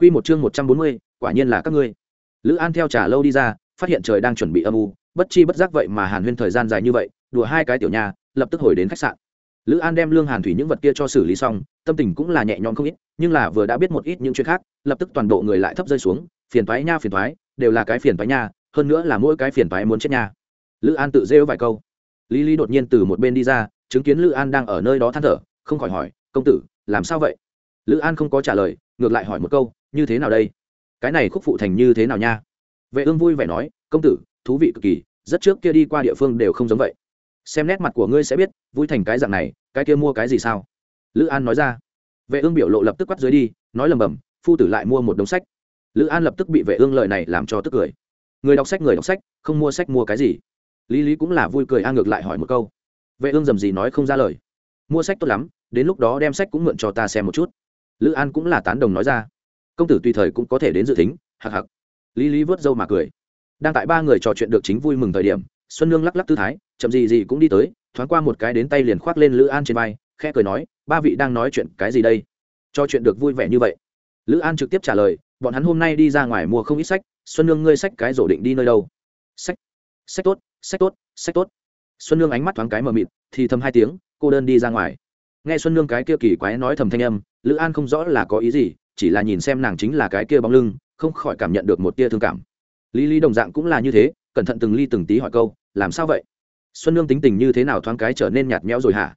Quy một chương một trăm bốn mươi, quả nhiên là các ngươi. Lữ An theo trà lâu đi ra, phát hiện trời đang chuẩn bị âm u, bất chi bất giác vậy mà Hàn Huyên thời gian dài như vậy, đùa hai cái tiểu nhà, lập tức hồi đến khách sạn. Lữ An đem lương Hàn thủy những vật kia cho xử lý xong, tâm tình cũng là nhẹ nhõm không ít, nhưng là vừa đã biết một ít những chuyện khác, lập tức toàn bộ người lại thấp rơi xuống, phiền toái nha phiền toái, đều là cái phiền toái nha, hơn nữa là mỗi cái phiền toái muốn chết nha. Lữ An tự rêu vài câu. Lý Lý đột nhiên từ một bên đi ra, chứng kiến Lữ An đang ở nơi đó than thở, không khỏi hỏi, "Công tử, làm sao vậy?" Lữ An không có trả lời, ngược lại hỏi một câu, "Như thế nào đây?" cái này khúc phụ thành như thế nào nha? Vệ ương vui vẻ nói, công tử, thú vị cực kỳ, rất trước kia đi qua địa phương đều không giống vậy. Xem nét mặt của ngươi sẽ biết, vui thành cái dạng này, cái kia mua cái gì sao? Lữ an nói ra. Vệ ương biểu lộ lập tức quắt dưới đi, nói lầm bầm, phu tử lại mua một đống sách. Lữ an lập tức bị vệ ương lời này làm cho tức cười. Người đọc sách người đọc sách, không mua sách mua cái gì? Lý lý cũng là vui cười a ngược lại hỏi một câu. Vệ ương dầm gì nói không ra lời. Mua sách tốt lắm, đến lúc đó đem sách cũng mượn cho ta xem một chút. Lữ an cũng là tán đồng nói ra công tử tùy thời cũng có thể đến dự tính hạc hạc lý lý vớt râu mà cười. Đang tại ba người trò chuyện được chính vui mừng thời điểm, xuân nương lắc lắc tư thái, chậm gì gì cũng đi tới, thoáng qua một cái đến tay liền khoác lên lữ an trên vai, khẽ cười nói, ba vị đang nói chuyện cái gì đây? Cho chuyện được vui vẻ như vậy. Lữ an trực tiếp trả lời, bọn hắn hôm nay đi ra ngoài mua không ít sách, xuân nương ngươi sách cái rổ định đi nơi đâu? Sách sách tốt sách tốt sách tốt. Xuân nương ánh mắt thoáng cái mờ mịt, thì thầm hai tiếng, cô đơn đi ra ngoài. Nghe xuân nương cái kia kỳ quái nói thầm thanh âm, lữ an không rõ là có ý gì chỉ là nhìn xem nàng chính là cái kia bóng lưng, không khỏi cảm nhận được một tia thương cảm. Lý lý đồng dạng cũng là như thế, cẩn thận từng ly từng tí hỏi câu, làm sao vậy? Xuân nương tính tình như thế nào thoáng cái trở nên nhạt nhẽo rồi hả?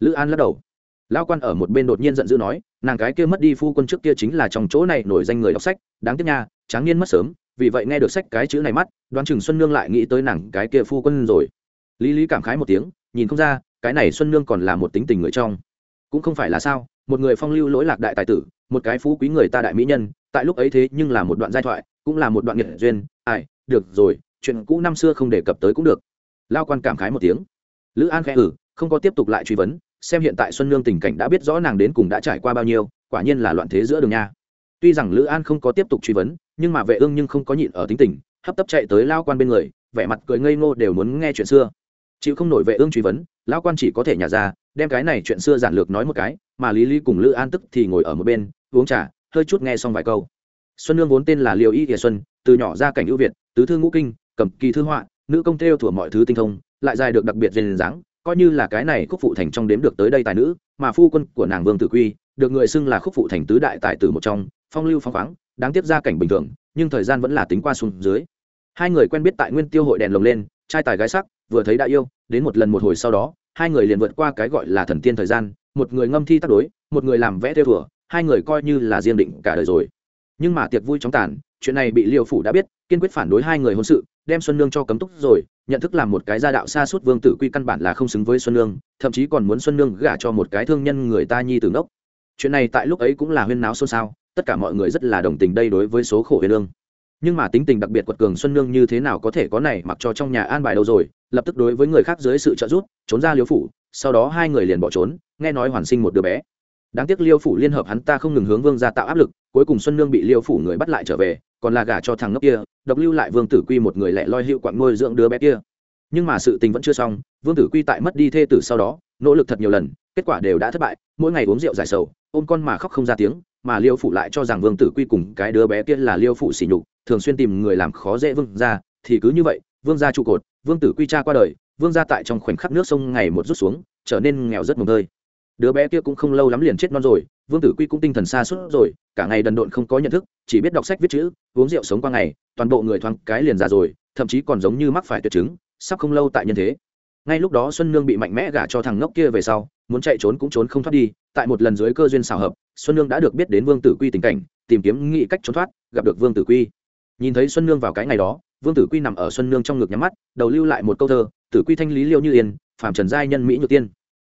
Lữ an lắc đầu. Lão quan ở một bên đột nhiên giận dữ nói, nàng cái kia mất đi phu quân trước kia chính là trong chỗ này nổi danh người đọc sách, đáng tiếc nha, tráng niên mất sớm, vì vậy nghe được sách cái chữ này mắt, đoán chừng xuân nương lại nghĩ tới nàng cái kia phu quân rồi. Lý lý cảm khái một tiếng, nhìn không ra, cái này xuân nương còn là một tính tình người trong cũng không phải là sao, một người phong lưu lỗi lạc đại tài tử, một cái phú quý người ta đại mỹ nhân, tại lúc ấy thế nhưng là một đoạn giai thoại, cũng là một đoạn nghiệt duyên, ai, được rồi, chuyện cũ năm xưa không đề cập tới cũng được. Lao quan cảm khái một tiếng. Lữ an khẽ ử không có tiếp tục lại truy vấn, xem hiện tại xuân nương tình cảnh đã biết rõ nàng đến cùng đã trải qua bao nhiêu, quả nhiên là loạn thế giữa đường nha. Tuy rằng lữ an không có tiếp tục truy vấn, nhưng mà vệ ương nhưng không có nhịn ở tính tình, hấp tấp chạy tới lao quan bên người, vẻ mặt cười ngây ngô đều muốn nghe chuyện xưa chịu không nổi vệ ương truy vấn, lão quan chỉ có thể nhả ra, đem cái này chuyện xưa giản lược nói một cái, mà lý lý cùng lữ an tức thì ngồi ở một bên, uống trà, hơi chút nghe xong vài câu. Xuân nương vốn tên là liều y hiệ xuân, từ nhỏ ra cảnh ưu việt, tứ thư ngũ kinh, cầm kỳ thư họa, nữ công theo thuộc mọi thứ tinh thông, lại dài được đặc biệt dền dáng, coi như là cái này khúc phụ thành trong đếm được tới đây tài nữ, mà phu quân của nàng vương tử quy, được người xưng là khúc phụ thành tứ đại tài tử một trong, phong lưu phong khoáng, đáng tiếc ra cảnh bình thường, nhưng thời gian vẫn là tính qua xuống dưới. Hai người quen biết tại nguyên tiêu hội đèn lồng lên, trai tài gái sắc vừa thấy đã yêu, đến một lần một hồi sau đó, hai người liền vượt qua cái gọi là thần tiên thời gian, một người ngâm thi tác đối, một người làm vẽ theo thừa, hai người coi như là riêng định cả đời rồi. Nhưng mà tiệc vui chóng tàn, chuyện này bị liêu phủ đã biết, kiên quyết phản đối hai người hôn sự, đem xuân nương cho cấm túc rồi, nhận thức làm một cái gia đạo xa suốt vương tử quy căn bản là không xứng với xuân nương, thậm chí còn muốn xuân nương gả cho một cái thương nhân người ta nhi tử ngốc. Chuyện này tại lúc ấy cũng là huyên náo xôn xao, tất cả mọi người rất là đồng tình đây đối với số khổ huyền lương. Nhưng mà tính tình đặc biệt quật cường xuân nương như thế nào có thể có này mặc cho trong nhà an bài đâu rồi lập tức đối với người khác dưới sự trợ giúp, trốn ra liêu phủ, sau đó hai người liền bỏ trốn, nghe nói hoàn sinh một đứa bé. Đáng tiếc liêu phủ liên hợp hắn ta không ngừng hướng vương ra tạo áp lực, cuối cùng xuân nương bị liêu phủ người bắt lại trở về, còn là gả cho thằng ngốc kia, độc lưu lại vương tử quy một người lẻ loi hiệu quặng nuôi dưỡng đứa bé kia. Nhưng mà sự tình vẫn chưa xong, vương tử quy tại mất đi thê tử sau đó, nỗ lực thật nhiều lần, kết quả đều đã thất bại, mỗi ngày uống rượu giải sầu, ôm con mà khóc không ra tiếng, mà liêu phủ lại cho rằng vương tử quy cùng cái đứa bé kia là liêu phủ xỉ nhục, thường xuyên tìm người làm khó dễ vương ra thì cứ như vậy vương gia trụ cột, vương tử quy cha qua đời, vương gia tại trong khoảnh khắc nước sông ngày một rút xuống, trở nên nghèo rất mồm tơi. Đứa bé kia cũng không lâu lắm liền chết non rồi, vương tử quy cũng tinh thần xa suốt rồi, cả ngày đần độn không có nhận thức, chỉ biết đọc sách viết chữ, uống rượu sống qua ngày, toàn bộ người thoáng cái liền già rồi, thậm chí còn giống như mắc phải tuyệt chứng, sắp không lâu tại nhân thế. Ngay lúc đó xuân nương bị mạnh mẽ gả cho thằng ngốc kia về sau, muốn chạy trốn cũng trốn không thoát đi, tại một lần dưới cơ duyên xào hợp, xuân nương đã được biết đến vương tử quy tình cảnh, tìm kiếm nghị cách trốn thoát, gặp được vương tử quy. Nhìn thấy xuân nương vào cái ngày đó vương tử quy nằm ở xuân nương trong ngực nhắm mắt, đầu lưu lại một câu thơ, tử quy thanh lý liêu như yên phạm trần giai nhân mỹ nhược tiên.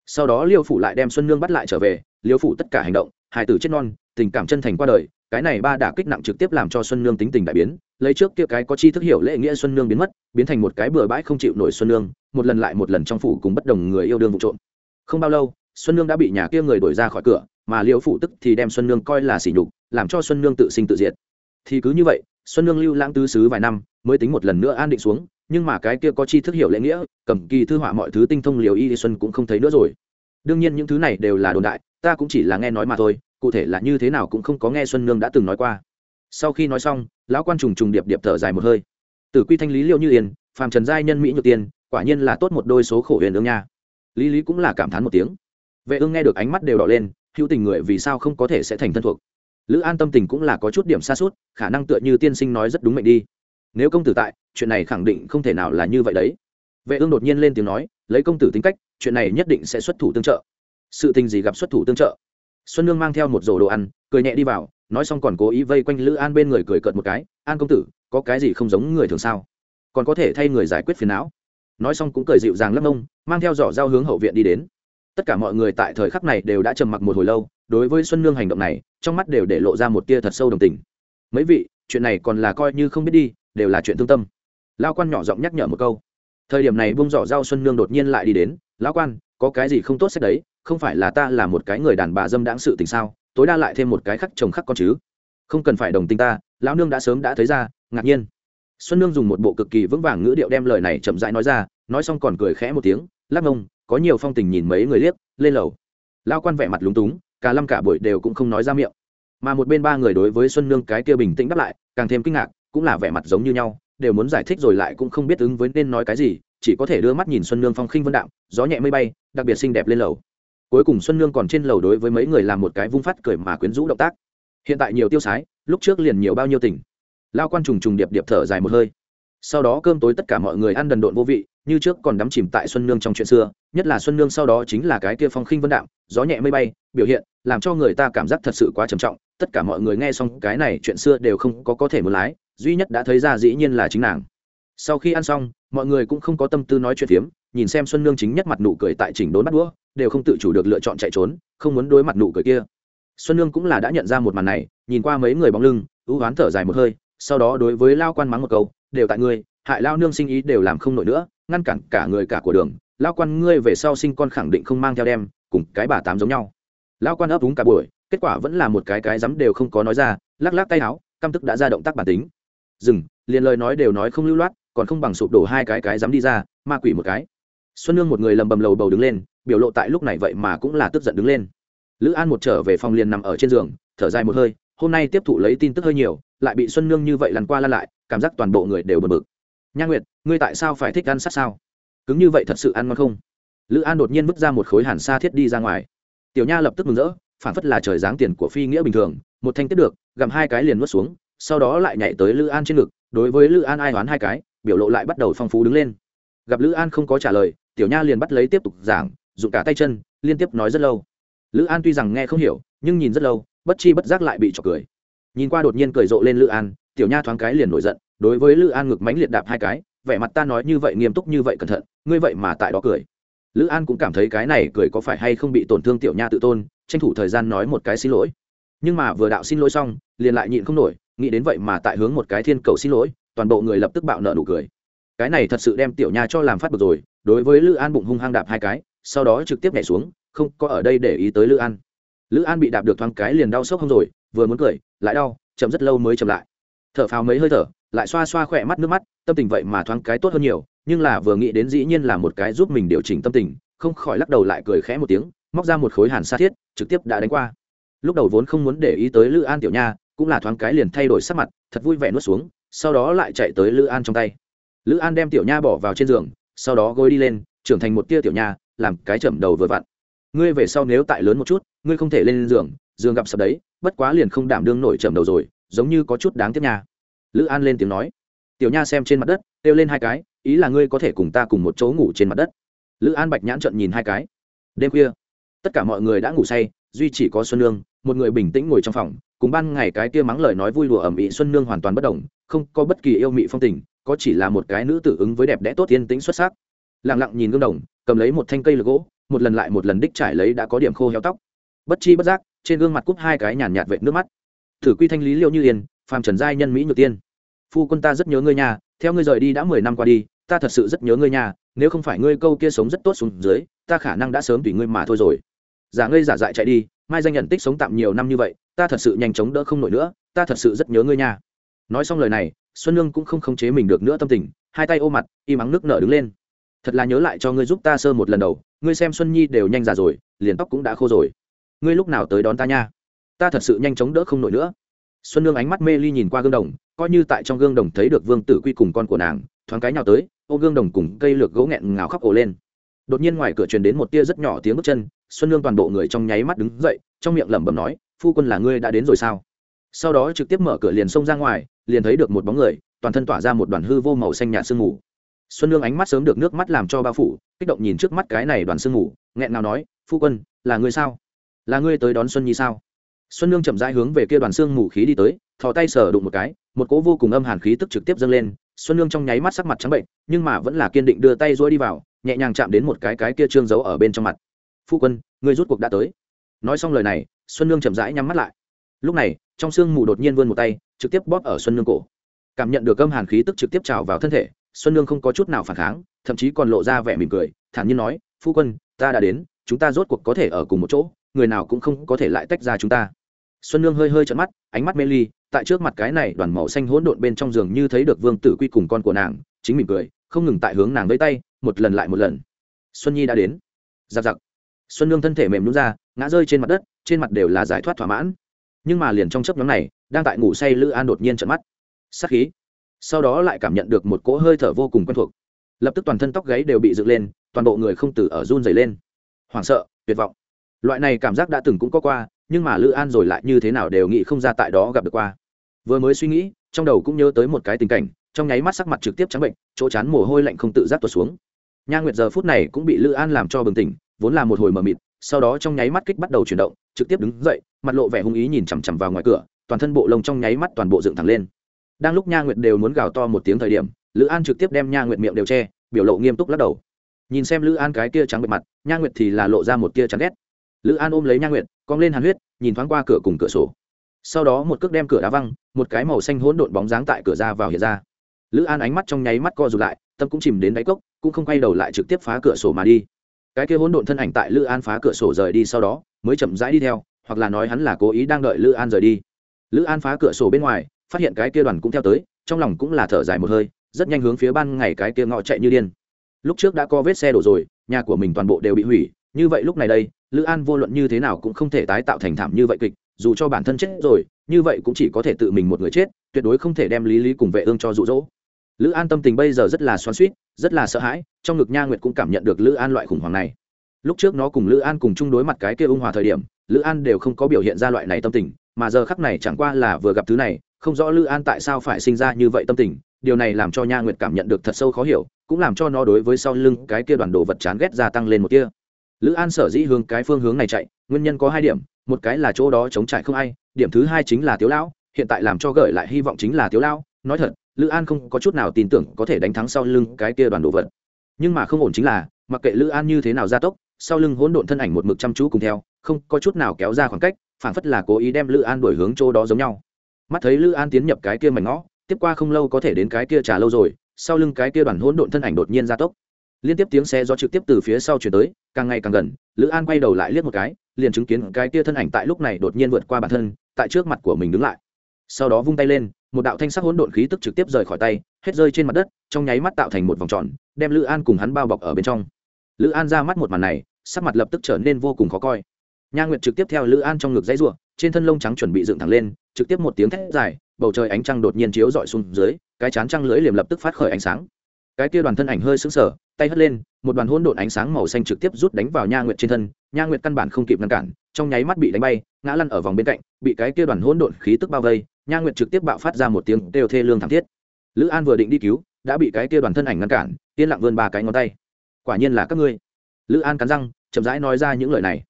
Sau đó liêu phủ lại đem xuân nương bắt lại trở về, liêu phủ tất cả hành động, hài tử chết non, tình cảm chân thành qua đời, cái này ba đả kích nặng trực tiếp làm cho xuân nương tính tình đại biến, lấy trước kia cái có chi thức hiểu lễ nghĩa xuân nương biến mất, biến thành một cái bừa bãi không chịu nổi xuân nương, một lần lại một lần trong phủ cùng bất đồng người yêu đương vụ trộm. Không bao lâu, xuân nương đã bị nhà kia người đuổi ra khỏi cửa, mà liêu phủ tức thì đem xuân nương coi là sỉ nhục, làm cho xuân nương tự sinh tự diệt. Thì cứ như vậy, xuân nương lưu lãng tứ xứ vài năm mới tính một lần nữa an định xuống, nhưng mà cái kia có chi thức hiểu lễ nghĩa, cầm kỳ thư họa mọi thứ tinh thông liều y xuân cũng không thấy nữa rồi. Đương nhiên những thứ này đều là đồn đại, ta cũng chỉ là nghe nói mà thôi, cụ thể là như thế nào cũng không có nghe xuân nương đã từng nói qua. Sau khi nói xong, lão quan trùng trùng điệp điệp thở dài một hơi. Tử quy thanh lý liệu như yên, phàm trần giai nhân mỹ nhược tiên, quả nhiên là tốt một đôi số khổ huyền ương nha. Lý lý cũng là cảm thán một tiếng. Vệ ương nghe được ánh mắt đều đỏ lên, hữu tình người vì sao không có thể sẽ thành thân thuộc. Lữ an tâm tình cũng là có chút điểm xa suốt, khả năng tựa như tiên sinh nói rất đúng mệnh đi nếu công tử tại, chuyện này khẳng định không thể nào là như vậy đấy. Vệ ương đột nhiên lên tiếng nói, lấy công tử tính cách, chuyện này nhất định sẽ xuất thủ tương trợ. Sự tình gì gặp xuất thủ tương trợ? Xuân nương mang theo một rổ đồ ăn, cười nhẹ đi vào, nói xong còn cố ý vây quanh lữ an bên người cười cợt một cái, an công tử, có cái gì không giống người thường sao? Còn có thể thay người giải quyết phiền não. Nói xong cũng cười dịu dàng lấp nông mang theo giỏ dao hướng hậu viện đi đến. Tất cả mọi người tại thời khắc này đều đã trầm mặc một hồi lâu, đối với xuân nương hành động này, trong mắt đều để lộ ra một tia thật sâu đồng tình. Mấy vị, chuyện này còn là coi như không biết đi đều là chuyện thương tâm. Lao quan nhỏ giọng nhắc nhở một câu. Thời điểm này bung giỏ dao xuân nương đột nhiên lại đi đến, lão quan, có cái gì không tốt xét đấy? Không phải là ta là một cái người đàn bà dâm đãng sự tình sao? Tối đa lại thêm một cái khắc chồng khắc con chứ. Không cần phải đồng tình ta, lão nương đã sớm đã thấy ra, ngạc nhiên. Xuân nương dùng một bộ cực kỳ vững vàng ngữ điệu đem lời này chậm rãi nói ra, nói xong còn cười khẽ một tiếng, lắc ngông, có nhiều phong tình nhìn mấy người liếc, lên lầu. Lao quan vẻ mặt lúng túng, cả lâm cả buổi đều cũng không nói ra miệng. Mà một bên ba người đối với xuân nương cái kia bình tĩnh đáp lại, càng thêm kinh ngạc cũng là vẻ mặt giống như nhau, đều muốn giải thích rồi lại cũng không biết ứng với nên nói cái gì, chỉ có thể đưa mắt nhìn xuân nương phong khinh vân đạm, gió nhẹ mây bay, đặc biệt xinh đẹp lên lầu. Cuối cùng xuân nương còn trên lầu đối với mấy người làm một cái vung phát cười mà quyến rũ động tác. Hiện tại nhiều tiêu sái, lúc trước liền nhiều bao nhiêu tỉnh lao quan trùng trùng điệp điệp thở dài một hơi. Sau đó cơm tối tất cả mọi người ăn đần độn vô vị, như trước còn đắm chìm tại xuân nương trong chuyện xưa, nhất là xuân nương sau đó chính là cái kia phong khinh vân đạm, gió nhẹ mây bay, biểu hiện làm cho người ta cảm giác thật sự quá trầm trọng, tất cả mọi người nghe xong cái này chuyện xưa đều không có có thể muốn lái duy nhất đã thấy ra dĩ nhiên là chính nàng. Sau khi ăn xong, mọi người cũng không có tâm tư nói chuyện phiếm, nhìn xem xuân nương chính nhất mặt nụ cười tại chỉnh đốn bắt đũa, đều không tự chủ được lựa chọn chạy trốn, không muốn đối mặt nụ cười kia. Xuân nương cũng là đã nhận ra một màn này, nhìn qua mấy người bóng lưng, ưu hoán thở dài một hơi, sau đó đối với lao quan mắng một câu, đều tại ngươi, hại lao nương sinh ý đều làm không nổi nữa, ngăn cản cả người cả của đường, lao quan ngươi về sau sinh con khẳng định không mang theo đem, cùng cái bà tám giống nhau. Lao quan ấp úng cả buổi, kết quả vẫn là một cái cái dám đều không có nói ra, lắc lắc tay áo, căm tức đã ra động tác bản tính dừng, liền lời nói đều nói không lưu loát, còn không bằng sụp đổ hai cái cái dám đi ra, ma quỷ một cái. Xuân nương một người lầm bầm lầu bầu đứng lên, biểu lộ tại lúc này vậy mà cũng là tức giận đứng lên. Lữ an một trở về phòng liền nằm ở trên giường, thở dài một hơi, hôm nay tiếp thụ lấy tin tức hơi nhiều, lại bị xuân nương như vậy lăn qua lăn lại, cảm giác toàn bộ người đều bật bực. Nha nguyệt, ngươi tại sao phải thích ăn sát sao? Cứng như vậy thật sự ăn ngon không? Lữ an đột nhiên vứt ra một khối hàn sa thiết đi ra ngoài. Tiểu nha lập tức mừng rỡ, phản phất là trời giáng tiền của phi nghĩa bình thường, một thanh tiết được, gặm hai cái liền nuốt xuống sau đó lại nhảy tới lữ an trên ngực, đối với lữ an ai đoán hai cái, biểu lộ lại bắt đầu phong phú đứng lên. Gặp lữ an không có trả lời, tiểu nha liền bắt lấy tiếp tục giảng, dùng cả tay chân, liên tiếp nói rất lâu. Lữ an tuy rằng nghe không hiểu, nhưng nhìn rất lâu, bất chi bất giác lại bị trọc cười. Nhìn qua đột nhiên cười rộ lên lữ an, tiểu nha thoáng cái liền nổi giận, đối với lữ an ngực mánh liệt đạp hai cái, vẻ mặt ta nói như vậy nghiêm túc như vậy cẩn thận, ngươi vậy mà tại đó cười. Lữ an cũng cảm thấy cái này cười có phải hay không bị tổn thương tiểu nha tự tôn, tranh thủ thời gian nói một cái xin lỗi. Nhưng mà vừa đạo xin lỗi xong, liền lại nhịn không nổi nghĩ đến vậy mà tại hướng một cái thiên cầu xin lỗi, toàn bộ người lập tức bạo nợ nụ cười. Cái này thật sự đem tiểu nha cho làm phát bực rồi, đối với lữ an bụng hung hăng đạp hai cái, sau đó trực tiếp nhảy xuống, không có ở đây để ý tới lữ an. Lữ an bị đạp được thoáng cái liền đau sốc không rồi, vừa muốn cười, lại đau, chậm rất lâu mới chậm lại. Thở phào mấy hơi thở, lại xoa xoa khỏe mắt nước mắt, tâm tình vậy mà thoáng cái tốt hơn nhiều, nhưng là vừa nghĩ đến dĩ nhiên là một cái giúp mình điều chỉnh tâm tình, không khỏi lắc đầu lại cười khẽ một tiếng, móc ra một khối hàn sa thiết, trực tiếp đã đánh qua. Lúc đầu vốn không muốn để ý tới lữ an tiểu nha cũng là thoáng cái liền thay đổi sắc mặt, thật vui vẻ nuốt xuống, sau đó lại chạy tới lữ an trong tay. Lữ an đem tiểu nha bỏ vào trên giường, sau đó gối đi lên, trưởng thành một tia tiểu nha, làm cái chậm đầu vừa vặn. Ngươi về sau nếu tại lớn một chút, ngươi không thể lên giường giường gặp sập đấy, bất quá liền không đảm đương nổi chậm đầu rồi, giống như có chút đáng tiếc nha. Lữ an lên tiếng nói. Tiểu nha xem trên mặt đất, kêu lên hai cái, ý là ngươi có thể cùng ta cùng một chỗ ngủ trên mặt đất. Lữ an bạch nhãn trận nhìn hai cái. Đêm khuya, tất cả mọi người đã ngủ say, duy chỉ có xuân nương, một người bình tĩnh ngồi trong phòng cùng ban ngày cái kia mắng lời nói vui đùa ẩm ĩ xuân nương hoàn toàn bất đồng, không có bất kỳ yêu mị phong tình, có chỉ là một cái nữ tử ứng với đẹp đẽ tốt tiên tĩnh xuất sắc. Lặng lặng nhìn gương đồng, cầm lấy một thanh cây lược gỗ, một lần lại một lần đích trải lấy đã có điểm khô heo tóc. Bất chi bất giác, trên gương mặt cúp hai cái nhàn nhạt vệt nước mắt. Thử quy thanh lý liệu như yên, phàm trần giai nhân mỹ nhược tiên. Phu quân ta rất nhớ ngươi nhà theo ngươi rời đi đã mười năm qua đi, ta thật sự rất nhớ ngươi nhà nếu không phải ngươi câu kia sống rất tốt xuống dưới, ta khả năng đã sớm tùy ngươi mà thôi rồi. Giả ngây giả dại chạy đi, mai danh nhận tích sống tạm nhiều năm như vậy ta thật sự nhanh chóng đỡ không nổi nữa, ta thật sự rất nhớ ngươi nha. Nói xong lời này, xuân nương cũng không khống chế mình được nữa tâm tình, hai tay ôm mặt, im ắng nước nở đứng lên. Thật là nhớ lại cho ngươi giúp ta sơ một lần đầu, ngươi xem xuân nhi đều nhanh già rồi, liền tóc cũng đã khô rồi. Ngươi lúc nào tới đón ta nha? Ta thật sự nhanh chóng đỡ không nổi nữa. Xuân nương ánh mắt mê ly nhìn qua gương đồng, coi như tại trong gương đồng thấy được vương tử quy cùng con của nàng, thoáng cái nhào tới, ô gương đồng cùng cây lược gỗ nghẹn ngào khóc ổ lên. Đột nhiên ngoài cửa truyền đến một tia rất nhỏ tiếng bước chân, xuân nương toàn bộ người trong nháy mắt đứng dậy, trong miệng lẩm bẩm nói phu quân là ngươi đã đến rồi sao? Sau đó trực tiếp mở cửa liền xông ra ngoài, liền thấy được một bóng người, toàn thân tỏa ra một đoàn hư vô màu xanh nhạt sương mù. Xuân nương ánh mắt sớm được nước mắt làm cho bao phủ, kích động nhìn trước mắt cái này đoàn sương mù, nghẹn nào nói, phu quân, là ngươi sao? Là ngươi tới đón xuân nhi sao? Xuân nương chậm rãi hướng về kia đoàn sương mù khí đi tới, thò tay sờ đụng một cái, một cỗ vô cùng âm hàn khí tức trực tiếp dâng lên. Xuân nương trong nháy mắt sắc mặt trắng bệnh, nhưng mà vẫn là kiên định đưa tay rối đi vào, nhẹ nhàng chạm đến một cái cái kia trương giấu ở bên trong mặt. Phu quân, ngươi rút cuộc đã tới. Nói xong lời này xuân nương chậm rãi nhắm mắt lại. Lúc này, trong sương mù đột nhiên vươn một tay, trực tiếp bóp ở xuân nương cổ. Cảm nhận được âm hàn khí tức trực tiếp trào vào thân thể, xuân nương không có chút nào phản kháng, thậm chí còn lộ ra vẻ mỉm cười, thản nhiên nói, phu quân, ta đã đến, chúng ta rốt cuộc có thể ở cùng một chỗ, người nào cũng không có thể lại tách ra chúng ta. Xuân nương hơi hơi trợn mắt, ánh mắt mê ly, tại trước mặt cái này đoàn màu xanh hỗn độn bên trong giường như thấy được vương tử quy cùng con của nàng, chính mỉm cười, không ngừng tại hướng nàng vẫy tay, một lần lại một lần. Xuân nhi đã đến. Giặc giặc xuân nương thân thể mềm nhún ra, ngã rơi trên mặt đất, trên mặt đều là giải thoát thỏa mãn. Nhưng mà liền trong chấp nhóm này, đang tại ngủ say lữ an đột nhiên trận mắt. Sắc khí. Sau đó lại cảm nhận được một cỗ hơi thở vô cùng quen thuộc. Lập tức toàn thân tóc gáy đều bị dựng lên, toàn bộ người không từ ở run dày lên. Hoảng sợ, tuyệt vọng. Loại này cảm giác đã từng cũng có qua, nhưng mà lữ an rồi lại như thế nào đều nghĩ không ra tại đó gặp được qua. Vừa mới suy nghĩ, trong đầu cũng nhớ tới một cái tình cảnh, trong nháy mắt sắc mặt trực tiếp trắng bệnh, chỗ chán mồ hôi lạnh không tự giác tuột xuống. Nha nguyệt giờ phút này cũng bị lữ an làm cho bừng tỉnh vốn là một hồi mờ mịt, sau đó trong nháy mắt kích bắt đầu chuyển động, trực tiếp đứng dậy, mặt lộ vẻ hung ý nhìn chằm chằm vào ngoài cửa, toàn thân bộ lông trong nháy mắt toàn bộ dựng thẳng lên. Đang lúc nha nguyệt đều muốn gào to một tiếng thời điểm, lữ an trực tiếp đem nha nguyệt miệng đều che, biểu lộ nghiêm túc lắc đầu. Nhìn xem lữ an cái kia trắng bệ mặt, nha nguyệt thì là lộ ra một tia chán ghét. Lữ an ôm lấy nha nguyệt, cong lên hàn huyết, nhìn thoáng qua cửa cùng cửa sổ. Sau đó một cước đem cửa đá văng, một cái màu xanh hỗn độn bóng dáng tại cửa ra vào hiện ra. Lữ an ánh mắt trong nháy mắt co rụt lại, tâm cũng chìm đến đáy cốc, cũng không quay đầu lại trực tiếp phá cửa sổ mà đi cái kia hỗn độn thân ảnh tại lữ an phá cửa sổ rời đi sau đó, mới chậm rãi đi theo, hoặc là nói hắn là cố ý đang đợi lữ an rời đi. Lữ an phá cửa sổ bên ngoài, phát hiện cái kia đoàn cũng theo tới, trong lòng cũng là thở dài một hơi, rất nhanh hướng phía ban ngày cái kia ngọ chạy như điên. Lúc trước đã có vết xe đổ rồi, nhà của mình toàn bộ đều bị hủy, như vậy lúc này đây, lữ an vô luận như thế nào cũng không thể tái tạo thành thảm như vậy kịch, dù cho bản thân chết rồi, như vậy cũng chỉ có thể tự mình một người chết, tuyệt đối không thể đem lý lý cùng vệ ương cho rụ rỗ lữ an tâm tình bây giờ rất là xoắn suýt rất là sợ hãi, trong ngực nha nguyệt cũng cảm nhận được lữ an loại khủng hoảng này. Lúc trước nó cùng lữ an cùng chung đối mặt cái kia ung hòa thời điểm, lữ an đều không có biểu hiện ra loại này tâm tình, mà giờ khắc này chẳng qua là vừa gặp thứ này, không rõ lữ an tại sao phải sinh ra như vậy tâm tình, điều này làm cho nha nguyệt cảm nhận được thật sâu khó hiểu, cũng làm cho nó đối với sau lưng cái kia đoàn đồ vật chán ghét gia tăng lên một kia lữ an sở dĩ hướng cái phương hướng này chạy, nguyên nhân có hai điểm, một cái là chỗ đó chống trải không ai, điểm thứ hai chính là tiếu lão, hiện tại làm cho gợi lại hy vọng chính là tiếu lão, nói thật lữ an không có chút nào tin tưởng có thể đánh thắng sau lưng cái kia đoàn đồ vật. Nhưng mà không ổn chính là, mặc kệ lữ an như thế nào gia tốc, sau lưng hỗn độn thân ảnh một mực chăm chú cùng theo, không có chút nào kéo ra khoảng cách phản phất là cố ý đem lữ an đổi hướng chỗ đó giống nhau. Mắt thấy lữ an tiến nhập cái kia mảnh ngõ, tiếp qua không lâu có thể đến cái kia trà lâu rồi, sau lưng cái kia đoàn hỗn độn thân ảnh đột nhiên gia tốc. Liên tiếp tiếng xe do trực tiếp từ phía sau chuyển tới, càng ngày càng gần, lữ an quay đầu lại liếc một cái, liền chứng kiến cái kia thân ảnh tại lúc này đột nhiên vượt qua bản thân, tại trước mặt của mình đứng lại. Sau đó vung tay lên một đạo thanh sắc hỗn độn khí tức trực tiếp rời khỏi tay, hết rơi trên mặt đất, trong nháy mắt tạo thành một vòng tròn, đem lữ an cùng hắn bao bọc ở bên trong. Lữ an ra mắt một màn này, sắc mặt lập tức trở nên vô cùng khó coi. Nha nguyệt trực tiếp theo lữ an trong ngực dãy ruộng trên thân lông trắng chuẩn bị dựng thẳng lên, trực tiếp một tiếng thét dài, bầu trời ánh trăng đột nhiên chiếu rọi xuống dưới, cái chán trăng lưỡi liềm lập tức phát khởi ánh sáng. Cái kia đoàn thân ảnh hơi sững sờ, tay hất lên, một đoàn hỗn độn ánh sáng màu xanh trực tiếp rút đánh vào nha nguyệt trên thân, nha nguyệt căn bản không kịp ngăn cản, trong nháy mắt bị đánh bay, ngã lăn ở vòng bên cạnh, bị cái kia đoàn hỗn độn khí tức bao vây nha nguyệt trực tiếp bạo phát ra một tiếng kêu thê lương thảm thiết. Lữ an vừa định đi cứu đã bị cái kia đoàn thân ảnh ngăn cản yên lặng vươn ba cái ngón tay. Quả nhiên là các ngươi. Lữ an cắn răng chậm rãi nói ra những lời này.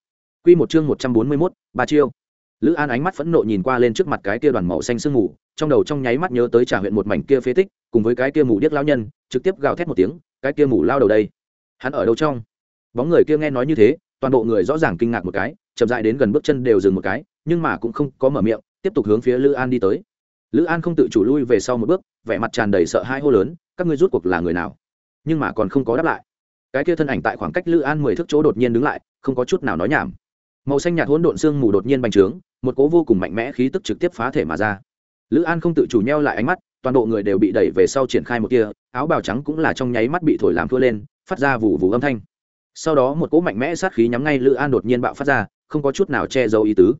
Quy một chương một trăm bốn mươi 141, ba chiêu. Lữ an ánh mắt phẫn nộ nhìn qua lên trước mặt cái kia đoàn màu xanh sương mù trong đầu trong nháy mắt nhớ tới trả huyện một mảnh kia phế tích cùng với cái kia mù điếc lao nhân trực tiếp gào thét một tiếng cái kia mù lao đầu đây. Hắn ở đâu trong? Bóng người kia nghe nói như thế toàn bộ người rõ ràng kinh ngạc một cái chậm dại đến gần bước chân đều dừng một cái nhưng mà cũng không có mở miệng tiếp tục hướng phía lữ an đi tới. Lữ an không tự chủ lui về sau một bước, vẻ mặt tràn đầy sợ hãi hô lớn, các ngươi rút cuộc là người nào? Nhưng mà còn không có đáp lại. Cái kia thân ảnh tại khoảng cách lữ an mười thước chỗ đột nhiên đứng lại, không có chút nào nói nhảm. Màu xanh nhạt hỗn độn xương mù đột nhiên bành trướng, một cố vô cùng mạnh mẽ khí tức trực tiếp phá thể mà ra. Lữ an không tự chủ nheo lại ánh mắt, toàn bộ người đều bị đẩy về sau triển khai một kia, áo bào trắng cũng là trong nháy mắt bị thổi làm thua lên, phát ra vụ vụ âm thanh. Sau đó một cỗ mạnh mẽ sát khí nhắm ngay lữ an đột nhiên bạo phát ra, không có chút nào che giấu ý tứ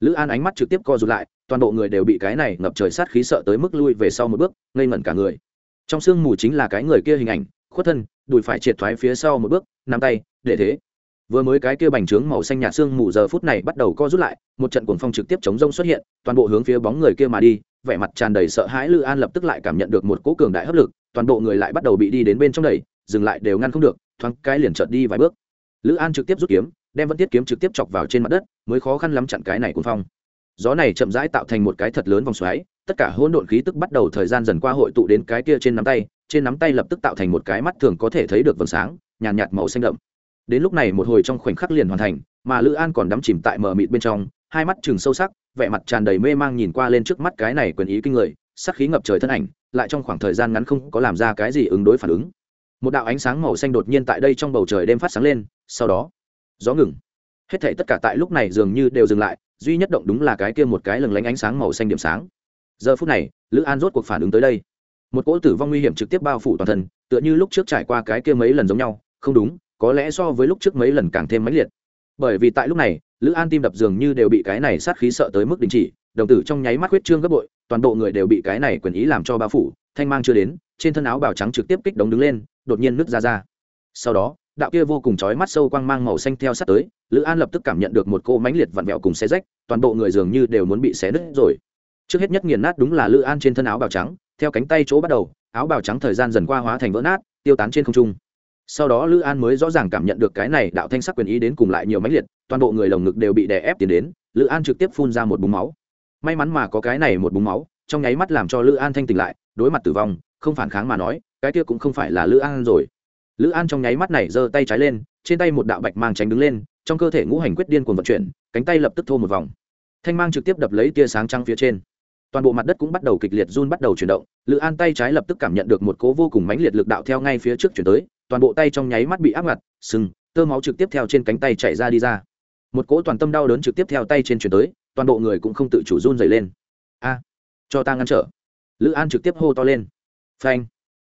lữ an ánh mắt trực tiếp co rụt lại, toàn bộ người đều bị cái này ngập trời sát khí sợ tới mức lui về sau một bước, ngây ngẩn cả người. Trong sương mù chính là cái người kia hình ảnh, khuất thân, đùi phải triệt thoái phía sau một bước, nắm tay, để thế. Vừa mới cái kia bành trướng màu xanh nhạt sương mù giờ phút này bắt đầu co rút lại, một trận cuồng phong trực tiếp chống rông xuất hiện, toàn bộ hướng phía bóng người kia mà đi, vẻ mặt tràn đầy sợ hãi lữ an lập tức lại cảm nhận được một cỗ cường đại hấp lực, toàn bộ người lại bắt đầu bị đi đến bên trong đẩy, dừng lại đều ngăn không được, thoáng cái liền chợt đi vài bước. Lữ an trực tiếp rút kiếm đem vẫn tiết kiếm trực tiếp chọc vào trên mặt đất mới khó khăn lắm chặn cái này cuồng phong. Gió này chậm rãi tạo thành một cái thật lớn vòng xoáy tất cả hỗn độn khí tức bắt đầu thời gian dần qua hội tụ đến cái kia trên nắm tay trên nắm tay lập tức tạo thành một cái mắt thường có thể thấy được vầng sáng nhàn nhạt, nhạt màu xanh đậm. Đến lúc này một hồi trong khoảnh khắc liền hoàn thành mà lữ an còn đắm chìm tại mờ mịt bên trong hai mắt chừng sâu sắc vẻ mặt tràn đầy mê mang nhìn qua lên trước mắt cái này quyền ý kinh người sắc khí ngập trời thân ảnh lại trong khoảng thời gian ngắn không có làm ra cái gì ứng đối phản ứng. Một đạo ánh sáng màu xanh đột nhiên tại đây trong bầu trời đêm phát sáng lên sau đó gió ngừng. Hết thảy tất cả tại lúc này dường như đều dừng lại, duy nhất động đúng là cái kia một cái lừng lánh ánh sáng màu xanh điểm sáng. Giờ phút này, lữ an rốt cuộc phản ứng tới đây. Một cỗ tử vong nguy hiểm trực tiếp bao phủ toàn thân, tựa như lúc trước trải qua cái kia mấy lần giống nhau. Không đúng, có lẽ so với lúc trước mấy lần càng thêm mãnh liệt. Bởi vì tại lúc này, lữ an tim đập dường như đều bị cái này sát khí sợ tới mức đình chỉ, đồng tử trong nháy mắt huyết trương gấp bội, toàn bộ người đều bị cái này quyền ý làm cho bao phủ, thanh mang chưa đến, trên thân áo bào trắng trực tiếp kích đống đứng lên, đột nhiên nứt ra ra. Sau đó đạo kia vô cùng chói mắt sâu quang mang màu xanh theo sát tới, lữ an lập tức cảm nhận được một cô mãnh liệt vặn vẹo cùng xé rách, toàn bộ người dường như đều muốn bị xé nứt rồi. Trước hết nhất nghiền nát đúng là lữ an trên thân áo bào trắng, theo cánh tay chỗ bắt đầu, áo bào trắng thời gian dần qua hóa thành vỡ nát, tiêu tán trên không trung. Sau đó lữ an mới rõ ràng cảm nhận được cái này đạo thanh sắc quyền ý đến cùng lại nhiều mãnh liệt, toàn bộ người lồng ngực đều bị đè ép tiến đến, lữ an trực tiếp phun ra một búng máu. May mắn mà có cái này một búng máu, trong nháy mắt làm cho lữ an thanh tỉnh lại, đối mặt tử vong, không phản kháng mà nói, cái kia cũng không phải là lữ an rồi lữ an trong nháy mắt này giơ tay trái lên, trên tay một đạo bạch mang tránh đứng lên, trong cơ thể ngũ hành quyết điên cuồng vận chuyển, cánh tay lập tức thô một vòng. Thanh mang trực tiếp đập lấy tia sáng trăng phía trên. Toàn bộ mặt đất cũng bắt đầu kịch liệt run bắt đầu chuyển động, lữ an tay trái lập tức cảm nhận được một cố vô cùng mãnh liệt lực đạo theo ngay phía trước chuyển tới, toàn bộ tay trong nháy mắt bị áp ngặt, sừng, tơ máu trực tiếp theo trên cánh tay chạy ra đi ra. Một cỗ toàn tâm đau đớn trực tiếp theo tay trên chuyển tới, toàn bộ người cũng không tự chủ run dày lên. A à, cho ta ngăn trở. Lữ an trực tiếp hô to lên. Phanh.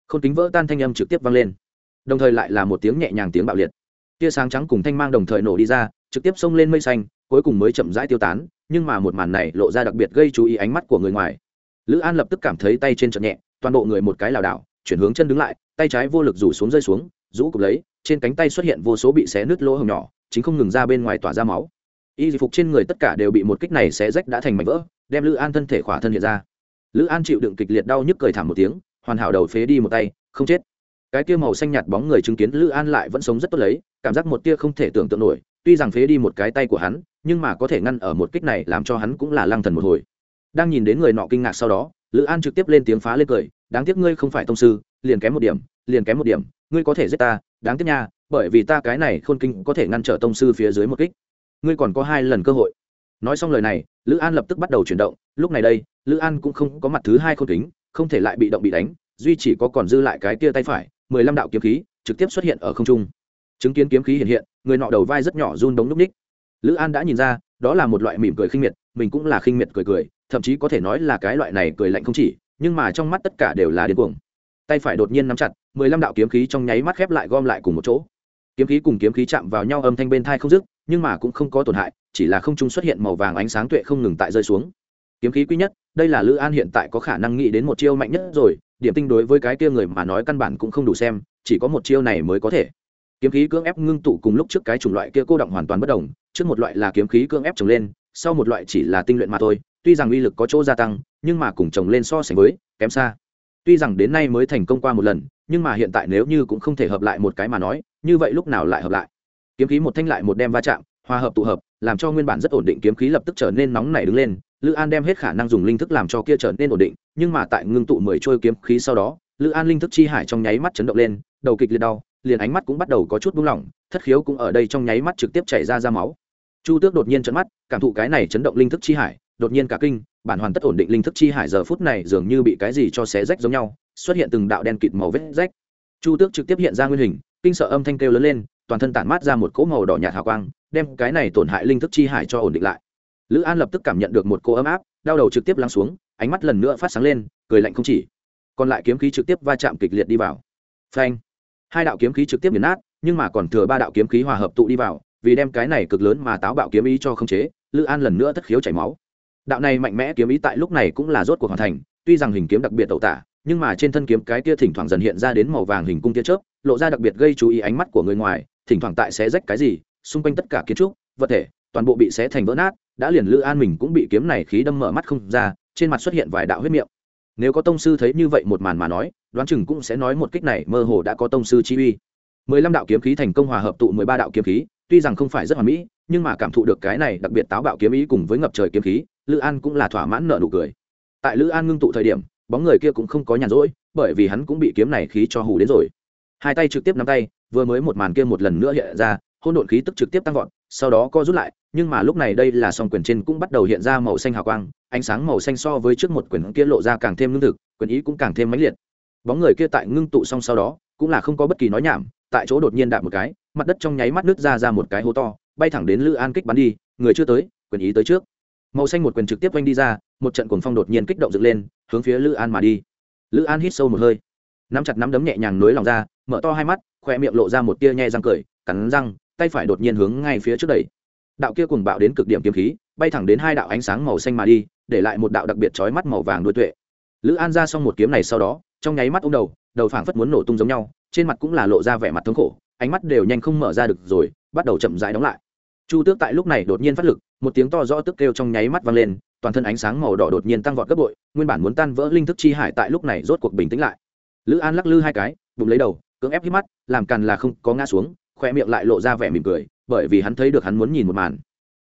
K h ô n kính vỡ tan thanh âm trực tiếp vang lên đồng thời lại là một tiếng nhẹ nhàng tiếng bạo liệt. Tia sáng trắng cùng thanh mang đồng thời nổ đi ra, trực tiếp xông lên mây xanh, cuối cùng mới chậm rãi tiêu tán, nhưng mà một màn này lộ ra đặc biệt gây chú ý ánh mắt của người ngoài. Lữ an lập tức cảm thấy tay trên trận nhẹ, toàn bộ người một cái lảo đảo, chuyển hướng chân đứng lại, tay trái vô lực rủ xuống rơi xuống, rũ cục lấy, trên cánh tay xuất hiện vô số bị xé nứt lỗ hồng nhỏ, chính không ngừng ra bên ngoài tỏa ra máu. Y phục trên người tất cả đều bị một kích này xé rách đã thành mảnh vỡ, đem lữ an thân thể khỏa thân hiện ra. Lữ an chịu đựng kịch liệt đau nhức cười thảm một tiếng, hoàn hảo đầu phế đi một tay, không chết cái tia màu xanh nhạt bóng người chứng kiến lữ an lại vẫn sống rất tốt lấy, cảm giác một tia không thể tưởng tượng nổi, tuy rằng phế đi một cái tay của hắn, nhưng mà có thể ngăn ở một kích này làm cho hắn cũng là lang thần một hồi. Đang nhìn đến người nọ kinh ngạc sau đó, lữ an trực tiếp lên tiếng phá lên cười, đáng tiếc ngươi không phải tông sư, liền kém một điểm, liền kém một điểm, ngươi có thể giết ta, đáng tiếc nha, bởi vì ta cái này khôn kinh có thể ngăn trở tông sư phía dưới một kích. Ngươi còn có hai lần cơ hội. Nói xong lời này, lữ an lập tức bắt đầu chuyển động, lúc này đây, lữ an cũng không có mặt thứ hai khôn kính, không thể lại bị động bị đánh, duy chỉ có còn dư lại cái kia tay phải mười lăm đạo kiếm khí trực tiếp xuất hiện ở không trung. Chứng kiến kiếm khí hiện hiện, người nọ đầu vai rất nhỏ run đống núp ních. Lữ an đã nhìn ra, đó là một loại mỉm cười khinh miệt, mình cũng là khinh miệt cười cười, thậm chí có thể nói là cái loại này cười lạnh không chỉ, nhưng mà trong mắt tất cả đều là điên cuồng. Tay phải đột nhiên nắm chặt, mười lăm đạo kiếm khí trong nháy mắt khép lại gom lại cùng một chỗ. Kiếm khí cùng kiếm khí chạm vào nhau âm thanh bên thai không dứt, nhưng mà cũng không có tổn hại, chỉ là không trung xuất hiện màu vàng ánh sáng tuệ không ngừng tại rơi xuống. Kiếm khí quý nhất, đây là lữ an hiện tại có khả năng nghĩ đến một chiêu mạnh nhất rồi điểm tinh đối với cái kia người mà nói căn bản cũng không đủ xem, chỉ có một chiêu này mới có thể. Kiếm khí cưỡng ép ngưng tụ cùng lúc trước cái chủng loại kia cô động hoàn toàn bất đồng, trước một loại là kiếm khí cưỡng ép trồng lên, sau một loại chỉ là tinh luyện mà thôi, tuy rằng uy lực có chỗ gia tăng, nhưng mà cùng trồng lên so sánh với, kém xa. Tuy rằng đến nay mới thành công qua một lần, nhưng mà hiện tại nếu như cũng không thể hợp lại một cái mà nói, như vậy lúc nào lại hợp lại? Kiếm khí một thanh lại một đem va chạm, hòa hợp tụ hợp, làm cho nguyên bản rất ổn định kiếm khí lập tức trở nên nóng nảy đứng lên lữ an đem hết khả năng dùng linh thức làm cho kia trở nên ổn định, nhưng mà tại ngưng tụ mười trôi kiếm khí sau đó, lữ an linh thức chi hải trong nháy mắt chấn động lên, đầu kịch liệt đau, liền ánh mắt cũng bắt đầu có chút buông lỏng, thất khiếu cũng ở đây trong nháy mắt trực tiếp chảy ra ra máu. Chu tước đột nhiên trận mắt, cảm thụ cái này chấn động linh thức chi hải, đột nhiên cả kinh, bản hoàn tất ổn định linh thức chi hải giờ phút này dường như bị cái gì cho xé rách giống nhau, xuất hiện từng đạo đen kịt màu vết rách. Chu tước trực tiếp hiện ra nguyên hình, kinh sợ âm thanh kêu lớn lên, toàn thân tản mát ra một cỗ màu đỏ nhạt hào quang, đem cái này tổn hại linh thức chi hải cho ổn định lại lữ an lập tức cảm nhận được một cô ấm áp, đau đầu trực tiếp lắng xuống, ánh mắt lần nữa phát sáng lên, cười lạnh không chỉ. Còn lại kiếm khí trực tiếp va chạm kịch liệt đi vào. Phanh. Hai đạo kiếm khí trực tiếp nghiền nát, nhưng mà còn thừa ba đạo kiếm khí hòa hợp tụ đi vào, vì đem cái này cực lớn mà táo bạo kiếm ý cho khống chế, lữ an lần nữa thất khiếu chảy máu. Đạo này mạnh mẽ kiếm ý tại lúc này cũng là rốt cuộc hoàn thành, tuy rằng hình kiếm đặc biệt tẩu tả, nhưng mà trên thân kiếm cái tia thỉnh thoảng dần hiện ra đến màu vàng hình cung tia chớp, lộ ra đặc biệt gây chú ý ánh mắt của người ngoài, thỉnh thoảng tại xé rách cái gì, xung quanh tất cả kiến trúc, vật thể, toàn bộ bị xé thành vỡ nát đã liền lữ an mình cũng bị kiếm này khí đâm mở mắt không ra, trên mặt xuất hiện vài đạo huyết miệng. Nếu có tông sư thấy như vậy một màn mà nói, đoán chừng cũng sẽ nói một kích này mơ hồ đã có tông sư chi uy. Mười lăm đạo kiếm khí thành công hòa hợp tụ mười ba đạo kiếm khí, tuy rằng không phải rất hoàn mỹ, nhưng mà cảm thụ được cái này đặc biệt táo bạo kiếm ý cùng với ngập trời kiếm khí, lữ an cũng là thỏa mãn nợ nụ cười. Tại lữ an ngưng tụ thời điểm, bóng người kia cũng không có nhàn rỗi, bởi vì hắn cũng bị kiếm này khí cho hù đến rồi. Hai tay trực tiếp nắm tay, vừa mới một màn kia một lần nữa hiện ra hôn độn khí tức trực tiếp tăng vọt, sau đó co rút lại, nhưng mà lúc này đây là song quyền trên cũng bắt đầu hiện ra màu xanh hào quang, ánh sáng màu xanh so với trước một quyền kia lộ ra càng thêm lương thực, quyền ý cũng càng thêm mãnh liệt. Bóng người kia tại ngưng tụ xong sau đó, cũng là không có bất kỳ nói nhảm, tại chỗ đột nhiên đạp một cái, mặt đất trong nháy mắt nứt ra ra một cái hố to, bay thẳng đến lữ an kích bắn đi, người chưa tới, quyền ý tới trước. Màu xanh một quyền trực tiếp quanh đi ra, một trận cuồng phong đột nhiên kích động dựng lên, hướng phía lữ an mà đi. Lữ an hít sâu một hơi, nắm chặt nắm đấm nhẹ nhàng nối lòng ra, mở to hai mắt, khoe miệng lộ ra một tia nhẹ răng cười, cắn răng tay phải đột nhiên hướng ngay phía trước đẩy. Đạo kia cùng bạo đến cực điểm kiếm khí, bay thẳng đến hai đạo ánh sáng màu xanh mà đi, để lại một đạo đặc biệt chói mắt màu vàng đuôi tuệ. Lữ an ra xong một kiếm này sau đó, trong nháy mắt ô m đầu đầu phảng phất muốn nổ tung giống nhau, trên mặt cũng là lộ ra vẻ mặt thống khổ, ánh mắt đều nhanh không mở ra được rồi, bắt đầu chậm rãi đóng lại. Chu tước tại lúc này đột nhiên phát lực, một tiếng to rõ tức kêu trong nháy mắt vang lên, toàn thân ánh sáng màu đỏ đột nhiên tăng vọt gấp bội, nguyên bản muốn tan vỡ linh thức chi hải tại lúc này rốt cuộc bình tĩnh lại. Lữ an lắc lư hai cái, bụng lấy đầu, cưỡng ép hít mắt, làm càn là không có ngã xuống khoe miệng lại lộ ra vẻ mỉm cười, bởi vì hắn thấy được hắn muốn nhìn một màn.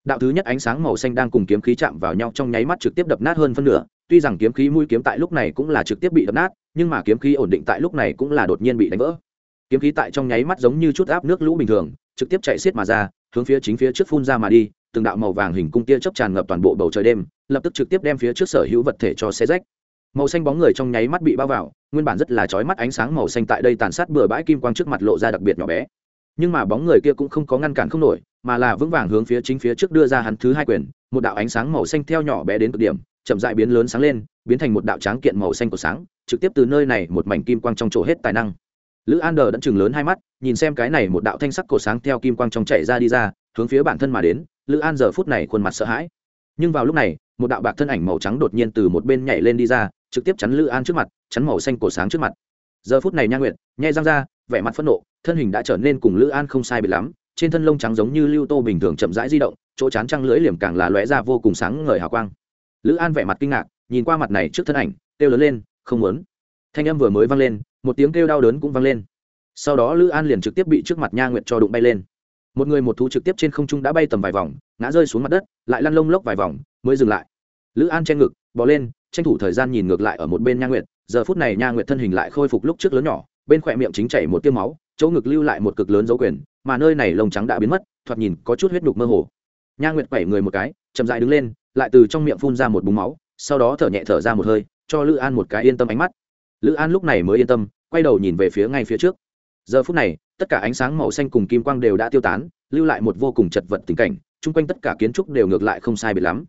Đạo thứ nhất ánh sáng màu xanh đang cùng kiếm khí chạm vào nhau trong nháy mắt trực tiếp đập nát hơn phân nửa, tuy rằng kiếm khí mũi kiếm tại lúc này cũng là trực tiếp bị đập nát, nhưng mà kiếm khí ổn định tại lúc này cũng là đột nhiên bị đánh vỡ. Kiếm khí tại trong nháy mắt giống như chút áp nước lũ bình thường, trực tiếp chạy xiết mà ra, hướng phía chính phía trước phun ra mà đi, từng đạo màu vàng hình cung tia chớp tràn ngập toàn bộ bầu trời đêm, lập tức trực tiếp đem phía trước sở hữu vật thể cho xe rách. Màu xanh bóng người trong nháy mắt bị bao vào, nguyên bản rất là chói mắt ánh sáng màu xanh tại đây tàn sát bừa bãi kim quang trước mặt lộ ra đặc biệt nhỏ bé nhưng mà bóng người kia cũng không có ngăn cản không nổi, mà là vững vàng hướng phía chính phía trước đưa ra hắn thứ hai quyền, một đạo ánh sáng màu xanh theo nhỏ bé đến cực điểm, chậm dại biến lớn sáng lên, biến thành một đạo tráng kiện màu xanh của sáng, trực tiếp từ nơi này một mảnh kim quang trong chỗ hết tài năng. Lữ an đờ đẫn chừng lớn hai mắt, nhìn xem cái này một đạo thanh sắc cổ sáng theo kim quang trong chạy ra đi ra, hướng phía bản thân mà đến, lữ an giờ phút này khuôn mặt sợ hãi. Nhưng vào lúc này, một đạo bạc thân ảnh màu trắng đột nhiên từ một bên nhảy lên đi ra, trực tiếp chắn lữ an trước mặt, chắn màu xanh cổ sáng trước mặt. Giờ phút này nha nguyệt nhai răng ra vẻ mặt phẫn nộ, thân hình đã trở nên cùng lữ an không sai biệt lắm, trên thân lông trắng giống như lưu tô bình thường chậm rãi di động, chỗ chán trăng lưỡi liềm càng là lóe ra vô cùng sáng ngời hào quang. Lữ an vẻ mặt kinh ngạc, nhìn qua mặt này trước thân ảnh, kêu lớn lên, không muốn. Thanh âm vừa mới vang lên, một tiếng kêu đau đớn cũng vang lên. Sau đó lữ an liền trực tiếp bị trước mặt nha nguyệt cho đụng bay lên. Một người một thú trực tiếp trên không trung đã bay tầm vài vòng, ngã rơi xuống mặt đất, lại lăn lông lốc vài vòng, mới dừng lại. Lữ an che ngực bỏ lên, tranh thủ thời gian nhìn ngược lại ở một bên nha nguyệt. Giờ phút này nha nguyệt thân hình lại khôi phục lúc trước lớn nhỏ bên khỏe miệng chính chảy một tiêu máu, chỗ ngực lưu lại một cực lớn dấu quyền, mà nơi này lông trắng đã biến mất, thoạt nhìn có chút huyết đục mơ hồ. Nha nguyệt quẩy người một cái, chậm dại đứng lên, lại từ trong miệng phun ra một búng máu, sau đó thở nhẹ thở ra một hơi, cho lữ an một cái yên tâm ánh mắt. Lữ an lúc này mới yên tâm, quay đầu nhìn về phía ngay phía trước. Giờ phút này, tất cả ánh sáng màu xanh cùng kim quang đều đã tiêu tán, lưu lại một vô cùng chật vật tình cảnh, chung quanh tất cả kiến trúc đều ngược lại không sai biệt lắm.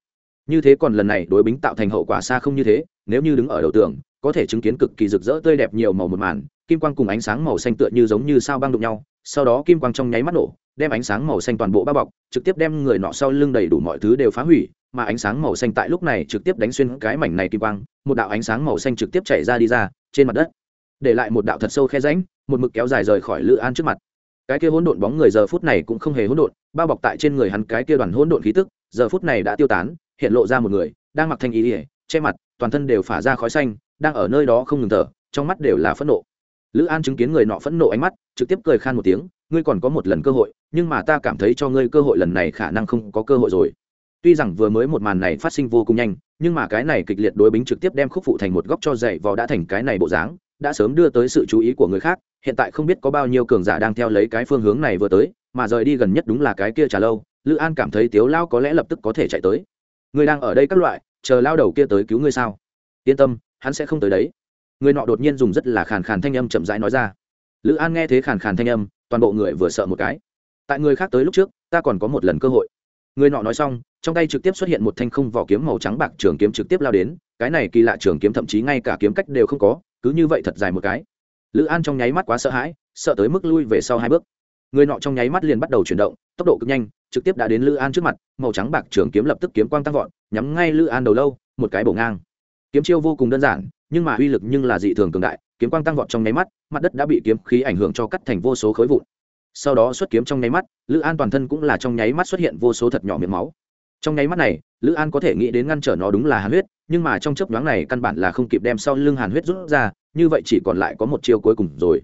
Như thế còn lần này đối bính tạo thành hậu quả xa không như thế, nếu như đứng ở đầu tường, có thể chứng kiến cực kỳ rực rỡ tươi đẹp nhiều màu một màn kim quang cùng ánh sáng màu xanh tựa như giống như sao băng đụng nhau, sau đó kim quang trong nháy mắt nổ, đem ánh sáng màu xanh toàn bộ bao bọc, trực tiếp đem người nọ sau lưng đầy đủ mọi thứ đều phá hủy, mà ánh sáng màu xanh tại lúc này trực tiếp đánh xuyên cái mảnh này kim quang, một đạo ánh sáng màu xanh trực tiếp chảy ra đi ra, trên mặt đất. Để lại một đạo thật sâu khe rãnh, một mực kéo dài rời khỏi lữ an trước mặt. Cái kia hỗn độn bóng người giờ phút này cũng không hề hỗn độn, bao bọc tại trên người hắn cái kia đoàn hỗn độn khí tức, giờ phút này đã tiêu tán, hiện lộ ra một người, đang mặc thanh ý ỉa che mặt, toàn thân đều phả ra khói xanh, đang ở nơi đó không ngừng thở, trong mắt đều là phẫn nộ lữ an chứng kiến người nọ phẫn nộ ánh mắt, trực tiếp cười khan một tiếng, ngươi còn có một lần cơ hội, nhưng mà ta cảm thấy cho ngươi cơ hội lần này khả năng không có cơ hội rồi. Tuy rằng vừa mới một màn này phát sinh vô cùng nhanh, nhưng mà cái này kịch liệt đối bính trực tiếp đem khúc phụ thành một góc cho dậy vào đã thành cái này bộ dáng, đã sớm đưa tới sự chú ý của người khác, hiện tại không biết có bao nhiêu cường giả đang theo lấy cái phương hướng này vừa tới, mà rời đi gần nhất đúng là cái kia trả lâu, lữ an cảm thấy tiếu lao có lẽ lập tức có thể chạy tới. Người đang ở đây các loại, chờ lao đầu kia tới cứu ngươi sao? Yên tâm, hắn sẽ không tới đấy người nọ đột nhiên dùng rất là khàn khàn thanh âm chậm rãi nói ra. Lữ an nghe thế khàn khàn thanh âm, toàn bộ người vừa sợ một cái. Tại người khác tới lúc trước, ta còn có một lần cơ hội. Người nọ nói xong, trong tay trực tiếp xuất hiện một thanh không vỏ kiếm màu trắng bạc trường kiếm trực tiếp lao đến, cái này kỳ lạ trường kiếm thậm chí ngay cả kiếm cách đều không có, cứ như vậy thật dài một cái. Lữ an trong nháy mắt quá sợ hãi, sợ tới mức lui về sau hai bước. Người nọ trong nháy mắt liền bắt đầu chuyển động, tốc độ cực nhanh, trực tiếp đã đến lữ an trước mặt, màu trắng bạc trường kiếm lập tức kiếm quang tăng vọt, nhắm ngay lữ an đầu lâu, một cái bổ ngang. Kiếm chiêu vô cùng đơn giản nhưng mà uy lực nhưng là dị thường cường đại, kiếm quang tăng vọt trong nháy mắt, mặt đất đã bị kiếm khí ảnh hưởng cho cắt thành vô số khối vụn. Sau đó xuất kiếm trong nháy mắt, lữ an toàn thân cũng là trong nháy mắt xuất hiện vô số thật nhỏ miệng máu. Trong nháy mắt này, lữ an có thể nghĩ đến ngăn trở nó đúng là hàn huyết, nhưng mà trong chớp nhoáng này căn bản là không kịp đem sau lưng hàn huyết rút ra, như vậy chỉ còn lại có một chiêu cuối cùng rồi.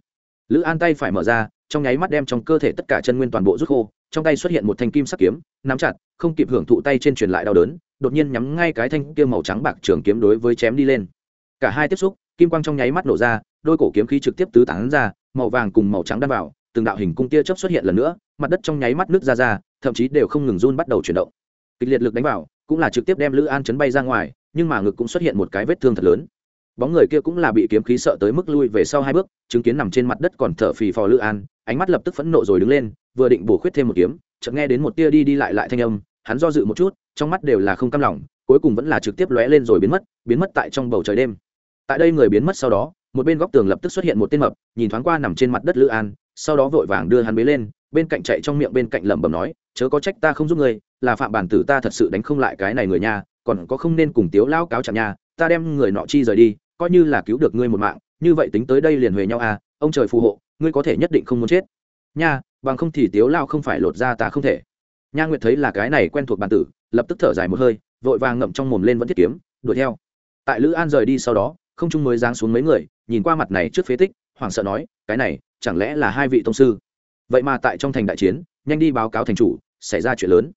Lữ an tay phải mở ra, trong nháy mắt đem trong cơ thể tất cả chân nguyên toàn bộ rút khô, trong tay xuất hiện một thanh kim sắc kiếm, nắm chặt, không kịp hưởng thụ tay trên truyền lại đau đớn, đột nhiên nhắm ngay cái thanh kia màu trắng bạc trường kiếm đối với chém đi lên cả hai tiếp xúc, kim quang trong nháy mắt nổ ra, đôi cổ kiếm khí trực tiếp tứ tán ra, màu vàng cùng màu trắng đan vào, từng đạo hình cung tia chớp xuất hiện lần nữa, mặt đất trong nháy mắt nước ra ra, thậm chí đều không ngừng run bắt đầu chuyển động. Kịch liệt lực đánh vào, cũng là trực tiếp đem lữ an chấn bay ra ngoài, nhưng mà ngực cũng xuất hiện một cái vết thương thật lớn. Bóng người kia cũng là bị kiếm khí sợ tới mức lui về sau hai bước, chứng kiến nằm trên mặt đất còn thở phì phò lữ an, ánh mắt lập tức phẫn nộ rồi đứng lên, vừa định bổ khuyết thêm một kiếm, chợt nghe đến một tia đi đi lại lại thanh âm, hắn do dự một chút, trong mắt đều là không cam lòng, cuối cùng vẫn là trực tiếp lóe lên rồi biến mất biến mất tại trong bầu trời đêm tại đây người biến mất sau đó, một bên góc tường lập tức xuất hiện một tên mập, nhìn thoáng qua nằm trên mặt đất lữ an, sau đó vội vàng đưa hắn bế lên, bên cạnh chạy trong miệng bên cạnh lẩm bẩm nói, chớ có trách ta không giúp ngươi, là phạm bản tử ta thật sự đánh không lại cái này người nhà còn có không nên cùng tiếu lao cáo chạm nhà ta đem người nọ chi rời đi, coi như là cứu được ngươi một mạng, như vậy tính tới đây liền huề nhau à ông trời phù hộ, ngươi có thể nhất định không muốn chết. Nha, bằng không thì tiếu lao không phải lột ra ta không thể. Nha nguyệt thấy là cái này quen thuộc bản tử, lập tức thở dài một hơi, vội vàng ngậm trong mồm lên vẫn thiết kiếm, đuổi theo. Tại lữ an rời đi sau đó không trung mới giáng xuống mấy người, nhìn qua mặt này trước phế tích, hoảng sợ nói, cái này, chẳng lẽ là hai vị tông sư? Vậy mà tại trong thành đại chiến, nhanh đi báo cáo thành chủ, xảy ra chuyện lớn.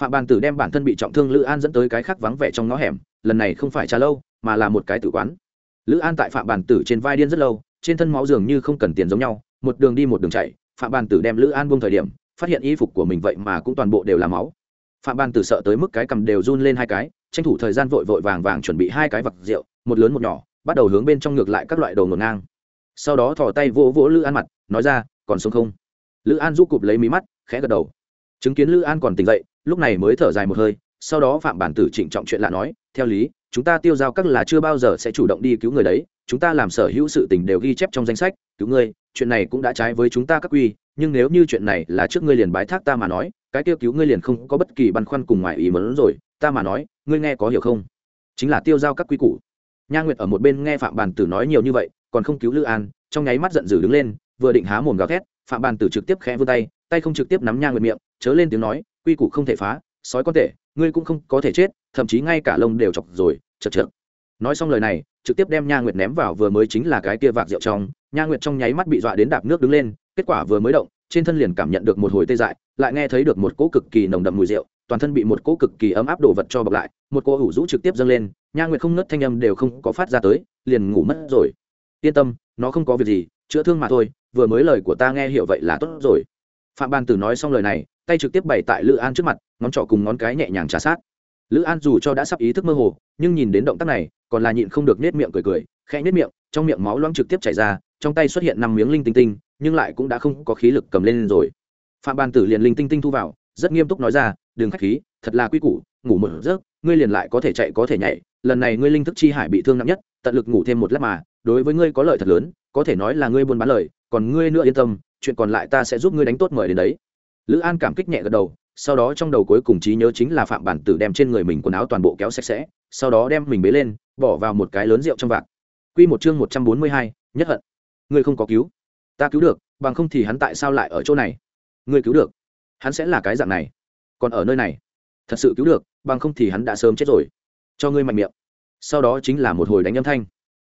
Phạm bàn tử đem bản thân bị trọng thương lữ an dẫn tới cái khác vắng vẻ trong ngõ hẻm, lần này không phải trà lâu, mà là một cái tử quán. Lữ an tại phạm bàn tử trên vai điên rất lâu, trên thân máu dường như không cần tiền giống nhau, một đường đi một đường chạy, phạm bàn tử đem lữ an buông thời điểm, phát hiện y phục của mình vậy mà cũng toàn bộ đều là máu. Phạm bàn tử sợ tới mức cái cầm đều run lên hai cái, tranh thủ thời gian vội vội vàng vàng chuẩn bị hai cái vặc rượu, một lớn một nhỏ bắt đầu hướng bên trong ngược lại các loại đồ ngổn ngang. Sau đó thò tay vỗ vỗ lữ an mặt, nói ra, còn sống không? Lữ an giúp cụp lấy mí mắt, khẽ gật đầu. Chứng kiến lữ an còn tỉnh dậy, lúc này mới thở dài một hơi, sau đó phạm bản tử trịnh trọng chuyện lạ nói, theo lý, chúng ta tiêu giao các là chưa bao giờ sẽ chủ động đi cứu người đấy, chúng ta làm sở hữu sự tình đều ghi chép trong danh sách, cứu ngươi chuyện này cũng đã trái với chúng ta các quy, nhưng nếu như chuyện này là trước ngươi liền bái thác ta mà nói, cái tiêu cứu ngươi liền không có bất kỳ băn khoăn cùng ngoài ý mớn rồi, ta mà nói, ngươi nghe có hiểu không? Chính là tiêu giao các quy củ nha nguyệt ở một bên nghe phạm Bàn tử nói nhiều như vậy, còn không cứu lữ an, trong nháy mắt giận dữ đứng lên, vừa định há mồm gào thét, phạm Bàn tử trực tiếp khẽ vươn tay tay không trực tiếp nắm nha nguyệt miệng, chớ lên tiếng nói, quy củ không thể phá, sói con thể ngươi cũng không có thể chết, thậm chí ngay cả lông đều chọc rồi chật chật nói xong lời này, trực tiếp đem nha nguyệt ném vào vừa mới chính là cái kia vạc rượu trong, nha nguyệt trong nháy mắt bị dọa đến đạp nước đứng lên, kết quả vừa mới động, trên thân liền cảm nhận được một hồi tê dại, lại nghe thấy được một cỗ cực kỳ nồng đậm mùi rượu, toàn thân bị một cỗ cực kỳ ấm áp đổ vật cho bọc lại, một cỗ ủ rũ trực tiếp dâng lên nha nguyệt không nớt thanh âm đều không có phát ra tới, liền ngủ mất rồi. Yên tâm, nó không có việc gì, chữa thương mà thôi, vừa mới lời của ta nghe hiểu vậy là tốt rồi. Phạm ban tử nói xong lời này, tay trực tiếp bày tại lữ an trước mặt, ngón trỏ cùng ngón cái nhẹ nhàng trà sát. Lữ an dù cho đã sắp ý thức mơ hồ, nhưng nhìn đến động tác này, còn là nhịn không được nết miệng cười cười, khẽ nết miệng, trong miệng máu loãng trực tiếp chảy ra, trong tay xuất hiện năm miếng linh tinh tinh, nhưng lại cũng đã không có khí lực cầm lên rồi. Phạm ban tử liền linh tinh tinh thu vào, rất nghiêm túc nói ra, đừng khách khí, thật là quy củ, ngủ một giấc ngươi liền lại có thể chạy có thể nhảy, lần này ngươi linh thức chi hải bị thương nặng nhất, tận lực ngủ thêm một lát mà, đối với ngươi có lợi thật lớn, có thể nói là ngươi buôn bán lời, còn ngươi nữa yên tâm, chuyện còn lại ta sẽ giúp ngươi đánh tốt mời đến đấy. Lữ an cảm kích nhẹ gật đầu, sau đó trong đầu cuối cùng trí nhớ chính là phạm bản tử đem trên người mình quần áo toàn bộ kéo sạch sẽ, sau đó đem mình bế lên, bỏ vào một cái lớn rượu trong vạc. Q một chương một trăm bốn mươi hai, nhất hận. Ngươi không có cứu. Ta cứu được, bằng không thì hắn tại sao lại ở chỗ này? Ngươi cứu được. Hắn sẽ là cái dạng này. Còn ở nơi này thật sự cứu được, bằng không thì hắn đã sớm chết rồi. Cho ngươi mạnh miệng. Sau đó chính là một hồi đánh âm thanh.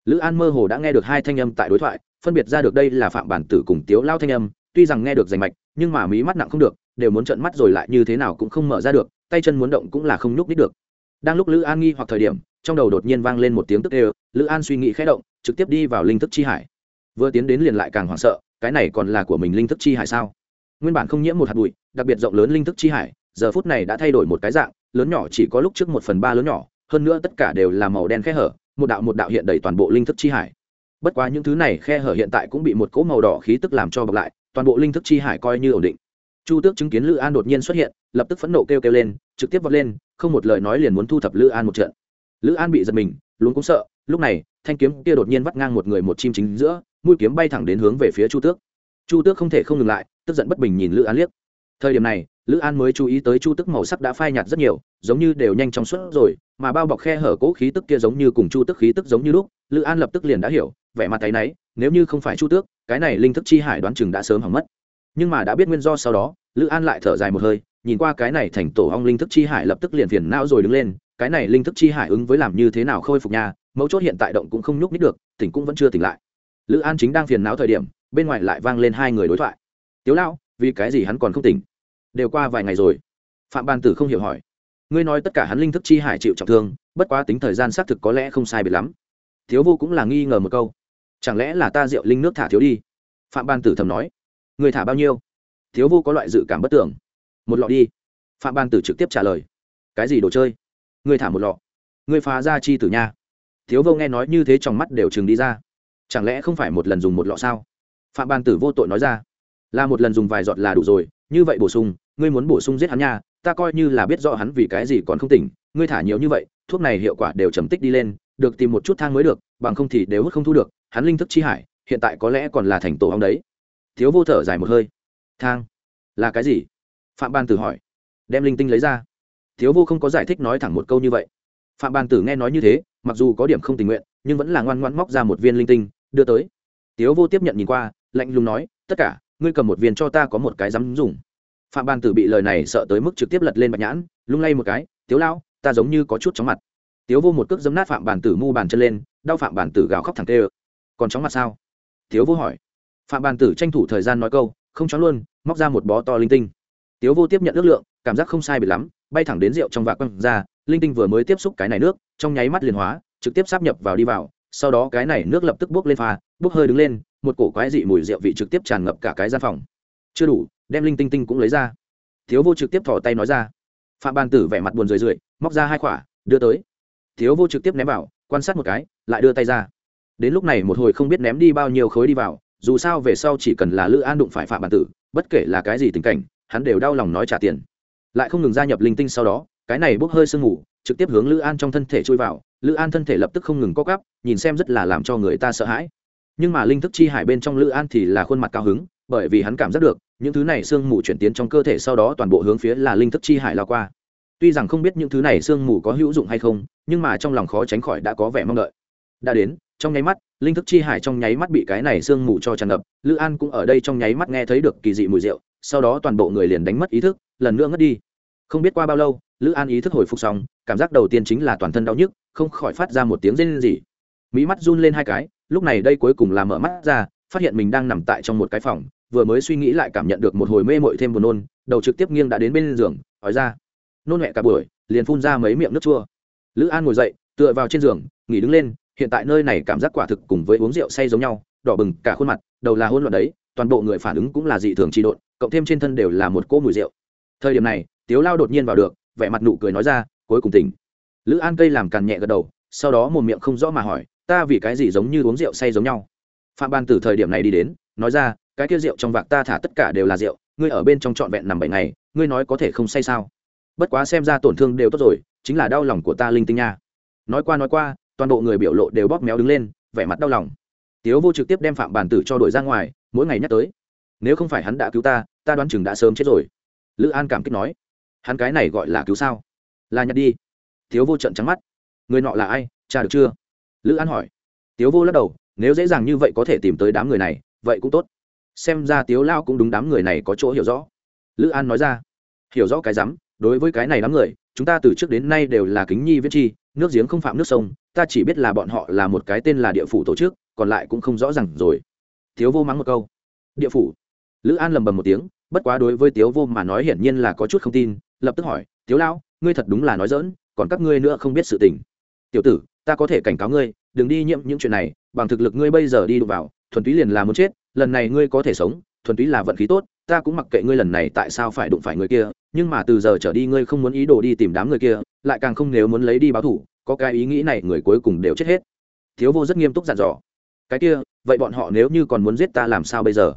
Lữ an mơ hồ đã nghe được hai thanh âm tại đối thoại, phân biệt ra được đây là phạm bản tử cùng tiếu lao thanh âm, tuy rằng nghe được rành mạch, nhưng mà mí mắt nặng không được, đều muốn trợn mắt rồi lại như thế nào cũng không mở ra được, tay chân muốn động cũng là không nhúc nít được. Đang lúc lữ an nghi hoặc thời điểm, trong đầu đột nhiên vang lên một tiếng tức đều, lữ an suy nghĩ khẽ động, trực tiếp đi vào linh thức chi hải. Vừa tiến đến liền lại càng hoảng sợ, cái này còn là của mình linh thức chi hải sao? Nguyên bản không nhiễm một hạt bụi, đặc biệt rộng lớn linh thức chi hải giờ phút này đã thay đổi một cái dạng, lớn nhỏ chỉ có lúc trước một phần ba lớn nhỏ, hơn nữa tất cả đều là màu đen khe hở, một đạo một đạo hiện đầy toàn bộ linh thức chi hải. Bất quá những thứ này khe hở hiện tại cũng bị một cỗ màu đỏ khí tức làm cho bọc lại, toàn bộ linh thức chi hải coi như ổn định. Chu tước chứng kiến lữ an đột nhiên xuất hiện, lập tức phẫn nộ kêu kêu lên, trực tiếp vọt lên, không một lời nói liền muốn thu thập lữ an một trận. Lữ an bị giật mình luôn cũng sợ, lúc này, thanh kiếm kia đột nhiên vắt ngang một người một chim chính giữa, mũi kiếm bay thẳng đến hướng về phía chu tước. Chu tước không thể không ngừng lại, tức giận bất bình nhìn lữ an liếc. Thời điểm này lữ an mới chú ý tới chu tức màu sắc đã phai nhạt rất nhiều, giống như đều nhanh chóng suốt rồi, mà bao bọc khe hở cố khí tức kia giống như cùng chu tức khí tức giống như lúc, lữ an lập tức liền đã hiểu, vẻ mặt thấy náy nếu như không phải chu tước, cái này linh thức chi hải đoán chừng đã sớm hỏng mất. Nhưng mà đã biết nguyên do sau đó, lữ an lại thở dài một hơi, nhìn qua cái này thành tổ hong linh thức chi hải lập tức liền phiền não rồi đứng lên, cái này linh thức chi hải ứng với làm như thế nào khôi phục nhà mấu chốt hiện tại động cũng không nhúc nít được, tỉnh cũng vẫn chưa tỉnh lại. Lữ an chính đang phiền não thời điểm, bên ngoài lại vang lên hai người đối thoại. Tiếu lao vì cái gì hắn còn không tỉnh? Đều qua vài ngày rồi. Phạm ban tử không hiểu hỏi. Ngươi nói tất cả hắn linh thức chi hải chịu trọng thương, bất quá tính thời gian xác thực có lẽ không sai biệt lắm. Thiếu vô cũng là nghi ngờ một câu. Chẳng lẽ là ta rượu linh nước thả thiếu đi? Phạm ban tử thầm nói. Người thả bao nhiêu? Thiếu vô có loại dự cảm bất tưởng. Một lọ đi. Phạm ban tử trực tiếp trả lời. Cái gì đồ chơi? Người thả một lọ. Người phá ra chi tử nha. Thiếu vô nghe nói như thế trong mắt đều chừng đi ra. Chẳng lẽ không phải một lần dùng một lọ sao? Phạm ban tử vô tội nói ra là một lần dùng vài giọt là đủ rồi, như vậy bổ sung, ngươi muốn bổ sung giết hắn nha, ta coi như là biết rõ hắn vì cái gì còn không tỉnh, ngươi thả nhiều như vậy, thuốc này hiệu quả đều trầm tích đi lên, được tìm một chút thang mới được, bằng không thì đều hút không thu được, hắn linh thức chi hải, hiện tại có lẽ còn là thành tổ ong đấy. Thiếu vô thở dài một hơi. Thang? Là cái gì? Phạm ban tử hỏi. Đem linh tinh lấy ra. Thiếu vô không có giải thích nói thẳng một câu như vậy. Phạm ban tử nghe nói như thế, mặc dù có điểm không tình nguyện, nhưng vẫn là ngoan ngoãn móc ra một viên linh tinh, đưa tới. Tiếu vô tiếp nhận nhìn qua, lạnh lùng nói, tất cả ngươi cầm một viên cho ta có một cái dám dùng. Phạm ban tử bị lời này sợ tới mức trực tiếp lật lên bạch nhãn, lung lay một cái, tiếu lao ta giống như có chút chóng mặt. Tiếu vô một cước dấm nát phạm bản tử mu bàn chân lên, đau phạm bản tử gào khóc thẳng tê ơ. Còn chóng mặt sao? Tiếu vô hỏi. Phạm bản tử tranh thủ thời gian nói câu, không chóng luôn, móc ra một bó to linh tinh. Tiếu vô tiếp nhận ước lượng, cảm giác không sai biệt lắm, bay thẳng đến rượu trong vạc quăng ra, linh tinh vừa mới tiếp xúc cái này nước, trong nháy mắt liền hóa, trực tiếp sáp nhập vào đi vào, sau đó cái này nước lập tức bốc lên pha bốc hơi đứng lên một cổ quái dị mùi rượu vị trực tiếp tràn ngập cả cái gian phòng. Chưa đủ, đem linh tinh tinh cũng lấy ra. Thiếu vô trực tiếp thỏ tay nói ra. Phạm ban tử vẻ mặt buồn rười rượi, móc ra hai khỏa đưa tới. Thiếu vô trực tiếp ném vào, quan sát một cái, lại đưa tay ra. Đến lúc này một hồi không biết ném đi bao nhiêu khối đi vào, dù sao về sau chỉ cần là lữ an đụng phải phạm bản tử, bất kể là cái gì tình cảnh, hắn đều đau lòng nói trả tiền. Lại không ngừng gia nhập linh tinh sau đó, cái này bốc hơi sương ngủ trực tiếp hướng lữ an trong thân thể trôi vào. Lữ an thân thể lập tức không ngừng co cắp nhìn xem rất là làm cho người ta sợ hãi nhưng mà linh thức chi hải bên trong lữ an thì là khuôn mặt cao hứng, bởi vì hắn cảm giác được, những thứ này sương mù chuyển tiến trong cơ thể sau đó toàn bộ hướng phía là linh thức chi hải lao qua. Tuy rằng không biết những thứ này sương mù có hữu dụng hay không, nhưng mà trong lòng khó tránh khỏi đã có vẻ mong đợi. Đã đến, trong nháy mắt, linh thức chi hải trong nháy mắt bị cái này sương mù cho tràn ngập, lữ an cũng ở đây trong nháy mắt nghe thấy được kỳ dị mùi rượu, sau đó toàn bộ người liền đánh mất ý thức, lần nữa ngất đi. Không biết qua bao lâu, lữ an ý thức hồi phục xong, cảm giác đầu tiên chính là toàn thân đau nhức, không khỏi phát ra một tiếng rên rỉ. Mỹ mắt run lên hai cái lúc này đây cuối cùng là mở mắt ra, phát hiện mình đang nằm tại trong một cái phòng, vừa mới suy nghĩ lại cảm nhận được một hồi mê mội thêm buồn nôn, đầu trực tiếp nghiêng đã đến bên giường, hỏi ra, nôn mẹ cả buổi, liền phun ra mấy miệng nước chua. Lữ an ngồi dậy, tựa vào trên giường, nghỉ đứng lên, hiện tại nơi này cảm giác quả thực cùng với uống rượu say giống nhau, đỏ bừng cả khuôn mặt, đầu là hôn loạn đấy, toàn bộ người phản ứng cũng là dị thường trị độn, cộng thêm trên thân đều là một cỗ mùi rượu. Thời điểm này, tiếu lao đột nhiên vào được, vẻ mặt nụ cười nói ra, cuối cùng tỉnh. Lữ an cây làm càn nhẹ gật đầu, sau đó một miệng không rõ mà hỏi ta vì cái gì giống như uống rượu say giống nhau? Phạm ban từ thời điểm này đi đến, nói ra, cái kia rượu trong vạc ta thả tất cả đều là rượu, ngươi ở bên trong trọn vẹn nằm bảy ngày, ngươi nói có thể không say sao? Bất quá xem ra tổn thương đều tốt rồi, chính là đau lòng của ta linh tinh nha. Nói qua nói qua, toàn bộ người biểu lộ đều bóp méo đứng lên, vẻ mặt đau lòng. Tiếu vô trực tiếp đem phạm bản tử cho đổi ra ngoài, mỗi ngày nhắc tới. Nếu không phải hắn đã cứu ta ta đoán chừng đã sớm chết rồi. Lữ an cảm kích nói, hắn cái này gọi là cứu sao? Là nhặt đi. Tiếu vô trận trắng mắt. Người nọ là ai? Cha được chưa? Lữ an hỏi. Tiếu vô lắc đầu, nếu dễ dàng như vậy có thể tìm tới đám người này, vậy cũng tốt. Xem ra tiếu lao cũng đúng đám người này có chỗ hiểu rõ. Lữ an nói ra. Hiểu rõ cái rắm, đối với cái này đám người, chúng ta từ trước đến nay đều là kính nhi viết chi, nước giếng không phạm nước sông, ta chỉ biết là bọn họ là một cái tên là địa phủ tổ chức, còn lại cũng không rõ r à n g rồi. Thiếu vô mắng một câu. Địa phủ. Lữ an lầm bầm một tiếng, bất quá đối với tiếu vô mà nói hiển nhiên là có chút không tin, lập tức hỏi, tiếu lao, ngươi thật đúng là nói dỡn còn các ngươi nữa không biết sự tình. Tiểu tử ta có thể cảnh cáo ngươi, đừng đi nhiễm những chuyện này, bằng thực lực ngươi bây giờ đi đụng vào, thuần túy liền là muốn chết, lần này ngươi có thể sống, thuần túy là vận khí tốt, ta cũng mặc kệ ngươi lần này tại sao phải đụng phải người kia, nhưng mà từ giờ trở đi ngươi không muốn ý đồ đi tìm đám người kia, lại càng không nếu muốn lấy đi báo thủ, có cái ý nghĩ này người cuối cùng đều chết hết. Thiếu vô rất nghiêm túc dặn dò. Cái kia, vậy bọn họ nếu như còn muốn giết ta làm sao bây giờ?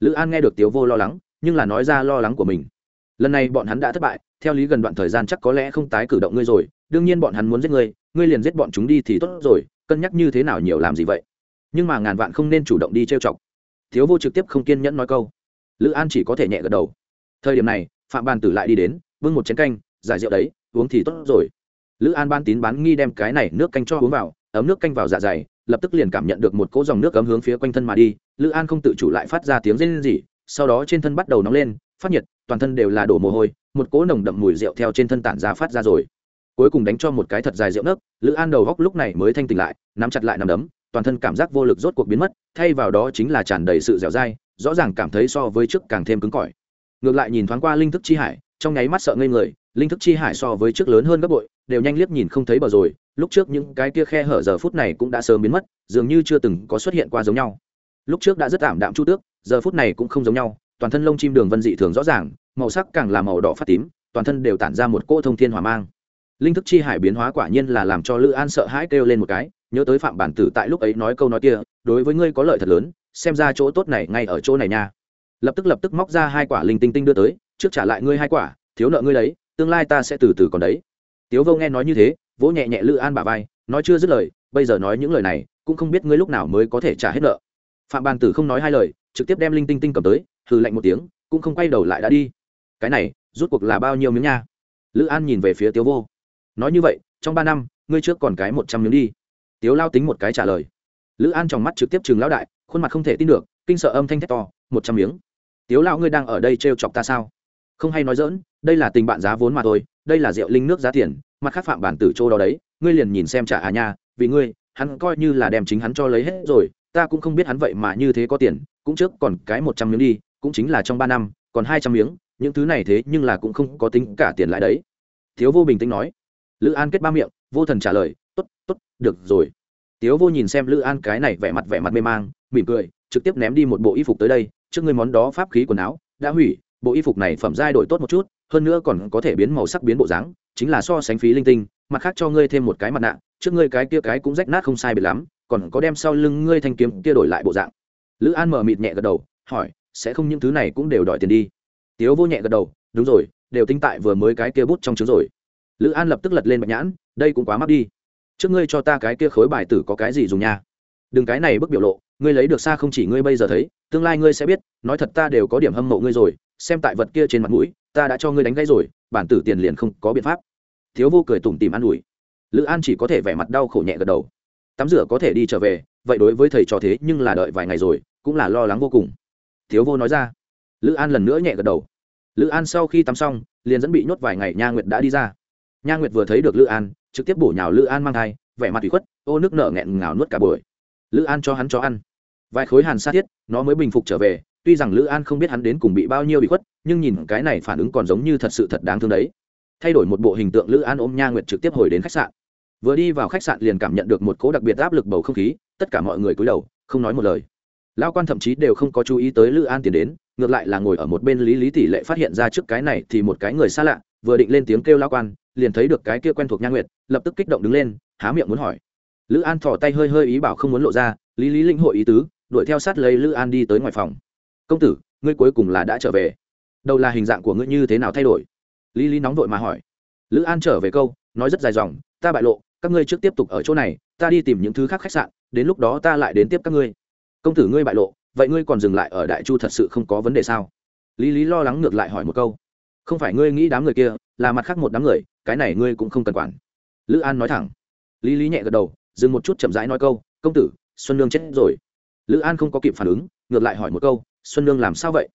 Lữ an nghe được tiếu vô lo lắng, nhưng là nói ra lo lắng của mình. Lần này bọn hắn đã thất bại theo lý gần đoạn thời gian chắc có lẽ không tái cử động ngươi rồi, đương nhiên bọn hắn muốn giết ngươi ngươi liền giết bọn chúng đi thì tốt rồi, cân nhắc như thế nào nhiều làm gì vậy. Nhưng mà ngàn vạn không nên chủ động đi trêu chọc. Thiếu vô trực tiếp không kiên nhẫn nói câu. Lữ an chỉ có thể nhẹ gật đầu. Thời điểm này, phạm bàn tử lại đi đến vương một chén canh, giải rượu đấy, uống thì tốt rồi. Lữ an ban tín bán nghi đem cái này nước canh cho uống vào, ấm nước canh vào dạ dày, lập tức liền cảm nhận được một cỗ dòng nước ấm hướng phía quanh thân mà đi. Lữ an không tự chủ lại phát ra tiếng rên rỉ, sau đó trên thân bắt đầu nóng lên, phát nhiệt toàn thân đều là đổ mồ hôi, một cỗ nồng đậm mùi rượu theo trên thân tản ra phát ra rồi. Cuối cùng đánh cho một cái thật dài rượu nấc, lữ an đầu góc lúc này mới thanh tỉnh lại, nắm chặt lại nằm đấm, toàn thân cảm giác vô lực rốt cuộc biến mất, thay vào đó chính là tràn đầy sự dẻo dai, rõ ràng cảm thấy so với trước càng thêm cứng cỏi. Ngược lại nhìn thoáng qua linh thức chi hải, trong nháy mắt sợ ngây người, linh thức chi hải so với trước lớn hơn gấp bội, đều nhanh liếc nhìn không thấy bờ rồi, lúc trước những cái kia khe hở giờ phút này cũng đã sớm biến mất, dường như chưa từng có xuất hiện qua giống nhau. Lúc trước đã rất ảm đạm chu tước, giờ phút này cũng không giống nhau toàn thân lông chim đường vân dị thường rõ ràng, màu sắc càng là màu đỏ phát tím, toàn thân đều tản ra một cỗ thông thiên hỏa mang. Linh thức chi hải biến hóa quả nhiên là làm cho lữ an sợ hãi kêu lên một cái, nhớ tới phạm bản tử tại lúc ấy nói câu nói kia, đối với ngươi có lợi thật lớn, xem ra chỗ tốt này ngay ở chỗ này nha. Lập tức lập tức móc ra hai quả linh tinh tinh đưa tới, trước trả lại ngươi hai quả, thiếu nợ ngươi đấy, tương lai ta sẽ từ từ còn đấy. Tiếu vô nghe nói như thế, vỗ nhẹ nhẹ lữ an bà vai, nói chưa dứt lời, bây giờ nói những lời này, cũng không biết ngươi lúc nào mới có thể trả hết nợ. Phạm bàn tử không nói hai lời, trực tiếp đem linh tinh tinh cầm tới hừ lạnh một tiếng, cũng không quay đầu lại đã đi. Cái này, rút cuộc là bao nhiêu miếng nha? Lữ an nhìn về phía tiếu vô. Nói như vậy, trong ba năm, ngươi trước còn cái một trăm miếng đi. Tiếu lao tính một cái trả lời. Lữ an trong mắt trực tiếp chừng lão đại, khuôn mặt không thể tin được, kinh sợ âm thanh thét to, một trăm miếng. Tiếu lao, ngươi đang ở đây trêu chọc ta sao? Không hay nói dỡn đây là tình bạn giá vốn mà thôi, đây là rượu linh nước giá tiền, mặt khác phạm bản tử châu đó đấy, ngươi liền nhìn xem trả à nha, vì ngươi, hắn coi như là đem chính hắn cho lấy hết rồi, ta cũng không biết hắn vậy mà như thế có tiền, cũng trước còn cái một trăm miếng đi cũng chính là trong ba năm, còn hai trăm miếng, những thứ này thế nhưng là cũng không có tính cả tiền lại đấy. Thiếu vô bình tĩnh nói. Lữ an kết ba miệng, vô thần trả lời t ố t t ố t được rồi. Tiếu vô nhìn xem lữ an cái này vẻ mặt vẻ mặt mê mang, mỉm cười, trực tiếp ném đi một bộ y phục tới đây, trước người món đó pháp khí quần áo, đã hủy, bộ y phục này phẩm giai đổi tốt một chút, hơn nữa còn có thể biến màu sắc biến bộ dáng, chính là so sánh phí linh tinh, mặt khác cho ngươi thêm một cái mặt nạ, trước ngươi cái kia cái cũng rách nát không sai biệt lắm, còn có đem sau lưng ngươi thanh kiếm kia đổi lại bộ dạng. Lữ an mở mịt nhẹ gật đầu, hỏi sẽ không những thứ này cũng đều đòi tiền đi. Tiếu vô nhẹ gật đầu, đúng rồi, đều tính tại vừa mới cái kia bút trong trứng rồi. Lữ an lập tức lật lên bạch nhãn, đây cũng quá mắc đi. Trước ngươi cho ta cái kia khối bài tử có cái gì dùng nha? Đừng cái này bức biểu lộ, ngươi lấy được xa không chỉ ngươi bây giờ thấy, tương lai ngươi sẽ biết, nói thật ta đều có điểm hâm mộ ngươi rồi, xem tại vật kia trên mặt mũi, ta đã cho ngươi đánh gãy rồi, bản tử tiền liền không có biện pháp. Thiếu vô cười tủm tìm an ủi. Lữ an chỉ có thể vẻ mặt đau khổ nhẹ gật đầu. Tắm rửa có thể đi trở về, vậy đối với thầy trò thế nhưng là đợi vài ngày rồi, cũng là lo lắng vô cùng thiếu vô nói ra. Lữ an lần nữa nhẹ gật đầu. Lữ an sau khi tắm xong, liền dẫn bị nhốt vài ngày nha nguyệt đã đi ra. Nha nguyệt vừa thấy được lữ an, trực tiếp bổ nhào lữ an mang thai, vẻ mặt ủy khuất, ô nước nở nghẹn ngào nuốt cả buổi. Lữ an cho hắn cho ăn. Vài khối hàn sa thiết, nó mới bình phục trở về, tuy rằng lữ an không biết hắn đến cùng bị bao nhiêu bị khuất, nhưng nhìn cái này phản ứng còn giống như thật sự thật đáng thương đấy. Thay đổi một bộ hình tượng lữ an ôm nha nguyệt trực tiếp hồi đến khách sạn. Vừa đi vào khách sạn liền cảm nhận được một cỗ đặc biệt áp lực bầu không khí, tất cả mọi người cúi đầu, không nói một lời lao quan thậm chí đều không có chú ý tới lữ an tiến đến, ngược lại là ngồi ở một bên lý lý tỷ lệ phát hiện ra trước cái này thì một cái người xa lạ, vừa định lên tiếng kêu lao quan, liền thấy được cái kia quen thuộc nha nguyệt, lập tức kích động đứng lên, há miệng muốn hỏi. Lữ an thỏ tay hơi hơi ý bảo không muốn lộ ra, lý lý linh hội ý tứ, đuổi theo sát lấy lữ an đi tới ngoài phòng. Công tử, ngươi cuối cùng là đã trở về. Đâu là hình dạng của ngươi như thế nào thay đổi? Lý lý nóng vội mà hỏi. Lữ an trở về câu, nói rất dài dòng, ta bại lộ, các ngươi trước tiếp tục ở chỗ này, ta đi tìm những thứ khác khách sạn, đến lúc đó ta lại đến tiếp các ngươi công tử ngươi bại lộ, vậy ngươi còn dừng lại ở đại chu thật sự không có vấn đề sao? Lý lý lo lắng ngược lại hỏi một câu. Không phải ngươi nghĩ đám người kia là mặt khác một đám người, cái này ngươi cũng không cần quản. Lữ an nói thẳng. Lý lý nhẹ gật đầu, dừng một chút chậm rãi nói câu, công tử, xuân nương chết rồi. Lữ an không có kịp phản ứng, ngược lại hỏi một câu, xuân nương làm sao vậy?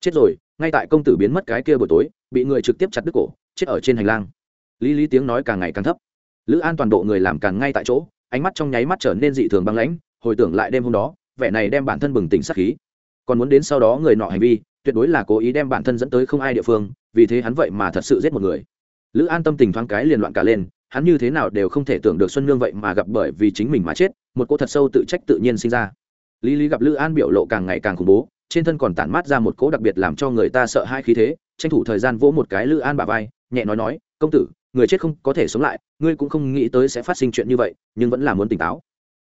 Chết rồi, ngay tại công tử biến mất cái kia buổi tối, bị người trực tiếp chặt đứt cổ, chết ở trên hành lang. Lý lý tiếng nói càng ngày càng thấp. Lữ an toàn bộ người làm càng ngay tại chỗ, ánh mắt trong nháy mắt trở nên dị thường băng lãnh, hồi tưởng lại đêm hôm đó vẻ này đem bản thân bừng tỉnh sắc khí. Còn muốn đến sau đó người nọ hành vi, tuyệt đối là cố ý đem bản thân dẫn tới không ai địa phương, vì thế hắn vậy mà thật sự giết một người. Lữ an tâm tình thoáng cái liền loạn cả lên, hắn như thế nào đều không thể tưởng được xuân nương vậy mà gặp bởi vì chính mình mà chết, một cô thật sâu tự trách tự nhiên sinh ra. Lý lý gặp lữ an biểu lộ càng ngày càng khủng bố, trên thân còn tản mát ra một cỗ đặc biệt làm cho người ta sợ hai khí thế, tranh thủ thời gian vỗ một cái lữ an bà vai, nhẹ nói nói, công tử, người chết không có thể sống lại, ngươi cũng không nghĩ tới sẽ phát sinh chuyện như vậy, nhưng vẫn là muốn tỉnh táo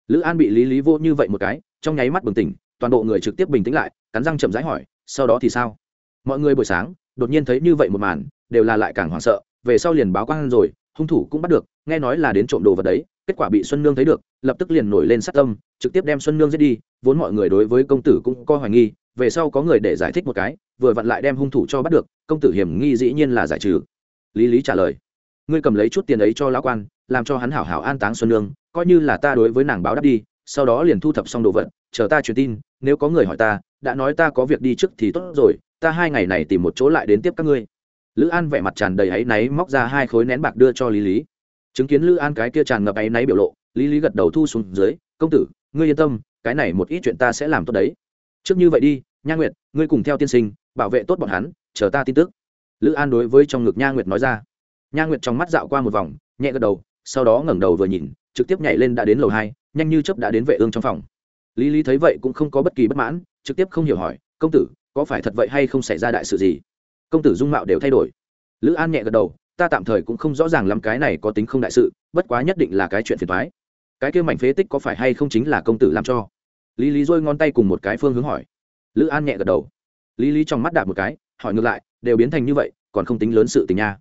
lữ an bị lý lý vô như vậy một cái, trong nháy mắt bừng tỉnh, toàn bộ người trực tiếp bình tĩnh lại, cắn răng chậm rãi hỏi, sau đó thì sao? Mọi người buổi sáng, đột nhiên thấy như vậy một màn, đều là lại càng hoảng sợ, về sau liền báo quang rồi, hung thủ cũng bắt được, nghe nói là đến trộm đồ vật đấy, kết quả bị xuân nương thấy được, lập tức liền nổi lên sát tâm, trực tiếp đem xuân nương giết đi, vốn mọi người đối với công tử cũng có hoài nghi, về sau có người để giải thích một cái, vừa vặn lại đem hung thủ cho bắt được, công tử hiểm nghi dĩ nhiên là giải trừ. Lý lý trả lời, ngươi cầm lấy chút tiền ấy cho lão quan, làm cho hắn hảo hảo an táng xuân nương coi như là ta đối với nàng báo đáp đi, sau đó liền thu thập xong đồ vật, chờ ta truyền tin, nếu có người hỏi ta, đã nói ta có việc đi trước thì tốt rồi, ta hai ngày này tìm một chỗ lại đến tiếp các ngươi. Lữ an vẻ mặt tràn đầy áy náy móc ra hai khối nén bạc đưa cho lý lý. Chứng kiến lữ an cái kia tràn ngập áy náy biểu lộ, lý lý gật đầu thu xuống dưới, công tử, ngươi yên tâm, cái này một ít chuyện ta sẽ làm tốt đấy. Trước như vậy đi, nha nguyệt, ngươi cùng theo tiên sinh, bảo vệ tốt bọn hắn, chờ ta tin tức. Lữ an đối với trong ngực nha nguyệt nói ra. Nha nguyệt trong mắt dạo qua một vòng, nhẹ gật đầu, sau đó ngẩng đầu vừa nhìn trực tiếp nhảy lên đã đến lầu hai, nhanh như chấp đã đến vệ ương trong phòng. Lý lý thấy vậy cũng không có bất kỳ bất mãn, trực tiếp không hiểu hỏi, công tử, có phải thật vậy hay không xảy ra đại sự gì? Công tử dung mạo đều thay đổi. Lữ an nhẹ gật đầu, ta tạm thời cũng không rõ ràng lắm cái này có tính không đại sự, bất quá nhất định là cái chuyện phiền thoái cái kêu mảnh phế tích có phải hay không chính là công tử làm cho? Lý lý dôi ngón tay cùng một cái phương hướng hỏi. Lữ an nhẹ gật đầu. Lý lý trong mắt đạp một cái, hỏi ngược lại, đều biến thành như vậy, còn không tính lớn sự tình nha?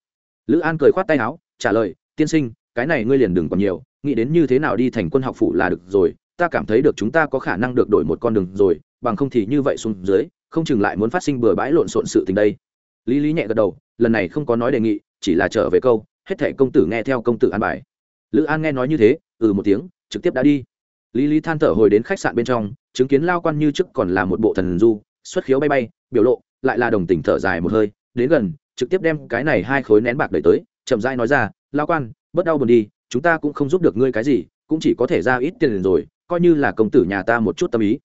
Lữ an cười khoát tay áo, trả lời, tiên sinh, cái này ngươi liền đừng còn nhiều nghĩ đến như thế nào đi thành quân học phụ là được rồi, ta cảm thấy được chúng ta có khả năng được đổi một con đường rồi, bằng không thì như vậy xuống dưới, không chừng lại muốn phát sinh bừa bãi lộn xộn sự tình đây. Lý lý nhẹ gật đầu, lần này không có nói đề nghị, chỉ là trở về câu, hết thệ công tử nghe theo công tử an bài. Lữ an nghe nói như thế ừ một tiếng, trực tiếp đã đi. Lý lý than thở hồi đến khách sạn bên trong, chứng kiến lao quan như trước còn là một bộ thần du, xuất khiếu bay bay, biểu lộ, lại là đồng tình thở dài một hơi, đến gần, trực tiếp đem cái này hai khối nén bạc đẩy tới, chậm rãi nói ra, lao quan, bớt đau buồn đi chúng ta cũng không giúp được ngươi cái gì, cũng chỉ có thể ra ít tiền rồi, coi như là công tử nhà ta một chút tâm ý.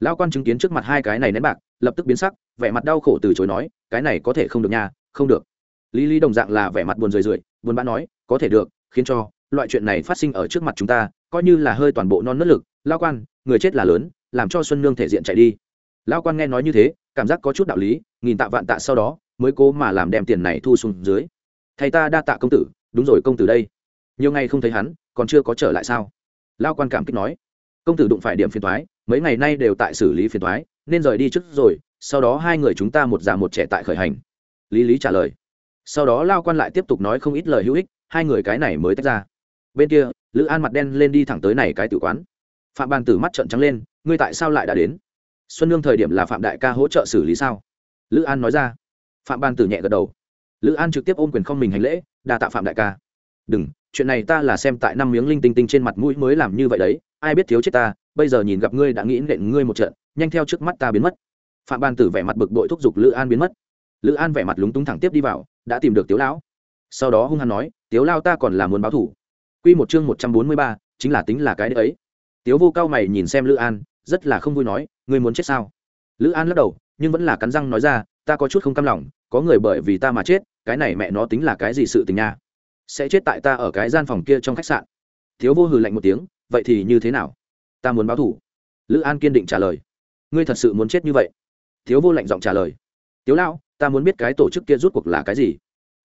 Lão quan chứng kiến trước mặt hai cái này nén bạc, lập tức biến sắc, vẻ mặt đau khổ từ chối nói, cái này có thể không được nha, không được. Lý lý đồng dạng là vẻ mặt buồn rười rượi, buồn bã nói, có thể được, khiến cho, loại chuyện này phát sinh ở trước mặt chúng ta, coi như là hơi toàn bộ non nớt lực lao quan, người chết là lớn, làm cho xuân nương thể diện chạy đi. Lao quan nghe nói như thế, cảm giác có chút đạo lý, nghìn tạ vạn tạ sau đó, mới cố mà làm đem tiền này thu xuống dưới. Thầy ta đa tạ công tử, đúng rồi công tử đây nhiều ngày không thấy hắn, còn chưa có trở lại sao? Lao quan cảm kích nói. Công tử đụng phải điểm phiền thoái mấy ngày nay đều tại xử lý phiền thoái nên rời đi trước rồi, sau đó hai người chúng ta một già một trẻ tại khởi hành. Lý lý trả lời. Sau đó lao quan lại tiếp tục nói không ít lời hữu ích, hai người cái này mới tách ra. Bên kia, lữ an mặt đen lên đi thẳng tới này cái tử quán. Phạm bàn tử mắt trợn trắng lên, ngươi tại sao lại đã đến? Xuân nương thời điểm là phạm đại ca hỗ trợ xử lý sao? Lữ an nói ra. Phạm bàn tử nhẹ gật đầu. Lữ an trực tiếp ôm quyền không mình hành lễ, đa tạ phạm đại ca. Đừng chuyện này ta là xem tại năm miếng linh tinh tinh trên mặt mũi mới làm như vậy đấy, ai biết thiếu chết ta, bây giờ nhìn gặp ngươi đã nghĩ nện ngươi một trận, nhanh theo trước mắt ta biến mất. Phạm ban tử vẻ mặt bực bội thúc giục lữ an biến mất. Lữ an vẻ mặt lúng túng thẳng tiếp đi vào, đã tìm được tiếu lão. Sau đó hung hăng nói, tiếu lao ta còn là muốn báo thủ. Q một chương một trăm bốn mươi ba, chính là tính là cái đấy tiếu vô cao mày nhìn xem lữ an, rất là không vui nói, ngươi muốn chết sao? Lữ an lắc đầu, nhưng vẫn là cắn răng nói ra, ta có chút không cam lòng, có người bởi vì ta mà chết, cái này mẹ nó tính là cái gì sự tình nha? Sẽ chết tại ta ở cái gian phòng kia trong khách sạn. Thiếu vô hừ lạnh một tiếng, vậy thì như thế nào? Ta muốn báo thủ lữ an kiên định trả lời. Ngươi thật sự muốn chết như vậy? Thiếu vô lạnh giọng trả lời. Tiếu lão, ta muốn biết cái tổ chức kia rút cuộc là cái gì?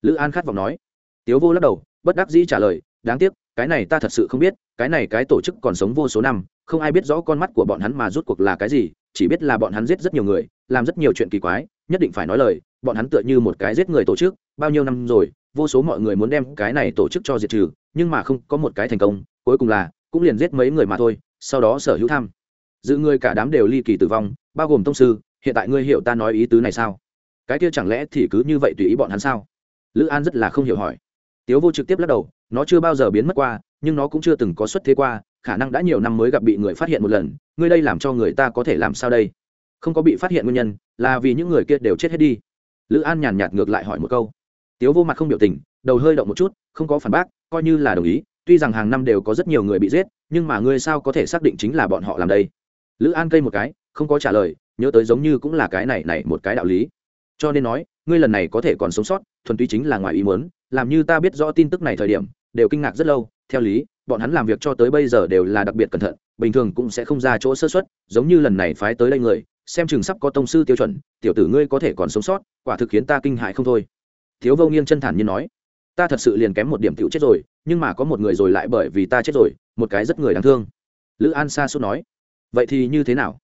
Lữ an khát vọng nói. Tiếu vô lắc đầu, bất đắc dĩ trả lời. Đáng tiếc, cái này ta thật sự không biết, cái này cái tổ chức còn sống vô số năm, không ai biết rõ con mắt của bọn hắn mà rút cuộc là cái gì, chỉ biết là bọn hắn giết rất nhiều người, làm rất nhiều chuyện kỳ quái, nhất định phải nói lời, bọn hắn tựa như một cái giết người tổ chức, bao nhiêu năm rồi vô số mọi người muốn đem cái này tổ chức cho diệt trừ, nhưng mà không có một cái thành công, cuối cùng là cũng liền giết mấy người mà thôi, sau đó sở hữu tham. Dự người cả đám đều ly kỳ tử vong, bao gồm tông sư, hiện tại ngươi hiểu ta nói ý tứ này sao? Cái kia chẳng lẽ thì cứ như vậy tùy ý bọn hắn sao? Lữ an rất là không hiểu hỏi. Tiếu vô trực tiếp lắc đầu, nó chưa bao giờ biến mất qua, nhưng nó cũng chưa từng có xuất thế qua, khả năng đã nhiều năm mới gặp bị người phát hiện một lần, ngươi đây làm cho người ta có thể làm sao đây? Không có bị phát hiện nguyên nhân, là vì những người kia đều chết hết đi. Lữ an nhàn nhạt ngược lại hỏi một câu tiếu vô mặt không biểu tình, đầu hơi động một chút, không có phản bác, coi như là đồng ý, tuy rằng hàng năm đều có rất nhiều người bị giết, nhưng mà ngươi sao có thể xác định chính là bọn họ làm đây? Lữ an cây một cái, không có trả lời, nhớ tới giống như cũng là cái này này một cái đạo lý. Cho nên nói, ngươi lần này có thể còn sống sót, thuần túy chính là ngoài ý muốn, làm như ta biết rõ tin tức này thời điểm, đều kinh ngạc rất lâu, theo lý, bọn hắn làm việc cho tới bây giờ đều là đặc biệt cẩn thận, bình thường cũng sẽ không ra chỗ sơ xuất giống như lần này phái tới đây người, xem chừng sắp có tông sư tiêu chuẩn, tiểu tử ngươi có thể còn sống sót, quả thực khiến ta kinh hại không thôi thiếu vô nghiêng chân thản như nói, ta thật sự liền kém một điểm tiểu chết rồi, nhưng mà có một người rồi lại bởi vì ta chết rồi, một cái rất người đáng thương. Lữ an xa suốt nói, vậy thì như thế nào?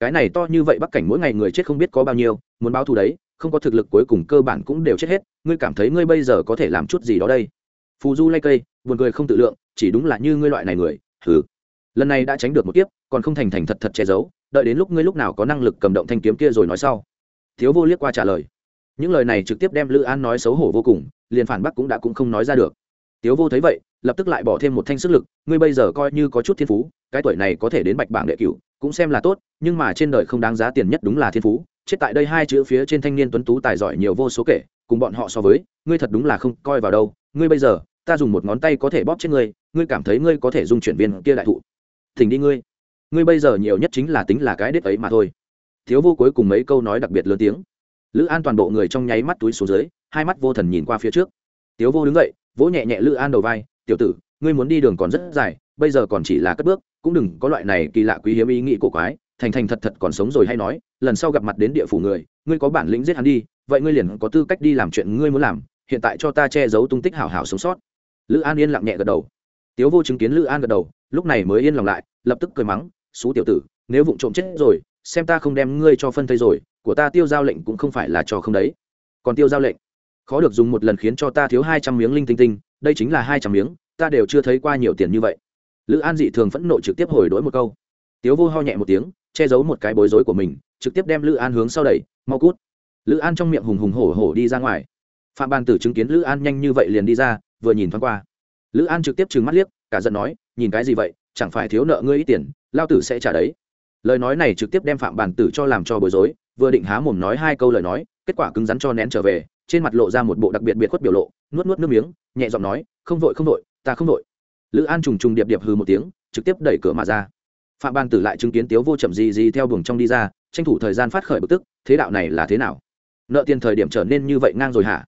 Cái này to như vậy bắc cảnh mỗi ngày người chết không biết có bao nhiêu, muốn báo thù đấy, không có thực lực cuối cùng cơ bản cũng đều chết hết, ngươi cảm thấy ngươi bây giờ có thể làm chút gì đó đây? Phù du lay cây, buồn cười không tự lượng, chỉ đúng là như ngươi loại này người thử lần này đã tránh được một kiếp, còn không thành thành thật thật che giấu, đợi đến lúc ngươi lúc nào có năng lực cầm động thanh kiếm kia rồi nói sau. Thiếu vô liếc qua trả lời những lời này trực tiếp đem lữ an nói xấu hổ vô cùng, liền phản bác cũng đã cũng không nói ra được. Tiếu vô thấy vậy, lập tức lại bỏ thêm một thanh sức lực, ngươi bây giờ coi như có chút thiên phú, cái tuổi này có thể đến bạch bảng đệ cửu, cũng xem là tốt, nhưng mà trên đời không đáng giá tiền nhất đúng là thiên phú, chết tại đây hai chữ phía trên thanh niên tuấn tú tài giỏi nhiều vô số kể, cùng bọn họ so với, ngươi thật đúng là không coi vào đâu, ngươi bây giờ, ta dùng một ngón tay có thể bóp chết ngươi ngươi cảm thấy ngươi có thể dùng chuyển viên kia đại thụ. Thỉnh đi ngươi. Ngươi bây giờ nhiều nhất chính là tính là cái đếp ấy mà thôi. Thiếu vô cuối cùng mấy câu nói đặc biệt lớn tiếng lữ an toàn bộ người trong nháy mắt túi xuống dưới, hai mắt vô thần nhìn qua phía trước. Tiếu vô đứng dậy, vỗ nhẹ nhẹ lữ an đầu vai, tiểu tử, ngươi muốn đi đường còn rất dài, bây giờ còn chỉ là cất bước, cũng đừng có loại này kỳ lạ quý hiếm ý nghĩ cổ quái, thành thành thật thật còn sống rồi hay nói, lần sau gặp mặt đến địa phủ người, ngươi có bản lĩnh giết hắn đi, vậy ngươi liền có tư cách đi làm chuyện ngươi muốn làm, hiện tại cho ta che giấu tung tích hảo hảo sống sót. Lữ an yên lặng nhẹ gật đầu. Tiếu vô chứng kiến lữ an gật đầu, lúc này mới yên lòng lại, lập tức cười mắng, xú tiểu tử, nếu vụng trộm chết rồi, xem ta không đem ngươi cho phân thây rồi của ta tiêu giao lệnh cũng không phải là cho không đấy. Còn tiêu giao lệnh, khó được dùng một lần khiến cho ta thiếu hai trăm miếng linh tinh tinh, đây chính là hai trăm miếng, ta đều chưa thấy qua nhiều tiền như vậy. Lữ an dị thường phẫn nộ trực tiếp hồi đổi một câu. Tiếu vô ho nhẹ một tiếng, che giấu một cái bối rối của mình, trực tiếp đem lữ an hướng sau đẩy, mau cút. Lữ an trong miệng hùng hùng hổ hổ đi ra ngoài. Phạm ban tử chứng kiến lữ an nhanh như vậy liền đi ra, vừa nhìn thoáng qua. Lữ an trực tiếp trừng mắt liếc, cả giận nói, nhìn cái gì vậy? Chẳng phải thiếu nợ ngươi ít tiền, lao tử sẽ trả đấy lời nói này trực tiếp đem phạm bản tử cho làm cho bối rối, vừa định há mồm nói hai câu lời nói, kết quả cứng rắn cho nén trở về, trên mặt lộ ra một bộ đặc biệt biệt khuất biểu lộ, nuốt nuốt nước miếng, nhẹ giọng nói, không vội không vội, ta không vội. Lữ an trùng trùng điệp điệp hừ một tiếng, trực tiếp đẩy cửa mà ra. Phạm ban tử lại chứng kiến tiếu vô chậm gì gì theo buồng trong đi ra, tranh thủ thời gian phát khởi bực tức, thế đạo này là thế nào? Nợ tiền thời điểm trở nên như vậy ngang rồi hả?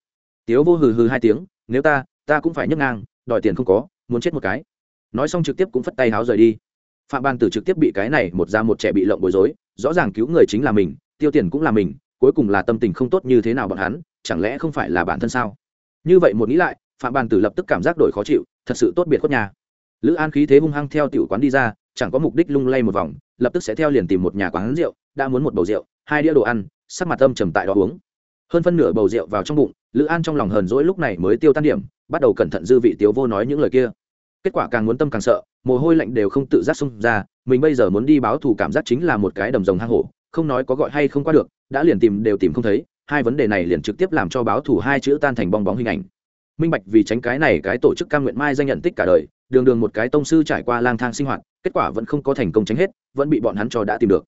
Tiếu vô hừ hừ hai tiếng, nếu ta ta cũng phải nhấc ngang, đòi tiền không có, muốn chết một cái. Nói xong trực tiếp cũng phất tay háo rời đi phạm ban tử trực tiếp bị cái này một ra một trẻ bị lộng bối rối, rõ ràng cứu người chính là mình, tiêu tiền cũng là mình, cuối cùng là tâm tình không tốt như thế nào bọn hắn, chẳng lẽ không phải là bản thân sao? Như vậy một nghĩ lại, phạm ban tử lập tức cảm giác đổi khó chịu, thật sự tốt biệt khuất nhà. Lữ an khí thế hung hăng theo tiểu quán đi ra, chẳng có mục đích lung lay một vòng, lập tức sẽ theo liền tìm một nhà quán rượu, đã muốn một bầu rượu, hai đĩa đồ ăn, sắc mặt âm trầm tại đó uống. Hơn phân nửa bầu rượu vào trong bụng, lữ an trong lòng hờn dỗi lúc này mới tiêu tan điểm, bắt đầu cẩn thận dư vị tiếu vô nói những lời kia. Kết quả càng muốn tâm càng sợ mồ hôi lạnh đều không tự giác xông ra, mình bây giờ muốn đi báo thù cảm giác chính là một cái đầm rồng hang hổ, không nói có gọi hay không qua được, đã liền tìm đều tìm không thấy, hai vấn đề này liền trực tiếp làm cho báo thù hai chữ tan thành bong bóng hình ảnh. Minh bạch vì tránh cái này cái tổ chức cam nguyện mai danh nhận tích cả đời, đường đường một cái tông sư trải qua lang thang sinh hoạt, kết quả vẫn không có thành công tránh hết, vẫn bị bọn hắn cho đã tìm được.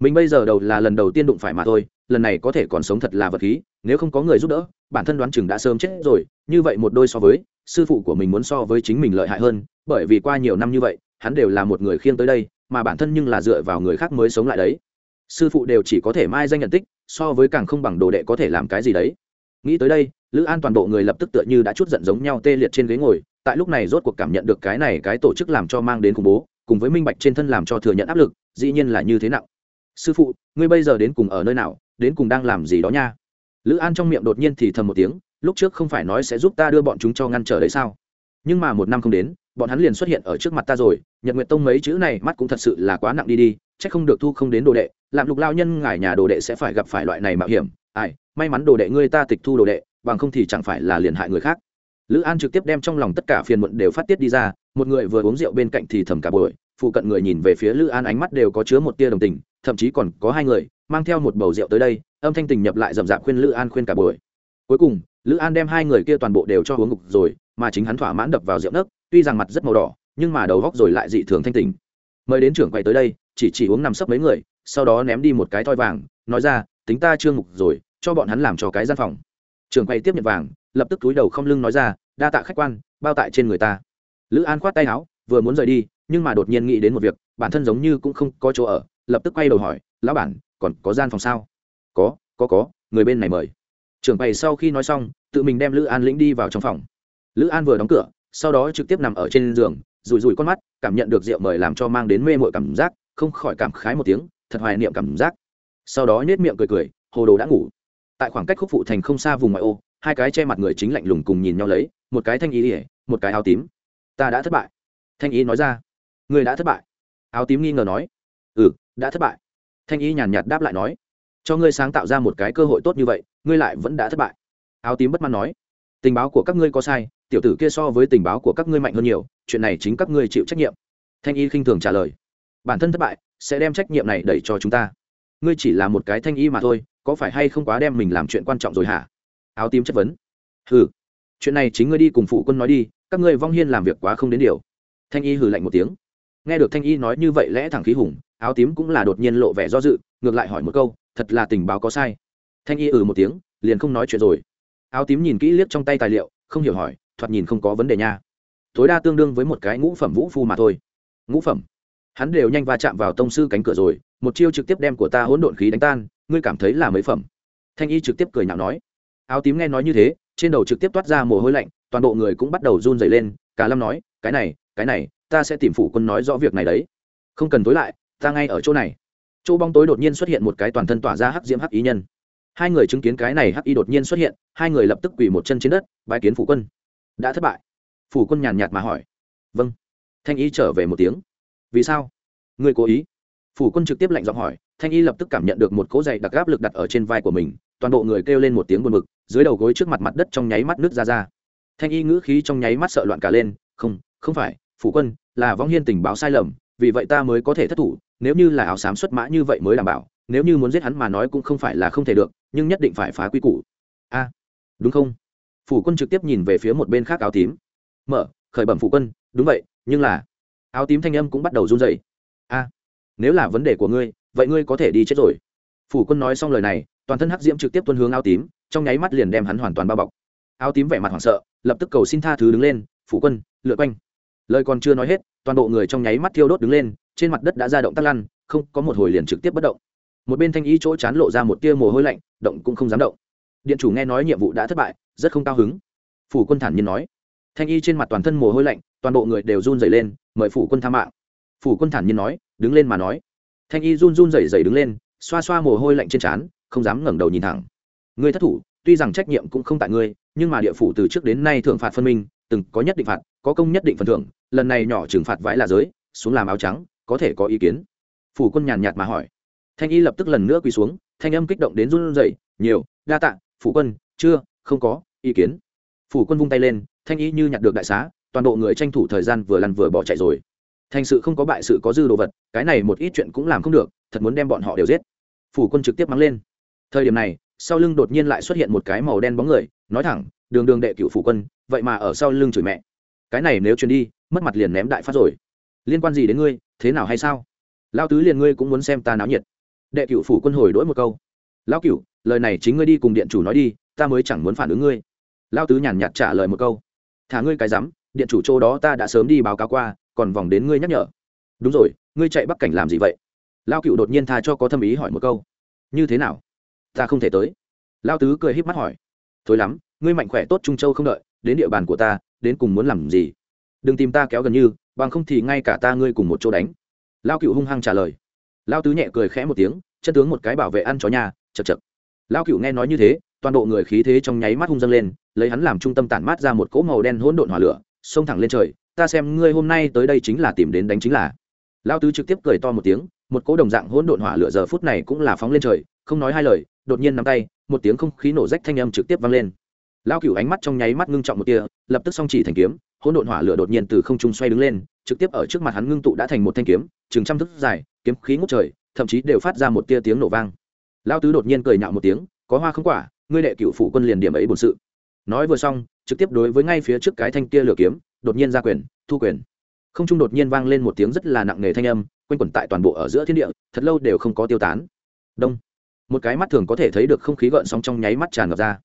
Mình bây giờ đầu là lần đầu tiên đụng phải mà thôi, lần này có thể còn sống thật là vật khí, nếu không có người giúp đỡ, bản thân đoán chừng đã sớm chết rồi, như vậy một đôi so với, sư phụ của mình muốn so với chính mình lợi hại hơn bởi vì qua nhiều năm như vậy, hắn đều là một người khiêng tới đây, mà bản thân nhưng là dựa vào người khác mới sống lại đấy. Sư phụ đều chỉ có thể mai danh nhận tích, so với càng không bằng đồ đệ có thể làm cái gì đấy. Nghĩ tới đây, lữ an toàn bộ người lập tức tựa như đã chút giận giống nhau tê liệt trên ghế ngồi, tại lúc này rốt cuộc cảm nhận được cái này cái tổ chức làm cho mang đến khủng bố, cùng với minh bạch trên thân làm cho thừa nhận áp lực, dĩ nhiên là như thế nào sư phụ, ngươi bây giờ đến cùng ở nơi nào, đến cùng đang làm gì đó nha? Lữ an trong miệng đột nhiên thì thầm một tiếng, lúc trước không phải nói sẽ giúp ta đưa bọn chúng cho ngăn trở đấy sao? Nhưng mà một năm không đến bọn hắn liền xuất hiện ở trước mặt ta rồi, nhật nguyệt tông mấy chữ này mắt cũng thật sự là quá nặng đi đi c h ắ c không được thu không đến đồ đệ làm lục lao nhân ngài nhà đồ đệ sẽ phải gặp phải loại này mạo hiểm, ai, may mắn đồ đệ ngươi ta tịch thu đồ đệ, bằng không thì chẳng phải là liền hại người khác. Lữ an trực tiếp đem trong lòng tất cả phiền muộn đều phát tiết đi ra, một người vừa uống rượu bên cạnh thì thầm cả buổi, phụ cận người nhìn về phía lữ an ánh mắt đều có chứa một tia đồng tình, thậm chí còn có hai người, mang theo một bầu rượu tới đây, âm thanh tình nhập lại rậm rạp khuyên lữ an khuyên cả buổi. Cuối cùng, lữ an đem hai người kia toàn bộ đều cho uống ngục rồi, mà chính hắn thỏa mãn đập vào rượu nấc tuy rằng mặt rất màu đỏ, nhưng mà đầu góc rồi lại dị thường thanh tình mời đến trưởng quay tới đây, chỉ chỉ uống nằm sấp mấy người, sau đó ném đi một cái thoi vàng, nói ra, tính ta trương mục rồi, cho bọn hắn làm cho cái gian phòng. Trưởng quay tiếp nhận vàng, lập tức túi đầu không lưng nói ra, đa tạ khách quan, bao tại trên người ta. Lữ an khoát tay áo, vừa muốn rời đi, nhưng mà đột nhiên nghĩ đến một việc, bản thân giống như cũng không có chỗ ở, lập tức quay đầu hỏi, lão bản, còn có gian phòng sao? Có có có, người bên này mời. Trưởng quầy sau khi nói xong, tự mình đem lữ an lĩnh đi vào trong phòng. Lữ an vừa đóng cửa sau đó trực tiếp nằm ở trên giường rùi rùi con mắt, cảm nhận được rượu mời làm cho mang đến mê mội cảm giác, không khỏi cảm khái một tiếng, thật hoài niệm cảm giác. Sau đó nhét miệng cười cười, hồ đồ đã ngủ. Tại khoảng cách khúc phụ thành không xa vùng ngoại ô, hai cái che mặt người chính lạnh lùng cùng nhìn nhau lấy, một cái thanh ý ỉa một cái áo tím. Ta đã thất bại. Thanh ý nói ra. Người đã thất bại. Áo tím nghi ngờ nói. Ừ đã thất bại. Thanh ý nhàn nhạt đáp lại nói. Cho ngươi sáng tạo ra một cái cơ hội tốt như vậy, ngươi lại vẫn đã thất bại. Áo tím bất mãn nói. Tình báo của các ngươi có sai tiểu tử kia so với tình báo của các ngươi mạnh hơn nhiều, chuyện này chính các ngươi chịu trách nhiệm. Thanh y khinh thường trả lời. Bản thân thất bại, sẽ đem trách nhiệm này đẩy cho chúng ta. Ngươi chỉ là một cái thanh y mà thôi, có phải hay không quá đem mình làm chuyện quan trọng rồi hả? Áo tím chất vấn. Hừ. Chuyện này chính ngươi đi cùng phụ quân nói đi, các ngươi vong hiên làm việc quá không đến điều. Thanh y hừ lạnh một tiếng. Nghe được thanh y nói như vậy lẽ thẳng khí hùng, áo tím cũng là đột nhiên lộ vẻ do dự, ngược lại hỏi một câu, thật là tình báo có sai? Thanh y ừ một tiếng, liền không nói chuyện rồi. Áo tím nhìn kỹ liếc trong tay tài liệu, không hiểu hỏi thoạt nhìn không có vấn đề nha. Tối đa tương đương với một cái ngũ phẩm vũ phu mà thôi. Ngũ phẩm. Hắn đều nhanh va chạm vào tông sư cánh cửa rồi, một chiêu trực tiếp đem của ta hỗn độn khí đánh tan, ngươi cảm thấy là mấy phẩm? Thanh y trực tiếp cười nhạo nói. Áo tím nghe nói như thế, trên đầu trực tiếp toát ra mồ hôi lạnh, toàn bộ người cũng bắt đầu run dày lên, cả lâm nói, cái này cái này, ta sẽ tìm phủ quân nói rõ việc này đấy. Không cần tối lại, ta ngay ở chỗ này. Chỗ bóng tối đột nhiên xuất hiện một cái toàn thân tỏa ra hắc diễm hắc ý nhân. Hai người chứng kiến cái này hắc y đột nhiên xuất hiện, hai người lập tức quỳ một chân trên đất bãi kiến phủ quân đã thất bại. Phủ quân nhàn nhạt mà hỏi. Vâng. Thanh y trở về một tiếng. Vì sao? Người cố ý? Phủ quân trực tiếp lạnh giọng hỏi. Thanh y lập tức cảm nhận được một cỗ dày đặc áp lực đặt ở trên vai của mình. Toàn bộ người kêu lên một tiếng buồn mực dưới đầu gối trước mặt mặt đất trong nháy mắt nước ra ra. Thanh y ngữ khí trong nháy mắt sợ loạn cả lên. Không không phải, phủ quân, là võng hiên tình báo sai lầm, vì vậy ta mới có thể thất thủ, nếu như là áo xám xuất mã như vậy mới đảm bảo, nếu như muốn giết hắn mà nói cũng không phải là không thể được, nhưng nhất định phải phá quy củ. A, đúng không? Phủ quân trực tiếp nhìn về phía một bên khác áo tím. Mở, khởi bẩm phủ quân, đúng vậy, nhưng là áo tím thanh âm cũng bắt đầu run dậy a, nếu là vấn đề của ngươi, vậy ngươi có thể đi chết rồi. Phủ quân nói xong lời này, toàn thân hắc diễm trực tiếp tuân hướng áo tím, trong nháy mắt liền đem hắn hoàn toàn bao bọc. Áo tím vẻ mặt hoảng sợ, lập tức cầu xin tha thứ đứng lên, phủ quân lựa quanh. Lời còn chưa nói hết, toàn bộ người trong nháy mắt thiêu đốt đứng lên, trên mặt đất đã ra động tắc lăn, không có một hồi liền trực tiếp bất động. Một bên thanh ý chỗ chán lộ ra một tia mồ hôi lạnh, động cũng không dám động điện chủ nghe nói nhiệm vụ đã thất bại, rất không cao hứng. Phủ quân thản nhiên nói. Thanh y trên mặt toàn thân mồ hôi lạnh, toàn bộ người đều run rẩy lên, mời phủ quân tha mạng. Phủ quân thản nhiên nói, đứng lên mà nói. Thanh y run run rẩy rẩy đứng lên, xoa xoa mồ hôi lạnh trên trán, không dám ngẩng đầu nhìn thẳng. Ngươi thất thủ, tuy rằng trách nhiệm cũng không tại ngươi, nhưng mà địa phủ từ trước đến nay thượng phạt phân minh, từng có nhất định phạt, có công nhất định phần thưởng, lần này nhỏ trừng phạt vãi là giới, xuống làm áo trắng, có thể có ý kiến. Phủ quân nhàn nhạt mà hỏi. Thanh y lập tức lần nữa quỳ xuống, thanh âm kích động đến run rẩy, nhiều, đa tạ phủ quân, chưa, không có, ý kiến. Phủ quân vung tay lên, thanh ý như nhặt được đại xá, toàn bộ người tranh thủ thời gian vừa lăn vừa bỏ chạy rồi. Thành sự không có bại sự có dư đồ vật, cái này một ít chuyện cũng làm không được, thật muốn đem bọn họ đều giết. Phủ quân trực tiếp mắng lên. Thời điểm này, sau lưng đột nhiên lại xuất hiện một cái màu đen bóng người, nói thẳng, đường đường đệ cựu phủ quân, vậy mà ở sau lưng chửi mẹ. Cái này nếu truyền đi, mất mặt liền ném đại phát rồi. Liên quan gì đến ngươi, thế nào hay sao? Lao tứ liền ngươi cũng muốn xem ta náo nhiệt. Đệ cựu phủ quân hồi đỗi một câu. Lão cựu lời này chính ngươi đi cùng điện chủ nói đi, ta mới chẳng muốn phản ứng ngươi. Lao tứ nhàn nhạt trả lời một câu. Thả ngươi cái rắm, điện chủ chỗ đó ta đã sớm đi báo cáo qua, còn vòng đến ngươi nhắc nhở. Đúng rồi, ngươi chạy bắc cảnh làm gì vậy? Lao cựu đột nhiên tha cho có thâm ý hỏi một câu. Như thế nào? Ta không thể tới. Lao tứ cười híp mắt hỏi. Thôi lắm, ngươi mạnh khỏe tốt trung châu không đợi, đến địa bàn của ta, đến cùng muốn làm gì? Đừng tìm ta kéo gần như, bằng không thì ngay cả ta ngươi cùng một chỗ đánh. Lao cựu hung hăng trả lời. Lao tứ nhẹ cười khẽ một tiếng, chân tướng một cái bảo vệ ăn chó nhà chật chật lao cựu nghe nói như thế, toàn bộ người khí thế trong nháy mắt hung dâng lên, lấy hắn làm trung tâm tản mát ra một cỗ màu đen hỗn độn hỏa lửa, xông thẳng lên trời, ta xem ngươi hôm nay tới đây chính là tìm đến đánh chính là. Lao tứ trực tiếp cười to một tiếng, một cỗ đồng dạng hỗn độn hỏa lửa giờ phút này cũng là phóng lên trời, không nói hai lời, đột nhiên nắm tay, một tiếng không khí nổ rách thanh âm trực tiếp vang lên. Lao cựu ánh mắt trong nháy mắt ngưng trọng một tia, lập tức song chỉ thành kiếm, hỗn độn hỏa lửa đột nhiên từ không trung xoay đứng lên, trực tiếp ở trước mặt hắn ngưng tụ đã thành một thanh kiếm chừng trăm thước dài, kiếm khí ngút trời, thậm chí đều phát ra một tia tiếng nổ vang lao tứ đột nhiên cười nhạo một tiếng, có hoa không quả, ngươi đệ cựu phủ quân liền điểm ấy bổn sự. Nói vừa xong, trực tiếp đối với ngay phía trước cái thanh kia lửa kiếm, đột nhiên ra quyền, thu quyền. Không trung đột nhiên vang lên một tiếng rất là nặng nề thanh âm, quanh quẩn tại toàn bộ ở giữa thiên địa, thật lâu đều không có tiêu tán. Đông. Một cái mắt thường có thể thấy được không khí gợn sóng trong nháy mắt tràn ngập ra.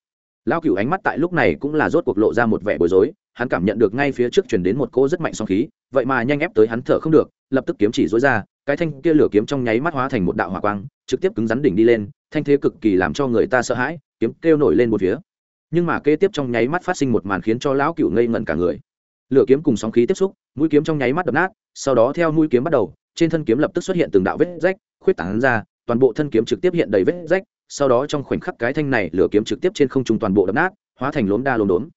Lao cựu ánh mắt tại lúc này cũng là rốt cuộc lộ ra một vẻ bối rối, hắn cảm nhận được ngay phía trước chuyển đến một cỗ rất mạnh song khí, vậy mà nhanh ép tới hắn thở không được, lập tức kiếm chỉ dối ra cái thanh kia lửa kiếm trong nháy mắt hóa thành một đạo hỏa quang, trực tiếp cứng rắn đỉnh đi lên, thanh thế cực kỳ làm cho người ta sợ hãi, kiếm kêu nổi lên một phía. Nhưng mà kế tiếp trong nháy mắt phát sinh một màn khiến cho lão cựu ngây ngẩn cả người. Lửa kiếm cùng sóng khí tiếp xúc, mũi kiếm trong nháy mắt đập nát, sau đó theo mũi kiếm bắt đầu, trên thân kiếm lập tức xuất hiện từng đạo vết rách, khuyết tán ra, toàn bộ thân kiếm trực tiếp hiện đầy vết rách, sau đó trong khoảnh khắc cái thanh này lửa kiếm trực tiếp trên không trung toàn bộ đập nát, hóa thành lốm đa lốm đốm.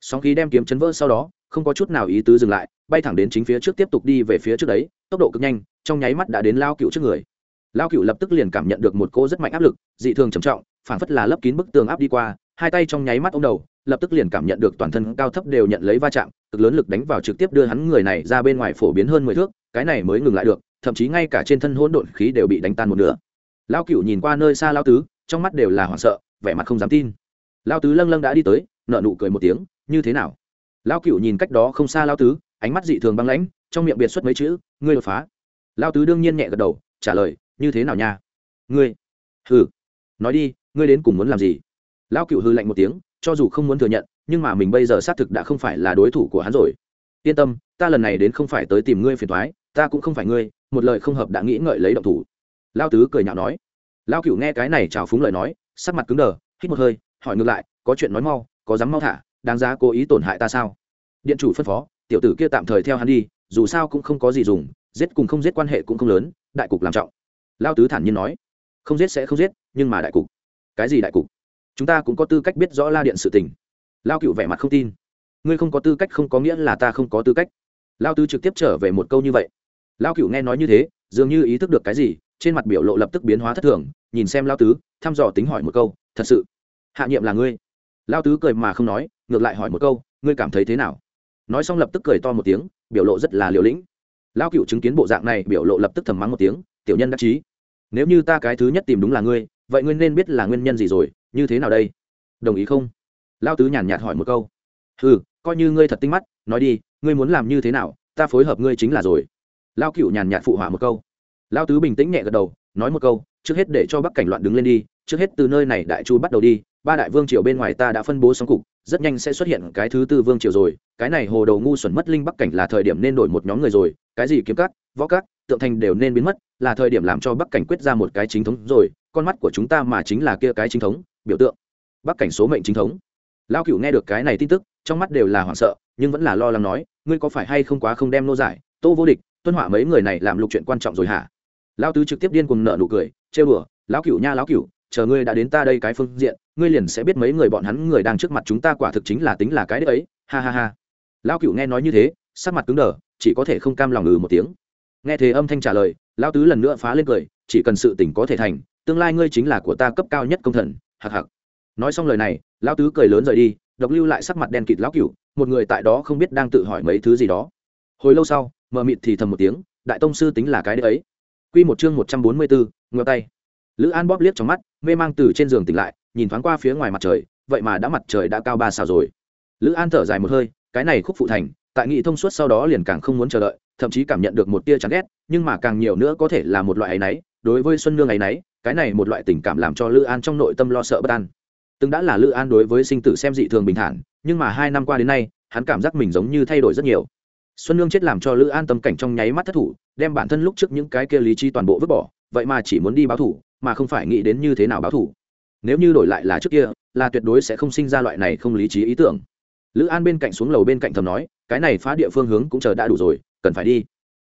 Sóng khí đem kiếm chấn vỡ sau đó không có chút nào ý tứ dừng lại, bay thẳng đến chính phía trước tiếp tục đi về phía trước đấy, tốc độ cực nhanh, trong nháy mắt đã đến lao cựu trước người. Lao cựu lập tức liền cảm nhận được một cô rất mạnh áp lực, dị thường trầm trọng, phản phất là lấp kín bức tường áp đi qua, hai tay trong nháy mắt ô đầu, lập tức liền cảm nhận được toàn thân cao thấp đều nhận lấy va chạm, cực lớn lực đánh vào trực tiếp đưa hắn người này ra bên ngoài phổ biến hơn mười thước, cái này mới ngừng lại được, thậm chí ngay cả trên thân hỗn độn khí đều bị đánh tan một nửa. Lao cựu nhìn qua nơi xa lao tứ, trong mắt đều là hoảng sợ, vẻ mặt không dám tin. Lao tứ lâng lâng đã đi tới nợ nụ cười một tiếng, như thế nào? Lao cựu nhìn cách đó không xa lao tứ, ánh mắt dị thường băng lãnh, trong miệng biệt xuất mấy chữ, ngươi đột phá. Lao tứ đương nhiên nhẹ gật đầu, trả lời, như thế nào nha? Ngươi, hừ, nói đi, ngươi đến cùng muốn làm gì? Lao cựu hư lạnh một tiếng, cho dù không muốn thừa nhận, nhưng mà mình bây giờ xác thực đã không phải là đối thủ của hắn rồi. Yên tâm, ta lần này đến không phải tới tìm ngươi phiền thoái ta cũng không phải ngươi, một lời không hợp đã nghĩ ngợi lấy động thủ. Lao tứ cười nhạo nói. Lao cựu nghe cái này trào phúng lời nói, sắc mặt cứng đờ, hít một hơi, hỏi ngược lại, có chuyện nói mau, có dám mau thả? Đáng giá cố ý tổn hại ta sao? Điện chủ phân phó, tiểu tử kia tạm thời theo hắn đi, dù sao cũng không có gì dùng, giết cùng không giết quan hệ cũng không lớn, đại cục làm trọng. Lao tứ thản nhiên nói, không giết sẽ không giết, nhưng mà đại cục. Cái gì đại cục? Chúng ta cũng có tư cách biết rõ la điện sự tình. Lao cựu vẻ mặt không tin. Ngươi không có tư cách không có nghĩa là ta không có tư cách. Lao tứ trực tiếp trở về một câu như vậy. Lao cựu nghe nói như thế, dường như ý thức được cái gì, trên mặt biểu lộ lập tức biến hóa thất thường, nhìn xem lao tứ, thăm dò tính hỏi một câu, thật sự, hạ nhiệm là ngươi? Lao tứ cười mà không nói ngược lại hỏi một câu, ngươi cảm thấy thế nào? Nói xong lập tức cười to một tiếng, biểu lộ rất là liều lĩnh. Lao cựu chứng kiến bộ dạng này, biểu lộ lập tức thầm mắng một tiếng, tiểu nhân đắc chí, nếu như ta cái thứ nhất tìm đúng là ngươi, vậy ngươi nên biết là nguyên nhân gì rồi, như thế nào đây? Đồng ý không? Lao tứ nhàn nhạt hỏi một câu. Ừ coi như ngươi thật tinh mắt, nói đi, ngươi muốn làm như thế nào, ta phối hợp ngươi chính là rồi. Lao cựu nhàn nhạt phụ họa một câu. Lao tứ bình tĩnh nhẹ gật đầu, nói một câu, trước hết để cho bắc cảnh loạn đứng lên đi, trước hết từ nơi này đại chu bắt đầu đi ba đại vương triều bên ngoài ta đã phân bố xong cục, rất nhanh sẽ xuất hiện cái thứ tư vương triều rồi. Cái này hồ đầu ngu xuẩn mất linh bắc cảnh là thời điểm nên đổi một nhóm người rồi. Cái gì kiếm cắt võ cắt tượng thành đều nên biến mất, là thời điểm làm cho bắc cảnh quyết ra một cái chính thống rồi. Con mắt của chúng ta mà chính là kia cái chính thống, biểu tượng. Bắc cảnh số mệnh chính thống. Lao cựu nghe được cái này tin tức, trong mắt đều là hoảng sợ, nhưng vẫn là lo lắng nói, ngươi có phải hay không quá không đem nô giải? Tô vô địch, tuân hỏa mấy người này làm lục chuyện quan trọng rồi hả? Lao tứ trực tiếp điên cùng nợ nụ cười, trêu đùa, lão cựu nha, lão cựu chờ ngươi đã đến ta đây cái phương diện ngươi liền sẽ biết mấy người bọn hắn người đang trước mặt chúng ta quả thực chính là tính là cái đấy ấy. Ha ha ha. Lão cựu nghe nói như thế, sắc mặt cứng đờ, chỉ có thể không cam lòng ừ một tiếng. Nghe thế âm thanh trả lời, lão tứ lần nữa phá lên cười, chỉ cần sự tỉnh có thể thành, tương lai ngươi chính là của ta cấp cao nhất công thần, hạc hạc. Nói xong lời này, lão tứ cười lớn rời đi, độc lưu lại sắc mặt đen kịt lão cựu một người tại đó không biết đang tự hỏi mấy thứ gì đó. Hồi lâu sau, mờ mịt thì thầm một tiếng, đại tông sư tính là cái đấy ấy. Quy một chương một trăm bốn mươi bốn ngửa tay lữ an bóp liếc trong mắt, mê mang từ trên giường tỉnh lại, nhìn thoáng qua phía ngoài mặt trời, vậy mà đã mặt trời đã cao ba xào rồi. Lữ an thở dài một hơi, cái này khúc phụ thành, tại nghị thông suốt sau đó liền càng không muốn chờ đợi, thậm chí cảm nhận được một tia chán ghét, nhưng mà càng nhiều nữa có thể là một loại áy náy, đối với xuân nương áy náy, cái này một loại tình cảm làm cho lữ an trong nội tâm lo sợ bất an. Từng đã là lữ an đối với sinh tử xem dị thường bình thản, nhưng mà hai năm qua đến nay, hắn cảm giác mình giống như thay đổi rất nhiều. Xuân nương chết làm cho lữ an tâm cảnh trong nháy mắt thất thủ, đem bản thân lúc trước những cái kia lý trí toàn bộ vứt bỏ, vậy mà chỉ muốn đi báo thủ mà không phải nghĩ đến như thế nào báo thủ. Nếu như đổi lại là trước kia, là tuyệt đối sẽ không sinh ra loại này không lý trí ý tưởng. Lữ an bên cạnh xuống lầu bên cạnh thầm nói, cái này phá địa phương hướng cũng chờ đã đủ rồi, cần phải đi.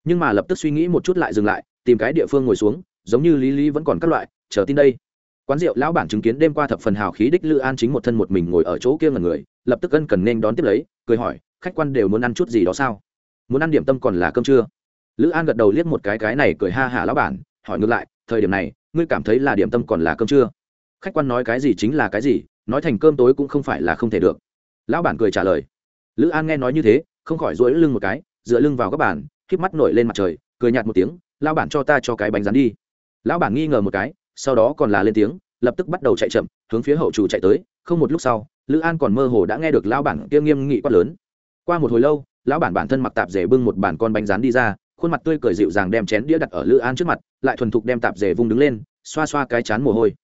Nhưng mà lập tức suy nghĩ một chút lại dừng lại, tìm cái địa phương ngồi xuống, giống như lý lý vẫn còn các loại, chờ tin đây. Quán rượu lão bản chứng kiến đêm qua thập phần hào khí đích lữ an chính một thân một mình ngồi ở chỗ kia ngần người, lập tức ân cần nên đón tiếp lấy, cười hỏi, khách quan đều muốn ăn chút gì đó sao? Muốn ăn điểm tâm còn là cơm trưa? Lữ an gật đầu liếc một cái cái này cười ha hả lão bản, hỏi ngược lại thời điểm này, ngươi cảm thấy là điểm tâm còn là cơm trưa khách quan nói cái gì chính là cái gì, nói thành cơm tối cũng không phải là không thể được. Lão bản cười trả lời. Lữ an nghe nói như thế, không khỏi rỗi lưng một cái, dựa lưng vào các bản k mắt nổi lên mặt trời, cười nhạt một tiếng, lão bản cho ta cho cái bánh rán đi. Lão bản nghi ngờ một cái, sau đó còn là lên tiếng, lập tức bắt đầu chạy chậm, hướng phía hậu chủ chạy tới. Không một lúc sau, lữ an còn mơ hồ đã nghe được lão bản kia nghiêm nghị quát lớn. Qua một hồi lâu, lão bản bản thân mặc tạp rể bưng một bản con bánh rán đi ra khuôn mặt tươi cười dịu dàng đem chén đĩa đặt ở lữ an trước mặt, lại thuần thục đem tạp dề vung đứng lên, xoa xoa cái chán mồ hôi.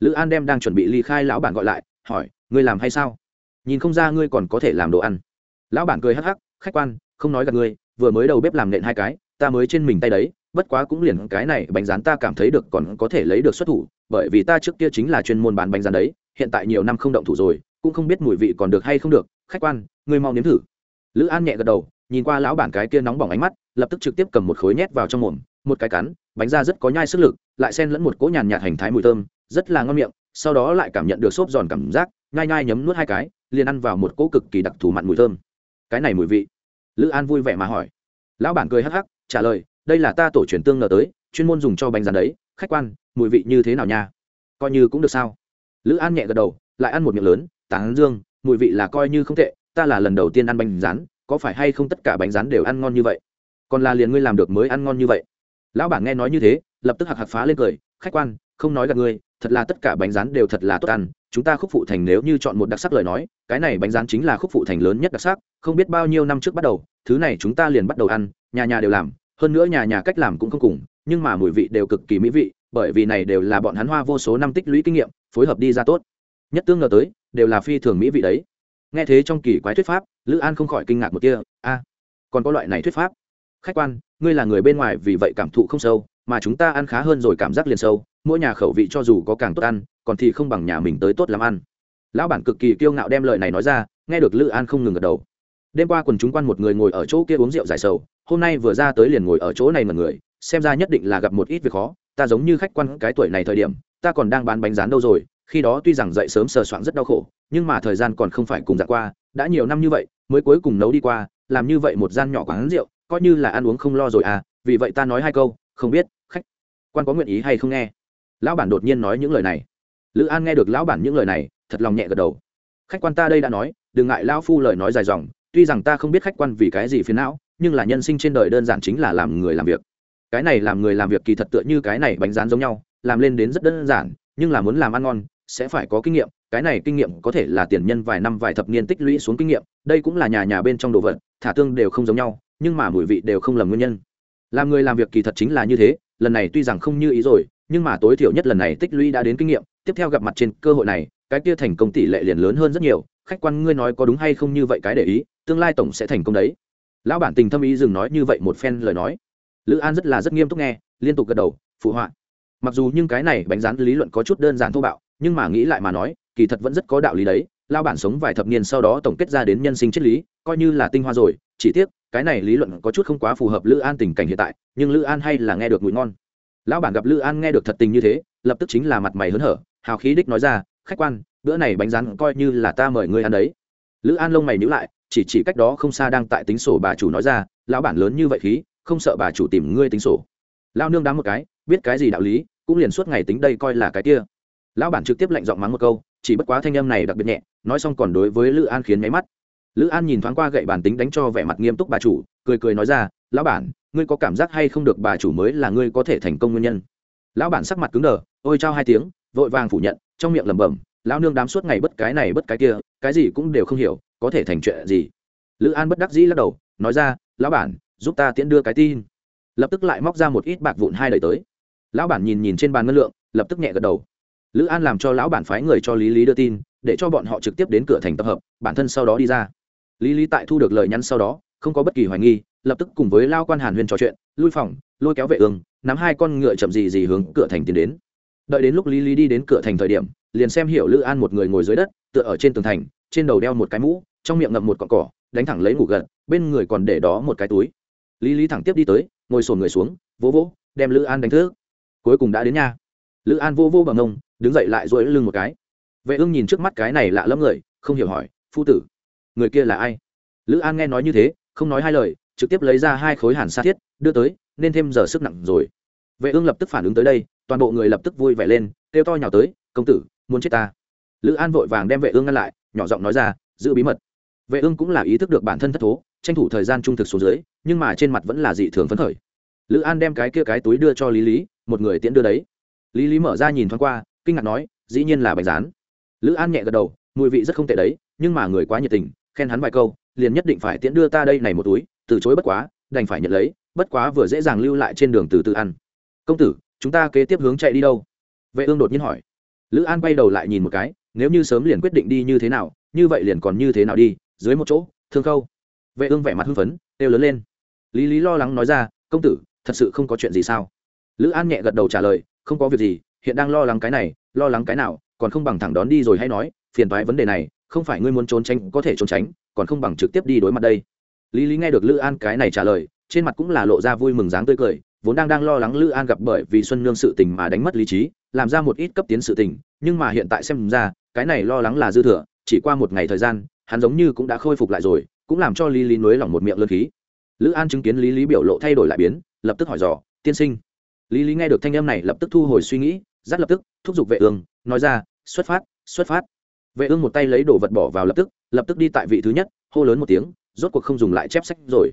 Lữ an đem đang chuẩn bị ly khai lão bản gọi lại, hỏi, ngươi làm hay sao? Nhìn không ra ngươi còn có thể làm đồ ăn. Lão bản cười hắc hắc, khách quan, không nói gặp ngươi, vừa mới đầu bếp làm nện hai cái, ta mới trên mình tay đấy, bất quá cũng liền cái này bánh rán ta cảm thấy được còn có thể lấy được xuất thủ, bởi vì ta trước kia chính là chuyên môn bán bánh rán đấy, hiện tại nhiều năm không động thủ rồi, cũng không biết mùi vị còn được hay không được. Khách quan, ngươi mau nếm thử. Lữ an nhẹ gật đầu, nhìn qua lão bản cái kia nóng bỏng ánh mắt lập tức trực tiếp cầm một khối nhét vào trong mồm, một cái cắn, bánh ra rất có nhai sức lực, lại xen lẫn một cỗ nhàn nhạt hành thái mùi thơm, rất là ngon miệng, sau đó lại cảm nhận được xốp giòn cảm giác, nhai nhai nhấm nuốt hai cái, liền ăn vào một cỗ cực kỳ đặc thù mặn mùi thơm. Cái này mùi vị. Lữ an vui vẻ mà hỏi. Lão bản cười hắc hắc, trả lời, đây là ta tổ truyền tương ngờ tới, chuyên môn dùng cho bánh rán đấy, khách quan, mùi vị như thế nào nha? Coi như cũng được sao? Lữ an nhẹ gật đầu, lại ăn một miệng lớn, tán dương, mùi vị là coi như không tệ, ta là lần đầu tiên ăn bánh rán, có phải hay không tất cả bánh rán đều ăn ngon như vậy? Còn là liền ngươi làm được mới ăn ngon như vậy. Lão bản nghe nói như thế, lập tức hạc hạc phá lên cười, khách quan, không nói gặp ngươi, thật là tất cả bánh rán đều thật là tốt ăn, chúng ta khúc phụ thành nếu như chọn một đặc sắc lời nói, cái này bánh rán chính là khúc phụ thành lớn nhất đặc sắc, không biết bao nhiêu năm trước bắt đầu, thứ này chúng ta liền bắt đầu ăn, nhà nhà đều làm, hơn nữa nhà nhà cách làm cũng không cùng, nhưng mà mùi vị đều cực kỳ mỹ vị, bởi vì này đều là bọn hắn hoa vô số năm tích lũy kinh nghiệm, phối hợp đi ra tốt. Nhất tương ngờ tới, đều là phi thường mỹ vị đấy. Nghe thế trong kỳ quái thuyết pháp, lữ an không khỏi kinh ngạc một kia a, còn có loại này thuyết pháp? Khách quan, ngươi là người bên ngoài vì vậy cảm thụ không sâu, mà chúng ta ăn khá hơn rồi cảm giác liền sâu, mỗi nhà khẩu vị cho dù có càng tốt ăn, còn thì không bằng nhà mình tới tốt làm ăn. Lão bản cực kỳ kiêu ngạo đem lời này nói ra, nghe được lữ an không ngừng gật đầu. Đêm qua quần chúng quan một người ngồi ở chỗ kia uống rượu giải sầu, hôm nay vừa ra tới liền ngồi ở chỗ này mà người, xem ra nhất định là gặp một ít việc khó, ta giống như khách quan cái tuổi này thời điểm, ta còn đang bán bánh rán đâu rồi, khi đó tuy rằng dậy sớm sờ soạn rất đau khổ, nhưng mà thời gian còn không phải cùng dạng qua, đã nhiều năm như vậy, mới cuối cùng nấu đi qua, làm như vậy một gian nhỏ quán rượu coi như là ăn uống không lo rồi à vì vậy ta nói hai câu, không biết, khách, quan có nguyện ý hay không nghe? Lão bản đột nhiên nói những lời này. Lữ an nghe được lão bản những lời này, thật lòng nhẹ gật đầu. Khách quan ta đây đã nói, đừng ngại lão phu lời nói dài dòng, tuy rằng ta không biết khách quan vì cái gì phiền não, nhưng là nhân sinh trên đời đơn giản chính là làm người làm việc. Cái này làm người làm việc kỳ thật tựa như cái này bánh rán giống nhau, làm lên đến rất đơn giản, nhưng là muốn làm ăn ngon, sẽ phải có kinh nghiệm, cái này kinh nghiệm có thể là tiền nhân vài năm vài thập niên tích lũy xuống kinh nghiệm, đây cũng là nhà nhà bên trong đồ vật, thả tương đều không giống nhau nhưng mà mùi vị đều không lầm nguyên nhân. Làm người làm việc kỳ thật chính là như thế, lần này tuy rằng không như ý rồi, nhưng mà tối thiểu nhất lần này tích lũy đã đến kinh nghiệm, tiếp theo gặp mặt trên cơ hội này, cái kia thành công tỷ lệ liền lớn hơn rất nhiều, khách quan ngươi nói có đúng hay không như vậy cái để ý, tương lai tổng sẽ thành công đấy. Lão bản tình thâm ý dừng nói như vậy một phen lời nói. Lữ an rất là rất nghiêm túc nghe, liên tục gật đầu, phụ họa. Mặc dù nhưng cái này bánh rán lý luận có chút đơn giản thô bạo, nhưng mà nghĩ lại mà nói, kỳ thật vẫn rất có đạo lý đấy. Lao bản sống vài thập niên sau đó tổng kết ra đến nhân sinh triết lý, coi như là tinh hoa rồi, chỉ tiếc cái này lý luận có chút không quá phù hợp lữ an tình cảnh hiện tại, nhưng lữ an hay là nghe được mùi ngon. Lão bản gặp lữ an nghe được thật tình như thế, lập tức chính là mặt mày hớn hở, hào khí đích nói ra, khách quan, bữa này bánh rán coi như là ta mời ngươi ăn đấy. Lữ an lông mày nhữ lại, chỉ chỉ cách đó không xa đang tại tính sổ bà chủ nói ra, lão bản lớn như vậy khí, không sợ bà chủ tìm ngươi tính sổ. Lao nương đám một cái, biết cái gì đạo lý, cũng liền suốt ngày tính đây coi là cái kia. Lão bản trực tiếp lạnh giọng mắng một câu, chỉ bất quá thanh âm này đặc biệt nhẹ, nói xong còn đối với lữ an khiến máy mắt lữ an nhìn thoáng qua gậy bản tính đánh cho vẻ mặt nghiêm túc bà chủ, cười cười nói ra, lão bản, ngươi có cảm giác hay không được bà chủ mới là ngươi có thể thành công nguyên nhân? Lão bản sắc mặt cứng đờ, ôi trao hai tiếng, vội vàng phủ nhận, trong miệng lẩm bẩm, lão nương đám suốt ngày bất cái này bất cái kia, cái gì cũng đều không hiểu, có thể thành chuyện gì? Lữ an bất đắc dĩ lắc đầu, nói ra, lão bản, giúp ta tiễn đưa cái tin. Lập tức lại móc ra một ít bạc vụn hai đời tới. Lão bản nhìn nhìn trên bàn ngân lượng, lập tức nhẹ gật đầu. Lữ an làm cho lão bản phái người cho lý lý đưa tin, để cho bọn họ trực tiếp đến cửa thành tập hợp, bản thân sau đó đi ra lý lý tại thu được lời nhắn sau đó, không có bất kỳ hoài nghi, lập tức cùng với lao quan hàn huyền trò chuyện, lui phòng, lôi kéo vệ ương, nắm hai con ngựa chậm gì gì hướng cửa thành tiến đến. Đợi đến lúc lý lý đi đến cửa thành thời điểm, liền xem hiểu lữ an một người ngồi dưới đất, tựa ở trên tường thành, trên đầu đeo một cái mũ, trong miệng ngậm một cọn cỏ, đánh thẳng lấy ngủ gật, bên người còn để đó một cái túi. Lý lý thẳng tiếp đi tới, ngồi sồn người xuống, vỗ vỗ, đem lữ an đánh thức. Cuối cùng đã đến nhà. Lữ an vô vô bằng ông đứng dậy lại dỗi lưng một cái. Vệ ương nhìn trước mắt cái này lạ lẫm người, không hiểu hỏi, phu tử người kia là ai? Lữ an nghe nói như thế, không nói hai lời, trực tiếp lấy ra hai khối hàn sa thiết, đưa tới, nên thêm giờ sức nặng rồi. Vệ ương lập tức phản ứng tới đây, toàn bộ người lập tức vui vẻ lên, kêu to nhào tới, công tử, muốn chết ta? Lữ an vội vàng đem vệ ương ngăn lại, nhỏ giọng nói ra, giữ bí mật. Vệ ương cũng là ý thức được bản thân thất thố, tranh thủ thời gian trung thực xuống dưới, nhưng mà trên mặt vẫn là dị thường phấn khởi. Lữ an đem cái kia cái túi đưa cho lý lý, một người tiễn đưa đấy. Lý lý mở ra nhìn thoáng qua, kinh ngạc nói, dĩ nhiên là bánh rán lữ an nhẹ gật đầu, mùi vị rất không tệ đấy, nhưng mà người quá nhiệt tình khen hắn vài câu, liền nhất định phải tiễn đưa ta đây này một túi, từ chối bất quá, đành phải nhận lấy, bất quá vừa dễ dàng lưu lại trên đường từ từ ăn. Công tử, chúng ta kế tiếp hướng chạy đi đâu? Vệ ương đột nhiên hỏi. Lữ an quay đầu lại nhìn một cái, nếu như sớm liền quyết định đi như thế nào, như vậy liền còn như thế nào đi, dưới một chỗ, thương khâu. Vệ ương vẻ mặt hưng phấn, kêu lớn lên. Lý lý lo lắng nói ra, công tử, thật sự không có chuyện gì sao? Lữ an nhẹ gật đầu trả lời, không có việc gì, hiện đang lo lắng cái này, lo lắng cái nào, còn không bằng thẳng đón đi rồi hay nói, phiền toái vấn đề này không phải ngươi muốn trốn tránh, có thể trốn tránh, còn không bằng trực tiếp đi đối mặt đây. Lý lý nghe được lữ an cái này trả lời, trên mặt cũng là lộ ra vui mừng dáng tươi cười, vốn đang đang lo lắng lữ an gặp bởi vì xuân nương sự tình mà đánh mất lý trí, làm ra một ít cấp tiến sự tình, nhưng mà hiện tại xem ra, cái này lo lắng là dư thừa, chỉ qua một ngày thời gian, hắn giống như cũng đã khôi phục lại rồi, cũng làm cho lý lý nối lòng một miệng lơ khí. Lữ an chứng kiến lý lý biểu lộ thay đổi lại biến, lập tức hỏi dò, tiên sinh? Lý lý nghe được thanh âm này lập tức thu hồi suy nghĩ, rất lập tức, thúc giục vệ ương, nói ra, xuất phát xuất phát vệ ương một tay lấy đồ vật bỏ vào lập tức lập tức đi tại vị thứ nhất, hô lớn một tiếng, rốt cuộc không dùng lại chép sách rồi.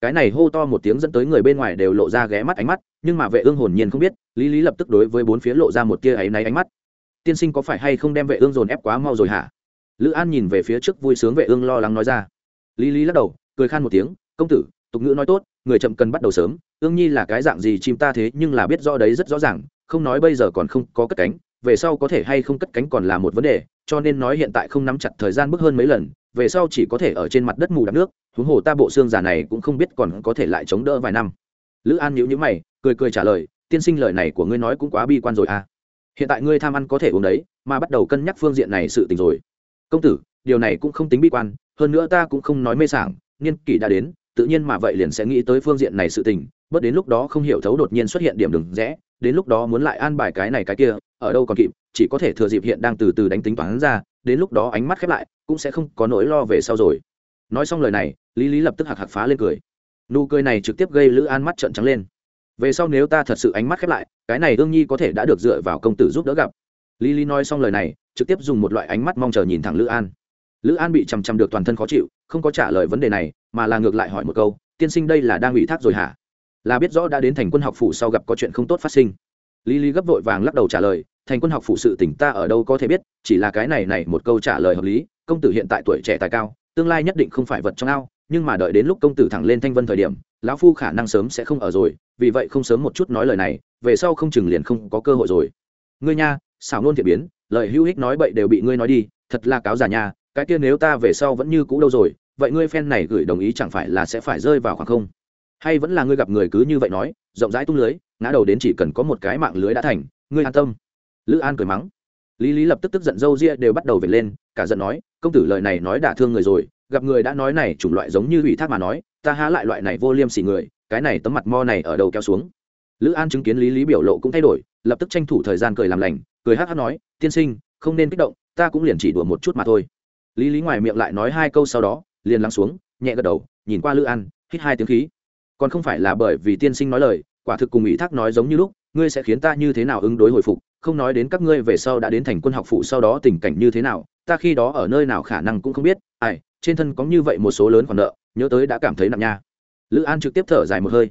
Cái này hô to một tiếng dẫn tới người bên ngoài đều lộ ra ghé mắt ánh mắt, nhưng mà vệ ương hồn nhiên không biết, lý lý lập tức đối với bốn phía lộ ra một tia áy náy ánh mắt. Tiên sinh có phải hay không đem vệ ương dồn ép quá mau rồi hả? Lữ an nhìn về phía trước vui sướng vệ ương lo lắng nói ra. Lý lý lắc đầu, cười khan một tiếng, công tử, tục ngữ nói tốt, người chậm cần bắt đầu sớm, ương nhi là cái dạng gì chim ta thế nhưng là biết rõ đấy rất rõ ràng, không nói bây giờ còn không có cất cánh về sau có thể hay không cất cánh còn là một vấn đề, cho nên nói hiện tại không nắm chặt thời gian bước hơn mấy lần, về sau chỉ có thể ở trên mặt đất mù đắp nước, huống hồ ta bộ xương già này cũng không biết còn có thể lại chống đỡ vài năm. Lữ an nhíu nhíu mày, cười cười trả lời, tiên sinh lời này của ngươi nói cũng quá bi quan rồi à. Hiện tại ngươi tham ăn có thể uống đấy, mà bắt đầu cân nhắc phương diện này sự tình rồi. Công tử, điều này cũng không tính bi quan, hơn nữa ta cũng không nói mê sảng, niên kỷ đã đến, tự nhiên mà vậy liền sẽ nghĩ tới phương diện này sự tình, bớt đến lúc đó không hiểu thấu đột nhiên xuất hiện điểm đừng rẽ, đến lúc đó muốn lại an bài cái này cái kia ở đâu còn kịp, chỉ có thể thừa dịp hiện đang từ từ đánh tính toán ra, đến lúc đó ánh mắt khép lại, cũng sẽ không có nỗi lo về sau rồi. Nói xong lời này, lý lý lập tức hạc hạc phá lên cười. Nụ cười này trực tiếp gây lữ an mắt trợn trắng lên. Về sau nếu ta thật sự ánh mắt khép lại, cái này đương nhi có thể đã được dựa vào công tử giúp đỡ gặp. Lý lý nói xong lời này, trực tiếp dùng một loại ánh mắt mong chờ nhìn thẳng lữ an. Lữ an bị chằm chằm được toàn thân khó chịu, không có trả lời vấn đề này, mà là ngược lại hỏi một câu, tiên sinh đây là đang ủy thác rồi hả? Là biết rõ đã đến thành quân học phủ sau gặp có chuyện không tốt phát sinh lý lý gấp vội vàng lắc đầu trả lời, thành quân học phụ sự tỉnh ta ở đâu có thể biết, chỉ là cái này này một câu trả lời hợp lý, công tử hiện tại tuổi trẻ tài cao, tương lai nhất định không phải vật trong ao, nhưng mà đợi đến lúc công tử thẳng lên thanh vân thời điểm, lão phu khả năng sớm sẽ không ở rồi, vì vậy không sớm một chút nói lời này, về sau không chừng liền không có cơ hội rồi. Ngươi nha, xảo nôn thiện biến, lời hữu hích nói bậy đều bị ngươi nói đi, thật là cáo già nha, cái kia nếu ta về sau vẫn như cũ đâu rồi, vậy ngươi phen này gửi đồng ý chẳng phải là sẽ phải rơi vào khoảng không? Hay vẫn là ngươi gặp người cứ như vậy nói, rộng rãi tung lưới, ngã đầu đến chỉ cần có một cái mạng lưới đã thành, ngươi an tâm. Lữ an cười mắng. Lý lý lập tức tức giận dâu ria đều bắt đầu về lên, cả giận nói, công tử lời này nói đả thương người rồi, gặp người đã nói này chủng loại giống như ủy thác mà nói, ta há lại loại này vô liêm sỉ người, cái này tấm mặt mo này ở đầu kéo xuống? Lữ an chứng kiến lý lý biểu lộ cũng thay đổi, lập tức tranh thủ thời gian cười làm lành, cười hát hát nói, tiên sinh, không nên kích động, ta cũng liền chỉ đùa một chút mà thôi. Lý lý ngoài miệng lại nói hai câu sau đó, liền lắng xuống, nhẹ gật đầu, nhìn qua lữ an, hít hai tiếng khí còn không phải là bởi vì tiên sinh nói lời, quả thực cùng ủy thác nói giống như lúc, ngươi sẽ khiến ta như thế nào ứng đối hồi phục, không nói đến các ngươi về sau đã đến thành quân học phụ sau đó tình cảnh như thế nào, ta khi đó ở nơi nào khả năng cũng không biết, ai, trên thân có như vậy một số lớn khoản nợ, nhớ tới đã cảm thấy nặng nha. Lữ an trực tiếp thở dài một hơi.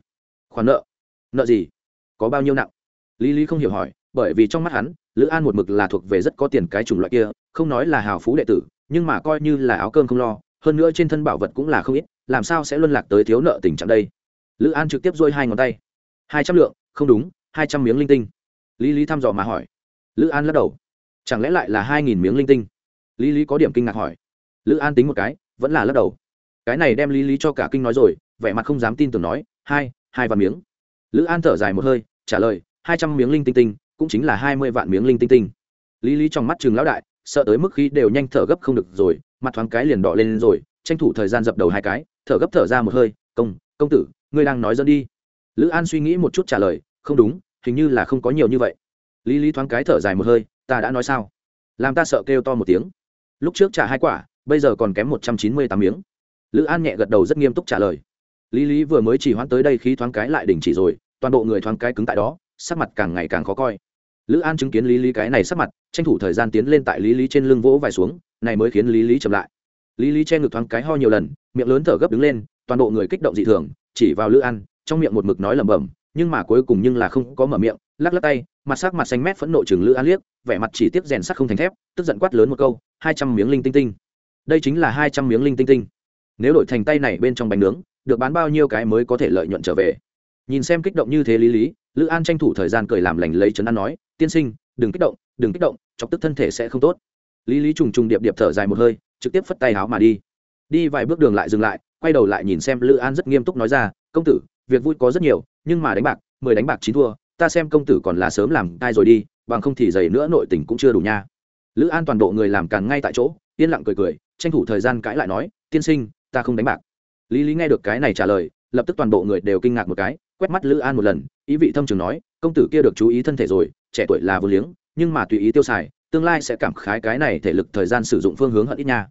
Khoản nợ? Nợ gì? Có bao nhiêu nặng? Lý lý không hiểu hỏi, bởi vì trong mắt hắn, lữ an một mực là thuộc về rất có tiền cái chủng loại kia, không nói là hào phú đệ tử, nhưng mà coi như là áo cơm không lo, hơn nữa trên thân bảo vật cũng là không ít, làm sao sẽ luân lạc tới thiếu nợ tình trạng đây? Lữ an trực tiếp dôi hai ngón tay. Hai trăm lượng, không đúng, hai trăm miếng linh tinh. Lý lý thăm dò mà hỏi. Lữ an lắc đầu. Chẳng lẽ lại là hai nghìn miếng linh tinh? Lý lý có điểm kinh ngạc hỏi. Lữ an tính một cái, vẫn là lắc đầu. Cái này đem lý lý cho cả kinh nói rồi, vẻ mặt không dám tin tưởng nói, hai hai vạn miếng. Lữ an thở dài một hơi, trả lời, hai trăm miếng linh tinh tinh, cũng chính là hai mươi vạn miếng linh tinh tinh. Lý lý trong mắt chừng lão đại, sợ tới mức khí đều nhanh thở gấp không được rồi, mặt thoáng cái liền đỏ lên rồi, tranh thủ thời gian dập đầu hai cái, thở gấp thở ra một hơi, công công tử, ngươi đang nói dẫn đi. Lữ an suy nghĩ một chút trả lời, không đúng, hình như là không có nhiều như vậy. Lý lý thoáng cái thở dài một hơi, ta đã nói sao? Làm ta sợ kêu to một tiếng. Lúc trước trả hai quả, bây giờ còn kém một trăm chín mươi tám miếng. Lữ an nhẹ gật đầu rất nghiêm túc trả lời. Lý lý vừa mới chỉ hoãn tới đây khi thoáng cái lại đình chỉ rồi, toàn bộ người thoáng cái cứng tại đó, sắc mặt càng ngày càng khó coi. Lữ an chứng kiến lý lý cái này sắc mặt, tranh thủ thời gian tiến lên tại lý lý trên lưng vỗ vài xuống, này mới khiến lý lý chậm lại. Lý lý che ngực thoáng cái ho nhiều lần, miệng lớn thở gấp đứng lên toàn bộ người kích động dị thường, chỉ vào lữ an, trong miệng một mực nói lẩm bẩm, nhưng mà cuối cùng nhưng là không có mở miệng, lắc lắc tay, mặt sắc mặt xanh mét phẫn nộ chừng lữ an liếc, vẻ mặt chỉ tiếp rèn sắc không thành thép, tức giận quát lớn một câu, hai trăm miếng linh tinh tinh. Đây chính là hai trăm miếng linh tinh tinh. Nếu đổi thành tay này bên trong bánh nướng, được bán bao nhiêu cái mới có thể lợi nhuận trở về? Nhìn xem kích động như thế lý lý, lữ an tranh thủ thời gian cười làm lành lấy trấn an nói, tiên sinh, đừng kích động, đừng kích động, chọc tức thân thể sẽ không tốt. Lý lý trùng trùng điệp điệp thở dài một hơi, trực tiếp phất tay áo mà đi. Đi vài bước đường lại dừng lại quay đầu lại nhìn xem lữ an rất nghiêm túc nói ra, công tử, việc vui có rất nhiều, nhưng mà đánh bạc, mười đánh bạc chín thua, ta xem công tử còn là sớm làm tai rồi đi, bằng không thì dày nữa nội tình cũng chưa đủ nha. Lữ an toàn bộ người làm càng ngay tại chỗ, yên lặng cười cười, tranh thủ thời gian cãi lại nói, tiên sinh, ta không đánh bạc. Lý lý nghe được cái này trả lời, lập tức toàn bộ người đều kinh ngạc một cái, quét mắt lữ an một lần, ý vị thâm trường nói, công tử kia được chú ý thân thể rồi, trẻ tuổi là vô liếng, nhưng mà tùy ý tiêu xài, tương lai sẽ cảm khái cái này thể lực thời gian sử dụng phương hướng hận ít nha.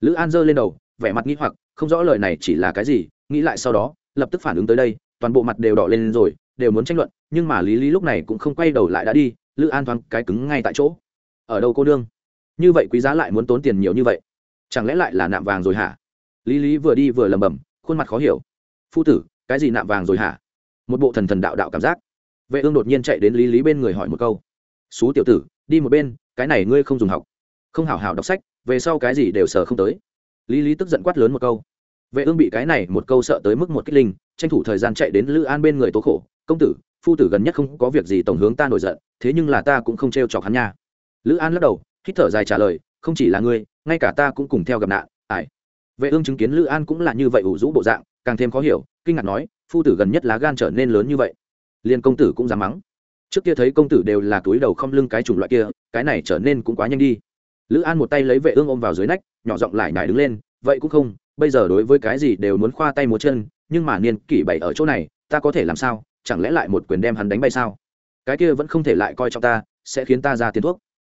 Lữ an giơ lên đầu, vẻ mặt nghĩ hoặc không rõ lời này chỉ là cái gì, nghĩ lại sau đó, lập tức phản ứng tới đây, toàn bộ mặt đều đỏ lên rồi, đều muốn tranh luận, nhưng mà lý lý lúc này cũng không quay đầu lại đã đi, lữ an thoáng cái cứng ngay tại chỗ. Ở đâu cô nương? Như vậy quý giá lại muốn tốn tiền nhiều như vậy. Chẳng lẽ lại là nạm vàng rồi hả? Lý lý vừa đi vừa lầm bầm khuôn mặt khó hiểu. Phu tử, cái gì nạm vàng rồi hả? Một bộ thần thần đạo đạo cảm giác. Vệ ương đột nhiên chạy đến lý lý bên người hỏi một câu. Xú tiểu tử, đi một bên, cái này ngươi không dùng học. Không hảo hảo đọc sách, về sau cái gì đều sờ không tới lý lý tức giận quát lớn một câu. Vệ ương bị cái này một câu sợ tới mức một kích linh, tranh thủ thời gian chạy đến lữ an bên người tố khổ. Công tử, phu tử gần nhất không có việc gì tổng hướng ta nổi giận, thế nhưng là ta cũng không t r e o chọc hắn nha. Lữ an lắc đầu, hít thở dài trả lời, không chỉ là ngươi, ngay cả ta cũng cùng theo gặp nạn ải vệ ương chứng kiến lữ an cũng là như vậy ủ rũ bộ dạng, càng thêm khó hiểu, kinh ngạc nói, phu tử gần nhất lá gan trở nên lớn như vậy. Liền công tử cũng dám mắng. Trước kia thấy công tử đều là túi đầu không lưng cái chủng loại kia, cái này trở nên cũng quá nhanh đi lữ an một tay lấy vệ ương ôm vào dưới nách, nhỏ giọng lại nhải đứng lên, vậy cũng không, bây giờ đối với cái gì đều muốn khoa tay múa chân, nhưng mà niên kỷ bảy ở chỗ này, ta có thể làm sao? Chẳng lẽ lại một quyền đem hắn đánh bay sao? Cái kia vẫn không thể lại coi trọng ta, sẽ khiến ta ra tiền thuốc.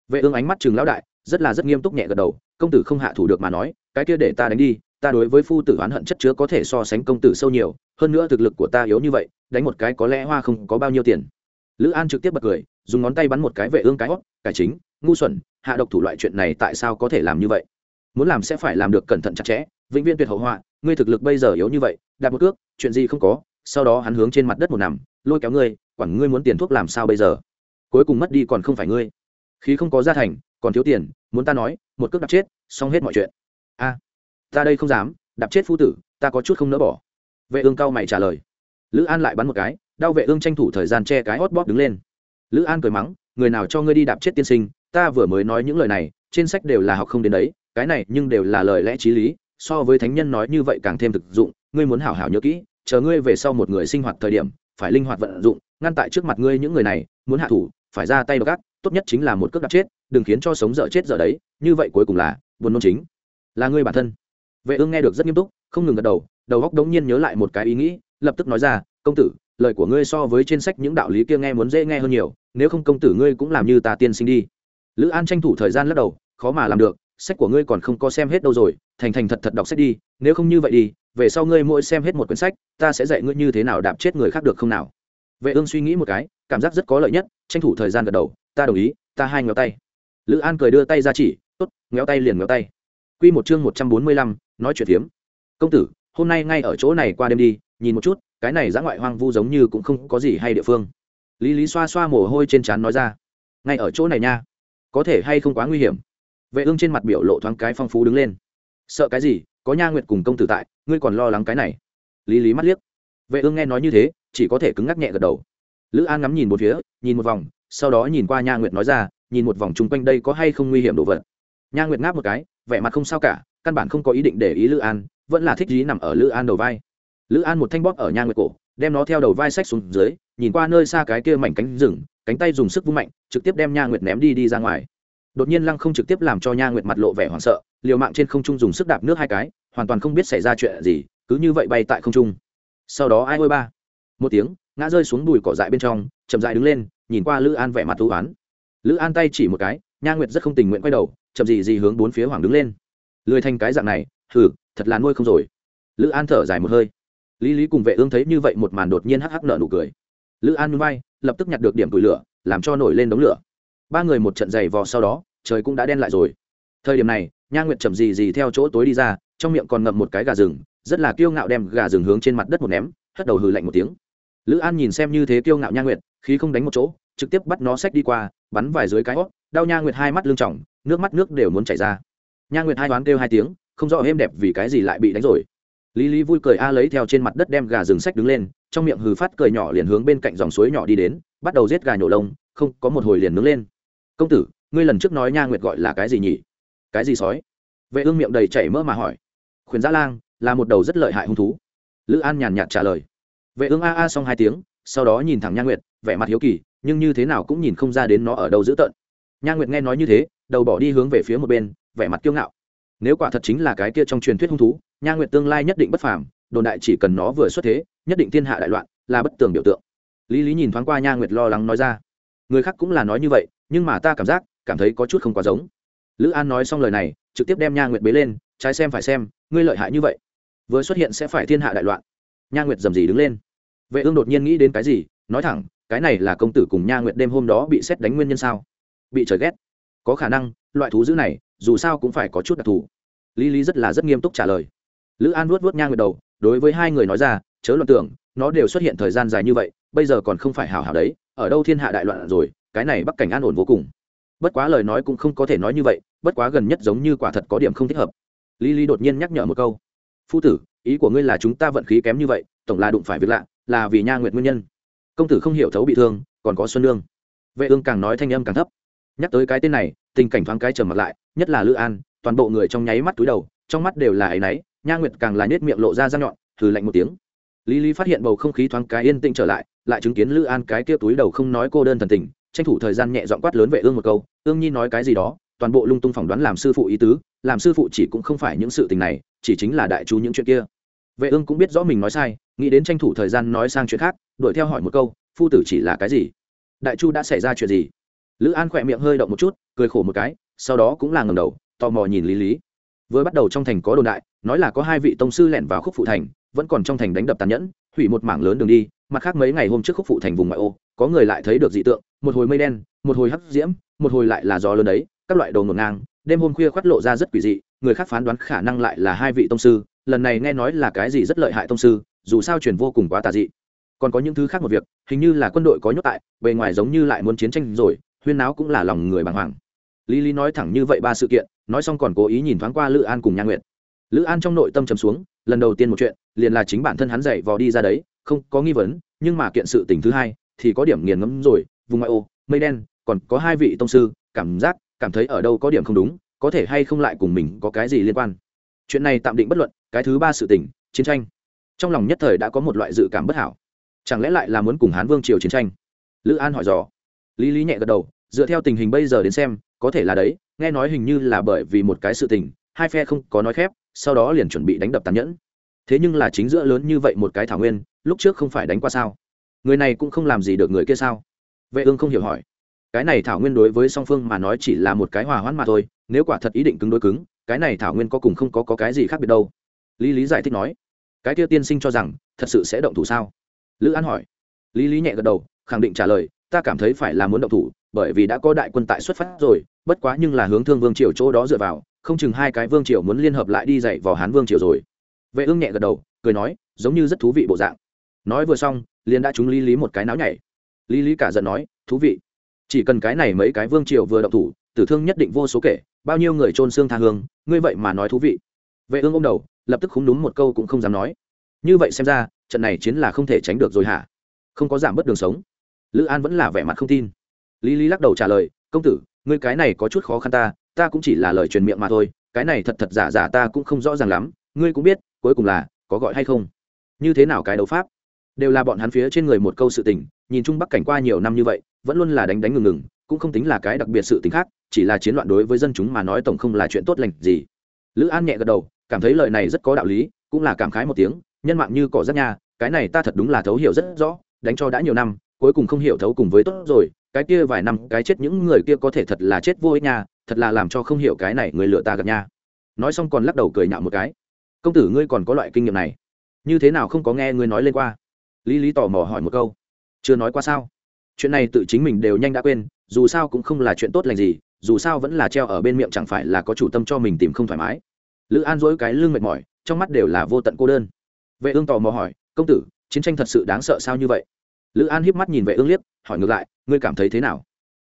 Vệ ương ánh mắt chừng lão đại, rất là rất nghiêm túc nhẹ gật đầu, công tử không hạ thủ được mà nói, cái kia để ta đánh đi, ta đối với phu tử oán hận chất chứa có thể so sánh công tử sâu nhiều, hơn nữa thực lực của ta yếu như vậy, đánh một cái có lẽ hoa không có bao nhiêu tiền. Lữ an trực tiếp bật cười, dùng ngón tay bắn một cái vệ ương cái hót cải chính ngu xuẩn, hạ độc thủ loại chuyện này tại sao có thể làm như vậy? Muốn làm sẽ phải làm được cẩn thận chặt chẽ, vĩnh viễn tuyệt hậu họa, ngươi thực lực bây giờ yếu như vậy đạt một cước, chuyện gì không có, sau đó hắn hướng trên mặt đất một nằm, lôi kéo ngươi, quản ngươi muốn tiền thuốc làm sao bây giờ? Cuối cùng mất đi còn không phải ngươi. Khí không có gia thành, còn thiếu tiền, muốn ta nói, một cước đạp chết, xong hết mọi chuyện. A, ta đây không dám, đạp chết phu tử, ta có chút không nỡ bỏ. Vệ ương cao mày trả lời. Lữ an lại bắn một cái, đau vệ ương tranh thủ thời gian che cái hót bóp đứng lên. Lữ an cười mắng, người nào cho ngươi đi đạp chết tiên sinh ta vừa mới nói những lời này, trên sách đều là học không đến đấy, cái này nhưng đều là lời lẽ t r í lý, so với thánh nhân nói như vậy càng thêm thực dụng, ngươi muốn hảo hảo nhớ kỹ, chờ ngươi về sau một người sinh hoạt thời điểm, phải linh hoạt vận dụng, ngăn tại trước mặt ngươi những người này, muốn hạ thủ, phải ra tay đ gác tốt nhất chính là một cước đạp chết, đừng khiến cho sống dở chết dở đấy, như vậy cuối cùng là, buồn nôn chính. Là ngươi bản thân. Vệ ương nghe được rất nghiêm túc, không ngừng gật đầu đầu góc đống nhiên nhớ lại một cái ý nghĩ, lập tức nói ra, công tử, lời của ngươi so với trên sách những đạo lý kia nghe muốn dễ nghe hơn nhiều, nếu không công tử ngươi cũng làm như ta tiên sinh đi lữ an tranh thủ thời gian lắc đầu, khó mà làm được, sách của ngươi còn không có xem hết đâu rồi, thành thành thật thật đọc sách đi, nếu không như vậy đi, về sau ngươi mỗi xem hết một quyển sách, ta sẽ dạy ngươi như thế nào đạp chết người khác được không nào? Vệ ương suy nghĩ một cái, cảm giác rất có lợi nhất, tranh thủ thời gian gật đầu, ta đồng ý, ta hai ngéo tay. Lữ an cười đưa tay ra chỉ, tốt, ngéo tay liền ngéo tay. Quy một chương một trăm bốn mươi lăm, nói chuyện tiếm công tử, hôm nay ngay ở chỗ này qua đêm đi, nhìn một chút, cái này dã ngoại hoang vu giống như cũng không có gì hay địa phương. Lý lý xoa xoa mồ hôi trên trán nói ra. Ngay ở chỗ này nha có thể hay không quá nguy hiểm. Vệ ương trên mặt biểu lộ thoáng cái phong phú đứng lên. Sợ cái gì? Có nha nguyệt cùng công tử tại, ngươi còn lo lắng cái này. Lý lý mắt liếc. Vệ ương nghe nói như thế, chỉ có thể cứng ngắc nhẹ gật đầu. Lữ an ngắm nhìn một phía, nhìn một vòng, sau đó nhìn qua nha nguyệt nói ra, nhìn một vòng chung quanh đây có hay không nguy hiểm đồ vật. Nha nguyệt ngáp một cái, vẻ mặt không sao cả, căn bản không có ý định để ý lữ an, vẫn là thích ý nằm ở lữ an đầu vai. Lữ an một thanh bóp ở nha nguyệt cổ, đem nó theo đầu vai sách xuống dưới, nhìn qua nơi xa cái kia mảnh cánh rừng cánh tay dùng sức vung mạnh, trực tiếp đem nha nguyệt ném đi đi ra ngoài. Đột nhiên lăng không trực tiếp làm cho nha nguyệt mặt lộ vẻ hoảng sợ, liều mạng trên không trung dùng sức đạp nước hai cái, hoàn toàn không biết xảy ra chuyện gì, cứ như vậy bay tại không trung. Sau đó ai ôi ba. Một tiếng, ngã rơi xuống đùi cỏ dại bên trong, chậm dại đứng lên, nhìn qua lữ an vẻ mặt thú oán. Lữ an tay chỉ một cái, nha nguyệt rất không tình nguyện quay đầu, chậm gì gì hướng bốn phía hoàng đứng lên. Lười thành cái dạng này thử thật là nuôi không rồi. Lữ an thở dài một hơi. Lý lý cùng vệ ương thấy như vậy, một màn đột nhiên hắc hắc nợ nụ cười. Lữ an núi bay lập tức nhặt được điểm tủi lửa, làm cho nổi lên đống lửa. Ba người một trận giày vò sau đó, trời cũng đã đen lại rồi. Thời điểm này, nha nguyệt chậm gì gì theo chỗ tối đi ra, trong miệng còn ngậm một cái gà rừng, rất là kiêu ngạo đem gà rừng hướng trên mặt đất một ném, hất đầu hừ lạnh một tiếng. Lữ an nhìn xem như thế kiêu ngạo nha nguyệt, khí không đánh một chỗ, trực tiếp bắt nó xách đi qua, bắn vài dưới cái hót, đau nha nguyệt hai mắt lưng trỏng nước mắt nước đều muốn chảy ra. Nha nguyệt hai đoán kêu hai tiếng, không rõ êm đẹp vì cái gì lại bị đánh rồi. Lý lý vui cười a lấy theo trên mặt đất đem gà rừng sách đứng lên trong miệng hừ phát cười nhỏ liền hướng bên cạnh dòng suối nhỏ đi đến, bắt đầu giết gà nhổ lông, không, có một hồi liền nướng lên. Công tử, ngươi lần trước nói nha nguyệt gọi là cái gì nhỉ? Cái gì sói? Vệ ương miệng đầy chảy mỡ mà hỏi. Khuyển giã lang, là một đầu rất lợi hại hung thú. Lữ an nhàn nhạt trả lời. Vệ ương a a xong hai tiếng, sau đó nhìn thẳng nha nguyệt, vẻ mặt hiếu kỳ, nhưng như thế nào cũng nhìn không ra đến nó ở đâu dữ tợn. Nha nguyệt nghe nói như thế, đầu bỏ đi hướng về phía một bên, vẻ mặt kiêu ngạo. Nếu quả thật chính là cái kia trong truyền thuyết hung thú, nha nguyệt tương lai nhất định bất phàm đồn đại chỉ cần nó vừa xuất thế, nhất định thiên hạ đại loạn, là bất tường biểu tượng. Lý lý nhìn thoáng qua nha nguyệt lo lắng nói ra. Người khác cũng là nói như vậy, nhưng mà ta cảm giác, cảm thấy có chút không quá giống. Lữ an nói xong lời này, trực tiếp đem nha nguyệt bế lên, trái xem phải xem, ngươi lợi hại như vậy. Vừa xuất hiện sẽ phải thiên hạ đại loạn. Nha nguyệt dầm gì đứng lên. Vệ ương đột nhiên nghĩ đến cái gì, nói thẳng, cái này là công tử cùng nha nguyệt đêm hôm đó bị xét đánh nguyên nhân sao? Bị trời ghét. Có khả năng, loại thú dữ này, dù sao cũng phải có chút đặc thù. Lý lý rất là rất nghiêm túc trả lời. Lữ an vuốt vuốt Nha Nguyệt đầu đối với hai người nói ra, chớ luận tưởng, nó đều xuất hiện thời gian dài như vậy, bây giờ còn không phải hảo hảo đấy, ở đâu thiên hạ đại loạn rồi, cái này bắc cảnh an ổn vô cùng. Bất quá lời nói cũng không có thể nói như vậy, bất quá gần nhất giống như quả thật có điểm không thích hợp. Lý lý đột nhiên nhắc nhở một câu. Phu tử, ý của ngươi là chúng ta vận khí kém như vậy, tổng là đụng phải việc lạ, là vì nha nguyệt nguyên nhân. Công tử không hiểu thấu bị thương, còn có xuân lương vệ ương càng nói thanh âm càng thấp. Nhắc tới cái tên này, tình cảnh thoáng cái trầm mặt lại, nhất là lữ an, toàn bộ người trong nháy mắt túi đầu, trong mắt đều là áy náy nha nguyệt càng là nết miệng lộ ra răng nhọn thử lạnh một tiếng. Lý lý phát hiện bầu không khí thoáng cái yên tĩnh trở lại lại chứng kiến lữ an cái kia túi đầu không nói cô đơn thần tình, tranh thủ thời gian nhẹ dọn quát lớn vệ ương một câu, ương nhi nói cái gì đó, toàn bộ lung tung phỏng đoán làm sư phụ ý tứ, làm sư phụ chỉ cũng không phải những sự tình này, chỉ chính là đại chú những chuyện kia. Vệ ương cũng biết rõ mình nói sai, nghĩ đến tranh thủ thời gian nói sang chuyện khác, đuổi theo hỏi một câu, phu tử chỉ là cái gì? Đại chu đã xảy ra chuyện gì? Lữ an khỏe miệng hơi động một chút, cười khổ một cái, sau đó cũng là ngầm đầu, tò mò nhìn lý lý vừa bắt đầu trong thành có đồn đại, nói là có hai vị tông sư lẻn vào khúc phụ thành, vẫn còn trong thành đánh đập tàn nhẫn, hủy một mảng lớn đường đi, mặt khác mấy ngày hôm trước khúc phụ thành vùng ngoại ô, có người lại thấy được dị tượng, một hồi mây đen, một hồi hắc diễm, một hồi lại là gió lớn đấy, các loại đồ ngổn ngang, đêm hôm khuya khoát lộ ra rất quỷ dị, người khác phán đoán khả năng lại là hai vị tông sư, lần này nghe nói là cái gì rất lợi hại tông sư, dù sao truyền vô cùng quá tà dị. Còn có những thứ khác một việc, hình như là quân đội có nhốt tại, bề ngoài giống như lại muốn chiến tranh rồi, huyên náo cũng là lòng người bàng hoàng lý lý nói thẳng như vậy ba sự kiện, nói xong còn cố ý nhìn thoáng qua lữ an cùng nha nguyệt. Lữ an trong nội tâm trầm xuống, lần đầu tiên một chuyện, liền là chính bản thân hắn dậy vò đi ra đấy, không có nghi vấn, nhưng mà kiện sự tình thứ hai, thì có điểm nghiền ngẫm rồi, vùng ngoại ô, mây đen, còn có hai vị tông sư, cảm giác, cảm thấy ở đâu có điểm không đúng, có thể hay không lại cùng mình có cái gì liên quan. Chuyện này tạm định bất luận, cái thứ ba sự tình, chiến tranh. Trong lòng nhất thời đã có một loại dự cảm bất hảo. Chẳng lẽ lại là muốn cùng hán vương triều chiến tranh? Lữ an hỏi dò. Lý lý nhẹ gật đầu, dựa theo tình hình bây giờ đến xem có thể là đấy nghe nói hình như là bởi vì một cái sự tình hai phe không có nói khép sau đó liền chuẩn bị đánh đập tàn nhẫn. Thế nhưng là chính giữa lớn như vậy một cái thảo nguyên lúc trước không phải đánh qua sao? Người này cũng không làm gì được người kia sao? Vệ ương không hiểu hỏi. Cái này thảo nguyên đối với song phương mà nói chỉ là một cái hòa hoãn mà thôi nếu quả thật ý định cứng đối cứng cái này thảo nguyên có cùng không có, có cái gì khác biệt đâu? Lý lý giải thích nói. Cái kia tiên sinh cho rằng thật sự sẽ động thủ sao? Lữ an hỏi. Lý lý nhẹ gật đầu khẳng định trả lời ta cảm thấy phải là muốn động thủ bởi vì đã có đại quân tại xuất phát rồi, bất quá nhưng là hướng thương vương triều chỗ đó dựa vào, không chừng hai cái vương triều muốn liên hợp lại đi dạy vào hán vương triều rồi. Vệ ương nhẹ gật đầu, cười nói, giống như rất thú vị bộ dạng. Nói vừa xong, liền đã trúng lý lý một cái náo nhảy. Lý lý cả giận nói, thú vị. Chỉ cần cái này mấy cái vương triều vừa động thủ, tử thương nhất định vô số kể, bao nhiêu người trôn xương tha hương, ngươi vậy mà nói thú vị. Vệ ương ôm đầu, lập tức khúng đúng một câu cũng không dám nói. Như vậy xem ra, trận này chiến là không thể tránh được rồi hả? Không có giảm bớt đường sống. Lữ an vẫn là vẻ mặt không tin lý lý lắc đầu trả lời, công tử, ngươi cái này có chút khó khăn ta ta cũng chỉ là lời truyền miệng mà thôi, cái này thật thật giả giả ta cũng không rõ ràng lắm, ngươi cũng biết, cuối cùng là có gọi hay không? Như thế nào cái đấu pháp? Đều là bọn hắn phía trên người một câu sự tình, nhìn chung bắc cảnh qua nhiều năm như vậy, vẫn luôn là đánh đánh ngừng ngừng, cũng không tính là cái đặc biệt sự tình khác, chỉ là chiến loạn đối với dân chúng mà nói tổng không là chuyện tốt lành gì. Lữ an nhẹ gật đầu, cảm thấy lời này rất có đạo lý, cũng là cảm khái một tiếng, nhân mạng như cỏ rất nha, cái này ta thật đúng là thấu hiểu rất rõ, đánh cho đã nhiều năm cuối cùng không hiểu thấu cùng với tốt rồi, cái kia vài năm cái chết những người kia có thể thật là chết vô ích nha, thật là làm cho không hiểu cái này người lựa ta gặp nha. Nói xong còn lắc đầu cười nhạo một cái. Công tử ngươi còn có loại kinh nghiệm này, như thế nào không có nghe ngươi nói lên qua? Lý lý tò mò hỏi một câu. Chưa nói qua sao? Chuyện này tự chính mình đều nhanh đã quên, dù sao cũng không là chuyện tốt lành gì, dù sao vẫn là treo ở bên miệng chẳng phải là có chủ tâm cho mình tìm không thoải mái. Lữ an dỗi cái lưng mệt mỏi, trong mắt đều là vô tận cô đơn. Vệ ương tò mò hỏi, công tử, chiến tranh thật sự đáng sợ sao như vậy? Lữ an híp mắt nhìn vệ ương liếc, hỏi ngược lại, ngươi cảm thấy thế nào?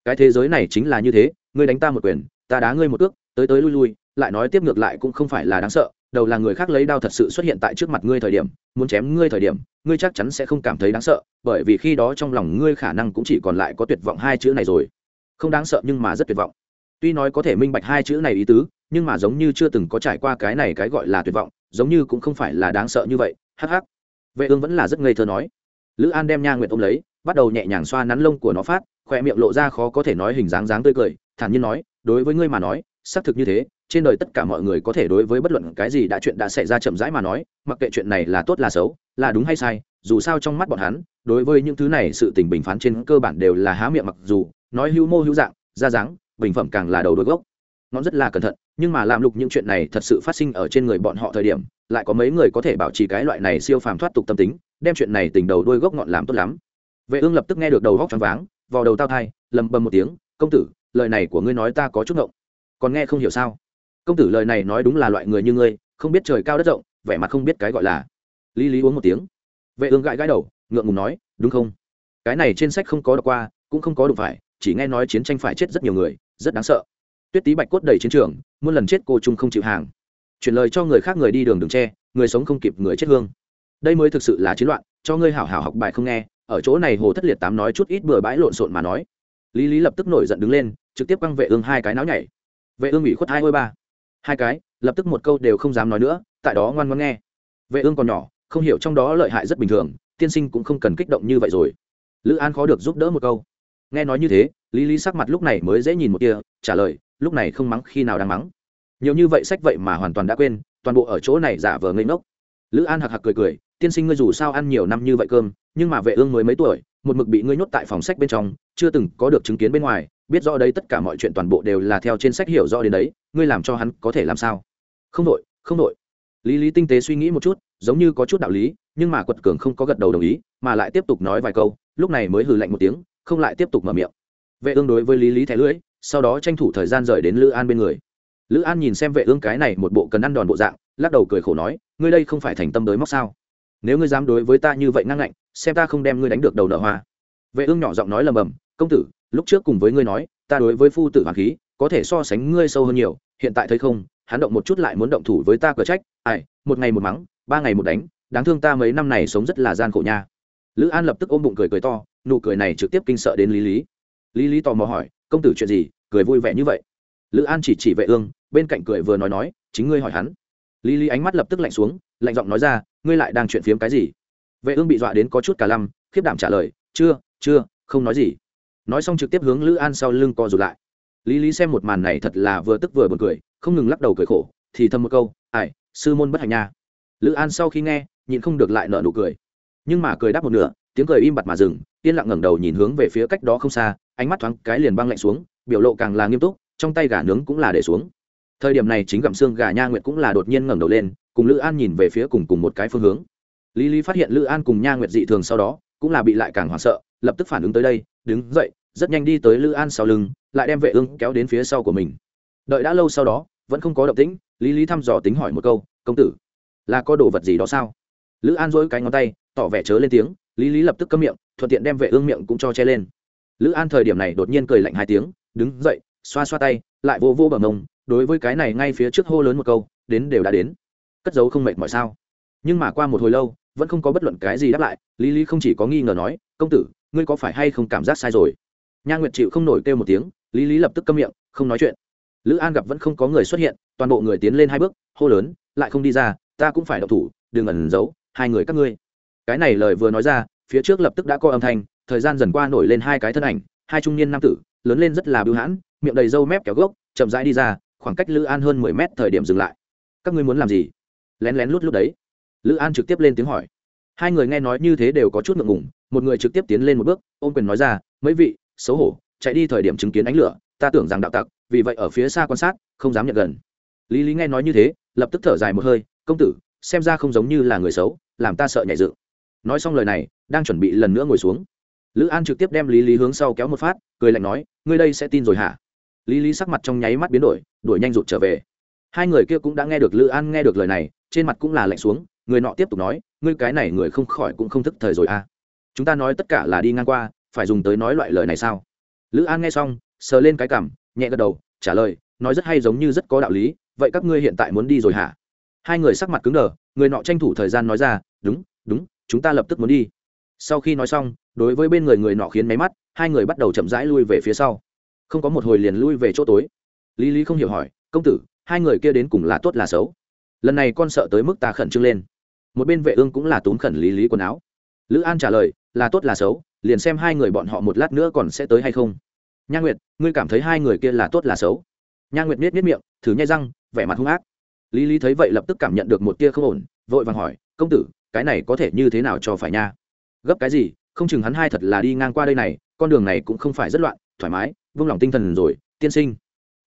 Cái thế giới này chính là như thế, ngươi đánh ta một quyền, ta đá ngươi một ước tới tới lui lui, lại nói tiếp ngược lại cũng không phải là đáng sợ, đầu là người khác lấy đao thật sự xuất hiện tại trước mặt ngươi thời điểm, muốn chém ngươi thời điểm, ngươi chắc chắn sẽ không cảm thấy đáng sợ, bởi vì khi đó trong lòng ngươi khả năng cũng chỉ còn lại có tuyệt vọng hai chữ này rồi. Không đáng sợ nhưng mà rất tuyệt vọng. Tuy nói có thể minh bạch hai chữ này ý tứ, nhưng mà giống như chưa từng có trải qua cái này cái gọi là tuyệt vọng, giống như cũng không phải là đáng sợ như vậy. Hắc hắc. Vệ ương vẫn là rất ngây thơ nói lữ an đem nha nguyệt ôm lấy, bắt đầu nhẹ nhàng xoa nắn lông của nó phát khoe miệng lộ ra khó có thể nói hình dáng dáng tươi cười, thản nhiên nói, đối với ngươi mà nói, xác thực như thế, trên đời tất cả mọi người có thể đối với bất luận cái gì đã chuyện đã xảy ra chậm rãi mà nói, mặc kệ chuyện này là tốt là xấu, là đúng hay sai, dù sao trong mắt bọn hắn, đối với những thứ này sự tình bình phán trên cơ bản đều là há miệng mặc dù, nói hữu mô hữu dạng, ra dáng, bình phẩm càng là đầu đôi gốc. Ngón rất là cẩn thận, nhưng mà làm lục những chuyện này thật sự phát sinh ở trên người bọn họ thời điểm, lại có mấy người có thể bảo trì cái loại này siêu phàm thoát tục tâm tính đem chuyện này tình đầu đuôi gốc ngọn làm tốt lắm. Vệ ương lập tức nghe được đầu góc choáng váng vào đầu tao thai, lầm bầm một tiếng, công tử, lời này của ngươi nói ta có chút ngộng. Còn nghe không hiểu sao? Công tử, lời này nói đúng là loại người như ngươi, không biết trời cao đất rộng, vẻ mặt không biết cái gọi là. Lý lý uống một tiếng. Vệ ương gãi gãi đầu, ngượng ngùng nói, đúng không? Cái này trên sách không có đọc qua, cũng không có đụng phải, chỉ nghe nói chiến tranh phải chết rất nhiều người, rất đáng sợ. Tuyết tý bạch cốt đầy chiến trường, muôn lần chết cô trung không chịu hàng. Chuyển lời cho người khác người đi đường đường tre người sống không kịp người chết hương đây mới thực sự là chiến loạn, cho ngươi hảo hảo học bài không nghe, ở chỗ này hồ thất liệt tám nói chút ít bừa bãi lộn xộn mà nói. Lý lý lập tức nổi giận đứng lên, trực tiếp quăng vệ ương hai cái náo nhảy. Vệ ương ủy khuất hai ôi ba. Hai cái, lập tức một câu đều không dám nói nữa, tại đó ngoan ngoan nghe. Vệ ương còn nhỏ, không hiểu trong đó lợi hại rất bình thường, tiên sinh cũng không cần kích động như vậy rồi. Lữ an khó được giúp đỡ một câu. Nghe nói như thế, lý lý sắc mặt lúc này mới dễ nhìn một kia trả lời, lúc này không mắng khi nào đang mắng. Nhiều như vậy sách vậy mà hoàn toàn đã quên, toàn bộ ở chỗ này giả vờ ngây ngốc. Lữ an hạc hạc cười cười tiên sinh ngươi dù sao ăn nhiều năm như vậy cơm, nhưng mà vệ ương mới mấy tuổi, một mực bị ngươi nhốt tại phòng sách bên trong, chưa từng có được chứng kiến bên ngoài, biết rõ đấy tất cả mọi chuyện toàn bộ đều là theo trên sách hiểu rõ đến đấy, ngươi làm cho hắn có thể làm sao? Không đội không đội. Lý lý tinh tế suy nghĩ một chút, giống như có chút đạo lý, nhưng mà quật cường không có gật đầu đồng ý, mà lại tiếp tục nói vài câu, lúc này mới hừ lạnh một tiếng, không lại tiếp tục mở miệng. Vệ ương đối với lý lý thẻ lưỡi, sau đó tranh thủ thời gian rời đến lữ an bên người. Lữ an nhìn xem vệ ương cái này một bộ cần ăn đòn bộ dạng, lắc đầu cười khổ nói, ngươi đây không phải thành tâm đới móc sao? Nếu ngươi dám đối với ta như vậy ngang ngạnh, xem ta không đem ngươi đánh được đầu nợ hoa. Vệ ương nhỏ giọng nói lầm bầm, công tử, lúc trước cùng với ngươi nói, ta đối với phu tử hoàng khí, có thể so sánh ngươi sâu hơn nhiều, hiện tại thấy không, hắn động một chút lại muốn động thủ với ta cờ trách. Ai, một ngày một mắng, ba ngày một đánh, đáng thương ta mấy năm này sống rất là gian khổ nha. Lữ an lập tức ôm bụng cười cười to, nụ cười này trực tiếp kinh sợ đến lý lý. Lý lý tò mò hỏi, công tử chuyện gì, cười vui vẻ như vậy? Lữ an chỉ chỉ vệ ương, bên cạnh cười vừa nói nói, chính ngươi hỏi hắn. Lý lý ánh mắt lập tức lạnh xuống, lạnh giọng nói ra ngươi lại đang chuyện phiếm cái gì? Vệ ương bị dọa đến có chút cả lăm, khiếp đảm trả lời, chưa chưa, không nói gì. Nói xong trực tiếp hướng lữ an sau lưng co rụt lại. Lý lý xem một màn này thật là vừa tức vừa buồn cười, không ngừng lắc đầu cười khổ, thì thầm một câu, ai, sư môn bất hạnh nha. Lữ an sau khi nghe, nhịn không được lại nợ nụ cười. Nhưng mà cười đáp một nửa, tiếng cười im bặt mà dừng, yên lặng ngẩng đầu nhìn hướng về phía cách đó không xa, ánh mắt thoáng cái liền băng lạnh xuống, biểu lộ càng là nghiêm túc, trong tay gà nướng cũng là để xuống. Thời điểm này chính gặm xương gà nha nguyệt cũng là đột nhiên ngẩng đầu lên cùng lữ an nhìn về phía cùng cùng một cái phương hướng. Lý lý phát hiện lữ an cùng nha nguyệt dị thường sau đó, cũng là bị lại càng hoảng sợ, lập tức phản ứng tới đây, đứng dậy, rất nhanh đi tới lữ an sau lưng, lại đem vệ ương kéo đến phía sau của mình. Đợi đã lâu sau đó, vẫn không có động tĩnh, lý lý thăm dò tính hỏi một câu, công tử, là có đồ vật gì đó sao? Lữ an dỗi cái ngón tay, tỏ vẻ chớ lên tiếng, lý lý lập tức cấm miệng, thuận tiện đem vệ ương miệng cũng cho che lên. Lữ an thời điểm này đột nhiên cười lạnh hai tiếng, đứng dậy, xoa xoa tay, lại vô vô bằng ông đối với cái này ngay phía trước hô lớn một câu, đến đều đã đến cất giấu không mệt mỏi sao? Nhưng mà qua một hồi lâu, vẫn không có bất luận cái gì đáp lại, lý lý không chỉ có nghi ngờ nói, công tử, ngươi có phải hay không cảm giác sai rồi? Nha nguyệt chịu không nổi kêu một tiếng, lý lý lập tức câm miệng, không nói chuyện. Lữ an gặp vẫn không có người xuất hiện, toàn bộ người tiến lên hai bước, hô lớn, lại không đi ra, ta cũng phải đậu thủ, đừng ẩn giấu, hai người các ngươi. Cái này lời vừa nói ra, phía trước lập tức đã có âm thanh, thời gian dần qua nổi lên hai cái thân ảnh, hai trung niên nam tử, lớn lên rất là bưu hãn, miệng đầy râu mép kéo gốc, chậm rãi đi ra, khoảng cách lữ an hơn mười mét thời điểm dừng lại. Các ngươi muốn làm gì? Lén lén lút lút đấy. Lữ an trực tiếp lên tiếng hỏi. Hai người nghe nói như thế đều có chút ngượng ngùng, một người trực tiếp tiến lên một bước, ôm quyền nói ra, mấy vị, xấu hổ, chạy đi thời điểm chứng kiến ánh lửa, ta tưởng rằng đạo tặc, vì vậy ở phía xa quan sát, không dám nhận gần. Lý lý nghe nói như thế, lập tức thở dài một hơi, công tử, xem ra không giống như là người xấu, làm ta sợ nhảy dựng. Nói xong lời này, đang chuẩn bị lần nữa ngồi xuống. Lữ an trực tiếp đem lý lý hướng sau kéo một phát, cười lạnh nói, ngươi đây sẽ tin rồi hả? Lý lý sắc mặt trong nháy mắt biến đổi, đuổi nhanh rụt trở về. Hai người kia cũng đã nghe được lữ an nghe được lời này trên mặt cũng là lạnh xuống, người nọ tiếp tục nói, ngươi cái này người không khỏi cũng không thức thời rồi à. Chúng ta nói tất cả là đi ngang qua, phải dùng tới nói loại lời này sao? Lữ an nghe xong, sờ lên cái cằm, nhẹ gật đầu, trả lời, nói rất hay giống như rất có đạo lý, vậy các ngươi hiện tại muốn đi rồi hả? Hai người sắc mặt cứng đờ, người nọ tranh thủ thời gian nói ra, đúng đúng, chúng ta lập tức muốn đi. Sau khi nói xong, đối với bên người người nọ khiến máy mắt, hai người bắt đầu chậm rãi lui về phía sau. Không có một hồi liền lui về chỗ tối. Lý lý không hiểu hỏi, công tử, hai người kia đến cùng là tốt là xấu? Lần này con sợ tới mức ta khẩn trương lên. Một bên vệ ương cũng là túm khẩn lý lý quần áo. Lữ an trả lời, là tốt là xấu, liền xem hai người bọn họ một lát nữa còn sẽ tới hay không. Nha nguyệt, ngươi cảm thấy hai người kia là tốt là xấu? Nha nguyệt miết miết miệng, thử nhai răng, vẻ mặt hung ác. Lý lý thấy vậy lập tức cảm nhận được một tia không ổn, vội vàng hỏi, công tử, cái này có thể như thế nào cho phải nha? Gấp cái gì? Không chừng hắn hai thật là đi ngang qua đây này, con đường này cũng không phải rất loạn, thoải mái, vung lòng tinh thần rồi, tiên sinh.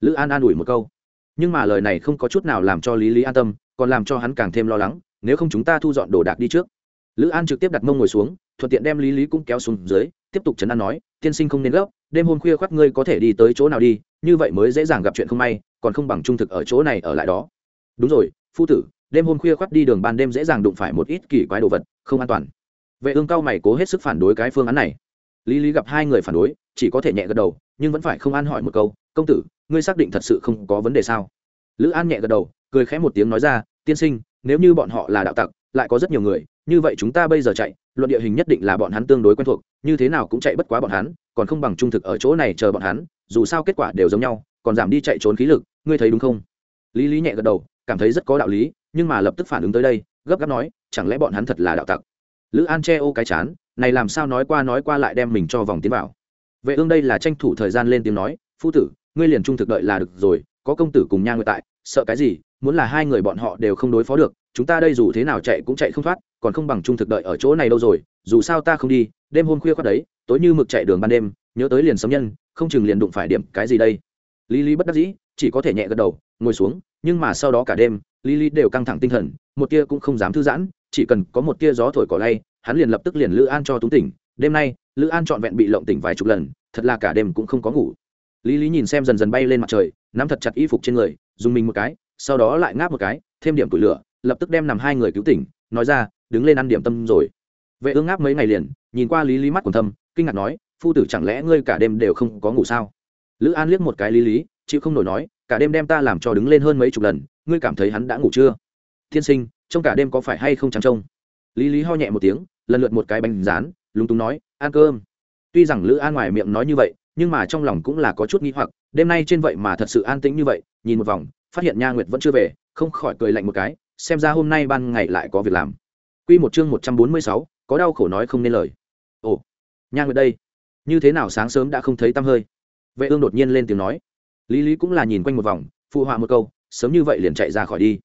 Lữ an an ủi một câu. Nhưng mà lời này không có chút nào làm cho lý lý an tâm còn làm cho hắn càng thêm lo lắng, nếu không chúng ta thu dọn đồ đạc đi trước. Lữ an trực tiếp đặt mông ngồi xuống, thuận tiện đem lý lý cũng kéo xuống dưới, tiếp tục chấn an nói, tiên sinh không nên gấp, đêm hôm khuya khoác ngươi có thể đi tới chỗ nào đi, như vậy mới dễ dàng gặp chuyện không may, còn không bằng trung thực ở chỗ này ở lại đó. Đúng rồi, phu tử, đêm hôm khuya khoác đi đường ban đêm dễ dàng đụng phải một ít kỳ quái đồ vật, không an toàn. Vệ ương cao mày cố hết sức phản đối cái phương án này. Lý lý gặp hai người phản đối, chỉ có thể nhẹ gật đầu, nhưng vẫn phải không an hỏi một câu, công tử, ngươi xác định thật sự không có vấn đề sao? Lữ an nhẹ gật đầu, cười khẽ một tiếng nói ra, tiên sinh, nếu như bọn họ là đạo tặc, lại có rất nhiều người, như vậy chúng ta bây giờ chạy, luận địa hình nhất định là bọn hắn tương đối quen thuộc, như thế nào cũng chạy bất quá bọn hắn, còn không bằng trung thực ở chỗ này chờ bọn hắn, dù sao kết quả đều giống nhau, còn giảm đi chạy trốn khí lực, ngươi thấy đúng không? Lý lý nhẹ gật đầu, cảm thấy rất có đạo lý, nhưng mà lập tức phản ứng tới đây, gấp gáp nói, chẳng lẽ bọn hắn thật là đạo tặc? Lữ an che ô cái chán, này làm sao nói qua nói qua lại đem mình cho vòng tiến vào? Vệ ương đây là tranh thủ thời gian lên tiếng nói, phu tử, ngươi liền trung thực đợi là được rồi có công tử cùng nha người tại, sợ cái gì, muốn là hai người bọn họ đều không đối phó được, chúng ta đây dù thế nào chạy cũng chạy không thoát, còn không bằng trung thực đợi ở chỗ này đâu rồi, dù sao ta không đi, đêm hôm khuya khoác đấy, tối như mực chạy đường ban đêm, nhớ tới liền sống nhân, không chừng liền đụng phải điểm cái gì đây. Lý lý bất đắc dĩ, chỉ có thể nhẹ gật đầu, ngồi xuống, nhưng mà sau đó cả đêm, lý lý đều căng thẳng tinh thần, một tia cũng không dám thư giãn, chỉ cần có một tia gió thổi cỏ lay, hắn liền lập tức liền lữ an cho túng tỉnh. Đêm nay, lữ an trọn vẹn bị lộng tỉnh vài chục lần, thật là cả đêm cũng không có ngủ. Lý lý nhìn xem dần dần bay lên mặt trời nắm thật chặt y phục trên người, dùng mình một cái, sau đó lại ngáp một cái, thêm điểm củi lửa, lập tức đem nằm hai người cứu tỉnh, nói ra, đứng lên ăn điểm tâm rồi. Vệ ương ngáp mấy ngày liền, nhìn qua lý lý mắt còn thâm, kinh ngạc nói, phu tử chẳng lẽ ngươi cả đêm đều không có ngủ sao? Lữ an liếc một cái lý lý, chịu không nổi nói, cả đêm đem ta làm cho đứng lên hơn mấy chục lần, ngươi cảm thấy hắn đã ngủ chưa? Thiên sinh trong cả đêm có phải hay không trắng trông? Lý lý ho nhẹ một tiếng, lần lượt một cái bánh rán, lúng túng nói, ăn cơm. Tuy rằng lữ an ngoài miệng nói như vậy nhưng mà trong lòng cũng là có chút nghi hoặc đêm nay trên vậy mà thật sự an tĩnh như vậy nhìn một vòng phát hiện nha nguyệt vẫn chưa về không khỏi cười lạnh một cái xem ra hôm nay ban ngày lại có việc làm Quy một chương một trăm bốn mươi sáu, có đau khổ nói không nên lời. Ồ, nha nguyệt đây, như thế nào sáng sớm đã không thấy tăm hơi? Vệ Ương đột nhiên lên tiếng nói. Lý Lý cũng là nhìn quanh một vòng, phụ họa một câu, sớm như vậy liền chạy ra khỏi đi.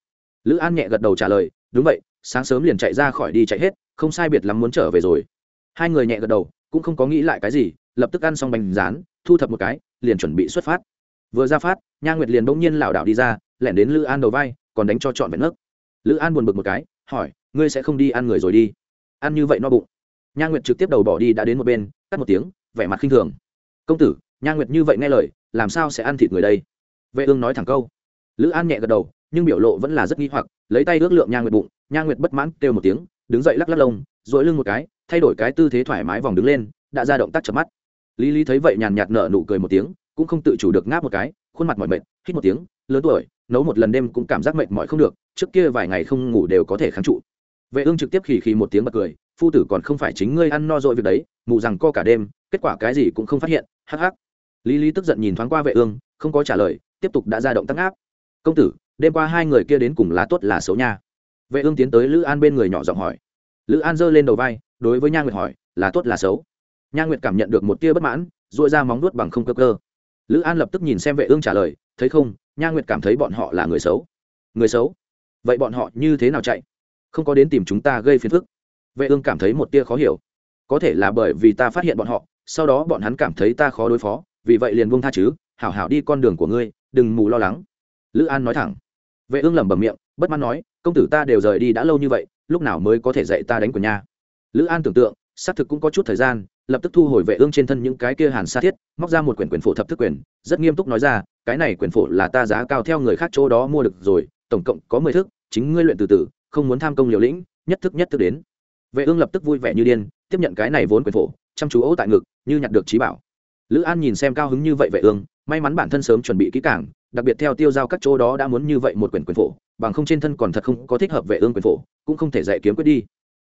Lữ An nhẹ gật đầu trả lời, đúng vậy, sáng sớm liền chạy ra khỏi đi chạy hết, không sai biệt lắm muốn trở về rồi. Hai người nhẹ gật đầu, cũng không có nghĩ lại cái gì, lập tức ăn xong bánh rán, thu thập một cái, liền chuẩn bị xuất phát. Vừa ra phát, Nha Nguyệt liền bỗng nhiên lảo đảo đi ra, lẻn đến Lữ An đầu vai, còn đánh cho trọn vẹn nước. Lữ An buồn bực một cái, hỏi, ngươi sẽ không đi ăn người rồi đi? Ăn như vậy no bụng. Nha Nguyệt trực tiếp đầu bỏ đi đã đến một bên, cắt một tiếng, vẻ mặt khinh thường. Công tử, Nha Nguyệt như vậy nghe lời, làm sao sẽ ăn thịt người đây? Vệ Ương nói thẳng câu. Lữ An nhẹ gật đầu, nhưng biểu lộ vẫn là rất nghi hoặc, lấy tay ước lượng Nha Nguyệt bụng, Nha Nguyệt bất mãn kêu một tiếng, đứng dậy lắc lắc lông, duỗi lưng một cái, thay đổi cái tư thế thoải mái vòng đứng lên, đã ra động tác chập mắt. Lý Lý thấy vậy nhàn nhạt nở nụ cười một tiếng, cũng không tự chủ được ngáp một cái, khuôn mặt mỏi mệt, hít một tiếng, lớn tuổi, nấu một lần đêm cũng cảm giác mệt mỏi không được, trước kia vài ngày không ngủ đều có thể kháng trụ. Vệ Ương trực tiếp khì khì một tiếng bật cười, phu tử còn không phải chính ngươi ăn no rồi việc đấy, mù rằng co cả đêm, kết quả cái gì cũng không phát hiện, hắc hắc. Lý Lý tức giận nhìn thoáng qua Vệ Ương, không có trả lời, tiếp tục đã ra động tác áp. Công tử, đêm qua hai người kia đến cùng là tốt là xấu nha. Vệ Ương tiến tới Lữ An bên người nhỏ giọng hỏi. Lữ An giơ lên đầu vai, đối với Nha Nguyệt hỏi, là tốt là xấu? Nha Nguyệt cảm nhận được một tia bất mãn, duỗi ra móng nuốt bằng không cơ cơ. Lữ An lập tức nhìn xem Vệ Ương trả lời, thấy không, Nha Nguyệt cảm thấy bọn họ là người xấu. Người xấu? Vậy bọn họ như thế nào chạy? Không có đến tìm chúng ta gây phiền phức. Vệ Ương cảm thấy một tia khó hiểu. Có thể là bởi vì ta phát hiện bọn họ, sau đó bọn hắn cảm thấy ta khó đối phó, vì vậy liền buông tha chứ, hảo hảo đi con đường của ngươi, đừng mù lo lắng. Lữ An nói thẳng. Vệ Ương lẩm bẩm miệng, bất mãn nói, công tử ta đều rời đi đã lâu như vậy, lúc nào mới có thể dạy ta đánh của nha? Lữ An tưởng tượng, xác thực cũng có chút thời gian, lập tức thu hồi vệ ương trên thân những cái kia hàn sa thiết, móc ra một quyển quyển phổ thập thức quyền, rất nghiêm túc nói ra, cái này quyển phổ là ta giá cao theo người khác chỗ đó mua được rồi, tổng cộng có mười thức, chính ngươi luyện từ từ, không muốn tham công liều lĩnh, nhất thức nhất thức đến. Vệ ương lập tức vui vẻ như điên, tiếp nhận cái này vốn quyển phổ, chăm chú ấu tại ngực, như nhặt được trí bảo. Lữ an nhìn xem cao hứng như vậy vệ ương, may mắn bản thân sớm chuẩn bị kỹ càng, đặc biệt theo tiêu giao các chỗ đó đã muốn như vậy một quyển quyển phổ, bằng không trên thân còn thật không có thích hợp vệ ương quyển phổ, cũng không thể dạy kiếm quyết đi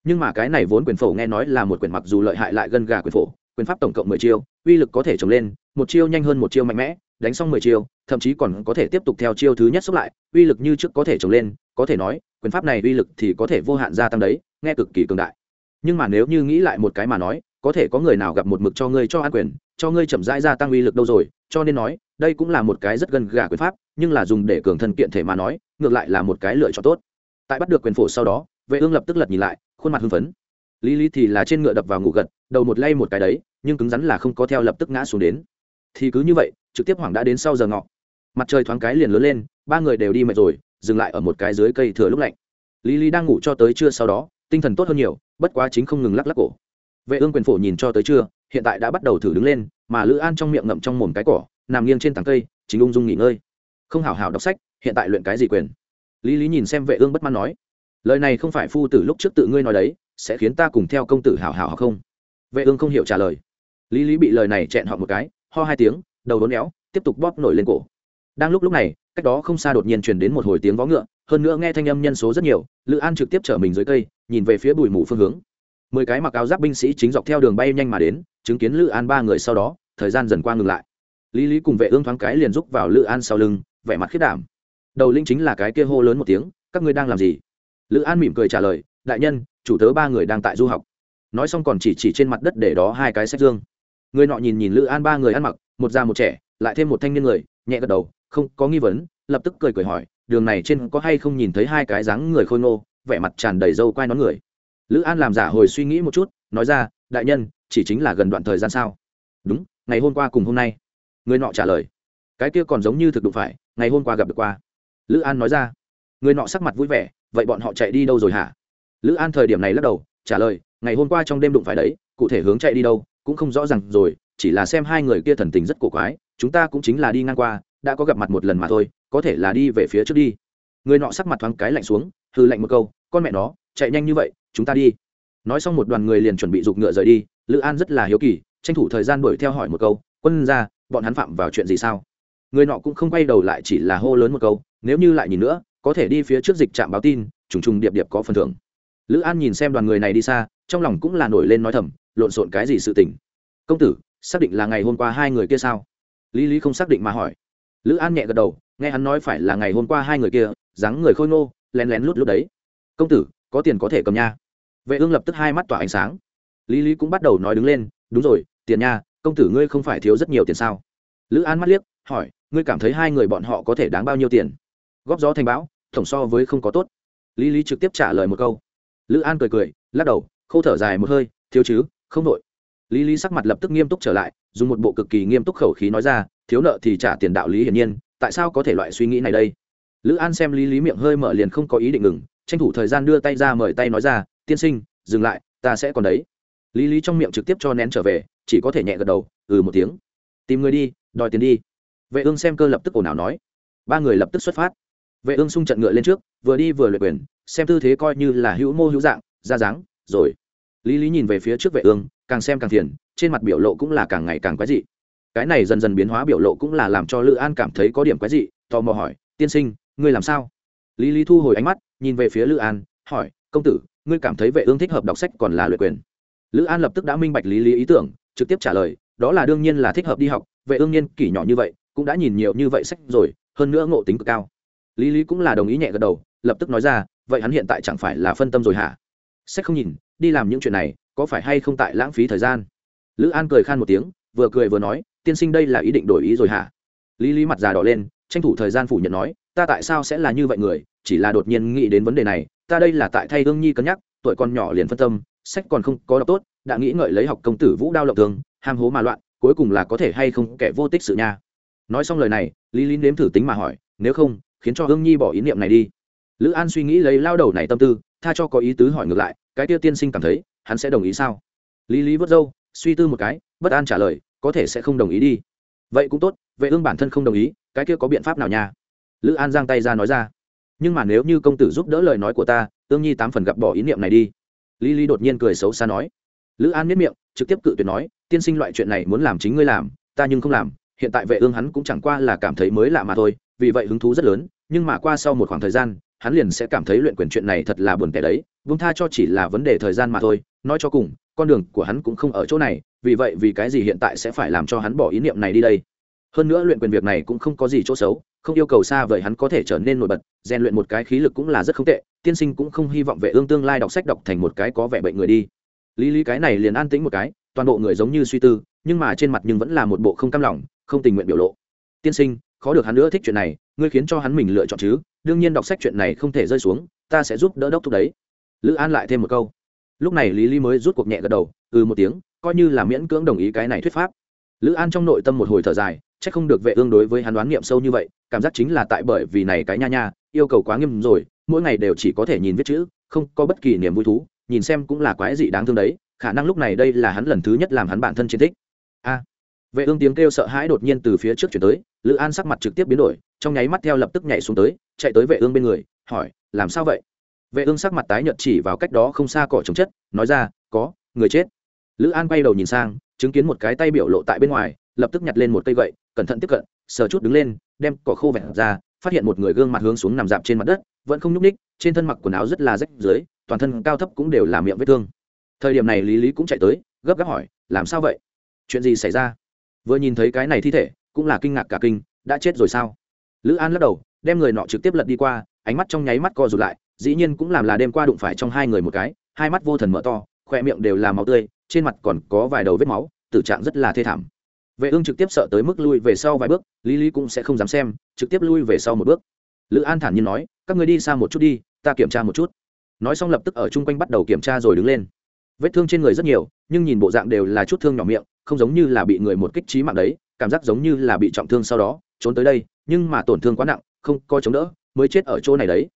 nhưng mà cái này vốn quyền phổ nghe nói là một quyền mặc dù lợi hại lại gân gà quyền phổ, quyền pháp tổng cộng mười chiêu, uy lực có thể trồng lên, một chiêu nhanh hơn một chiêu mạnh mẽ, đánh xong mười chiêu, thậm chí còn có thể tiếp tục theo chiêu thứ nhất xúc lại, uy lực như trước có thể trồng lên, có thể nói, quyền pháp này uy lực thì có thể vô hạn gia tăng đấy, nghe cực kỳ cường đại. Nhưng mà nếu như nghĩ lại một cái mà nói, có thể có người nào gặp một mực cho ngươi cho an quyền, cho ngươi chậm rãi gia tăng uy lực đâu rồi, cho nên nói, đây cũng là một cái rất gần gà quyền pháp, nhưng là dùng để cường thân kiện thể mà nói, ngược lại là một cái lựa chọn tốt. Tại bắt được quyền phổ sau đó vệ ương lập tức lật nhìn lại, khuôn mặt hưng phấn. Lý lý thì là trên ngựa đập vào ngủ gật, đầu một lay một cái đấy, nhưng cứng rắn là không có theo lập tức ngã xuống đến. Thì cứ như vậy, trực tiếp hoàng đã đến sau giờ ngọ. Mặt trời thoáng cái liền lớn lên, ba người đều đi mệt rồi, dừng lại ở một cái dưới cây thừa lúc lạnh. Lý lý đang ngủ cho tới trưa sau đó, tinh thần tốt hơn nhiều, bất quá chính không ngừng lắc lắc cổ. Vệ ương quyền phổ nhìn cho tới trưa, hiện tại đã bắt đầu thử đứng lên, mà lữ an trong miệng ngậm trong mồm cái cỏ, nằm nghiêng trên tảng cây, chính ung dung nghỉ ngơi. Không hào hào đọc sách, hiện tại luyện cái gì quyền? Lý lý nhìn xem vệ ương bất mãn nói lời này không phải phu tử lúc trước tự ngươi nói đấy, sẽ khiến ta cùng theo công tử hào hào học không? Vệ ương không hiểu trả lời. Lý lý bị lời này chẹn họ một cái, ho hai tiếng, đầu đốn éo, tiếp tục bóp nổi lên cổ. Đang lúc lúc này, cách đó không xa đột nhiên truyền đến một hồi tiếng vó ngựa, hơn nữa nghe thanh âm nhân số rất nhiều, lữ an trực tiếp chở mình dưới cây, nhìn về phía bụi mù phương hướng. Mười cái mặc áo giáp binh sĩ chính dọc theo đường bay nhanh mà đến, chứng kiến lữ an ba người sau đó, thời gian dần qua ngừng lại. Lý lý cùng vệ ương thoáng cái liền rúc vào lữ an sau lưng, vẻ mặt khiết đảm. Đầu linh chính là cái kia hô lớn một tiếng, các ngươi đang làm gì? Lữ an mỉm cười trả lời, đại nhân, chủ tớ ba người đang tại du học. Nói xong còn chỉ chỉ trên mặt đất để đó hai cái sách dương. Người nọ nhìn nhìn lữ an ba người ăn mặc, một già một trẻ, lại thêm một thanh niên người, nhẹ gật đầu, không có nghi vấn, lập tức cười cười hỏi, đường này trên có hay không nhìn thấy hai cái dáng người khôi ngô, vẻ mặt tràn đầy râu quai nón người? Lữ an làm giả hồi suy nghĩ một chút, nói ra, đại nhân, chỉ chính là gần đoạn thời gian sao? Đúng, ngày hôm qua cùng hôm nay. Người nọ trả lời, cái kia còn giống như thực đụng phải, ngày hôm qua gặp được qua. Lữ an nói ra, người nọ sắc mặt vui vẻ vậy bọn họ chạy đi đâu rồi hả? Lữ an thời điểm này lắc đầu, trả lời, ngày hôm qua trong đêm đụng phải đấy, cụ thể hướng chạy đi đâu, cũng không rõ ràng rồi, chỉ là xem hai người kia thần tình rất cổ quái, chúng ta cũng chính là đi ngang qua, đã có gặp mặt một lần mà thôi, có thể là đi về phía trước đi. Người nọ sắc mặt thoáng cái lạnh xuống hư lạnh một câu, con mẹ nó, chạy nhanh như vậy, chúng ta đi. Nói xong một đoàn người liền chuẩn bị giục ngựa rời đi, lữ an rất là hiếu kỳ, tranh thủ thời gian đuổi theo hỏi một câu, quân ra, bọn hắn phạm vào chuyện gì sao? Người nọ cũng không quay đầu lại chỉ là hô lớn một câu, nếu như lại nhìn nữa có thể đi phía trước dịch trạm báo tin, trùng trùng điệp điệp có phần thưởng. Lữ an nhìn xem đoàn người này đi xa, trong lòng cũng là nổi lên nói thầm, lộn xộn cái gì sự tình? Công tử, xác định là ngày hôm qua hai người kia sao? Lý lý không xác định mà hỏi. Lữ an nhẹ gật đầu, nghe hắn nói phải là ngày hôm qua hai người kia, dáng người khôi ngô, lén lén lút lút đấy. Công tử, có tiền có thể cầm nha. Vệ ương lập tức hai mắt tỏa ánh sáng. Lý lý cũng bắt đầu nói đứng lên, đúng rồi, tiền nha, công tử ngươi không phải thiếu rất nhiều tiền sao? Lữ an mắt liếc, hỏi, ngươi cảm thấy hai người bọn họ có thể đáng bao nhiêu tiền? Góp gió thành bão, tổng so với không có tốt. Lý lý trực tiếp trả lời một câu. Lữ an cười cười, lắc đầu k h ô thở dài một hơi, thiếu chứ, không nội lý lý sắc mặt lập tức nghiêm túc trở lại, dùng một bộ cực kỳ nghiêm túc khẩu khí nói ra, thiếu nợ thì trả tiền đạo lý hiển nhiên, tại sao có thể loại suy nghĩ này đây? Lữ an xem lý lý miệng hơi mở liền không có ý định ngừng, tranh thủ thời gian đưa tay ra mời tay nói ra, tiên sinh, dừng lại, ta sẽ còn đấy. Lý lý trong miệng trực tiếp cho nén trở về, chỉ có thể nhẹ gật đầu ừ một tiếng. Tìm người đi, đòi tiền đi. Vệ ương xem cơ lập tức ồn ào nói. Ba người lập tức xuất phát vệ ương xung trận ngựa lên trước, vừa đi vừa luyện quyền, xem tư thế coi như là hữu mô hữu dạng, ra dáng, rồi. Lý lý nhìn về phía trước vệ ương, càng xem càng thiền trên mặt biểu lộ cũng là càng ngày càng quái dị. Cái này dần dần biến hóa biểu lộ cũng là làm cho lữ an cảm thấy có điểm quái dị, tò mò hỏi, tiên sinh, ngươi làm sao? Lý lý thu hồi ánh mắt, nhìn về phía lữ an, hỏi, công tử, ngươi cảm thấy vệ ương thích hợp đọc sách còn là luyện quyền? Lữ an lập tức đã minh bạch lý lý ý tưởng, trực tiếp trả lời, đó là đương nhiên là thích hợp đi học, vệ ương niên kỷ nhỏ như vậy, cũng đã nhìn nhiều như vậy sách rồi, hơn nữa ngộ tính cực cao lý lý cũng là đồng ý nhẹ gật đầu, lập tức nói ra, vậy hắn hiện tại chẳng phải là phân tâm rồi hả? Sách không nhìn, đi làm những chuyện này, có phải hay không tại lãng phí thời gian? Lữ an cười khan một tiếng, vừa cười vừa nói, tiên sinh đây là ý định đổi ý rồi hả? Lý lý mặt già đỏ lên, tranh thủ thời gian phủ nhận nói, ta tại sao sẽ là như vậy người, chỉ là đột nhiên nghĩ đến vấn đề này, ta đây là tại thay hương nhi cân nhắc, tuổi con nhỏ liền phân tâm, sách còn không có đọc tốt, đã nghĩ ngợi lấy học công tử vũ đao lộng thường, ham hố mà loạn, cuối cùng là có thể hay không kẻ vô tích sự nha. Nói xong lời này, lý lý nếm thử tính mà hỏi, nếu không khiến cho hương nhi bỏ ý niệm này đi. Lữ an suy nghĩ lấy lao đầu này tâm tư, tha cho có ý tứ hỏi ngược lại, cái tiêu tiên sinh cảm thấy, hắn sẽ đồng ý sao? Lý lý vớt râu, suy tư một cái, bất an trả lời, có thể sẽ không đồng ý đi. Vậy cũng tốt, vệ ương bản thân không đồng ý, cái kia có biện pháp nào nha? Lữ an giang tay ra nói ra. Nhưng mà nếu như công tử giúp đỡ lời nói của ta ương nhi tám phần gặp bỏ ý niệm này đi. Lý lý đột nhiên cười xấu xa nói. Lữ an miết miệng, trực tiếp cự tuyệt nói, tiên sinh loại chuyện này muốn làm chính ngươi làm, ta nhưng không làm, hiện tại vệ ương hắn cũng chẳng qua là cảm thấy mới lạ mà thôi vì vậy hứng thú rất lớn, nhưng mà qua sau một khoảng thời gian, hắn liền sẽ cảm thấy luyện quyền chuyện này thật là buồn tẻ đấy vung tha cho chỉ là vấn đề thời gian mà thôi, nói cho cùng, con đường của hắn cũng không ở chỗ này, vì vậy vì cái gì hiện tại sẽ phải làm cho hắn bỏ ý niệm này đi đây. Hơn nữa luyện quyền việc này cũng không có gì chỗ xấu, không yêu cầu xa vời hắn có thể trở nên nổi bật, rèn luyện một cái khí lực cũng là rất không tệ, tiên sinh cũng không hy vọng vệ ương tương lai đọc sách đọc thành một cái có vẻ bệnh người đi. Lý lý cái này liền an tĩnh một cái, toàn bộ người giống như suy tư, nhưng mà trên mặt nhưng vẫn là một bộ không cam lòng, không tình nguyện biểu lộ. Tiên sinh khó được hắn nữa thích chuyện này, ngươi khiến cho hắn mình lựa chọn chứ, đương nhiên đọc sách chuyện này không thể rơi xuống, ta sẽ giúp đỡ đốc thúc đấy. Lữ an lại thêm một câu. Lúc này lý lý mới rút cuộc nhẹ gật đầu ừ một tiếng, coi như là miễn cưỡng đồng ý cái này thuyết pháp. Lữ an trong nội tâm một hồi thở dài c h ắ c không được vệ ương đối với hắn đoán nghiệm sâu như vậy, cảm giác chính là tại bởi vì này cái nha nha, yêu cầu quá nghiêm rồi, mỗi ngày đều chỉ có thể nhìn viết chữ, không có bất kỳ niềm vui thú, nhìn xem cũng là quái gì đáng thương đấy, khả năng lúc này đây là hắn lần thứ nhất làm hắn bản thân chiến tích a, vệ ương tiếng kêu sợ hãi đột nhiên từ phía trước chuyển tới lữ an sắc mặt trực tiếp biến đổi, trong nháy mắt theo lập tức nhảy xuống tới, chạy tới vệ ương bên người, hỏi, làm sao vậy? Vệ ương sắc mặt tái nhợt chỉ vào cách đó không xa cỏ trồng chất, nói ra, có, người chết. Lữ an quay đầu nhìn sang, chứng kiến một cái tay biểu lộ tại bên ngoài, lập tức nhặt lên một cây gậy, cẩn thận tiếp cận, sờ chút đứng lên, đem cỏ khô vẹn ra, phát hiện một người gương mặt hướng xuống nằm dạp trên mặt đất, vẫn không nhúc ních trên thân mặc quần áo rất là rách dưới toàn thân cao thấp cũng đều là miệng vết thương. Thời điểm này lý lý cũng chạy tới, gấp gáp hỏi, làm sao vậy? Chuyện gì xảy ra? Vừa nhìn thấy cái này thi thể cũng là kinh ngạc cả kinh, đã chết rồi sao? Lữ an lắc đầu, đem người nọ trực tiếp lật đi qua, ánh mắt trong nháy mắt co rụt lại, dĩ nhiên cũng làm là đêm qua đụng phải trong hai người một cái, hai mắt vô thần mở to, khoe miệng đều là máu tươi, trên mặt còn có vài đầu vết máu, tử trạng rất là thê thảm. Vệ ương trực tiếp sợ tới mức lui về sau vài bước, lý lý cũng sẽ không dám xem, trực tiếp lui về sau một bước. Lữ an thản nhiên nói, các người đi xa một chút đi, ta kiểm tra một chút. Nói xong lập tức ở chung quanh bắt đầu kiểm tra rồi đứng lên. Vết thương trên người rất nhiều, nhưng nhìn bộ dạng đều là chút thương nhỏ miệng, không giống như là bị người một kích trí mạng đấy cảm giác giống như là bị trọng thương sau đó, trốn tới đây, nhưng mà tổn thương quá nặng, không có chống đỡ, mới chết ở chỗ này đấy.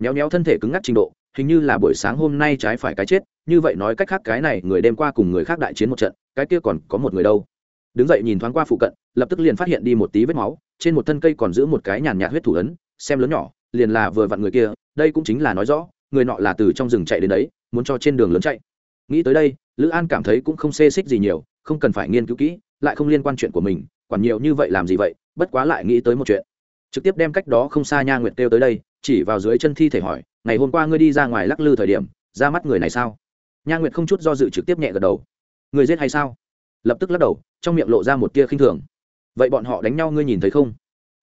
Nhéo nhéo thân thể cứng ngắc trình độ, hình như là buổi sáng hôm nay trái phải cái chết, như vậy nói cách khác cái này, người đêm qua cùng người khác đại chiến một trận, cái kia còn có một người đâu. Đứng dậy nhìn thoáng qua phụ cận, lập tức liền phát hiện đi một tí vết máu, trên một thân cây còn giữ một cái nhàn nhạt huyết thủ ấn, xem lớn nhỏ, liền là vừa vặn người kia, đây cũng chính là nói rõ, người nọ là từ trong rừng chạy đến đấy, muốn cho trên đường lớn chạy. Nghĩ tới đây, lữ an cảm thấy cũng không xê xích gì nhiều, không cần phải nghiên cứu kỹ lại không liên quan chuyện của mình, quản nhiều như vậy làm gì vậy, bất quá lại nghĩ tới một chuyện. Trực tiếp đem cách đó không xa nha nguyệt kêu tới đây, chỉ vào dưới chân thi thể hỏi, ngày hôm qua ngươi đi ra ngoài lắc lư thời điểm, ra mắt người này sao? Nha nguyệt không chút do dự trực tiếp nhẹ gật đầu. Người giết hay sao? Lập tức lắc đầu, trong miệng lộ ra một tia khinh thường. Vậy bọn họ đánh nhau ngươi nhìn thấy không?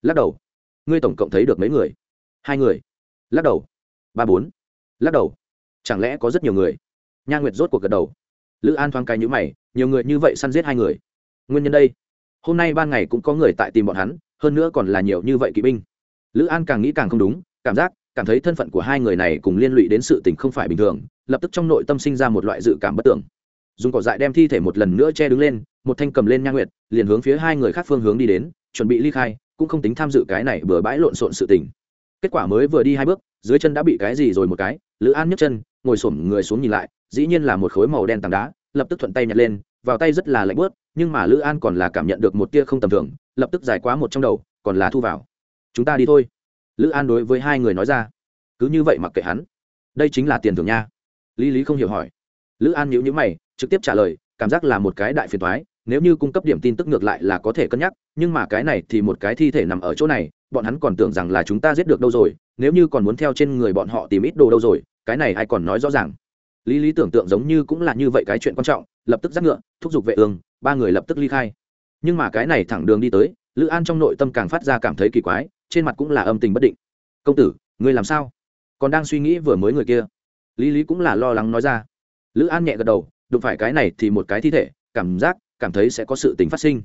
Lắc đầu. Ngươi tổng cộng thấy được mấy người? Hai người. Lắc đầu. Ba bốn. Lắc đầu. Chẳng lẽ có rất nhiều người? Nha nguyệt rốt cuộc gật đầu. Lữ an thoáng cái nhữ mày, nhiều người như vậy săn giết hai người? Nguyên nhân đây? Hôm nay ban ngày cũng có người tại tìm bọn hắn, hơn nữa còn là nhiều như vậy kỵ binh. Lữ an càng nghĩ càng không đúng, cảm giác, cảm thấy thân phận của hai người này cùng liên lụy đến sự tình không phải bình thường, lập tức trong nội tâm sinh ra một loại dự cảm bất tưởng dùng cỏ dại đem thi thể một lần nữa che đứng lên, một thanh cầm lên nha nguyệt, liền hướng phía hai người khác phương hướng đi đến, chuẩn bị ly khai, cũng không tính tham dự cái này bừa bãi lộn xộn sự tình. Kết quả mới vừa đi hai bước, dưới chân đã bị cái gì rồi một cái, lữ an nhấc chân, ngồi xổm người xuống nhìn lại, dĩ nhiên là một khối màu đen tảng đá, lập tức thuận tay nhặt lên, vào tay rất là lạnh bớt nhưng mà lữ an còn là cảm nhận được một tia không tầm thường, lập tức giải quá một trong đầu, còn là thu vào. Chúng ta đi thôi. Lữ an đối với hai người nói ra. Cứ như vậy mặc kệ hắn. Đây chính là tiền thưởng nha. Lý lý không hiểu hỏi. Lữ an nhíu nhíu mày, trực tiếp trả lời, cảm giác là một cái đại phiền thoái nếu như cung cấp điểm tin tức ngược lại là có thể cân nhắc, nhưng mà cái này thì một cái thi thể nằm ở chỗ này, bọn hắn còn tưởng rằng là chúng ta giết được đâu rồi, nếu như còn muốn theo trên người bọn họ tìm ít đồ đâu rồi, cái này ai còn nói rõ ràng. Lý lý tưởng tượng giống như cũng là như vậy cái chuyện quan trọng, lập tức giác ngựa, thúc giục vệ ương ba người lập tức ly khai. Nhưng mà cái này thẳng đường đi tới, lữ an trong nội tâm càng phát ra cảm thấy kỳ quái, trên mặt cũng là âm tình bất định. Công tử, ngươi làm sao? Còn đang suy nghĩ vừa mới người kia? Lý lý cũng là lo lắng nói ra. Lữ an nhẹ gật đầu, đụng phải cái này thì một cái thi thể, cảm giác, cảm thấy sẽ có sự tình phát sinh.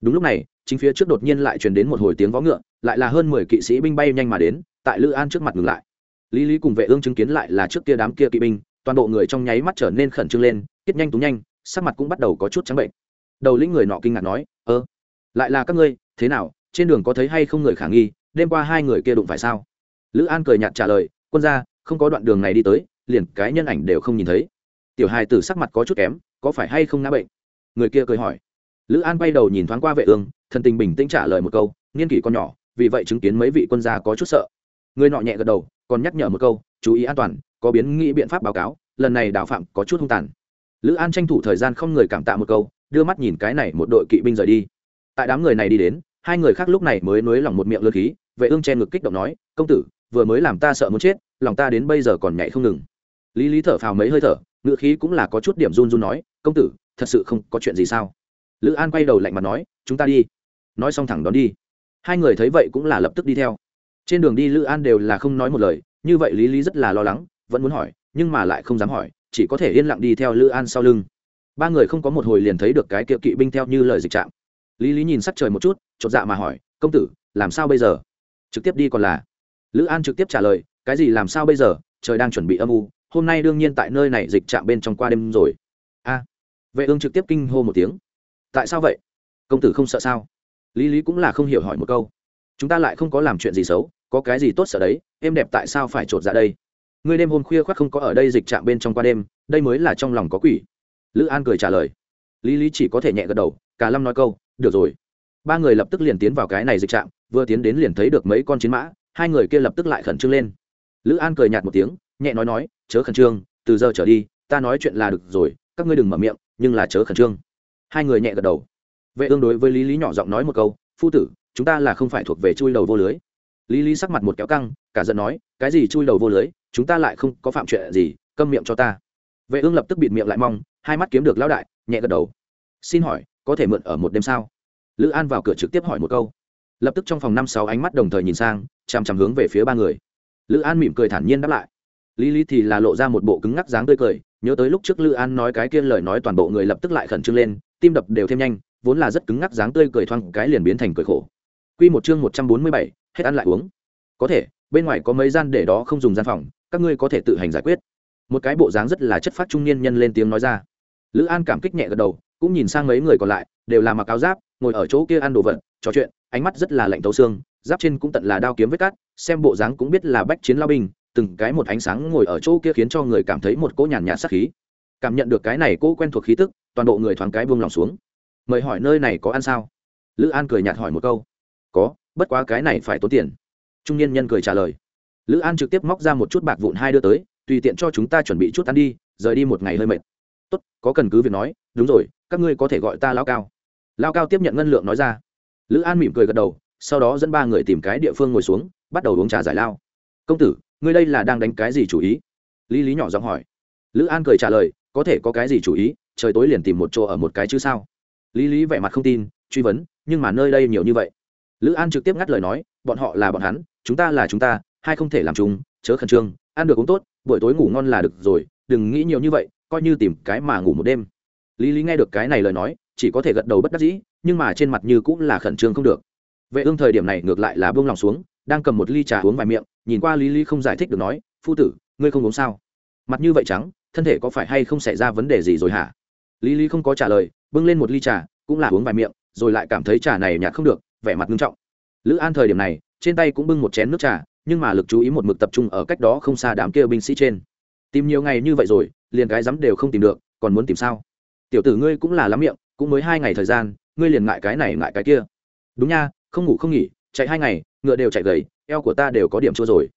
Đúng lúc này, chính phía trước đột nhiên lại truyền đến một hồi tiếng vó ngựa, lại là hơn mười kỵ sĩ binh bay nhanh mà đến, tại lữ an trước mặt ngừng lại. Lý lý cùng vệ ương chứng kiến lại là trước kia đám kia kỵ binh, toàn bộ người trong nháy mắt trở nên khẩn trương lên kết nhanh túng nhanh, sắc mặt cũng bắt đầu có chút trắng bệnh đầu lĩnh người nọ kinh ngạc nói, ơ, lại là các ngươi, thế nào, trên đường có thấy hay không người khả nghi, đêm qua hai người kia đụng phải sao? Lữ an cười nhạt trả lời, quân gia, không có đoạn đường này đi tới, liền cái nhân ảnh đều không nhìn thấy. Tiểu hài tử sắc mặt có chút kém, có phải hay không ngã bệnh? Người kia cười hỏi. Lữ an bay đầu nhìn thoáng qua vệ ương, thần tình bình tĩnh trả lời một câu niên kỷ con nhỏ, vì vậy chứng kiến mấy vị quân gia có chút sợ. Người nọ nhẹ gật đầu, còn nhắc nhở một câu, chú ý an toàn, có biến nghĩ biện pháp báo cáo, lần này đào phạm có chút hung tàn. Lữ an tranh thủ thời gian không người cảm tạ một câu đưa mắt nhìn cái này một đội kỵ binh rời đi. Tại đám người này đi đến, hai người khác lúc này mới nới lỏng một miệng lơ khí, vệ ương che ngực kích động nói, công tử, vừa mới làm ta sợ muốn chết, lòng ta đến bây giờ còn nhảy không ngừng. Lý lý thở phào mấy hơi thở ngự khí cũng là có chút điểm run run nói, công tử, thật sự không có chuyện gì sao? Lữ an quay đầu lạnh mặt nói, chúng ta đi. Nói xong thẳng đón đi. Hai người thấy vậy cũng là lập tức đi theo. Trên đường đi lữ an đều là không nói một lời, như vậy lý lý rất là lo lắng, vẫn muốn hỏi, nhưng mà lại không dám hỏi, chỉ có thể yên lặng đi theo lữ an sau lưng ba người không có một hồi liền thấy được cái kiệu kỵ binh theo như lời dịch trạm lý lý nhìn sắc trời một chút, chột dạ mà hỏi, công tử, làm sao bây giờ? Trực tiếp đi còn là. Lữ an trực tiếp trả lời, cái gì làm sao bây giờ? Trời đang chuẩn bị âm u, hôm nay đương nhiên tại nơi này dịch trạm bên trong qua đêm rồi. A. Vệ ương trực tiếp kinh hô một tiếng. Tại sao vậy? Công tử không sợ sao? Lý lý cũng là không hiểu hỏi một câu. Chúng ta lại không có làm chuyện gì xấu, có cái gì tốt sợ đấy, em đẹp tại sao phải trột ra dạ đây? Ngươi đêm hôm khuya khoác không có ở đây dịch trạm bên trong qua đêm, đây mới là trong lòng có quỷ lữ an cười trả lời. Lý lý chỉ có thể nhẹ gật đầu, cả lâm nói câu, được rồi. Ba người lập tức liền tiến vào cái này dịch trạm, vừa tiến đến liền thấy được mấy con chiến mã, hai người kia lập tức lại khẩn trương lên. Lữ an cười nhạt một tiếng, nhẹ nói nói, chớ khẩn trương, từ giờ trở đi, ta nói chuyện là được rồi, các ngươi đừng mở miệng, nhưng là chớ khẩn trương. Hai người nhẹ gật đầu. Vệ ương đối với lý lý nhỏ giọng nói một câu, phu tử, chúng ta là không phải thuộc về chui đầu vô lưới. Lý lý sắc mặt một kéo căng, cả giận nói, cái gì chui đầu vô lưới, chúng ta lại không có phạm chuyện gì, câm miệng cho ta. Vệ ương lập tức bịt miệng lại mong hai mắt kiếm được lão đại nhẹ gật đầu xin hỏi có thể mượn ở một đêm sao lữ an vào cửa trực tiếp hỏi một câu lập tức trong phòng năm sáu ánh mắt đồng thời nhìn sang chằm chằm hướng về phía ba người lữ an mỉm cười thản nhiên đáp lại lý lý thì là lộ ra một bộ cứng ngắc dáng tươi cười nhớ tới lúc trước lữ an nói cái kia lời nói toàn bộ người lập tức lại khẩn trương lên tim đập đều thêm nhanh vốn là rất cứng ngắc dáng tươi cười thoáng cái liền biến thành cười khổ Quy một chương một trăm bốn mươi bảy, hết ăn lại uống. Có thể, bên ngoài có mấy gian để đó không dùng gian phòng, các ngươi có thể tự hành giải quyết. Một cái bộ dáng rất là chất phát trung niên nhân lên tiếng nói ra. Lữ An cảm kích nhẹ gật đầu, cũng nhìn sang mấy người còn lại, đều là mặc áo giáp, ngồi ở chỗ kia ăn đồ vật, trò chuyện, ánh mắt rất là lạnh tấu xương, giáp trên cũng tận là đao kiếm vết cắt, xem bộ dáng cũng biết là bách chiến lao binh, từng cái một ánh sáng ngồi ở chỗ kia khiến cho người cảm thấy một cỗ nhàn nhạt sát khí. Cảm nhận được cái này cô quen thuộc khí tức, toàn bộ người thoáng cái buông lòng xuống. Mời hỏi nơi này có ăn sao? Lữ An cười nhạt hỏi một câu có bất quá cái này phải tốn tiền trung niên nhân cười trả lời lữ an trực tiếp móc ra một chút bạc vụn hai đưa tới tùy tiện cho chúng ta chuẩn bị chút ăn đi rời đi một ngày hơi mệt tốt, có cần cứ việc nói, đúng rồi, các ngươi có thể gọi ta lao cao. Lao cao tiếp nhận ngân lượng nói ra. Lữ an mỉm cười gật đầu, sau đó dẫn ba người tìm cái địa phương ngồi xuống, bắt đầu uống trà giải lao. Công tử, ngươi đây là đang đánh cái gì chủ ý? Lý lý nhỏ giọng hỏi. Lữ an cười trả lời, có thể có cái gì chủ ý, trời tối liền tìm một chỗ ở một cái chứ sao? Lý lý vẻ mặt không tin, truy vấn, nhưng mà nơi đây nhiều như vậy. Lữ an trực tiếp ngắt lời nói, bọn họ là bọn hắn, chúng ta là chúng ta, hai không thể làm chúng chớ khẩn trương, ăn được cũng tốt, buổi tối ngủ ngon là được rồi, đừng nghĩ nhiều như vậy coi như tìm cái mà ngủ một đêm. Lý lý nghe được cái này lời nói, chỉ có thể gật đầu bất đắc dĩ, nhưng mà trên mặt như cũng là khẩn trương không được. Vệ ương thời điểm này ngược lại là buông lòng xuống, đang cầm một ly trà uống vài miệng, nhìn qua lý lý không giải thích được nói, phu tử, ngươi không uống sao? Mặt như vậy trắng, thân thể có phải hay không xảy ra vấn đề gì rồi hả? Lý lý không có trả lời, bưng lên một ly trà, cũng là uống vài miệng, rồi lại cảm thấy trà này nhạt không được, vẻ mặt nghiêm trọng. Lữ an thời điểm này, trên tay cũng bưng một chén nước trà, nhưng mà lực chú ý một mực tập trung ở cách đó không xa đám kia binh sĩ trên. Tìm nhiều ngày như vậy rồi liền cái dám đều không tìm được, còn muốn tìm sao? Tiểu tử ngươi cũng là lắm miệng, cũng mới hai ngày thời gian, ngươi liền ngại cái này ngại cái kia. Đúng nha, không ngủ không nghỉ, chạy hai ngày, ngựa đều chạy gầy, eo của ta đều có điểm chua rồi.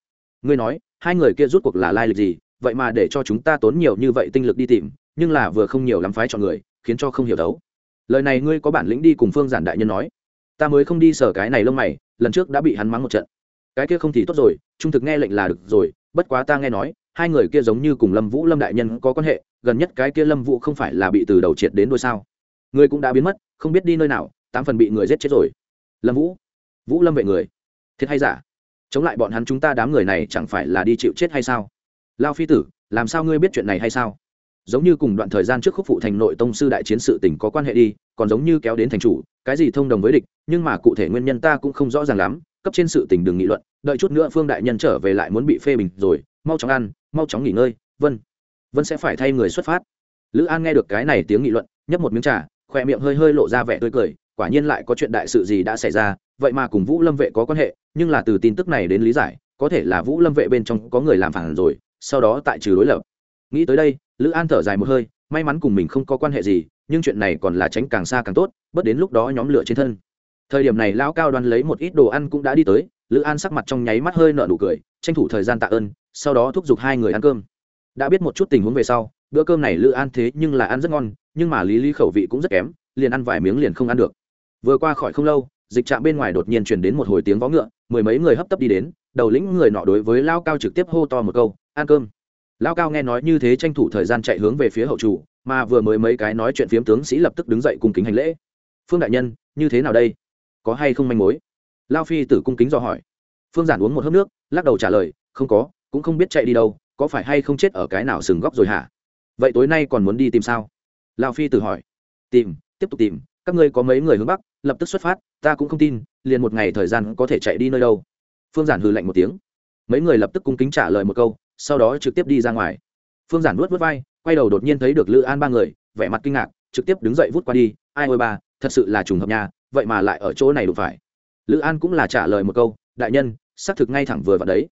Ngươi nói, hai người kia rút cuộc là lai lịch gì? Vậy mà để cho chúng ta tốn nhiều như vậy tinh lực đi tìm, nhưng là vừa không nhiều lắm phái chọn người, khiến cho không hiểu đấu. Lời này ngươi có bản lĩnh đi cùng phương giản đại nhân nói. Ta mới không đi sở cái này lông mày, lần trước đã bị hắn mắng một trận. Cái kia không thì tốt rồi, trung thực nghe lệnh là được rồi, bất quá ta nghe nói hai người kia giống như cùng lâm vũ lâm đại nhân có quan hệ, gần nhất cái kia lâm vũ không phải là bị từ đầu triệt đến đôi sao? Người cũng đã biến mất, không biết đi nơi nào, tám phần bị người giết chết rồi. Lâm vũ vũ lâm vệ người. Thiệt hay giả? Chống lại bọn hắn chúng ta đám người này chẳng phải là đi chịu chết hay sao? Lao phi tử, làm sao ngươi biết chuyện này hay sao? Giống như cùng đoạn thời gian trước khúc phụ thành nội tông sư đại chiến sự tỉnh có quan hệ đi, còn giống như kéo đến thành chủ, cái gì thông đồng với địch, nhưng mà cụ thể nguyên nhân ta cũng không rõ ràng lắm, cấp trên sự tình đừng nghị luận, đợi chút nữa phương đại nhân trở về lại muốn bị phê bình rồi, mau chóng ăn mau chóng nghỉ ngơi, vân. Vân sẽ phải thay người xuất phát. Lữ an nghe được cái này tiếng nghị luận, nhấp một miếng trà, khỏe miệng hơi hơi lộ ra vẻ tươi cười, quả nhiên lại có chuyện đại sự gì đã xảy ra, vậy mà cùng vũ lâm vệ có quan hệ, nhưng là từ tin tức này đến lý giải, có thể là vũ lâm vệ bên trong có người làm phản rồi, sau đó tại trừ đối lập. Nghĩ tới đây, lữ an thở dài một hơi, may mắn cùng mình không có quan hệ gì, nhưng chuyện này còn là tránh càng xa càng tốt bất đến lúc đó nhóm lửa trên thân. Thời điểm này lão cao đoán lấy một ít đồ ăn cũng đã đi tới, lữ an sắc mặt trong nháy mắt hơi nở nụ cười, tranh thủ thời gian tạ ơn sau đó thúc giục hai người ăn cơm. Đã biết một chút tình huống về sau, bữa cơm này lữ an thế nhưng là ăn rất ngon, nhưng mà lý lý khẩu vị cũng rất kém, liền ăn vài miếng liền không ăn được. Vừa qua khỏi không lâu, dịch trạm bên ngoài đột nhiên truyền đến một hồi tiếng vó ngựa, mười mấy người hấp tấp đi đến, đầu lĩnh người nọ đối với lao cao trực tiếp hô to một câu, ăn cơm. Lao cao nghe nói như thế tranh thủ thời gian chạy hướng về phía hậu chủ, mà vừa mới mấy cái nói chuyện phiếm tướng sĩ lập tức đứng dậy cùng kính hành lễ. Phương đại nhân, như thế nào đây? Có hay không manh mối? Lao phi tử cung kính do hỏi. Phương giản uống một hớp nước, lắc đầu trả lời, không có cũng không biết chạy đi đâu, có phải hay không chết ở cái nào sừng góc rồi hả? Vậy tối nay còn muốn đi tìm sao? Lao phi tự hỏi. Tìm, tiếp tục tìm, các ngươi có mấy người hướng bắc, lập tức xuất phát, ta cũng không tin, liền một ngày thời gian có thể chạy đi nơi đâu. Phương giản hừ lạnh một tiếng. Mấy người lập tức cung kính trả lời một câu, sau đó trực tiếp đi ra ngoài. Phương giản nuốt vớt vai, quay đầu đột nhiên thấy được lữ an ba người, vẻ mặt kinh ngạc, trực tiếp đứng dậy vút qua đi, ai ôi ba, thật sự là trùng hợp nhà vậy mà lại ở chỗ này đụng phải. Lữ an cũng là trả lời một câu, đại nhân, xác thực ngay thẳng vừa vào đấy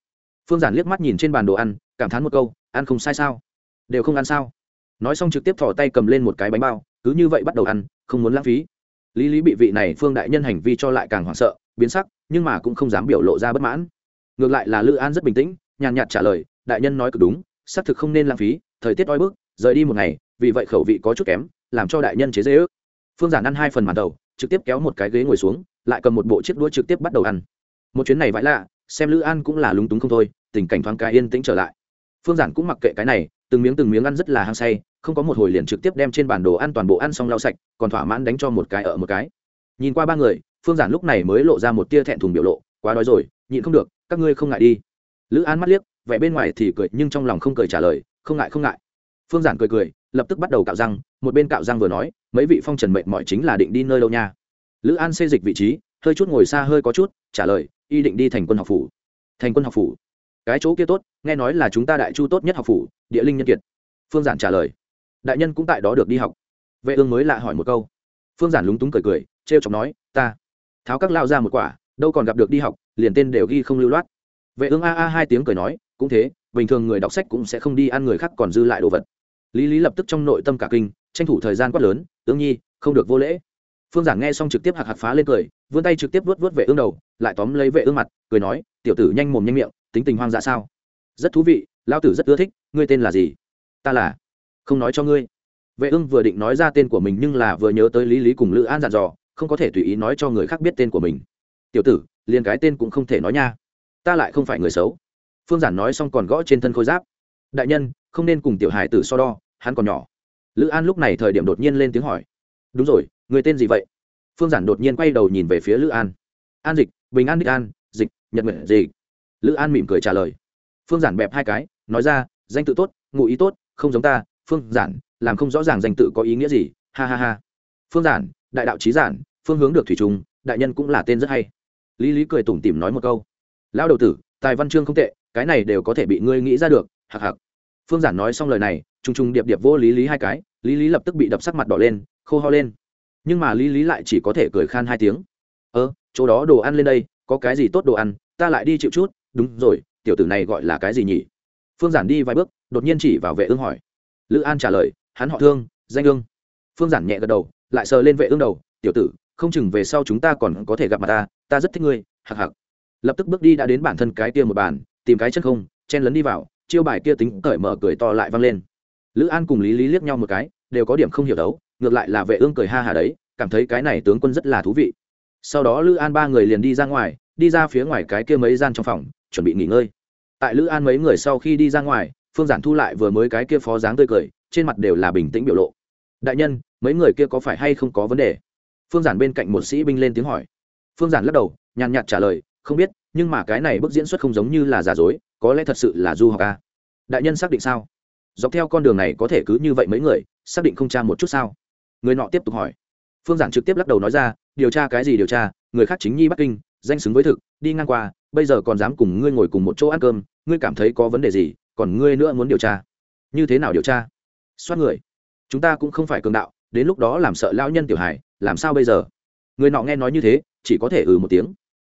phương giản liếc mắt nhìn trên bàn đồ ăn, cảm thán một câu, ăn không sai sao? Đều không ăn sao? Nói xong trực tiếp thò tay cầm lên một cái bánh bao, cứ như vậy bắt đầu ăn, không muốn lãng phí. Lý lý bị vị này phương đại nhân hành vi cho lại càng hoảng sợ, biến sắc, nhưng mà cũng không dám biểu lộ ra bất mãn. Ngược lại là lữ an rất bình tĩnh, nhàn nhạt trả lời, đại nhân nói cực đúng, xác thực không nên lãng phí, thời tiết oi bức, rời đi một ngày, vì vậy khẩu vị có chút kém, làm cho đại nhân chế dễ ước. Phương giản ăn hai phần màn đầu, trực tiếp kéo một cái ghế ngồi xuống, lại cầm một bộ chiếc đũa trực tiếp bắt đầu ăn. Một chuyến này vãi lạ xem lữ an cũng là lúng túng không thôi, tình cảnh thoáng cái yên tĩnh trở lại. Phương giản cũng mặc kệ cái này, từng miếng từng miếng ăn rất là hăng say, không có một hồi liền trực tiếp đem trên bản đồ ăn toàn bộ ăn xong lau sạch, còn thỏa mãn đánh cho một cái ở một cái. Nhìn qua ba người, phương giản lúc này mới lộ ra một tia thẹn thùng biểu lộ, quá đói rồi, nhịn không được, các ngươi không ngại đi. Lữ an mắt liếc, vẻ bên ngoài thì cười, nhưng trong lòng không cười trả lời, không ngại không ngại. Phương giản cười cười, lập tức bắt đầu cạo răng, một bên cạo răng vừa nói, mấy vị phong trần mệnh mọi chính là định đi nơi đâu nha. Lữ an xê dịch vị trí, hơi chút ngồi xa hơi có chút trả lời, y định đi thành quân học phủ. Thành quân học phủ? Cái chỗ kia tốt, nghe nói là chúng ta đại chu tốt nhất học phủ, địa linh nhân kiệt. Phương giản trả lời. Đại nhân cũng tại đó được đi học. Vệ ương mới lạ hỏi một câu. Phương giản lúng túng cười cười t r e o chọc nói, ta, tháo các lao ra một quả, đâu còn gặp được đi học, liền tên đều ghi không lưu loát. Vệ ương a a hai tiếng cười nói, cũng thế, bình thường người đọc sách cũng sẽ không đi ăn người khác còn dư lại đồ vật. Lý lý lập tức trong nội tâm cả kinh, tranh thủ thời gian quát lớn, ương nhi, không được vô lễ. Phương giản nghe xong trực tiếp hạc hạc phá lên cười, vươn tay trực tiếp vớt vớt vệ ương đầu lại tóm lấy vệ ương mặt, cười nói, tiểu tử nhanh mồm nhanh miệng, tính tình hoang dã sao? Rất thú vị lao tử rất ưa thích, ngươi tên là gì? Ta là, không nói cho ngươi. Vệ ương vừa định nói ra tên của mình nhưng là vừa nhớ tới lý lý cùng lữ an dặn dò, không có thể tùy ý nói cho người khác biết tên của mình. Tiểu tử, liền cái tên cũng không thể nói nha, ta lại không phải người xấu. Phương giản nói xong còn gõ trên thân khôi giáp. Đại nhân, không nên cùng tiểu hải tử so đo, hắn còn nhỏ. Lữ an lúc này thời điểm đột nhiên lên tiếng hỏi. Đúng rồi, người tên gì vậy? Phương giản đột nhiên quay đầu nhìn về phía lữ an. An dịch bình an đích an, dịch, nhật nguyện gì lữ an mỉm cười trả lời. Phương giản bẹp hai cái, nói ra, danh tự tốt, ngụ ý tốt, không giống ta, phương giản, làm không rõ ràng danh tự có ý nghĩa gì, ha ha ha. Phương giản, đại đạo trí giản, phương hướng được thủy trùng đại nhân cũng là tên rất hay. Lý lý cười tủm tỉm nói một câu. Lão đầu tử, tài văn chương không tệ, cái này đều có thể bị ngươi nghĩ ra được, hạc hạc. Phương giản nói xong lời này t r ù n g t r ù n g điệp điệp vô lý lý hai cái, lý lý lập tức bị đập sắc mặt đỏ lên, khô ho lên. Nhưng mà lý lý lại chỉ có thể cười khan hai tiếng. Ơ chỗ đó đồ ăn lên đây, có cái gì tốt đồ ăn, ta lại đi chịu chút. Đúng rồi, tiểu tử này gọi là cái gì nhỉ? Phương giản đi vài bước, đột nhiên chỉ vào vệ ương hỏi. Lữ an trả lời, hắn họ thương, danh ương. Phương giản nhẹ gật đầu, lại sờ lên vệ ương đầu, tiểu tử, không chừng về sau chúng ta còn có thể gặp mặt ta ta rất thích ngươi hạc hạc lập tức bước đi đã đến bản thân cái kia một bàn, tìm cái chân không, chen lấn đi vào, chiêu bài kia tính cởi mở cười to lại vang lên. Lữ an cùng lý lý liếc nhau một cái, đều có điểm không hiểu đấu, ngược lại là vệ ương cười ha hà đấy, cảm thấy cái này tướng quân rất là thú vị sau đó lữ an ba người liền đi ra ngoài, đi ra phía ngoài cái kia mấy gian trong phòng, chuẩn bị nghỉ ngơi. Tại lữ an mấy người sau khi đi ra ngoài, phương giản thu lại vừa mới cái kia phó dáng tươi cười, trên mặt đều là bình tĩnh biểu lộ. Đại nhân, mấy người kia có phải hay không có vấn đề? Phương giản bên cạnh một sĩ binh lên tiếng hỏi. Phương giản lắc đầu, nhàn nhạt trả lời, không biết, nhưng mà cái này bức diễn xuất không giống như là giả dối, có lẽ thật sự là du học ca đại nhân xác định sao? Dọc theo con đường này có thể cứ như vậy mấy người, xác định không tra một chút sao? Người nọ tiếp tục hỏi. Phương giản trực tiếp lắc đầu nói ra điều tra cái gì điều tra, người khác chính nhi bắc kinh, danh xứng với thực, đi ngang qua, bây giờ còn dám cùng ngươi ngồi cùng một chỗ ăn cơm, ngươi cảm thấy có vấn đề gì, còn ngươi nữa muốn điều tra. Như thế nào điều tra? Xoát người. Chúng ta cũng không phải cường đạo, đến lúc đó làm sợ lão nhân tiểu hải làm sao bây giờ? Người nọ nghe nói như thế, chỉ có thể ừ một tiếng.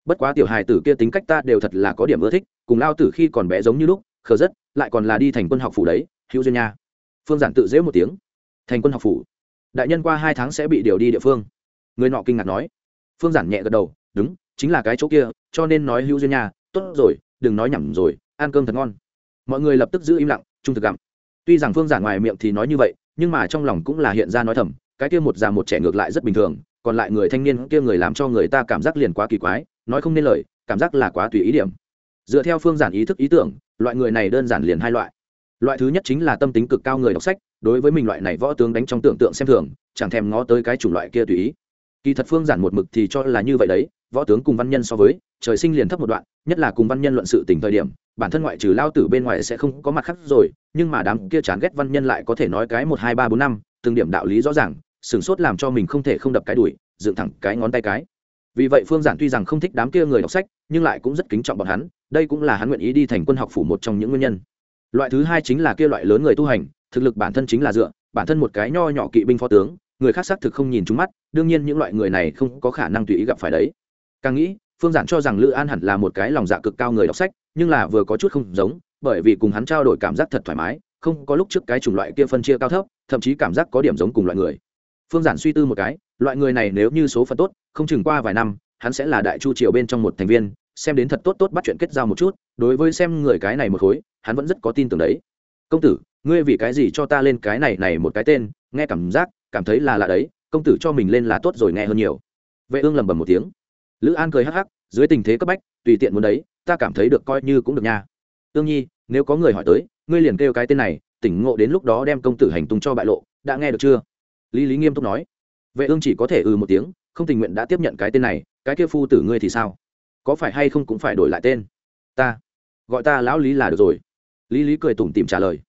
Bất quá tiểu hài tử kia tính cách ta đều thật là có điểm ưa thích, cùng lao tử khi còn bé giống như lúc, khờ rất, lại còn là đi thành quân học phủ đấy, hữu duyên nha. Phương giản tự dễ một tiếng. Thành quân học phủ. Đại nhân qua hai tháng sẽ bị điều đi địa phương người nọ kinh ngạc nói. Phương giản nhẹ gật đầu đúng chính là cái chỗ kia cho nên nói hữu duyên nhà, tốt rồi đừng nói nhầm rồi ăn cơm thật ngon. Mọi người lập tức giữ im lặng trung thực gặm. Tuy rằng phương giản ngoài miệng thì nói như vậy nhưng mà trong lòng cũng là hiện ra nói thầm cái kia một già một trẻ ngược lại rất bình thường còn lại người thanh niên kia người làm cho người ta cảm giác liền quá kỳ quái nói không nên lời cảm giác là quá tùy ý điểm. Dựa theo phương giản ý thức ý tưởng loại người này đơn giản liền hai loại. Loại thứ nhất chính là tâm tính cực cao người đọc sách đối với mình loại này võ tướng đánh trong tưởng tượng xem thường chẳng thèm ngó tới cái chủng loại kia tùy ý kỳ thật phương giản một mực thì cho là như vậy đấy, võ tướng cùng văn nhân so với, trời sinh liền thấp một đoạn, nhất là cùng văn nhân luận sự tình thời điểm, bản thân ngoại trừ lao tử bên ngoài sẽ không có mặt khác rồi, nhưng mà đám kia chán ghét văn nhân lại có thể nói cái một, hai, ba, bốn, năm, từng điểm đạo lý rõ ràng sửng sốt làm cho mình không thể không đập cái đùi dựng thẳng cái ngón tay cái. Vì vậy phương giản tuy rằng không thích đám kia người đọc sách, nhưng lại cũng rất kính trọng bọn hắn, đây cũng là hắn nguyện ý đi thành quân học phủ một trong những nguyên nhân. Loại thứ hai chính là kia loại lớn người tu hành, thực lực bản thân chính là dựa, bản thân một cái nho nhỏ kỵ binh phó tướng người khác xác thực không nhìn trúng mắt, đương nhiên những loại người này không có khả năng tùy ý gặp phải đấy. Càng nghĩ, phương giản cho rằng lữ an hẳn là một cái lòng dạ cực cao người đọc sách, nhưng là vừa có chút không giống, bởi vì cùng hắn trao đổi cảm giác thật thoải mái, không có lúc trước cái chủng loại kia phân chia cao thấp, thậm chí cảm giác có điểm giống cùng loại người. Phương giản suy tư một cái, loại người này nếu như số phận tốt, không chừng qua vài năm, hắn sẽ là đại chu triều bên trong một thành viên, xem đến thật tốt tốt bắt chuyện kết giao một chút, đối với xem người cái này một khối, hắn vẫn rất có tin tưởng đấy. Công tử, ngươi vì cái gì cho ta lên cái này này một cái tên? Nghe cảm giác cảm thấy là lạ đấy, công tử cho mình lên là tốt rồi nghe hơn nhiều. Vệ ương lầm bầm một tiếng. Lữ an cười hắc hắc, dưới tình thế cấp bách, tùy tiện muốn đấy, ta cảm thấy được coi như cũng được nha. Tương nhi, nếu có người hỏi tới, ngươi liền kêu cái tên này, tỉnh ngộ đến lúc đó đem công tử hành tung cho bại lộ, đã nghe được chưa? Lý lý nghiêm túc nói. Vệ ương chỉ có thể ừ một tiếng, không tình nguyện đã tiếp nhận cái tên này, cái kia phu tử ngươi thì sao? Có phải hay không cũng phải đổi lại tên? Ta, gọi ta lão lý là được rồi. Lý lý cười tủm tìm trả lời.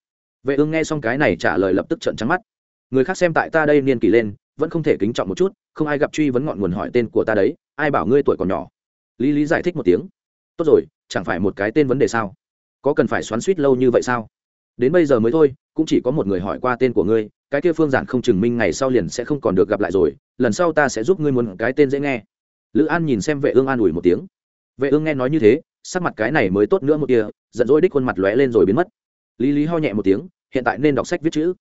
Vệ ương nghe xong cái này trả lời lập tức trận trắng mắt người khác xem tại ta đây niên kỷ lên, vẫn không thể kính trọng một chút, không ai gặp truy vấn ngọn nguồn hỏi tên của ta đấy, ai bảo ngươi tuổi còn nhỏ. Lý lý giải thích một tiếng. Tốt rồi, chẳng phải một cái tên vấn đề sao? Có cần phải xoắn suýt lâu như vậy sao? Đến bây giờ mới thôi, cũng chỉ có một người hỏi qua tên của ngươi, cái kia phương giản không chừng minh ngày sau liền sẽ không còn được gặp lại rồi, lần sau ta sẽ giúp ngươi muốn cái tên dễ nghe. Lữ an nhìn xem vệ ương an ủi một tiếng. Vệ ương nghe nói như thế, sắc mặt cái này mới tốt nữa một kia giận dỗi đích khuôn mặt lóe lên rồi biến mất. Lý lý ho nhẹ một tiếng, hiện tại nên đọc sách viết chữ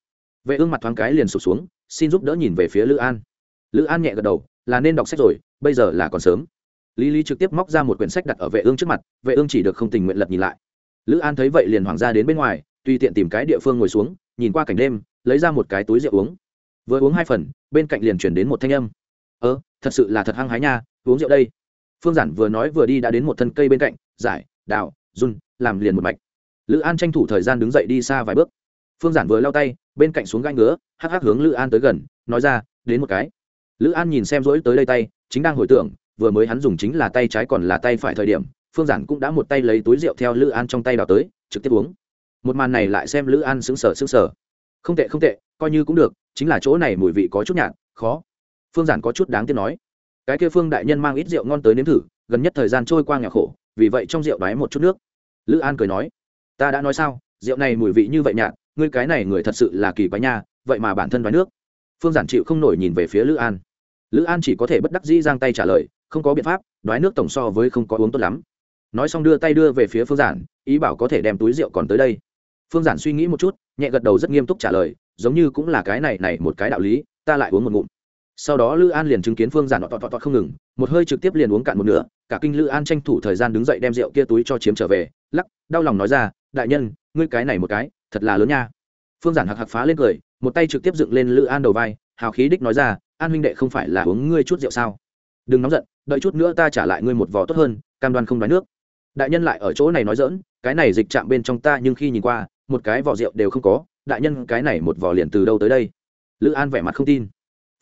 vệ ương mặt thoáng cái liền sụp xuống, xin giúp đỡ nhìn về phía lữ an. Lữ an nhẹ gật đầu, là nên đọc sách rồi, bây giờ là còn sớm. Lý lý trực tiếp móc ra một quyển sách đặt ở vệ ương trước mặt, vệ ương chỉ được không tình nguyện lật nhìn lại. Lữ an thấy vậy liền hoàng ra đến bên ngoài, tùy tiện tìm cái địa phương ngồi xuống, nhìn qua cảnh đêm, lấy ra một cái túi rượu uống. Vừa uống hai phần, bên cạnh liền chuyển đến một thanh âm. Ơ, thật sự là thật hăng hái nha, uống rượu đây. Phương giản vừa nói vừa đi đã đến một thân cây bên cạnh, giải, đào, run, làm liền một mạch. Lữ an tranh thủ thời gian đứng dậy đi xa vài bước. Phương giản vừa lau tay bên cạnh xuống gai ngứa, hắc hắc hướng lữ an tới gần, nói ra, đến một cái. Lữ an nhìn xem rỗi tới đây tay, chính đang hồi tưởng, vừa mới hắn dùng chính là tay trái còn là tay phải thời điểm, phương giản cũng đã một tay lấy túi rượu theo lữ an trong tay đào tới, trực tiếp uống. Một màn này lại xem lữ an xứng sở xứng sở không tệ không tệ, coi như cũng được, chính là chỗ này mùi vị có chút nhạt, khó. Phương giản có chút đáng tiếc nói. Cái kia phương đại nhân mang ít rượu ngon tới nếm thử, gần nhất thời gian trôi qua nhà khổ, vì vậy trong rượu đáy một chút nước. Lữ an cười nói. Ta đã nói sao, rượu này mùi vị như vậy nhạt ngươi cái này người thật sự là kỳ quái nha, vậy mà bản thân đoái nước. Phương giản chịu không nổi nhìn về phía lữ an. Lữ an chỉ có thể bất đắc dĩ giang tay trả lời, không có biện pháp đoái nước tổng so với không có uống tốt lắm. Nói xong đưa tay đưa về phía phương giản, ý bảo có thể đem túi rượu còn tới đây. Phương giản suy nghĩ một chút, nhẹ gật đầu rất nghiêm túc trả lời, giống như cũng là cái này này một cái đạo lý, ta lại uống một ngụm. Sau đó lữ an liền chứng kiến phương giản tọt tọt tọt không ngừng, một hơi trực tiếp liền uống cạn một nửa, cả kinh lữ an tranh thủ thời gian đứng dậy đem rượu kia túi cho chiếm trở về, lắc, đau lòng nói ra, đại nhân ngươi cái này một cái, thật là lớn nha. Phương giản hạc hạc phá lên cười, một tay trực tiếp dựng lên lữ an đầu vai, hào khí đích nói ra, an huynh đệ không phải là uống ngươi chút rượu sao? Đừng nóng giận, đợi chút nữa ta trả lại ngươi một vò tốt hơn, cam đoan không đoán nước. Đại nhân lại ở chỗ này nói dỡn cái này dịch chạm bên trong ta nhưng khi nhìn qua, một cái vỏ rượu đều không có, đại nhân cái này một vỏ liền từ đâu tới đây? Lữ an vẻ mặt không tin.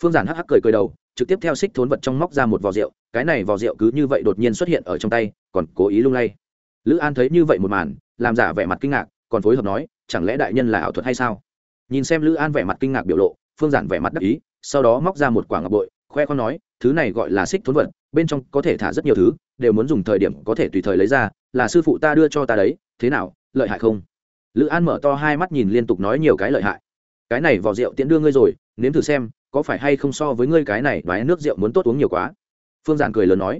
Phương giản hắc hắc cười cười đầu, trực tiếp theo xích thốn vật trong móc ra một vỏ rượu, cái này vỏ rượu cứ như vậy đột nhiên xuất hiện ở trong tay, còn cố ý lung lay. Lữ an thấy như vậy một màn, làm giả vẻ mặt kinh ngạc còn phối hợp nói, chẳng lẽ đại nhân là ảo thuật hay sao? Nhìn xem lữ an vẻ mặt kinh ngạc biểu lộ, phương giản vẻ mặt đắc ý, sau đó móc ra một quả ngọc bội, khoe con nói, thứ này gọi là xích thốn vật, bên trong có thể thả rất nhiều thứ, đều muốn dùng thời điểm có thể tùy thời lấy ra, là sư phụ ta đưa cho ta đấy, thế nào, lợi hại không? Lữ an mở to hai mắt nhìn liên tục nói nhiều cái lợi hại. Cái này vỏ rượu tiễn đưa ngươi rồi, nếm thử xem, có phải hay không so với ngươi cái này đoái nước rượu muốn tốt uống nhiều quá? Phương giản cười lớn nói.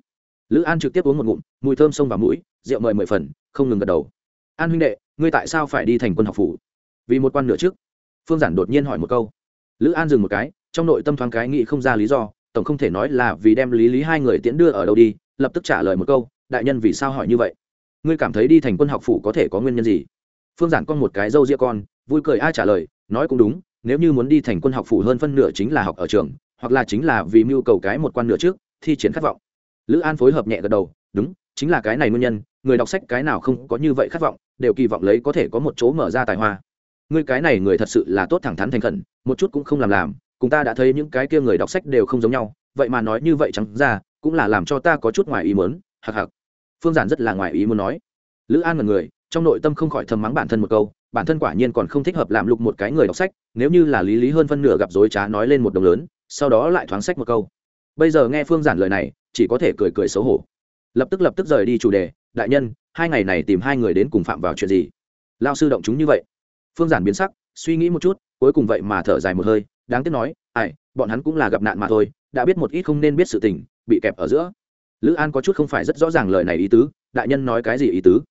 Lữ an trực tiếp uống một ngụm, mùi thơm sông vào mũi, rượu mời mười phần, không ngừng gật đầu. An huynh đệ ngươi tại sao phải đi thành quân học phủ? Vì một quan nửa trước, phương giản đột nhiên hỏi một câu. Lữ an dừng một cái, trong nội tâm thoáng cái nghĩ không ra lý do, tổng không thể nói là vì đem lý lý hai người tiễn đưa ở đâu đi, lập tức trả lời một câu, đại nhân vì sao hỏi như vậy? Ngươi cảm thấy đi thành quân học phủ có thể có nguyên nhân gì? Phương giản con một cái dâu ria con, vui cười ai trả lời, nói cũng đúng, nếu như muốn đi thành quân học phủ hơn phân nửa chính là học ở trường, hoặc là chính là vì mưu cầu cái một quan nửa trước, thi triển khát vọng. Lữ an phối hợp nhẹ gật đầu, đúng, chính là cái này nguyên nhân, người đọc sách cái nào không có như vậy khát vọng đều kỳ vọng lấy có thể có một chỗ mở ra tài hoa. Ngươi cái này người thật sự là tốt thẳng thắn thành khẩn, một chút cũng không làm làm, cùng ta đã thấy những cái kia người đọc sách đều không giống nhau, vậy mà nói như vậy chẳng ra, cũng là làm cho ta có chút ngoài ý mớn hặc hặc. Phương giản rất là ngoài ý muốn nói. Lữ an mật người, trong nội tâm không khỏi thầm mắng bản thân một câu, bản thân quả nhiên còn không thích hợp làm lục một cái người đọc sách, nếu như là lý lý hơn phân nửa gặp dối trá nói lên một đồng lớn, sau đó lại thoáng sách một câu. Bây giờ nghe phương giản lời này, chỉ có thể cười cười xấu hổ. Lập tức lập tức rời đi chủ đề đại nhân, hai ngày này tìm hai người đến cùng phạm vào chuyện gì? Lao sư động chúng như vậy. Phương giản biến sắc, suy nghĩ một chút, cuối cùng vậy mà thở dài một hơi, đáng tiếc nói, ai, bọn hắn cũng là gặp nạn mà thôi, đã biết một ít không nên biết sự tình, bị kẹp ở giữa. Lữ an có chút không phải rất rõ ràng lời này ý tứ, đại nhân nói cái gì ý tứ?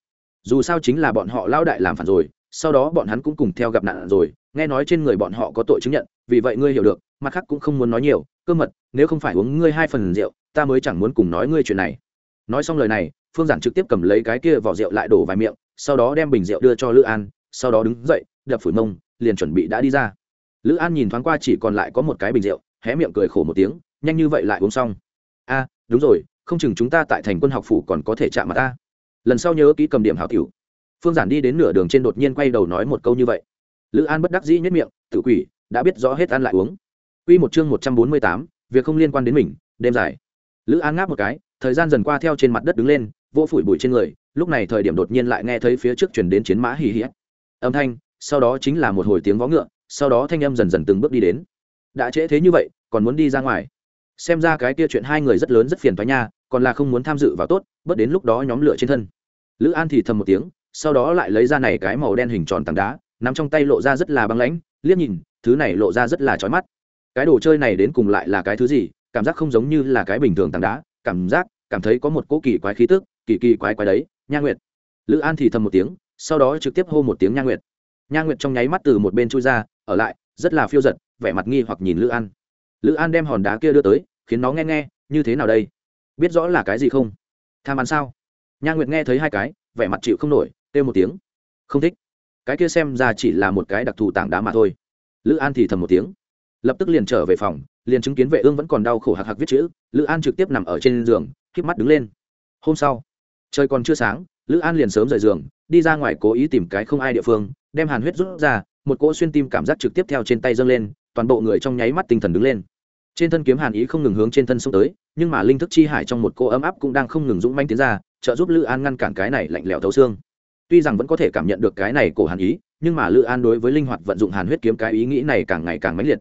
Dù sao chính là bọn họ lao đại làm phản rồi, sau đó bọn hắn cũng cùng theo gặp nạn rồi, nghe nói trên người bọn họ có tội chứng nhận, vì vậy ngươi hiểu được, mặt khác cũng không muốn nói nhiều, cơ mật, nếu không phải uống ngươi hai phần rượu, ta mới chẳng muốn cùng nói ngươi chuyện này. Nói xong lời này phương giản trực tiếp cầm lấy cái kia vỏ rượu lại đổ vài miệng sau đó đem bình rượu đưa cho lữ an sau đó đứng dậy đập phủi mông liền chuẩn bị đã đi ra. Lữ an nhìn thoáng qua chỉ còn lại có một cái bình rượu hé miệng cười khổ một tiếng nhanh như vậy lại uống xong. A đúng rồi không chừng chúng ta tại thành quân học phủ còn có thể chạm mặt ta. Lần sau nhớ ký cầm điểm hảo tiểu. Phương giản đi đến nửa đường trên đột nhiên quay đầu nói một câu như vậy. Lữ an bất đắc dĩ nhất miệng tự quỷ đã biết rõ hết ăn lại uống. Quy một chương một trăm bốn mươi tám, việc không liên quan đến mình, đêm dài. Lữ An ngáp một cái, thời gian dần qua theo trên mặt đất đứng lên, vỗ phủi bụi trên người, lúc này thời điểm đột nhiên lại nghe thấy phía trước truyền đến chiến mã hì hì. Âm thanh, sau đó chính là một hồi tiếng vó ngựa, sau đó thanh âm dần dần từng bước đi đến. Đã trễ thế như vậy, còn muốn đi ra ngoài. Xem ra cái kia chuyện hai người rất lớn rất phiền toái nha, còn là không muốn tham dự vào tốt, bất đến lúc đó nhóm lửa trên thân. Lữ An thì thầm một tiếng, sau đó lại lấy ra này cái màu đen hình tròn tảng đá, nắm trong tay lộ ra rất là băng lãnh, liếc nhìn, thứ này lộ ra rất là chói mắt cái đồ chơi này đến cùng lại là cái thứ gì cảm giác không giống như là cái bình thường tảng đá cảm giác cảm thấy có một cỗ kỳ quái khí tức kỳ kỳ quái quái đấy, nha nguyệt. Lữ an thì thầm một tiếng, sau đó trực tiếp hô một tiếng nha nguyệt. Nha nguyệt trong nháy mắt từ một bên chui ra, ở lại, rất là phiêu giật, vẻ mặt nghi hoặc nhìn lữ an. Lữ an đem hòn đá kia đưa tới, khiến nó nghe nghe, như thế nào đây? Biết rõ là cái gì không? Tham ăn sao? Nha nguyệt nghe thấy hai cái, vẻ mặt chịu không nổi, kêu một tiếng. Không thích. Cái kia xem ra chỉ là một cái đặc thù tảng đá mà thôi. Lữ an thì thầm một tiếng. Lập tức liền trở về phòng, liền chứng kiến vệ ương vẫn còn đau khổ hạc hạc viết chữ. Lữ an trực tiếp nằm ở trên giường k mắt đứng lên. Hôm sau trời còn chưa sáng, lữ an liền sớm rời giường, đi ra ngoài cố ý tìm cái không ai địa phương, đem hàn huyết rút ra, một cỗ xuyên tim cảm giác trực tiếp theo trên tay dâng lên, toàn bộ người trong nháy mắt tinh thần đứng lên. Trên thân kiếm hàn ý không ngừng hướng trên thân xông tới, nhưng mà linh thức chi hải trong một cô ấm áp cũng đang không ngừng dũng manh tiến ra, trợ giúp lữ an ngăn cản cái này lạnh lẽo thấu xương. Tuy rằng vẫn có thể cảm nhận được cái này cổ hàn ý, nhưng mà lữ an đối với linh hoạt vận dụng hàn huyết kiếm cái ý nghĩ này càng ngày càng mãnh liệt.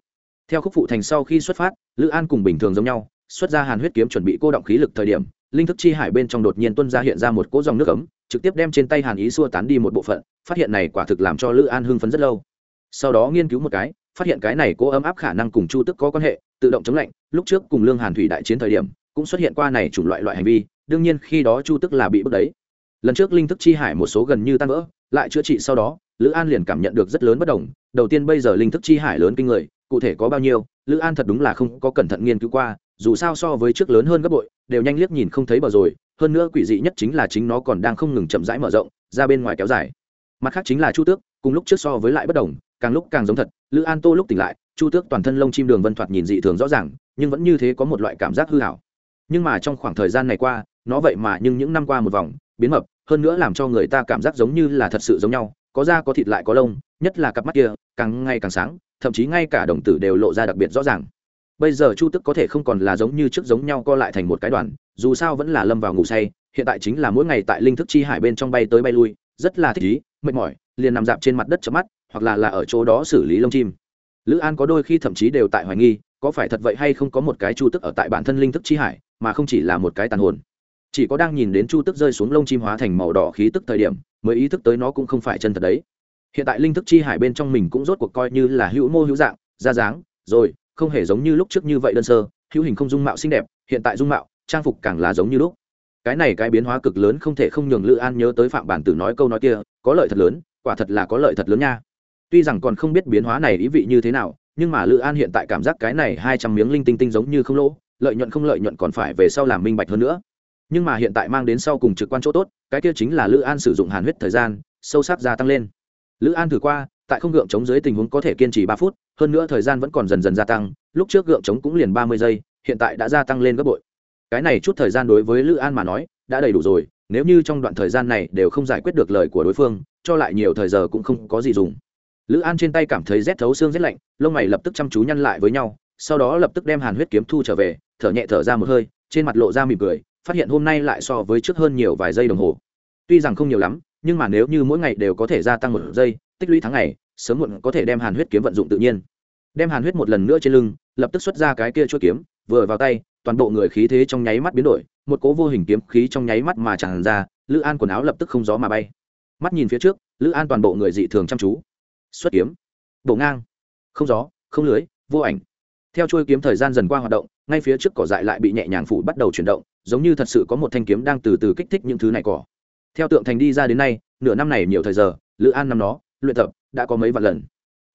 Theo khúc phụ thành sau khi xuất phát, lữ an cùng bình thường giống nhau, xuất ra hàn huyết kiếm chuẩn bị cô động khí lực thời điểm linh thức chi hải bên trong đột nhiên tuân ra hiện ra một cỗ dòng nước ấm, trực tiếp đem trên tay hàn ý xua tán đi một bộ phận, phát hiện này quả thực làm cho lữ an hưng phấn rất lâu. Sau đó nghiên cứu một cái, phát hiện cái này cố ấm áp khả năng cùng chu tức có quan hệ, tự động chống lạnh, lúc trước cùng lương hàn thủy đại chiến thời điểm, cũng xuất hiện qua này chủng loại loại hành vi, đương nhiên khi đó chu tức là bị bước đấy. Lần trước linh thức chi hải một số gần như tan vỡ, lại chữa trị sau đó, lữ an liền cảm nhận được rất lớn bất đồng, đầu tiên bây giờ linh thức chi hải lớn kinh người, cụ thể có bao nhiêu, lữ an thật đúng là không có cẩn thận nghiên cứu qua, dù sao so với trước lớn hơn gấp bội đều nhanh liếc nhìn không thấy bờ rồi, hơn nữa quỷ dị nhất chính là chính nó còn đang không ngừng chậm rãi mở rộng, ra bên ngoài kéo dài. Mặt khác chính là chu tước, cùng lúc trước so với lại bất đồng, càng lúc càng giống thật, lữ an tô lúc tỉnh lại, chu tước toàn thân lông chim đường vân thoạt nhìn dị thường rõ ràng, nhưng vẫn như thế có một loại cảm giác hư hảo nhưng mà trong khoảng thời gian này qua, nó vậy mà nhưng những năm qua một vòng, biến mập, hơn nữa làm cho người ta cảm giác giống như là thật sự giống nhau, có da có thịt lại có lông, nhất là cặp mắt kia, càng ngày càng sáng, thậm chí ngay cả đồng tử đều lộ ra đặc biệt rõ ràng bây giờ chu tức có thể không còn là giống như trước giống nhau co lại thành một cái đoàn, dù sao vẫn là lâm vào ngủ say, hiện tại chính là mỗi ngày tại linh thức chi hải bên trong bay tới bay lui, rất là thích ý, mệt mỏi, liền nằm dạp trên mặt đất chớp mắt, hoặc là là ở chỗ đó xử lý lông chim. Lữ an có đôi khi thậm chí đều tại hoài nghi, có phải thật vậy hay không có một cái chu tức ở tại bản thân linh thức chi hải, mà không chỉ là một cái tàn hồn. Chỉ có đang nhìn đến chu tức rơi xuống lông chim hóa thành màu đỏ khí tức thời điểm, mới ý thức tới nó cũng không phải chân thật đấy. Hiện tại linh thức chi hải bên trong mình cũng rốt cuộc coi như là hữu mô hữu dạng, ra dáng, rồi không hề giống như lúc trước như vậy đơn sơ, hữu hình không dung mạo xinh đẹp, hiện tại dung mạo, trang phục càng là giống như lúc. Cái này cái biến hóa cực lớn không thể không nhường lữ an nhớ tới phạm bản tử nói câu nói kia, có lợi thật lớn, quả thật là có lợi thật lớn nha. Tuy rằng còn không biết biến hóa này ý vị như thế nào, nhưng mà lữ an hiện tại cảm giác cái này hai trăm miếng linh tinh tinh giống như không lỗ, lợi nhuận không lợi nhuận còn phải về sau làm minh bạch hơn nữa. Nhưng mà hiện tại mang đến sau cùng trực quan chỗ tốt, cái kia chính là lữ an sử dụng hàn huyết thời gian, sâu sắc gia tăng lên. Lữ an thử qua tại không gượng chống dưới tình huống có thể kiên trì ba phút, hơn nữa thời gian vẫn còn dần dần gia tăng, lúc trước gượng chống cũng liền ba mươi giây, hiện tại đã gia tăng lên gấp bội. Cái này chút thời gian đối với lữ an mà nói, đã đầy đủ rồi, nếu như trong đoạn thời gian này đều không giải quyết được lời của đối phương, cho lại nhiều thời giờ cũng không có gì dùng. Lữ an trên tay cảm thấy rét thấu xương rét lạnh, lông mày lập tức chăm chú nhăn lại với nhau, sau đó lập tức đem hàn huyết kiếm thu trở về, thở nhẹ thở ra một hơi, trên mặt lộ ra mỉm cười, phát hiện hôm nay lại so với trước hơn nhiều vài giây đồng hồ. Tuy rằng không nhiều lắm, nhưng mà nếu như mỗi ngày đều có thể gia tăng một giây tích lũy tháng ngày, sớm muộn có thể đem hàn huyết kiếm vận dụng tự nhiên. Đem hàn huyết một lần nữa trên lưng, lập tức xuất ra cái kia chuôi kiếm, vừa vào tay, toàn bộ người khí thế trong nháy mắt biến đổi, một cố vô hình kiếm khí trong nháy mắt mà tràn ra, lữ an quần áo lập tức không gió mà bay. Mắt nhìn phía trước, lữ an toàn bộ người dị thường chăm chú. Xuất kiếm. Bộ ngang. Không gió, không lưới, vô ảnh. Theo chuôi kiếm thời gian dần qua hoạt động, ngay phía trước cỏ dại lại bị nhẹ nhàng phủ bắt đầu chuyển động, giống như thật sự có một thanh kiếm đang từ từ kích thích những thứ này cỏ. Theo tượng thành đi ra đến nay, nửa năm này nhiều thời giờ, lữ an năm đó luyện tập, đã có mấy vạn lần.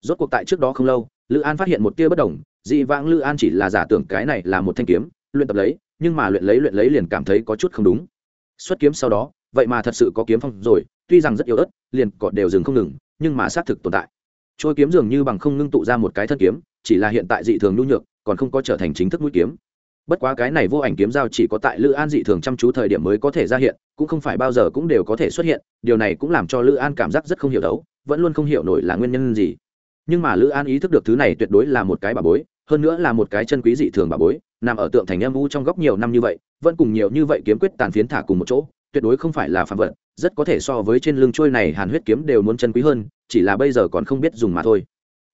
Rốt cuộc tại trước đó không lâu, lữ an phát hiện một tia bất đồng, dị vãng lữ an chỉ là giả tưởng cái này là một thanh kiếm, luyện tập lấy, nhưng mà luyện lấy luyện lấy liền cảm thấy có chút không đúng. Xuất kiếm sau đó, vậy mà thật sự có kiếm phong rồi, tuy rằng rất yếu ớt, liền cọt đều dừng không ngừng, nhưng mà xác thực tồn tại. Trôi kiếm dường như bằng không ngưng tụ ra một cái thân kiếm, chỉ là hiện tại dị thường nhu nhược, còn không có trở thành chính thức mũi kiếm bất quá cái này vô ảnh kiếm giao chỉ có tại lữ an dị thường chăm chú thời điểm mới có thể ra hiện, cũng không phải bao giờ cũng đều có thể xuất hiện, điều này cũng làm cho lữ an cảm giác rất không hiểu đấu, vẫn luôn không hiểu nổi là nguyên nhân gì. Nhưng mà lữ an ý thức được thứ này tuyệt đối là một cái bà bối, hơn nữa là một cái chân quý dị thường bà bối, nằm ở tượng thành âm u trong góc nhiều năm như vậy, vẫn cùng nhiều như vậy kiếm quyết tàn phiến thả cùng một chỗ, tuyệt đối không phải là phạm vật, rất có thể so với trên lưng trôi này hàn huyết kiếm đều muốn chân quý hơn, chỉ là bây giờ còn không biết dùng mà thôi.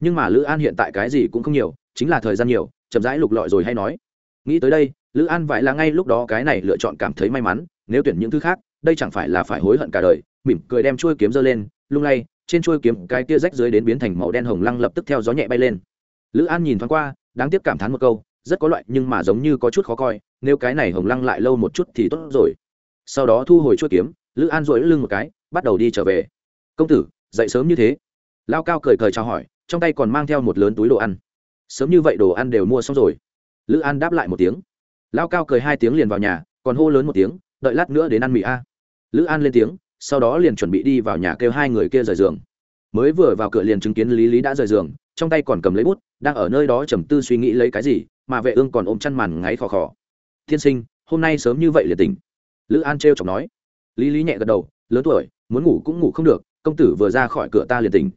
Nhưng mà lữ an hiện tại cái gì cũng không nhiều, chính là thời gian nhiều, chậm rãi lục lọi rồi hay nói nghĩ tới đây, lữ an vải là ngay lúc đó cái này lựa chọn cảm thấy may mắn, nếu tuyển những thứ khác, đây chẳng phải là phải hối hận cả đời, mỉm cười đem chuôi kiếm giơ lên, lung lay, trên chuôi kiếm cái tia rách dưới đến biến thành màu đen hồng lăng lập tức theo gió nhẹ bay lên. Lữ an nhìn thoáng qua, đáng tiếc cảm thán một câu, rất có loại nhưng mà giống như có chút khó coi, nếu cái này hồng lăng lại lâu một chút thì tốt rồi. Sau đó thu hồi chuôi kiếm, lữ an dội lưng một cái, bắt đầu đi trở về. Công tử, dậy sớm như thế. Lao cao cười cười chào hỏi, trong tay còn mang theo một lớn túi đồ ăn. Sớm như vậy đồ ăn đều mua xong rồi lữ an đáp lại một tiếng. Lao cao cười hai tiếng liền vào nhà, còn hô lớn một tiếng, đợi lát nữa đến ăn mì a. Lữ an lên tiếng, sau đó liền chuẩn bị đi vào nhà kêu hai người kia rời giường. Mới vừa vào cửa liền chứng kiến lý lý đã rời giường, trong tay còn cầm lấy bút, đang ở nơi đó trầm tư suy nghĩ lấy cái gì, mà vệ ương còn ôm chăn màn ngáy khò khò. Thiên sinh, hôm nay sớm như vậy liền tỉnh. Lữ an trêu chọc nói. Lý lý nhẹ gật đầu, lớn tuổi, muốn ngủ cũng ngủ không được, công tử vừa ra khỏi cửa ta liền tỉnh.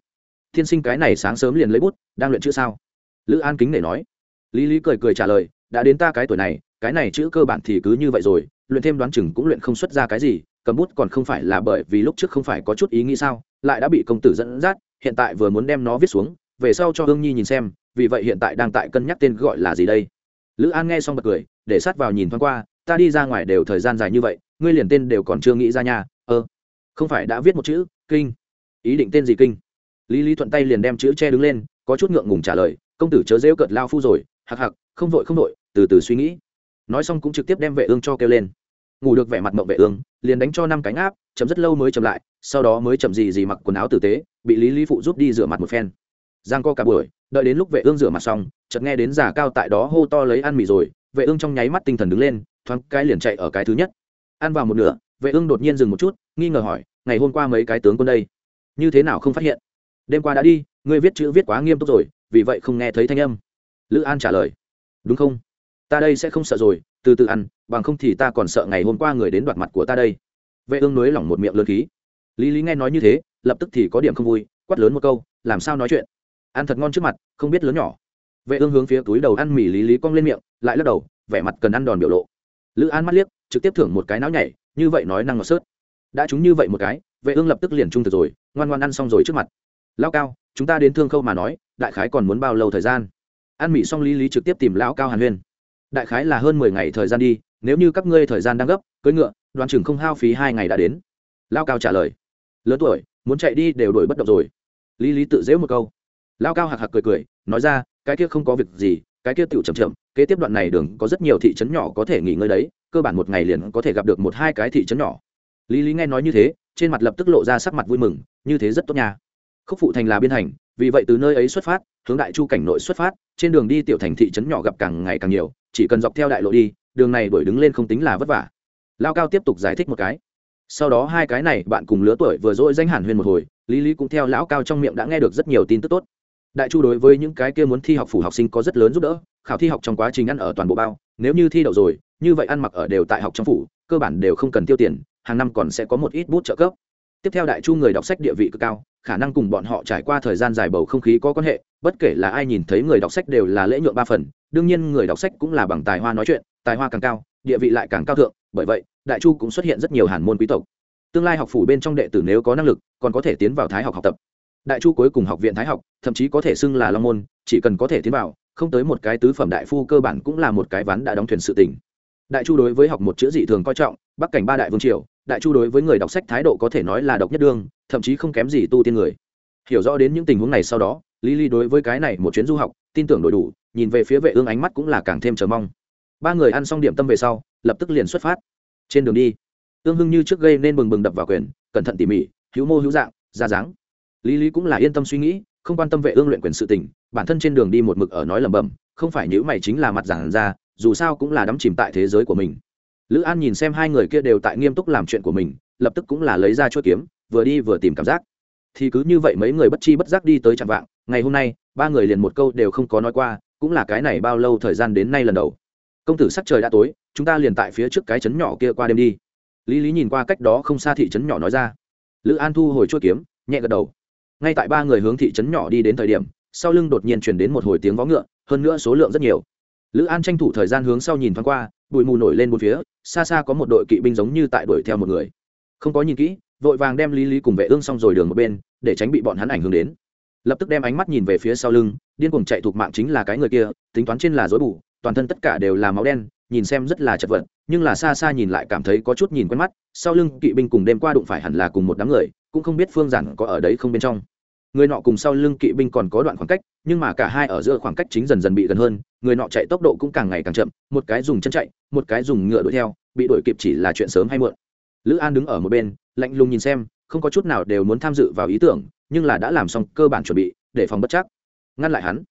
Thiên sinh cái này sáng sớm liền lấy bút, đang luyện chữ sao? Lữ an kính để nói lý lý cười cười trả lời, đã đến ta cái tuổi này, cái này chữ cơ bản thì cứ như vậy rồi, luyện thêm đoán chừng cũng luyện không xuất ra cái gì, cầm bút còn không phải là bởi vì lúc trước không phải có chút ý nghĩ sao, lại đã bị công tử dẫn dắt, hiện tại vừa muốn đem nó viết xuống, về sau cho hương nhi nhìn xem, vì vậy hiện tại đang tại cân nhắc tên gọi là gì đây. Lữ an nghe xong bật cười, để sát vào nhìn thoáng qua, ta đi ra ngoài đều thời gian dài như vậy, ngươi liền tên đều còn chưa nghĩ ra nhà ơ, không phải đã viết một chữ, kinh, ý định tên gì kinh? Lý lý thuận tay liền đem chữ che đứng lên, có chút ngượng ngùng trả lời, công tử chớ rêu cợt lao phu rồi hặc hặc không vội không vội, từ từ suy nghĩ. Nói xong cũng trực tiếp đem vệ ương cho kêu lên. Ngủ được vẻ mặt mộng vệ ương, liền đánh cho năm cánh áp chấm rất lâu mới chậm lại, sau đó mới chậm gì gì mặc quần áo tử tế, bị lý lý phụ giúp đi rửa mặt một phen. Giang co cả buổi, đợi đến lúc vệ ương rửa mặt xong, chợt nghe đến giả cao tại đó hô to lấy ăn mì rồi, vệ ương trong nháy mắt tinh thần đứng lên, thoáng cái liền chạy ở cái thứ nhất. Ăn vào một nửa, vệ ương đột nhiên dừng một chút, nghi ngờ hỏi, ngày hôm qua mấy cái tướng quân đây? Như thế nào không phát hiện? Đêm qua đã đi, ngươi viết chữ viết quá nghiêm túc rồi, vì vậy không nghe thấy thanh âm lữ an trả lời, đúng không? Ta đây sẽ không sợ rồi, từ từ ăn, bằng không thì ta còn sợ ngày hôm qua người đến đoạt mặt của ta đây. Vệ ương nối lỏng một miệng lớn khí. Lý lý nghe nói như thế, lập tức thì có điểm không vui, quát lớn một câu, làm sao nói chuyện? Ăn thật ngon trước mặt, không biết lớn nhỏ. Vệ ương hướng phía túi đầu ăn mì lý lý cong lên miệng, lại lắc đầu, vẻ mặt cần ăn đòn biểu lộ. Lữ an mắt liếc, trực tiếp thưởng một cái não nhảy, như vậy nói năng ngọt sớt. Đã trúng như vậy một cái, vệ ương lập tức liền trung thực rồi, ngoan ngoan ăn xong rồi trước mặt. Lao cao, chúng ta đến thương khâu mà nói, đại khái còn muốn bao lâu thời gian? Ăn mì xong lý lý trực tiếp tìm lão cao hàn huyên. Đại khái là hơn mười ngày thời gian đi, nếu như các ngươi thời gian đang gấp, cưỡi ngựa đoàn chừng không hao phí hai ngày đã đến. Lao cao trả lời. Lớn tuổi, muốn chạy đi đều đổi bất động rồi. Lý lý tự dễu một câu. Lao cao hạc hạc cười cười, nói ra, cái kia không có việc gì, cái kia tựu chậm chậm, kế tiếp đoạn này đường có rất nhiều thị trấn nhỏ có thể nghỉ ngơi đấy, cơ bản một ngày liền có thể gặp được một hai cái thị trấn nhỏ. Lý lý nghe nói như thế, trên mặt lập tức lộ ra sắc mặt vui mừng, như thế rất tốt nha. Khúc phụ thành là biên thành vì vậy từ nơi ấy xuất phát, hướng đại chu cảnh nội xuất phát, trên đường đi tiểu thành thị trấn nhỏ gặp càng ngày càng nhiều, chỉ cần dọc theo đại lộ đi, đường này đổi đứng lên không tính là vất vả. Lao cao tiếp tục giải thích một cái. Sau đó hai cái này, bạn cùng lứa tuổi vừa dỗi danh hàn huyên một hồi, lý lý cũng theo lão cao trong miệng đã nghe được rất nhiều tin tức tốt. Đại chu đối với những cái kia muốn thi học phủ học sinh có rất lớn giúp đỡ, khảo thi học trong quá trình ăn ở toàn bộ bao, nếu như thi đậu rồi, như vậy ăn mặc ở đều tại học trong phủ, cơ bản đều không cần tiêu tiền, hàng năm còn sẽ có một ít bút trợ cấp tiếp theo đại chu người đọc sách địa vị cực cao, khả năng cùng bọn họ trải qua thời gian dài bầu không khí có quan hệ, bất kể là ai nhìn thấy người đọc sách đều là lễ nhuộm ba phần, đương nhiên người đọc sách cũng là bằng tài hoa nói chuyện, tài hoa càng cao, địa vị lại càng cao thượng, bởi vậy, đại chu cũng xuất hiện rất nhiều hàn môn quý tộc. Tương lai học phủ bên trong đệ tử nếu có năng lực, còn có thể tiến vào thái học học tập. Đại chu cuối cùng học viện thái học, thậm chí có thể xưng là long môn, chỉ cần có thể tiến vào, không tới một cái tứ phẩm đại phu cơ bản cũng là một cái ván đã đóng thuyền sự tỉnh đại chu đối với học một chữ dị thường coi trọng, bắc cảnh ba đại vương triều đại chu đối với người đọc sách thái độ có thể nói là độc nhất đương, thậm chí không kém gì tu tiên người. Hiểu rõ đến những tình huống này sau đó, lý lý đối với cái này một chuyến du học, tin tưởng đầy đủ, nhìn về phía vệ ương ánh mắt cũng là càng thêm chờ mong. Ba người ăn xong điểm tâm về sau, lập tức liền xuất phát. Trên đường đi ương hưng như trước gây nên bừng bừng đập vào quyền, cẩn thận tỉ mỉ, hữu mô hữu dạng, ra dáng. Lý lý cũng là yên tâm suy nghĩ, không quan tâm vệ ương luyện quyền sự tình, bản thân trên đường đi một mực ở nói lẩm bẩm, không phải những mày chính là mặt giảng ra, dù sao cũng là đắm chìm tại thế giới của mình lữ an nhìn xem hai người kia đều tại nghiêm túc làm chuyện của mình, lập tức cũng là lấy ra chuỗi kiếm, vừa đi vừa tìm cảm giác. Thì cứ như vậy mấy người bất chi bất giác đi tới chạm vạng, ngày hôm nay, ba người liền một câu đều không có nói qua, cũng là cái này bao lâu thời gian đến nay lần đầu. Công tử sắc trời đã tối, chúng ta liền tại phía trước cái trấn nhỏ kia qua đêm đi. Lý lý nhìn qua cách đó không xa thị trấn nhỏ nói ra. Lữ an thu hồi chuỗi kiếm, nhẹ gật đầu. Ngay tại ba người hướng thị trấn nhỏ đi đến thời điểm, sau lưng đột nhiên chuyển đến một hồi tiếng vó ngựa, hơn nữa số lượng rất nhiều. Lữ an tranh thủ thời gian hướng sau nhìn thoáng qua bụi mù nổi lên một phía, xa xa có một đội kỵ binh giống như tại đuổi theo một người. Không có nhìn kỹ, vội vàng đem lý lý cùng vệ ương xong rồi đường một bên, để tránh bị bọn hắn ảnh hưởng đến. Lập tức đem ánh mắt nhìn về phía sau lưng, điên cuồng chạy thuộc mạng chính là cái người kia, tính toán trên là dối bù, toàn thân tất cả đều là máu đen, nhìn xem rất là chật vật, nhưng là xa xa nhìn lại cảm thấy có chút nhìn quen mắt, sau lưng kỵ binh cùng đêm qua đụng phải hẳn là cùng một đám người, cũng không biết phương giản có ở đấy không bên trong người nọ cùng sau lưng kỵ binh còn có đoạn khoảng cách, nhưng mà cả hai ở giữa khoảng cách chính dần dần bị gần hơn, người nọ chạy tốc độ cũng càng ngày càng chậm, một cái dùng chân chạy, một cái dùng ngựa đuổi theo, bị đuổi kịp chỉ là chuyện sớm hay muộn. Lữ an đứng ở một bên, lạnh lùng nhìn xem, không có chút nào đều muốn tham dự vào ý tưởng, nhưng là đã làm xong cơ bản chuẩn bị, để phòng bất chắc. Ngăn lại hắn.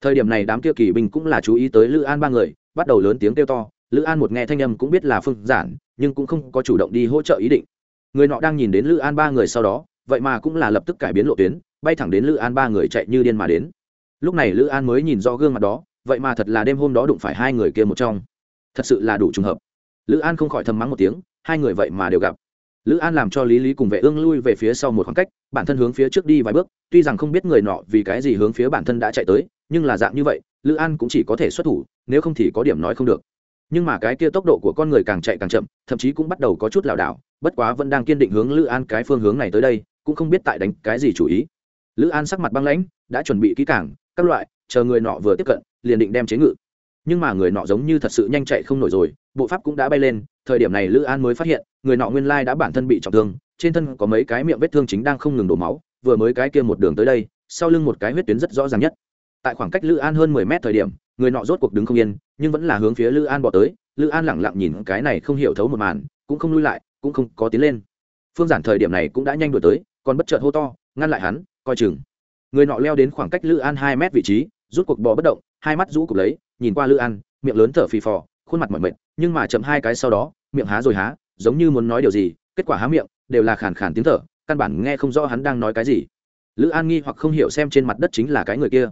Thời điểm này đám kia kỳ binh cũng là chú ý tới lữ an ba người, bắt đầu lớn tiếng kêu to. Lữ an một nghe thanh âm cũng biết là phương giản, nhưng cũng không có chủ động đi hỗ trợ ý định. Người nọ đang nhìn đến lữ an ba người sau đó, vậy mà cũng là lập tức cải biến lộ tuyến bay thẳng đến lữ an, ba người chạy như điên mà đến. Lúc này lữ an mới nhìn rõ gương mặt đó, vậy mà thật là đêm hôm đó đụng phải hai người kia một trong. Thật sự là đủ trùng hợp. Lữ an không khỏi thầm mắng một tiếng, hai người vậy mà đều gặp. Lữ an làm cho lý lý cùng vệ ương lui về phía sau một khoảng cách, bản thân hướng phía trước đi vài bước, tuy rằng không biết người nọ vì cái gì hướng phía bản thân đã chạy tới, nhưng là dạng như vậy, lữ an cũng chỉ có thể xuất thủ, nếu không thì có điểm nói không được. Nhưng mà cái kia tốc độ của con người càng chạy càng chậm, thậm chí cũng bắt đầu có chút lảo đảo, bất quá vẫn đang kiên định hướng lữ an cái phương hướng này tới đây, cũng không biết tại đánh cái gì chủ ý lữ an sắc mặt băng lãnh, đã chuẩn bị kỹ cảng các loại, chờ người nọ vừa tiếp cận, liền định đem chế ngự. Nhưng mà người nọ giống như thật sự nhanh chạy không nổi rồi, bộ pháp cũng đã bay lên, thời điểm này lữ an mới phát hiện, người nọ nguyên lai đã bản thân bị trọng thương, trên thân có mấy cái miệng vết thương chính đang không ngừng đổ máu, vừa mới cái kia một đường tới đây, sau lưng một cái huyết tuyến rất rõ ràng nhất. Tại khoảng cách lữ an hơn mười mét thời điểm, người nọ rốt cuộc đứng không yên, nhưng vẫn là hướng phía lữ an bỏ tới, lữ an lẳng lặng nhìn cái này không hiểu thấu một màn, cũng không lui lại, cũng không có tiến lên. Phương giản thời điểm này cũng đã nhanh đuổi tới, còn bất chợt hô to, ngăn lại hắn coi chừng. Người nọ leo đến khoảng cách lữ an hai mét vị trí, rút cuộc bò bất động, hai mắt rũ cục lấy, nhìn qua lữ an, miệng lớn thở phì phò, khuôn mặt mỏi mệt, nhưng mà chậm hai cái sau đó, miệng há rồi há, giống như muốn nói điều gì, kết quả há miệng, đều là khàn khàn tiếng thở, căn bản nghe không rõ hắn đang nói cái gì. Lữ an nghi hoặc không hiểu xem trên mặt đất chính là cái người kia.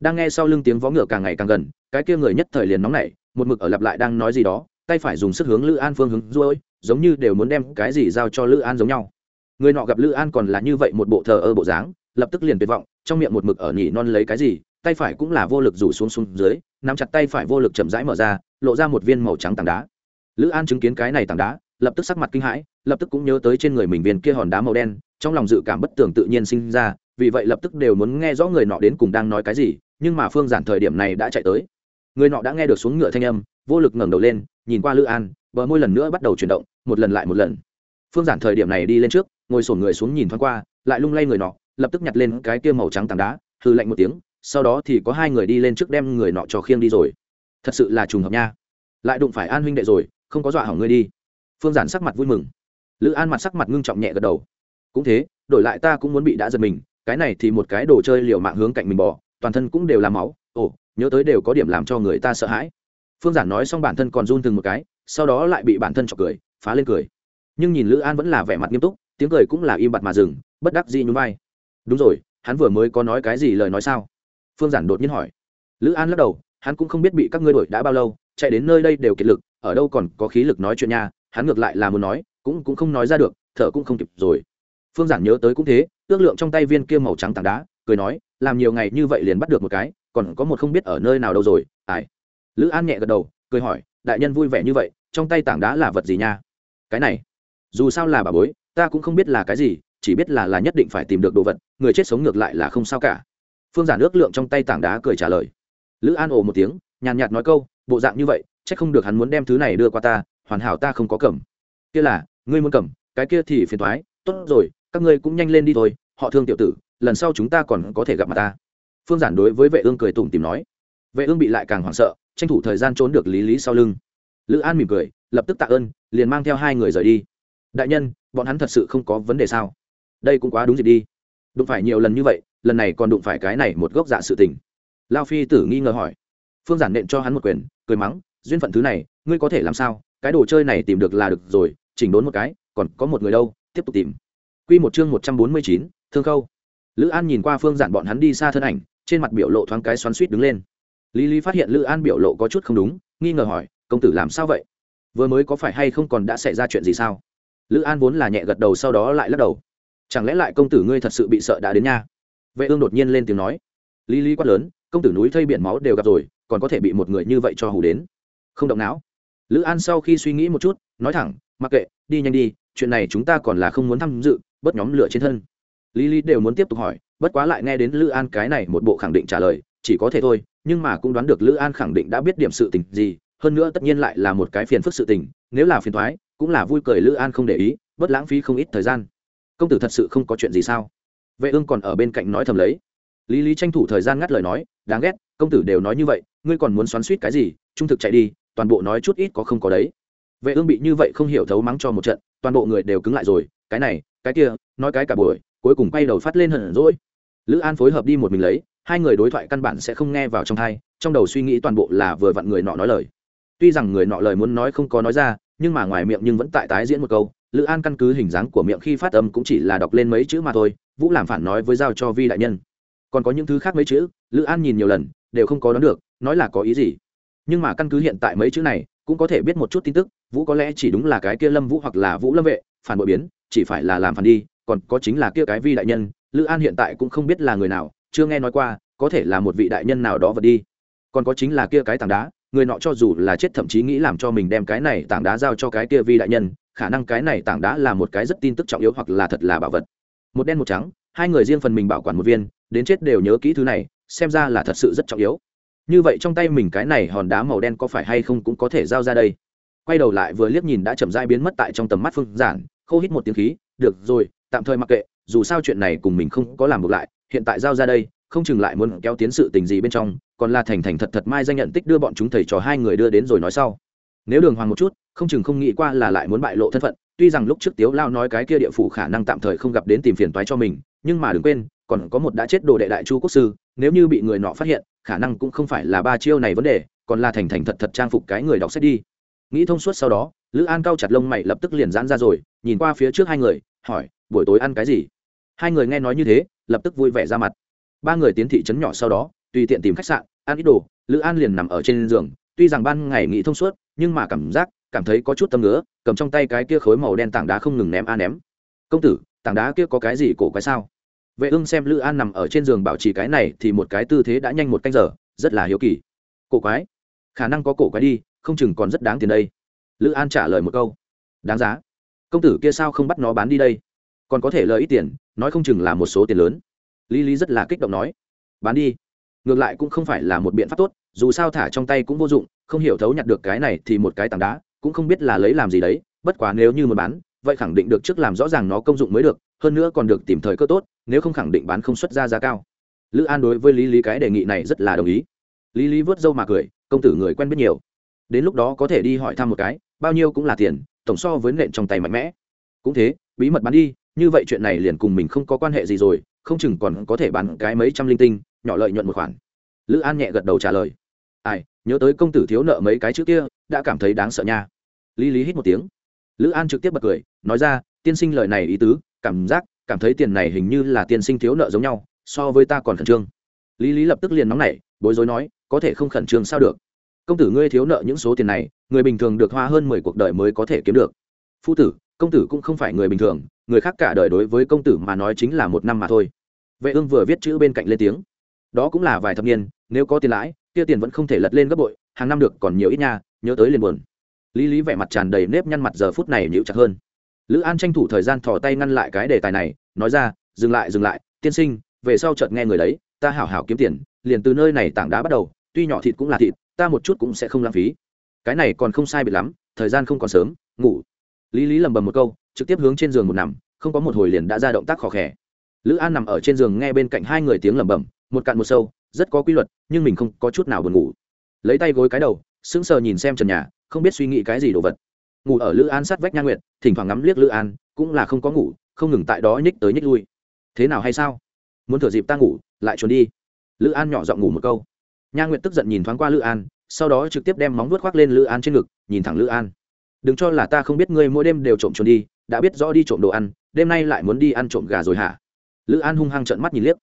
Đang nghe sau lưng tiếng vó ngựa càng ngày càng gần, cái kia người nhất thời liền nóng nảy, một mực ở lặp lại đang nói gì đó, tay phải dùng sức hướng lữ an phương hướng ruôi giống như đều muốn đem cái gì giao cho lữ an giống nhau. Người nọ gặp lữ an còn là như vậy một bộ thờ ơ bộ dáng lập tức liền tuyệt vọng, trong miệng một mực ở nhỉ non lấy cái gì, tay phải cũng là vô lực rủ xuống xuống dưới, nắm chặt tay phải vô lực chậm rãi mở ra, lộ ra một viên màu trắng tảng đá. Lữ an chứng kiến cái này tảng đá, lập tức sắc mặt kinh hãi, lập tức cũng nhớ tới trên người mình viên kia hòn đá màu đen, trong lòng dự cảm bất tường tự nhiên sinh ra, vì vậy lập tức đều muốn nghe rõ người nọ đến cùng đang nói cái gì, nhưng mà phương giản thời điểm này đã chạy tới. Người nọ đã nghe được xuống ngựa thanh âm, vô lực ngẩng đầu lên, nhìn qua lữ an, bờ môi lần nữa bắt đầu chuyển động, một lần lại một lần. Phương giản thời điểm này đi lên trước, ngồi sổn người xuống nhìn thoáng qua, lại lung lay người nọ lập tức nhặt lên cái kia màu trắng tảng đá hư lạnh một tiếng, sau đó thì có hai người đi lên trước đem người nọ cho khiêng đi rồi. Thật sự là trùng hợp nha. Lại đụng phải an huynh đệ rồi, không có dọa hỏng ngươi đi. Phương giản sắc mặt vui mừng. Lữ an mặt sắc mặt ngưng trọng nhẹ gật đầu. Cũng thế, đổi lại ta cũng muốn bị đã giật mình, cái này thì một cái đồ chơi liều mạng hướng cạnh mình bỏ, toàn thân cũng đều là máu. Ồ, nhớ tới đều có điểm làm cho người ta sợ hãi. Phương giản nói xong bản thân còn run từng một cái, sau đó lại bị bản thân chọc cười, phá lên cười. Nhưng nhìn lữ an vẫn là vẻ mặt nghiêm túc, tiếng cười cũng là im bặt mà dừng, bất đắc dĩ nhún vai đúng rồi, hắn vừa mới có nói cái gì lời nói sao? Phương giản đột nhiên hỏi. Lữ an lắc đầu, hắn cũng không biết bị các ngươi đuổi đã bao lâu, chạy đến nơi đây đều kiệt lực, ở đâu còn có khí lực nói chuyện nha, hắn ngược lại là muốn nói, cũng cũng không nói ra được, thở cũng không kịp rồi. Phương giản nhớ tới cũng thế, ước lượng trong tay viên kia màu trắng tảng đá, cười nói, làm nhiều ngày như vậy liền bắt được một cái, còn có một không biết ở nơi nào đâu rồi ải lữ an nhẹ gật đầu, cười hỏi, đại nhân vui vẻ như vậy, trong tay tảng đá là vật gì nha? Cái này, dù sao là bà bối, ta cũng không biết là cái gì chỉ biết là là nhất định phải tìm được đồ vật, người chết sống ngược lại là không sao cả. Phương giản ước lượng trong tay tảng đá cười trả lời. Lữ an ồ một tiếng, nhàn nhạt nói câu, bộ dạng như vậy c h ắ c không được hắn muốn đem thứ này đưa qua ta, hoàn hảo ta không có cầm. Kia là, ngươi muốn cầm, cái kia thì phiền thoái tốt rồi, các ngươi cũng nhanh lên đi thôi, họ thương tiểu tử, lần sau chúng ta còn có thể gặp mặt ta. Phương giản đối với vệ ương cười tủm tìm nói. Vệ ương bị lại càng hoảng sợ, tranh thủ thời gian trốn được lý lý sau lưng. Lữ an mỉm cười, lập tức tạ ơn, liền mang theo hai người rời đi. Đại nhân, bọn hắn thật sự không có vấn đề sao? Đây cũng quá đúng dịp đi đụng phải nhiều lần như vậy lần này còn đụng phải cái này một gốc dạ sự tình lao phi tử nghi ngờ hỏi phương giản nện cho hắn một quyền cười mắng duyên phận thứ này ngươi có thể làm sao cái đồ chơi này tìm được là được rồi chỉnh đốn một cái còn có một người đâu tiếp tục tìm Quy một chương một trăm bốn mươi chín, Thương Khâu. Lữ An nhìn qua Phương Giản bọn hắn đi xa thân ảnh, trên mặt biểu lộ thoáng cái xoắn xuýt đứng lên. Lý Lý phát hiện Lữ An biểu lộ có chút không đúng, nghi ngờ hỏi, "Công tử làm sao vậy? Vừa mới có phải hay không còn đã xảy ra chuyện gì sao?" Lữ An vốn là nhẹ gật đầu sau đó lại lắc đầu. "Chẳng lẽ lại công tử ngươi thật sự bị sợ đã đến nha?" Vệ Ương đột nhiên lên tiếng nói. Lý Lý quát lớn, "Công tử núi thây biển máu đều gặp rồi, còn có thể bị một người như vậy cho hù đến?" Không động não. Lữ An sau khi suy nghĩ một chút, nói thẳng, "Mặc kệ, đi nhanh đi, chuyện này chúng ta còn là không muốn tham dự, bớt nhóm lửa trên thân lý lý đều muốn tiếp tục hỏi bất quá lại nghe đến lữ an cái này một bộ khẳng định trả lời chỉ có thể thôi nhưng mà cũng đoán được lữ an khẳng định đã biết điểm sự tình gì hơn nữa tất nhiên lại là một cái phiền phức sự tình nếu là phiền thoái cũng là vui cười lữ an không để ý bớt lãng phí không ít thời gian công tử thật sự không có chuyện gì sao? Vệ ương còn ở bên cạnh nói thầm lấy. Lý lý tranh thủ thời gian ngắt lời nói, đáng ghét, công tử đều nói như vậy, ngươi còn muốn xoắn suýt cái gì? Trung thực chạy đi, toàn bộ nói chút ít có không có đấy. Vệ ương bị như vậy không hiểu thấu mắng cho một trận, toàn bộ người đều cứng lại rồi, cái này, cái kia, nói cái cả buổi, cuối cùng quay đầu phát lên hận rỗi lữ an phối hợp đi một mình lấy, hai người đối thoại căn bản sẽ không nghe vào trong thai, trong đầu suy nghĩ toàn bộ là vừa vặn người nọ nói lời. Tuy rằng người nọ lời muốn nói không có nói ra, nhưng mà ngoài miệng nhưng vẫn tại tái diễn một câu lữ an căn cứ hình dáng của miệng khi phát âm cũng chỉ là đọc lên mấy chữ mà thôi, vũ làm phản nói với giao cho vi đại nhân. Còn có những thứ khác mấy chữ, lữ an nhìn nhiều lần, đều không có đoán được, nói là có ý gì. Nhưng mà căn cứ hiện tại mấy chữ này, cũng có thể biết một chút tin tức, vũ có lẽ chỉ đúng là cái kia lâm vũ hoặc là vũ lâm vệ, phản bội biến, chỉ phải là làm phản đi, còn có chính là kia cái vi đại nhân, lữ an hiện tại cũng không biết là người nào, chưa nghe nói qua, có thể là một vị đại nhân nào đó vật đi. Còn có chính là kia cái tảng đá, người nọ cho dù là chết thậm chí nghĩ làm cho mình đem cái này tảng đá giao cho cái kia vi đại nhân khả năng cái này tảng đá là một cái rất tin tức trọng yếu hoặc là thật là bảo vật. Một đen một trắng, hai người riêng phần mình bảo quản một viên, đến chết đều nhớ kỹ thứ này, xem ra là thật sự rất trọng yếu. Như vậy trong tay mình cái này hòn đá màu đen có phải hay không cũng có thể giao ra đây. Quay đầu lại vừa liếc nhìn đã chậm dai biến mất tại trong tầm mắt phương giản, khô hít một tiếng khí, được rồi, tạm thời mặc kệ, dù sao chuyện này cùng mình không có làm ngược lại, hiện tại giao ra đây, không chừng lại muốn kéo tiến sự tình gì bên trong, còn là thành thành thật thật mai danh nhận tích đưa bọn chúng thầy trò hai người đưa đến rồi nói sau. Nếu đường hoàng một chút không chừng không nghĩ qua là lại muốn bại lộ thân phận, tuy rằng lúc trước tiếu lao nói cái kia địa phủ khả năng tạm thời không gặp đến tìm phiền toái cho mình, nhưng mà đừng quên, còn có một đã chết đồ đệ đại chu quốc sư, nếu như bị người nọ phát hiện, khả năng cũng không phải là ba chiêu này vấn đề, còn là thành thành thật thật trang phục cái người đọc sách đi. Nghĩ thông suốt sau đó, lữ an cao chặt lông mày lập tức liền giãn ra rồi, nhìn qua phía trước hai người, hỏi, buổi tối ăn cái gì? Hai người nghe nói như thế, lập tức vui vẻ ra mặt. Ba người tiến thị trấn nhỏ sau đó, tùy tiện tìm khách sạn, ăn ít đồ, lữ an liền nằm ở trên giường, tuy rằng ban ngày nghĩ thông suốt, nhưng mà cảm giác cảm thấy có chút tâm ngứa, cầm trong tay cái kia khối màu đen tảng đá không ngừng ném a ném. Công tử, tảng đá kia có cái gì cổ quái sao? Vệ ưng xem lữ an nằm ở trên giường bảo trì cái này thì một cái tư thế đã nhanh một canh giờ, rất là hiếu kỳ. Cổ quái? Khả năng có cổ quái đi, không chừng còn rất đáng tiền đây. Lữ an trả lời một câu. Đáng giá. Công tử kia sao không bắt nó bán đi đây? Còn có thể lời ít tiền, nói không chừng là một số tiền lớn. Lý lý rất là kích động nói. Bán đi. Ngược lại cũng không phải là một biện pháp tốt, dù sao thả trong tay cũng vô dụng, không hiểu thấu nhặt được cái này thì một cái tảng đá cũng không biết là lấy làm gì đấy, bất quá nếu như muốn bán, vậy khẳng định được trước làm rõ ràng nó công dụng mới được, hơn nữa còn được tìm thời cơ tốt, nếu không khẳng định bán không xuất ra giá cao. Lữ an đối với lý lý cái đề nghị này rất là đồng ý. Lý lý vớt râu mà cười, công tử người quen biết nhiều. Đến lúc đó có thể đi hỏi thăm một cái, bao nhiêu cũng là tiền, tổng so với nện trong tay mạnh mẽ. Cũng thế, bí mật bán đi, như vậy chuyện này liền cùng mình không có quan hệ gì rồi, không chừng còn có thể bán cái mấy trăm linh tinh, nhỏ lợi nhuận một khoản. Lữ an nhẹ gật đầu trả lời. Ai nhớ tới công tử thiếu nợ mấy cái chữ kia, đã cảm thấy đáng sợ nha. Lý lý hít một tiếng. Lữ an trực tiếp bật cười, nói ra, tiên sinh lời này ý tứ, cảm giác, cảm thấy tiền này hình như là tiên sinh thiếu nợ giống nhau, so với ta còn khẩn trương. Lý lý lập tức liền nóng nảy, bối rối nói, có thể không khẩn trương sao được? Công tử ngươi thiếu nợ những số tiền này, người bình thường được hoa hơn mười cuộc đời mới có thể kiếm được. Phu tử, công tử cũng không phải người bình thường, người khác cả đời đối với công tử mà nói chính là một năm mà thôi. Vệ ương vừa viết chữ bên cạnh lên tiếng. Đó cũng là vài thập niên, nếu có tiền lãi kia tiền vẫn không thể lật lên gấp bội, hàng năm được còn nhiều ít nha, nhớ tới liền buồn. Lý lý vẻ mặt tràn đầy nếp nhăn mặt giờ phút này nhịu chặt hơn. Lữ an tranh thủ thời gian thò tay ngăn lại cái đề tài này, nói ra, dừng lại dừng lại, tiên sinh, về sau chợt nghe người đấy, ta hảo hảo kiếm tiền, liền từ nơi này tảng đá bắt đầu, tuy nhỏ thịt cũng là thịt, ta một chút cũng sẽ không lãng phí. Cái này còn không sai biệt lắm, thời gian không còn sớm, ngủ. Lý lý lầm bầm một câu, trực tiếp hướng trên giường một nằm, không có một hồi liền đã ra động tác khó khẽ lữ an nằm ở trên giường nghe bên cạnh hai người tiếng lẩm bẩm, một cạn một sâu rất có quy luật, nhưng mình không có chút nào buồn ngủ. Lấy tay gối cái đầu, sững sờ nhìn xem trần nhà, không biết suy nghĩ cái gì đồ vật. Ngủ ở lữ an sát vách nha nguyệt, thỉnh thoảng ngắm liếc lữ an, cũng là không có ngủ, không ngừng tại đó nhích tới nhích lui. Thế nào hay sao? Muốn thừa dịp ta ngủ, lại trốn đi. Lữ an nhỏ giọng ngủ một câu. Nha nguyệt tức giận nhìn thoáng qua lữ an, sau đó trực tiếp đem móng vuốt khoác lên lữ an trên ngực, nhìn thẳng lữ an. Đừng cho là ta không biết ngươi mỗi đêm đều trộm trốn đi, đã biết rõ đi trộm đồ ăn, đêm nay lại muốn đi ăn trộm gà rồi hả? Lữ an hung hăng trợn mắt nhìn liếc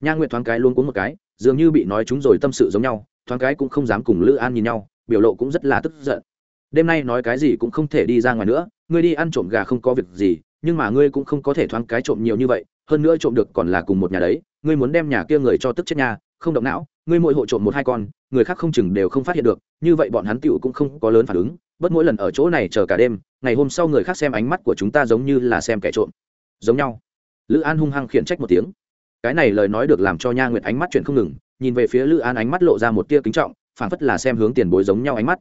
nha nguyệt thoáng cái luôn cuống một cái, dường như bị nói chúng rồi tâm sự giống nhau, thoáng cái cũng không dám cùng lữ an nhìn nhau, biểu lộ cũng rất là tức giận. Đêm nay nói cái gì cũng không thể đi ra ngoài nữa, ngươi đi ăn trộm gà không có việc gì, nhưng mà ngươi cũng không có thể thoáng cái trộm nhiều như vậy, hơn nữa trộm được còn là cùng một nhà đấy, ngươi muốn đem nhà kia người cho tức chết nhà không động não, ngươi mỗi hộ trộm một hai con, người khác không chừng đều không phát hiện được, như vậy bọn hắn tựu cũng không có lớn phản ứng, bất mỗi lần ở chỗ này chờ cả đêm, ngày hôm sau người khác xem ánh mắt của chúng ta giống như là xem kẻ trộm. Giống nhau. Lữ an hung hăng khiển trách một tiếng cái này lời nói được làm cho nha nguyệt ánh mắt chuyện không ngừng, nhìn về phía lữ an ánh mắt lộ ra một tia kính trọng, phảng phất là xem hướng tiền bối giống nhau ánh mắt.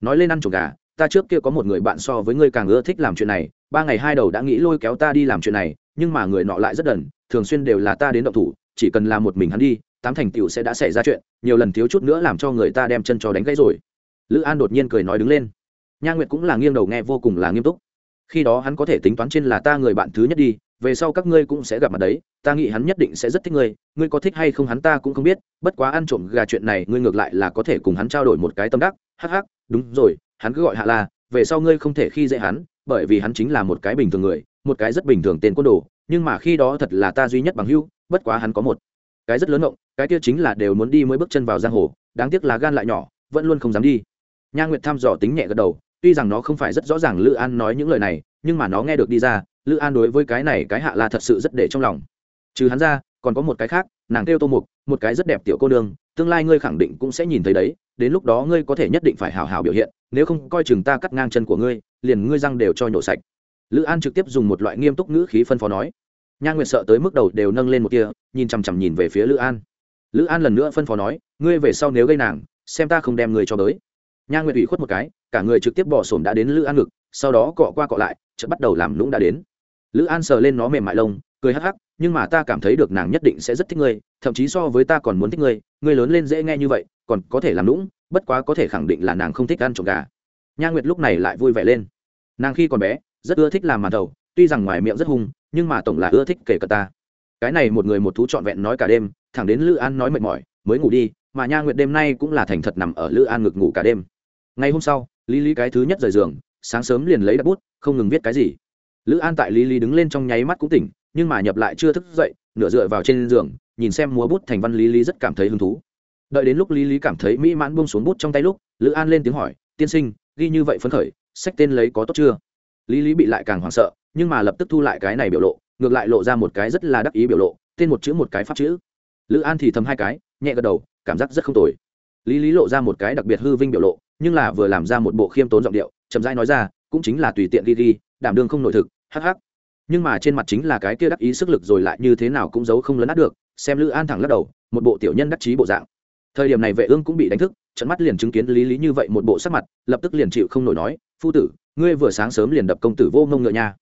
Nói lên ăn trộm gà, ta trước kia có một người bạn so với ngươi càng ưa thích làm chuyện này, ba ngày hai đầu đã nghĩ lôi kéo ta đi làm chuyện này, nhưng mà người nọ lại rất đần, thường xuyên đều là ta đến động thủ, chỉ cần làm một mình hắn đi, tám thành tựu sẽ đã xảy ra chuyện, nhiều lần thiếu chút nữa làm cho người ta đem chân cho đánh gãy rồi. Lữ an đột nhiên cười nói đứng lên. Nha nguyệt cũng là nghiêng đầu nghe vô cùng là nghiêm túc. Khi đó hắn có thể tính toán trên là ta người bạn thứ nhất đi về sau các ngươi cũng sẽ gặp mặt đấy, ta nghĩ hắn nhất định sẽ rất thích ngươi ngươi có thích hay không hắn ta cũng không biết, bất quá ăn trộm gà chuyện này ngươi ngược lại là có thể cùng hắn trao đổi một cái tâm đắc, hắc hắc, đúng rồi, hắn cứ gọi hạ la, về sau ngươi không thể khi dễ hắn, bởi vì hắn chính là một cái bình thường người, một cái rất bình thường tên quân đồ, nhưng mà khi đó thật là ta duy nhất bằng hưu bất quá hắn có một cái rất lớn động cái kia chính là đều muốn đi mới bước chân vào giang hồ, đáng tiếc là gan lại nhỏ, vẫn luôn không dám đi. Nha nguyệt thăm dò tính nhẹ gật đầu, tuy rằng nó không phải rất rõ ràng lữ an nói những lời này, nhưng mà nó nghe được đi ra lữ an đối với cái này cái hạ la thật sự rất để trong lòng. Trừ hắn ra, còn có một cái khác, nàng kêu tô mục, một cái rất đẹp tiểu cô nương, tương lai ngươi khẳng định cũng sẽ nhìn thấy đấy, đến lúc đó ngươi có thể nhất định phải hào hào biểu hiện, nếu không coi chừng ta cắt ngang chân của ngươi, liền ngươi răng đều cho nhổ sạch. Lữ an trực tiếp dùng một loại nghiêm túc ngữ khí phân phó nói. Nha nguyệt sợ tới mức đầu đều nâng lên một kia nhìn chằm chằm nhìn về phía lữ an. Lữ an lần nữa phân phó nói, ngươi về sau nếu gây nàng, xem ta không đem ngươi cho tới nha nguyệt ủy khuất một cái, cả người trực tiếp bỏ sổm đã đến lữ an ngực, sau đó cọ qua cọ lại, chợt bắt đầu làm lũng đã đến lữ an sờ lên nó mềm mại lông, cười hắc hắc, nhưng mà ta cảm thấy được nàng nhất định sẽ rất thích ngươi, thậm chí so với ta còn muốn thích ngươi ngươi lớn lên dễ nghe như vậy, còn có thể làm lũng bất quá có thể khẳng định là nàng không thích ăn trộm gà. Nha nguyệt lúc này lại vui vẻ lên. Nàng khi còn bé, rất ưa thích làm màn thầu tuy rằng ngoài miệng rất hung, nhưng mà tổng là ưa thích kể cả ta. Cái này một người một thú trọn vẹn nói cả đêm, thẳng đến lữ an nói mệt mỏi, mới ngủ đi, mà nha nguyệt đêm nay cũng là thành thật nằm ở lữ an ngực ngủ cả đêm. Ngày hôm sau, lý lý cái thứ nhất rời giường, sáng sớm liền lấy đặt bút, không ngừng viết cái gì lữ an tại lý lý đứng lên trong nháy mắt cũng tỉnh, nhưng mà nhập lại chưa thức dậy, nửa dựa vào trên giường, nhìn xem múa bút thành văn lý lý rất cảm thấy hứng thú. Đợi đến lúc lý lý cảm thấy mỹ mãn buông xuống bút trong tay lúc, lữ an lên tiếng hỏi, tiên sinh, ghi như vậy phấn khởi, sách tên lấy có tốt chưa? Lý lý bị lại càng hoảng sợ, nhưng mà lập tức thu lại cái này biểu lộ, ngược lại lộ ra một cái rất là đắc ý biểu lộ, tên một chữ một cái pháp chữ. Lữ an thì thầm hai cái, nhẹ gật đầu, cảm giác rất không tồi. Lý lý lộ ra một cái đặc biệt hư vinh biểu lộ, nhưng là vừa làm ra một bộ khiêm tốn giọng điệu, chậm rãi nói ra, cũng chính là tùy tiện ghi ghi, đảm đương không nội thực hắc hắc. Nhưng mà trên mặt chính là cái kia đắc ý sức lực rồi lại như thế nào cũng giấu không lấn át được, xem lữ an thẳng lắc đầu, một bộ tiểu nhân đắc chí bộ dạng. Thời điểm này vệ ương cũng bị đánh thức, trận mắt liền chứng kiến lý lý như vậy một bộ sắc mặt, lập tức liền chịu không nổi nói, phu tử, ngươi vừa sáng sớm liền đập công tử vô nông ngựa nha.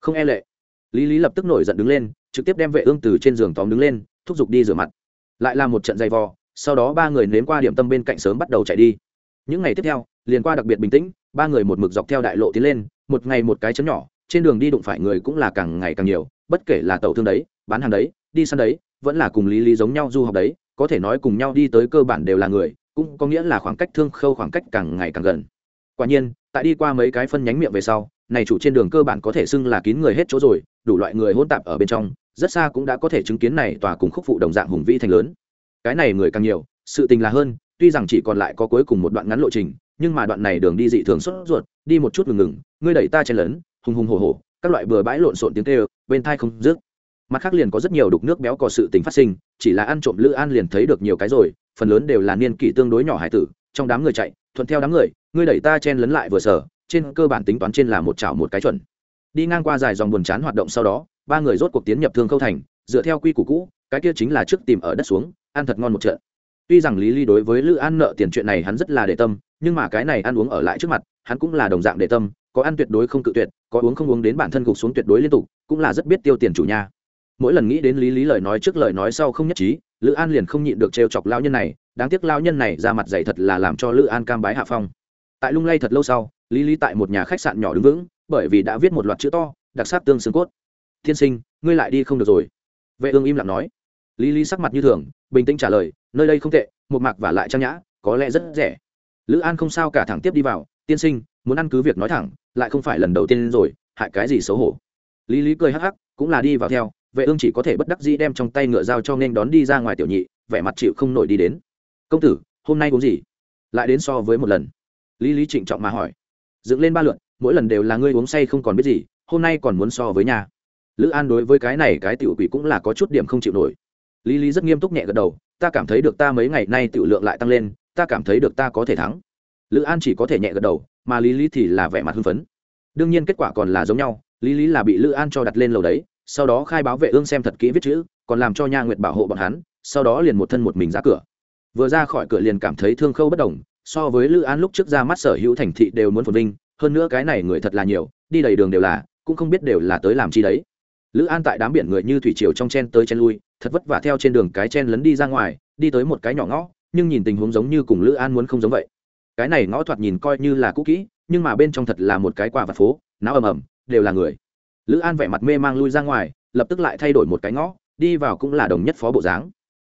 Không e lệ. Lý lý lập tức nổi giận đứng lên, trực tiếp đem vệ ương từ trên giường tóm đứng lên, thúc giục đi rửa mặt. Lại là một trận dày vò, sau đó ba người nếm qua điểm tâm bên cạnh sớm bắt đầu chạy đi. Những ngày tiếp theo, liền qua đặc biệt bình tĩnh, ba người một mực dọc theo đại lộ tiến lên, một ngày một cái chấm nhỏ trên đường đi đụng phải người cũng là càng ngày càng nhiều, bất kể là tàu thương đấy, bán hàng đấy, đi săn đấy, vẫn là cùng lý lý giống nhau du học đấy, có thể nói cùng nhau đi tới cơ bản đều là người, cũng có nghĩa là khoảng cách thương khâu khoảng cách càng ngày càng gần. Quả nhiên, tại đi qua mấy cái phân nhánh miệng về sau, này chủ trên đường cơ bản có thể xưng là kín người hết chỗ rồi, đủ loại người hôn tạp ở bên trong, rất xa cũng đã có thể chứng kiến này tòa cùng khúc phụ đồng dạng hùng vĩ thành lớn. Cái này người càng nhiều, sự tình là hơn, tuy rằng chỉ còn lại có cuối cùng một đoạn ngắn lộ trình, nhưng mà đoạn này đường đi dị thường sốt ruột, đi một chút ngừng ngừng, ngươi đẩy ta chen lớn hùng hùng hổ hổ, các loại bừa bãi lộn xộn tiếng kêu, bên thai không dứt. Mặt khác liền có rất nhiều đục nước béo có sự tình phát sinh, chỉ là ăn trộm lữ an liền thấy được nhiều cái rồi, phần lớn đều là niên kỷ tương đối nhỏ hải tử, trong đám người chạy, thuận theo đám người, ngươi đẩy ta chen lấn lại vừa sở, trên cơ bản tính toán trên là một chảo một cái chuẩn. Đi ngang qua dài dòng buồn chán hoạt động sau đó, ba người rốt cuộc tiến nhập thương khâu thành, dựa theo quy củ cũ, cái kia chính là trước tìm ở đất xuống, ăn thật ngon một trận. Tuy rằng lý ly đối với lữ an nợ tiền chuyện này hắn rất là để tâm, nhưng mà cái này ăn uống ở lại trước mặt, hắn cũng là đồng dạng để tâm có ăn tuyệt đối không cự tuyệt, có uống không uống đến bản thân gục xuống tuyệt đối liên tục, cũng là rất biết tiêu tiền chủ nhà. Mỗi lần nghĩ đến lý lý lời nói trước lời nói sau không nhất trí, lữ an liền không nhịn được trêu chọc lao nhân này, đáng tiếc lao nhân này ra mặt dày thật là làm cho lữ an cam bái hạ phong. Tại lung lay thật lâu sau, lý lý tại một nhà khách sạn nhỏ đứng vững, bởi vì đã viết một loạt chữ to, đặc sắc tương xương cốt. Tiên sinh, ngươi lại đi không được rồi. Vệ ương im lặng nói. Lý lý sắc mặt như thường, bình tĩnh trả lời, nơi đây không tệ, một mạc và lại trang nhã, có lẽ rất rẻ. Lữ an không sao cả thẳng tiếp đi vào, tiên sinh muốn ăn cứ việc nói thẳng, lại không phải lần đầu tiên rồi, hại cái gì xấu hổ. Lý lý cười hắc hắc, cũng là đi vào theo, vệ ương chỉ có thể bất đắc dĩ đem trong tay ngựa dao cho nên đón đi ra ngoài tiểu nhị, vẻ mặt chịu không nổi đi đến. Công tử, hôm nay uống gì? Lại đến so với một lần. Lý lý trịnh trọng mà hỏi. Dựng lên ba lượn mỗi lần đều là ngươi uống say không còn biết gì, hôm nay còn muốn so với nhà. Lữ an đối với cái này cái tiểu quỷ cũng là có chút điểm không chịu nổi. Lý lý rất nghiêm túc nhẹ gật đầu, ta cảm thấy được ta mấy ngày nay tiểu lượng lại tăng lên, ta cảm thấy được ta có thể thắng. Lữ an chỉ có thể nhẹ gật đầu mà lý lý thì là vẻ mặt hưng phấn. Đương nhiên kết quả còn là giống nhau, lý lý là bị lữ an cho đặt lên lầu đấy, sau đó khai báo vệ ương xem thật kỹ viết chữ, còn làm cho nha nguyệt bảo hộ bọn hắn, sau đó liền một thân một mình ra cửa. Vừa ra khỏi cửa liền cảm thấy thương khâu bất đồng, so với lữ an lúc trước ra mắt sở hữu thành thị đều muốn phồn vinh, hơn nữa cái này người thật là nhiều, đi đầy đường đều là, cũng không biết đều là tới làm chi đấy. Lữ an tại đám biển người như thủy triều trong chen tới chen lui, thật vất vả theo trên đường cái chen lấn đi ra ngoài, đi tới một cái nhỏ ngõ, nhưng nhìn tình huống giống như cùng lữ an muốn không giống vậy cái này ngõ thoạt nhìn coi như là cũ kỹ, nhưng mà bên trong thật là một cái quả vặt phố náo ầm ầm, đều là người. Lữ an vẻ mặt mê mang lui ra ngoài, lập tức lại thay đổi một cái ngõ, đi vào cũng là đồng nhất phó bộ dáng.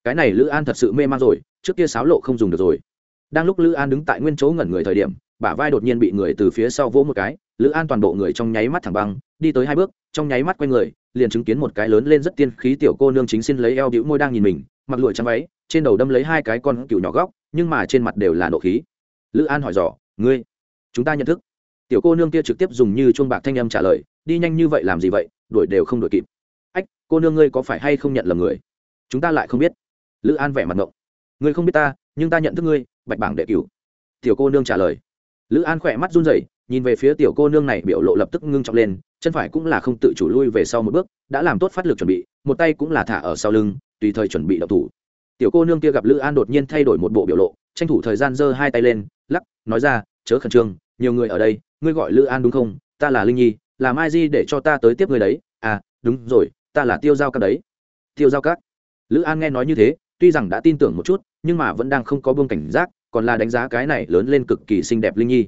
Cái này lữ an thật sự mê man rồi, trước kia sáo lộ không dùng được rồi. Đang lúc lữ an đứng tại nguyên chỗ ngẩn người thời điểm, bả vai đột nhiên bị người từ phía sau vỗ một cái, lữ an toàn bộ người trong nháy mắt thẳng băng, đi tới hai bước, trong nháy mắt q u a y người, liền chứng kiến một cái lớn lên rất tiên khí tiểu cô nương chính xin lấy eo đĩu môi đang nhìn mình, mặc lụi trắng váy, trên đầu đâm lấy hai cái con cựu nhỏ góc, nhưng mà trên mặt đều là nộ khí lữ an hỏi dò, ngươi, chúng ta nhận thức. Tiểu cô nương kia trực tiếp dùng như chuông bạc thanh âm trả lời, đi nhanh như vậy làm gì vậy? Đuổi đều không đuổi kịp. Ách, cô nương ngươi có phải hay không nhận lầm người? Chúng ta lại không biết. Lữ an vẻ mặt ngộng. Ngươi không biết ta, nhưng ta nhận thức ngươi, bạch bảng đệ cửu. Tiểu cô nương trả lời. Lữ an khỏe mắt run rẩy, nhìn về phía tiểu cô nương này biểu lộ lập tức ngưng trọng lên, chân phải cũng là không tự chủ lui về sau một bước, đã làm tốt phát lực chuẩn bị, một tay cũng là thả ở sau lưng, tùy thời chuẩn bị đậu thủ tiểu cô nương kia gặp lữ an đột nhiên thay đổi một bộ biểu lộ, tranh thủ thời gian giơ hai tay lên, lắc, nói ra, chớ khẩn trương, nhiều người ở đây, ngươi gọi lữ an đúng không? Ta là linh nhi, là mai di để cho ta tới tiếp người đấy. À đúng rồi, ta là tiêu giao các đấy. Tiêu giao các? Lữ an nghe nói như thế, tuy rằng đã tin tưởng một chút, nhưng mà vẫn đang không có buông cảnh giác, còn là đánh giá cái này lớn lên cực kỳ xinh đẹp linh nhi.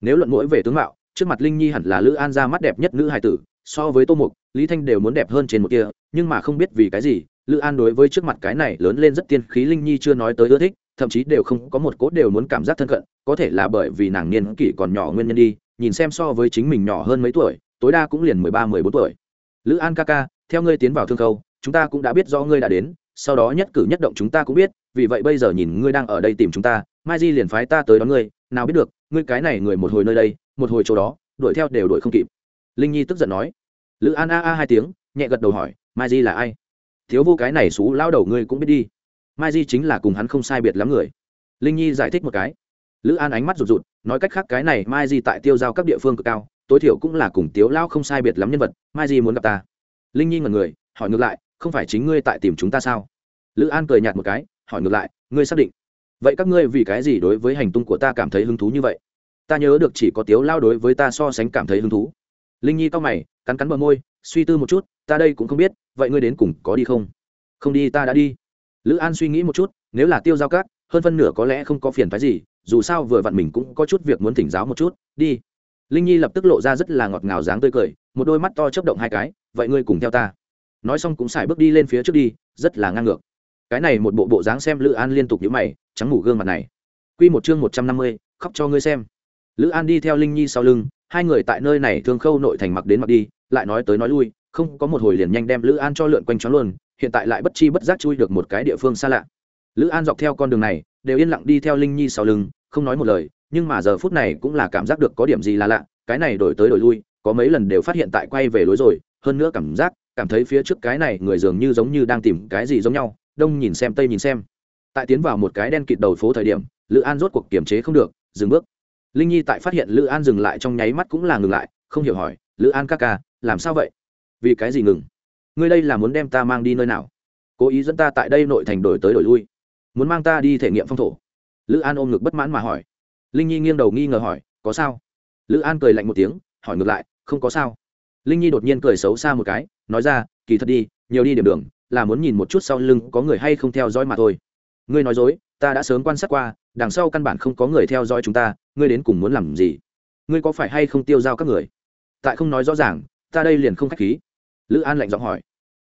Nếu luận mũi về tướng mạo, trước mặt linh nhi hẳn là lữ an ra mắt đẹp nhất nữ hài tử, so với tô mục, lý thanh đều muốn đẹp hơn trên một kia, nhưng mà không biết vì cái gì lữ an đối với trước mặt cái này lớn lên rất tiên khí linh nhi chưa nói tới ưa thích, thậm chí đều không có một cốt đều muốn cảm giác thân cận, có thể là bởi vì nàng niên kỷ còn nhỏ nguyên nhân đi, nhìn xem so với chính mình nhỏ hơn mấy tuổi, tối đa cũng liền mười ba, mười bốn tuổi. Lữ an ca ca, theo ngươi tiến vào thương khâu, chúng ta cũng đã biết do ngươi đã đến, sau đó nhất cử nhất động chúng ta cũng biết, vì vậy bây giờ nhìn ngươi đang ở đây tìm chúng ta, mai di liền phái ta tới đón ngươi, nào biết được, ngươi cái này người một hồi nơi đây, một hồi chỗ đó, đuổi theo đều đuổi không kịp. Linh nhi tức giận nói. Lữ an a a hai tiếng, nhẹ gật đầu hỏi, mai di là ai? Thiếu vô cái này xú lao đầu ngươi cũng biết đi. Mai di chính là cùng hắn không sai biệt lắm người. Linh nhi giải thích một cái. Lữ an ánh mắt rụt rụt, nói cách khác cái này mai di tại tiêu giao các địa phương cực cao, tối thiểu cũng là cùng tiếu lao không sai biệt lắm nhân vật, mai di muốn gặp ta. Linh nhi ngần người, hỏi ngược lại, không phải chính ngươi tại tìm chúng ta sao? Lữ an cười nhạt một cái, hỏi ngược lại, ngươi xác định. Vậy các ngươi vì cái gì đối với hành tung của ta cảm thấy hứng thú như vậy? Ta nhớ được chỉ có tiếu lao đối với ta so sánh cảm thấy hứng thú. Linh nhi to mày cắn cắn bờ môi, suy tư một chút, ta đây cũng không biết, vậy ngươi đến cùng có đi không? Không đi, ta đã đi. Lữ an suy nghĩ một chút, nếu là tiêu giao cát hơn phân nửa có lẽ không có phiền phái gì, dù sao vừa vặn mình cũng có chút việc muốn thỉnh giáo một chút, đi. Linh nhi lập tức lộ ra rất là ngọt ngào dáng tươi cười, một đôi mắt to chấp động hai cái, vậy ngươi cùng theo ta. Nói xong cũng xài bước đi lên phía trước đi, rất là ngang ngược. Cái này một bộ bộ dáng xem lữ an liên tục nhữ mày, trắng ngủ gương mặt này. Q một chương một trăm năm mươi, khóc cho ngươi xem. Lữ an đi theo linh nhi sau lưng hai người tại nơi này thường khâu nội thành mặc đến mặc đi, lại nói tới nói lui, không có một hồi liền nhanh đem lữ an cho lượn quanh chó luôn, hiện tại lại bất chi bất giác chui được một cái địa phương xa lạ. Lữ an dọc theo con đường này, đều yên lặng đi theo linh nhi sau lưng, không nói một lời, nhưng mà giờ phút này cũng là cảm giác được có điểm gì là lạ, cái này đổi tới đổi lui, có mấy lần đều phát hiện tại quay về lối rồi, hơn nữa cảm giác, cảm thấy phía trước cái này người dường như giống như đang tìm cái gì giống nhau, đông nhìn xem tây nhìn xem. Tại tiến vào một cái đen kịt đầu phố thời điểm, lữ an rốt cuộc kiềm chế không được, dừng bước linh nhi tại phát hiện lữ an dừng lại trong nháy mắt cũng là ngừng lại, không hiểu hỏi, lữ an ca ca, làm sao vậy? Vì cái gì ngừng? Ngươi đây là muốn đem ta mang đi nơi nào? Cố ý dẫn ta tại đây nội thành đổi tới đổi lui. Muốn mang ta đi thể nghiệm phong thổ? Lữ an ôm ngực bất mãn mà hỏi. Linh nhi nghiêng đầu nghi ngờ hỏi, có sao? Lữ an cười lạnh một tiếng, hỏi ngược lại, không có sao. Linh nhi đột nhiên cười xấu xa một cái, nói ra, kỳ thật đi, nhiều đi điểm đường, là muốn nhìn một chút sau lưng có người hay không theo dõi mà thôi. Ngươi nói dối ta đã sớm quan sát qua, đằng sau căn bản không có người theo dõi chúng ta, ngươi đến cùng muốn làm gì? Ngươi có phải hay không tiêu giao các người? Tại không nói rõ ràng, ta đây liền không k h á c h khí. Lữ an lạnh giọng hỏi.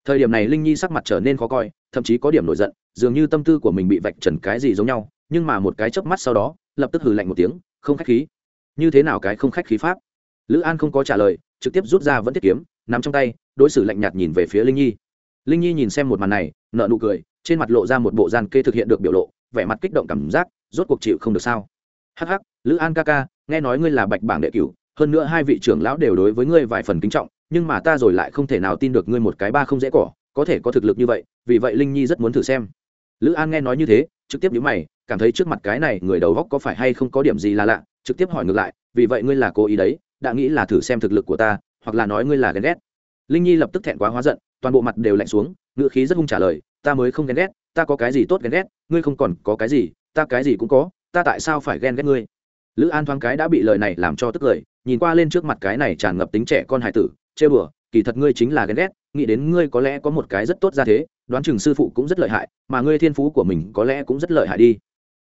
Thời điểm này linh nhi sắc mặt trở nên khó coi, thậm chí có điểm nổi giận, dường như tâm tư của mình bị vạch trần cái gì giống nhau, nhưng mà một cái chớp mắt sau đó, lập tức hừ lạnh một tiếng, không khách khí. Như thế nào cái không khách khí pháp? Lữ an không có trả lời, trực tiếp rút ra vẫn tiết kiếm, nắm trong tay, đối xử lạnh nhạt nhìn về phía linh nhi. Linh nhi nhìn xem một màn này nợ nụ cười, trên mặt lộ ra một bộ gian kê thực hiện được biểu lộ vẻ mặt kích động cảm giác, rốt cuộc chịu không được sao? Hắc hắc, lữ an ca ca, nghe nói ngươi là bạch bảng đệ cửu, hơn nữa hai vị trưởng lão đều đối với ngươi vài phần kính trọng, nhưng mà ta rồi lại không thể nào tin được ngươi một cái ba không dễ cỏ, có thể có thực lực như vậy, vì vậy linh nhi rất muốn thử xem. Lữ an nghe nói như thế, trực tiếp nhíu mày, cảm thấy trước mặt cái này người đầu góc có phải hay không có điểm gì là lạ, trực tiếp hỏi ngược lại, vì vậy ngươi là cố ý đấy, đã nghĩ là thử xem thực lực của ta, hoặc là nói ngươi là ghen ghét. Linh nhi lập tức thẹn quá hóa giận, toàn bộ mặt đều lạnh xuống ngựa khí rất hung trả lời, ta mới không ghen ghét ta có cái gì tốt ghen ghét, ngươi không còn có cái gì, ta cái gì cũng có, ta tại sao phải ghen ghét ngươi? Lữ an thoáng cái đã bị lời này làm cho tức cười nhìn qua lên trước mặt cái này tràn ngập tính trẻ con hải tử, chê bừa, kỳ thật ngươi chính là ghen ghét, nghĩ đến ngươi có lẽ có một cái rất tốt ra thế, đoán chừng sư phụ cũng rất lợi hại, mà ngươi thiên phú của mình có lẽ cũng rất lợi hại đi.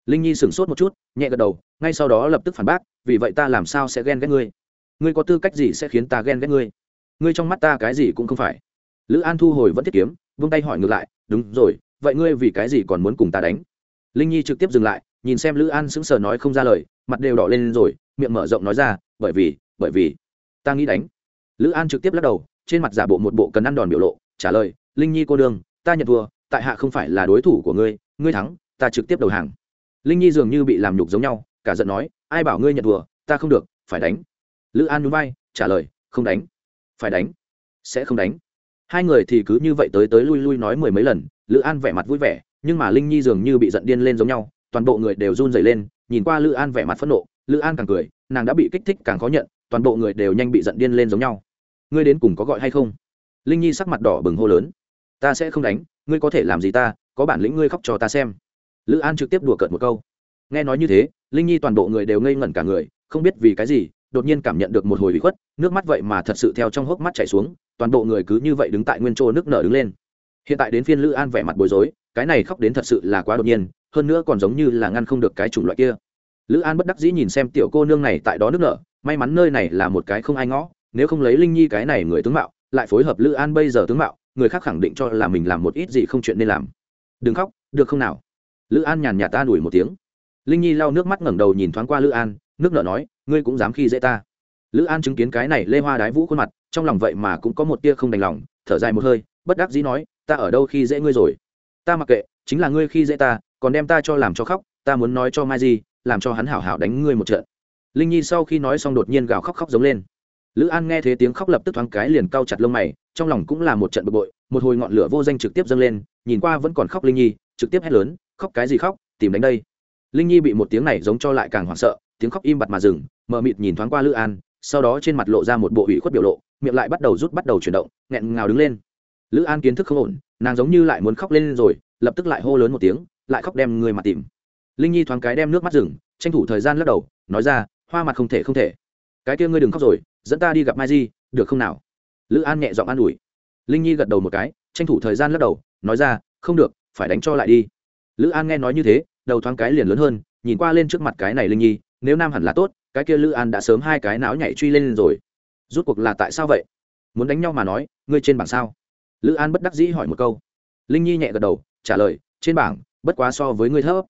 Linh nhi sửng sốt một chút, nhẹ gật đầu, ngay sau đó lập tức phản bác, vì vậy ta làm sao sẽ ghen ghét ngươi? Ngươi có tư cách gì sẽ khiến ta ghen ghét ngươi? Ngươi trong mắt ta cái gì cũng không phải. Lữ an thu hồi vẫn thiết kiếm, vung tay hỏi ngược lại, đúng rồi vậy ngươi vì cái gì còn muốn cùng ta đánh? Linh nhi trực tiếp dừng lại, nhìn xem lữ an sững sờ nói không ra lời, mặt đều đỏ lên rồi, miệng mở rộng nói ra, bởi vì bởi vì, ta nghĩ đánh. Lữ an trực tiếp lắc đầu, trên mặt giả bộ một bộ cần ăn đòn biểu lộ, trả lời, linh nhi cô đương, ta nhận thua, tại hạ không phải là đối thủ của ngươi ngươi thắng, ta trực tiếp đầu hàng. Linh nhi dường như bị làm nhục giống nhau, cả giận nói, ai bảo ngươi nhận thua, ta không được, phải đánh. Lữ an núi bay trả lời, không đánh, phải đánh, sẽ không đánh. Hai người thì cứ như vậy tới tới lui lui nói mười mấy lần lữ an vẻ mặt vui vẻ, nhưng mà linh nhi dường như bị giận điên lên giống nhau, toàn bộ người đều run dày lên, nhìn qua lữ an vẻ mặt phẫn nộ, lữ an càng cười, nàng đã bị kích thích càng khó nhận, toàn bộ người đều nhanh bị giận điên lên giống nhau. Ngươi đến cùng có gọi hay không? Linh nhi sắc mặt đỏ bừng hô lớn. Ta sẽ không đánh, ngươi có thể làm gì ta, có bản lĩnh ngươi khóc cho ta xem. Lữ an trực tiếp đùa cợt một câu. Nghe nói như thế, linh nhi toàn bộ người đều ngây ngẩn cả người, không biết vì cái gì, đột nhiên cảm nhận được một hồi bị khuất, nước mắt vậy mà thật sự theo trong hốc mắt chảy xuống, toàn bộ người cứ như vậy đứng tại nguyên chỗ nước nở đứng lên hiện tại đến phiên lữ an vẻ mặt bối rối, cái này khóc đến thật sự là quá đột nhiên, hơn nữa còn giống như là ngăn không được cái chủng loại kia. Lữ an bất đắc dĩ nhìn xem tiểu cô nương này tại đó nước nở, may mắn nơi này là một cái không ai ngõ nếu không lấy linh nhi cái này người tướng mạo, lại phối hợp lữ an bây giờ tướng mạo, người khác khẳng định cho là mình làm một ít gì không chuyện nên làm. Đừng khóc, được không nào? Lữ an nhàn nhạt ta đuổi một tiếng. Linh nhi lau nước mắt ngẩng đầu nhìn thoáng qua lữ an, nước nở nói, ngươi cũng dám khi dễ ta. Lữ an chứng kiến cái này lê hoa đái vũ khuôn mặt, trong lòng vậy mà cũng có một tia không đành lòng, thở dài một hơi, bất đắc dĩ nói ta ở đâu khi dễ ngươi rồi? Ta mặc kệ, chính là ngươi khi dễ ta, còn đem ta cho làm cho khóc, ta muốn nói cho mai di, làm cho hắn hảo hảo đánh ngươi một trận. Linh nhi sau khi nói xong đột nhiên gào khóc khóc giống lên. Lữ an nghe thấy tiếng khóc lập tức thoáng cái liền cau chặt lông mày, trong lòng cũng là một trận bực bội, một hồi ngọn lửa vô danh trực tiếp dâng lên, nhìn qua vẫn còn khóc linh nhi, trực tiếp hét lớn, khóc cái gì khóc, tìm đánh đây. Linh nhi bị một tiếng này giống cho lại càng hoảng sợ, tiếng khóc im bặt mà dừng, mờ mịt nhìn thoáng qua lữ an, sau đó trên mặt lộ ra một bộ ủy khuất biểu lộ, miệng lại bắt đầu rút bắt đầu chuyển động, nghẹn ngào đứng lên lữ an kiến thức không ổn, nàng giống như lại muốn khóc lên rồi, lập tức lại hô lớn một tiếng, lại khóc đem người mặt tìm. Linh nhi thoáng cái đem nước mắt rừng tranh thủ thời gian lắc đầu, nói ra, hoa mặt không thể không thể. Cái kia ngươi đừng khóc rồi, dẫn ta đi gặp mai di, được không nào? Lữ an nhẹ giọng an ủi. Linh nhi gật đầu một cái, tranh thủ thời gian lắc đầu, nói ra, không được, phải đánh cho lại đi. Lữ an nghe nói như thế, đầu thoáng cái liền lớn hơn, nhìn qua lên trước mặt cái này linh nhi, nếu nam hẳn là tốt, cái kia lữ an đã sớm hai cái não nhảy truy lên rồi. Rút cuộc là tại sao vậy? Muốn đánh nhau mà nói, ngươi trên bảng sao? Lữ an bất đắc dĩ hỏi một câu. Linh nhi nhẹ gật đầu, trả lời, trên bảng, bất quá so với ngươi thấp.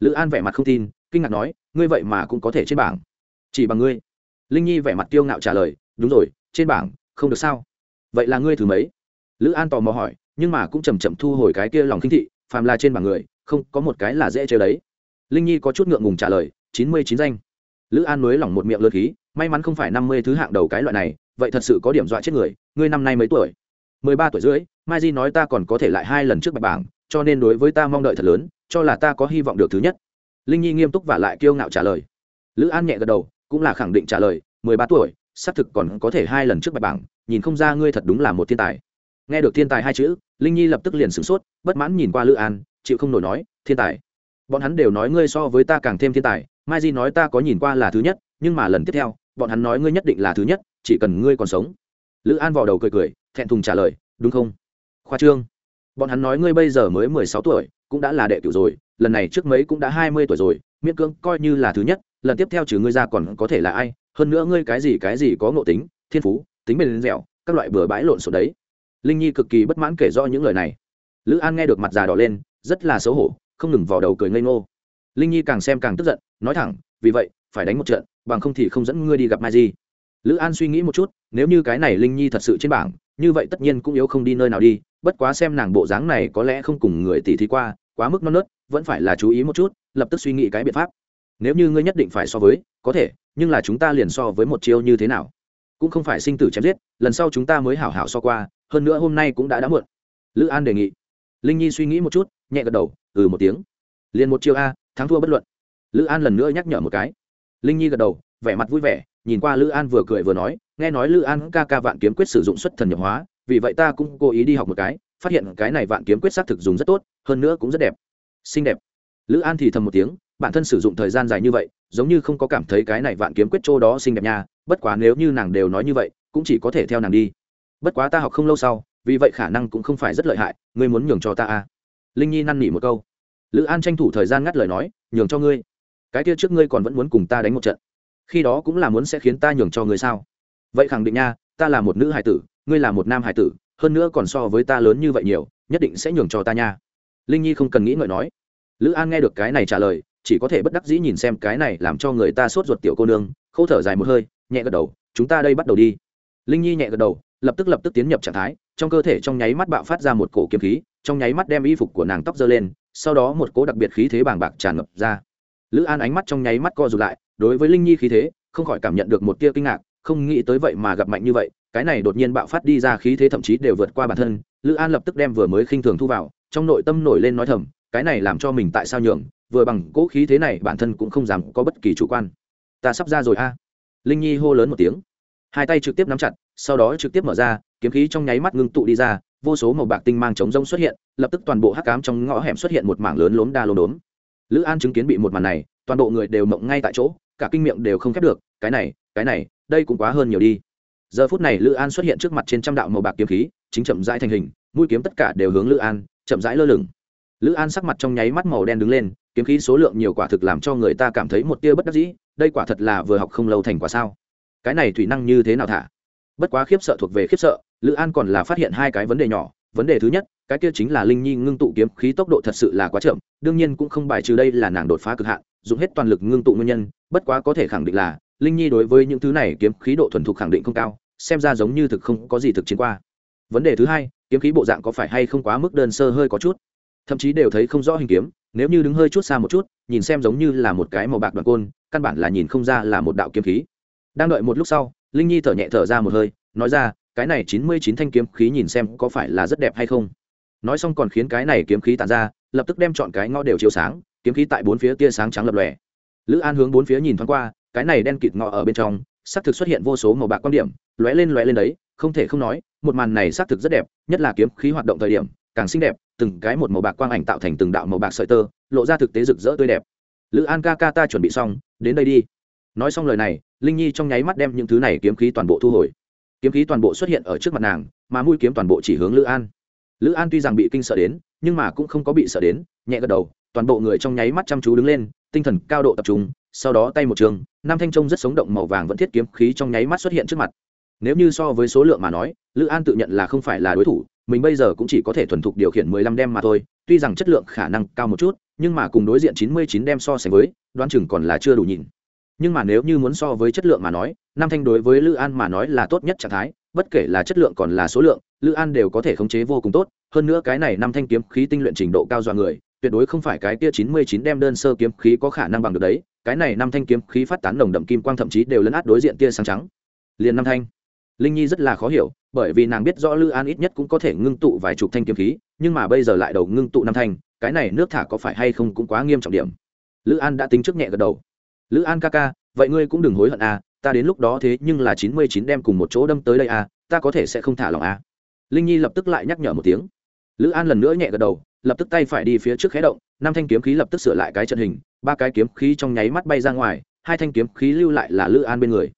Lữ an vẻ mặt không tin, kinh ngạc nói, ngươi vậy mà cũng có thể trên bảng. Chỉ bằng ngươi. Linh nhi vẻ mặt tiêu ngạo trả lời, đúng rồi, trên bảng, không được sao? Vậy là ngươi thứ mấy? Lữ an tò mò hỏi, nhưng mà cũng chầm chậm thu hồi cái kia lòng khinh thị, phàm là trên bảng người, không, có một cái là dễ chơi đấy. Linh nhi có chút ngượng ngùng trả lời, chín mươi chín danh. Lữ an nối lỏng một miệng lơ khí, may mắn không phải năm mươi thứ hạng đầu cái loại này, vậy thật sự có điểm dọa chết người, ngươi năm nay mấy tuổi? Mười ba tuổi rưỡi, mai di nói ta còn có thể lại hai lần trước bạch bảng, cho nên đối với ta mong đợi thật lớn, cho là ta có hy vọng được thứ nhất. Linh nhi nghiêm túc và lại kiêu ngạo trả lời. Lữ an nhẹ gật đầu, cũng là khẳng định trả lời, mười ba tuổi, xác thực còn có thể hai lần trước bạch bảng, nhìn không ra ngươi thật đúng là một thiên tài. Nghe được thiên tài hai chữ, linh nhi lập tức liền sửng sốt, bất mãn nhìn qua lữ an, chịu không nổi nói, thiên tài. Bọn hắn đều nói ngươi so với ta càng thêm thiên tài, mai di nói ta có nhìn qua là thứ nhất, nhưng mà lần tiếp theo, bọn hắn nói ngươi nhất định là thứ nhất, chỉ cần ngươi còn sống. Lữ an vào đầu cười cười thẹn thùng trả lời, đúng không? Khoa trương. Bọn hắn nói ngươi bây giờ mới mười sáu tuổi, cũng đã là đệ cửu rồi, lần này trước mấy cũng đã hai mươi tuổi rồi, miễn cưỡng coi như là thứ nhất, lần tiếp theo trừ ngươi ra còn có thể là ai? Hơn nữa ngươi cái gì cái gì có ngộ tính, thiên phú, tính bền dẻo, các loại bừa bãi lộn xộn đấy. Linh nhi cực kỳ bất mãn kể do những lời này. Lữ an nghe được mặt già đỏ lên, rất là xấu hổ, không ngừng vào đầu cười ngây ngô. Linh nhi càng xem càng tức giận, nói thẳng, vì vậy, phải đánh một trận, bằng không thì không dẫn ngươi đi gặp mai di. Lữ an suy nghĩ một chút, nếu như cái này linh nhi thật sự trên bảng như vậy tất nhiên cũng yếu không đi nơi nào đi, bất quá xem nàng bộ dáng này có lẽ không cùng người tỷ thí qua, quá mức non nớt, vẫn phải là chú ý một chút, lập tức suy nghĩ cái biện pháp. Nếu như ngươi nhất định phải so với, có thể, nhưng là chúng ta liền so với một chiêu như thế nào? Cũng không phải sinh tử chém giết, lần sau chúng ta mới hảo hảo so qua, hơn nữa hôm nay cũng đã đã muộn. Lữ an đề nghị. Linh nhi suy nghĩ một chút, nhẹ gật đầu ừ một tiếng. Liền một chiêu a, thắng thua bất luận. Lữ an lần nữa nhắc nhở một cái. Linh nhi gật đầu, vẻ mặt vui vẻ, nhìn qua lữ an vừa cười vừa nói nghe nói lữ an ca ca vạn kiếm quyết sử dụng xuất thần nhập hóa, vì vậy ta cũng cố ý đi học một cái, phát hiện cái này vạn kiếm quyết xác thực dùng rất tốt, hơn nữa cũng rất đẹp. Xinh đẹp. Lữ an thì thầm một tiếng, bản thân sử dụng thời gian dài như vậy, giống như không có cảm thấy cái này vạn kiếm quyết chỗ đó xinh đẹp nha, bất quá nếu như nàng đều nói như vậy, cũng chỉ có thể theo nàng đi. Bất quá ta học không lâu sau, vì vậy khả năng cũng không phải rất lợi hại, ngươi muốn nhường cho ta à? Linh nhi năn nỉ một câu. Lữ an tranh thủ thời gian ngắt lời nói, nhường cho ngươi. Cái kia trước ngươi còn vẫn muốn cùng ta đánh một trận. Khi đó cũng là muốn sẽ khiến ta nhường cho ngươi sao? Vậy khẳng định nha, ta là một nữ hải tử, ngươi là một nam hải tử, hơn nữa còn so với ta lớn như vậy nhiều, nhất định sẽ nhường cho ta nha. Linh nhi không cần nghĩ ngợi nói. Lữ an nghe được cái này trả lời, chỉ có thể bất đắc dĩ nhìn xem cái này làm cho người ta sốt ruột tiểu cô nương k h ô thở dài một hơi, nhẹ gật đầu, chúng ta đây bắt đầu đi. Linh nhi nhẹ gật đầu, lập tức lập tức tiến nhập trạng thái, trong cơ thể trong nháy mắt bạo phát ra một cổ kiếm khí, trong nháy mắt đem y phục của nàng tóc dơ lên, sau đó một cố đặc biệt khí thế bàng bạc tràn ngập ra. Lữ an ánh mắt trong nháy mắt co rụt lại, đối với linh nhi khí thế, không khỏi cảm nhận được một tia kinh ngạc không nghĩ tới vậy mà gặp mạnh như vậy, cái này đột nhiên bạo phát đi ra khí thế thậm chí đều vượt qua bản thân, lữ an lập tức đem vừa mới khinh thường thu vào, trong nội tâm nổi lên nói thầm, cái này làm cho mình tại sao nhường, vừa bằng cỗ khí thế này bản thân cũng không dám có bất kỳ chủ quan. Ta sắp ra rồi a. Linh nhi hô lớn một tiếng. Hai tay trực tiếp nắm chặt, sau đó trực tiếp mở ra, kiếm khí trong nháy mắt ngưng tụ đi ra, vô số màu bạc tinh mang chống rông xuất hiện, lập tức toàn bộ hắc cám trong ngõ hẻm xuất hiện một mảng lớn lốm đa lốm đốm. Lữ an chứng kiến bị một màn này, toàn bộ người đều mộng ngay tại chỗ, cả kinh miệng đều không khép được, cái này cái này đây cũng quá hơn nhiều đi. Giờ phút này lữ an xuất hiện trước mặt trên trăm đạo màu bạc kiếm khí, chính chậm rãi thành hình, mũi kiếm tất cả đều hướng lữ an, chậm rãi lơ lửng. Lữ an sắc mặt trong nháy mắt màu đen đứng lên, kiếm khí số lượng nhiều quả thực làm cho người ta cảm thấy một tia bất đắc dĩ, đây quả thật là vừa học không lâu thành quả sao? Cái này thủy năng như thế nào thả? Bất quá khiếp sợ thuộc về khiếp sợ, lữ an còn là phát hiện hai cái vấn đề nhỏ. Vấn đề thứ nhất, cái kia chính là linh nhi ngưng tụ kiếm khí tốc độ thật sự là quá chậm, đương nhiên cũng không bài trừ đây là nàng đột phá cực hạn, dùng hết toàn lực ngưng tụ nguyên nhân, bất quá có thể khẳng định là linh nhi đối với những thứ này kiếm khí độ thuần thục khẳng định không cao, xem ra giống như thực không có gì thực chiến qua. Vấn đề thứ hai, kiếm khí bộ dạng có phải hay không quá mức đơn sơ hơi có chút? Thậm chí đều thấy không rõ hình kiếm, nếu như đứng hơi chút xa một chút, nhìn xem giống như là một cái màu bạc đoạn côn, căn bản là nhìn không ra là một đạo kiếm khí. Đang đợi một lúc sau, linh nhi thở nhẹ thở ra một hơi, nói ra, cái này chín mươi chín thanh kiếm khí nhìn xem có phải là rất đẹp hay không? Nói xong còn khiến cái này kiếm khí tàn ra, lập tức đem chọn cái ngõ đều chiếu sáng, kiếm khí tại bốn phía tia sáng trắng lập lòe. Lữ an hướng bốn phía nhìn thoáng qua cái này đen kịt ngọ ở bên trong, xác thực xuất hiện vô số màu bạc quan điểm, lóe lên lóe lên đấy, không thể không nói, một màn này xác thực rất đẹp, nhất là kiếm khí hoạt động thời điểm, càng xinh đẹp, từng cái một màu bạc quang ảnh tạo thành từng đạo màu bạc sợi tơ, lộ ra thực tế rực rỡ tươi đẹp. Lữ an ca ca ta chuẩn bị xong, đến đây đi. Nói xong lời này, linh nhi trong nháy mắt đem những thứ này kiếm khí toàn bộ thu hồi. Kiếm khí toàn bộ xuất hiện ở trước mặt nàng, mà mũi kiếm toàn bộ chỉ hướng lữ an. Lữ an tuy rằng bị kinh sợ đến, nhưng mà cũng không có bị sợ đến, nhẹ gật đầu, toàn bộ người trong nháy mắt chăm chú đứng lên, tinh thần cao độ tập trung sau đó tay một trường, nam thanh trông rất sống động màu vàng vẫn thiết kiếm khí trong nháy mắt xuất hiện trước mặt. Nếu như so với số lượng mà nói, lữ an tự nhận là không phải là đối thủ, mình bây giờ cũng chỉ có thể thuần thục điều khiển mười lăm đem mà thôi, tuy rằng chất lượng khả năng cao một chút, nhưng mà cùng đối diện chín mươi chín đem so sánh với, đoán chừng còn là chưa đủ nhìn. Nhưng mà nếu như muốn so với chất lượng mà nói, nam thanh đối với lữ an mà nói là tốt nhất trạng thái, bất kể là chất lượng còn là số lượng, lữ an đều có thể khống chế vô cùng tốt. Hơn nữa cái này nam thanh kiếm khí tinh luyện trình độ cao dọa người tuyệt đối không phải cái kia chín mươi chín đem đơn sơ kiếm khí có khả năng bằng được đấy, cái này năm thanh kiếm khí phát tán nồng đậm kim quang thậm chí đều lấn át đối diện tia sáng trắng. Liền năm thanh. Linh nhi rất là khó hiểu, bởi vì nàng biết rõ lư an ít nhất cũng có thể ngưng tụ vài chục thanh kiếm khí, nhưng mà bây giờ lại đầu ngưng tụ năm thanh, cái này nước thả có phải hay không cũng quá nghiêm trọng điểm. Lữ an đã tính trước nhẹ gật đầu. Lữ an ca ca, vậy ngươi cũng đừng hối hận à ta đến lúc đó thế nhưng là chín mươi chín đem cùng một chỗ đâm tới đây à ta có thể sẽ không thả lòng à. Linh nhi lập tức lại nhắc nhở một tiếng. Lữ an lần nữa nhẹ gật đầu lập tức tay phải đi phía trước khé động, năm thanh kiếm khí lập tức sửa lại cái trận hình, ba cái kiếm khí trong nháy mắt bay ra ngoài, hai thanh kiếm khí lưu lại là lữ an bên người.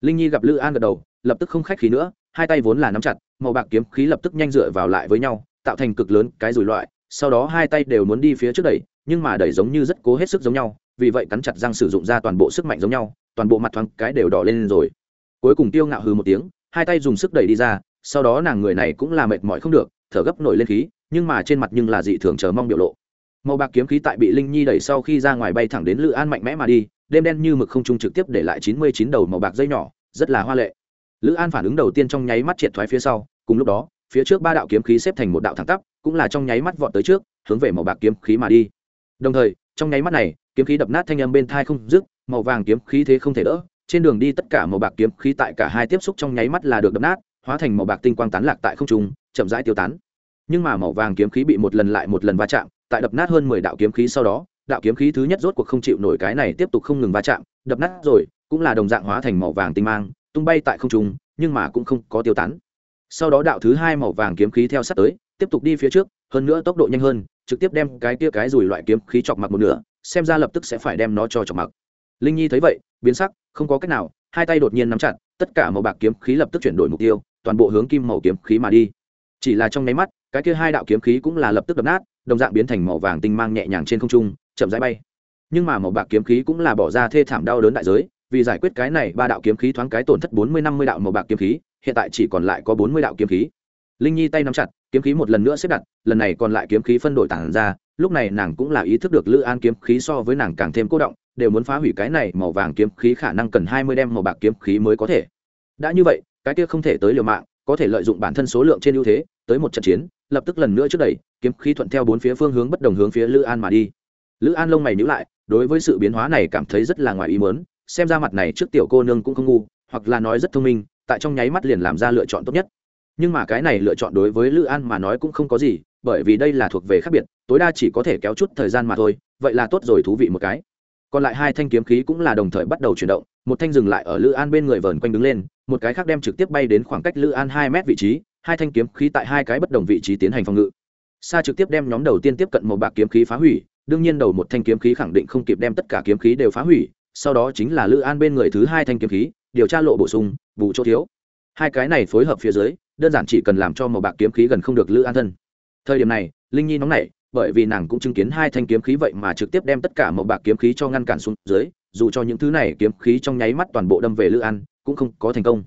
Linh nhi gặp lữ an gật đầu, lập tức không khách khí nữa, hai tay vốn là nắm chặt, màu bạc kiếm khí lập tức nhanh dựa vào lại với nhau, tạo thành cực lớn cái rủi loại, sau đó hai tay đều muốn đi phía trước đẩy, nhưng mà đẩy giống như rất cố hết sức giống nhau, vì vậy cắn chặt răng sử dụng ra toàn bộ sức mạnh giống nhau, toàn bộ mặt thoáng cái đều đỏ lên rồi. Cuối cùng tiêu ngạo hừ một tiếng, hai tay dùng sức đẩy đi ra, sau đó nàng người này cũng là mệt mỏi không được, thở gấp nổi lên khí nhưng mà trên mặt nhưng là dị thường chờ mong biểu lộ. Màu bạc kiếm khí tại bị linh nhi đẩy sau khi ra ngoài bay thẳng đến lữ an mạnh mẽ mà đi, đêm đen như mực không trung trực tiếp để lại chín mươi chín đầu màu bạc dây nhỏ, rất là hoa lệ. Lữ an phản ứng đầu tiên trong nháy mắt triệt thoái phía sau, cùng lúc đó, phía trước ba đạo kiếm khí xếp thành một đạo thẳng tắp, cũng là trong nháy mắt vọt tới trước, hướng về màu bạc kiếm khí mà đi. Đồng thời, trong nháy mắt này, kiếm khí đập nát thanh âm bên thai không dứt, màu vàng kiếm khí thế không thể đỡ, trên đường đi tất cả màu bạc kiếm khí tại cả hai tiếp xúc trong nháy mắt là được đập nát, hóa thành màu bạc tinh quang tán lạc tại không trung, chậm rãi tiêu tán nhưng mà màu vàng kiếm khí bị một lần lại một lần va chạm, tại đập nát hơn mười đạo kiếm khí sau đó, đạo kiếm khí thứ nhất rốt cuộc không chịu nổi cái này tiếp tục không ngừng va chạm, đập nát rồi, cũng là đồng dạng hóa thành màu vàng tinh mang, tung bay tại không trung, nhưng mà cũng không có tiêu tán. Sau đó đạo thứ hai màu vàng kiếm khí theo sát tới, tiếp tục đi phía trước, hơn nữa tốc độ nhanh hơn, trực tiếp đem cái kia cái rùi loại kiếm khí chọc mặc một nửa, xem ra lập tức sẽ phải đem nó cho chọc mặc linh nhi thấy vậy, biến sắc, không có cách nào, hai tay đột nhiên nắm chặt, tất cả màu bạc kiếm khí lập tức chuyển đổi mục tiêu, toàn bộ hướng kim màu kiếm khí mà đi. Chỉ là trong nháy mắt cái kia hai đạo kiếm khí cũng là lập tức đập nát, đồng dạng biến thành màu vàng tinh mang nhẹ nhàng trên không trung, chậm rãi bay. Nhưng mà màu bạc kiếm khí cũng là bỏ ra thê thảm đau đớn đại giới, vì giải quyết cái này ba đạo kiếm khí thoáng cái tổn thất bốn mươi năm mươi đạo màu bạc kiếm khí, hiện tại chỉ còn lại có bốn mươi đạo kiếm khí. Linh nhi tay nắm chặt, kiếm khí một lần nữa xếp đặt, lần này còn lại kiếm khí phân đổi tản ra, lúc này nàng cũng là ý thức được lữ an kiếm khí so với nàng càng thêm cố động, đều muốn phá hủy cái này màu vàng kiếm khí khả năng cần hai mươi đem màu bạc kiếm khí mới có thể. Đã như vậy, cái kia không thể tới liều mạng có thể lợi dụng bản thân số lượng trên ưu thế, tới một trận chiến, lập tức lần nữa trước đẩy, kiếm khí thuận theo bốn phía phương hướng bất đồng hướng phía lữ an mà đi. Lữ an lông mày nhữ lại, đối với sự biến hóa này cảm thấy rất là ngoài ý mớn xem ra mặt này trước tiểu cô nương cũng không ngu, hoặc là nói rất thông minh, tại trong nháy mắt liền làm ra lựa chọn tốt nhất. Nhưng mà cái này lựa chọn đối với lữ an mà nói cũng không có gì, bởi vì đây là thuộc về khác biệt, tối đa chỉ có thể kéo chút thời gian mà thôi, vậy là tốt rồi thú vị một cái. Còn lại hai thanh kiếm khí cũng là đồng thời bắt đầu chuyển động một thanh dừng lại ở lữ an bên người vờn quanh đứng lên, một cái khác đem trực tiếp bay đến khoảng cách lữ an hai mét vị trí, hai thanh kiếm khí tại hai cái bất đồng vị trí tiến hành phòng ngự. Sa trực tiếp đem nhóm đầu tiên tiếp cận màu bạc kiếm khí phá hủy, đương nhiên đầu một thanh kiếm khí khẳng định không kịp đem tất cả kiếm khí đều phá hủy, sau đó chính là lữ an bên người thứ hai thanh kiếm khí, điều tra lộ bổ sung, vụ chỗ thiếu. Hai cái này phối hợp phía dưới, đơn giản chỉ cần làm cho màu bạc kiếm khí gần không được lữ an thân. Thời điểm này, linh nhi nóng nảy, bởi vì nàng cũng chứng kiến hai thanh kiếm khí vậy mà trực tiếp đem tất cả màu bạc kiếm khí cho ngăn cản xuống dưới dù cho những thứ này kiếm khí trong nháy mắt toàn bộ đâm về lữ an, cũng không có thành công.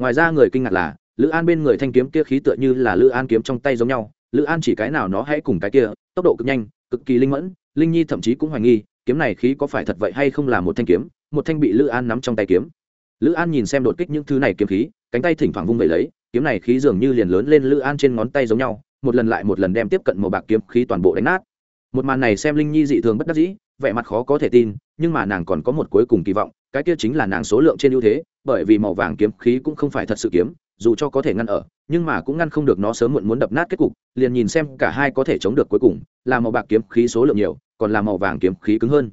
Ngoài ra người kinh ngạc là, lữ an bên người thanh kiếm kia khí tựa như là lữ an kiếm trong tay giống nhau, lữ an chỉ cái nào nó hãy cùng cái kia, tốc độ cực nhanh, cực kỳ linh mẫn, linh nhi thậm chí cũng hoài nghi, kiếm này khí có phải thật vậy hay không là một thanh kiếm, một thanh bị lữ an nắm trong tay kiếm. Lữ an nhìn xem đột kích những thứ này kiếm khí, cánh tay thỉnh thoảng vung vẩy lấy, kiếm này khí dường như liền lớn lên lữ an trên ngón tay giống nhau, một lần lại một lần đem tiếp cận màu bạc kiếm khí toàn bộ đánh nát. Một màn này xem linh nhi dị thường bất đắc dĩ vẻ mặt khó có thể tin, nhưng mà nàng còn có một cuối cùng kỳ vọng, cái kia chính là nàng số lượng trên ưu thế, bởi vì màu vàng kiếm khí cũng không phải thật sự kiếm, dù cho có thể ngăn ở, nhưng mà cũng ngăn không được nó sớm muộn muốn đập nát kết cục, liền nhìn xem cả hai có thể chống được cuối cùng, là màu bạc kiếm khí số lượng nhiều, còn là màu vàng kiếm khí cứng hơn.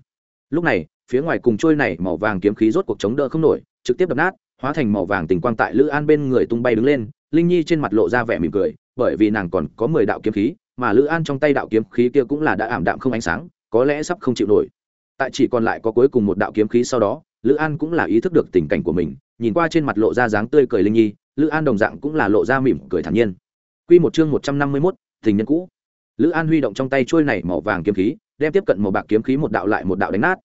Lúc này, phía ngoài cùng trôi này màu vàng kiếm khí rốt cuộc chống đỡ không nổi, trực tiếp đập nát, hóa thành màu vàng tình quang tại lữ an bên người tung bay đứng lên, linh nhi trên mặt lộ ra vẻ mỉm cười, bởi vì nàng còn có mười đạo kiếm khí, mà lữ an trong tay đạo kiếm khí kia cũng là đã ảm đạm không ánh sáng có lẽ sắp không chịu nổi. Tại chỉ còn lại có cuối cùng một đạo kiếm khí sau đó, lữ an cũng là ý thức được tình cảnh của mình, nhìn qua trên mặt lộ ra dáng tươi cười linh nhi, lữ an đồng dạng cũng là lộ ra mỉm cười thản nhiên. Q một chương một trăm năm mươi mốt, tình nhân cũ. Lữ an huy động trong tay trôi này màu vàng kiếm khí, đem tiếp cận màu bạc kiếm khí một đạo lại một đạo đánh nát.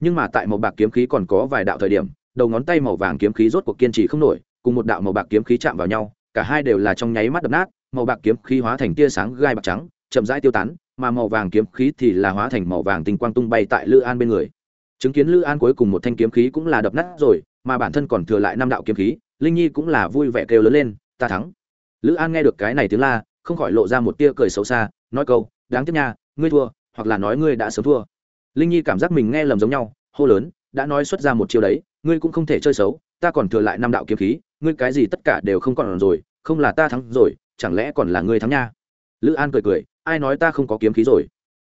Nhưng mà tại màu bạc kiếm khí còn có vài đạo thời điểm, đầu ngón tay màu vàng kiếm khí rốt cuộc kiên trì không nổi, cùng một đạo màu bạc kiếm khí chạm vào nhau, cả hai đều là trong nháy mắt đập nát, màu bạc kiếm khí hóa thành tia sáng gai bạc trắng, chậm rãi tiêu tán mà màu vàng kiếm khí thì là hóa thành màu vàng tinh quang tung bay tại lữ an bên người. Chứng kiến lữ an cuối cùng một thanh kiếm khí cũng là đập nát rồi, mà bản thân còn thừa lại năm đạo kiếm khí, linh nhi cũng là vui vẻ kêu lớn lên, ta thắng. Lữ an nghe được cái này tiếng la, không khỏi lộ ra một tia cười xấu xa, nói câu, đáng tiếc nha, ngươi thua, hoặc là nói ngươi đã sớm thua. Linh nhi cảm giác mình nghe lầm giống nhau, hô lớn, đã nói xuất ra một chiêu đấy, ngươi cũng không thể chơi xấu, ta còn thừa lại năm đạo kiếm khí, ngươi cái gì tất cả đều không còn rồi, không là ta thắng rồi, chẳng lẽ còn là ngươi thắng nha? Lữ an cười cười ai nói ta không có kiếm khí rồi?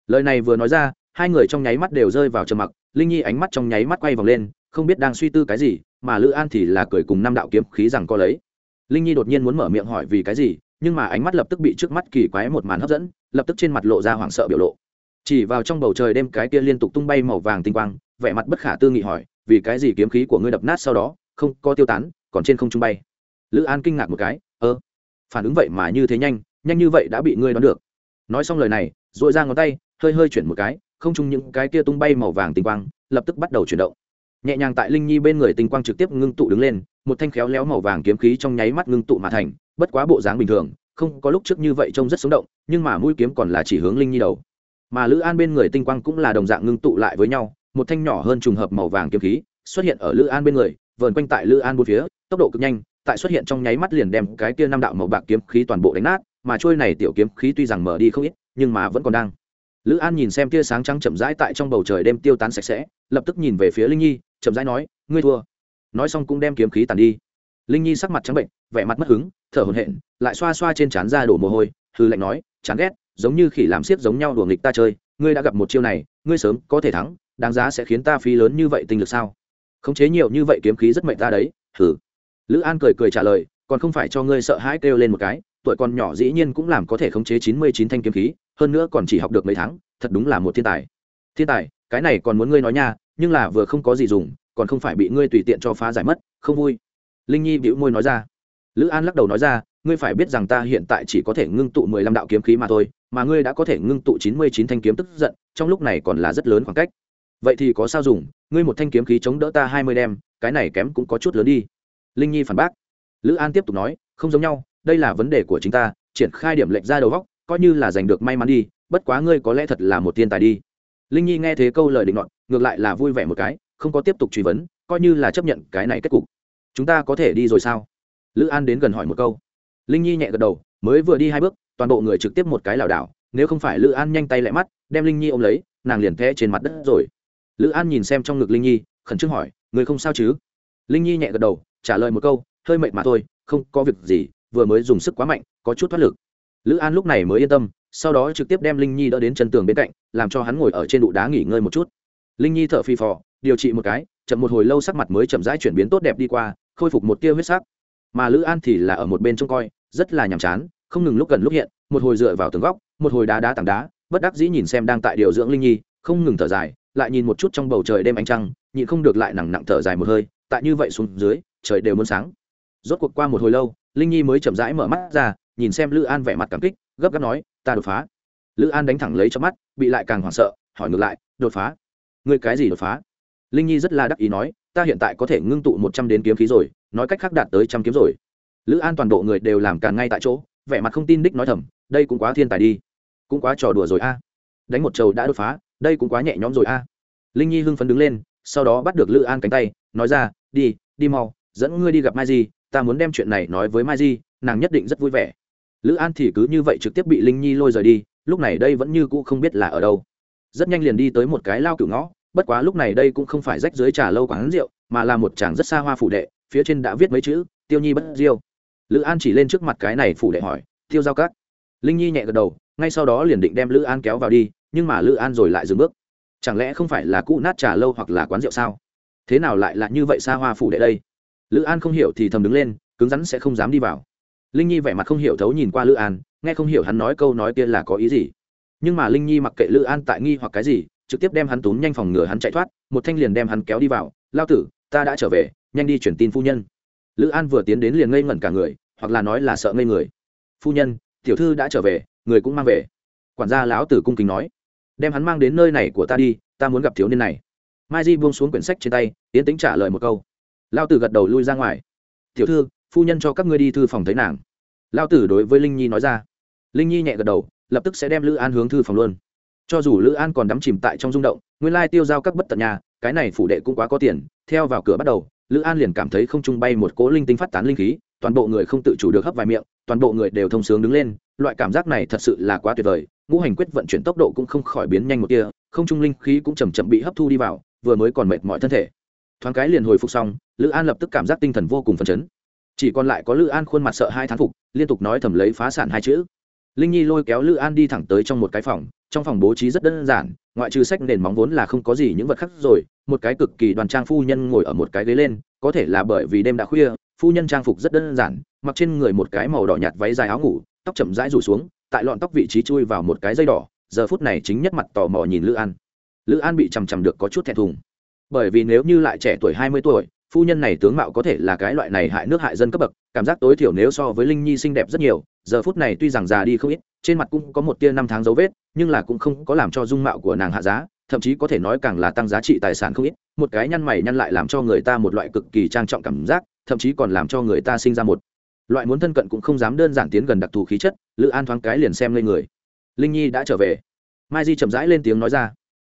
Lời này vừa nói ra, hai người trong nháy mắt đều rơi vào trầm mặc, linh nhi ánh mắt trong nháy mắt quay vòng lên, không biết đang suy tư cái gì, mà lữ an thì là cười cùng năm đạo kiếm khí rằng có lấy. Linh nhi đột nhiên muốn mở miệng hỏi vì cái gì, nhưng mà ánh mắt lập tức bị trước mắt kỳ quái một màn hấp dẫn, lập tức trên mặt lộ ra hoảng sợ biểu lộ. Chỉ vào trong bầu trời đêm cái kia liên tục tung bay màu vàng tinh quang, vẻ mặt bất khả tư nghị hỏi, vì cái gì kiếm khí của ngươi đập nát sau đó, không có tiêu tán, còn trên không trung bay? Lữ an kinh ngạc một cái, ơ, phản ứng vậy mà như thế nhanh nhanh như vậy đã bị ngươi đoán được nói xong lời này dội ra ngón tay, hơi hơi chuyển một cái, không chung những cái kia tung bay màu vàng tinh quang, lập tức bắt đầu chuyển động. Nhẹ nhàng tại linh nhi bên người tinh quang trực tiếp ngưng tụ đứng lên, một thanh khéo léo màu vàng kiếm khí trong nháy mắt ngưng tụ mà thành, bất quá bộ dáng bình thường, không có lúc trước như vậy trông rất sống động, nhưng mà mũi kiếm còn là chỉ hướng linh nhi đầu. Mà lữ an bên người tinh quang cũng là đồng dạng ngưng tụ lại với nhau, một thanh nhỏ hơn trùng hợp màu vàng kiếm khí xuất hiện ở lữ an bên người, vờn quanh tại lữ an bốn phía, tốc độ cực nhanh, tại xuất hiện trong nháy mắt liền đem cái kia năm đạo màu bạc kiếm khí toàn bộ đánh nát mà trôi này tiểu kiếm khí tuy rằng mở đi không ít, nhưng mà vẫn còn đang. Lữ an nhìn xem tia sáng trắng chậm rãi tại trong bầu trời đêm tiêu tán sạch sẽ, lập tức nhìn về phía linh nhi, chậm rãi nói, ngươi thua. Nói xong cũng đem kiếm khí tàn đi. Linh nhi sắc mặt trắng bệnh, vẻ mặt mất hứng, thở hổn hển, lại xoa xoa trên trán ra đổ mồ hôi, hư lạnh nói, chán ghét, giống như khỉ làm xiếc giống nhau đùa nghịch ta chơi, ngươi đã gặp một chiêu này, ngươi sớm có thể thắng, đáng giá sẽ khiến ta phí lớn như vậy tinh lực sao? Khống chế nhiều như vậy kiếm khí rất mệnh ta đấy hử lữ an cười cười trả lời, còn không phải cho ngươi sợ hãi kêu lên một cái tuổi còn nhỏ dĩ nhiên cũng làm có thể khống chế chín mươi chín thanh kiếm khí, hơn nữa còn chỉ học được mấy tháng, thật đúng là một thiên tài. Thiên tài, cái này còn muốn ngươi nói nha, nhưng là vừa không có gì dùng, còn không phải bị ngươi tùy tiện cho phá giải mất, không vui. Linh nhi bĩu môi nói ra. Lữ an lắc đầu nói ra, ngươi phải biết rằng ta hiện tại chỉ có thể ngưng tụ mười lăm đạo kiếm khí mà thôi, mà ngươi đã có thể ngưng tụ chín mươi chín thanh kiếm tức giận, trong lúc này còn là rất lớn khoảng cách. Vậy thì có sao dùng, ngươi một thanh kiếm khí chống đỡ ta hai mươi đem, cái này kém cũng có chút lớn đi. Linh nhi phản bác. Lữ an tiếp tục nói, không giống nhau đây là vấn đề của chính ta, triển khai điểm lệnh ra đầu góc, coi như là giành được may mắn đi, bất quá ngươi có lẽ thật là một thiên tài đi. Linh nhi nghe thế câu lời định luận ngược lại là vui vẻ một cái, không có tiếp tục truy vấn, coi như là chấp nhận cái này kết cục. Chúng ta có thể đi rồi sao? Lữ an đến gần hỏi một câu. Linh nhi nhẹ gật đầu, mới vừa đi hai bước, toàn bộ người trực tiếp một cái lảo đảo, nếu không phải lữ an nhanh tay lại mắt, đem linh nhi ôm lấy, nàng liền té trên mặt đất rồi. Lữ an nhìn xem trong ngực linh nhi, khẩn trương hỏi người không sao chứ? Linh nhi nhẹ gật đầu, trả lời một câu, hơi mệt mà thôi, không có việc gì vừa mới dùng sức quá mạnh, có chút thoát lực. Lữ an lúc này mới yên tâm, sau đó trực tiếp đem linh nhi đỡ đến chân tường bên cạnh, làm cho hắn ngồi ở trên đụ đá nghỉ ngơi một chút. Linh nhi thở phì phò, điều trị một cái, chậm một hồi lâu sắc mặt mới chậm rãi chuyển biến tốt đẹp đi qua, khôi phục một tia huyết sắc. Mà lữ an thì là ở một bên trông coi, rất là nhàm chán, không ngừng lúc gần lúc hiện, một hồi dựa vào tường góc, một hồi đá đá tảng đá, bất đắc dĩ nhìn xem đang tại điều dưỡng linh nhi, không ngừng thở dài, lại nhìn một chút trong bầu trời đêm ánh trăng, nhịn không được lại nặng nặng thở dài một hơi, tại như vậy xuống dưới, trời đều muốn sáng. Rốt cuộc qua một hồi lâu linh nhi mới chậm rãi mở mắt ra, nhìn xem lữ an vẻ mặt cảm kích, gấp gáp nói, ta đột phá. Lữ an đánh thẳng lấy cho mắt, bị lại càng hoảng sợ, hỏi ngược lại, đột phá? Người cái gì đột phá? Linh nhi rất là đắc ý nói, ta hiện tại có thể ngưng tụ một trăm đến kiếm khí rồi, nói cách khác đạt tới trăm kiếm rồi. Lữ an toàn bộ người đều làm càng ngay tại chỗ, vẻ mặt không tin đích nói thầm, đây cũng quá thiên tài đi, cũng quá trò đùa rồi a. Đánh một trầu đã đột phá, đây cũng quá nhẹ nhõm rồi a. Linh nhi hưng phấn đứng lên, sau đó bắt được lữ an cánh tay, nói ra, đi đi mau, dẫn ngươi đi gặp mai di ta muốn đem chuyện này nói với mai di, nàng nhất định rất vui vẻ. Lữ an thì cứ như vậy trực tiếp bị linh nhi lôi rời đi, lúc này đây vẫn như cũ không biết là ở đâu. Rất nhanh liền đi tới một cái lao cửu ngõ, bất quá lúc này đây cũng không phải rách dưới trà lâu quán rượu, mà là một chàng rất xa hoa phủ đệ, phía trên đã viết mấy chữ, tiêu nhi bất diêu. Lữ an chỉ lên trước mặt cái này phủ đệ hỏi, tiêu giao các. Linh nhi nhẹ gật đầu, ngay sau đó liền định đem lữ an kéo vào đi, nhưng mà lữ an rồi lại dừng bước. Chẳng lẽ không phải là cũ nát trà lâu hoặc là quán rượu sao? Thế nào lại là như vậy xa hoa phủ đệ đây? Lữ an không hiểu thì thầm đứng lên, cứng rắn sẽ không dám đi vào. Linh nhi vẻ mặt không hiểu thấu nhìn qua lữ an, nghe không hiểu hắn nói câu nói kia là có ý gì. Nhưng mà linh nhi mặc kệ lữ an tại nghi hoặc cái gì, trực tiếp đem hắn túm nhanh phòng ngừa hắn chạy thoát, một thanh liền đem hắn kéo đi vào. Lao tử, ta đã trở về, nhanh đi chuyển tin phu nhân. Lữ an vừa tiến đến liền ngây ngẩn cả người, hoặc là nói là sợ ngây người. Phu nhân, tiểu thư đã trở về, người cũng mang về. Quản gia lão tử cung kính nói. Đem hắn mang đến nơi này của ta đi, ta muốn gặp thiếu niên này. Mai di buông xuống quyển sách trên tay tiến tính trả lời một câu lao tử gật đầu lui ra ngoài. Tiểu thư, phu nhân cho các ngươi đi thư phòng thấy nàng. Lao tử đối với linh nhi nói ra. Linh nhi nhẹ gật đầu, lập tức sẽ đem lữ an hướng thư phòng luôn. Cho dù lữ an còn đắm chìm tại trong rung động, nguyên lai tiêu giao các bất tận nhà, cái này phủ đệ cũng quá có tiền, theo vào cửa bắt đầu, lữ an liền cảm thấy không trung bay một cỗ linh tinh phát tán linh khí, toàn bộ người không tự chủ được hấp vài miệng, toàn bộ người đều thông sướng đứng lên, loại cảm giác này thật sự là quá tuyệt vời, ngũ hành quyết vận chuyển tốc độ cũng không khỏi biến nhanh một kia không trung linh khí cũng chầm chậm bị hấp thu đi vào, vừa mới còn mệt mọi thân thể thoáng cái liền hồi phục xong, lữ an lập tức cảm giác tinh thần vô cùng phấn chấn. Chỉ còn lại có lữ an khuôn mặt sợ hai thán phục, liên tục nói thầm lấy phá sản hai chữ. Linh nhi lôi kéo lữ an đi thẳng tới trong một cái phòng, trong phòng bố trí rất đơn giản, ngoại trừ sách nền móng vốn là không có gì những vật khác rồi, một cái cực kỳ đoàn trang phu nhân ngồi ở một cái ghế lên, có thể là bởi vì đêm đã khuya, phu nhân trang phục rất đơn giản, mặc trên người một cái màu đỏ nhạt váy dài áo ngủ, tóc chậm rãi rủ xuống, tại lọn tóc vị trí chui vào một cái dây đỏ, giờ phút này chính nhất mặt tò mò nhìn lữ an. Lữ an bị chằm chằm được có chút thẹn thùng bởi vì nếu như lại trẻ tuổi hai mươi tuổi, phu nhân này tướng mạo có thể là cái loại này hại nước hại dân cấp bậc, cảm giác tối thiểu nếu so với linh nhi xinh đẹp rất nhiều, giờ phút này tuy rằng già đi không ít, trên mặt cũng có một tia năm tháng dấu vết, nhưng là cũng không có làm cho dung mạo của nàng hạ giá, thậm chí có thể nói càng là tăng giá trị tài sản không ít, một cái nhăn mày nhăn lại làm cho người ta một loại cực kỳ trang trọng cảm giác, thậm chí còn làm cho người ta sinh ra một loại muốn thân cận cũng không dám đơn giản tiến gần đặc thù khí chất, lữ an thoáng cái liền xem lên người. Linh nhi đã trở về. Mai di chậm rãi lên tiếng nói ra.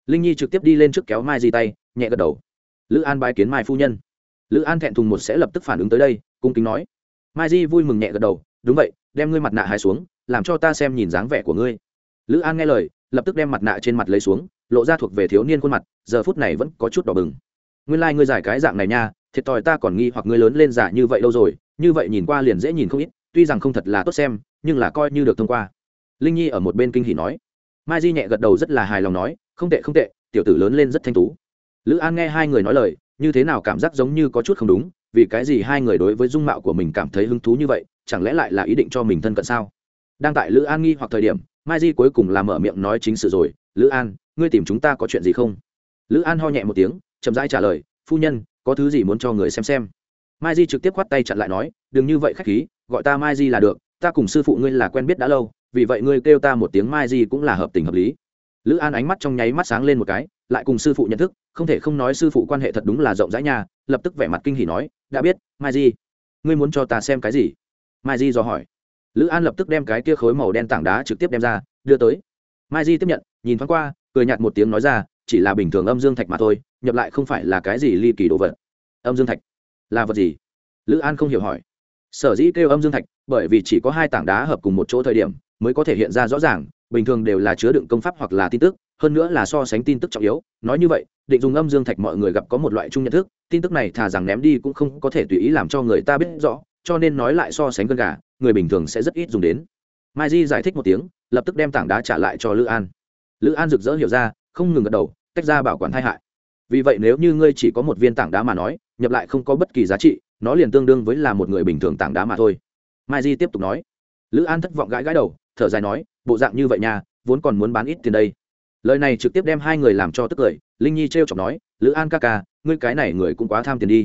Linh nhi trực tiếp đi lên trước kéo mai di tay nhẹ gật đầu. Lữ an bái kiến mai phu nhân. Lữ an thẹn thùng một sẽ lập tức phản ứng tới đây, cung kính nói. Mai di vui mừng nhẹ gật đầu, đúng vậy, đem ngươi mặt nạ hai xuống, làm cho ta xem nhìn dáng vẻ của ngươi. Lữ an nghe lời, lập tức đem mặt nạ trên mặt lấy xuống, lộ ra thuộc về thiếu niên khuôn mặt, giờ phút này vẫn có chút đỏ bừng. Nguyên lai、like、ngươi giải cái dạng này nha, thiệt thòi ta còn nghi hoặc ngươi lớn lên giả như vậy lâu rồi, như vậy nhìn qua liền dễ nhìn không ít, tuy rằng không thật là tốt xem, nhưng là coi như được thông qua. Linh nhi ở một bên kinh hỉ nói. Mai di nhẹ gật đầu rất là hài lòng nói, không tệ không tệ, tiểu tử lớn lên rất thanh tú lữ an nghe hai người nói lời, như thế nào cảm giác giống như có chút không đúng, vì cái gì hai người đối với dung mạo của mình cảm thấy hứng thú như vậy, chẳng lẽ lại là ý định cho mình thân cận sao? Đang tại lữ an nghi hoặc thời điểm, mai di cuối cùng là mở miệng nói chính sự rồi, lữ an, ngươi tìm chúng ta có chuyện gì không? Lữ an ho nhẹ một tiếng, chậm rãi trả lời, phu nhân, có thứ gì muốn cho người xem xem. Mai di trực tiếp khoắt tay chặn lại nói, đừng như vậy khách khí, gọi ta mai di là được, ta cùng sư phụ ngươi là quen biết đã lâu, vì vậy ngươi kêu ta một tiếng mai di cũng là hợp tình hợp lý. Lữ an ánh mắt trong nháy mắt sáng lên một cái, lại cùng sư phụ nhận thức không thể không nói sư phụ quan hệ thật đúng là rộng rãi nha, lập tức vẻ mặt kinh hỉ nói, đã biết, mai di, ngươi muốn cho ta xem cái gì? Mai di dò hỏi. Lữ an lập tức đem cái kia khối màu đen tảng đá trực tiếp đem ra, đưa tới. Mai di tiếp nhận, nhìn thoáng qua, cười nhạt một tiếng nói ra, chỉ là bình thường âm dương thạch mà thôi, nhập lại không phải là cái gì ly kỳ đồ vật. Âm dương thạch? Là vật gì? Lữ an không hiểu hỏi. Sở dĩ kêu âm dương thạch, bởi vì chỉ có hai tảng đá hợp cùng một chỗ thời điểm, mới có thể hiện ra rõ ràng, bình thường đều là chứa đựng công pháp hoặc là tin tức hơn nữa là so sánh tin tức trọng yếu. Nói như vậy, định dùng âm dương thạch mọi người gặp có một loại chung nhận thức, tin tức này thà rằng ném đi cũng không có thể tùy ý làm cho người ta biết rõ, cho nên nói lại so sánh cơn gà, người bình thường sẽ rất ít dùng đến. Mai di giải thích một tiếng, lập tức đem tảng đá trả lại cho lữ an. Lữ an rực rỡ hiểu ra, không ngừng gật đầu, tách ra bảo quản thai hại. Vì vậy nếu như ngươi chỉ có một viên tảng đá mà nói, nhập lại không có bất kỳ giá trị, nó liền tương đương với là một người bình thường tảng đá mà thôi. Mai di tiếp tục nói. Lữ an thất vọng gãi gãi đầu, thở dài nói, bộ dạng như vậy nha, vốn còn muốn bán ít tiền đây lời này trực tiếp đem hai người làm cho tức cười, linh nhi t r e o chọc nói, lữ an ca ca, ngươi cái này người cũng quá tham tiền đi.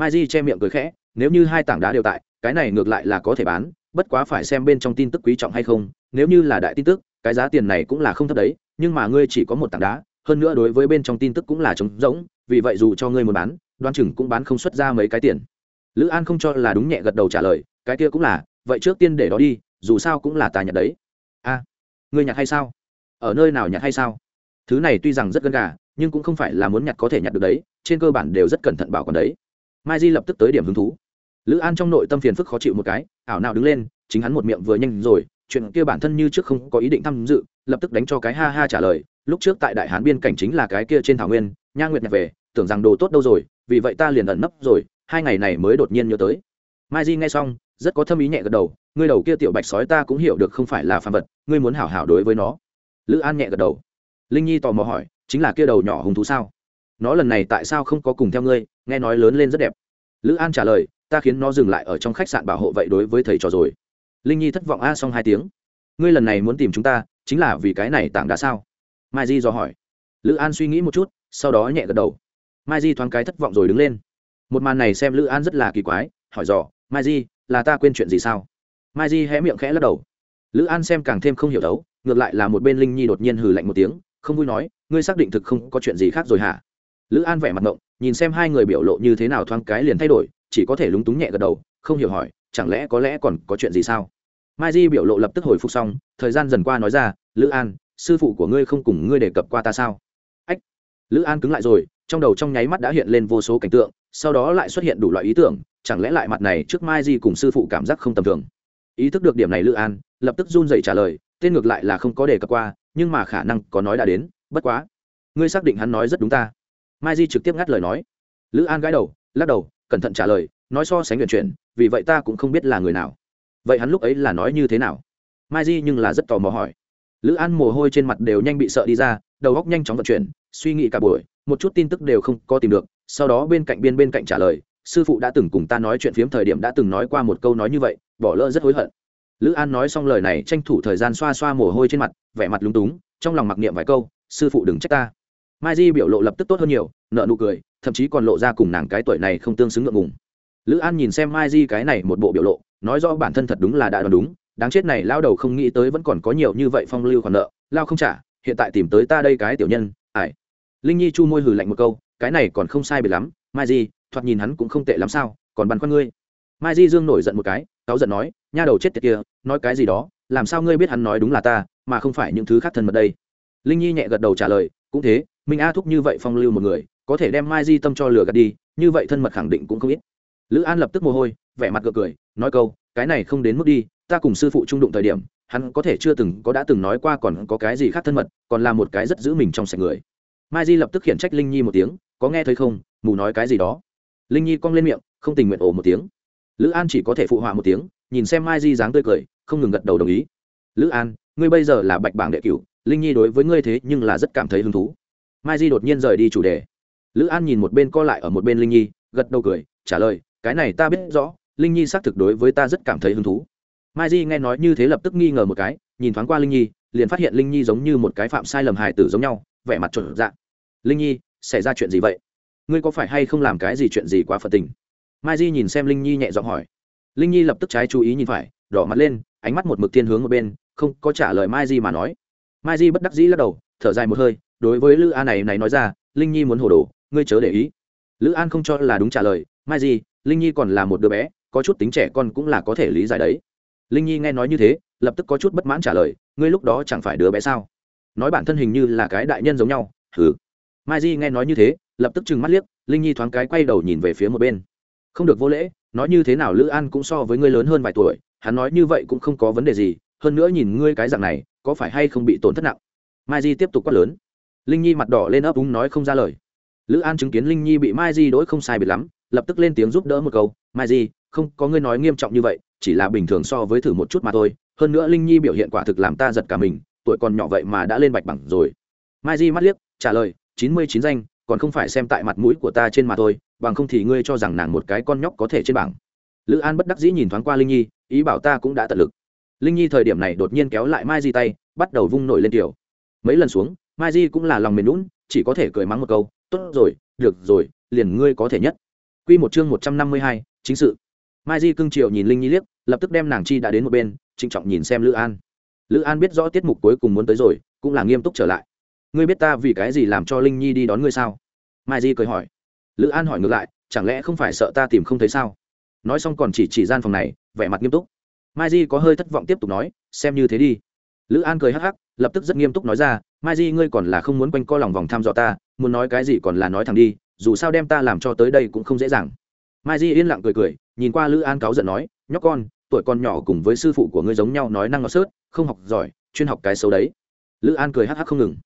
Mai di che miệng cười khẽ, nếu như hai tảng đá đều tại, cái này ngược lại là có thể bán, bất quá phải xem bên trong tin tức quý trọng hay không. Nếu như là đại tin tức, cái giá tiền này cũng là không thấp đấy, nhưng mà ngươi chỉ có một tảng đá, hơn nữa đối với bên trong tin tức cũng là trống rỗng, vì vậy dù cho ngươi muốn bán đoan chừng cũng bán không xuất ra mấy cái tiền. Lữ an không cho là đúng nhẹ gật đầu trả lời, cái kia cũng là, vậy trước tiên để đó đi, dù sao cũng là tài nhặt đấy. A, ngươi nhặt hay sao? Ở nơi nào nhặt hay sao? Thứ này tuy rằng rất gân gà, nhưng cũng không phải là muốn nhặt có thể nhặt được đấy, trên cơ bản đều rất cẩn thận bảo còn đấy. Mai di lập tức tới điểm hứng thú. Lữ an trong nội tâm phiền phức khó chịu một cái, ảo nào đứng lên, chính hắn một miệng vừa nhanh rồi, chuyện kia bản thân như trước không có ý định tham dự, lập tức đánh cho cái ha ha trả lời, lúc trước tại đại hán biên cảnh chính là cái kia trên thảo nguyên, nha nguyệt nhặt về, tưởng rằng đồ tốt đâu rồi, vì vậy ta liền ẩn nấp rồi, hai ngày này mới đột nhiên nhớ tới. Mai di nghe xong, rất có thâm ý nhẹ gật đầu, ngươi đầu kia tiểu bạch sói ta cũng hiểu được không phải là phàm vật, ngươi muốn hảo hảo đối với nó lữ an nhẹ gật đầu. Linh nhi tò mò hỏi, chính là kia đầu nhỏ hùng thú sao? Nó lần này tại sao không có cùng theo ngươi? Nghe nói lớn lên rất đẹp. Lữ an trả lời, ta khiến nó dừng lại ở trong khách sạn bảo hộ vậy đối với thầy trò rồi. Linh nhi thất vọng a xong hai tiếng. Ngươi lần này muốn tìm chúng ta, chính là vì cái này tảng đá sao? Mai di dò hỏi. Lữ an suy nghĩ một chút, sau đó nhẹ gật đầu. Mai di thoáng cái thất vọng rồi đứng lên. Một màn này xem lữ an rất là kỳ quái, hỏi dò, mai di, là ta quên chuyện gì sao? Mai di hé miệng khẽ lắc đầu lữ an xem càng thêm không hiểu đấu, ngược lại là một bên linh nhi đột nhiên hừ lạnh một tiếng, không vui nói, ngươi xác định thực không có chuyện gì khác rồi hả? Lữ an vẻ mặt ngộng, nhìn xem hai người biểu lộ như thế nào thoáng cái liền thay đổi, chỉ có thể lúng túng nhẹ gật đầu, không hiểu hỏi, chẳng lẽ có lẽ còn có chuyện gì sao? Mai di biểu lộ lập tức hồi phục xong, thời gian dần qua nói ra, lữ an, sư phụ của ngươi không cùng ngươi đề cập qua ta sao? Ách. Lữ an cứng lại rồi, trong đầu trong nháy mắt đã hiện lên vô số cảnh tượng, sau đó lại xuất hiện đủ loại ý tưởng, chẳng lẽ lại mặt này trước mai di cùng sư phụ cảm giác không tầm thường? Ý thức được điểm này lữ an lập tức run dậy trả lời tên ngược lại là không có đề cập qua nhưng mà khả năng có nói đã đến bất quá. Ngươi xác định hắn nói rất đúng ta. Mai di trực tiếp ngắt lời nói. Lữ an gãi đầu lắc đầu cẩn thận trả lời nói so sánh nguyện chuyện, vì vậy ta cũng không biết là người nào. Vậy hắn lúc ấy là nói như thế nào? Mai di nhưng là rất tò mò hỏi. Lữ an mồ hôi trên mặt đều nhanh bị sợ đi ra đầu góc nhanh chóng vận chuyển suy nghĩ cả buổi một chút tin tức đều không có tìm được sau đó bên cạnh biên bên cạnh trả lời sư phụ đã từng cùng ta nói chuyện phiếm thời điểm đã từng nói qua một câu nói như vậy, bỏ lỡ rất hối hận. Lữ an nói xong lời này, tranh thủ thời gian xoa xoa mồ hôi trên mặt, vẻ mặt lúng túng, trong lòng mặc niệm vài câu, sư phụ đừng trách ta. Mai di biểu lộ lập tức tốt hơn nhiều nợ nụ cười, thậm chí còn lộ ra cùng nàng cái tuổi này không tương xứng ngượng ngùng. Lữ an nhìn xem mai di cái này một bộ biểu lộ, nói rõ bản thân thật đúng là đã đoán đúng, đáng chết này lao đầu không nghĩ tới vẫn còn có nhiều như vậy phong lưu khoản nợ, lao không trả, hiện tại tìm tới ta đây cái tiểu nhân ải linh nhi chu môi hừ lạnh một câu, cái này còn không sai biệt lắm, mai di thoạt nhìn hắn cũng không tệ lắm sao, còn băn khoăn ngươi. Mai di dương nổi giận một cái, cáu giận nói, nha đầu chết tiệt kia, nói cái gì đó, làm sao ngươi biết hắn nói đúng là ta, mà không phải những thứ khác thân mật đây? Linh nhi nhẹ gật đầu trả lời, cũng thế, minh a thúc như vậy phong lưu một người, có thể đem mai di tâm cho lừa gạt đi, như vậy thân mật khẳng định cũng không ít. Lữ an lập tức mồ hôi, vẻ mặt gượng cười, nói câu, cái này không đến mức đi, ta cùng sư phụ trung đụng thời điểm, hắn có thể chưa từng, có đã từng nói qua còn có cái gì khác thân mật, còn là một cái rất giữ mình trong sạch người. Mai di lập tức khiển trách linh nhi một tiếng, có nghe thấy không? Mù nói cái gì đó linh nhi cong lên miệng không tình nguyện ổ một tiếng lữ an chỉ có thể phụ họa một tiếng nhìn xem mai di dáng tươi cười không ngừng gật đầu đồng ý lữ an ngươi bây giờ là bạch bảng đệ cửu linh nhi đối với ngươi thế nhưng là rất cảm thấy hứng thú mai di đột nhiên rời đi chủ đề lữ an nhìn một bên co lại ở một bên linh nhi gật đầu cười trả lời cái này ta biết rõ linh nhi xác thực đối với ta rất cảm thấy hứng thú mai di nghe nói như thế lập tức nghi ngờ một cái nhìn thoáng qua linh nhi liền phát hiện linh nhi giống như một cái phạm sai lầm hài tử giống nhau vẻ mặt chuẩn dạng linh nhi xảy ra chuyện gì vậy ngươi có phải hay không làm cái gì chuyện gì quá phật tình? Mai di nhìn xem linh nhi nhẹ giọng hỏi. Linh nhi lập tức trái chú ý nhìn phải, đỏ mặt lên, ánh mắt một mực thiên hướng ở bên, không có trả lời mai di mà nói. Mai di bất đắc dĩ lắc đầu, thở dài một hơi, đối với lữ an này này nói ra, linh nhi muốn hồ đồ, ngươi chớ để ý. Lữ an không cho là đúng trả lời, mai di, linh nhi còn là một đứa bé, có chút tính trẻ con cũng là có thể lý giải đấy. Linh nhi nghe nói như thế, lập tức có chút bất mãn trả lời, ngươi lúc đó chẳng phải đứa bé sao? Nói bản thân hình như là cái đại nhân giống nhau Thử. mai di nghe nói như thế lập tức trừng mắt liếc, linh nhi thoáng cái quay đầu nhìn về phía một bên. Không được vô lễ, nói như thế nào lữ an cũng so với ngươi lớn hơn vài tuổi, hắn nói như vậy cũng không có vấn đề gì, hơn nữa nhìn ngươi cái dạng này, có phải hay không bị tổn thất nặng? Mai di tiếp tục quát lớn. Linh nhi mặt đỏ lên ấp úng nói không ra lời. Lữ an chứng kiến linh nhi bị mai di đỗi không sai biệt lắm, lập tức lên tiếng giúp đỡ một câu, mai di, không, có ngươi nói nghiêm trọng như vậy, chỉ là bình thường so với thử một chút mà thôi, hơn nữa linh nhi biểu hiện quả thực làm ta giật cả mình, tuổi còn nhỏ vậy mà đã lên bạch bằng rồi. Mai di mắt liếc, trả lời, chín mươi chín danh còn không phải xem tại mặt mũi của ta trên mà thôi, bằng không thì ngươi cho rằng nàng một cái con nhóc có thể trên bảng. Lữ an bất đắc dĩ nhìn thoáng qua linh nhi, ý bảo ta cũng đã tận lực. Linh nhi thời điểm này đột nhiên kéo lại mai di tay, bắt đầu vung nổi lên tiểu. Mấy lần xuống, mai di cũng là lòng mềm lún chỉ có thể cười mắng một câu, tốt rồi, được rồi, liền ngươi có thể nhất. Q một chương một trăm năm mươi hai, chính sự. Mai di cưng triệu nhìn linh nhi liếc, lập tức đem nàng chi đã đến một bên, trịnh trọng nhìn xem lữ an. Lữ an biết rõ tiết mục cuối cùng muốn tới rồi, cũng là nghiêm túc trở lại ngươi biết ta vì cái gì làm cho linh nhi đi đón ngươi sao? Mai di cười hỏi. Lữ an hỏi ngược lại, chẳng lẽ không phải sợ ta tìm không thấy sao? Nói xong còn chỉ chỉ gian phòng này, vẻ mặt nghiêm túc. Mai di có hơi thất vọng tiếp tục nói, xem như thế đi. Lữ an cười hắc hắc, lập tức rất nghiêm túc nói ra, mai di ngươi còn là không muốn quanh co lòng vòng thăm dò ta, muốn nói cái gì còn là nói thẳng đi, dù sao đem ta làm cho tới đây cũng không dễ dàng. Mai di yên lặng cười cười, nhìn qua lữ an cáu giận nói, nhóc con, tuổi con nhỏ cùng với sư phụ của ngươi giống nhau nói năng ngọt sớt, không học giỏi, chuyên học cái xấu đấy. Lữ an cười hắc hắc không ngừng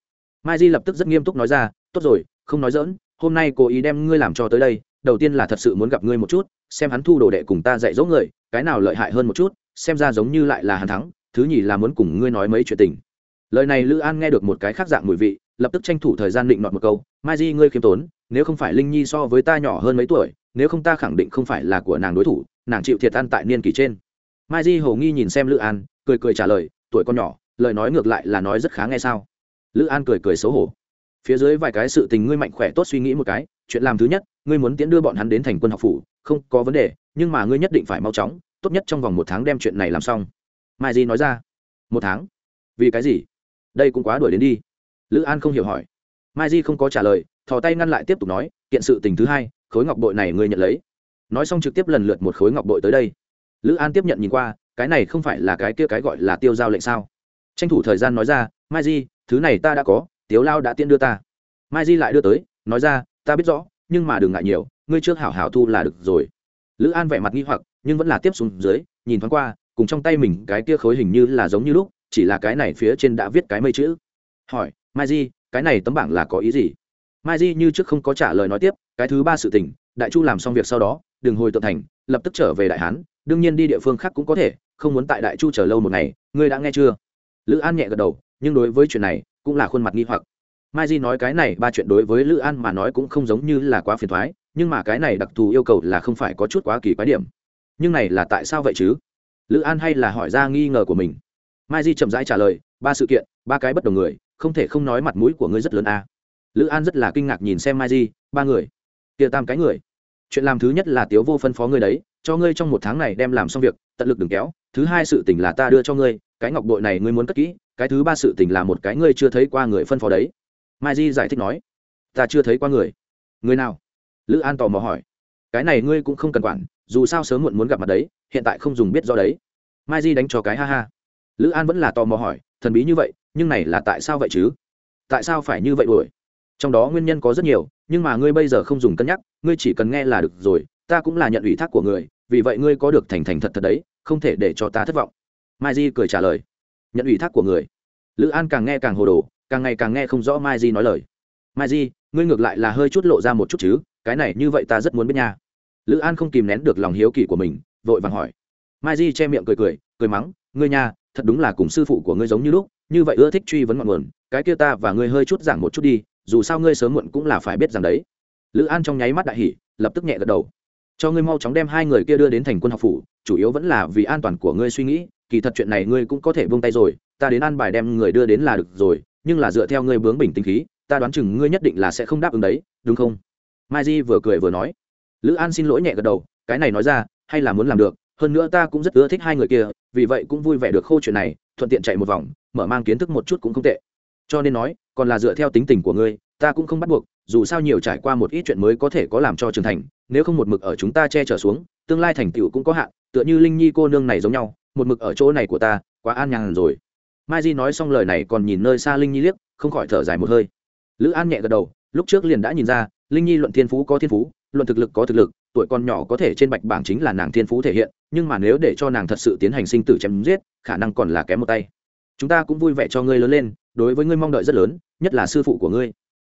mai di lập tức rất nghiêm túc nói ra, tốt rồi, không nói dỡn hôm nay cố ý đem ngươi làm cho tới đây, đầu tiên là thật sự muốn gặp ngươi một chút, xem hắn thu đồ đệ cùng ta dạy dỗ người, cái nào lợi hại hơn một chút, xem ra giống như lại là hắn thắng, thứ nhì là muốn cùng ngươi nói mấy chuyện tình. Lời này lữ an nghe được một cái khác dạng mùi vị, lập tức tranh thủ thời gian định nọt một câu, mai di, ngươi khiêm tốn, nếu không phải linh nhi so với ta nhỏ hơn mấy tuổi, nếu không ta khẳng định không phải là của nàng đối thủ, nàng chịu thiệt ăn tại niên kỷ trên. Mai di hồ nghi nhìn xem lữ an, cười cười trả lời, tuổi con nhỏ, lời nói ngược lại là nói rất khá nghe sao? Lữ an cười cười xấu hổ. Phía dưới vài cái sự tình ngươi mạnh khỏe tốt suy nghĩ một cái, chuyện làm thứ nhất, ngươi muốn tiễn đưa bọn hắn đến thành quân học phủ, không có vấn đề, nhưng mà ngươi nhất định phải mau chóng, tốt nhất trong vòng một tháng đem chuyện này làm xong. Mai di nói ra. Một tháng? Vì cái gì? Đây cũng quá đuổi đến đi. Lữ an không hiểu hỏi. Mai di không có trả lời, thò tay ngăn lại tiếp tục nói, kiện sự tình thứ hai, khối ngọc bội này ngươi nhận lấy. Nói xong trực tiếp lần lượt một khối ngọc bội tới đây. Lữ an tiếp nhận nhìn qua, cái này không phải là cái kia cái gọi là tiêu giao lệnh sao? Tranh thủ thời gian nói ra, mai di thứ này ta đã có, tiếu lao đã tiễn đưa ta. Mai di lại đưa tới, nói ra, ta biết rõ, nhưng mà đừng ngại nhiều, ngươi trước hảo hảo thu là được rồi. Lữ an vẻ mặt nghi hoặc, nhưng vẫn là tiếp xuống dưới, nhìn thoáng qua, cùng trong tay mình cái kia khối hình như là giống như lúc, chỉ là cái này phía trên đã viết cái mây chữ. Hỏi, mai di, cái này tấm bảng là có ý gì? Mai di như trước không có trả lời nói tiếp, cái thứ ba sự tình, đại chu làm xong việc sau đó, đừng hồi tượng thành, lập tức trở về đại hán, đương nhiên đi địa phương khác cũng có thể, không muốn tại đại chu chờ lâu một ngày, ngươi đã nghe chưa? Lữ an nhẹ gật đầu nhưng đối với chuyện này cũng là khuôn mặt nghi hoặc. Mai di nói cái này ba chuyện đối với lữ an mà nói cũng không giống như là quá phiền thoái, nhưng mà cái này đặc thù yêu cầu là không phải có chút quá kỳ quái điểm. Nhưng này là tại sao vậy chứ? Lữ an hay là hỏi ra nghi ngờ của mình? Mai di chậm rãi trả lời, ba sự kiện, ba cái bất đồng người, không thể không nói mặt mũi của ngươi rất lớn a. À. lữ an rất là kinh ngạc nhìn xem mai di, ba người. Kia tam cái người. Chuyện làm thứ nhất là tiếu vô phân phó ngươi đấy, cho ngươi trong một tháng này đem làm xong việc, tận lực đừng kéo, thứ hai sự tình là ta đưa cho ngươi cái ngọc bội này ngươi muốn cất kỹ, cái thứ ba sự tình là một cái ngươi chưa thấy qua người phân phó đấy. Mai di giải thích nói. Ta chưa thấy qua người. Người nào? Lữ an tò mò hỏi. Cái này ngươi cũng không cần quản, dù sao sớm muộn muốn gặp mặt đấy, hiện tại không dùng biết do đấy. Mai di đánh cho cái ha ha. Lữ an vẫn là tò mò hỏi, thần bí như vậy, nhưng này là tại sao vậy chứ? Tại sao phải như vậy đuổi? Trong đó nguyên nhân có rất nhiều, nhưng mà ngươi bây giờ không dùng cân nhắc, ngươi chỉ cần nghe là được rồi, ta cũng là nhận ủy thác của người, vì vậy ngươi có được thành thành thật thật đấy, không thể để cho ta thất vọng mai di cười trả lời. Nhận ủy thác của người. Lữ an càng nghe càng hồ đồ, càng ngày càng nghe không rõ mai di nói lời. Mai di, ngươi ngược lại là hơi chút lộ ra một chút chứ, cái này như vậy ta rất muốn biết nha. Lữ an không kìm nén được lòng hiếu kỳ của mình, vội vàng hỏi. Mai di che miệng cười cười cười mắng, ngươi nha, thật đúng là cùng sư phụ của ngươi giống như lúc, như vậy ưa thích truy vấn ngọn nguồn, cái kia ta và ngươi hơi chút giảng một chút đi, dù sao ngươi sớm muộn cũng là phải biết rằng đấy. Lữ an trong nháy mắt đại hỉ, lập tức nhẹ gật đầu. Cho ngươi mau chóng đem hai người kia đưa đến thành quân học phủ, chủ yếu vẫn là vì an toàn của ngươi suy nghĩ kỳ thật chuyện này ngươi cũng có thể buông tay rồi, ta đến an bài đem người đưa đến là được rồi, nhưng là dựa theo ngươi bướng bình tinh khí, ta đoán chừng ngươi nhất định là sẽ không đáp ứng đấy, đúng không? Mai di vừa cười vừa nói. Lữ an xin lỗi nhẹ gật đầu, cái này nói ra, hay là muốn làm được, hơn nữa ta cũng rất ưa thích hai người kia, vì vậy cũng vui vẻ được khô chuyện này, thuận tiện chạy một vòng, mở mang kiến thức một chút cũng không tệ. Cho nên nói, còn là dựa theo tính tình của ngươi, ta cũng không bắt buộc, dù sao nhiều trải qua một ít chuyện mới có thể có làm cho trưởng thành, nếu không một mực ở chúng ta che chở xuống, tương lai thành tựu cũng có hạn, tựa như linh nhi cô nương này giống nhau một mực ở chỗ này của ta, quá an nhàn rồi. Mai di nói xong lời này còn nhìn nơi xa linh nhi liếc, không khỏi thở dài một hơi. Lữ an nhẹ gật đầu, lúc trước liền đã nhìn ra, linh nhi luận thiên phú có thiên phú, luận thực lực có thực lực, tuổi con nhỏ có thể trên bạch bảng chính là nàng thiên phú thể hiện, nhưng mà nếu để cho nàng thật sự tiến hành sinh tử chém giết, khả năng còn là kém một tay. Chúng ta cũng vui vẻ cho ngươi lớn lên, đối với ngươi mong đợi rất lớn, nhất là sư phụ của ngươi.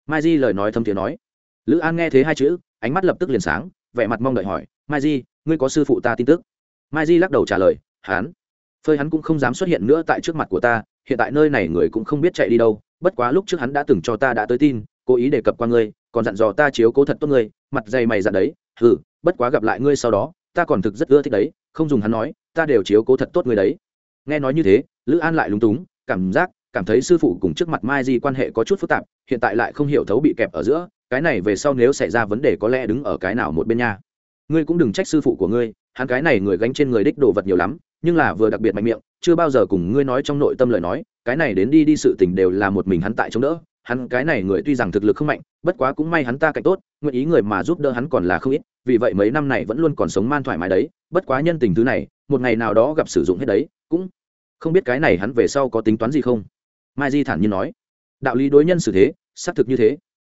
Mai di lời nói thâm tiếng nói. Lữ an nghe thấy hai chữ, ánh mắt lập tức liền sáng, vẻ mặt mong đợi hỏi, mai di, ngươi có sư phụ ta tin tức? Mai di lắc đầu trả lời hắn. Phơi hắn cũng không dám xuất hiện nữa tại trước mặt của ta, hiện tại nơi này người cũng không biết chạy đi đâu, bất quá lúc trước hắn đã từng cho ta đã tới tin, cố ý đề cập qua ngươi, còn dặn dò ta chiếu cố thật tốt ngươi, mặt dày mày dặn đấy, hừ, bất quá gặp lại ngươi sau đó, ta còn thực rất ưa thích đấy, không dùng hắn nói, ta đều chiếu cố thật tốt ngươi đấy. Nghe nói như thế, lữ an lại lúng túng, cảm giác, cảm thấy sư phụ cùng trước mặt mai di quan hệ có chút phức tạp, hiện tại lại không hiểu thấu bị kẹp ở giữa, cái này về sau nếu xảy ra vấn đề có lẽ đứng ở cái nào một bên nhà ngươi cũng đừng trách sư phụ của ngươi, hắn cái này người gánh trên người đích đồ vật nhiều lắm, nhưng là vừa đặc biệt mạnh miệng, chưa bao giờ cùng ngươi nói trong nội tâm lời nói, cái này đến đi đi sự tình đều là một mình hắn tại chống đỡ, hắn cái này người tuy rằng thực lực không mạnh, bất quá cũng may hắn ta cạnh tốt, nguyện ý người mà giúp đỡ hắn còn là không ít, vì vậy mấy năm này vẫn luôn còn sống man thoải mái đấy, bất quá nhân tình thứ này, một ngày nào đó gặp sử dụng hết đấy, cũng không biết cái này hắn về sau có tính toán gì không. Mai di thản nhiên nói, đạo lý đối nhân xử thế, xác thực như thế.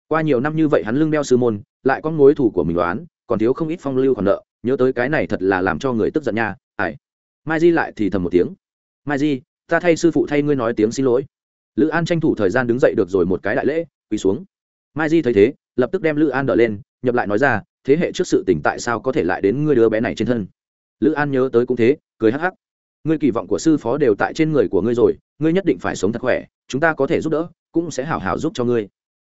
Qua nhiều năm như vậy hắn lưng đeo sư môn, lại có mối thủ của mình đoán còn thiếu không ít phong lưu còn nợ, nhớ tới cái này thật là làm cho người tức giận nha ải mai di lại thì thầm một tiếng. Mai di, ta thay sư phụ thay ngươi nói tiếng xin lỗi. Lữ an tranh thủ thời gian đứng dậy được rồi một cái đại lễ, quỳ xuống. Mai di thấy thế, lập tức đem lữ an đỡ lên, nhập lại nói ra, thế hệ trước sự tỉnh tại sao có thể lại đến ngươi đứa bé này trên thân? Lữ an nhớ tới cũng thế, cười hắc hắc. Ngươi kỳ vọng của sư phó đều tại trên người của ngươi rồi, ngươi nhất định phải sống thật khỏe, chúng ta có thể giúp đỡ, cũng sẽ hảo hảo giúp cho ngươi.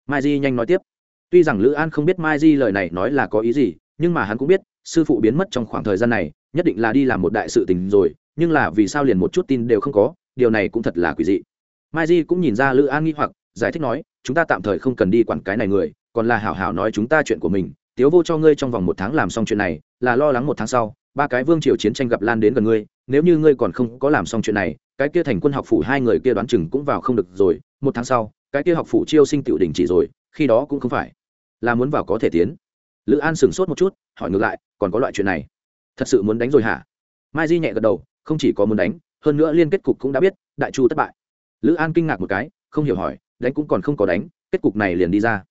Mai di nhanh nói tiếp. Tuy rằng lữ an không biết mai di lời này nói là có ý gì nhưng mà hắn cũng biết, sư phụ biến mất trong khoảng thời gian này, nhất định là đi làm một đại sự tình rồi, nhưng là vì sao liền một chút tin đều không có, điều này cũng thật là quỷ dị. Mai di cũng nhìn ra lữ an nghi hoặc, giải thích nói, chúng ta tạm thời không cần đi quản cái này người, còn là hảo hảo nói chúng ta chuyện của mình, tiếu vô cho ngươi trong vòng một tháng làm xong chuyện này, là lo lắng một tháng sau, ba cái vương triều chiến tranh gặp lan đến gần ngươi, nếu như ngươi còn không có làm xong chuyện này, cái kia thành quân học phủ hai người kia đoán chừng cũng vào không được rồi, một tháng sau, cái kia học phủ chiêu sinh tiểu đình chỉ rồi, khi đó cũng không phải là muốn vào có thể tiến lữ an sửng sốt một chút, hỏi ngược lại, còn có loại chuyện này? Thật sự muốn đánh rồi hả? Mai di nhẹ gật đầu, không chỉ có muốn đánh, hơn nữa liên kết cục cũng đã biết, đại chu thất bại. Lữ an kinh ngạc một cái, không hiểu hỏi, đánh cũng còn không có đánh, kết cục này liền đi ra.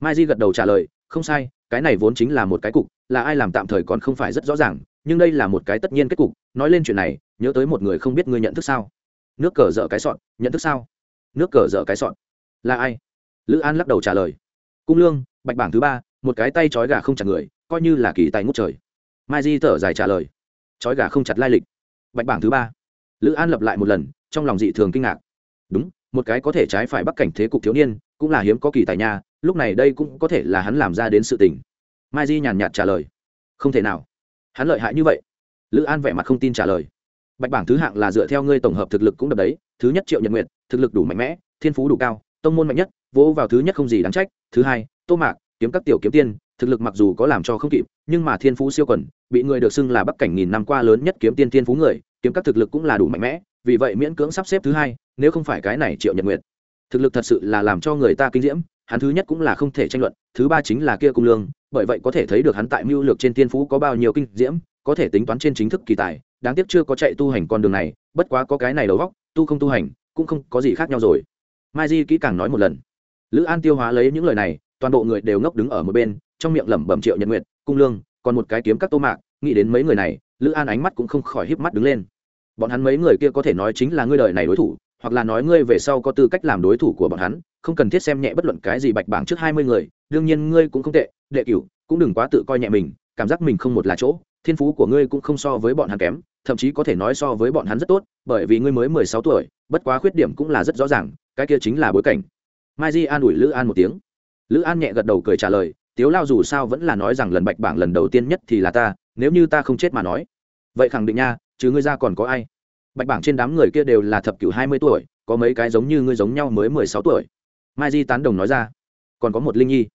Mai di gật đầu trả lời, không sai, cái này vốn chính là một cái cục, là ai làm tạm thời còn không phải rất rõ ràng, nhưng đây là một cái tất nhiên kết cục. Nói lên chuyện này, nhớ tới một người không biết ngươi nhận thức sao? Nước cờ dở cái sọn nhận thức sao? Nước cờ dở cái sọn là ai? Lữ an lắc đầu trả lời. Cung lương, bạch bảng thứ ba một cái tay trói gà không chặt người, coi như là kỳ tài ngút trời. Mai di thở dài trả lời. Trói gà không chặt lai lịch. Bạch bảng thứ ba. Lữ an lập lại một lần, trong lòng dị thường kinh ngạc. Đúng, một cái có thể trái phải bắc cảnh thế cục thiếu niên, cũng là hiếm có kỳ tài nha, lúc này đây cũng có thể là hắn làm ra đến sự tình. Mai di nhàn nhạt trả lời. Không thể nào. Hắn lợi hại như vậy. Lữ an vẻ mặt không tin trả lời. Bạch bảng thứ hạng là dựa theo ngươi tổng hợp thực lực cũng đập đấy, thứ nhất triệu nhật nguyện thực lực đủ mạnh mẽ, thiên phú đủ cao, tông môn mạnh nhất, vỗ vào thứ nhất không gì đáng trách, thứ hai, tô mạc kiếm các tiểu kiếm tiên, thực lực mặc dù có làm cho không kịp, nhưng mà thiên phú siêu quần bị người được xưng là bắc cảnh nghìn năm qua lớn nhất kiếm tiên thiên phú người, kiếm các thực lực cũng là đủ mạnh mẽ, vì vậy miễn cưỡng sắp xếp thứ hai, nếu không phải cái này triệu nhật nguyệt. Thực lực thật sự là làm cho người ta kinh diễm, hắn thứ nhất cũng là không thể tranh luận, thứ ba chính là kia cung lương, bởi vậy có thể thấy được hắn tại mưu lược trên thiên phú có bao nhiêu kinh diễm, có thể tính toán trên chính thức kỳ tài, đáng tiếc chưa có chạy tu hành con đường này, bất quá có cái này đầu góc tu không tu hành, cũng không có gì khác nhau rồi. Mai di kỹ càng nói một lần. Lữ an tiêu hóa lấy những lời này toàn bộ người đều ngốc đứng ở một bên trong miệng lẩm bẩm triệu nhật nguyệt, cung lương còn một cái kiếm các tô mạc nghĩ đến mấy người này lữ an ánh mắt cũng không khỏi híp mắt đứng lên. Bọn hắn mấy người kia có thể nói chính là ngươi đời này đối thủ hoặc là nói ngươi về sau có tư cách làm đối thủ của bọn hắn không cần thiết xem nhẹ bất luận cái gì bạch bảng trước hai mươi người đương nhiên ngươi cũng không tệ đệ cửu cũng đừng quá tự coi nhẹ mình cảm giác mình không một là chỗ thiên phú của ngươi cũng không so với bọn hắn kém thậm chí có thể nói so với bọn hắn rất tốt bởi vì ngươi mới mười sáu tuổi bất quá khuyết điểm cũng là rất rõ ràng cái kia chính là bối cảnh. Mai di an ủi lữ an một tiếng lữ an nhẹ gật đầu cười trả lời, tiếu lao dù sao vẫn là nói rằng lần bạch bảng lần đầu tiên nhất thì là ta, nếu như ta không chết mà nói. Vậy khẳng định nha, chứ ngươi ra còn có ai? Bạch bảng trên đám người kia đều là thập cửu hai mươi tuổi, có mấy cái giống như ngươi giống nhau mới mười sáu tuổi. Mai di tán đồng nói ra, còn có một linh nhi.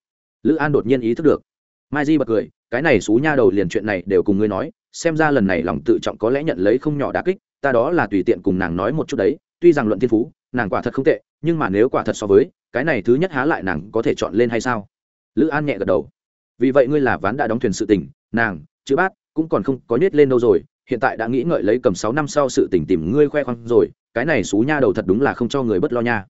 Lữ an đột nhiên ý thức được. Mai di bật cười, cái này xú nha đầu liền chuyện này đều cùng ngươi nói, xem ra lần này lòng tự trọng có lẽ nhận lấy không nhỏ đà kích, ta đó là tùy tiện cùng nàng nói một chút đấy, tuy rằng luận thiên phú, nàng quả thật không tệ, nhưng mà nếu quả thật so với cái này thứ nhất há lại nàng có thể chọn lên hay sao? Lữ an nhẹ gật đầu. Vì vậy ngươi là ván đã đóng thuyền sự tình, nàng, chữ bát, cũng còn không có nhét lên đâu rồi, hiện tại đã nghĩ ngợi lấy cầm sáu năm sau sự tình tìm ngươi khoe khoang rồi, cái này xú nha đầu thật đúng là không cho người bất lo nha.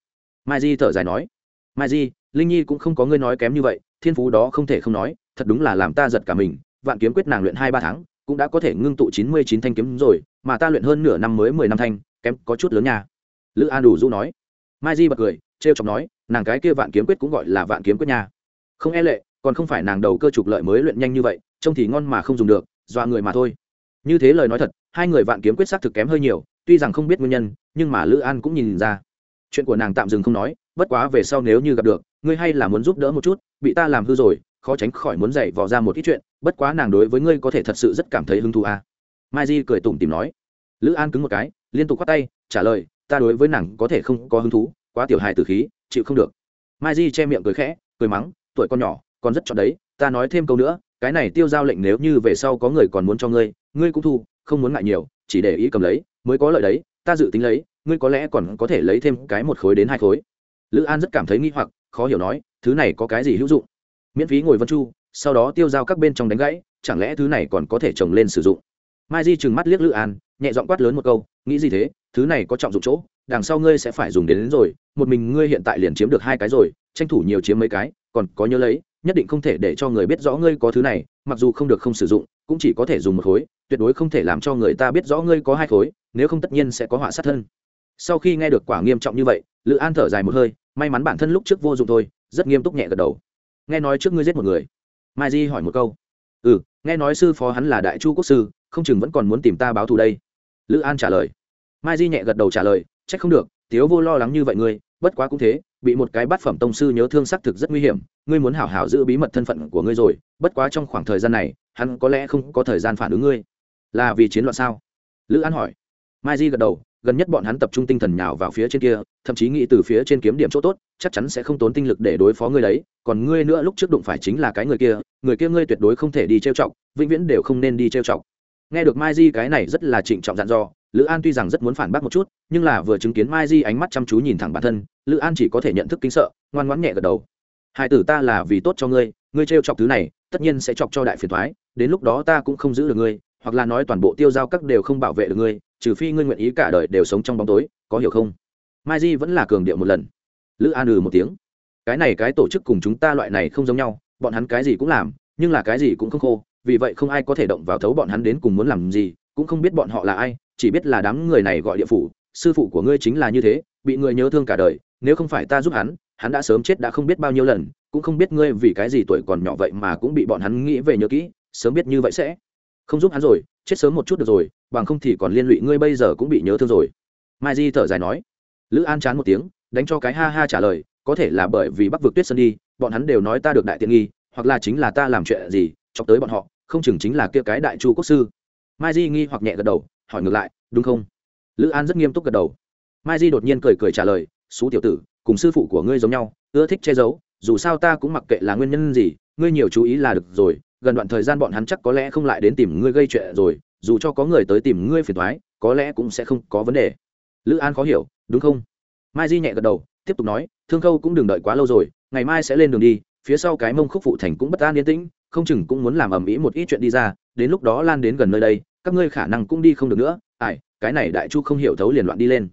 Mai di thở dài nói. Mai di, linh nhi cũng không có ngươi nói kém như vậy, thiên phú đó không thể không nói, thật đúng là làm ta giật cả mình, vạn kiếm quyết nàng luyện hai ba tháng, cũng đã có thể ngưng tụ chín mươi chín thanh kiếm rồi, mà ta luyện hơn nửa năm mới mười năm thanh, kém có chút lớn nha. Lữ an đủ du nói. Mai di bật cười, trêu chọc nói nàng cái kia vạn kiếm quyết cũng gọi là vạn kiếm quyết nha. Không e lệ, còn không phải nàng đầu cơ trục lợi mới luyện nhanh như vậy, trông thì ngon mà không dùng được, dọa người mà thôi. Như thế lời nói thật, hai người vạn kiếm quyết xác thực kém hơi nhiều, tuy rằng không biết nguyên nhân, nhưng mà lữ an cũng nhìn ra. Chuyện của nàng tạm dừng không nói, bất quá về sau nếu như gặp được, ngươi hay là muốn giúp đỡ một chút, bị ta làm hư rồi, khó tránh khỏi muốn dạy vò ra một ít chuyện, bất quá nàng đối với ngươi có thể thật sự rất cảm thấy hứng thú à. mai di cười tủm tìm nói. Lữ an cứng một cái, liên tục k h o á t tay, trả lời, ta đối với nàng có thể không có hứng thú quá tiểu hài tử khí, chịu không được. Mai di che miệng cười khẽ, cười mắng, tuổi con nhỏ, còn rất chọn đấy, ta nói thêm câu nữa, cái này tiêu giao lệnh nếu như về sau có người còn muốn cho ngươi ngươi cũng thu, không muốn ngại nhiều, chỉ để ý cầm lấy, mới có lợi đấy, ta dự tính lấy, ngươi có lẽ còn có thể lấy thêm cái một khối đến hai khối. Lữ an rất cảm thấy nghi hoặc, khó hiểu nói, thứ này có cái gì hữu dụng? Miễn phí ngồi vân chu, sau đó tiêu giao các bên trong đánh gãy, chẳng lẽ thứ này còn có thể trồng lên sử dụng? Mai di trừng mắt liếc lữ an, nhẹ giọng quát lớn một câu, nghĩ gì thế? Thứ này có trọng dụng chỗ đằng sau ngươi sẽ phải dùng đến, đến rồi một mình ngươi hiện tại liền chiếm được hai cái rồi tranh thủ nhiều chiếm mấy cái còn có nhớ lấy nhất định không thể để cho người biết rõ ngươi có thứ này mặc dù không được không sử dụng cũng chỉ có thể dùng một khối tuyệt đối không thể làm cho người ta biết rõ ngươi có hai khối nếu không tất nhiên sẽ có họa sát thân. Sau khi nghe được quả nghiêm trọng như vậy lữ an thở dài một hơi may mắn bản thân lúc trước vô dụng thôi rất nghiêm túc nhẹ gật đầu. Nghe nói trước ngươi giết một người. Mai di hỏi một câu. Ừ nghe nói sư phó hắn là đại chu quốc sư không chừng vẫn còn muốn tìm ta báo thù đây. Lữ an trả lời mai di nhẹ gật đầu trả lời c h ắ c không được, tiếu vô lo lắng như vậy ngươi, bất quá cũng thế, bị một cái bát phẩm tông sư nhớ thương xác thực rất nguy hiểm, ngươi muốn hảo hảo giữ bí mật thân phận của ngươi rồi, bất quá trong khoảng thời gian này, hắn có lẽ không có thời gian phản ứng ngươi. Là vì chiến loạn sao? Lữ an hỏi. Mai di gật đầu, gần nhất bọn hắn tập trung tinh thần nhào vào phía trên kia, thậm chí nghĩ từ phía trên kiếm điểm chỗ tốt, chắc chắn sẽ không tốn tinh lực để đối phó ngươi đấy, còn ngươi nữa lúc trước đụng phải chính là cái người kia người kia ngươi tuyệt đối không thể đi trêu chọc, vĩnh viễn đều không nên đi trêu chọc. Nghe được mai di cái này rất là trịnh trọng dặn dò lữ an tuy rằng rất muốn phản bác một chút, nhưng là vừa chứng kiến mai di ánh mắt chăm chú nhìn thẳng bản thân, lữ an chỉ có thể nhận thức kính sợ, ngoan ngoãn nhẹ gật đầu. Hai tử ta là vì tốt cho ngươi ngươi trêu chọc thứ này, tất nhiên sẽ chọc cho đại phiền thoái đến lúc đó ta cũng không giữ được ngươi, hoặc là nói toàn bộ tiêu giao các đều không bảo vệ được ngươi, trừ phi ngươi nguyện ý cả đời đều sống trong bóng tối, có hiểu không? Mai di vẫn là cường điệu một lần. Lữ an ừ một tiếng. Cái này cái tổ chức cùng chúng ta loại này không giống nhau, bọn hắn cái gì cũng làm, nhưng là cái gì cũng không khô, vì vậy không ai có thể động vào thấu bọn hắn đến cùng muốn làm gì, cũng không biết bọn họ là ai chỉ biết là đám người này gọi địa phủ, sư phụ của ngươi chính là như thế, bị người nhớ thương cả đời, nếu không phải ta giúp hắn hắn đã sớm chết đã không biết bao nhiêu lần, cũng không biết ngươi vì cái gì tuổi còn nhỏ vậy mà cũng bị bọn hắn nghĩ về nhớ kỹ, sớm biết như vậy sẽ không giúp hắn rồi, chết sớm một chút được rồi, bằng không thì còn liên lụy ngươi bây giờ cũng bị nhớ thương rồi. Mai di thở dài nói. Lữ an chán một tiếng, đánh cho cái ha ha trả lời, có thể là bởi vì bắc vực tuyết sơn đi, bọn hắn đều nói ta được đại tiện nghi, hoặc là chính là ta làm chuyện gì, chọc tới bọn họ, không chừng chính là kia cái đại chu quốc sư. Mai di nghi hoặc nhẹ gật đầu hỏi ngược lại, đúng không? Lữ an rất nghiêm túc gật đầu. Mai di đột nhiên cười cười trả lời xú tiểu tử, cùng sư phụ của ngươi giống nhau, ưa thích che giấu, dù sao ta cũng mặc kệ là nguyên nhân gì, ngươi nhiều chú ý là được rồi, gần đoạn thời gian bọn hắn chắc có lẽ không lại đến tìm ngươi gây chuyện rồi, dù cho có người tới tìm ngươi phiền thoái có lẽ cũng sẽ không có vấn đề. Lữ an khó hiểu, đúng không? Mai di nhẹ gật đầu, tiếp tục nói, thương khâu cũng đừng đợi quá lâu rồi, ngày mai sẽ lên đường đi, phía sau cái mông khúc phụ thành cũng bất an yên tĩnh, không chừng cũng muốn làm ầm ĩ một ít chuyện đi ra, đến lúc đó lan đến gần nơi đây các ngươi khả năng cũng đi không được nữa, ai, cái này đại chu không hiểu thấu liền loạn đi lên.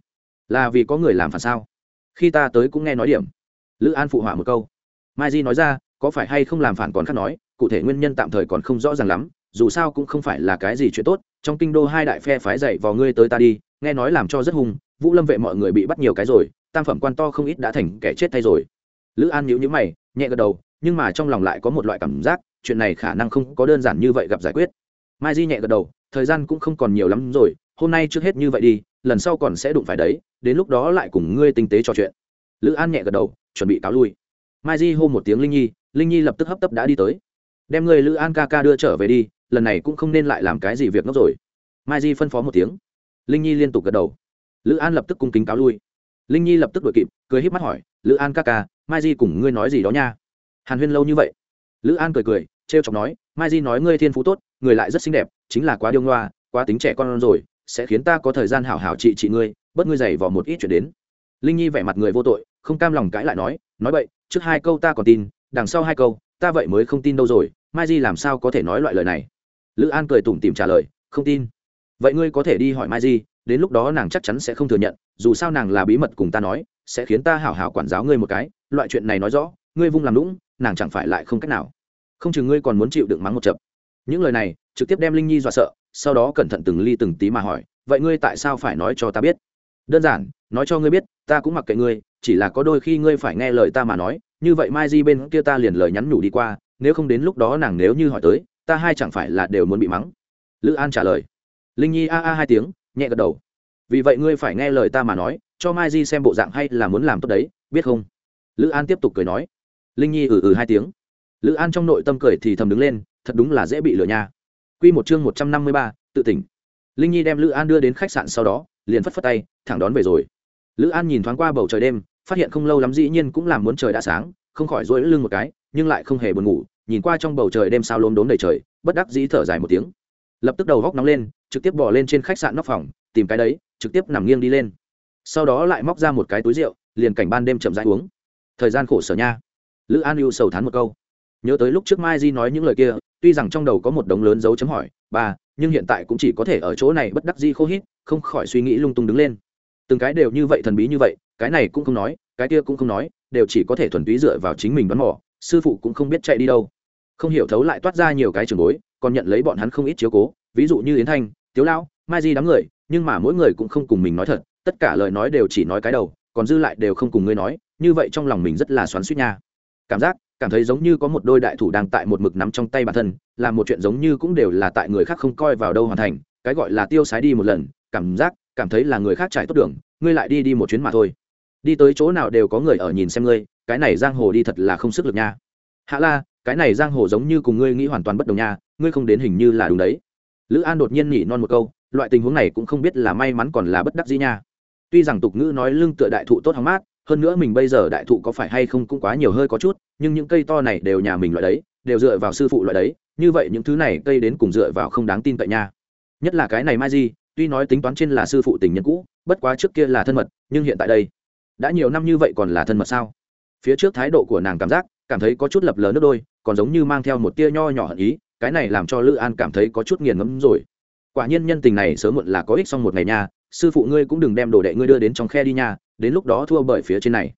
Là vì có người làm phản sao? Khi ta tới cũng nghe nói điểm. Lữ an phụ họa một câu. Mai di nói ra, có phải hay không làm phản còn khác nói, cụ thể nguyên nhân tạm thời còn không rõ ràng lắm, dù sao cũng không phải là cái gì chuyện tốt, trong kinh đô hai đại phe phái dậy vào ngươi tới ta đi, nghe nói làm cho rất hung, vũ lâm vệ mọi người bị bắt nhiều cái rồi, tam phẩm quan to không ít đã thành kẻ chết thay rồi. Lữ an nhíu nhíu mày, nhẹ gật đầu, nhưng mà trong lòng lại có một loại cảm giác, chuyện này khả năng không có đơn giản như vậy gặp giải quyết. Mai di nhẹ gật đầu thời gian cũng không còn nhiều lắm rồi, hôm nay trước hết như vậy đi, lần sau còn sẽ đụng phải đấy, đến lúc đó lại cùng ngươi tinh tế trò chuyện. Lữ an nhẹ gật đầu, chuẩn bị cáo lui. Mai di hô một tiếng linh nhi linh nhi lập tức hấp tấp đã đi tới. Đem người lữ an ca ca đưa trở về đi, lần này cũng không nên lại làm cái gì việc ngốc rồi. Mai di phân phó một tiếng. Linh nhi liên tục gật đầu. Lữ an lập tức cung kính cáo lui. Linh nhi lập tức đuổi kịp, cười híp mắt hỏi, lữ an ca ca, mai di cùng ngươi nói gì đó nha? Hàn huyên lâu như vậy. Lữ an cười cười t r e o chọc nói, mai di nói ngươi thiên phú tốt, người lại rất xinh đẹp chính là quá điêu ngoa, quá tính trẻ con rồi, sẽ khiến ta có thời gian hảo hảo trị trị ngươi, bớt ngươi giày vò một ít chuyện đến. Linh nhi vẻ mặt người vô tội, không cam lòng cãi lại nói nói vậy, trước hai câu ta còn tin, đằng sau hai câu, ta vậy mới không tin đâu rồi, mai di làm sao có thể nói loại lời này? Lữ an cười tủm tìm trả lời, không tin. Vậy ngươi có thể đi hỏi mai di, đến lúc đó nàng chắc chắn sẽ không thừa nhận, dù sao nàng là bí mật cùng ta nói, sẽ khiến ta hảo hảo quản giáo ngươi một cái, loại chuyện này nói rõ, ngươi vung làm lũng nàng chẳng phải lại không cách nào. Không chừng ngươi còn muốn chịu đựng mắng một chập. Những lời này trực tiếp đem linh nhi dọa sợ, sau đó cẩn thận từng ly từng tí mà hỏi, vậy ngươi tại sao phải nói cho ta biết? Đơn giản, nói cho ngươi biết, ta cũng mặc kệ ngươi, chỉ là có đôi khi ngươi phải nghe lời ta mà nói, như vậy mai di bên kia ta liền lời nhắn nhủ đi qua, nếu không đến lúc đó nàng nếu như hỏi tới, ta hai chẳng phải là đều muốn bị mắng. Lữ an trả lời. Linh nhi a a hai tiếng, nhẹ gật đầu. Vì vậy ngươi phải nghe lời ta mà nói, cho mai di xem bộ dạng hay là muốn làm tốt đấy, biết không? Lữ an tiếp tục cười nói. Linh nhi ừ ừ hai tiếng. Lữ an trong nội tâm cười thì thầm đứng lên, thật đúng là dễ bị lừa nha. Quy một chương một trăm năm mươi ba, tự tỉnh. Linh nhi đem lữ an đưa đến khách sạn sau đó, liền phất phất tay, thẳng đón về rồi. Lữ an nhìn thoáng qua bầu trời đêm, phát hiện không lâu lắm dĩ nhiên cũng làm muốn trời đã sáng, không khỏi duỗi lưng một cái, nhưng lại không hề buồn ngủ, nhìn qua trong bầu trời đêm sao lốm đốm đầy trời, bất đắc dĩ thở dài một tiếng. Lập tức đầu góc nóng lên, trực tiếp bỏ lên trên khách sạn nóc phòng, tìm cái đấy, trực tiếp nằm nghiêng đi lên. Sau đó lại móc ra một cái túi rượu, liền cảnh ban đêm chậm rãi uống. Thời gian khổ sở nha. Lữ an ưu sầu thán một câu nhớ tới lúc trước mai di nói những lời kia, tuy rằng trong đầu có một đống lớn dấu chấm hỏi, ba, nhưng hiện tại cũng chỉ có thể ở chỗ này bất đắc di khô hít, không khỏi suy nghĩ lung tung đứng lên. Từng cái đều như vậy thần bí như vậy, cái này cũng không nói, cái kia cũng không nói, đều chỉ có thể thuần túy dựa vào chính mình đoán mò, sư phụ cũng không biết chạy đi đâu. Không hiểu thấu lại toát ra nhiều cái trường bối, còn nhận lấy bọn hắn không ít chiếu cố, ví dụ như yến thanh, tiếu lão mai di đám người, nhưng mà mỗi người cũng không cùng mình nói thật, tất cả lời nói đều chỉ nói cái đầu, còn dư lại đều không cùng ngươi nói, như vậy trong lòng mình rất là xoắn suýt nha. Cảm giác cảm thấy giống như có một đôi đại thủ đang tại một mực nắm trong tay bản thân làm một chuyện giống như cũng đều là tại người khác không coi vào đâu hoàn thành, cái gọi là tiêu sái đi một lần, cảm giác, cảm thấy là người khác trải tốt đường, ngươi lại đi đi một chuyến mà thôi. Đi tới chỗ nào đều có người ở nhìn xem ngươi, cái này giang hồ đi thật là không sức lực nha. Hạ la, cái này giang hồ giống như cùng ngươi nghĩ hoàn toàn bất đồng nha, ngươi không đến hình như là đúng đấy. Lữ an đột nhiên nhỉ non một câu, loại tình huống này cũng không biết là may mắn còn là bất đắc gì nha. Tuy rằng tục ngữ nói lưng tựa đại thụ tốt hóng mát, hơn nữa mình bây giờ đại thụ có phải hay không cũng quá nhiều hơi có chút nhưng những cây to này đều nhà mình loại đấy, đều dựa vào sư phụ loại đấy, như vậy những thứ này cây đến cùng dựa vào không đáng tin cậy nha. Nhất là cái này mai di, tuy nói tính toán trên là sư phụ tình nhân cũ, bất quá trước kia là thân mật, nhưng hiện tại đây, đã nhiều năm như vậy còn là thân mật sao? Phía trước thái độ của nàng cảm giác, cảm thấy có chút lập lờ nước đôi, còn giống như mang theo một tia nho nhỏ hận ý, cái này làm cho lữ an cảm thấy có chút nghiền ngẫm rồi. Quả nhiên nhân tình này sớm muộn là có ích xong một ngày nha, sư phụ ngươi cũng đừng đem đồ đệ ngươi đưa đến trong khe đi nha, đến lúc đó thua bởi phía trên này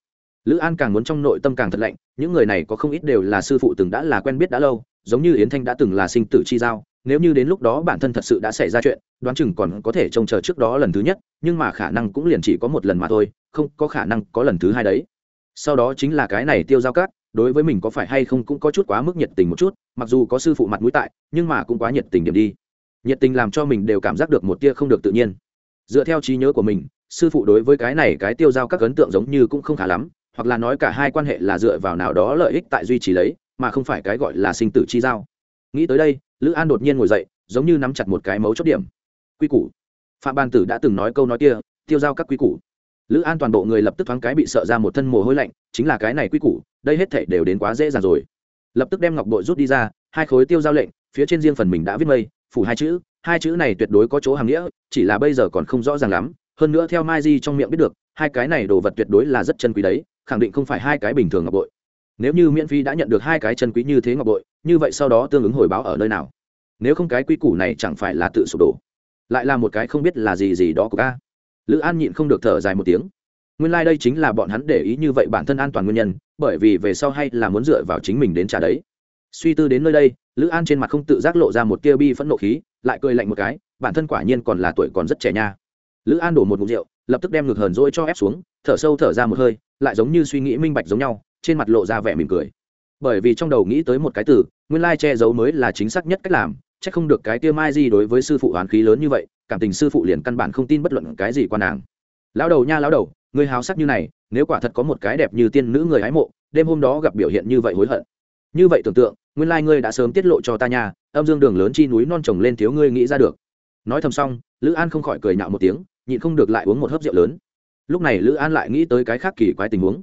lữ an càng muốn trong nội tâm càng thật lạnh, những người này có không ít đều là sư phụ từng đã là quen biết đã lâu, giống như yến thanh đã từng là sinh tử chi giao, nếu như đến lúc đó bản thân thật sự đã xảy ra chuyện, đoán chừng còn có thể trông chờ trước đó lần thứ nhất, nhưng mà khả năng cũng liền chỉ có một lần mà thôi, không có khả năng có lần thứ hai đấy. Sau đó chính là cái này tiêu giao cát đối với mình có phải hay không cũng có chút quá mức nhiệt tình một chút, mặc dù có sư phụ mặt mũi tại, nhưng mà cũng quá nhiệt tình điểm đi. Nhiệt tình làm cho mình đều cảm giác được một tia không được tự nhiên. Dựa theo trí nhớ của mình, sư phụ đối với cái này cái tiêu giao các ấn tượng giống như cũng không khá lắm hoặc là nói cả hai quan hệ là dựa vào nào đó lợi ích tại duy trì lấy, mà không phải cái gọi là sinh tử chi giao. Nghĩ tới đây, lữ an đột nhiên ngồi dậy, giống như nắm chặt một cái mấu chốt điểm. Quy củ. Phạm ban tử đã từng nói câu nói kia, tiêu giao các quy củ. Lữ an toàn bộ người lập tức thoáng cái bị sợ ra một thân mồ hôi lạnh, chính là cái này quy củ, đây hết thể đều đến quá dễ dàng rồi. Lập tức đem ngọc bội rút đi ra, hai khối tiêu giao lệnh, phía trên riêng phần mình đã viết mây, phủ hai chữ hai chữ này tuyệt đối có chỗ hàm nghĩa, chỉ là bây giờ còn không rõ ràng lắm, hơn nữa theo mai di trong miệng biết được, hai cái này đồ vật tuyệt đối là rất chân quý đấy khẳng định không phải hai cái bình thường ngọc bội. Nếu như miễn phí đã nhận được hai cái chân quý như thế ngọc bội, như vậy sau đó tương ứng hồi báo ở nơi nào? Nếu không cái quy củ này chẳng phải là tự sụp đổ. Lại là một cái không biết là gì gì đó của ca lữ an nhịn không được thở dài một tiếng. Nguyên lai、like、đây chính là bọn hắn để ý như vậy bản thân an toàn nguyên nhân, bởi vì về sau hay là muốn dựa vào chính mình đến trả đấy. Suy tư đến nơi đây, lữ an trên mặt không tự giác lộ ra một tia bi phẫn nộ khí, lại cười lạnh một cái, bản thân quả nhiên còn là tuổi còn rất trẻ nha. Lữ an đổ một ngụm rượu, lập tức đem ngực hờn dỗi cho ép xuống, thở sâu thở ra một hơi lại giống như suy nghĩ minh bạch giống nhau, trên mặt lộ ra vẻ mỉm cười. Bởi vì trong đầu nghĩ tới một cái từ, nguyên lai che giấu mới là chính xác nhất cách làm c h ắ c không được cái tia mai gì đối với sư phụ hoán khí lớn như vậy, cảm tình sư phụ liền căn bản không tin bất luận cái gì qua nàng. Lão đầu nha lão đầu, người hào sắc như này, nếu quả thật có một cái đẹp như tiên nữ người hái mộ, đêm hôm đó gặp biểu hiện như vậy hối hận. Như vậy tưởng tượng, nguyên lai ngươi đã sớm tiết lộ cho ta nha, âm dương đường lớn chi núi non trồng lên thiếu ngươi nghĩ ra được. Nói thầm xong, lữ an không khỏi cười nhạo một tiếng, nhịn không được lại uống một hớp rượu lớn lúc này lữ an lại nghĩ tới cái khác kỳ quái tình huống.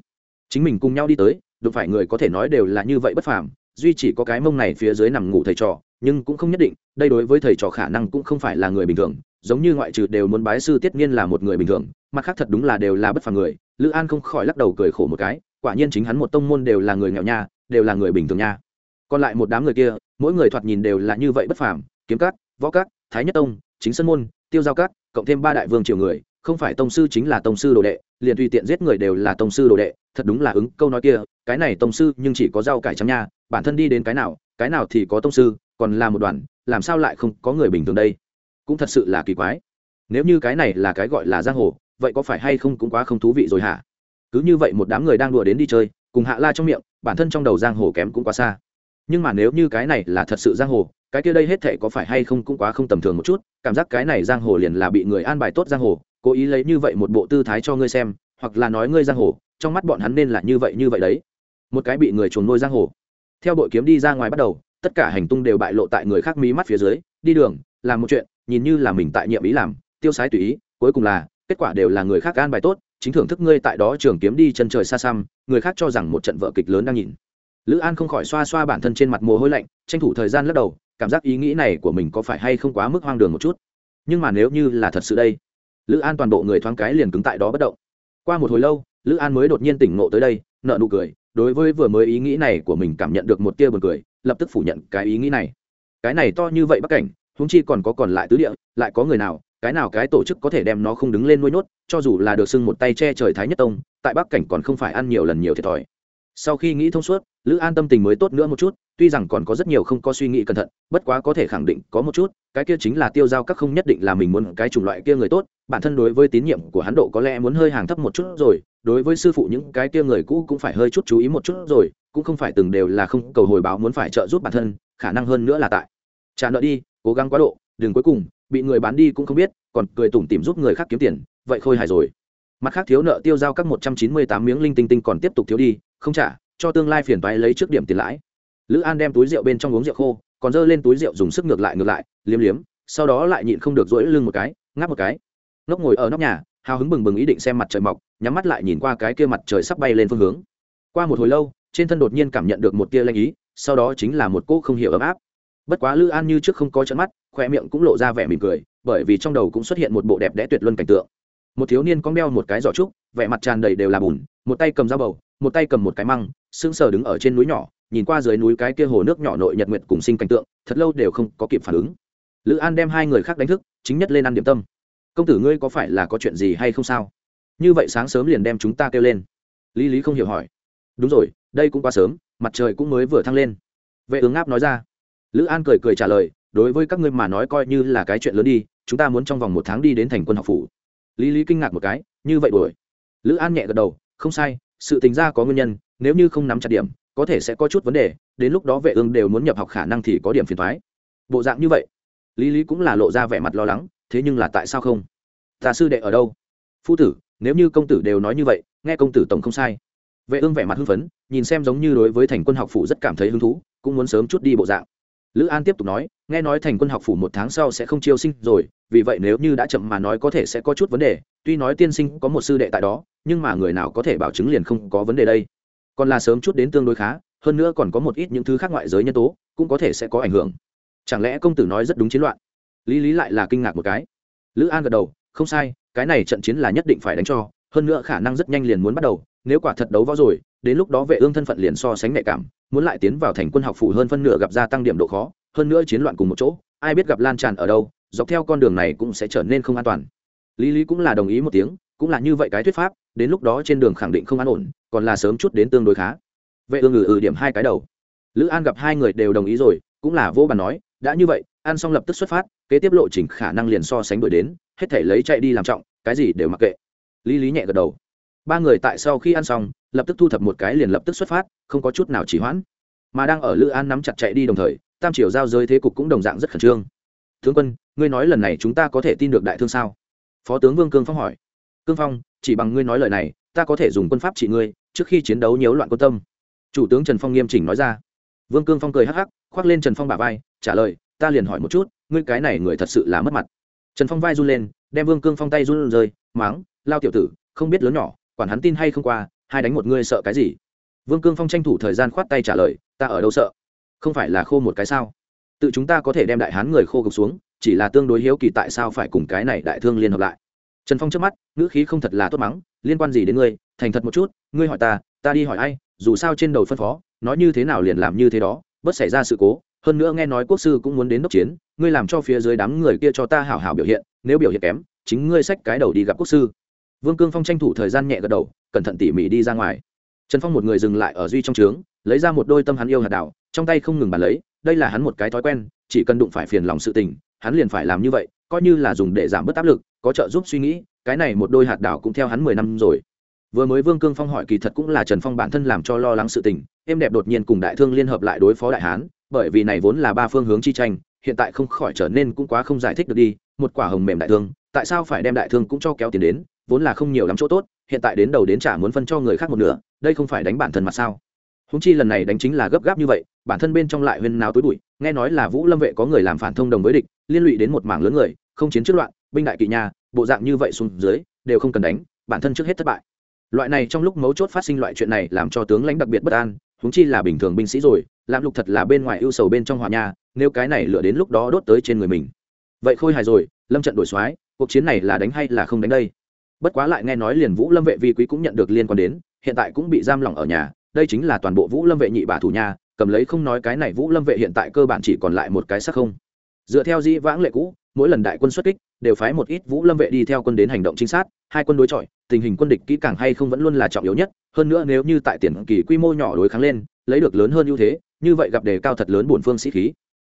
Chính mình cùng nhau đi tới, đụng phải người có thể nói đều là như vậy bất phàm, duy chỉ có cái mông này phía dưới nằm ngủ thầy trò, nhưng cũng không nhất định, đây đối với thầy trò khả năng cũng không phải là người bình thường, giống như ngoại trừ đều muốn bái sư tiết niên là một người bình thường, mặt khác thật đúng là đều là bất phàm người. Lữ an không khỏi lắc đầu cười khổ một cái, quả nhiên chính hắn một tông môn đều là người nghèo nha, đều là người bình thường nha. Còn lại một đám người kia, mỗi người thoạt nhìn đều là như vậy bất phàm, kiếm cát võ cát thái nhất tông, chính sân môn, tiêu giao cát cộng thêm ba đại vương triều người không phải tông sư chính là tông sư đồ đệ, liền tùy tiện giết người đều là tông sư đồ đệ, thật đúng là ứng, câu nói kia, cái này tông sư nhưng chỉ có rau cải trắng nha, bản thân đi đến cái nào cái nào thì có tông sư, còn là một đoàn, làm sao lại không có người bình thường đây? Cũng thật sự là kỳ quái. Nếu như cái này là cái gọi là giang hồ, vậy có phải hay không cũng quá không thú vị rồi hả? Cứ như vậy một đám người đang đùa đến đi chơi, cùng hạ la trong miệng, bản thân trong đầu giang hồ kém cũng quá xa. Nhưng mà nếu như cái này là thật sự giang hồ, cái kia đây hết thệ có phải hay không cũng quá không tầm thường một chút, cảm giác cái này giang hồ liền là bị người an bài tốt giang hồ cố ý lấy như vậy một bộ tư thái cho ngươi xem, hoặc là nói ngươi giang hồ, trong mắt bọn hắn nên là như vậy như vậy đấy. Một cái bị người chuồn nuôi giang hồ. Theo đội kiếm đi ra ngoài bắt đầu, tất cả hành tung đều bại lộ tại người khác mí mắt phía dưới, đi đường, làm một chuyện, nhìn như là mình tại nhiệm ý làm, tiêu sái tùy ý, cuối cùng là, kết quả đều là người khác an bài tốt, chính thưởng thức ngươi tại đó trường kiếm đi chân trời xa xăm, người khác cho rằng một trận vợ kịch lớn đang nhìn. Lữ an không khỏi xoa xoa bản thân trên mặt mồ hôi lạnh, tranh thủ thời gian lắc đầu, cảm giác ý nghĩ này của mình có phải hay không quá mức hoang đường một chút. Nhưng mà nếu như là thật sự đây lữ an toàn bộ người thoáng cái liền cứng tại đó bất động. Qua một hồi lâu, lữ an mới đột nhiên tỉnh ngộ tới đây nợ nụ cười, đối với vừa mới ý nghĩ này của mình cảm nhận được một tia buồn cười, lập tức phủ nhận cái ý nghĩ này. Cái này to như vậy bắc cảnh húng chi còn có còn lại tứ địa, lại có người nào, cái nào cái tổ chức có thể đem nó không đứng lên nuôi nhốt, cho dù là được xưng một tay che trời thái nhất tông, tại bắc cảnh còn không phải ăn nhiều lần nhiều thiệt thòi. Sau khi nghĩ thông suốt, lữ an tâm tình mới tốt nữa một chút tuy rằng còn có rất nhiều không có suy nghĩ cẩn thận, bất quá có thể khẳng định có một chút, cái kia chính là tiêu giao các không nhất định là mình muốn cái chủng loại kia người tốt, bản thân đối với tín nhiệm của hắn độ có lẽ muốn hơi hàng thấp một chút rồi, đối với sư phụ những cái kia người cũ cũng phải hơi chút chú ý một chút rồi, cũng không phải từng đều là không cầu hồi báo muốn phải trợ giúp bản thân, khả năng hơn nữa là tại. Trả nợ đi, cố gắng quá độ, đừng cuối cùng, bị người bán đi cũng không biết, còn cười tủm tìm giúp người khác kiếm tiền, vậy khôi hài rồi. Mặt khác thiếu nợ tiêu giao các một trăm chín mươi tám miếng linh tinh tinh còn tiếp tục thiếu đi, không trả, cho tương lai phiền toái lấy trước điểm tiền lãi lữ an đem túi rượu bên trong uống rượu khô, còn dơ lên túi rượu dùng sức ngược lại ngược lại, liếm liếm, sau đó lại nhịn không được rỗi lưng một cái, ngáp một cái. Ngốc ngồi ở nóc nhà, hào hứng bừng bừng ý định xem mặt trời mọc, nhắm mắt lại nhìn qua cái kia mặt trời sắp bay lên phương hướng. Qua một hồi lâu, trên thân đột nhiên cảm nhận được một tia lanh ý, sau đó chính là một cô không hiểu ấm áp. Bất quá lữ an như trước không có trận mắt khoe miệng cũng lộ ra vẻ mỉm cười, bởi vì trong đầu cũng xuất hiện một bộ đẹp đẽ tuyệt luân cảnh tượng. Một thiếu niên con đeo một cái giỏ trúc, vẻ mặt tràn đầy đều là bùn, một tay cầm dao bầu một tay cầm một cái măng, sững sờ đứng ở trên núi nhỏ, nhìn qua dưới núi cái kia hồ nước nhỏ nội nhật nguyệt cùng sinh cảnh tượng, thật lâu đều không có kịp phản ứng. Lữ an đem hai người khác đánh thức, chính nhất lên ăn điểm tâm. Công tử ngươi có phải là có chuyện gì hay không sao? Như vậy sáng sớm liền đem chúng ta kêu lên. Lý lý không hiểu hỏi. Đúng rồi, đây cũng quá sớm, mặt trời cũng mới vừa thăng lên. Vệ ứng áp nói ra. Lữ an cười cười trả lời, đối với các ngươi mà nói coi như là cái chuyện lớn đi, chúng ta muốn trong vòng một tháng đi đến thành quân học phủ. Lý lý kinh ngạc một cái, như vậy đuổi? Lữ an nhẹ gật đầu, không sai sự tình ra có nguyên nhân, nếu như không nắm chặt điểm, có thể sẽ có chút vấn đề, đến lúc đó vệ ương đều muốn nhập học khả năng thì có điểm phiền thoái bộ dạng như vậy, lý lý cũng là lộ ra vẻ mặt lo lắng, thế nhưng là tại sao không? Ta sư đệ ở đâu? Phu tử, nếu như công tử đều nói như vậy, nghe công tử tổng không sai. Vệ ương vẻ mặt hưng phấn, nhìn xem giống như đối với thành quân học phủ rất cảm thấy hứng thú, cũng muốn sớm chút đi bộ dạng. Lữ an tiếp tục nói, nghe nói thành quân học phủ một tháng sau sẽ không chiêu sinh rồi, vì vậy nếu như đã chậm mà nói có thể sẽ có chút vấn đề, tuy nói tiên sinh có một sư đệ tại đó nhưng mà người nào có thể bảo chứng liền không có vấn đề đây. Còn là sớm chút đến tương đối khá, hơn nữa còn có một ít những thứ khác ngoại giới nhân tố, cũng có thể sẽ có ảnh hưởng. Chẳng lẽ công tử nói rất đúng chiến loạn? Lý lý lại là kinh ngạc một cái. Lữ an gật đầu, không sai, cái này trận chiến là nhất định phải đánh cho, hơn nữa khả năng rất nhanh liền muốn bắt đầu, nếu quả thật đấu võ rồi, đến lúc đó vệ ương thân phận liền so sánh nhạy cảm, muốn lại tiến vào thành quân học phủ hơn phân nửa gặp gia tăng điểm độ khó, hơn nữa chiến loạn cùng một chỗ, ai biết gặp lan tràn ở đâu, dọc theo con đường này cũng sẽ trở nên không an toàn. Lý lý cũng là đồng ý một tiếng cũng là như vậy cái thuyết pháp, đến lúc đó trên đường khẳng định không an ổn, còn là sớm chút đến tương đối khá. Vệ ương ngừ ừ điểm hai cái đầu. Lữ an gặp hai người đều đồng ý rồi, cũng là vô bàn nói, đã như vậy, ăn xong lập tức xuất phát, kế tiếp lộ trình khả năng liền so sánh đổi đến, hết thể lấy chạy đi làm trọng, cái gì đều mặc kệ. Lý lý nhẹ gật đầu. Ba người tại sau khi ăn xong, lập tức thu thập một cái liền lập tức xuất phát, không có chút nào chỉ hoãn. Mà đang ở lữ an nắm chặt chạy đi đồng thời, tam triều giao giới thế cục cũng đồng dạng rất khẩn trương. Tướng quân, ngươi nói lần này chúng ta có thể tin được đại thương sao? Phó tướng vương cương phong hỏi cương phong, chỉ bằng ngươi nói lời này, ta có thể dùng quân pháp trị ngươi, trước khi chiến đấu nhiễu loạn quân tâm. Chủ tướng trần phong nghiêm chỉnh nói ra. Vương cương phong cười hắc hắc, khoác lên trần phong bà vai, trả lời, ta liền hỏi một chút, ngươi cái này người thật sự là mất mặt. Trần phong vai run lên, đem vương cương phong tay run rơi máng, lao tiểu tử, không biết lớn nhỏ, quản hắn tin hay không qua, hai đánh một ngươi sợ cái gì? Vương cương phong tranh thủ thời gian khoát tay trả lời, ta ở đâu sợ? Không phải là khô một cái sao? Tự chúng ta có thể đem đại hán người khô gục xuống, chỉ là tương đối hiếu kỳ tại sao phải cùng cái này đại thương liên hợp lại trần phong trước mắt, ngữ khí không thật là tốt mắng, liên quan gì đến ngươi, thành thật một chút, ngươi hỏi ta ta đi hỏi ai, dù sao trên đầu phân phó, nói như thế nào liền làm như thế đó, bất xảy ra sự cố, hơn nữa nghe nói quốc sư cũng muốn đến đốc chiến, ngươi làm cho phía dưới đám người kia cho ta hảo hảo biểu hiện, nếu biểu hiện kém, chính ngươi xách cái đầu đi gặp quốc sư. Vương cương phong tranh thủ thời gian nhẹ gật đầu, cẩn thận tỉ mỉ đi ra ngoài. Trần phong một người dừng lại ở duy trong trướng, lấy ra một đôi tâm hắn yêu hạt đảo, trong tay không ngừng bàn lấy, đây là hắn một cái thói quen, chỉ cần đụng phải phiền lòng sự tình, hắn liền phải làm như vậy coi như là dùng để giảm bớt áp lực, có trợ giúp suy nghĩ, cái này một đôi hạt đảo cũng theo hắn mười năm rồi. Vừa mới vương cương phong hỏi kỳ thật cũng là trần phong bản thân làm cho lo lắng sự tình êm đẹp đột nhiên cùng đại thương liên hợp lại đối phó đại hán, bởi vì này vốn là ba phương hướng chi tranh, hiện tại không khỏi trở nên cũng quá không giải thích được đi, một quả hồng mềm đại thương, tại sao phải đem đại thương cũng cho kéo tiền đến, vốn là không nhiều lắm chỗ tốt, hiện tại đến đầu đến trả muốn phân cho người khác một nửa, đây không phải đánh bản thân mà sao? Húng chi lần này đánh chính là gấp gáp như vậy, bản thân bên trong lại huyên nào tối bụi nghe nói là vũ lâm vệ có người làm phản thông đồng với địch, liên lụy đến một mảng lớn người, không chiến trước loạn, binh đại kỵ nhà, bộ dạng như vậy xuống dưới, đều không cần đánh, bản thân trước hết thất bại. Loại này trong lúc mấu chốt phát sinh loại chuyện này làm cho tướng lãnh đặc biệt bất an húng chi là bình thường binh sĩ rồi làm lục thật là bên ngoài ưu sầu bên trong hòa nhà, nếu cái này lựa đến lúc đó đốt tới trên người mình. Vậy khôi hài rồi, lâm trận đổi soái, cuộc chiến này là đánh hay là không đánh đây? Bất quá lại nghe nói liền vũ lâm vệ vi quý cũng nhận được liên quan đến, hiện tại cũng bị giam lỏng ở nhà, đây chính là toàn bộ vũ lâm vệ nhị bà thủ nhà cầm lấy không nói cái này vũ lâm vệ hiện tại cơ bản chỉ còn lại một cái sắc không. Dựa theo di vãng lệ cũ, mỗi lần đại quân xuất kích, đều phái một ít vũ lâm vệ đi theo quân đến hành động chính xác hai quân đối chọi, tình hình quân địch kỹ càng hay không vẫn luôn là trọng yếu nhất. Hơn nữa nếu như tại tiền kỳ quy mô nhỏ đối kháng lên, lấy được lớn hơn ưu thế, như vậy gặp đề cao thật lớn bổn phương sĩ khí.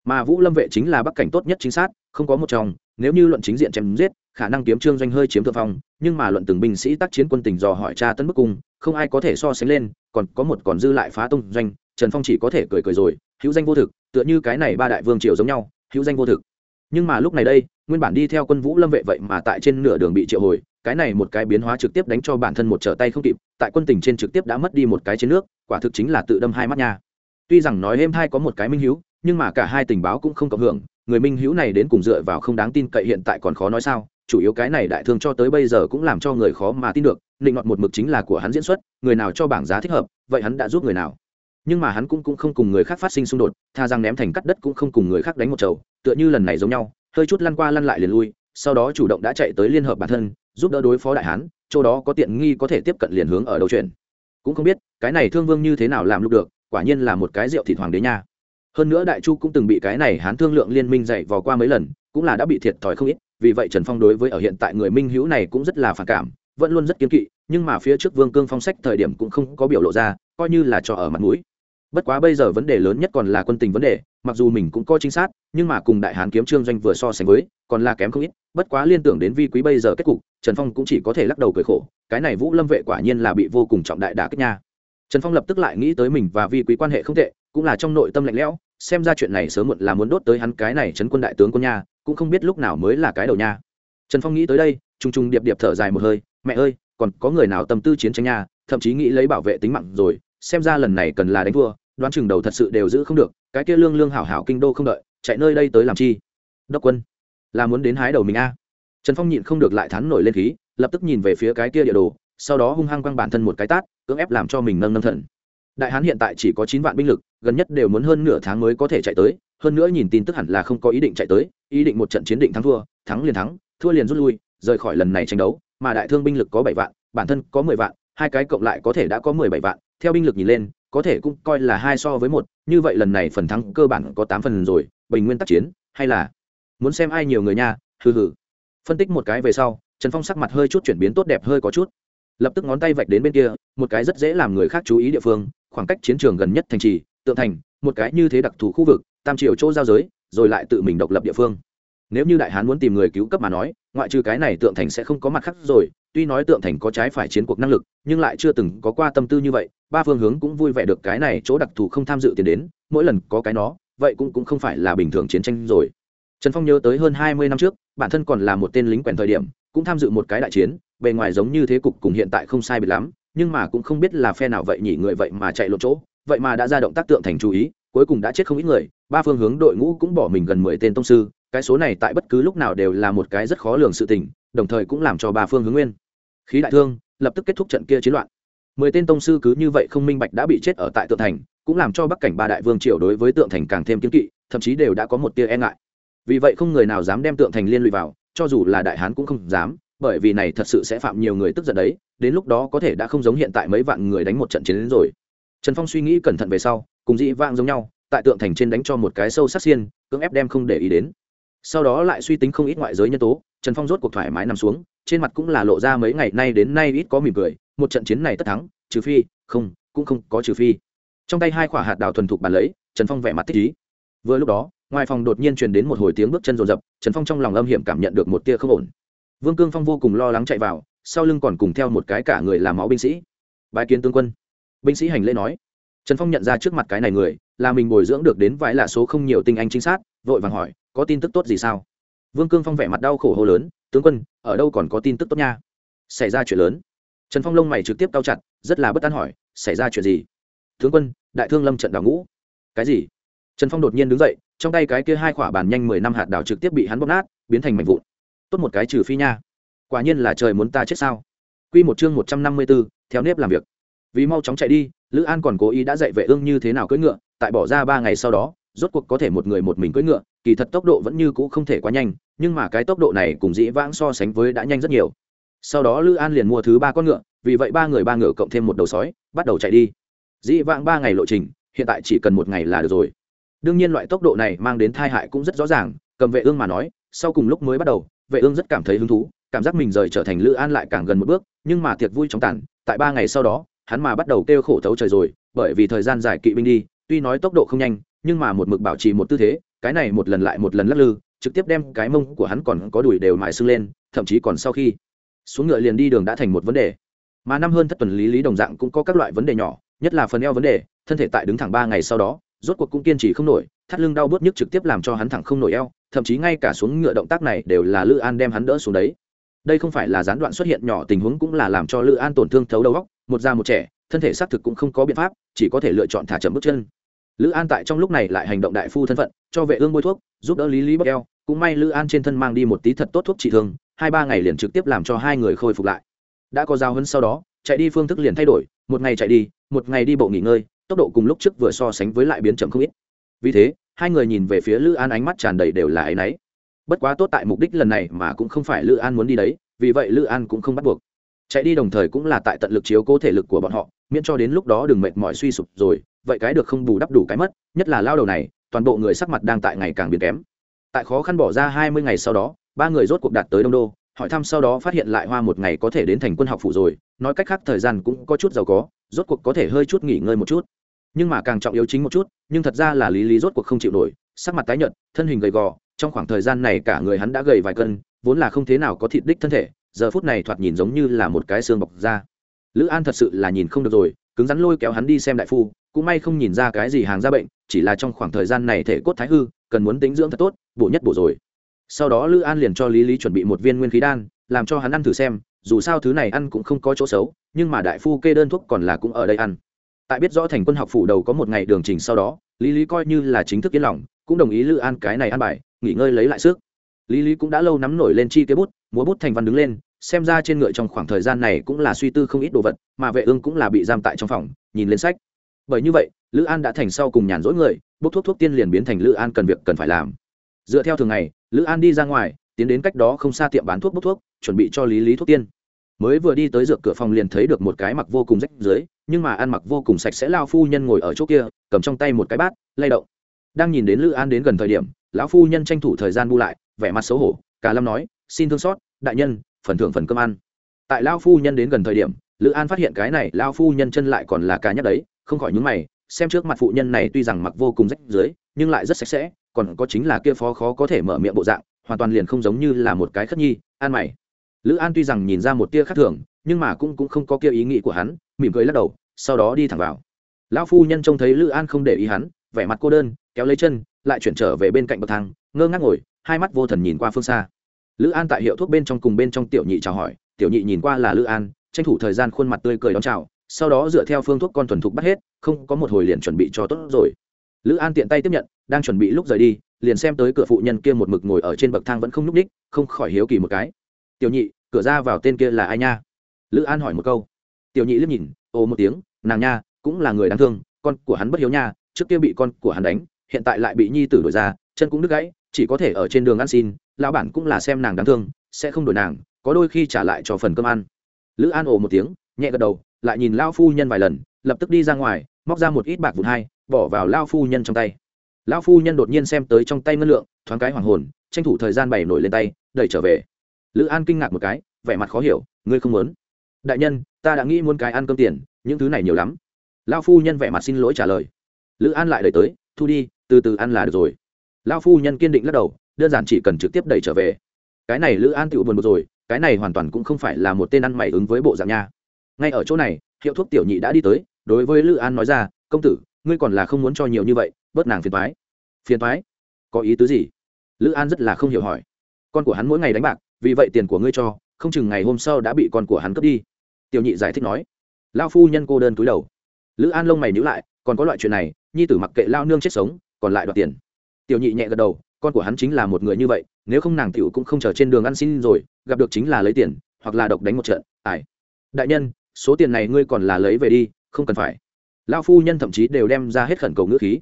Mà vũ lâm vệ chính là bắc cảnh tốt nhất chính xác không có một trong nếu như luận chính diện chém giết, khả năng kiếm trương doanh hơi chiếm thượng phong, nhưng mà luận từng binh sĩ tác chiến quân tình dò hỏi cha tấn bức cung, không ai có thể so sánh lên, còn có một còn dư lại phá tung doanh trần phong chỉ có thể cười cười rồi, hữu danh vô thực, tựa như cái này ba đại vương triều giống nhau, hữu danh vô thực. Nhưng mà lúc này đây, nguyên bản đi theo quân vũ lâm vệ vậy mà tại trên nửa đường bị triệu hồi, cái này một cái biến hóa trực tiếp đánh cho bản thân một trở tay không kịp, tại quân tình trên trực tiếp đã mất đi một cái trên nước, quả thực chính là tự đâm hai mắt nha. Tuy rằng nói êm hai có một cái minh hữu, nhưng mà cả hai tình báo cũng không cộng hưởng, người minh hữu này đến cùng dựa vào không đáng tin cậy hiện tại còn khó nói sao, chủ yếu cái này đại thương cho tới bây giờ cũng làm cho người khó mà tin được, định luận một mực chính là của hắn diễn xuất, người nào cho bảng giá thích hợp, vậy hắn đã giúp người nào? Nhưng mà hắn cũng cũng không cùng người khác phát sinh xung đột, tha rằng ném thành cắt đất cũng không cùng người khác đánh một chầu, tựa như lần này giống nhau, hơi chút lăn qua lăn lại liền lui, sau đó chủ động đã chạy tới liên hợp bản thân, giúp đỡ đối phó đại hán, chỗ đó có tiện nghi có thể tiếp cận liền hướng ở đầu chuyện. Cũng không biết, cái này thương vương như thế nào làm lúc được, quả nhiên là một cái rượu thịt hoàng đế nha. Hơn nữa đại chu cũng từng bị cái này hán thương lượng liên minh dạy vò qua mấy lần, cũng là đã bị thiệt thòi không ít, vì vậy trần phong đối với ở hiện tại người minh hữu này cũng rất là phản cảm, vẫn luôn rất kiên kỵ, nhưng mà phía trước vương cương phong sách thời điểm cũng không có biểu lộ ra, coi như là cho ở mặt mũi bất quá bây giờ vấn đề lớn nhất còn là quân tình vấn đề, mặc dù mình cũng có chính xác, nhưng mà cùng đại hán kiếm trương doanh vừa so sánh với, còn là kém không ít. Bất quá liên tưởng đến vi quý bây giờ kết cục, trần phong cũng chỉ có thể lắc đầu cười khổ, cái này vũ lâm vệ quả nhiên là bị vô cùng trọng đại đả kích nha. Trần phong lập tức lại nghĩ tới mình và vi quý quan hệ không tệ, cũng là trong nội tâm lạnh lẽo, xem ra chuyện này sớm muộn là muốn đốt tới hắn cái này chấn quân đại tướng quân nha, cũng không biết lúc nào mới là cái đầu nha. Trần phong nghĩ tới đây t r u n g t r u n g điệp điệp thở dài một hơi, mẹ ơi, còn có người nào tâm tư chiến tranh nha, thậm chí nghĩ lấy bảo vệ tính mạng rồi, xem ra lần này cần là đánh thua đoán chừng đầu thật sự đều giữ không được, cái kia lương lương hảo hảo kinh đô không đợi, chạy nơi đây tới làm chi? Đốc quân, là muốn đến hái đầu mình a. Trần phong nhịn không được lại thắn nổi lên khí, lập tức nhìn về phía cái kia địa đồ, sau đó hung hăng quăng bản thân một cái tát, cưỡng ép làm cho mình nâng nâng thận đại hán hiện tại chỉ có chín vạn binh lực, gần nhất đều muốn hơn nửa tháng mới có thể chạy tới, hơn nữa nhìn tin tức hẳn là không có ý định chạy tới, ý định một trận chiến định thắng thua, thắng liền thắng, thua liền rút lui, rời khỏi lần này tranh đấu, mà đại thương binh lực có bảy vạn, bản thân có mười vạn, hai cái cộng lại có thể đã có mười bảy vạn, theo binh lực nhìn lên có thể cũng coi là hai so với một, như vậy lần này phần thắng cơ bản có tám phần rồi, bình nguyên tác chiến, hay là muốn xem ai nhiều người nha, hừ hừ. Phân tích một cái về sau, trần phong sắc mặt hơi chút chuyển biến tốt đẹp hơi có chút. Lập tức ngón tay vạch đến bên kia, một cái rất dễ làm người khác chú ý địa phương, khoảng cách chiến trường gần nhất thành trì, tượng thành, một cái như thế đặc thù khu vực, tam triệu chỗ giao giới, rồi lại tự mình độc lập địa phương nếu như đại hán muốn tìm người cứu cấp mà nói, ngoại trừ cái này tượng thành sẽ không có mặt khác rồi. Tuy nói tượng thành có trái phải chiến cuộc năng lực, nhưng lại chưa từng có qua tâm tư như vậy. Ba phương hướng cũng vui vẻ được cái này chỗ đặc thù không tham dự tiền đến. Mỗi lần có cái nó, vậy cũng cũng không phải là bình thường chiến tranh rồi. Trần phong nhớ tới hơn hai mươi năm trước, bản thân còn là một tên lính quèn thời điểm, cũng tham dự một cái đại chiến. Bề ngoài giống như thế cục cùng hiện tại không sai biệt lắm, nhưng mà cũng không biết là phe nào vậy nhỉ, người vậy mà chạy lộ chỗ. Vậy mà đã ra động tác tượng thành chú ý, cuối cùng đã chết không ít người. Ba phương hướng đội ngũ cũng bỏ mình gần mười tên tông sư cái số này tại bất cứ lúc nào đều là một cái rất khó lường sự tình, đồng thời cũng làm cho bà phương hướng nguyên. Khí đại thương, lập tức kết thúc trận kia chiến loạn. Mười tên tông sư cứ như vậy không minh bạch đã bị chết ở tại tượng thành, cũng làm cho bắc cảnh ba đại vương triều đối với tượng thành càng thêm kiên kỵ, thậm chí đều đã có một tia e ngại. Vì vậy không người nào dám đem tượng thành liên lụy vào, cho dù là đại hán cũng không dám, bởi vì này thật sự sẽ phạm nhiều người tức giận đấy, đến lúc đó có thể đã không giống hiện tại mấy vạn người đánh một trận chiến đến rồi. Trần phong suy nghĩ cẩn thận về sau, cùng dĩ vang giống nhau, tại tượng thành trên đánh cho một cái sâu sắc xiên, cưỡng ép đem không để ý đến sau đó lại suy tính không ít ngoại giới nhân tố, trần phong rốt cuộc thoải mái nằm xuống, trên mặt cũng là lộ ra mấy ngày nay đến nay ít có mỉm cười, một trận chiến này tất thắng, trừ phi, không, cũng không có trừ phi. Trong tay hai quả hạt đào thuần thục bàn lấy, trần phong vẻ mặt thích ý. Vừa lúc đó, ngoài phòng đột nhiên truyền đến một hồi tiếng bước chân rồn rập, trần phong trong lòng âm hiểm cảm nhận được một tia không ổn. Vương cương phong vô cùng lo lắng chạy vào, sau lưng còn cùng theo một cái cả người làm máu binh sĩ. Bài kiến tướng quân. Binh sĩ hành lễ nói trần phong nhận ra trước mặt cái này người, là mình bồi dưỡng được đến vài lạ số không nhiều tinh anh trinh sát, vội vàng hỏi, có tin tức tốt gì sao? Vương cương phong vẻ mặt đau khổ hô lớn, tướng quân, ở đâu còn có tin tức tốt nha? Xảy ra chuyện lớn. Trần phong lông mày trực tiếp cao chặt, rất là bất an hỏi, xảy ra chuyện gì? Tướng quân, đại thương lâm trận đào ngũ. Cái gì? Trần phong đột nhiên đứng dậy, trong tay cái kia hai quả bàn nhanh mười năm hạt đào trực tiếp bị hắn bóp nát, biến thành mảnh vụn. Tốt một cái trừ phi nha. Quả nhiên là trời muốn ta chết sao? Quy một chương một trăm năm mươi b ố theo nếp làm việc. Vì mau chóng chạy đi lữ an còn cố ý đã dạy vệ ương như thế nào cưỡi ngựa, tại bỏ ra ba ngày sau đó, rốt cuộc có thể một người một mình cưỡi ngựa, kỳ thật tốc độ vẫn như cũ không thể quá nhanh, nhưng mà cái tốc độ này cùng dĩ vãng so sánh với đã nhanh rất nhiều. Sau đó lữ an liền mua thứ ba con ngựa, vì vậy ba người ba ngựa cộng thêm một đầu sói, bắt đầu chạy đi. Dĩ vãng ba ngày lộ trình, hiện tại chỉ cần một ngày là được rồi. Đương nhiên loại tốc độ này mang đến tai hại cũng rất rõ ràng, cầm vệ ương mà nói, sau cùng lúc mới bắt đầu, vệ ương rất cảm thấy hứng thú, cảm giác mình rời trở thành lữ an lại càng gần một bước, nhưng mà tiệc vui trong tàn, tại ba ngày sau đó hắn mà bắt đầu kêu khổ thấu trời rồi, bởi vì thời gian dài kỵ binh đi, tuy nói tốc độ không nhanh, nhưng mà một mực bảo trì một tư thế, cái này một lần lại một lần lắc lư, trực tiếp đem cái mông của hắn còn có đùi đều mài sưng lên, thậm chí còn sau khi xuống ngựa liền đi đường đã thành một vấn đề. Mà năm hơn thất tuần lý lý đồng dạng cũng có các loại vấn đề nhỏ, nhất là phần eo vấn đề, thân thể tại đứng thẳng ba ngày sau đó, rốt cuộc cũng kiên trì không nổi, thắt lưng đau bớt nhức trực tiếp làm cho hắn thẳng không nổi eo, thậm chí ngay cả xuống ngựa động tác này đều là lữ an đem hắn đỡ xuống đấy. Đây không phải là gián đoạn xuất hiện nhỏ tình huống cũng là làm cho lữ an tổn thương thấu đầu góc một già một trẻ, thân thể xác thực cũng không có biện pháp, chỉ có thể lựa chọn thả chậm bước chân. Lữ an tại trong lúc này lại hành động đại phu thân phận, cho vệ ương bôi thuốc, giúp đỡ lý lý bóc eo cũng may lữ an trên thân mang đi một tí thật tốt thuốc trị thương, hai ba ngày liền trực tiếp làm cho hai người khôi phục lại. Đã có giao hơn sau đó, chạy đi phương thức liền thay đổi, một ngày chạy đi, một ngày đi bộ nghỉ ngơi, tốc độ cùng lúc trước vừa so sánh với lại biến chậm không ít. Vì thế, hai người nhìn về phía lữ an ánh mắt tràn đầy đều là áy náy. Bất quá tốt tại mục đích lần này mà cũng không phải lữ an muốn đi đấy, vì vậy lữ an cũng không bắt buộc chạy đi đồng thời cũng là tại tận lực chiếu cố thể lực của bọn họ, miễn cho đến lúc đó đừng mệt mỏi suy sụp rồi, vậy cái được không bù đắp đủ cái mất, nhất là lao đầu này, toàn bộ người sắc mặt đang tại ngày càng biến kém. Tại khó khăn bỏ ra hai mươi ngày sau đó, ba người rốt cuộc đạt tới đông đô, hỏi thăm sau đó phát hiện lại hoa một ngày có thể đến thành quân học phủ rồi, nói cách khác thời gian cũng có chút giàu có, rốt cuộc có thể hơi chút nghỉ ngơi một chút. Nhưng mà càng trọng yếu chính một chút, nhưng thật ra là lý lý rốt cuộc không chịu nổi, sắc mặt tái nhợt, thân hình gầy gò, trong khoảng thời gian này cả người hắn đã gầy vài cân, vốn là không thế nào có thịt đích thân thể giờ phút này thoạt nhìn giống như là một cái xương bọc da, lữ an thật sự là nhìn không được rồi cứng rắn lôi kéo hắn đi xem đại phu cũng may không nhìn ra cái gì hàng ra bệnh chỉ là trong khoảng thời gian này thể cốt thái hư cần muốn tính dưỡng thật tốt bổ nhất bổ rồi. Sau đó lữ an liền cho lý lý chuẩn bị một viên nguyên khí đan làm cho hắn ăn thử xem dù sao thứ này ăn cũng không có chỗ xấu nhưng mà đại phu kê đơn thuốc còn là cũng ở đây ăn. Tại biết rõ thành quân học phủ đầu có một ngày đường trình sau đó lý lý coi như là chính thức yên lòng cũng đồng ý lữ an cái này ăn bài nghỉ ngơi lấy lại sức. Lý lý cũng đã lâu nắm nổi lên chi kế bút múa bút thành văn đứng lên xem ra trên ngựa trong khoảng thời gian này cũng là suy tư không ít đồ vật, mà vệ ương cũng là bị giam tại trong phòng, nhìn lên sách. Bởi như vậy, lữ an đã thành sau cùng nhàn rỗi người, bốc thuốc thuốc tiên liền biến thành lữ an cần việc cần phải làm. Dựa theo thường ngày, lữ an đi ra ngoài, tiến đến cách đó không xa tiệm bán thuốc bốc thuốc, chuẩn bị cho lý lý thuốc tiên. Mới vừa đi tới dược cửa phòng liền thấy được một cái mặc vô cùng rách dưới nhưng mà ăn mặc vô cùng sạch sẽ lao phu nhân ngồi ở chỗ kia, cầm trong tay một cái bát, lay động. Đang nhìn đến lữ an đến gần thời điểm, lão phu nhân tranh thủ thời gian bu lại, vẻ mặt xấu hổ, cả lâm nói, xin thương xót, đại nhân phần thưởng phần cơm ăn. Tại lao phu nhân đến gần thời điểm, lữ an phát hiện cái này lao phu nhân chân lại còn là cá nhất đấy, không khỏi nhúng mày, xem trước mặt phụ nhân này tuy rằng mặc vô cùng rách dưới nhưng lại rất sạch sẽ, còn có chính là kia phó khó có thể mở miệng bộ dạng, hoàn toàn liền không giống như là một cái khất nhi, an mày. Lữ an tuy rằng nhìn ra một tia khác thường, nhưng mà cũng cũng không có kia ý nghĩ của hắn, mỉm cười lắc đầu, sau đó đi thẳng vào. Lão phu nhân trông thấy lữ an không để ý hắn, vẻ mặt cô đơn, kéo lấy chân, lại chuyển trở về bên cạnh bậc thang, ngơ ngác ngồi, hai mắt vô thần nhìn qua phương xa lữ an tại hiệu thuốc bên trong cùng bên trong tiểu nhị chào hỏi, tiểu nhị nhìn qua là lữ an, tranh thủ thời gian khuôn mặt tươi cười đón chào, sau đó dựa theo phương thuốc con thuần thục bắt hết, không có một hồi liền chuẩn bị cho tốt rồi. Lữ an tiện tay tiếp nhận, đang chuẩn bị lúc rời đi, liền xem tới cửa phụ nhân kia một mực ngồi ở trên bậc thang vẫn không nhúc ních không khỏi hiếu kỳ một cái. Tiểu nhị, cửa ra vào tên kia là ai nha? Lữ an hỏi một câu. Tiểu nhị liếc nhìn, ồ một tiếng, nàng nha, cũng là người đáng thương, con của hắn bất hiếu nha, trước kia bị con của hắn đánh, hiện tại lại bị nhi tử đổi ra, chân cũng đứt gãy chỉ có thể ở trên đường ăn xin, lão bản cũng là xem nàng đáng thương, sẽ không đổi nàng, có đôi khi trả lại cho phần cơm ăn. Lữ an ồ một tiếng, nhẹ gật đầu, lại nhìn lao phu nhân vài lần, lập tức đi ra ngoài, móc ra một ít bạc vụn hai, bỏ vào lao phu nhân trong tay. Lao phu nhân đột nhiên xem tới trong tay ngân lượng, thoáng cái hoàng hồn, tranh thủ thời gian bày nổi lên tay, đẩy trở về. Lữ an kinh ngạc một cái, vẻ mặt khó hiểu, ngươi không muốn. Đại nhân, ta đã nghĩ muốn cái ăn cơm tiền, những thứ này nhiều lắm. Lao phu nhân vẻ mặt xin lỗi trả lời. Lữ an lại đẩy tới, thu đi, từ từ ăn là được rồi lao phu nhân kiên định lắc đầu, đơn giản chỉ cần trực tiếp đẩy trở về. Cái này lữ an tự buồn một rồi, cái này hoàn toàn cũng không phải là một tên ăn mày ứng với bộ dạng nha. Ngay ở chỗ này, hiệu thuốc tiểu nhị đã đi tới, đối với lữ an nói ra, công tử, ngươi còn là không muốn cho nhiều như vậy, bớt nàng phiền thoái phiền thoái có ý tứ gì? Lữ an rất là không hiểu hỏi. Con của hắn mỗi ngày đánh bạc, vì vậy tiền của ngươi cho, không chừng ngày hôm sau đã bị con của hắn cướp đi. Tiểu nhị giải thích nói. Lao phu nhân cô đơn túi đầu. Lữ an lông mày nhữ lại, còn có loại chuyện này, nhi tử mặc kệ lao nương chết sống, còn lại đoạt tiền tiểu nhị nhẹ gật đầu, con của hắn chính là một người như vậy, nếu không nàng tiểu cũng không chờ trên đường ăn xin rồi, gặp được chính là lấy tiền, hoặc là độc đánh một trận ải đại nhân, số tiền này ngươi còn là lấy về đi, không cần phải. Lao phu nhân thậm chí đều đem ra hết khẩn cầu ngữ khí.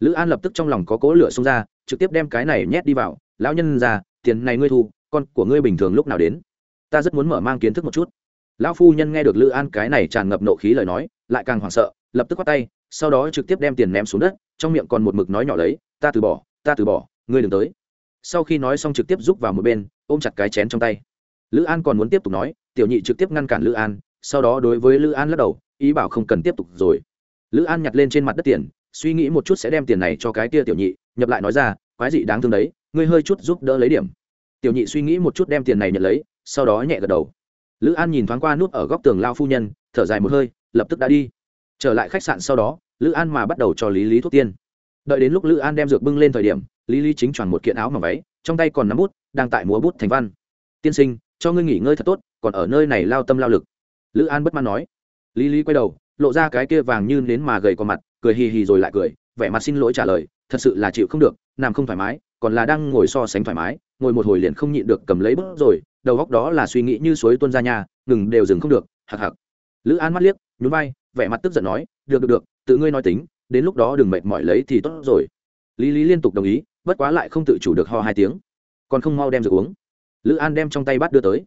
Lữ an lập tức trong lòng có cố lửa xông ra, trực tiếp đem cái này nhét đi vào. Lão nhân ra, tiền này ngươi thu, con của ngươi bình thường lúc nào đến? Ta rất muốn mở mang kiến thức một chút. Lão phu nhân nghe được lữ an cái này tràn ngập nộ khí lời nói, lại càng hoảng sợ, lập tức quát tay sau đó trực tiếp đem tiền ném xuống đất, trong miệng còn một mực nói nhỏ lấy, ta từ bỏ, ta từ bỏ, ngươi đừng tới. Sau khi nói xong trực tiếp rút vào một bên, ôm chặt cái chén trong tay. Lữ an còn muốn tiếp tục nói, tiểu nhị trực tiếp ngăn cản lữ an, sau đó đối với lữ an lắc đầu, ý bảo không cần tiếp tục rồi. Lữ an nhặt lên trên mặt đất tiền, suy nghĩ một chút sẽ đem tiền này cho cái kia tiểu nhị, nhập lại nói ra, quái dị đáng thương đấy, ngươi hơi chút giúp đỡ lấy điểm. Tiểu nhị suy nghĩ một chút đem tiền này nhận lấy, sau đó nhẹ gật đầu. Lữ an nhìn thoáng qua nút ở góc tường lao phu nhân, thở dài một hơi, lập tức đã đi trở lại khách sạn sau đó, lữ an mà bắt đầu cho lý lý thuốc tiên. Đợi đến lúc lữ an đem dược bưng lên thời điểm, lý lý chính choàng một kiện áo mà váy, trong tay còn nắm bút, đang tại múa bút thành văn. Tiên sinh, cho ngươi nghỉ ngơi thật tốt, còn ở nơi này lao tâm lao lực. Lữ an bất mãn nói. Lý lý quay đầu, lộ ra cái kia vàng như nến mà gầy qua mặt, cười hì hì rồi lại cười, vẻ mặt xin lỗi trả lời, thật sự là chịu không được, nằm không thoải mái, còn là đang ngồi so sánh thoải mái, ngồi một hồi liền không nhịn được cầm lấy bút rồi, đầu góc đó là suy nghĩ như suối tuôn ra nhà, ngừng đều dừng không được hạc hạc lữ an mắt liếc, nhún vai vẻ mặt tức giận nói, được được được, tự ngươi nói tính, đến lúc đó đừng mệt mỏi lấy thì tốt rồi. Lý lý liên tục đồng ý, bất quá lại không tự chủ được ho hai tiếng. Còn không mau đem rượu uống. Lữ an đem trong tay bát đưa tới.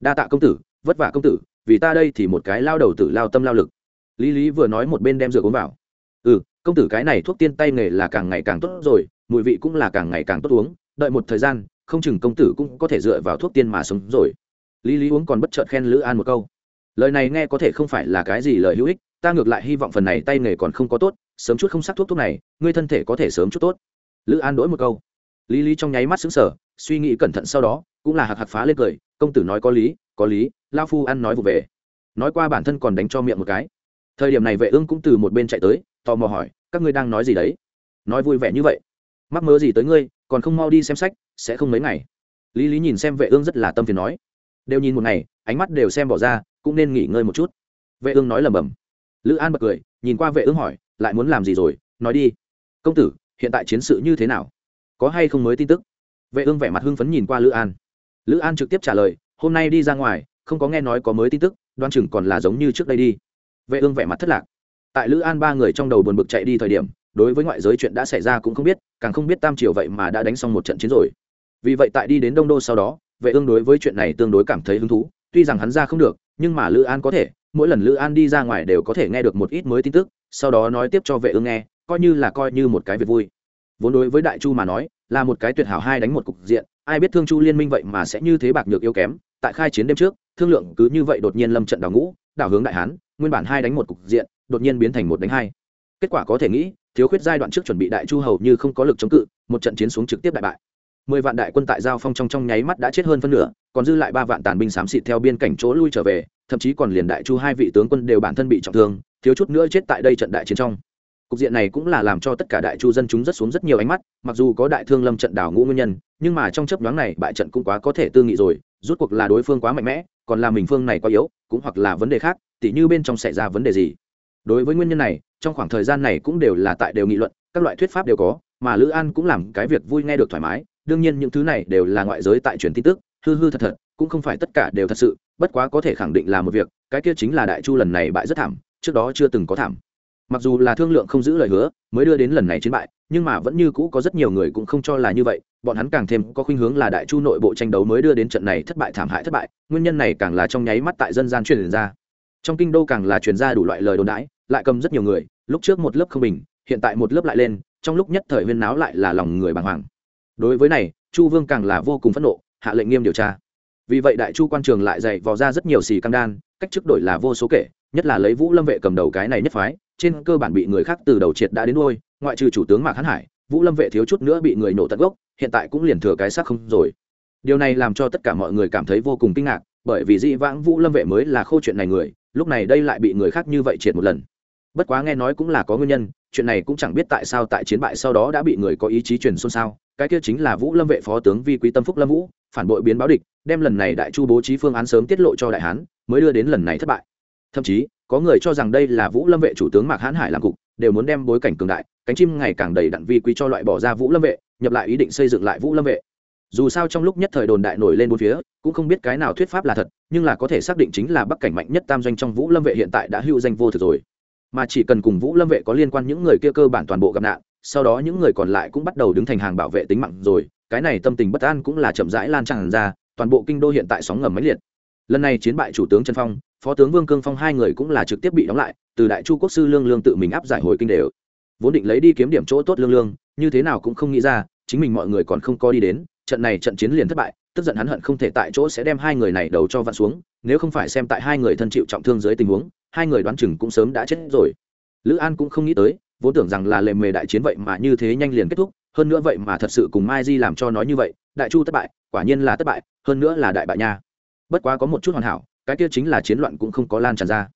Đa tạ công tử, vất vả công tử, vì ta đây thì một cái lao đầu tử lao tâm lao lực. Lý lý vừa nói một bên đem rượu uống vào. Ừ công tử cái này thuốc tiên tay nghề là càng ngày càng tốt rồi, mùi vị cũng là càng ngày càng tốt uống, đợi một thời gian, không chừng công tử cũng có thể dựa vào thuốc tiên mà sống rồi. Lý lý uống còn bất chợt khen lữ an một câu. Lời này nghe có thể không phải là cái gì lời hữu ích ta ngược lại hy vọng phần này tay nghề còn không có tốt, sớm chút không sắc thuốc thuốc này, ngươi thân thể có thể sớm chút tốt. Lữ an đổi một câu. Lý lý trong nháy mắt xứng sở suy nghĩ cẩn thận sau đó, cũng là hạc hạc phá lên cười, công tử nói có lý có lý lao phu ăn nói vụ về. Nói qua bản thân còn đánh cho miệng một cái. Thời điểm này vệ ương cũng từ một bên chạy tới, tò mò hỏi, các ngươi đang nói gì đấy? Nói vui vẻ như vậy. Mắc mớ gì tới ngươi, còn không mau đi xem sách, sẽ không mấy ngày. Lý lý nhìn xem vệ ương rất là tâm phiền nói. Đều nhìn một ngày, ánh mắt đều xem bỏ ra, cũng nên nghỉ ngơi một chút. Vệ ương nói lầm bầm lữ an bật cười, nhìn qua vệ ương hỏi, lại muốn làm gì rồi? Nói đi. Công tử, hiện tại chiến sự như thế nào? Có hay không mới tin tức? Vệ ương vẻ mặt hưng phấn nhìn qua lữ an. Lữ an trực tiếp trả lời, hôm nay đi ra ngoài, không có nghe nói có mới tin tức đoan chừng còn là giống như trước đây đi. Vệ ương vẻ mặt thất lạc. Tại lữ an ba người trong đầu buồn bực chạy đi thời điểm, đối với ngoại giới chuyện đã xảy ra cũng không biết, càng không biết tam triều vậy mà đã đánh xong một trận chiến rồi. Vì vậy tại đi đến đông đô sau đó, vệ ương đối với chuyện này tương đối cảm thấy hứng thú, tuy rằng hắn ra không được, nhưng mà lữ an có thể mỗi lần lữ an đi ra ngoài đều có thể nghe được một ít mới tin tức, sau đó nói tiếp cho vệ ương nghe, coi như là coi như một cái việc vui. Vốn đối với đại chu mà nói, là một cái tuyệt hảo hai đánh một cục diện, ai biết thương chu liên minh vậy mà sẽ như thế bạc nhược yếu kém, tại khai chiến đêm trước, thương lượng cứ như vậy đột nhiên lâm trận đào ngũ, đảo hướng đại hán, nguyên bản hai đánh một cục diện, đột nhiên biến thành một đánh hai. Kết quả có thể nghĩ, thiếu khuyết giai đoạn trước chuẩn bị đại chu hầu như không có lực chống cự, một trận chiến xuống trực tiếp đại bại. Mười vạn đại quân tại giao phong trong trong nháy mắt đã chết hơn phân nửa, còn dư lại ba vạn tàn binh xám xịt theo biên cảnh chỗ lui trở về thậm chí còn liền đại chu hai vị tướng quân đều bản thân bị trọng thương, thiếu chút nữa chết tại đây trận đại chiến trong. Cục diện này cũng là làm cho tất cả đại chu dân chúng rất xuống rất nhiều ánh mắt, mặc dù có đại thương lâm trận đảo ngũ nguyên nhân, nhưng mà trong chấp nhoáng này bại trận cũng quá có thể tư nghị rồi, rút cuộc là đối phương quá mạnh mẽ, còn là mình phương này quá yếu, cũng hoặc là vấn đề khác, tỉ như bên trong xảy ra vấn đề gì. Đối với nguyên nhân này, trong khoảng thời gian này cũng đều là tại đều nghị luận, các loại thuyết pháp đều có, mà lữ an cũng làm cái việc vui nghe được thoải mái, đương nhiên những thứ này đều là ngoại giới tại truyền tin tức hư hư thật thật, cũng không phải tất cả đều thật sự, bất quá có thể khẳng định là một việc, cái kia chính là đại chu lần này bại rất thảm, trước đó chưa từng có thảm. Mặc dù là thương lượng không giữ lời hứa, mới đưa đến lần này chiến bại, nhưng mà vẫn như cũ có rất nhiều người cũng không cho là như vậy, bọn hắn càng thêm có khuynh hướng là đại chu nội bộ tranh đấu mới đưa đến trận này thất bại thảm hại thất bại, nguyên nhân này càng là trong nháy mắt tại dân gian truyền ra. Trong kinh đô càng là truyền ra đủ loại lời đồn đãi, lại cầm rất nhiều người, lúc trước một lớp không bình, hiện tại một lớp lại lên, trong lúc nhất thời huyên náo lại là lòng người bàng hoàng. Đối với này, chu vương càng là vô cùng phẫn nộ hạ lệnh nghiêm điều tra. Vì vậy đại chu quan trường lại dạy vò ra rất nhiều xì căng đan, cách chức đổi là vô số kể, nhất là lấy vũ lâm vệ cầm đầu cái này nhất phái, trên cơ bản bị người khác từ đầu triệt đã đến đôi ngoại trừ chủ tướng mạc hán hải, vũ lâm vệ thiếu chút nữa bị người nổ tận gốc, hiện tại cũng liền thừa cái xác không rồi. Điều này làm cho tất cả mọi người cảm thấy vô cùng kinh ngạc, bởi vì dĩ vãng vũ lâm vệ mới là khâu chuyện này người, lúc này đây lại bị người khác như vậy triệt một lần. Bất quá nghe nói cũng là có nguyên nhân, chuyện này cũng chẳng biết tại sao tại chiến bại sau đó đã bị người có ý chí truyền xôn xao, cái kia chính là vũ lâm vệ phó tướng vi quý tâm phúc lâm vũ phản bội biến báo địch, đem lần này đại chu bố trí phương án sớm tiết lộ cho đại hán, mới đưa đến lần này thất bại. Thậm chí, có người cho rằng đây là vũ lâm vệ chủ tướng mạc hãn hải làm cục, đều muốn đem bối cảnh cường đại, cánh chim ngày càng đầy đặn vi quý cho loại bỏ ra vũ lâm vệ, nhập lại ý định xây dựng lại vũ lâm vệ. Dù sao trong lúc nhất thời đồn đại nổi lên bốn phía, cũng không biết cái nào thuyết pháp là thật, nhưng là có thể xác định chính là bắc cảnh mạnh nhất tam doanh trong vũ lâm vệ hiện tại đã hưu danh vô thực rồi. Mà chỉ cần cùng vũ lâm vệ có liên quan những người kia cơ bản toàn bộ gặp nạn, sau đó những người còn lại cũng bắt đầu đứng thành hàng bảo vệ tính mạng rồi cái này tâm tình bất an cũng là chậm rãi lan tràn ra, toàn bộ kinh đô hiện tại sóng ngầm máy liệt. Lần này chiến bại chủ tướng trần phong, phó tướng vương cương phong hai người cũng là trực tiếp bị đóng lại, từ đại chu quốc sư lương lương tự mình áp giải hồi kinh đều. Vốn định lấy đi kiếm điểm chỗ tốt lương lương, như thế nào cũng không nghĩ ra, chính mình mọi người còn không có đi đến, trận này trận chiến liền thất bại, tức giận hắn hận không thể tại chỗ sẽ đem hai người này đầu cho vặn xuống, nếu không phải xem tại hai người thân chịu trọng thương dưới tình huống, hai người đoán chừng cũng sớm đã chết rồi. Lữ an cũng không nghĩ tới, vốn tưởng rằng là lề mề đại chiến vậy mà như thế nhanh liền kết thúc hơn nữa vậy mà thật sự cùng mai di làm cho nói như vậy, đại chu thất bại, quả nhiên là thất bại, hơn nữa là đại bại nha. Bất quá có một chút hoàn hảo, cái kia chính là chiến loạn cũng không có lan tràn ra.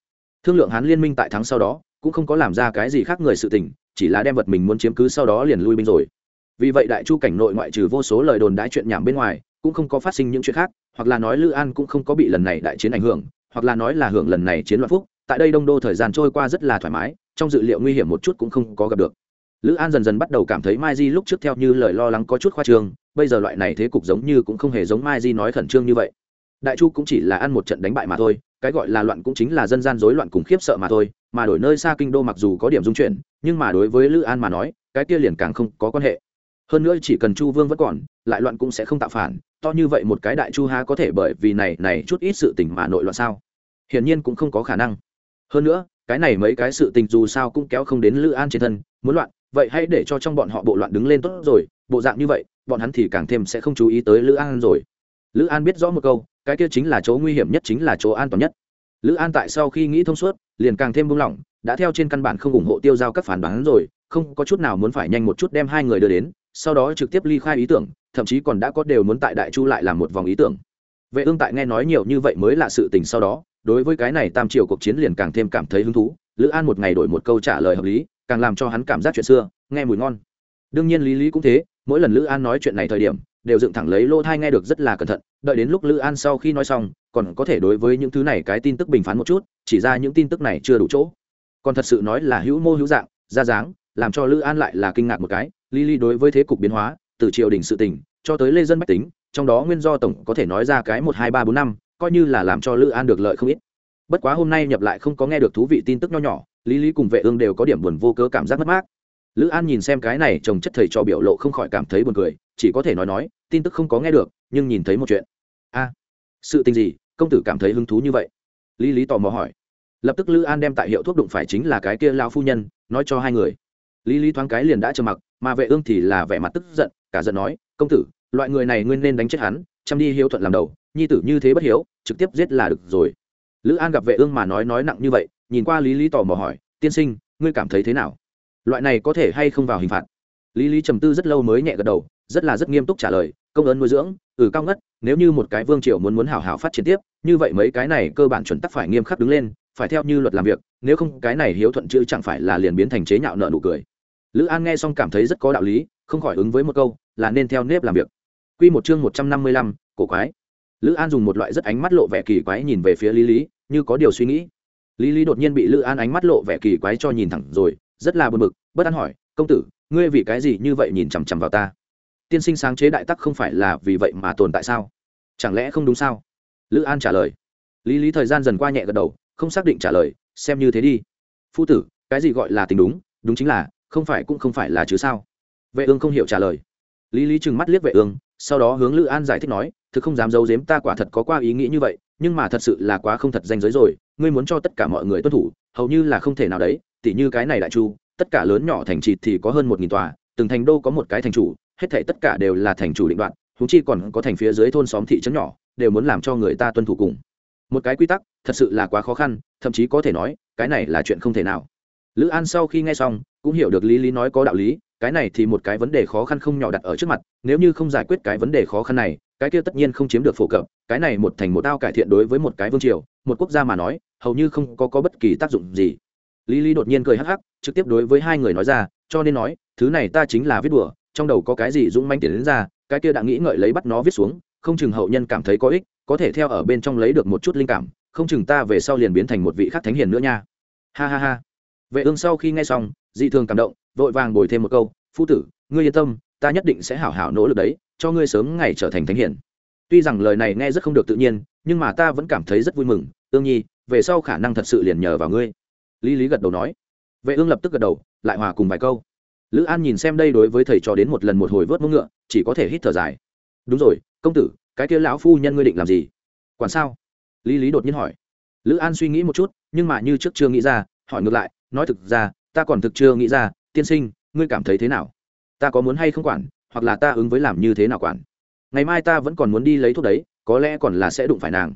Thương lượng hán liên minh tại thắng sau đó, cũng không có làm ra cái gì khác người sự tình, chỉ là đem vật mình muốn chiếm cứ sau đó liền lui binh rồi. Vì vậy đại chu cảnh nội ngoại trừ vô số lời đồn đãi chuyện nhảm bên ngoài, cũng không có phát sinh những chuyện khác, hoặc là nói lữ an cũng không có bị lần này đại chiến ảnh hưởng, hoặc là nói là hưởng lần này chiến loạn phúc, tại đây đông đô thời gian trôi qua rất là thoải mái, trong dự liệu nguy hiểm một chút cũng không có gặp được lữ an dần dần bắt đầu cảm thấy mai di lúc trước theo như lời lo lắng có chút khoa trương, bây giờ loại này thế cục giống như cũng không hề giống mai di nói khẩn trương như vậy. Đại chu cũng chỉ là ăn một trận đánh bại mà thôi, cái gọi là loạn cũng chính là dân gian rối loạn cùng khiếp sợ mà thôi, mà đổi nơi xa kinh đô mặc dù có điểm dung chuyển, nhưng mà đối với lữ an mà nói, cái kia liền càng không có quan hệ. Hơn nữa chỉ cần chu vương vẫn còn, lại loạn cũng sẽ không tạo phản, to như vậy một cái đại chu há có thể bởi vì này này chút ít sự tình mà nội loạn sao? Hiển nhiên cũng không có khả năng. Hơn nữa, cái này mấy cái sự tình dù sao cũng kéo không đến lữ an trên thân, muốn loạn vậy hãy để cho trong bọn họ bộ loạn đứng lên tốt rồi, bộ dạng như vậy, bọn hắn thì càng thêm sẽ không chú ý tới lữ an rồi. Lữ an biết rõ một câu, cái kia chính là chỗ nguy hiểm nhất chính là chỗ an toàn nhất. Lữ an tại sau khi nghĩ thông suốt, liền càng thêm buông lỏng, đã theo trên căn bản không ủng hộ tiêu giao các phản đoán rồi, không có chút nào muốn phải nhanh một chút đem hai người đưa đến, sau đó trực tiếp ly khai ý tưởng, thậm chí còn đã có đều muốn tại đại chu lại làm một vòng ý tưởng. Vệ ương tại nghe nói nhiều như vậy mới là sự tình sau đó, đối với cái này tam triều cuộc chiến liền càng thêm cảm thấy hứng thú. Lữ an một ngày đổi một câu trả lời hợp lý càng làm cho hắn cảm giác chuyện xưa, nghe mùi ngon. Đương nhiên lý lý cũng thế, mỗi lần lữ an nói chuyện này thời điểm, đều dựng thẳng lấy lô thai nghe được rất là cẩn thận, đợi đến lúc lữ an sau khi nói xong, còn có thể đối với những thứ này cái tin tức bình phán một chút, chỉ ra những tin tức này chưa đủ chỗ. Còn thật sự nói là hữu mô hữu dạng, ra dáng, làm cho lữ an lại là kinh ngạc một cái, lý lý đối với thế cục biến hóa, từ triều đình sự tỉnh cho tới lê dân bách tính, trong đó nguyên do tổng có thể nói ra cái một hai ba bốn năm, coi như là làm cho lữ an được lợi không ít. Bất quá hôm nay nhập lại không có nghe được thú vị tin tức nho nhỏ lý lý cùng vệ ương đều có điểm buồn vô cớ cảm giác mất mát. Lữ an nhìn xem cái này chồng chất thầy cho biểu lộ không khỏi cảm thấy buồn cười, chỉ có thể nói nói, tin tức không có nghe được, nhưng nhìn thấy một chuyện. A, sự tình gì, công tử cảm thấy hứng thú như vậy? Lý lý tò mò hỏi. Lập tức lữ an đem tại hiệu thuốc đụng phải chính là cái kia lao phu nhân, nói cho hai người. Lý lý thoáng cái liền đã trầm mặc, mà vệ ương thì là vẻ mặt tức giận, cả giận nói, công tử, loại người này nguyên nên đánh chết hắn, chăm đi hiếu thuận làm đầu, nhi tử như thế bất hiếu, trực tiếp giết là được rồi. Lữ an gặp vệ ương mà nói nói nặng như vậy nhìn qua lý lý tò mò hỏi tiên sinh ngươi cảm thấy thế nào loại này có thể hay không vào hình phạt lý lý trầm tư rất lâu mới nhẹ gật đầu rất là rất nghiêm túc trả lời công ơn nuôi dưỡng ừ cao ngất nếu như một cái vương triều muốn muốn hảo hảo phát triển tiếp như vậy mấy cái này cơ bản chuẩn tắc phải nghiêm khắc đứng lên phải theo như luật làm việc nếu không cái này hiếu thuận chữ chẳng phải là liền biến thành chế nhạo nợ nụ cười lữ an nghe xong cảm thấy rất có đạo lý không khỏi ứng với một câu là nên theo nếp làm việc Quy một chương một trăm năm mươi lăm, cổ quái. Lữ An dùng một loại rất ánh mắt lộ vẻ kỳ quái nhìn về phía Lý Lý, như có điều suy nghĩ. Lý Lý đột nhiên bị Lữ An ánh mắt lộ vẻ kỳ quái cho nhìn thẳng rồi, rất là buồn bực, bất an hỏi, "Công tử, ngươi vì cái gì như vậy nhìn chằm chằm vào ta?" Tiên sinh sáng chế đại tắc không phải là vì vậy mà tồn tại sao? Chẳng lẽ không đúng sao? Lữ An trả lời. Lý Lý thời gian dần qua nhẹ gật đầu, không xác định trả lời, xem như thế đi. Phu tử, cái gì gọi là tình đúng, đúng chính là, không phải cũng không phải là chứ sao? Vệ Ương không hiểu trả lời. Lý Lý trừng mắt liếc Vệ Ương, sau đó hướng lữ an giải thích nói thực không dám giấu giếm ta quả thật có qua ý nghĩ như vậy nhưng mà thật sự là quá không thật danh giới rồi, ngươi muốn cho tất cả mọi người tuân thủ, hầu như là không thể nào đấy, tỉ như cái này đại chu, tất cả lớn nhỏ thành trì thì có hơn một nghìn tòa, từng thành đô có một cái thành chủ, hết thể tất cả đều là thành chủ định đoạn húng chi còn có thành phía dưới thôn xóm thị trấn nhỏ, đều muốn làm cho người ta tuân thủ cùng. Một cái quy tắc, thật sự là quá khó khăn, thậm chí có thể nói, cái này là chuyện không thể nào. Lữ an sau khi nghe xong, cũng hiểu được lý lý nói có đạo lý, cái này thì một cái vấn đề khó khăn không nhỏ đặt ở trước mặt, nếu như không giải quyết cái vấn đề khó khăn này, cái kia tất nhiên không chiếm được phổ cập cái này một thành một tao cải thiện đối với một cái vương triều một quốc gia mà nói hầu như không có, có bất kỳ tác dụng gì. Lý lý đột nhiên cười hắc hắc trực tiếp đối với hai người nói ra cho nên nói thứ này ta chính là viết đùa trong đầu có cái gì dũng manh tiền đến ra cái kia đã nghĩ ngợi lấy bắt nó viết xuống không chừng hậu nhân cảm thấy có ích có thể theo ở bên trong lấy được một chút linh cảm không chừng ta về sau liền biến thành một vị khắc thánh hiền nữa nha. Ha ha ha. Vệ ương sau khi nghe xong dị thường cảm động vội vàng bồi thêm một câu phu tử ngươi yên tâm ta nhất định sẽ hảo hảo nỗ lực đấy cho ngươi sớm ngày trở thành thánh hiền tuy rằng lời này nghe rất không được tự nhiên, nhưng mà ta vẫn cảm thấy rất vui mừng. Tương nhi, về sau khả năng thật sự liền nhờ vào ngươi. Lý lý gật đầu nói. Vệ ương lập tức gật đầu, lại hòa cùng vài câu. Lữ an nhìn xem đây đối với thầy trò đến một lần một hồi vớt mông ngựa, chỉ có thể hít thở dài. Đúng rồi, công tử, cái kia lão phu nhân ngươi định làm gì? Quản sao? Lý lý đột nhiên hỏi. Lữ an suy nghĩ một chút, nhưng mà như trước chưa nghĩ ra, hỏi ngược lại, nói thực ra, ta còn thực chưa nghĩ ra, tiên sinh, ngươi cảm thấy thế nào? Ta có muốn hay không quản, hoặc là ta ứng với làm như thế nào quản? Ngày mai ta vẫn còn muốn đi lấy thuốc đấy, có lẽ còn là sẽ đụng phải nàng.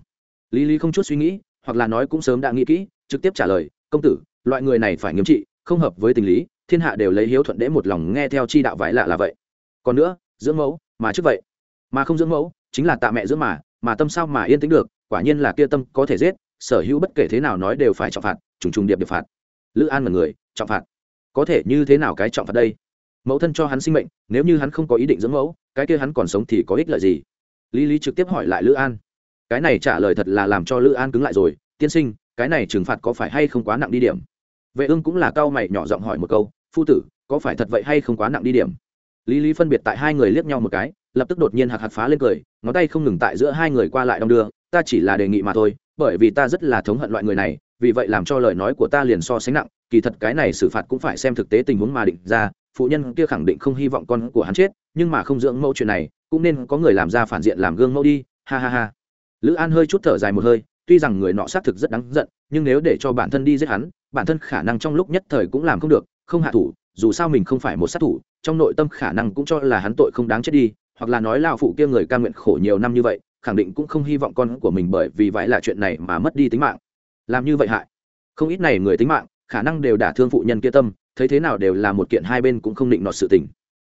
Lý lý không chút suy nghĩ, hoặc là nói cũng sớm đã nghĩ kỹ, trực tiếp trả lời, công tử, loại người này phải nghiêm trị, không hợp với tình lý, thiên hạ đều lấy hiếu thuận đễ một lòng nghe theo chi đạo vải lạ là vậy. Còn nữa, dưỡng mẫu, mà trước vậy. Mà không dưỡng mẫu, chính là tạ mẹ dưỡng mà mà tâm sao mà yên tĩnh được, quả nhiên là kia tâm có thể giết, sở hữu bất kể thế nào nói đều phải trọng phạt, trùng trùng điệp điệp phạt. Lữ an là người trọng phạt? Có thể như thế nào cái trọng phạt đây? Mẫu thân cho hắn sinh mệnh, nếu như hắn không có ý định dưỡng mẫu cái kia hắn còn sống thì có ích lợi gì? Lý lý trực tiếp hỏi lại lữ an. Cái này trả lời thật là làm cho lữ an cứng lại rồi. Tiên sinh, cái này trừng phạt có phải hay không quá nặng đi điểm? Vệ ương cũng là cao mày nhỏ giọng hỏi một câu, phu tử, có phải thật vậy hay không quá nặng đi điểm? Lý lý phân biệt tại hai người liếc nhau một cái, lập tức đột nhiên hạc hạc phá lên cười, ngón tay không ngừng tại giữa hai người qua lại đong đưa, ta chỉ là đề nghị mà thôi, bởi vì ta rất là thống hận loại người này, vì vậy làm cho lời nói của ta liền so sánh nặng, kỳ thật cái này xử phạt cũng phải xem thực tế tình huống mà định ra, phụ nhân kia khẳng định không hy vọng con của hắn chết nhưng mà không dưỡng mẫu chuyện này, cũng nên có người làm ra phản diện làm gương mẫu đi, ha ha ha. Lữ an hơi chút thở dài một hơi, tuy rằng người nọ xác thực rất đáng giận, nhưng nếu để cho bản thân đi giết hắn, bản thân khả năng trong lúc nhất thời cũng làm không được, không hạ thủ, dù sao mình không phải một sát thủ, trong nội tâm khả năng cũng cho là hắn tội không đáng chết đi, hoặc là nói lao phụ kia người ca nguyện khổ nhiều năm như vậy, khẳng định cũng không hy vọng con của mình bởi vì vậy là chuyện này mà mất đi tính mạng. Làm như vậy hại. Không ít này người tính mạng, khả năng đều đả thương phụ nhân kia tâm, thấy thế nào đều là một kiện hai bên cũng không định nọt sự tình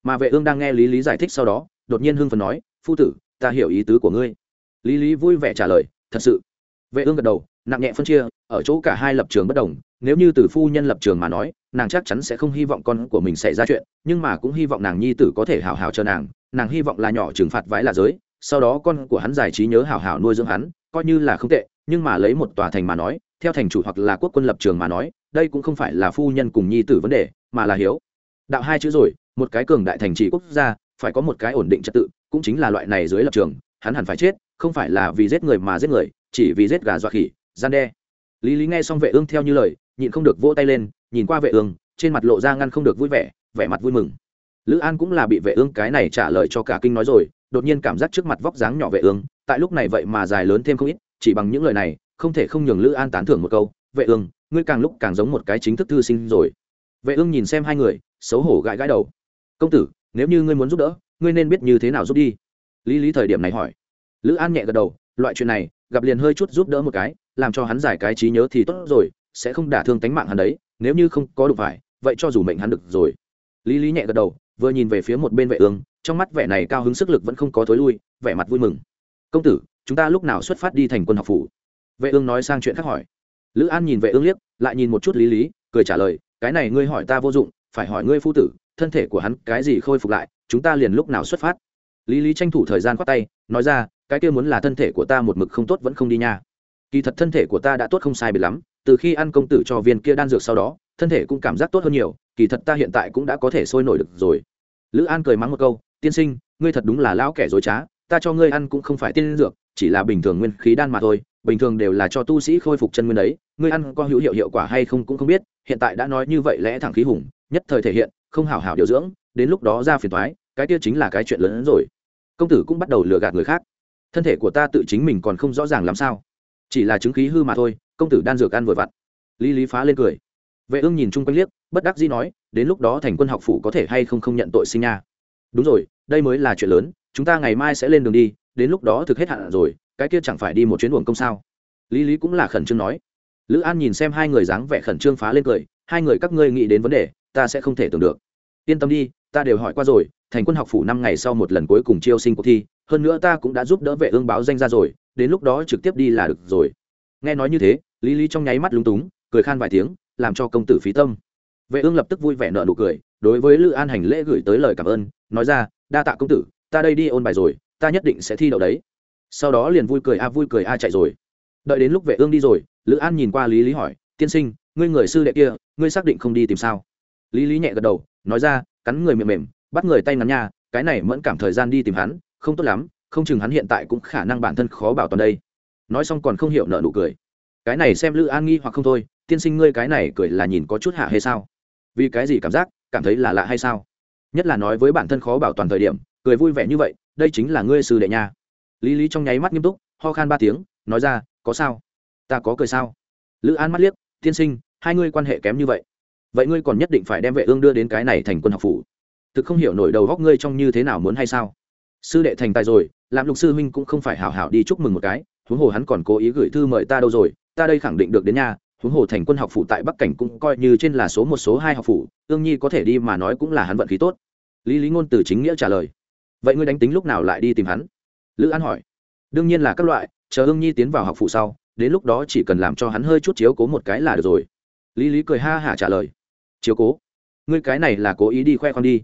mà vệ ương đang nghe lý lý giải thích sau đó, đột nhiên hưng phần nói, phu tử, ta hiểu ý tứ của ngươi. Lý lý vui vẻ trả lời, thật sự. Vệ ương gật đầu, nặng nhẹ phân chia, ở chỗ cả hai lập trường bất đồng, nếu như từ phu nhân lập trường mà nói, nàng chắc chắn sẽ không hy vọng con của mình xảy ra chuyện, nhưng mà cũng hy vọng nàng nhi tử có thể hào hào cho nàng nàng hy vọng là nhỏ trừng phạt vãi là giới, sau đó con của hắn giải trí nhớ hào hào nuôi dưỡng hắn, coi như là không tệ, nhưng mà lấy một tòa thành mà nói, theo thành chủ hoặc là quốc quân lập trường mà nói, đây cũng không phải là phu nhân cùng nhi tử vấn đề, mà là hiếu. Đạo hai chữ rồi một cái cường đại thành trì quốc gia, phải có một cái ổn định trật tự, cũng chính là loại này dưới lập trường, hắn hẳn phải chết, không phải là vì giết người mà giết người, chỉ vì giết gà dọa khỉ, gian đe. Lý lý nghe xong vệ ương theo như lời, nhịn không được vỗ tay lên, nhìn qua vệ ương, trên mặt lộ ra ngăn không được vui vẻ vẻ mặt vui mừng. Lữ an cũng là bị vệ ương cái này trả lời cho cả kinh nói rồi, đột nhiên cảm giác trước mặt vóc dáng nhỏ vệ ương, tại lúc này vậy mà dài lớn thêm không ít, chỉ bằng những lời này, không thể không nhường lữ an tán thưởng một câu, vệ ương, ngươi càng lúc càng giống một cái chính thức thư sinh rồi. Vệ ương nhìn xem hai người, xấu hổ gãi gãi đầu công tử, nếu như ngươi muốn giúp đỡ, ngươi nên biết như thế nào giúp đi. Lý lý thời điểm này hỏi. Lữ an nhẹ gật đầu, loại chuyện này, gặp liền hơi chút giúp đỡ một cái, làm cho hắn giải cái trí nhớ thì tốt rồi, sẽ không đả thương tánh mạng hắn đấy, nếu như không có đủ phải, vậy cho dù mệnh hắn được rồi. Lý lý nhẹ gật đầu, vừa nhìn về phía một bên vệ ương, trong mắt vẻ này cao hứng sức lực vẫn không có thối lui, vẻ mặt vui mừng. Công tử, chúng ta lúc nào xuất phát đi thành quân học phủ? Vệ ương nói sang chuyện khác hỏi. Lữ an nhìn vệ ương liếc, lại nhìn một chút lý lý, cười trả lời, cái này ngươi hỏi ta vô dụng, phải hỏi ngươi phu tử thân thể của hắn cái gì khôi phục lại, chúng ta liền lúc nào xuất phát. Lý lý tranh thủ thời gian khoát tay, nói ra, cái kia muốn là thân thể của ta một mực không tốt vẫn không đi nha. Kỳ thật thân thể của ta đã tốt không sai biệt lắm, từ khi ăn công tử cho viên kia đan dược sau đó, thân thể cũng cảm giác tốt hơn nhiều, kỳ thật ta hiện tại cũng đã có thể sôi nổi được rồi. Lữ an cười mắng một câu, tiên sinh, ngươi thật đúng là lão kẻ dối trá, ta cho ngươi ăn cũng không phải tiên dược, chỉ là bình thường nguyên khí đan mà thôi, bình thường đều là cho tu sĩ khôi phục chân nguyên đấy, ngươi ăn có hữu hiệu hiệu quả hay không cũng không biết, hiện tại đã nói như vậy lẽ thẳng khí hùng, nhất thời thể hiện không hảo hảo điều dưỡng, đến lúc đó ra phiền thoái cái kia chính là cái chuyện lớn hơn rồi. Công tử cũng bắt đầu lừa gạt người khác. Thân thể của ta tự chính mình còn không rõ ràng làm sao. Chỉ là chứng khí hư mà thôi, công tử đan dược ăn vội vặt lý lý phá lên cười. Vệ ương nhìn chung quanh liếc, bất đắc dĩ nói, đến lúc đó thành quân học phủ có thể hay không không nhận tội sinh nha. Đúng rồi, đây mới là chuyện lớn, chúng ta ngày mai sẽ lên đường đi, đến lúc đó thực hết hạn rồi, cái kia chẳng phải đi một chuyến uổng công sao? Lý lý cũng là khẩn trương nói. Lữ an nhìn xem hai người dáng vẻ khẩn trương phá lên cười, hai người các ngươi nghĩ đến vấn đề ta sẽ không thể tưởng được. Yên tâm đi, ta đều hỏi qua rồi, thành quân học phủ năm ngày sau một lần cuối cùng chiêu sinh cuộc thi, hơn nữa ta cũng đã giúp đỡ vệ ương báo danh ra rồi, đến lúc đó trực tiếp đi là được rồi. Nghe nói như thế, lý lý trong nháy mắt lúng túng, cười khan vài tiếng, làm cho công tử phí tâm. Vệ ương lập tức vui vẻ nợ nụ cười, đối với lữ an hành lễ gửi tới lời cảm ơn, nói ra, đa tạ công tử, ta đây đi ôn bài rồi, ta nhất định sẽ thi đậu đấy. Sau đó liền vui cười a, vui cười a chạy rồi. Đợi đến lúc vệ ương đi rồi, lữ an nhìn qua lý lý hỏi, tiên sinh, ngươi người sư đệ kia, ngươi xác định không đi tìm sao? Lý lý nhẹ gật đầu, nói ra, cắn người mềm mềm, bắt người tay ngắn nha, cái này mẫn cảm thời gian đi tìm hắn, không tốt lắm, không chừng hắn hiện tại cũng khả năng bản thân khó bảo toàn đây. Nói xong còn không hiểu nợ nụ cười. Cái này xem lữ an nghi hoặc không thôi, tiên sinh ngươi cái này cười là nhìn có chút hạ hay sao? Vì cái gì cảm giác, cảm thấy là lạ hay sao? Nhất là nói với bản thân khó bảo toàn thời điểm, cười vui vẻ như vậy, đây chính là ngươi sư đệ nha. Lý lý trong nháy mắt nghiêm túc, ho khan ba tiếng, nói ra, có sao? Ta có cười sao? Lữ an mắt liếc, tiên sinh, hai ngươi quan hệ kém như vậy vậy ngươi còn nhất định phải đem vệ ương đưa đến cái này thành quân học phủ. Thực không hiểu nổi đầu góc ngươi trong như thế nào muốn hay sao? Sư đệ thành tài rồi làm lục sư huynh cũng không phải hảo hảo đi chúc mừng một cái, huống hồ hắn còn cố ý gửi thư mời ta đâu rồi, ta đây khẳng định được đến nhà huống hồ thành quân học phủ tại bắc cảnh cũng coi như trên là số một, số hai học phủ, ương nhi có thể đi mà nói cũng là hắn vận khí tốt. Lý lý ngôn từ chính nghĩa trả lời. Vậy ngươi đánh tính lúc nào lại đi tìm hắn? Lữ an hỏi. Đương nhiên là các loại, chờ ương nhi tiến vào học phụ sau, đến lúc đó chỉ cần làm cho hắn hơi chút chiếu cố một cái là được rồi. Lý lý cười ha hả trả lời chiếu cố. Ngươi cái này là cố ý đi khoe khoang đi.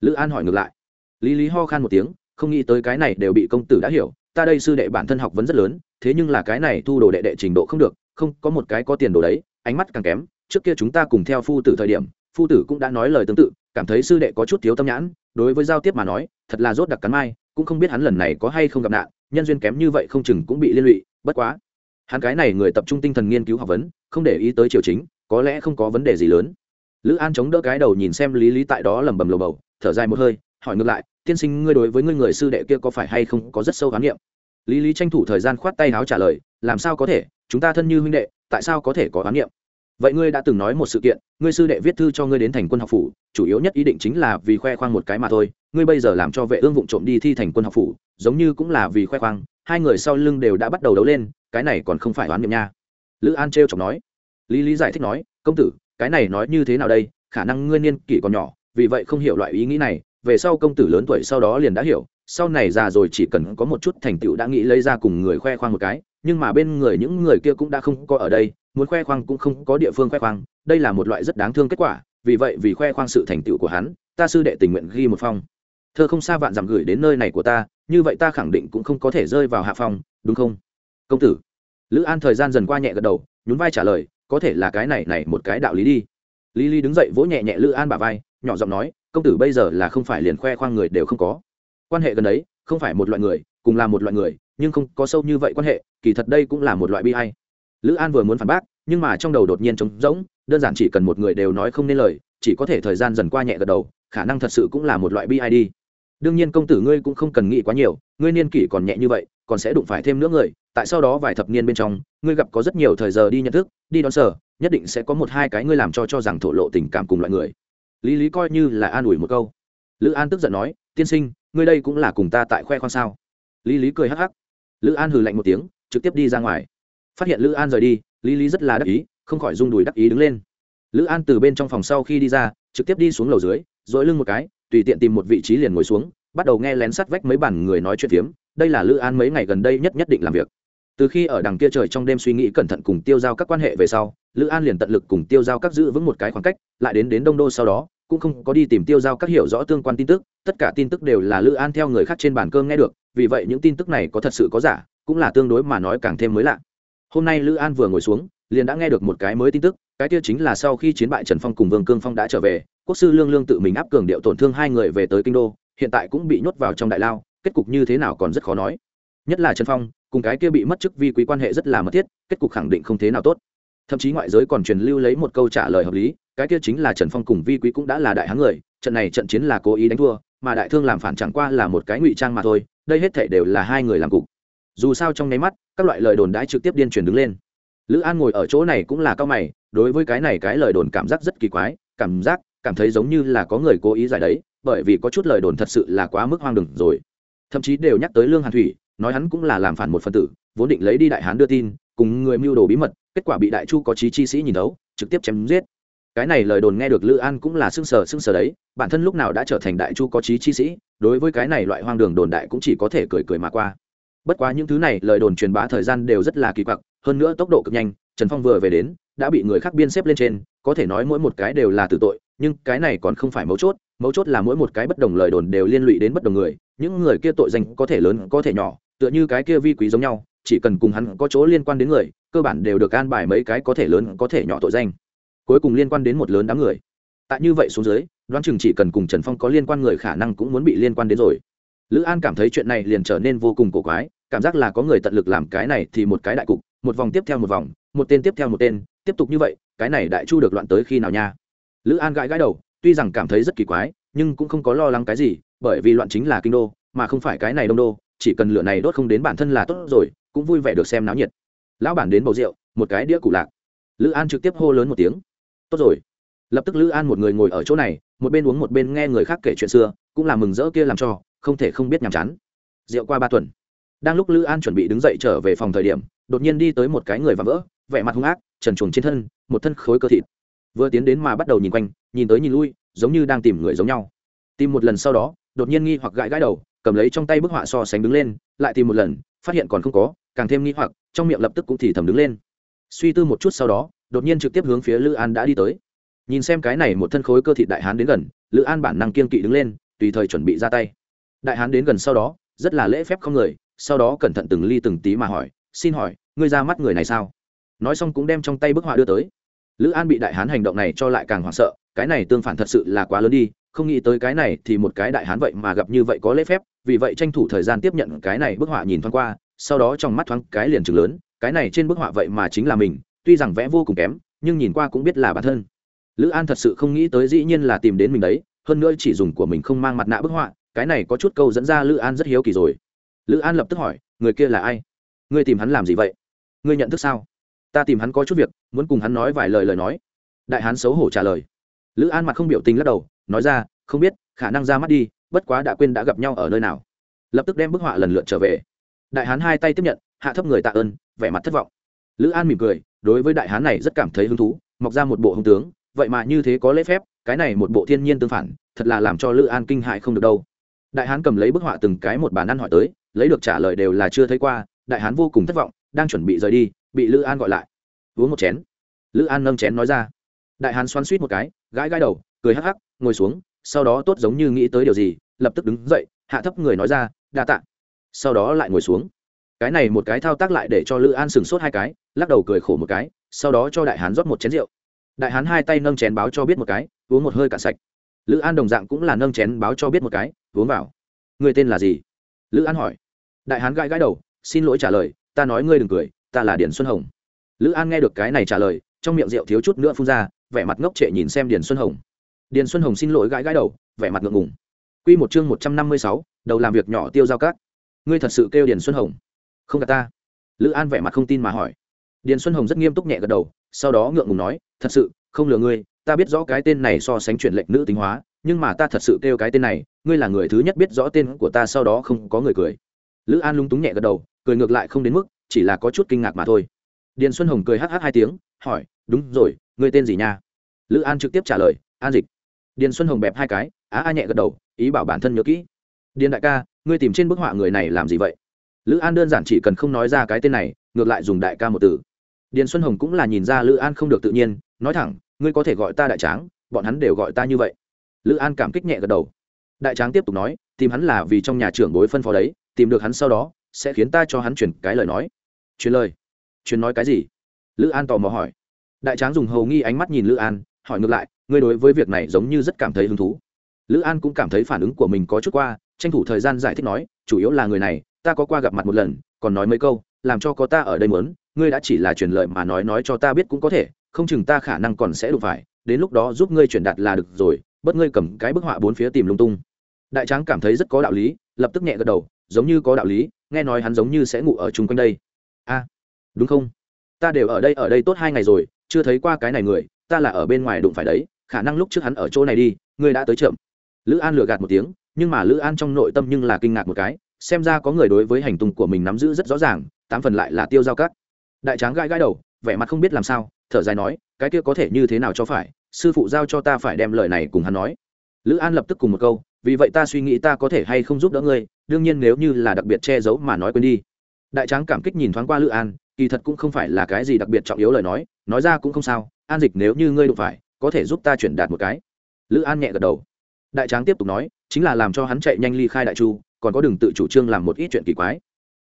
Lữ an hỏi ngược lại. Lý lý ho khan một tiếng, không nghĩ tới cái này đều bị công tử đã hiểu, ta đây sư đệ bản thân học vấn rất lớn, thế nhưng là cái này thu đồ đệ đệ trình độ không được, không, có một cái có tiền đồ đấy, ánh mắt càng kém, trước kia chúng ta cùng theo phu tử thời điểm, phu tử cũng đã nói lời tương tự, cảm thấy sư đệ có chút thiếu tâm nhãn, đối với giao tiếp mà nói, thật là rốt đặc cắn mai, cũng không biết hắn lần này có hay không gặp nạn, nhân duyên kém như vậy không chừng cũng bị liên lụy, bất quá. Hắn cái này người tập trung tinh thần nghiên cứu học vấn, không để ý tới triều chính, có lẽ không có vấn đề gì lớn lữ an chống đỡ cái đầu nhìn xem lý lý tại đó lẩm bẩm lồ bầu, thở dài một hơi, hỏi ngược lại, tiên sinh, ngươi đối với ngươi người sư đệ kia có phải hay không có rất sâu khám nghiệm lý lý tranh thủ thời gian khoát tay áo trả lời, làm sao có thể, chúng ta thân như huynh đệ, tại sao có thể có khám nghiệm vậy ngươi đã từng nói một sự kiện, ngươi sư đệ viết thư cho ngươi đến thành quân học phủ, chủ yếu nhất ý định chính là vì khoe khoang một cái mà thôi, ngươi bây giờ làm cho vệ ương vụng trộm đi thi thành quân học phủ, giống như cũng là vì khoe khoang, hai người sau lưng đều đã bắt đầu đấu lên, cái này còn không phải oán niệm nha. Lữ an trêu chọc nói. Lý lý giải thích nói, công tử cái này nói như thế nào đây, khả năng ngươi niên kỷ còn nhỏ, vì vậy không hiểu loại ý nghĩ này, về sau công tử lớn tuổi sau đó liền đã hiểu, sau này già rồi chỉ cần có một chút thành tựu đã nghĩ lấy ra cùng người khoe khoang một cái, nhưng mà bên người những người kia cũng đã không có ở đây, muốn khoe khoang cũng không có địa phương khoe khoang, đây là một loại rất đáng thương kết quả, vì vậy vì khoe khoang sự thành tựu của hắn, ta sư đệ tình nguyện ghi một phong. Thơ không xa vạn dặm gửi đến nơi này của ta, như vậy ta khẳng định cũng không có thể rơi vào hạ phong, đúng không? Công tử. Lữ an thời gian dần qua nhẹ gật đầu, nhún vai trả lời có thể là cái này này một cái đạo lý đi. Lý lý đứng dậy vỗ nhẹ nhẹ lữ an bà vai, nhỏ giọng nói, công tử bây giờ là không phải liền khoe khoang người đều không có. Quan hệ gần đấy, không phải một loại người, cùng là một loại người, nhưng không có sâu như vậy quan hệ, kỳ thật đây cũng là một loại bi hay lữ an vừa muốn phản bác, nhưng mà trong đầu đột nhiên trống rỗng, đơn giản chỉ cần một người đều nói không nên lời, chỉ có thể thời gian dần qua nhẹ gật đầu, khả năng thật sự cũng là một loại bi hay đi. Đương nhiên công tử ngươi cũng không cần nghĩ quá nhiều, ngươi niên kỷ còn nhẹ như vậy còn sẽ đụng phải thêm nữa người, tại sau đó vài thập niên bên trong, ngươi gặp có rất nhiều thời giờ đi nhận thức, đi đón sở, nhất định sẽ có một hai cái ngươi làm cho cho rằng thổ lộ tình cảm cùng loại người. Lý lý coi như là an ủi một câu. Lữ an tức giận nói, tiên sinh, ngươi đây cũng là cùng ta tại khoe khoang sao? Lý lý cười hắc hắc. Lữ an hừ lạnh một tiếng, trực tiếp đi ra ngoài. Phát hiện lữ an rời đi, lý lý rất là đắc ý, không khỏi rung đùi đắc ý đứng lên. Lữ an từ bên trong phòng sau khi đi ra, trực tiếp đi xuống lầu dưới dội lưng một cái, tùy tiện tìm một vị trí liền ngồi xuống bắt đầu nghe lén sắt vách mấy bản người nói chuyện phiếm, đây là lữ an mấy ngày gần đây nhất nhất định làm việc. Từ khi ở đằng kia trời trong đêm suy nghĩ cẩn thận cùng tiêu giao các quan hệ về sau, lữ an liền tận lực cùng tiêu giao các giữ vững một cái khoảng cách, lại đến đến đông đô sau đó, cũng không có đi tìm tiêu giao các hiểu rõ tương quan tin tức, tất cả tin tức đều là lữ an theo người khác trên bàn cơm nghe được, vì vậy những tin tức này có thật sự có giả, cũng là tương đối mà nói càng thêm mới lạ. Hôm nay lữ an vừa ngồi xuống, liền đã nghe được một cái mới tin tức, cái kia chính là sau khi chiến bại trần phong cùng vương cương phong đã trở về, quốc sư lương lương tự mình áp cường điệu tổn thương hai người về tới kinh đô hiện tại cũng bị nhốt vào trong đại lao, kết cục như thế nào còn rất khó nói. Nhất là trần phong, cùng cái kia bị mất chức vi quý quan hệ rất là mật thiết, kết cục khẳng định không thế nào tốt. Thậm chí ngoại giới còn truyền lưu lấy một câu trả lời hợp lý, cái kia chính là trần phong cùng vi quý cũng đã là đại hán người, trận này trận chiến là cố ý đánh thua, mà đại thương làm phản chẳng qua là một cái ngụy trang mà thôi, đây hết thể đều là hai người làm cục. Dù sao trong nháy mắt, các loại lời đồn đãi trực tiếp điên truyền đứng lên. Lữ an ngồi ở chỗ này cũng là cao mày, đối với cái này cái lời đồn cảm giác rất kỳ quái, cảm giác, cảm thấy giống như là có người cố ý giải đấy bởi vì có chút lời đồn thật sự là quá mức hoang đường rồi. Thậm chí đều nhắc tới lương hàn thủy, nói hắn cũng là làm phản một phần tử, vốn định lấy đi đại hán đưa tin, cùng người mưu đồ bí mật, kết quả bị đại chu có trí chi sĩ nhìn thấu, trực tiếp chém giết. Cái này lời đồn nghe được lữ an cũng là xưng sờ xưng sờ đấy, bản thân lúc nào đã trở thành đại chu có trí chi sĩ, đối với cái này loại hoang đường đồn đại cũng chỉ có thể cười cười mà qua. Bất quá những thứ này lời đồn truyền bá thời gian đều rất là kỳ quặc, hơn nữa tốc độ cực nhanh, trần phong vừa về đến, đã bị người khác biên xếp lên trên, có thể nói mỗi một cái đều là tử tội, nhưng cái này còn không phải mấu chốt mấu chốt là mỗi một cái bất đồng lời đồn đều liên lụy đến bất đồng người, những người kia tội danh có thể lớn, có thể nhỏ, tựa như cái kia vi quý giống nhau, chỉ cần cùng hắn có chỗ liên quan đến người, cơ bản đều được an bài mấy cái có thể lớn, có thể nhỏ tội danh. Cuối cùng liên quan đến một lớn đám người. Tại như vậy xuống dưới, đoán chừng chỉ cần cùng trần phong có liên quan người khả năng cũng muốn bị liên quan đến rồi. Lữ an cảm thấy chuyện này liền trở nên vô cùng cổ quái, cảm giác là có người tận lực làm cái này thì một cái đại cục, một vòng tiếp theo một vòng, một tên tiếp theo một tên, tiếp tục như vậy, cái này đại chu được loạn tới khi nào nha? Lữ an gãi gãi đầu tuy rằng cảm thấy rất kỳ quái, nhưng cũng không có lo lắng cái gì, bởi vì loạn chính là kinh đô, mà không phải cái này đông đô, chỉ cần lửa này đốt không đến bản thân là tốt rồi, cũng vui vẻ được xem náo nhiệt. Lão bản đến bầu rượu, một cái đĩa cụ lạc. Lữ an trực tiếp hô lớn một tiếng. Tốt rồi. Lập tức lữ an một người ngồi ở chỗ này, một bên uống một bên nghe người khác kể chuyện xưa, cũng là mừng rỡ kia làm cho, không thể không biết nhàm chán. Rượu qua ba tuần. Đang lúc lữ an chuẩn bị đứng dậy trở về phòng thời điểm, đột nhiên đi tới một cái người và vỡ, vẻ mặt hung ác, trần chuồng trên thân, một thân khối cơ thịt vừa tiến đến mà bắt đầu nhìn quanh, nhìn tới nhìn lui, giống như đang tìm người giống nhau. Tìm một lần sau đó, đột nhiên nghi hoặc gãi gãi đầu, cầm lấy trong tay bức họa so sánh đứng lên, lại tìm một lần, phát hiện còn không có, càng thêm nghi hoặc, trong miệng lập tức cũng thì thầm đứng lên. Suy tư một chút sau đó, đột nhiên trực tiếp hướng phía lữ an đã đi tới. Nhìn xem cái này một thân khối cơ thị đại hán đến gần, lữ an bản năng kiên kỵ đứng lên, tùy thời chuẩn bị ra tay. Đại hán đến gần sau đó, rất là lễ phép không người, sau đó cẩn thận từng ly từng tí mà hỏi, xin hỏi, ngươi ra mắt người này sao? Nói xong cũng đem trong tay bức họa đưa tới lữ an bị đại hán hành động này cho lại càng hoảng sợ, cái này tương phản thật sự là quá lớn đi, không nghĩ tới cái này thì một cái đại hán vậy mà gặp như vậy có lễ phép, vì vậy tranh thủ thời gian tiếp nhận cái này bức họa nhìn thoáng qua, sau đó trong mắt thoáng cái liền chừng lớn, cái này trên bức họa vậy mà chính là mình, tuy rằng vẽ vô cùng kém, nhưng nhìn qua cũng biết là bản thân. Lữ an thật sự không nghĩ tới dĩ nhiên là tìm đến mình đấy, hơn nữa chỉ dùng của mình không mang mặt nạ bức họa, cái này có chút câu dẫn ra lữ an rất hiếu kỳ rồi. Lữ an lập tức hỏi, người kia là ai? Ngươi tìm hắn làm gì vậy? Ngươi nhận thức sao? Ta tìm hắn có chút việc, muốn cùng hắn nói vài lời lời nói. Đại hán xấu hổ trả lời. Lữ an mặt không biểu tình lắc đầu, nói ra, không biết, khả năng ra mắt đi, bất quá đã quên đã gặp nhau ở nơi nào. Lập tức đem bức họa lần lượt trở về. Đại hán hai tay tiếp nhận, hạ thấp người tạ ơn, vẻ mặt thất vọng. Lữ an mỉm cười, đối với đại hán này rất cảm thấy hứng thú, mọc ra một bộ hung tướng, vậy mà như thế có lễ phép, cái này một bộ thiên nhiên tương phản, thật là làm cho lữ an kinh hại không được đâu. Đại hán cầm lấy bức họa từng cái một bàn ăn hỏi tới, lấy được trả lời đều là chưa thấy qua, đại hán vô cùng thất vọng, đang chuẩn bị rời đi bị lữ an gọi lại uống một chén lữ an nâng chén nói ra đại hán xoắn suýt một cái gãi gãi đầu cười hắc hắc ngồi xuống sau đó tốt giống như nghĩ tới điều gì lập tức đứng dậy hạ thấp người nói ra đa tạ sau đó lại ngồi xuống cái này một cái thao tác lại để cho lữ an sừng sốt hai cái lắc đầu cười khổ một cái sau đó cho đại hán rót một chén rượu đại hán hai tay nâng chén báo cho biết một cái uống một hơi cạn sạch lữ an đồng dạng cũng là nâng chén báo cho biết một cái uống vào người tên là gì lữ an hỏi đại hán gãi gãi đầu xin lỗi trả lời ta nói ngươi đừng cười ta là điển xuân hồng. Lữ an nghe được cái này trả lời, trong miệng rượu thiếu chút nữa phun ra, vẻ mặt ngốc trệ nhìn xem điền xuân hồng. Điền xuân hồng xin lỗi gãi gãi đầu, vẻ mặt ngượng ngùng. Q một chương một trăm năm mươi sáu, đầu làm việc nhỏ tiêu giao cát ngươi thật sự kêu điền xuân hồng? Không cả ta. Lữ an vẻ mặt không tin mà hỏi. Điền xuân hồng rất nghiêm túc nhẹ gật đầu, sau đó ngượng ngùng nói, thật sự, không lừa ngươi, ta biết rõ cái tên này so sánh chuyển lệnh nữ tính hóa, nhưng mà ta thật sự kêu cái tên này, ngươi là người thứ nhất biết rõ tên của ta sau đó không có người cười. Lữ an lung túng nhẹ gật đầu, cười ngược lại không đến mức chỉ là có chút kinh ngạc mà thôi. Điền xuân hồng cười hh hai tiếng, hỏi, đúng rồi, ngươi tên gì nha? Lữ an trực tiếp trả lời, an dịch. Điền xuân hồng bẹp hai cái, á a nhẹ gật đầu, ý bảo bản thân nhớ kỹ. Điền đại ca, ngươi tìm trên bức họa người này làm gì vậy? Lữ an đơn giản chỉ cần không nói ra cái tên này, ngược lại dùng đại ca một từ. Điền xuân hồng cũng là nhìn ra lữ an không được tự nhiên, nói thẳng, ngươi có thể gọi ta đại tráng, bọn hắn đều gọi ta như vậy. Lữ an cảm kích nhẹ gật đầu. Đại tráng tiếp tục nói, tìm hắn là vì trong nhà trưởng bối phân phó đấy, tìm được hắn sau đó, sẽ khiến ta cho hắn chuyển cái lời nói truyền lời. Truyền nói cái gì? Lữ an tò mò hỏi. Đại tráng dùng hầu nghi ánh mắt nhìn lữ an, hỏi ngược lại, ngươi đối với việc này giống như rất cảm thấy hứng thú. Lữ an cũng cảm thấy phản ứng của mình có chút qua, tranh thủ thời gian giải thích nói, chủ yếu là người này, ta có qua gặp mặt một lần, còn nói mấy câu, làm cho có ta ở đây muốn, ngươi đã chỉ là truyền lời mà nói nói cho ta biết cũng có thể, không chừng ta khả năng còn sẽ đụng phải, đến lúc đó giúp ngươi truyền đạt là được rồi bất ngươi cầm cái bức họa bốn phía tìm lung tung. Đại tráng cảm thấy rất có đạo lý, lập tức nhẹ gật đầu, giống như có đạo lý, nghe nói hắn giống như sẽ ngủ ở chung quanh đây a đúng không? Ta đều ở đây ở đây tốt hai ngày rồi, chưa thấy qua cái này người, ta là ở bên ngoài đụng phải đấy, khả năng lúc trước hắn ở chỗ này đi ngươi đã tới chậm. Lữ an lừa gạt một tiếng, nhưng mà lữ an trong nội tâm nhưng là kinh ngạc một cái, xem ra có người đối với hành tung của mình nắm giữ rất rõ ràng, tám phần lại là tiêu giao cắt. Đại tráng gãi gãi đầu, vẻ mặt không biết làm sao, thở dài nói, cái kia có thể như thế nào cho phải, sư phụ giao cho ta phải đem lời này cùng hắn nói. Lữ an lập tức cùng một câu, vì vậy ta suy nghĩ ta có thể hay không giúp đỡ ngươi, đương nhiên nếu như là đặc biệt che giấu mà nói quên đi đại tráng cảm kích nhìn thoáng qua lữ an, kỳ thật cũng không phải là cái gì đặc biệt trọng yếu lời nói nói ra cũng không sao, an dịch nếu như ngươi đụng phải, có thể giúp ta chuyển đạt một cái. Lữ an nhẹ gật đầu. Đại tráng tiếp tục nói, chính là làm cho hắn chạy nhanh ly khai đại chu, còn có đừng tự chủ trương làm một ít chuyện kỳ quái.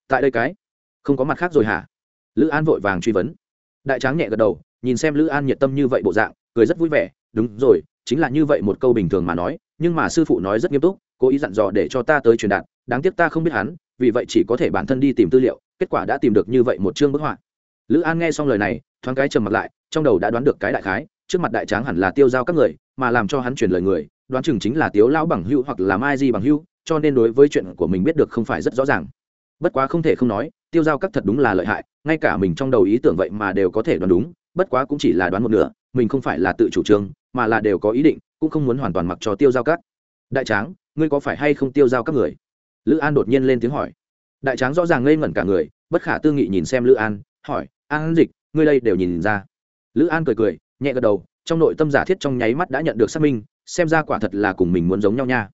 Tại đây cái, không có mặt khác rồi hả? Lữ an vội vàng truy vấn. Đại tráng nhẹ gật đầu, nhìn xem lữ an nhiệt tâm như vậy bộ dạng, cười rất vui vẻ, đúng rồi, chính là như vậy một câu bình thường mà nói, nhưng mà sư phụ nói rất nghiêm túc cố ý dặn dò để cho ta tới truyền đạt, đáng tiếc ta không biết hắn, vì vậy chỉ có thể bản thân đi tìm tư liệu, kết quả đã tìm được như vậy một chương bức họa. Lữ an nghe xong lời này, thoáng cái trầm mặt lại, trong đầu đã đoán được cái đại khái, trước mặt đại tráng hẳn là tiêu giao các người, mà làm cho hắn truyền lời người, đoán chừng chính là tiếu lão bằng hưu hoặc là mai di bằng hưu cho nên đối với chuyện của mình biết được không phải rất rõ ràng. Bất quá không thể không nói, tiêu giao các thật đúng là lợi hại, ngay cả mình trong đầu ý tưởng vậy mà đều có thể đoán đúng, bất quá cũng chỉ là đoán một nửa, mình không phải là tự chủ trương, mà là đều có ý định, cũng không muốn hoàn toàn mặc cho tiêu giao các. Đại tráng ngươi có phải hay không tiêu giao các người? Lữ an đột nhiên lên tiếng hỏi. Đại tráng rõ ràng ngây ngẩn cả người, bất khả tư nghị nhìn xem lữ an, hỏi, an dịch, ngươi đây đều nhìn ra? Lữ an cười cười, nhẹ gật đầu, trong nội tâm giả thiết trong nháy mắt đã nhận được xác minh, xem ra quả thật là cùng mình muốn giống nhau nha.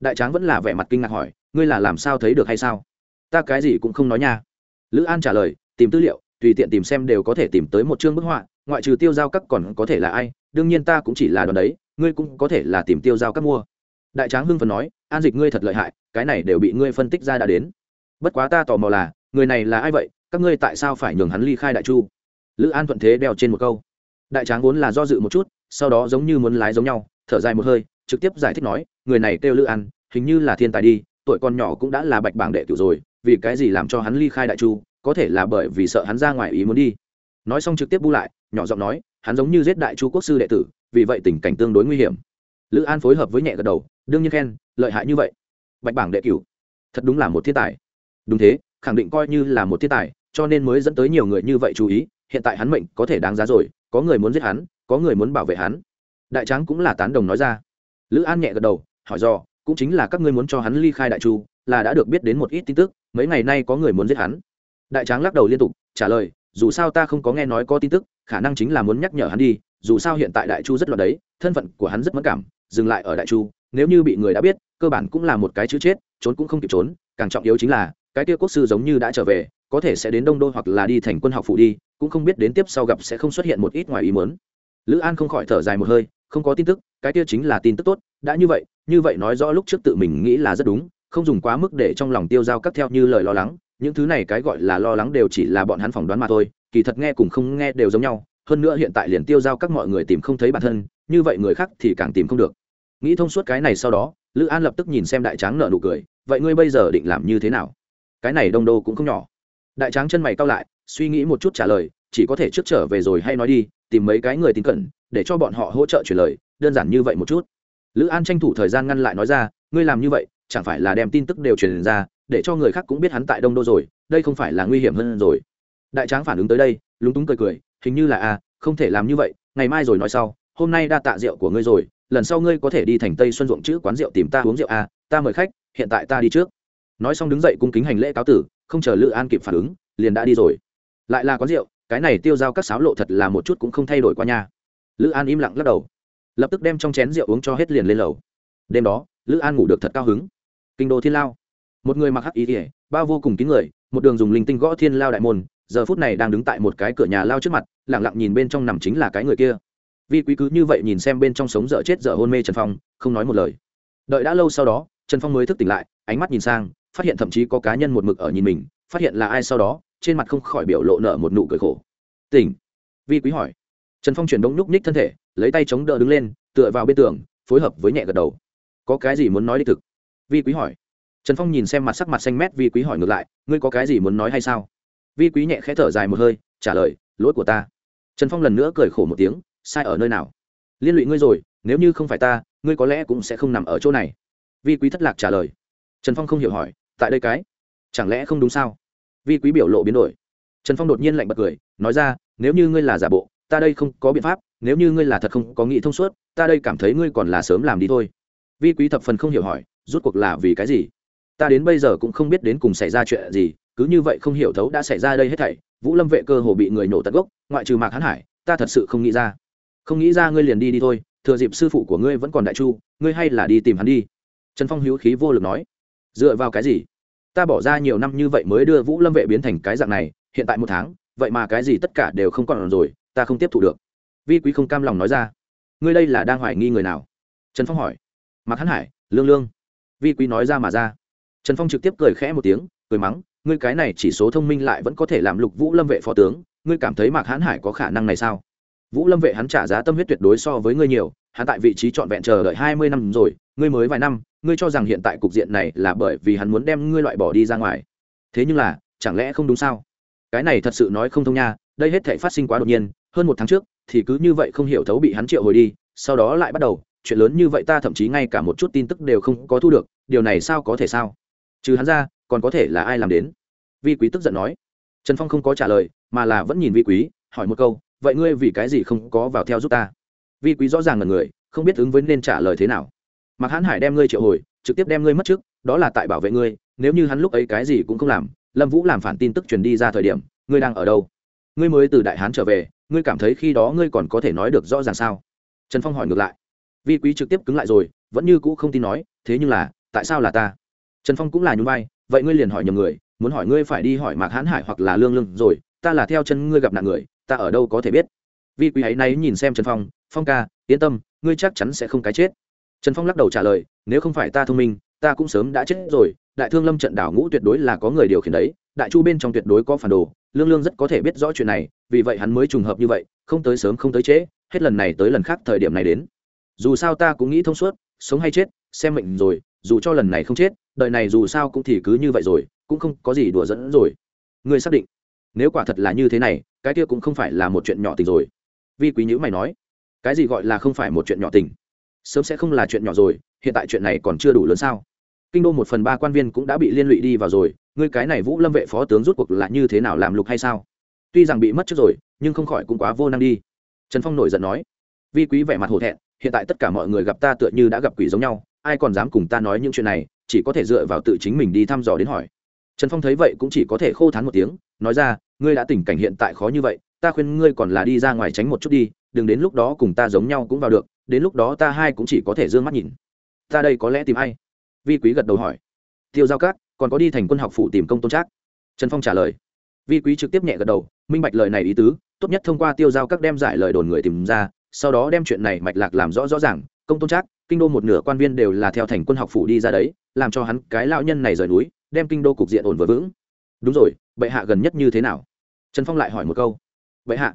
Đại tráng vẫn là vẻ mặt kinh ngạc hỏi, ngươi là làm sao thấy được hay sao? Ta cái gì cũng không nói nha. Lữ an trả lời, tìm tư liệu, tùy tiện tìm xem đều có thể tìm tới một chương bức họa, ngoại trừ tiêu giao các còn có thể là ai, đương nhiên ta cũng chỉ là đòn đấy, ngươi cũng có thể là tìm tiêu giao các mua đại tráng hưng phần nói, an dịch ngươi thật lợi hại, cái này đều bị ngươi phân tích ra đã đến. Bất quá ta tò mò là, người này là ai vậy, các ngươi tại sao phải nhường hắn ly khai đại chu? Lữ an thuận thế đeo trên một câu. Đại tráng vốn là do dự một chút, sau đó giống như muốn lái giống nhau, thở dài một hơi, trực tiếp giải thích nói, người này kêu lữ an, hình như là thiên tài đi, tuổi con nhỏ cũng đã là bạch bảng đệ tử rồi, vì cái gì làm cho hắn ly khai đại chu, có thể là bởi vì sợ hắn ra ngoài ý muốn đi. Nói xong trực tiếp bu lại, nhỏ giọng nói, hắn giống như giết đại chu quốc sư đệ tử, vì vậy tình cảnh tương đối nguy hiểm. Lữ an phối hợp với nhẹ gật đầu đương nhiên khen, lợi hại như vậy. Bạch bảng đệ cửu, thật đúng là một thiên tài. Đúng thế, khẳng định coi như là một thiên tài, cho nên mới dẫn tới nhiều người như vậy chú ý, hiện tại hắn mệnh có thể đáng giá rồi, có người muốn giết hắn, có người muốn bảo vệ hắn. Đại tráng cũng là tán đồng nói ra. Lữ an nhẹ gật đầu, hỏi do cũng chính là các ngươi muốn cho hắn ly khai đại chu, là đã được biết đến một ít tin tức, mấy ngày nay có người muốn giết hắn. Đại tráng lắc đầu liên tục, trả lời, dù sao ta không có nghe nói có tin tức, khả năng chính là muốn nhắc nhở hắn đi, dù sao hiện tại đại chu rất loạn đấy, thân phận của hắn rất mất cảm, dừng lại ở đại chu nếu như bị người đã biết, cơ bản cũng là một cái chữ chết, trốn cũng không kịp trốn, càng trọng yếu chính là, cái kia quốc sư giống như đã trở về, có thể sẽ đến đông đô hoặc là đi thành quân học phụ đi, cũng không biết đến tiếp sau gặp sẽ không xuất hiện một ít ngoài ý muốn. Lữ an không khỏi thở dài một hơi, không có tin tức, cái kia chính là tin tức tốt, đã như vậy như vậy nói rõ lúc trước tự mình nghĩ là rất đúng, không dùng quá mức để trong lòng tiêu dao cắt theo như lời lo lắng, những thứ này cái gọi là lo lắng đều chỉ là bọn hắn phỏng đoán mà thôi, kỳ thật nghe cùng không nghe đều giống nhau, hơn nữa hiện tại liền tiêu giao các mọi người tìm không thấy bản thân, như vậy người khác thì càng tìm không được nghĩ thông suốt cái này sau đó lữ an lập tức nhìn xem đại tráng nợ nụ cười vậy ngươi bây giờ định làm như thế nào? Cái này đông đô cũng không nhỏ. Đại tráng chân mày cao lại suy nghĩ một chút trả lời chỉ có thể trước trở về rồi hay nói đi tìm mấy cái người tin cẩn để cho bọn họ hỗ trợ truyền lời đơn giản như vậy một chút. Lữ an tranh thủ thời gian ngăn lại nói ra ngươi làm như vậy chẳng phải là đem tin tức đều truyền ra để cho người khác cũng biết hắn tại đông đô rồi đây không phải là nguy hiểm hơn rồi. Đại tráng phản ứng tới đây lúng túng cười cười hình như là a à, không thể làm như vậy ngày mai rồi nói sau hôm nay đa tạ rượu của ngươi rồi lần sau ngươi có thể đi thành tây xuân ruộng chữ quán rượu tìm ta uống rượu à, ta mời khách hiện tại ta đi trước. Nói xong đứng dậy cung kính hành lễ cáo tử không chờ lữ an kịp phản ứng liền đã đi rồi. Lại là quán rượu cái này tiêu giao các sáo lộ thật là một chút cũng không thay đổi qua nha. Lữ an im lặng lắc đầu. Lập tức đem trong chén rượu uống cho hết liền lên lầu. Đêm đó lữ an ngủ được thật cao hứng. Kinh đô thiên lao. Một người mặc hắc ý ỉa bao vô cùng kín người một đường dùng linh tinh gõ thiên lao đại môn giờ phút này đang đứng tại một cái cửa nhà lao trước mặt lẳng lặng nhìn bên trong nằm chính là cái người kia vi quý cứ như vậy nhìn xem bên trong sống dở chết dở hôn mê trần phong, không nói một lời. Đợi đã lâu sau đó, trần phong mới thức tỉnh lại, ánh mắt nhìn sang, phát hiện thậm chí có cá nhân một mực ở nhìn mình, phát hiện là ai sau đó, trên mặt không khỏi biểu lộ nở một nụ cười khổ. Tỉnh. Vi quý hỏi. Trần phong chuyển đống nhúc nhích thân thể, lấy tay chống đỡ đứng lên, tựa vào bên tường, phối hợp với nhẹ gật đầu. Có cái gì muốn nói đi thực? Vi quý hỏi. Trần phong nhìn xem mặt sắc mặt xanh mét, vi quý hỏi ngược lại, ngươi có cái gì muốn nói hay sao? Vi quý nhẹ khẽ thở dài một hơi, trả lời, lỗi của ta. Trần phong lần nữa cười khổ một tiếng sai ở nơi nào? Liên lụy ngươi rồi, nếu như không phải ta, ngươi có lẽ cũng sẽ không nằm ở chỗ này. Vi quý thất lạc trả lời. Trần phong không hiểu hỏi, tại đây cái? Chẳng lẽ không đúng sao? Vi quý biểu lộ biến đổi. Trần phong đột nhiên lạnh bật cười, nói ra, nếu như ngươi là giả bộ, ta đây không có biện pháp, nếu như ngươi là thật không có nghĩ thông suốt, ta đây cảm thấy ngươi còn là sớm làm đi thôi. Vi quý thập phần không hiểu hỏi, rút cuộc là vì cái gì? Ta đến bây giờ cũng không biết đến cùng xảy ra chuyện gì, cứ như vậy không hiểu thấu đã xảy ra đây hết thảy, vũ lâm vệ cơ hồ bị người nổ tận gốc, ngoại trừ mạc hãn hải, ta thật sự không nghĩ ra không nghĩ ra ngươi liền đi đi thôi, thừa dịp sư phụ của ngươi vẫn còn đại chu, ngươi hay là đi tìm hắn đi. Trần phong hữu khí vô lực nói. Dựa vào cái gì? Ta bỏ ra nhiều năm như vậy mới đưa vũ lâm vệ biến thành cái dạng này, hiện tại một tháng, vậy mà cái gì tất cả đều không còn rồi, ta không tiếp thu được. Vi quý không cam lòng nói ra. Ngươi đây là đang hoài nghi người nào? Trần phong hỏi. Mặc hãn hải, lương lương. Vi quý nói ra mà ra. Trần phong trực tiếp cười khẽ một tiếng, cười mắng. Ngươi cái này chỉ số thông minh lại vẫn có thể làm lục vũ lâm vệ phó tướng, ngươi cảm thấy mạc hãn hải có khả năng này sao? Vũ lâm vệ hắn trả giá tâm huyết tuyệt đối so với ngươi nhiều, hắn tại vị trí trọn vẹn chờ đợi hai mươi năm rồi, ngươi mới vài năm, ngươi cho rằng hiện tại cục diện này là bởi vì hắn muốn đem ngươi loại bỏ đi ra ngoài. Thế nhưng là, chẳng lẽ không đúng sao? Cái này thật sự nói không thông nha, đây hết thể phát sinh quá đột nhiên, hơn một tháng trước, thì cứ như vậy không hiểu thấu bị hắn triệu hồi đi, sau đó lại bắt đầu, chuyện lớn như vậy ta thậm chí ngay cả một chút tin tức đều không có thu được, điều này sao có thể sao? Trừ hắn ra, còn có thể là ai làm đến? Vi quý tức giận nói. Trần phong không có trả lời, mà là vẫn nhìn vi quý, hỏi một câu vậy ngươi vì cái gì không có vào theo giúp ta? Vi quý rõ ràng là người, không biết ứng với nên trả lời thế nào. Mặc hãn hải đem ngươi triệu hồi, trực tiếp đem ngươi mất trước, đó là tại bảo vệ ngươi, nếu như hắn lúc ấy cái gì cũng không làm, lâm vũ làm phản tin tức truyền đi ra thời điểm, ngươi đang ở đâu? Ngươi mới từ đại hán trở về, ngươi cảm thấy khi đó ngươi còn có thể nói được rõ ràng sao? Trần phong hỏi ngược lại. Vi quý trực tiếp cứng lại rồi, vẫn như cũ không tin nói, thế nhưng là, tại sao là ta? Trần phong cũng là nhún vai, vậy ngươi liền hỏi nhầm người, muốn hỏi ngươi phải đi hỏi mạc hãn hải hoặc là lương lương rồi, ta là theo chân ngươi gặp nạn người ta ở đâu có thể biết. Vi quý ấy nay nhìn xem trần phong phong ca, yên tâm, ngươi chắc chắn sẽ không cái chết. Trần phong lắc đầu trả lời, nếu không phải ta thông minh, ta cũng sớm đã chết rồi. Đại thương lâm trận đảo ngũ tuyệt đối là có người điều khiển đấy. Đại chu bên trong tuyệt đối có phản đồ. Lương lương rất có thể biết rõ chuyện này, vì vậy hắn mới trùng hợp như vậy, không tới sớm không tới trễ, hết lần này tới lần khác thời điểm này đến. Dù sao ta cũng nghĩ thông suốt, sống hay chết, xem mệnh rồi, dù cho lần này không chết đợi này dù sao cũng thì cứ như vậy rồi, cũng không có gì đùa dẫn rồi. Ngươi xác định, nếu quả thật là như thế này cái kia cũng không phải là một chuyện nhỏ tình rồi. Vi quý nhữ mày nói, cái gì gọi là không phải một chuyện nhỏ tình? Sớm sẽ không là chuyện nhỏ rồi, hiện tại chuyện này còn chưa đủ lớn sao? Kinh đô một phần ba quan viên cũng đã bị liên lụy đi vào rồi, ngươi cái này vũ lâm vệ phó tướng rút cuộc là như thế nào làm lục hay sao? Tuy rằng bị mất trước rồi, nhưng không khỏi cũng quá vô năng đi. Trần phong nổi giận nói, vi quý vẻ mặt hổ thẹn, hiện tại tất cả mọi người gặp ta tựa như đã gặp quỷ giống nhau, ai còn dám cùng ta nói những chuyện này, chỉ có thể dựa vào tự chính mình đi thăm dò đến hỏi trần phong thấy vậy cũng chỉ có thể khô thán một tiếng, nói ra, ngươi đã tình cảnh hiện tại khó như vậy, ta khuyên ngươi còn là đi ra ngoài tránh một chút đi, đừng đến lúc đó cùng ta giống nhau cũng vào được, đến lúc đó ta hai cũng chỉ có thể d ư ơ n g mắt nhìn. Ta đây có lẽ tìm ai? Vi quý gật đầu hỏi. Tiêu giao cát còn có đi thành quân học phụ tìm công tôn trác. Trần phong trả lời. Vi quý trực tiếp nhẹ gật đầu, minh bạch lời này ý tứ, tốt nhất thông qua tiêu giao các đem giải lời đồn người tìm ra, sau đó đem chuyện này mạch lạc làm rõ rõ ràng. Công tôn trác, kinh đô một nửa quan viên đều là theo thành quân học phủ đi ra đấy, làm cho hắn cái lão nhân này rời núi đem kinh đô cục diện ổn vừa vững. Đúng rồi, bệ hạ gần nhất như thế nào? Trần phong lại hỏi một câu. Bệ hạ,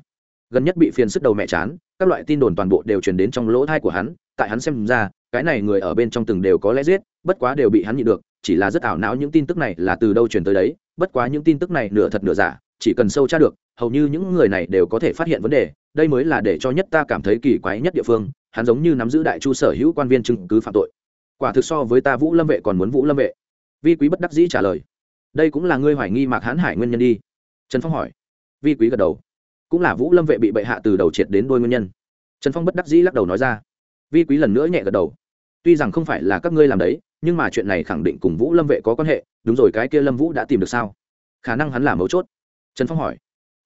gần nhất bị phiền sức đầu mẹ chán, các loại tin đồn toàn bộ đều truyền đến trong lỗ thai của hắn, tại hắn xem ra, cái này người ở bên trong từng đều có lẽ giết, bất quá đều bị hắn nhị được, chỉ là rất ảo não những tin tức này là từ đâu truyền tới đấy, bất quá những tin tức này nửa thật nửa giả, chỉ cần sâu tra được, hầu như những người này đều có thể phát hiện vấn đề, đây mới là để cho nhất ta cảm thấy kỳ quái nhất địa phương, hắn giống như nắm giữ đại chu sở hữu quan viên chứng cứ phạm tội. Quả thực so với ta vũ lâm vệ còn muốn vũ lâm vệ vi quý bất đắc dĩ trả lời. Đây cũng là ngươi hoài nghi mạc hãn hải nguyên nhân đi. Trần phong hỏi. Vi quý gật đầu. Cũng là vũ lâm vệ bị bệ hạ từ đầu triệt đến đôi nguyên nhân. Trần phong bất đắc dĩ lắc đầu nói ra. Vi quý lần nữa nhẹ gật đầu. Tuy rằng không phải là các ngươi làm đấy, nhưng mà chuyện này khẳng định cùng vũ lâm vệ có quan hệ, đúng rồi, cái kia lâm vũ đã tìm được sao? Khả năng hắn là mấu chốt. Trần phong hỏi.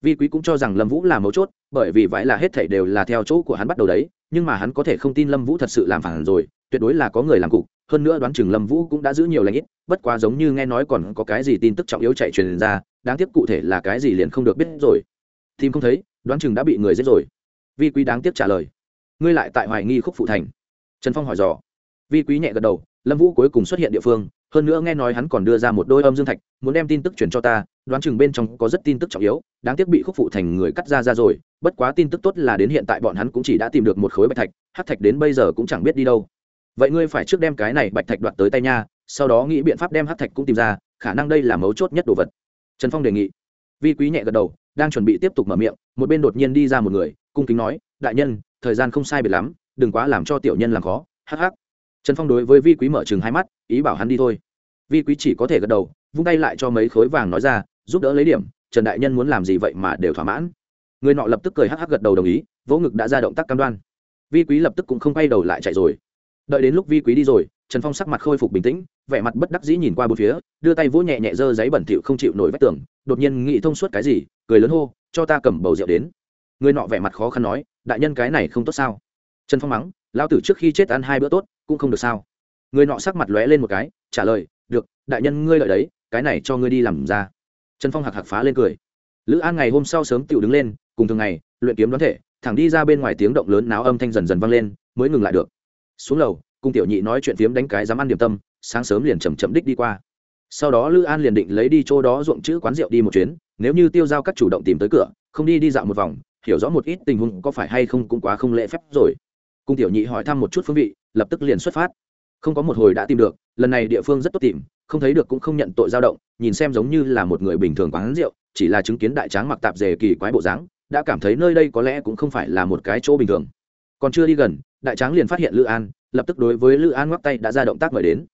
Vi quý cũng cho rằng lâm vũ là mấu chốt, bởi vì vãi là hết thảy đều là theo chỗ của hắn bắt đầu đấy, nhưng mà hắn có thể không tin lâm vũ thật sự làm phản rồi, tuyệt đối là có người làm cục hơn nữa đoán chừng lâm vũ cũng đã giữ nhiều lãnh ít, bất quá giống như nghe nói còn có cái gì tin tức trọng yếu chạy truyền ra, đáng tiếc cụ thể là cái gì liền không được biết rồi. Tìm không thấy, đoán chừng đã bị người giết rồi. Vi quý đáng tiếc trả lời. Ngươi lại tại hoài nghi khúc phụ thành. Trần phong hỏi dò. Vi quý nhẹ gật đầu, lâm vũ cuối cùng xuất hiện địa phương, hơn nữa nghe nói hắn còn đưa ra một đôi âm dương thạch, muốn đem tin tức chuyển cho ta, đoán chừng bên trong có rất tin tức trọng yếu, đáng tiếc bị khúc phụ thành người cắt ra ra rồi, bất quá tin tức tốt là đến hiện tại bọn hắn cũng chỉ đã tìm được một khối bạch thạch, hát thạch đến bây giờ cũng chẳng biết đi đâu vậy ngươi phải trước đem cái này bạch thạch đoạt tới tay nha, sau đó nghĩ biện pháp đem hát thạch cũng tìm ra, khả năng đây là mấu chốt nhất đồ vật. Trần phong đề nghị. Vi quý nhẹ gật đầu, đang chuẩn bị tiếp tục mở miệng, một bên đột nhiên đi ra một người, cung kính nói, đại nhân, thời gian không sai biệt lắm, đừng quá làm cho tiểu nhân làm khó, hắc hắc. Trần phong đối với vi quý mở chừng hai mắt, ý bảo hắn đi thôi. Vi quý chỉ có thể gật đầu, vung tay lại cho mấy khối vàng nói ra, giúp đỡ lấy điểm, trần đại nhân muốn làm gì vậy mà đều thỏa mãn. Người nọ lập tức cười hắc hắc gật đầu đồng ý, vỗ ngực đã ra động tác cam đoan. Vi quý lập tức cũng không quay đầu lại chạy rồi đợi đến lúc vi quý đi rồi, trần phong sắc mặt khôi phục bình tĩnh, vẻ mặt bất đắc dĩ nhìn qua bốn phía, đưa tay vỗ nhẹ nhẹ dơ giấy bẩn thịu không chịu nổi vách tường, đột nhiên nghĩ thông suốt cái gì, cười lớn hô, cho ta cầm bầu rượu đến. Người nọ vẻ mặt khó khăn nói, đại nhân cái này không tốt sao? Trần phong mắng lao tử trước khi chết ăn hai bữa tốt, cũng không được sao. Người nọ sắc mặt lóe lên một cái, trả lời, được, đại nhân ngươi lợi đấy, cái này cho ngươi đi làm ra. Trần phong hạc hạc phá lên cười. Lữ an ngày hôm sau sớm tựu đứng lên, cùng thường ngày, luyện kiếm đoán thể, thẳng đi ra bên ngoài tiếng động lớn náo âm thanh dần dần vang lên, mới ngừng lại được xuống lầu, cùng tiểu nhị nói chuyện phiếm đánh cái dám ăn điểm tâm, sáng sớm liền chầm chậm đích đi qua. Sau đó lữ an liền định lấy đi chỗ đó ruộng chữ quán rượu đi một chuyến, nếu như tiêu giao các chủ động tìm tới cửa, không đi đi dạo một vòng, hiểu rõ một ít tình huống có phải hay không cũng quá không lễ phép rồi. Cung tiểu nhị hỏi thăm một chút phương vị, lập tức liền xuất phát. Không có một hồi đã tìm được, lần này địa phương rất tốt tìm, không thấy được cũng không nhận tội dao động, nhìn xem giống như là một người bình thường quán rượu, chỉ là chứng kiến đại tráng mặc tạp dề kỳ quái bộ dáng, đã cảm thấy nơi đây có lẽ cũng không phải là một cái chỗ bình thường. Còn chưa đi gần đại tráng liền phát hiện lữ an, lập tức đối với lữ an ngoắc tay đã ra động tác mời đến.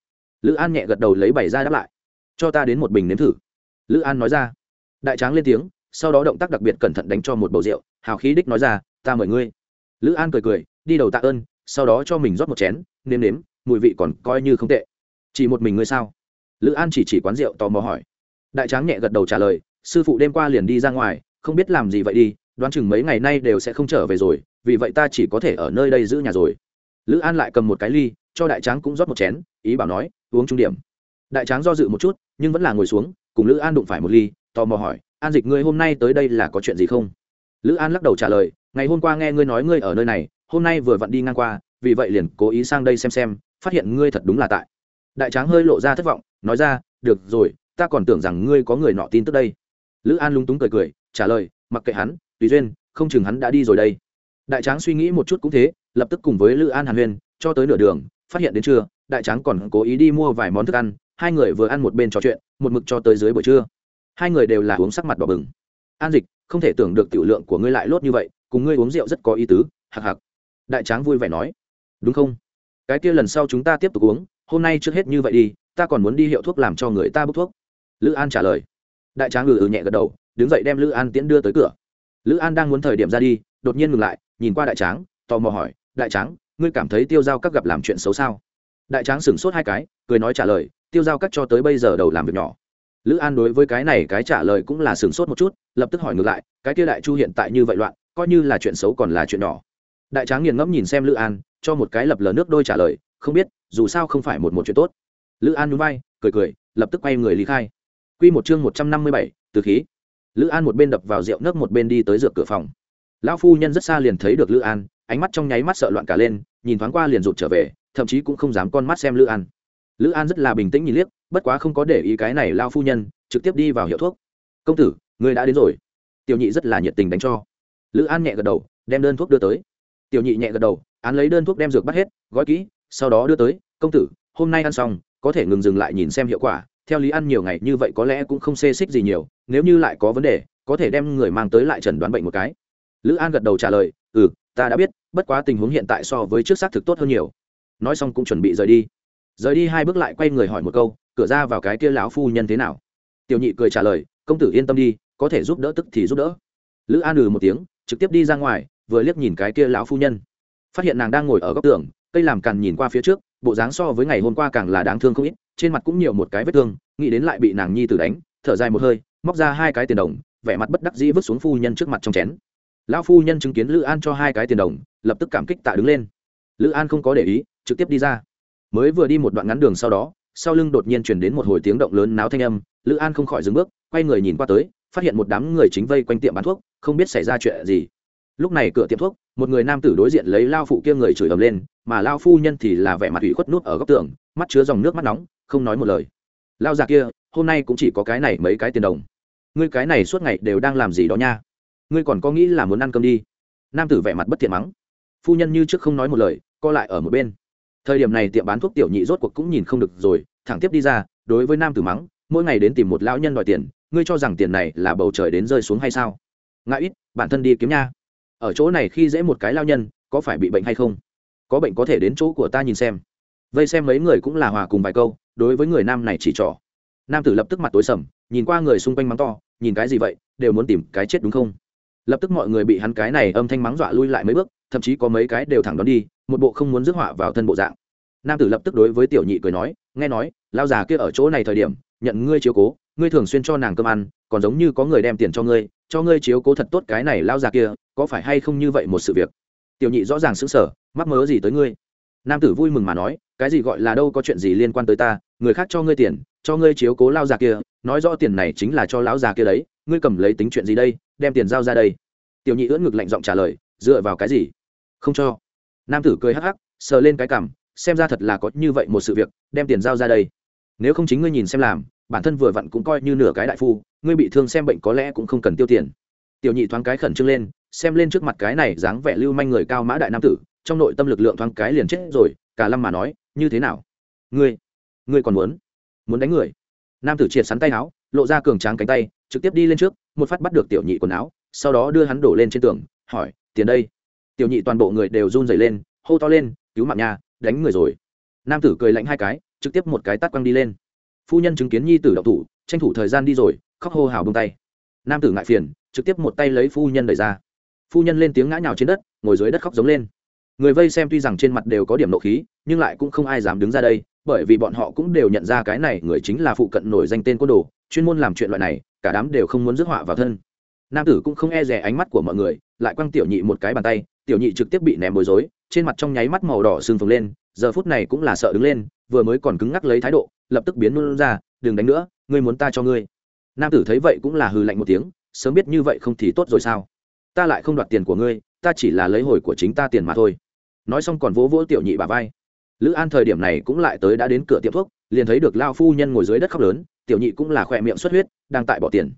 Lữ an nhẹ gật đầu lấy bảy ra đáp lại. Cho ta đến một bình nếm thử. Lữ an nói ra. Đại tráng lên tiếng, sau đó động tác đặc biệt cẩn thận đánh cho một bầu rượu, hào khí đích nói ra, ta mời ngươi. Lữ an cười cười, đi đầu tạ ơn, sau đó cho mình rót một chén, nếm nếm, mùi vị còn coi như không tệ. Chỉ một mình ngươi sao? Lữ an chỉ chỉ quán rượu tò mò hỏi. Đại tráng nhẹ gật đầu trả lời, sư phụ đêm qua liền đi ra ngoài, không biết làm gì vậy đi, đoán chừng mấy ngày nay đều sẽ không trở về rồi vì vậy ta chỉ có thể ở nơi đây giữ nhà rồi. Lữ an lại cầm một cái ly, cho đại tráng cũng rót một chén, ý bảo nói, uống trung điểm. Đại tráng do dự một chút, nhưng vẫn là ngồi xuống, cùng lữ an đụng phải một ly, tò mò hỏi, an dịch ngươi hôm nay tới đây là có chuyện gì không? Lữ an lắc đầu trả lời, ngày hôm qua nghe ngươi nói ngươi ở nơi này, hôm nay vừa vặn đi ngang qua, vì vậy liền cố ý sang đây xem xem, phát hiện ngươi thật đúng là tại. Đại tráng hơi lộ ra thất vọng, nói ra, được rồi, ta còn tưởng rằng ngươi có người nọ tin tức đây. Lữ an lúng túng cười cười, trả lời, mặc kệ hắn, tùy duyên, không chừng hắn đã đi rồi đây đại tráng suy nghĩ một chút cũng thế, lập tức cùng với lữ an hàn huyên, cho tới nửa đường, phát hiện đến trưa, đại tráng còn cố ý đi mua vài món thức ăn, hai người vừa ăn một bên trò chuyện, một mực cho tới dưới buổi trưa. Hai người đều là uống sắc mặt đỏ bừng. An dịch, không thể tưởng được tiểu lượng của ngươi lại lốt như vậy, cùng ngươi uống rượu rất có ý tứ hạc hạc đại tráng vui vẻ nói. Đúng không? Cái kia lần sau chúng ta tiếp tục uống, hôm nay trước hết như vậy đi, ta còn muốn đi hiệu thuốc làm cho người ta bốc thuốc. Lữ an trả lời. Đại tráng ngừ ừ nhẹ gật đầu, đứng dậy đem lữ an tiễn đưa tới cửa lữ an đang muốn thời điểm ra đi, đột nhiên ngừng lại, nhìn qua đại tráng, tò mò hỏi, đại tráng, ngươi cảm thấy tiêu giao các gặp làm chuyện xấu sao? Đại tráng sửng sốt hai cái, cười nói trả lời, tiêu giao các cho tới bây giờ đầu làm việc nhỏ. Lữ an đối với cái này cái trả lời cũng là sửng sốt một chút, lập tức hỏi ngược lại, cái kia đại chu hiện tại như vậy loạn, coi như là chuyện xấu còn là chuyện nhỏ. Đại tráng nghiền ngẫm nhìn xem lữ an, cho một cái lập lờ nước đôi trả lời, không biết, dù sao không phải một một chuyện tốt. Lữ an núi bay cười cười, lập tức quay người lý khai. Q một chương một trăm năm mươi bảy, từ khí lữ an một bên đập vào rượu nước, một bên đi tới dược cửa phòng. Lão phu nhân rất xa liền thấy được lữ an, ánh mắt trong nháy mắt sợ loạn cả lên, nhìn thoáng qua liền rụt trở về, thậm chí cũng không dám con mắt xem lữ an. Lữ an rất là bình tĩnh nhìn liếc, bất quá không có để ý cái này lao phu nhân, trực tiếp đi vào hiệu thuốc. Công tử, người đã đến rồi. Tiểu nhị rất là nhiệt tình đánh cho. Lữ an nhẹ gật đầu, đem đơn thuốc đưa tới. Tiểu nhị nhẹ gật đầu, án lấy đơn thuốc đem dược bắt hết, gói kỹ, sau đó đưa tới, công tử, hôm nay ăn xong, có thể ngừng dừng lại nhìn xem hiệu quả, theo lý ăn nhiều ngày như vậy có lẽ cũng không xê xích gì nhiều nếu như lại có vấn đề, có thể đem người mang tới lại chẩn đoán bệnh một cái. Lữ an gật đầu trả lời ừ ta đã biết, bất quá tình huống hiện tại so với trước xác thực tốt hơn nhiều. Nói xong cũng chuẩn bị rời đi. Rời đi hai bước lại quay người hỏi một câu, cửa ra vào cái kia lão phu nhân thế nào? Tiểu nhị cười trả lời, công tử yên tâm đi, có thể giúp đỡ tức thì giúp đỡ. Lữ an ừ một tiếng, trực tiếp đi ra ngoài, vừa liếc nhìn cái kia lão phu nhân. Phát hiện nàng đang ngồi ở góc tường, cây làm cằn nhìn qua phía trước, bộ dáng so với ngày hôm qua càng là đáng thương không ít, trên mặt cũng nhiều một cái vết thương, nghĩ đến lại bị nàng nhi tử đánh, thở dài một hơi móc ra hai cái tiền đồng, vẻ mặt bất đắc dĩ vứt xuống phu nhân trước mặt trong chén. Lão phu nhân chứng kiến lữ an cho hai cái tiền đồng, lập tức cảm kích tạ đứng lên. Lữ an không có để ý, trực tiếp đi ra. Mới vừa đi một đoạn ngắn đường sau đó, sau lưng đột nhiên chuyển đến một hồi tiếng động lớn náo thanh âm, lữ an không khỏi dừng bước, quay người nhìn qua tới, phát hiện một đám người chính vây quanh tiệm bán thuốc, không biết xảy ra chuyện gì. Lúc này cửa tiệm thuốc, một người nam tử đối diện lấy lao phụ kia người chửi ầm lên, mà lao phu nhân thì là vẻ mặt ủy khuất nút ở góc tường, mắt chứa dòng nước mắt nóng, không nói một lời. Lao già kia, hôm nay cũng chỉ có cái này mấy cái tiền đồng ngươi cái này suốt ngày đều đang làm gì đó nha. Ngươi còn có nghĩ là muốn ăn cơm đi? Nam tử vẻ mặt bất thiện mắng. Phu nhân như trước không nói một lời, co lại ở một bên. Thời điểm này tiệm bán thuốc tiểu nhị rốt cuộc cũng nhìn không được rồi, thẳng tiếp đi ra, đối với nam tử mắng, mỗi ngày đến tìm một lão nhân đòi tiền, ngươi cho rằng tiền này là bầu trời đến rơi xuống hay sao? Ngại ít, bản thân đi kiếm nha. Ở chỗ này khi dễ một cái lao nhân, có phải bị bệnh hay không? Có bệnh có thể đến chỗ của ta nhìn xem. Vây xem mấy người cũng là hòa cùng vài câu, đối với người nam này chỉ trỏ. Nam tử lập tức mặt tối sầm nhìn qua người xung quanh mắng to, nhìn cái gì vậy, đều muốn tìm cái chết đúng không? Lập tức mọi người bị hắn cái này âm thanh mắng dọa lui lại mấy bước, thậm chí có mấy cái đều thẳng đón đi, một bộ không muốn rước họa vào thân bộ dạng. Nam tử lập tức đối với tiểu nhị cười nói, nghe nói, lao già kia ở chỗ này thời điểm, nhận ngươi chiếu cố, ngươi thường xuyên cho nàng cơm ăn, còn giống như có người đem tiền cho ngươi cho ngươi chiếu cố thật tốt cái này lao già kia, có phải hay không như vậy một sự việc? Tiểu nhị rõ ràng xứng sờ, mắc mớ gì tới ngươi? Nam tử vui mừng mà nói, cái gì gọi là đâu có chuyện gì liên quan tới ta, người khác cho ngươi tiền cho ngươi chiếu cố lao già kia, nói rõ tiền này chính là cho lão già kia đấy, ngươi cầm lấy tính chuyện gì đây, đem tiền giao ra đây. Tiểu nhị ưỡn ngực lạnh giọng trả lời, dựa vào cái gì? Không cho. Nam tử cười hắc hắc, sờ lên cái cảm xem ra thật là có như vậy một sự việc, đem tiền giao ra đây. Nếu không chính ngươi nhìn xem làm, bản thân vừa vặn cũng coi như nửa cái đại phu, ngươi bị thương xem bệnh có lẽ cũng không cần tiêu tiền. Tiểu nhị thoáng cái khẩn trương lên, xem lên trước mặt cái này dáng vẻ lưu manh người cao mã đại nam tử, trong nội tâm lực lượng thoáng cái liền chết rồi, cả lâm mà nói, như thế nào? Ngươi ngươi còn muốn? Muốn đánh người. Nam tử triệt sắn tay áo, lộ ra cường tráng cánh tay, trực tiếp đi lên trước, một phát bắt được tiểu nhị quần áo, sau đó đưa hắn đổ lên trên tường, hỏi, tiền đây? Tiểu nhị toàn bộ người đều run rẩy lên, hô to lên, cứu mạng nhà, đánh người rồi. Nam tử cười lạnh hai cái, trực tiếp một cái tát quăng đi lên. Phu nhân chứng kiến nhi tử đậu thủ, tranh thủ thời gian đi rồi, khóc hô hào bông tay. Nam tử ngại phiền, trực tiếp một tay lấy phu nhân đẩy ra. Phu nhân lên tiếng ngã nhào trên đất, ngồi dưới đất khóc giống lên người vây xem tuy rằng trên mặt đều có điểm nộ khí, nhưng lại cũng không ai dám đứng ra đây, bởi vì bọn họ cũng đều nhận ra cái này người chính là phụ cận nổi danh tên côn đồ, chuyên môn làm chuyện loại này, cả đám đều không muốn rước họa vào thân. Nam tử cũng không e rè ánh mắt của mọi người, lại quăng tiểu nhị một cái bàn tay, tiểu nhị trực tiếp bị ném bối rối, trên mặt trong nháy mắt màu đỏ sưng phồng lên, giờ phút này cũng là sợ đứng lên, vừa mới còn cứng ngắc lấy thái độ, lập tức biến luôn ra, đừng đánh nữa, ngươi muốn ta cho ngươi. Nam tử thấy vậy cũng là hừ lạnh một tiếng, sớm biết như vậy không thì tốt rồi sao? Ta lại không đoạt tiền của ngươi, ta chỉ là lấy hồi của chính ta tiền mà thôi nói xong còn vỗ vỗ tiểu nhị bà vai. Lữ an thời điểm này cũng lại tới đã đến cửa tiệm thuốc, liền thấy được lao phu nhân ngồi dưới đất khóc lớn, tiểu nhị cũng là khỏe miệng xuất huyết, đang tại bỏ tiền.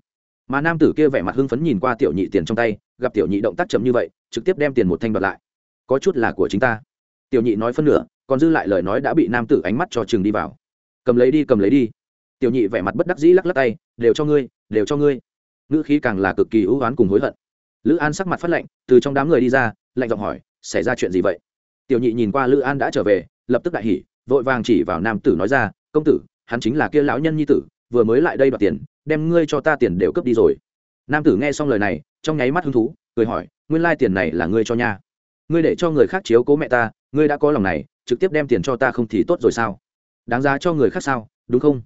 Mà nam tử kia vẻ mặt hưng phấn nhìn qua tiểu nhị tiền trong tay, gặp tiểu nhị động tác chậm như vậy, trực tiếp đem tiền một thanh đoạt lại. Có chút là của chính ta. Tiểu nhị nói phân nửa, còn dư lại lời nói đã bị nam tử ánh mắt cho chừng đi vào. Cầm lấy đi, cầm lấy đi. Tiểu nhị vẻ mặt bất đắc dĩ lắc lắc tay, đều cho ngươi, đều cho ngươi. Ngữ khí càng là cực kỳ hữu oán cùng hối hận. Lữ an sắc mặt phát lạnh từ trong đám người đi ra, lạnh giọng hỏi, xảy ra chuyện gì vậy? Tiểu nhị nhìn qua lữ an đã trở về, lập tức đại hỉ, vội vàng chỉ vào nam tử nói ra, công tử, hắn chính là kia lão nhân nhi tử, vừa mới lại đây đoạt tiền, đem ngươi cho ta tiền đều cướp đi rồi. Nam tử nghe xong lời này, trong nháy mắt hứng thú, cười hỏi, nguyên lai tiền này là ngươi cho nha. Ngươi để cho người khác chiếu cố mẹ ta, ngươi đã có lòng này, trực tiếp đem tiền cho ta không thì tốt rồi sao? Đáng giá cho người khác sao, đúng không?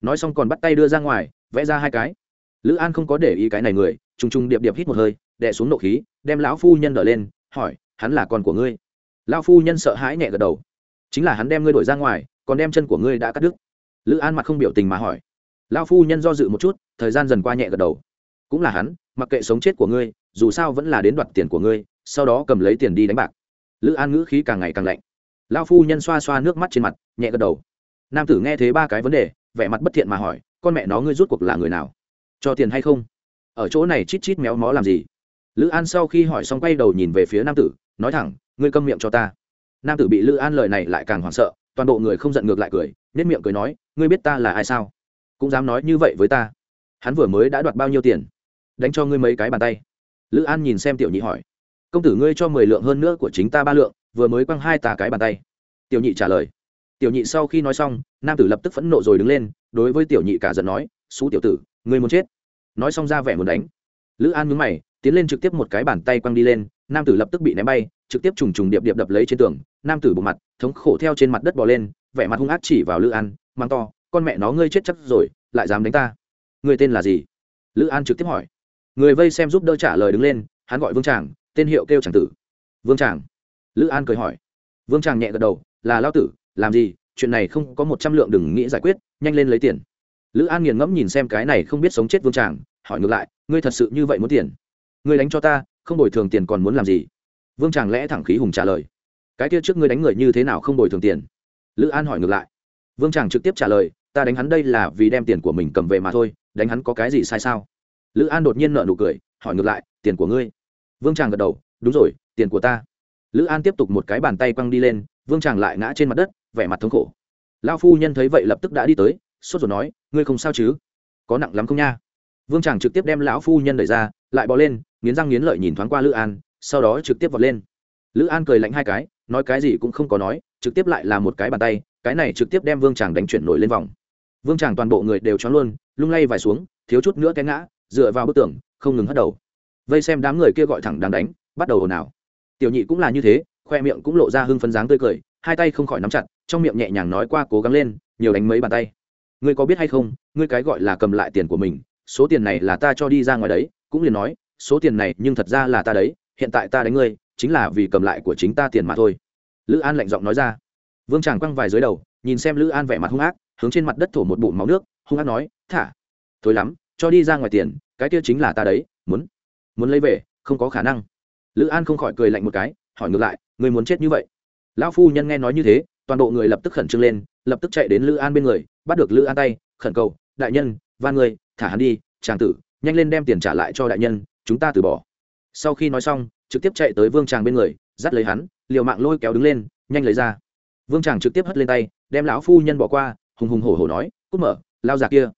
Nói xong còn bắt tay đưa ra ngoài, vẽ ra hai cái. Lữ an không có để ý cái này người t r ù n g t r ù n g điệp điệp hít một hơi đẻ xuống nộ khí, đem lão phu nhân đỡ lên, hỏi, hắn là con của ngươi? Lão phu nhân sợ hãi nhẹ gật đầu. Chính là hắn đem ngươi đổi ra ngoài, còn đem chân của ngươi đã cắt đứt. Lữ an mặt không biểu tình mà hỏi. Lão phu nhân do dự một chút, thời gian dần qua nhẹ gật đầu. Cũng là hắn, mặc kệ sống chết của ngươi, dù sao vẫn là đến đoạt tiền của ngươi, sau đó cầm lấy tiền đi đánh bạc. Lữ an ngữ khí càng ngày càng lạnh. Lão phu nhân xoa xoa nước mắt trên mặt, nhẹ gật đầu. Nam tử nghe thấy ba cái vấn đề, vẻ mặt bất thiện mà hỏi, con mẹ nó ngươi rút cuộc là người nào? Cho tiền hay không? Ở chỗ này chít chít méo mó làm gì? Lữ an sau khi hỏi xong quay đầu nhìn về phía nam tử, nói thẳng ngươi câm miệng cho ta. Nam tử bị lữ an lời này lại càng hoảng sợ, toàn bộ người không giận ngược lại cười nết miệng cười nói, ngươi biết ta là ai sao? Cũng dám nói như vậy với ta. Hắn vừa mới đã đoạt bao nhiêu tiền? Đánh cho ngươi mấy cái bàn tay. Lữ an nhìn xem tiểu nhị hỏi. Công tử ngươi cho mười lượng hơn nữa của chính ta ba lượng, vừa mới quăng hai ta cái bàn tay. Tiểu nhị trả lời. Tiểu nhị sau khi nói xong, nam tử lập tức phẫn nộ rồi đứng lên, đối với tiểu nhị cả giận nói, xú tiểu tử, ngươi muốn chết. Nói xong ra vẻ muốn đánh. Lữ an mướn mày, tiến lên trực tiếp một cái bàn tay quăng đi lên, nam tử lập tức bị ném bay trực tiếp trùng trùng điệp điệp đập lấy trên tường, nam tử bộ mặt, thống khổ theo trên mặt đất bò lên, vẻ mặt hung ác chỉ vào lữ an mang to, con mẹ nó, ngươi chết chắc rồi, lại dám đánh ta. Người tên là gì? Lữ an trực tiếp hỏi. Người vây xem giúp đỡ trả lời đứng lên, hắn gọi vương tràng, tên hiệu kêu tràng tử. Vương tràng. Lữ an cười hỏi. Vương tràng nhẹ gật đầu, là lao tử, làm gì? Chuyện này không có một trăm lượng đừng nghĩ giải quyết, nhanh lên lấy tiền. Lữ an nghiền ngẫm nhìn xem cái này không biết sống chết vương tràng, hỏi ngược lại, ngươi thật sự như vậy muốn tiền? Ngươi đánh cho ta, không bồi thường tiền còn muốn làm gì? Vương tràng lẽ thẳng khí hùng trả lời. Cái kia trước ngươi đánh người như thế nào không bồi thường tiền? Lữ an hỏi ngược lại. Vương tràng trực tiếp trả lời, ta đánh hắn đây là vì đem tiền của mình cầm về mà thôi, đánh hắn có cái gì sai sao? Lữ an đột nhiên nợ nụ cười, hỏi ngược lại, tiền của ngươi? Vương tràng gật đầu, đúng rồi, tiền của ta. Lữ an tiếp tục một cái bàn tay quăng đi lên, vương tràng lại ngã trên mặt đất, vẻ mặt thống khổ. Lao phu nhân thấy vậy lập tức đã đi tới, sốt rồi nói, ngươi không sao chứ? Có nặng lắm không nha? Vương tràng trực tiếp đem lão phu nhân đẩy ra, lại bỏ lên, nghiến răng nghiến lợi nhìn thoáng qua lữ an sau đó trực tiếp vọt lên. Lữ an cười lạnh hai cái, nói cái gì cũng không có nói, trực tiếp lại là một cái bàn tay, cái này trực tiếp đem vương chàng đánh chuyển nổi lên vòng. Vương chàng toàn bộ người đều choáng luôn, lung lay vài xuống, thiếu chút nữa té ngã, dựa vào bức tường, không ngừng hất đầu. Vây xem đám người kia gọi thẳng đang đánh, bắt đầu ồn ào. Tiểu nhị cũng là như thế, khoe miệng cũng lộ ra hưng phấn dáng tươi cười, hai tay không khỏi nắm chặt, trong miệng nhẹ nhàng nói qua cố gắng lên, nhiều đánh mấy bàn tay. Ngươi có biết hay không, ngươi cái gọi là cầm lại tiền của mình, số tiền này là ta cho đi ra ngoài đấy, cũng liền nói, số tiền này nhưng thật ra là ta đấy hiện tại ta đánh ngươi, chính là vì cầm lại của chính ta tiền mà thôi. Lữ an lạnh giọng nói ra. Vương tràng quăng vài dưới đầu, nhìn xem lữ an vẻ mặt hung ác, hướng trên mặt đất thổ một bụng máu nước, hung ác nói, thả, thôi lắm, cho đi ra ngoài tiền, cái kia chính là ta đấy, muốn muốn lấy về, không có khả năng. Lữ an không khỏi cười lạnh một cái, hỏi ngược lại người muốn chết như vậy? Lão phu nhân nghe nói như thế, toàn bộ người lập tức khẩn trương lên, lập tức chạy đến lữ an bên người, bắt được lữ an tay, khẩn cầu, đại nhân, van người thả hắn đi tràng tử, nhanh lên đem tiền trả lại cho đại nhân, chúng ta từ bỏ sau khi nói xong, trực tiếp chạy tới vương tràng bên người, dắt lấy hắn, liều mạng lôi kéo đứng lên, nhanh lấy ra. Vương tràng trực tiếp hất lên tay, đem lão phu nhân bỏ qua, hùng hùng hổ hổ nói, cút mở, lao già kia.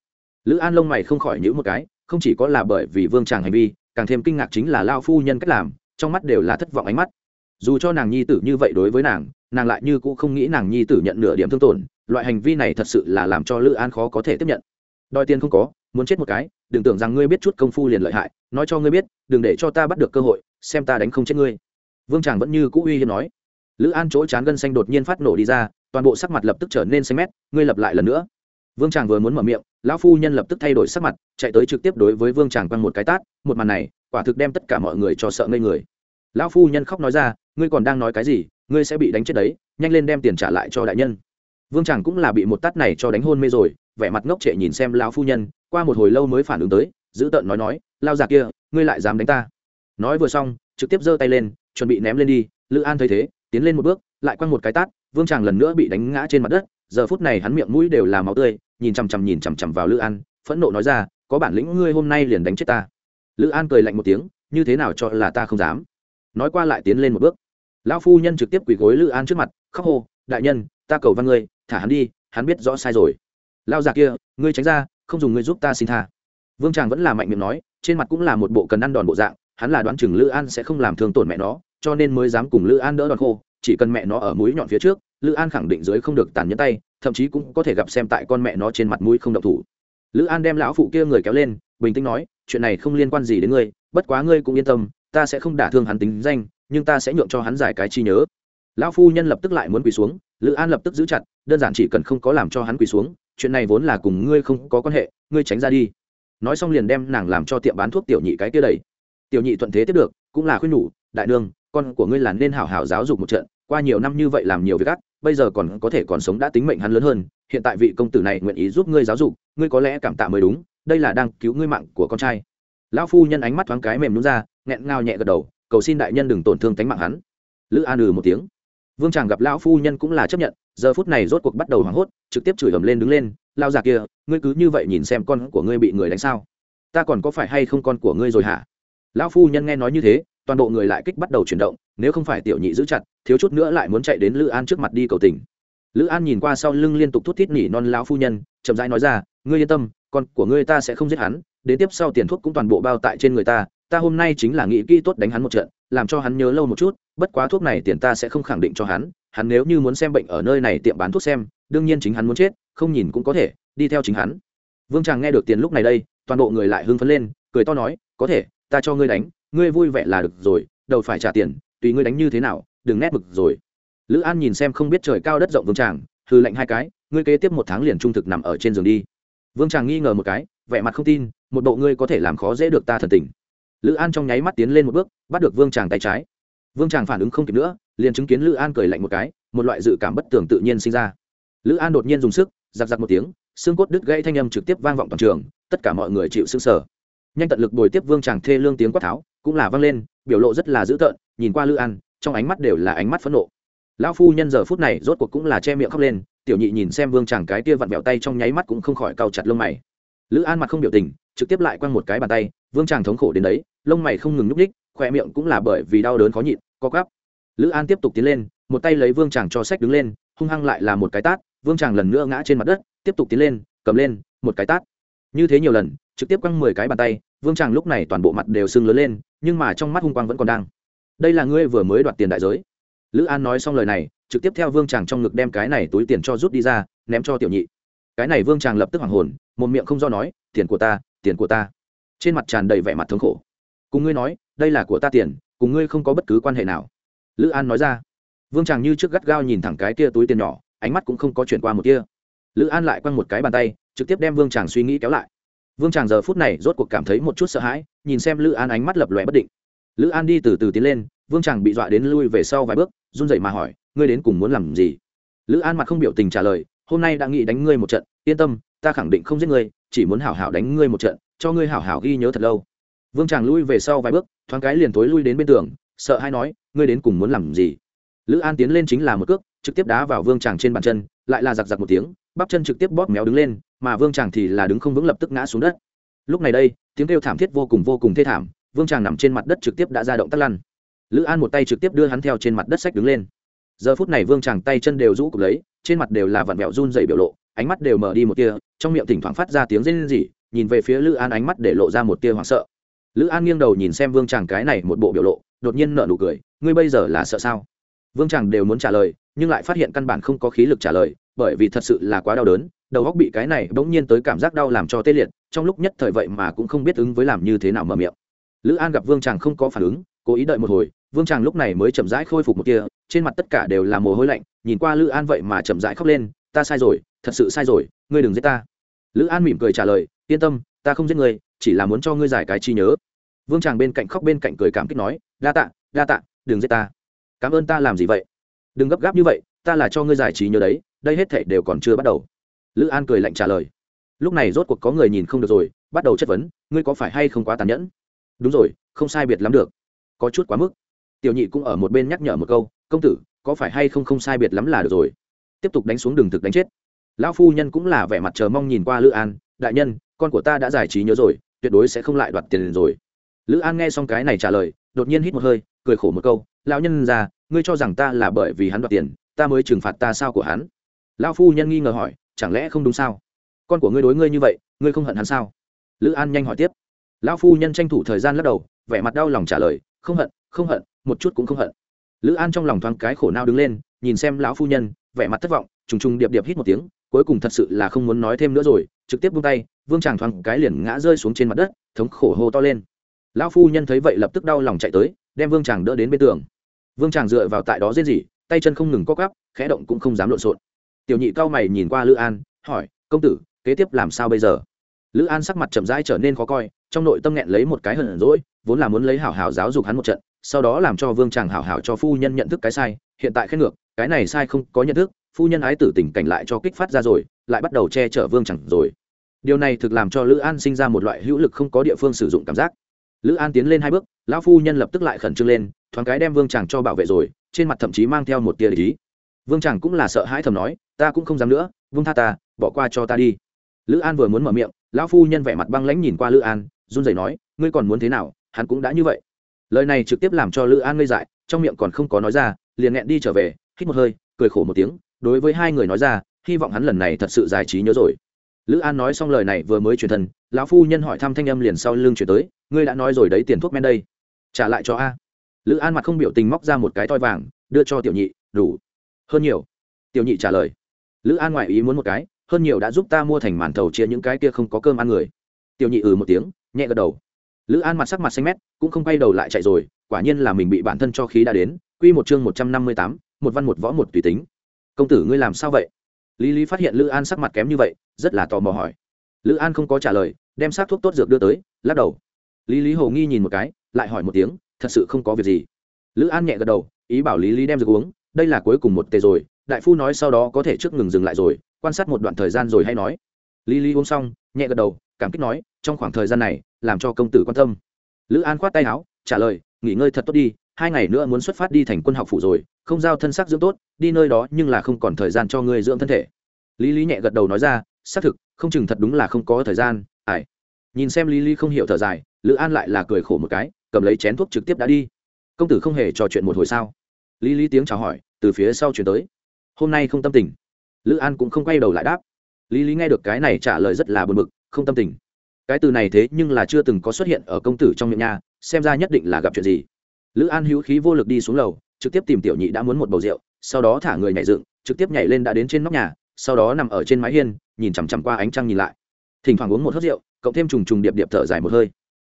Lữ an lông mày không khỏi nhữ một cái, không chỉ có là bởi vì vương tràng hành vi, càng thêm kinh ngạc chính là lao phu nhân cách làm, trong mắt đều là thất vọng ánh mắt. Dù cho nàng nhi tử như vậy đối với nàng nàng lại như cũng không nghĩ nàng nhi tử nhận nửa điểm thương tổn, loại hành vi này thật sự là làm cho lữ an khó có thể tiếp nhận. Đòi tiền không có muốn chết một cái, đừng tưởng rằng ngươi biết chút công phu liền lợi hại, nói cho ngươi biết, đừng để cho ta bắt được cơ hội, xem ta đánh không chết ngươi. Vương tràng vẫn như cũ uy hiếm nói. Lữ an chỗ chán gân xanh đột nhiên phát nổ đi ra, toàn bộ sắc mặt lập tức trở nên xanh mét, ngươi lập lại lần nữa. Vương tràng vừa muốn mở miệng, lão phu nhân lập tức thay đổi sắc mặt, chạy tới trực tiếp đối với vương tràng quăng một cái tát, một màn này, quả thực đem tất cả mọi người cho sợ ngây người. Lão phu nhân khóc nói ra, ngươi còn đang nói cái gì? Ngươi sẽ bị đánh chết đấy, nhanh lên đem tiền trả lại cho đại nhân. Vương tràng cũng là bị một tát này cho đánh hôn mê rồi, vẻ mặt ngốc trệ nhìn xem lão phu nhân qua một hồi lâu mới phản ứng tới, giữ tợn nói nói, lao già kia, ngươi lại dám đánh ta? Nói vừa xong, trực tiếp giơ tay lên, chuẩn bị ném lên đi, lữ an thấy thế, tiến lên một bước, lại quăng một cái tát, vương tràng lần nữa bị đánh ngã trên mặt đất, giờ phút này hắn miệng mũi đều là máu tươi, nhìn chằm chằm nhìn chằm chằm vào lữ an, phẫn nộ nói ra, có bản lĩnh ngươi hôm nay liền đánh chết ta. Lữ an cười lạnh một tiếng, như thế nào cho là ta không dám? Nói qua lại tiến lên một bước. Lão phu nhân trực tiếp quỳ gối lữ an trước mặt, khóc hô, đại nhân, ta cầu văn ngươi, thả hắn đi, hắn biết rõ sai rồi. Lao già kia, ngươi tránh ra không dùng ngươi giúp ta xin tha. Vương tràng vẫn là mạnh miệng nói, trên mặt cũng là một bộ cần ăn đòn bộ dạng, hắn là đoán chừng lữ an sẽ không làm thương tổn mẹ nó, cho nên mới dám cùng lữ an đỡ đòn khô, chỉ cần mẹ nó ở mũi nhọn phía trước, lữ an khẳng định dưới không được tàn nhẫn tay, thậm chí cũng có thể gặp xem tại con mẹ nó trên mặt mũi không động thủ. Lữ an đem lão phụ kia người kéo lên, bình tĩnh nói, chuyện này không liên quan gì đến ngươi, bất quá ngươi cũng yên tâm, ta sẽ không đả thương hắn tính danh, nhưng ta sẽ nhượng cho hắn giải cái chi nhớ. Lão phu nhân lập tức lại muốn quỳ xuống, lữ an lập tức giữ chặt, đơn giản chỉ cần không có làm cho hắn quỳ xuống chuyện này vốn là cùng ngươi không có quan hệ, ngươi tránh ra đi. Nói xong liền đem nàng làm cho tiệm bán thuốc tiểu nhị cái kia đầy tiểu nhị thuận thế tiếp được, cũng là khuyên nhủ, đại đương con của ngươi là nên hảo hảo giáo dục một trận, qua nhiều năm như vậy làm nhiều việc gắt bây giờ còn có thể còn sống đã tính mệnh hắn lớn hơn, hiện tại vị công tử này nguyện ý giúp ngươi giáo dục, ngươi có lẽ cảm tạ mới đúng, đây là đang cứu ngươi mạng của con trai. Lão phu nhân ánh mắt thoáng cái mềm nhún ra, nghẹn ngào nhẹ gật đầu, cầu xin đại nhân đừng tổn thương tánh mạng hắn. Lữ an ừ một tiếng. Vương chàng gặp lão phu nhân cũng là chấp nhận giờ phút này rốt cuộc bắt đầu hoảng hốt, trực tiếp chửi ầm lên đứng lên lao già kia, ngươi cứ như vậy nhìn xem con của ngươi bị người đánh sao? Ta còn có phải hay không con của ngươi rồi hả? Lão phu nhân nghe nói như thế, toàn bộ người lại kích bắt đầu chuyển động, nếu không phải tiểu nhị giữ chặt, thiếu chút nữa lại muốn chạy đến lữ an trước mặt đi cầu tình. Lữ an nhìn qua sau lưng liên tục thút thít nỉ non lão phu nhân, chậm rãi nói ra, ngươi yên tâm, con của ngươi ta sẽ không giết hắn, đến tiếp sau tiền thuốc cũng toàn bộ bao tại trên người ta ta hôm nay chính là nghĩ kỹ tốt đánh hắn một trận, làm cho hắn nhớ lâu một chút, bất quá thuốc này tiền ta sẽ không khẳng định cho hắn hắn nếu như muốn xem bệnh ở nơi này tiệm bán thuốc xem, đương nhiên chính hắn muốn chết, không nhìn cũng có thể, đi theo chính hắn. Vương tràng nghe được tiền lúc này đây, toàn bộ người lại hưng phấn lên, cười to nói, có thể, ta cho ngươi đánh, ngươi vui vẻ là được rồi, đầu phải trả tiền, tùy ngươi đánh như thế nào, đừng nét mực rồi. Lữ an nhìn xem không biết trời cao đất rộng vương tràng hư lệnh hai cái, ngươi kế tiếp một tháng liền trung thực nằm ở trên giường đi. Vương tràng nghi ngờ một cái, vẻ mặt không tin, một bộ ngươi có thể làm khó dễ được ta thần tình. Lữ an trong nháy mắt tiến lên một bước, bắt được vương tràng tay trái. Vương tràng phản ứng không kịp nữa liền chứng kiến lữ an cười lạnh một cái, một loại dự cảm bất tường tự nhiên sinh ra. Lữ an đột nhiên dùng sức, giặc giặc một tiếng, xương cốt đứt gãy thanh âm trực tiếp vang vọng toàn trường, tất cả mọi người chịu xương sở nhanh tận lực bồi tiếp vương tràng thê lương tiếng quát tháo, cũng là vang lên, biểu lộ rất là dữ tợn, nhìn qua lữ an, trong ánh mắt đều là ánh mắt phẫn nộ. Lão phu nhân giờ phút này rốt cuộc cũng là che miệng khóc lên, tiểu nhị nhìn xem vương tràng cái kia vặn vẹo tay trong nháy mắt cũng không khỏi cau chặt lông mày. Lữ an mặt không biểu tình, trực tiếp lại quăng một cái bàn tay, vương tràng thống khổ đến đấy, lông mày không ngừng nhúc ních khoe miệng cũng là bởi vì đau đớn khó nhịn, co gắp lữ an tiếp tục tiến lên, một tay lấy vương tràng cho sách đứng lên, hung hăng lại là một cái tát, vương tràng lần nữa ngã trên mặt đất, tiếp tục tiến lên, cầm lên, một cái tát. Như thế nhiều lần, trực tiếp quăng mười cái bàn tay, vương tràng lúc này toàn bộ mặt đều sưng lớn lên, nhưng mà trong mắt hung quang vẫn còn đang. Đây là ngươi vừa mới đoạt tiền đại giới. Lữ an nói xong lời này, trực tiếp theo vương tràng trong ngực đem cái này túi tiền cho rút đi ra, ném cho tiểu nhị. Cái này vương tràng lập tức hoảng hồn, một miệng không do nói, tiền của ta, tiền của ta. Trên mặt tràn đầy vẻ mặt thống khổ. Cùng ngươi nói, đây là của ta tiền, cùng ngươi không có bất cứ quan hệ nào lữ an nói ra. Vương tràng như trước gắt gao nhìn thẳng cái kia túi tiền nhỏ, ánh mắt cũng không có chuyển qua một kia. Lữ an lại quăng một cái bàn tay, trực tiếp đem vương tràng suy nghĩ kéo lại. Vương tràng giờ phút này rốt cuộc cảm thấy một chút sợ hãi, nhìn xem lữ an ánh mắt lập lòe bất định. Lữ an đi từ từ tiến lên, vương tràng bị dọa đến lui về sau vài bước, run rẩy mà hỏi, ngươi đến cùng muốn làm gì? Lữ an mặt không biểu tình trả lời, hôm nay đã nghĩ đánh ngươi một trận, yên tâm, ta khẳng định không giết ngươi, chỉ muốn hảo hảo đánh ngươi một trận, cho ngươi hảo hảo ghi nhớ thật lâu. Vương tràng lui về sau vài bước, thoáng cái liền tối lui đến bên tường, sợ hay nói ngươi đến cùng muốn làm gì? Lữ an tiến lên chính là một cước, trực tiếp đá vào vương tràng trên bàn chân, lại là giặc giặc một tiếng, bắp chân trực tiếp bóp méo đứng lên, mà vương tràng thì là đứng không vững lập tức ngã xuống đất. Lúc này đây, tiếng kêu thảm thiết vô cùng vô cùng thê thảm, vương tràng nằm trên mặt đất trực tiếp đã ra động tắt lăn. Lữ an một tay trực tiếp đưa hắn theo trên mặt đất sách đứng lên. Giờ phút này vương tràng tay chân đều rũ cục lấy, trên mặt đều là vặn vẹo run dày biểu lộ, ánh mắt đều mở đi một tia, trong miệng thỉnh thoảng phát ra tiếng rên rỉ, nhìn về phía lữ an ánh mắt để lộ ra một tia hoảng sợ. Lữ an nghiêng đầu nhìn xem vương tràng cái này một bộ biểu lộ, đột nhiên nở nụ cười ngươi bây giờ là sợ sao? Vương tràng đều muốn trả lời, nhưng lại phát hiện căn bản không có khí lực trả lời, bởi vì thật sự là quá đau đớn, đầu góc bị cái này bỗng nhiên tới cảm giác đau làm cho tê liệt, trong lúc nhất thời vậy mà cũng không biết ứng với làm như thế nào mở miệng. Lữ an gặp vương tràng không có phản ứng, cố ý đợi một hồi, vương tràng lúc này mới chậm rãi khôi phục một kia trên mặt tất cả đều là mồ hôi lạnh, nhìn qua lữ an vậy mà chậm rãi khóc lên, ta sai rồi, thật sự sai rồi, ngươi đừng giết ta. Lữ an mỉm cười trả lời, yên tâm, ta không giết ngươi, chỉ là muốn cho ngươi giải cái chi nhớ. Vương tràng bên cạnh khóc bên cạnh cười cảm kích nói, đa tạ đa tạ, đừng giết ta. Cảm ơn ta làm gì vậy? Đừng gấp gáp như vậy, ta là cho ngươi giải trí nhớ đấy, đây hết thảy đều còn chưa bắt đầu. Lữ an cười lạnh trả lời. Lúc này rốt cuộc có người nhìn không được rồi, bắt đầu chất vấn, ngươi có phải hay không quá tàn nhẫn? Đúng rồi, không sai biệt lắm được. Có chút quá mức. Tiểu nhị cũng ở một bên nhắc nhở một câu, công tử, có phải hay không không sai biệt lắm là được rồi. Tiếp tục đánh xuống đường thực đánh chết. Lão phu nhân cũng là vẻ mặt chờ mong nhìn qua lữ an, đại nhân, con của ta đã giải trí nhớ rồi, tuyệt đối sẽ không lại đoạt tiền rồi. Lữ an nghe xong cái này trả lời, đột nhiên hít một hơi cười khổ một câu, lão nhân ra ngươi cho rằng ta là bởi vì hắn đoạt tiền, ta mới trừng phạt ta sao của hắn? Lão phu nhân nghi ngờ hỏi, chẳng lẽ không đúng sao? Con của ngươi đối ngươi như vậy, ngươi không hận hắn sao? Lữ an nhanh hỏi tiếp. Lão phu nhân tranh thủ thời gian lắc đầu, vẻ mặt đau lòng trả lời, không hận không hận, một chút cũng không hận. Lữ an trong lòng thoáng cái khổ nao đứng lên, nhìn xem lão phu nhân, vẻ mặt thất vọng, trùng trùng điệp điệp hít một tiếng, cuối cùng thật sự là không muốn nói thêm nữa rồi, trực tiếp buông tay, vương chàng thoáng cái liền ngã rơi xuống trên mặt đất, thống khổ hô to lên. Lão phu nhân thấy vậy lập tức đau lòng chạy tới đem vương chàng đỡ đến bên tường. Vương chàng dựa vào tại đó rên gì, tay chân không ngừng co cắp khẽ động cũng không dám lộn xộn. Tiểu nhị cao mày nhìn qua lữ an hỏi công tử kế tiếp làm sao bây giờ? Lữ an sắc mặt chậm rãi trở nên khó coi trong nội tâm nghẹn lấy một cái hận rỗi vốn là muốn lấy hảo hảo giáo dục hắn một trận sau đó làm cho vương chàng hảo hảo cho phu nhân nhận thức cái sai hiện tại khét ngược cái này sai không có nhận thức phu nhân ái tử tình cảnh lại cho kích phát ra rồi lại bắt đầu che chở vương chẳng rồi. Điều này thực làm cho lữ an sinh ra một loại hữu lực không có địa phương sử dụng cảm giác lữ an tiến lên hai bước, lão phu nhân lập tức lại khẩn trương lên, thoáng cái đem vương chàng cho bảo vệ rồi, trên mặt thậm chí mang theo một tia lý vương chàng cũng là sợ hãi thầm nói, ta cũng không dám nữa, vương tha ta, bỏ qua cho ta đi. Lữ an vừa muốn mở miệng, lão phu nhân vẻ mặt băng lãnh nhìn qua lữ an, run rẩy nói, ngươi còn muốn thế nào? Hắn cũng đã như vậy. Lời này trực tiếp làm cho lữ an ngây dại, trong miệng còn không có nói ra, liền nghẹn đi trở về, hít một hơi, cười khổ một tiếng, đối với hai người nói ra, hy vọng hắn lần này thật sự giải trí nhớ rồi lữ an nói xong lời này vừa mới truyền thần lão phu nhân hỏi thăm thanh âm liền sau lưng chuyển tới, ngươi đã nói rồi đấy, tiền thuốc men đây. Trả lại cho a. Lữ an mặt không biểu tình móc ra một cái toi vàng, đưa cho tiểu nhị, đủ. Hơn nhiều. Tiểu nhị trả lời. Lữ an ngoại ý muốn một cái, hơn nhiều đã giúp ta mua thành màn thầu chia những cái kia không có cơm ăn người. Tiểu nhị ừ một tiếng, nhẹ gật đầu. Lữ an mặt sắc mặt xanh mét, cũng không quay đầu lại chạy rồi, quả nhiên là mình bị bản thân cho khí đã đến. Quy một chương một trăm năm mươi tám, một văn một võ một tùy tính. Công tử ngươi làm sao vậy? Lý lý phát hiện lữ an sắc mặt kém như vậy, rất là tò mò hỏi. Lữ an không có trả lời, đem xác thuốc tốt dược đưa tới, lắc đầu. Lý lý hồ nghi nhìn một cái, lại hỏi một tiếng, thật sự không có việc gì. Lữ an nhẹ gật đầu, ý bảo lý lý đem dược uống, đây là cuối cùng một tề rồi, đại phu nói sau đó có thể trước ngừng dừng lại rồi, quan sát một đoạn thời gian rồi hay nói. Lý lý uống xong, nhẹ gật đầu, cảm kích nói, trong khoảng thời gian này, làm cho công tử quan tâm. Lữ an khoát tay áo, trả lời, nghỉ ngơi thật tốt đi, hai ngày nữa muốn xuất phát đi thành quân học phủ rồi không giao thân sắc dưỡng tốt, đi nơi đó nhưng là không còn thời gian cho ngươi dưỡng thân thể. Lý lý nhẹ gật đầu nói ra, xác thực, không chừng thật đúng là không có thời gian ải nhìn xem lý lý không hiểu thở dài, lữ an lại là cười khổ một cái, cầm lấy chén thuốc trực tiếp đã đi. Công tử không hề trò chuyện một hồi sao? Lý lý tiếng chào hỏi, từ phía sau chuyển tới. Hôm nay không tâm tình. Lữ an cũng không quay đầu lại đáp. Lý lý nghe được cái này trả lời rất là buồn bực, không tâm tình. Cái từ này thế nhưng là chưa từng có xuất hiện ở công tử trong miệng nhà xem ra nhất định là gặp chuyện gì. Lữ an hữu khí vô lực đi xuống lầu trực tiếp tìm tiểu nhị đã muốn một bầu rượu, sau đó thả người nhảy dựng, trực tiếp nhảy lên đã đến trên nóc nhà, sau đó nằm ở trên mái hiên, nhìn chằm chằm qua ánh trăng nhìn lại. Thỉnh thoảng uống một hớt rượu, cộng thêm trùng trùng điệp điệp thở dài một hơi.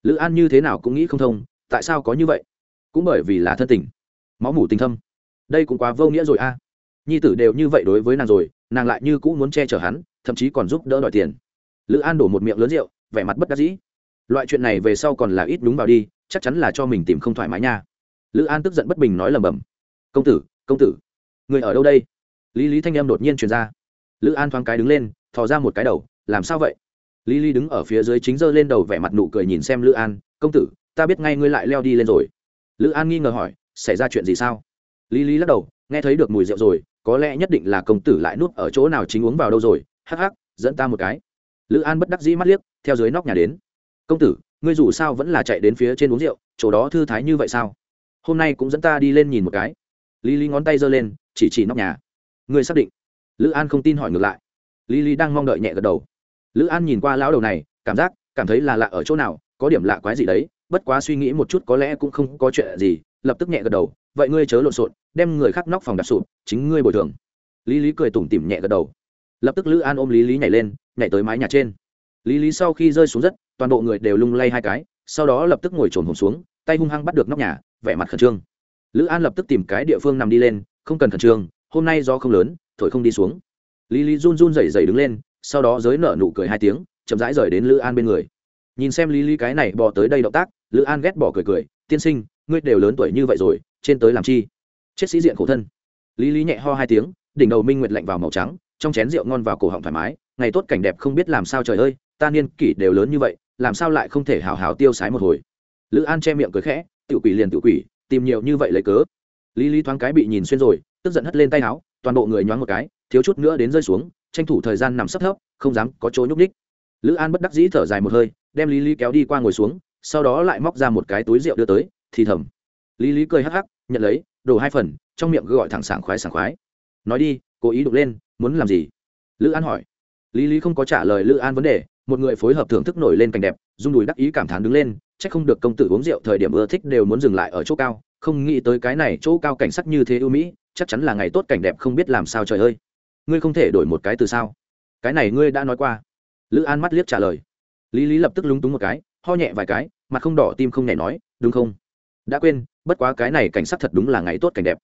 Lữ an như thế nào cũng nghĩ không thông, tại sao có như vậy? Cũng bởi vì là thân tình. Máu mủ tình thâm. Đây cũng quá vô nghĩa rồi a. Nhi tử đều như vậy đối với nàng rồi, nàng lại như cũ muốn che chở hắn, thậm chí còn giúp đỡ đòi tiền. Lữ an đổ một miệng lớn rượu, vẻ mặt bất đắc dĩ. Loại chuyện này về sau còn là ít đúng vào đi, chắc chắn là cho mình tìm không thoải mái nha lữ an tức giận bất bình nói lầm bầm công tử công tử, người ở đâu đây? Lý lý thanh em đột nhiên truyền ra. Lữ an thoáng cái đứng lên, thò ra một cái đầu, làm sao vậy? Lý lý đứng ở phía dưới chính giơ lên đầu vẻ mặt nụ cười nhìn xem lữ an, công tử, ta biết ngay ngươi lại leo đi lên rồi. Lữ an nghi ngờ hỏi, xảy ra chuyện gì sao? Lý lý lắc đầu, nghe thấy được mùi rượu rồi, có lẽ nhất định là công tử lại nuốt ở chỗ nào chính uống vào đâu rồi, hắc hắc, dẫn ta một cái. Lữ an bất đắc dĩ mắt liếc, theo dưới nóc nhà đến. Công tử, ngươi dù sao vẫn là chạy đến phía trên uống rượu, chỗ đó thư thái như vậy sao? Hôm nay cũng dẫn ta đi lên nhìn một cái. Lý lý ngón tay giơ lên, chỉ chỉ nóc nhà. Ngươi xác định. Lữ an không tin hỏi ngược lại. Lý lý đang mong đợi nhẹ gật đầu. Lữ an nhìn qua lão đầu này, cảm giác, cảm thấy là lạ ở chỗ nào, có điểm lạ quái gì đấy, bất quá suy nghĩ một chút có lẽ cũng không có chuyện gì, lập tức nhẹ gật đầu. Vậy ngươi chớ lộn xộn, đem người khác nóc phòng đặt sụp, chính ngươi bồi thường. Lý lý cười tủm tỉm nhẹ gật đầu. Lập tức lữ an ôm lý lý nhảy lên, nhảy tới mái nhà trên. Lý lý sau khi rơi xuống đất, toàn bộ người đều lung lay hai cái, sau đó lập tức ngồi trồn hồn xuống, tay hung hăng bắt được nóc nhà vẻ mặt khẩn trương. Lữ an lập tức tìm cái địa phương nằm đi lên, không cần khẩn trương, hôm nay do không lớn, thổi không đi xuống. Lý lý run run rẩy rẩy đứng lên, sau đó giới nở nụ cười hai tiếng, chậm rãi rời đến lữ an bên người. Nhìn xem lý lý cái này bỏ tới đây động tác, lữ an ghét bỏ cười cười, tiên sinh, ngươi đều lớn tuổi như vậy rồi, trên tới làm chi? Chết sĩ diện khổ thân. Lý lý nhẹ ho hai tiếng, đỉnh đầu minh nguyệt lạnh vào màu trắng, trong chén rượu ngon vào cổ họng thoải mái, ngày tốt cảnh đẹp không biết làm sao trời ơi, ta niên kỷ đều lớn như vậy, làm sao lại không thể hào hào tiêu sái một hồi? Lữ an che miệng cười khẽ tự quỷ liền tự quỷ, tìm nhiều như vậy lấy cớ. Lý lý thoáng cái bị nhìn xuyên rồi, tức giận hất lên tay áo, toàn bộ người nhoáng một cái, thiếu chút nữa đến rơi xuống, tranh thủ thời gian nằm sấp thấp, không dám có chỗ nhúc ních lữ an bất đắc dĩ thở dài một hơi, đem lý lý kéo đi qua ngồi xuống, sau đó lại móc ra một cái túi rượu đưa tới, thì thầm. Lý lý cười hắc hắc, nhận lấy đổ hai phần, trong miệng gọi thẳng sảng khoái sảng khoái. Nói đi, cố ý đục lên, muốn làm gì? Lữ an hỏi. Lý lý không có trả lời lữ an vấn đề, một người phối hợp thưởng thức nổi lên cảnh đẹp, rung đùi đắc ý cảm thán đứng lên Chắc không được công tử uống rượu thời điểm ưa thích đều muốn dừng lại ở chỗ cao, không nghĩ tới cái này chỗ cao cảnh sắc như thế ưu mỹ, chắc chắn là ngày tốt cảnh đẹp không biết làm sao trời ơi. Ngươi không thể đổi một cái từ sao? Cái này ngươi đã nói qua. Lữ an mắt liếc trả lời. Lý lý lập tức lúng túng một cái, ho nhẹ vài cái, mặt không đỏ tim không nhảy nói, đúng không? Đã quên, bất quá cái này cảnh sắc thật đúng là ngày tốt cảnh đẹp.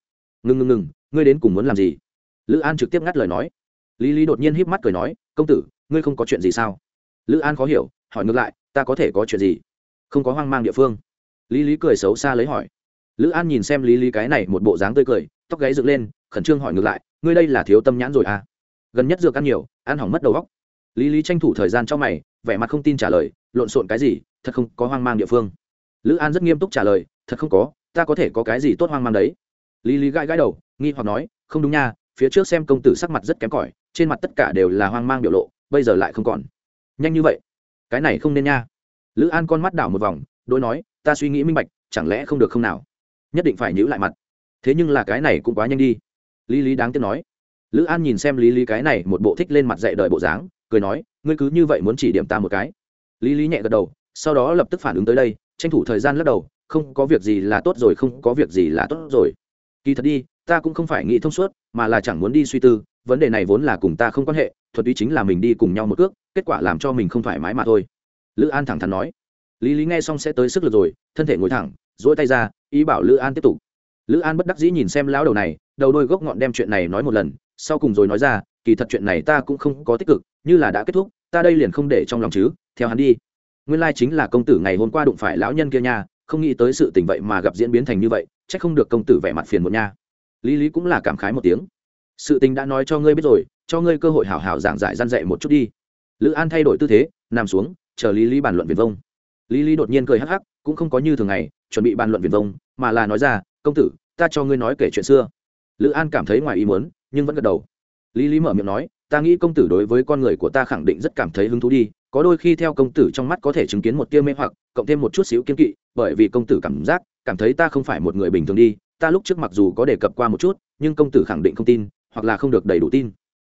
Ngừng ngừng ngừng ngươi đến cùng muốn làm gì? Lữ an trực tiếp ngắt lời nói. Lý lý đột nhiên híp mắt cười nói, công tử, ngươi không có chuyện gì sao? Lữ an khó hiểu, hỏi ngược lại, ta có thể có chuyện gì? Không có hoang mang địa phương. Lý lý cười xấu xa lấy hỏi. Lữ an nhìn xem lý lý cái này một bộ dáng tươi cười, tóc gáy dựng lên, khẩn trương hỏi ngược lại, ngươi đây là thiếu tâm nhãn rồi à? Gần nhất dược ăn nhiều, ăn hỏng mất đầu óc. Lý lý tranh thủ thời gian cho mày, vẻ mặt không tin trả lời, lộn xộn cái gì, thật không có hoang mang địa phương. Lữ an rất nghiêm túc trả lời, thật không có, ta có thể có cái gì tốt hoang mang đấy. Lý lý gãi gãi đầu, nghi hoặc nói, không đúng nha, phía trước xem công tử sắc mặt rất kém cỏi, trên mặt tất cả đều là hoang mang biểu lộ, bây giờ lại không còn. Nhanh như vậy? Cái này không nên nha lữ an con mắt đảo một vòng đôi nói, ta suy nghĩ minh bạch, chẳng lẽ không được không nào? Nhất định phải nhữ lại mặt. Thế nhưng là cái này cũng quá nhanh đi. Lý lý đáng tiếc nói. Lữ an nhìn xem lý lý cái này một bộ thích lên mặt dạy đời bộ dáng, cười nói, ngươi cứ như vậy muốn chỉ điểm ta một cái. Lý lý nhẹ gật đầu, sau đó lập tức phản ứng tới đây, tranh thủ thời gian lắc đầu, không có việc gì là tốt rồi, không có việc gì là tốt rồi. Kỳ thật đi, ta cũng không phải nghĩ thông suốt, mà là chẳng muốn đi suy tư, vấn đề này vốn là cùng ta không quan hệ, thuật ý chính là mình đi cùng nhau một cước, kết quả làm cho mình không thoải mái mà thôi lữ an thẳng thắn nói. Lý lý nghe xong sẽ tới sức lực rồi, thân thể ngồi thẳng dỗi tay ra, ý bảo lữ an tiếp tục. Lữ an bất đắc dĩ nhìn xem lão đầu này, đầu đôi gốc ngọn đem chuyện này nói một lần, sau cùng rồi nói ra, kỳ thật chuyện này ta cũng không có tích cực, như là đã kết thúc, ta đây liền không để trong lòng chứ, theo hắn đi. Nguyên lai chính là công tử ngày hôm qua đụng phải lão nhân kia nha, không nghĩ tới sự tình vậy mà gặp diễn biến thành như vậy c h ắ c không được công tử vẻ mặt phiền một nha. Lý lý cũng là cảm khái một tiếng. Sự tình đã nói cho ngươi biết rồi, cho ngươi cơ hội hảo hảo giảng giải gian dạy một chút đi. Lữ an thay đổi tư thế, nằm xuống chờ lý lý bàn luận viền vông. Lý lý đột nhiên cười hắc hắc, cũng không có như thường ngày, chuẩn bị bàn luận viền vông, mà là nói ra, công tử, ta cho ngươi nói kể chuyện xưa. Lữ an cảm thấy ngoài ý muốn, nhưng vẫn gật đầu. Lý lý mở miệng nói, ta nghĩ công tử đối với con người của ta khẳng định rất cảm thấy hứng thú đi, có đôi khi theo công tử trong mắt có thể chứng kiến một tia mê hoặc, cộng thêm một chút xíu kiên kỵ, bởi vì công tử cảm giác, cảm thấy ta không phải một người bình thường đi, ta lúc trước mặc dù có đề cập qua một chút, nhưng công tử khẳng định không tin, hoặc là không được đầy đủ tin.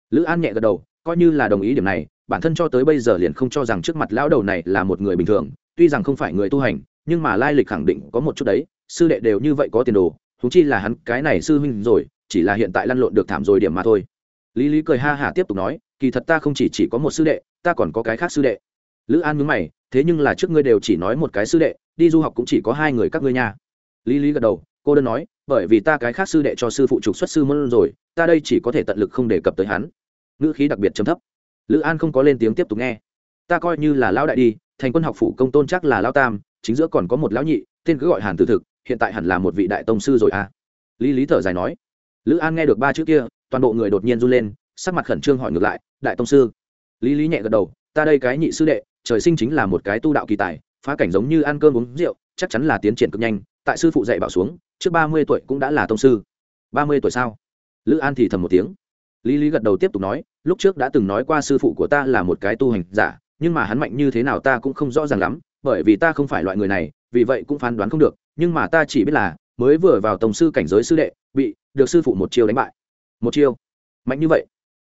Lữ an nhẹ gật đầu coi như là đồng ý điểm này, bản thân cho tới bây giờ liền không cho rằng trước mặt lão đầu này là một người bình thường, tuy rằng không phải người tu hành, nhưng mà lai lịch khẳng định có một chút đấy, sư đệ đều như vậy có tiền đồ húng chi là hắn cái này sư huynh rồi, chỉ là hiện tại lăn lộn được thảm rồi điểm mà thôi. Lý lý cười ha hả tiếp tục nói, kỳ thật ta không chỉ chỉ có một sư đệ, ta còn có cái khác sư đệ. Lữ an mướn mày, thế nhưng là trước ngươi đều chỉ nói một cái sư đệ, đi du học cũng chỉ có hai người các ngươi nha. Lý lý gật đầu, cô đơn nói, bởi vì ta cái khác sư đệ cho sư phụ trục xuất sư môn rồi, ta đây chỉ có thể tận lực không đề cập tới hắn ngữ khí đặc biệt trầm thấp. Lữ an không có lên tiếng tiếp tục nghe. Ta coi như là lão đại đi, thành quân học phủ công tôn chắc là lão tam, chính giữa còn có một lão nhị, tên cứ gọi hàn tử thực, hiện tại hẳn là một vị đại tông sư rồi à? Lý lý thở dài nói. Lữ an nghe được ba chữ kia, toàn bộ người đột nhiên run lên, sắc mặt khẩn trương hỏi ngược lại, đại tông sư? Lý lý nhẹ gật đầu, ta đây cái nhị sư đệ, trời sinh chính là một cái tu đạo kỳ tài, phá cảnh giống như ăn cơm uống rượu, chắc chắn là tiến triển cực nhanh, tại sư phụ dạy bảo xuống, trước ba mươi tuổi cũng đã là tông sư. Ba mươi tuổi sao? Lữ an thì thầm một tiếng lý lý gật đầu tiếp tục nói, lúc trước đã từng nói qua sư phụ của ta là một cái tu hành giả, nhưng mà hắn mạnh như thế nào ta cũng không rõ ràng lắm, bởi vì ta không phải loại người này, vì vậy cũng phán đoán không được, nhưng mà ta chỉ biết là, mới vừa vào tổng sư cảnh giới sư đệ, bị được sư phụ một chiêu đánh bại. Một chiêu? Mạnh như vậy?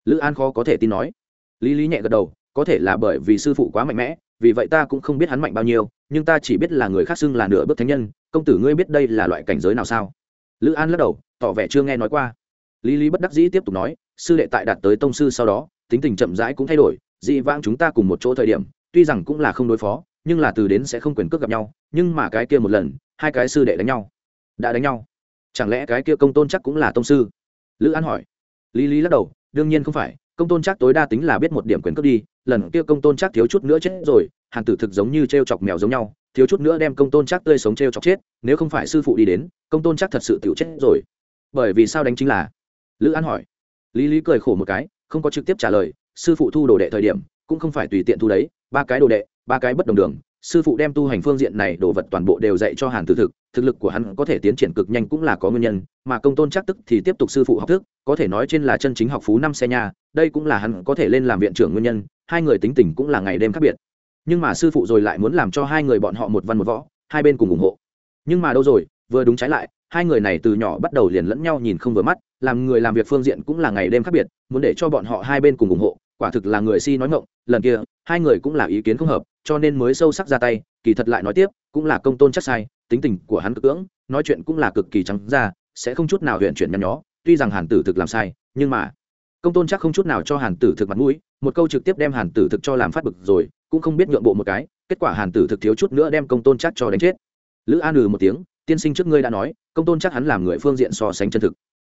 Lữ an khó có thể tin nói. Lý lý nhẹ gật đầu, có thể là bởi vì sư phụ quá mạnh mẽ, vì vậy ta cũng không biết hắn mạnh bao nhiêu, nhưng ta chỉ biết là người khác xưng là nửa bước thánh nhân, công tử ngươi biết đây là loại cảnh giới nào sao? Lữ an lắc đầu, tỏ vẻ chưa nghe nói qua lý lý bất đắc dĩ tiếp tục nói, sư đệ tại đạt tới tông sư sau đó, tính tình chậm rãi cũng thay đổi, dị vãng chúng ta cùng một chỗ thời điểm, tuy rằng cũng là không đối phó, nhưng là từ đến sẽ không quyền cước gặp nhau, nhưng mà cái kia một lần, hai cái sư đệ đánh nhau, đã đánh nhau. Chẳng lẽ cái kia công tôn chắc cũng là tông sư? Lữ an hỏi. Lý lý lắc đầu, đương nhiên không phải, công tôn chắc tối đa tính là biết một điểm quyền cướp đi, lần kia công tôn chắc thiếu chút nữa chết rồi, hàn tử thực giống như t r e o chọc mèo giống nhau, thiếu chút nữa đem công tôn chắc tươi sống t r e o chọc chết, nếu không phải sư phụ đi đến, công tôn chắc thật sự tự chết rồi. Bởi vì sao đánh chính là lữ an hỏi. Lý lý cười khổ một cái, không có trực tiếp trả lời, sư phụ thu đồ đệ thời điểm, cũng không phải tùy tiện thu đấy, ba cái đồ đệ, ba cái bất đồng đường, sư phụ đem tu hành phương diện này đồ vật toàn bộ đều dạy cho hàn tử thực thực lực của hắn có thể tiến triển cực nhanh cũng là có nguyên nhân, mà công tôn chắc tức thì tiếp tục sư phụ học thức, có thể nói trên là chân chính học phú năm xe nhà đây cũng là hắn có thể lên làm viện trưởng nguyên nhân, hai người tính tình cũng là ngày đêm khác biệt. Nhưng mà sư phụ rồi lại muốn làm cho hai người bọn họ một văn một võ, hai bên cùng ủng hộ. Nhưng mà đâu rồi, vừa đúng trái lại hai người này từ nhỏ bắt đầu liền lẫn nhau nhìn không vừa mắt, làm người làm việc phương diện cũng là ngày đêm khác biệt, muốn để cho bọn họ hai bên cùng ủng hộ, quả thực là người si nói ngộng lần kia, hai người cũng là ý kiến không hợp, cho nên mới sâu sắc ra tay, kỳ thật lại nói tiếp, cũng là công tôn chắc sai, tính tình của hắn cực cưỡng, nói chuyện cũng là cực kỳ trắng ra, sẽ không chút nào huyện chuyển nhăn nhó, tuy rằng hàn tử thực làm sai, nhưng mà, công tôn chắc không chút nào cho hàn tử thực mặt mũi, một câu trực tiếp đem hàn tử thực cho làm phát bực rồi, cũng không biết nhượng bộ một cái, kết quả hàn tử thực thiếu chút nữa đem công tôn chắc cho đánh chết. Lữ an ừ một tiếng tiên sinh trước ngươi đã nói, công tôn chắc hắn làm người phương diện so sánh chân thực.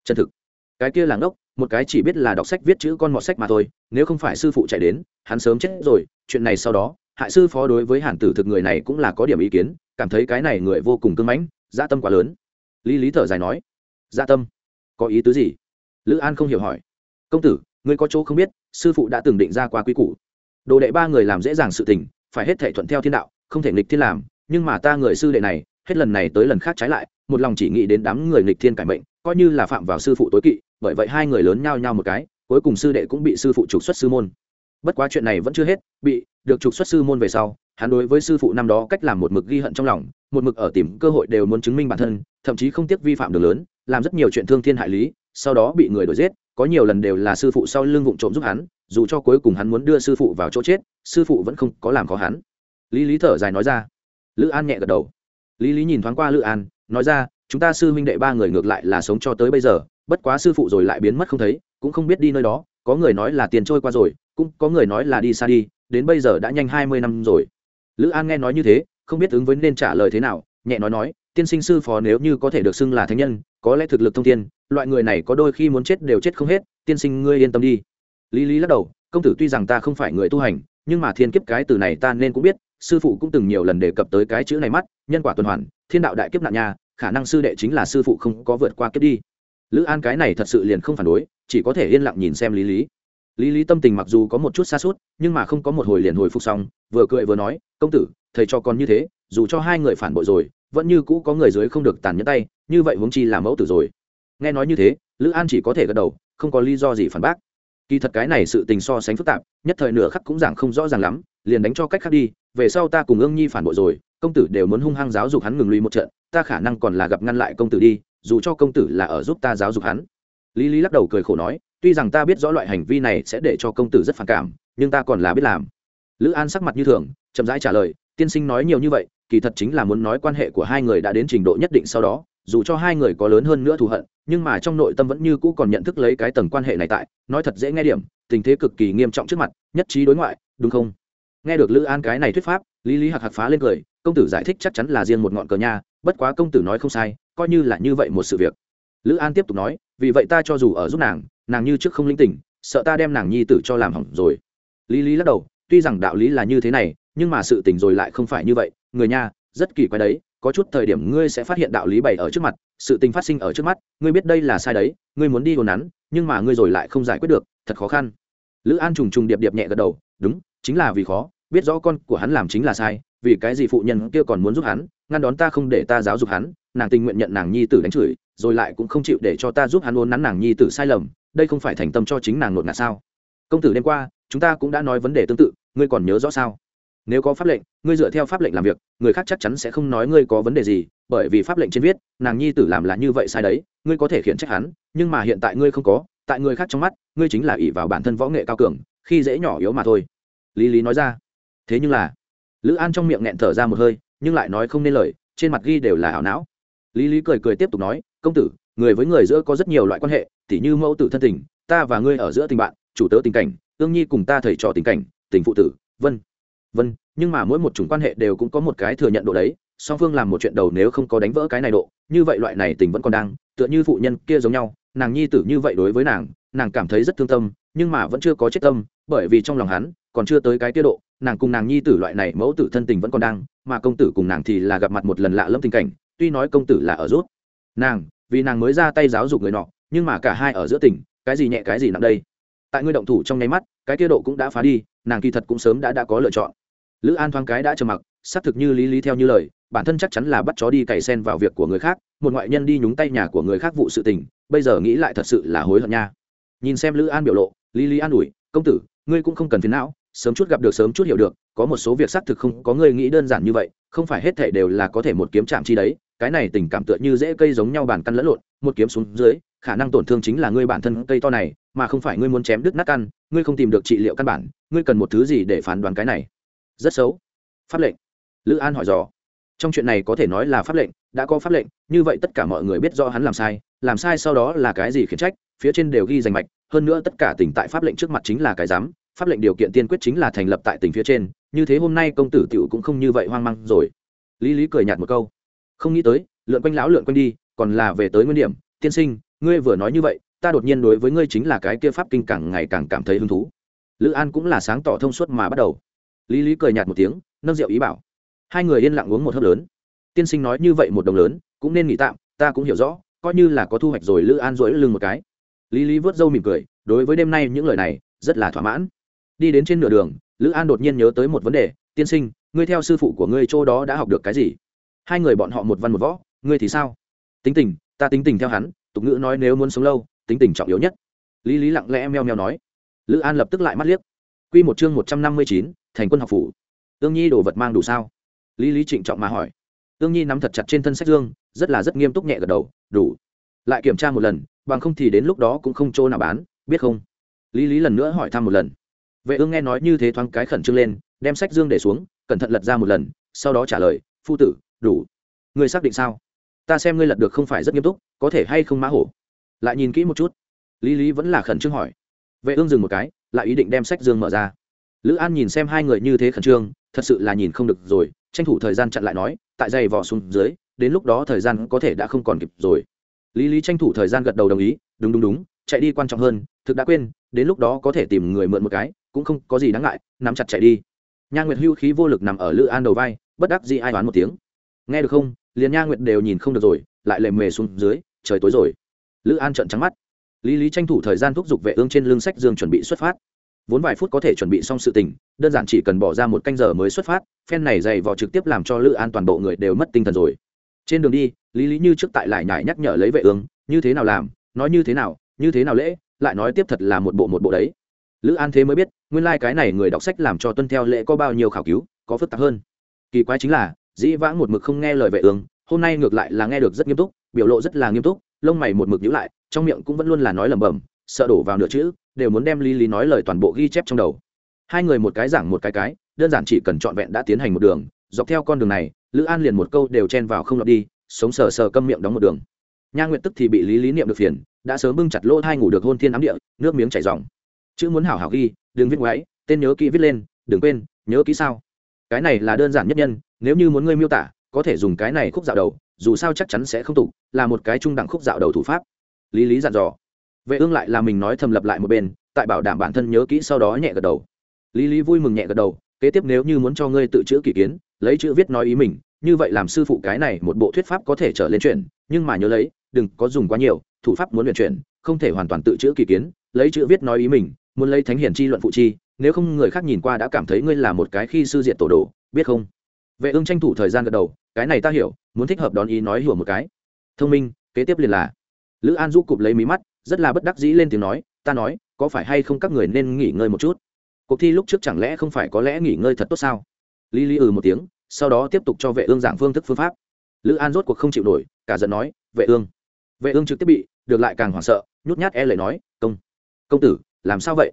Chân thực. Cái kia làng ốc một cái chỉ biết là đọc sách viết chữ con mọt sách mà thôi, nếu không phải sư phụ chạy đến, hắn sớm chết rồi, chuyện này sau đó, hại sư phó đối với hàn tử thực người này cũng là có điểm ý kiến, cảm thấy cái này người vô cùng cưng mãnh dạ tâm quá lớn. Lý lý thở dài nói dạ tâm, có ý tứ gì? Lữ an không hiểu hỏi, công tử, ngươi có chỗ không biết, sư phụ đã từng định ra qua quy củ. Đồ đệ ba người làm dễ dàng sự tình, phải hết thể thuận theo thiên đạo, không thể nghịch thiên làm, nhưng mà ta người sư đệ này hết lần này tới lần khác trái lại, một lòng chỉ nghĩ đến đám người nghịch thiên cải mệnh, coi như là phạm vào sư phụ tối kỵ, bởi vậy hai người lớn nhau nhau một cái, cuối cùng sư đệ cũng bị sư phụ trục xuất sư môn. Bất quá chuyện này vẫn chưa hết, bị được trục xuất sư môn về sau, hắn đối với sư phụ năm đó cách làm một mực ghi hận trong lòng, một mực ở tìm cơ hội đều muốn chứng minh bản thân, thậm chí không tiếc vi phạm đường lớn, làm rất nhiều chuyện thương thiên hại lý, sau đó bị người đuổi giết, có nhiều lần đều là sư phụ sau lưng vụng trộm giúp hắn, dù cho cuối cùng hắn muốn đưa sư phụ vào chỗ chết, sư phụ vẫn không có làm khó hắn. Lý lý thở dài nói ra. Lữ an nhẹ gật đầu lý lý nhìn thoáng qua lữ an nói ra chúng ta sư huynh đệ ba người ngược lại là sống cho tới bây giờ bất quá sư phụ rồi lại biến mất không thấy cũng không biết đi nơi đó có người nói là tiền trôi qua rồi cũng có người nói là đi xa đi đến bây giờ đã nhanh hai mươi năm rồi. Lữ an nghe nói như thế không biết ứng với nên trả lời thế nào nhẹ nói nói tiên sinh sư phó nếu như có thể được xưng là thánh nhân có lẽ thực lực thông tiên, loại người này có đôi khi muốn chết đều chết không hết tiên sinh ngươi yên tâm đi. Lý lý lắc đầu công tử tuy rằng ta không phải người tu hành nhưng mà thiên kiếp cái từ này ta nên cũng biết sư phụ cũng từng nhiều lần đề cập tới cái chữ này mắt, nhân quả tuần hoàn, thiên đạo đại kiếp nạn nha, khả năng sư đệ chính là sư phụ không có vượt qua kiếp đi. Lữ an cái này thật sự liền không phản đối, chỉ có thể yên lặng nhìn xem lý lý. Lý lý tâm tình mặc dù có một chút xa suốt, nhưng mà không có một hồi liền hồi phục xong, vừa cười vừa nói, công tử, thầy cho con như thế, dù cho hai người phản bội rồi, vẫn như cũ có người dưới không được tàn nhẫn tay, như vậy huống chi là mẫu tử rồi. Nghe nói như thế, lữ an chỉ có thể gật đầu, không có lý do gì phản bác. Kỳ thật cái này sự tình so sánh phức tạp, nhất thời nửa khắc cũng giảng không rõ ràng lắm, liền đánh cho cách khác đi về sau ta cùng ương nhi phản bội rồi, công tử đều muốn hung hăng giáo dục hắn ngừng lùi một trận, ta khả năng còn là gặp ngăn lại công tử đi, dù cho công tử là ở giúp ta giáo dục hắn. Lý lý lắc đầu cười khổ nói, tuy rằng ta biết rõ loại hành vi này sẽ để cho công tử rất phản cảm, nhưng ta còn là biết làm. Lữ an sắc mặt như thường, chậm rãi trả lời, tiên sinh nói nhiều như vậy, kỳ thật chính là muốn nói quan hệ của hai người đã đến trình độ nhất định sau đó, dù cho hai người có lớn hơn nữa thù hận, nhưng mà trong nội tâm vẫn như cũ còn nhận thức lấy cái tầng quan hệ này tại, nói thật dễ nghe điểm, tình thế cực kỳ nghiêm trọng trước mặt, nhất trí đối ngoại, đúng không? Nghe được lữ an cái này thuyết pháp, lý lý hạc hạc phá lên cười, công tử giải thích chắc chắn là riêng một ngọn cờ nha, bất quá công tử nói không sai, coi như là như vậy một sự việc. Lữ an tiếp tục nói, vì vậy ta cho dù ở giúp nàng nàng như trước không linh tỉnh, sợ ta đem nàng nhi tử cho làm hỏng rồi. Lý lý lắc đầu, tuy rằng đạo lý là như thế này, nhưng mà sự tình rồi lại không phải như vậy. Người nha, rất kỳ quái đấy, có chút thời điểm ngươi sẽ phát hiện đạo lý bày ở trước mặt, sự tình phát sinh ở trước mắt, ngươi biết đây là sai đấy, ngươi muốn đi hồn nắn, nhưng mà ngươi rồi lại không giải quyết được, thật khó khăn. Lữ an trùng trùng điệp điệp nhẹ gật đầu, đúng chính là vì khó, biết rõ con của hắn làm chính là sai, vì cái gì phụ nhân kia còn muốn giúp hắn, ngăn đón ta không để ta giáo dục hắn, nàng tình nguyện nhận nàng nhi tử đánh chửi, rồi lại cũng không chịu để cho ta giúp hắn ôn nắn nàng nhi tử sai lầm, đây không phải thành tâm cho chính nàng nột ngạt sao? Công tử đêm qua, chúng ta cũng đã nói vấn đề tương tự, ngươi còn nhớ rõ sao? Nếu có pháp lệnh, ngươi dựa theo pháp lệnh làm việc, người khác chắc chắn sẽ không nói ngươi có vấn đề gì, bởi vì pháp lệnh trên viết, nàng nhi tử làm là như vậy sai đấy, ngươi có thể khiển trách hắn, nhưng mà hiện tại ngươi không có, tại người khác trong mắt, ngươi chính là ỷ vào bản thân võ nghệ cao cường, khi dễ nhỏ yếu mà thôi lý lý nói ra. Thế nhưng là, lữ an trong miệng nghẹn thở ra một hơi, nhưng lại nói không nên lời, trên mặt ghi đều là ảo não. Lý lý cười cười tiếp tục nói, công tử, người với người giữa có rất nhiều loại quan hệ, tỉ như mẫu tử thân tình, ta và ngươi ở giữa tình bạn, chủ tớ tình cảnh, ương nhi cùng ta thầy trò tình cảnh, tình phụ tử, vân vân. Nhưng mà mỗi một chủng quan hệ đều cũng có một cái thừa nhận độ đấy, song phương làm một chuyện đầu nếu không có đánh vỡ cái này độ, như vậy loại này tình vẫn còn đang, tựa như phụ nhân kia giống nhau, nàng nhi tử như vậy đối với nàng nàng cảm thấy rất thương tâm, nhưng mà vẫn chưa có chết tâm, bởi vì trong lòng hắn còn chưa tới cái tiết độ, nàng cùng nàng nhi tử loại này mẫu tử thân tình vẫn còn đang, mà công tử cùng nàng thì là gặp mặt một lần lạ lẫm tình cảnh, tuy nói công tử là ở rút. Nàng, vì nàng mới ra tay giáo dục người nọ, nhưng mà cả hai ở giữa tỉnh, cái gì nhẹ cái gì nặng đây. Tại ngươi động thủ trong nháy mắt, cái tiết độ cũng đã phá đi, nàng kỳ thật cũng sớm đã đã có lựa chọn. Lữ an thoáng cái đã trầm mặc, xác thực như lý lý theo như lời, bản thân chắc chắn là bắt chó đi cày sen vào việc của người khác, một ngoại nhân đi nhúng tay nhà của người khác vụ sự tình, bây giờ nghĩ lại thật sự là hối hận nha. Nhìn xem lữ an biểu lộ, lý lý an ủi, công tử, ngươi cũng không cần phiền não sớm chút gặp được, sớm chút hiểu được, có một số việc xác thực không có ngươi nghĩ đơn giản như vậy, không phải hết thể đều là có thể một kiếm chạm chi đấy, cái này tình cảm tựa như dễ cây giống nhau bản căn lẫn lộn, một kiếm xuống dưới, khả năng tổn thương chính là ngươi bản thân cây to này, mà không phải ngươi muốn chém đứt nát căn, ngươi không tìm được trị liệu căn bản, ngươi cần một thứ gì để phán đoán cái này? Rất xấu. Pháp lệnh. Lữ an hỏi dò. Trong chuyện này có thể nói là pháp lệnh, đã có pháp lệnh, như vậy tất cả mọi người biết do hắn làm sai làm sai sau đó là cái gì khiển trách, phía trên đều ghi danh mạch, hơn nữa tất cả tỉnh tại pháp lệnh trước mặt chính là cái giám pháp lệnh điều kiện tiên quyết chính là thành lập tại tỉnh phía trên, như thế hôm nay công tử t cũng không như vậy hoang mang rồi. Lý lý cười nhạt một câu. Không nghĩ tới, lượn quanh lão lượn quanh đi, còn là về tới nguyên điểm. Tiên sinh, ngươi vừa nói như vậy, ta đột nhiên đối với ngươi chính là cái kia pháp kinh càng ngày càng cảm thấy hứng thú. Lữ an cũng là sáng tỏ thông suốt mà bắt đầu. Lý lý cười nhạt một tiếng, nâng rượu ý bảo. Hai người yên lặng uống một hớp lớn. Tiên sinh nói như vậy một đồng lớn, cũng nên nghỉ tạm, ta cũng hiểu rõ, coi như là có thu hoạch rồi lữ an rỗi lưng một cái. Lý lý vớt râu mỉm cười, đối với đêm nay những lời này, rất là thỏa mãn đi đến trên nửa đường, lữ an đột nhiên nhớ tới một vấn đề, tiên sinh, ngươi theo sư phụ của ngươi chỗ đó đã học được cái gì? Hai người bọn họ một văn một võ, ngươi thì sao? Tính tình, ta tính tình theo hắn, tục ngữ nói nếu muốn sống lâu, tính tình trọng yếu nhất. Lý lý lặng lẽ meo meo nói. Lữ an lập tức lại mắt liếc. Q một chương một trăm năm mươi chín, thành quân học phủ. Ương nhi đồ vật mang đủ sao? Lý lý trịnh trọng mà hỏi. Ương nhi nắm thật chặt trên thân sách dương, rất là rất nghiêm túc nhẹ gật đầu, đủ. Lại kiểm tra một lần, bằng không thì đến lúc đó cũng không chỗ nào bán, biết không? Lý lý lần nữa hỏi thăm một lần vệ ương nghe nói như thế thoáng cái khẩn trương lên, đem sách dương để xuống, cẩn thận lật ra một lần, sau đó trả lời, phu tử, đủ. Ngươi xác định sao? Ta xem ngươi lật được không phải rất nghiêm túc, có thể hay không mã hổ? Lại nhìn kỹ một chút. Lý lý vẫn là khẩn trương hỏi. Vệ ương dừng một cái, lại ý định đem sách dương mở ra. Lữ an nhìn xem hai người như thế khẩn trương, thật sự là nhìn không được rồi, tranh thủ thời gian chặn lại nói, tại dày vỏ xuống dưới, đến lúc đó thời gian có thể đã không còn kịp rồi. Lý lý tranh thủ thời gian gật đầu đồng ý, đúng đúng đúng, chạy đi quan trọng hơn thực đã quên, đến lúc đó có thể tìm người mượn một cái, cũng không có gì đáng ngại, nắm chặt chạy đi. Nha nguyệt hưu khí vô lực nằm ở lữ an đầu vai, bất đắc dĩ ai đoán một tiếng. Nghe được không, liền nha nguyệt đều nhìn không được rồi, lại lề mề xuống dưới, trời tối rồi. Lữ an trợn trắng mắt. Lý lý tranh thủ thời gian thúc giục vệ ương trên lưng sách dương chuẩn bị xuất phát. Vốn vài phút có thể chuẩn bị xong sự tình, đơn giản chỉ cần bỏ ra một canh giờ mới xuất phát, phen này dày vò trực tiếp làm cho lữ an toàn bộ người đều mất tinh thần rồi. Trên đường đi, lý lý như trước tại lại nhải nhắc nhở lấy vệ ương, như thế nào làm? Nói như thế nào? Như thế nào lễ? Lại nói tiếp thật là một bộ một bộ đấy. Lữ an thế mới biết, nguyên lai、like、cái này người đọc sách làm cho tuân theo lễ có bao nhiêu khảo cứu, có phức tạp hơn. Kỳ quái chính là, dĩ vãng một mực không nghe lời vệ ương, hôm nay ngược lại là nghe được rất nghiêm túc, biểu lộ rất là nghiêm túc, lông mày một mực nhữ lại, trong miệng cũng vẫn luôn là nói lẩm bẩm, sợ đổ vào nửa chữ, đều muốn đem lý lý nói lời toàn bộ ghi chép trong đầu. Hai người một cái giảng một cái cái, đơn giản chỉ cần trọn vẹn đã tiến hành một đường, dọc theo con đường này, lữ an liền một câu đều chen vào không lọt đi, sống sờ sờ câm miệng đóng một đường. Nha nguyện tức thì bị lý lý niệm được phiền đã sớm bưng chặt lỗ thai ngủ được hôn thiên ám địa, nước miếng chảy dòng chữ muốn hảo hảo ghi, đừng viết ngoáy, tên nhớ kỹ viết lên, đừng quên, nhớ kỹ sao. Cái này là đơn giản nhất nhân, nếu như muốn ngươi miêu tả, có thể dùng cái này khúc dạo đầu, dù sao chắc chắn sẽ không tục là một cái trung đẳng khúc dạo đầu thủ pháp. Lý lý dặn dò. Vệ ương lại là mình nói thầm lập lại một bên, tại bảo đảm bản thân nhớ kỹ sau đó nhẹ gật đầu. Lý lý vui mừng nhẹ gật đầu, kế tiếp nếu như muốn cho ngươi tự chữ kỷ kiến, lấy chữ viết nói ý mình, như vậy làm sư phụ cái này một bộ thuyết pháp có thể trở lên chuyện, nhưng mà nhớ lấy, đừng có dùng quá nhiều thủ pháp muốn luyện chuyển, không thể hoàn toàn tự chữ kỳ kiến, lấy chữ viết nói ý mình, muốn lấy thánh hiển chi luận phụ chi, nếu không người khác nhìn qua đã cảm thấy ngươi là một cái khi sư diện tổ đồ, biết không? Vệ ương tranh thủ thời gian gật đầu, cái này ta hiểu, muốn thích hợp đón ý nói hiểu một cái. Thông minh, kế tiếp liền là, lữ an du cụp lấy mí mắt, rất là bất đắc dĩ lên tiếng nói, ta nói, có phải hay không các người nên nghỉ ngơi một chút? Cuộc thi lúc trước chẳng lẽ không phải có lẽ nghỉ ngơi thật tốt sao? Lý lý ừ một tiếng, sau đó tiếp tục cho vệ ương giảng phương thức phương pháp. Lữ an rốt cuộc không chịu nổi, cả giận nói, vệ ương vệ ương trực tiếp bị, được lại càng hoảng sợ, nhút nhát e lời nói, công công tử, làm sao vậy?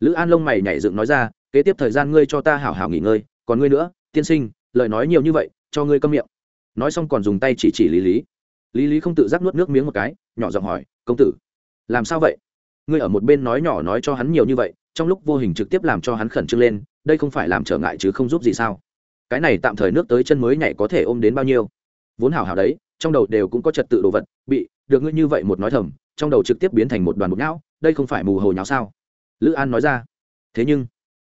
Lữ an lông mày nhảy dựng nói ra, kế tiếp thời gian ngươi cho ta hảo hảo nghỉ ngơi, còn ngươi nữa, tiên sinh, lời nói nhiều như vậy, cho ngươi câm miệng. Nói xong còn dùng tay chỉ chỉ lý lý. Lý lý không tự giác nuốt nước miếng một cái, nhỏ giọng hỏi, công tử, làm sao vậy? Ngươi ở một bên nói nhỏ nói cho hắn nhiều như vậy, trong lúc vô hình trực tiếp làm cho hắn khẩn trương lên, đây không phải làm trở ngại chứ không giúp gì sao? Cái này tạm thời nước tới chân mới nhảy có thể ôm đến bao nhiêu? Vốn hảo hảo đấy trong đầu đều cũng có trật tự đồ vật, bị, được ngươi như vậy một nói thầm, trong đầu trực tiếp biến thành một đoàn bột não, đây không phải mù hồ nháo sao? Lữ an nói ra. Thế nhưng,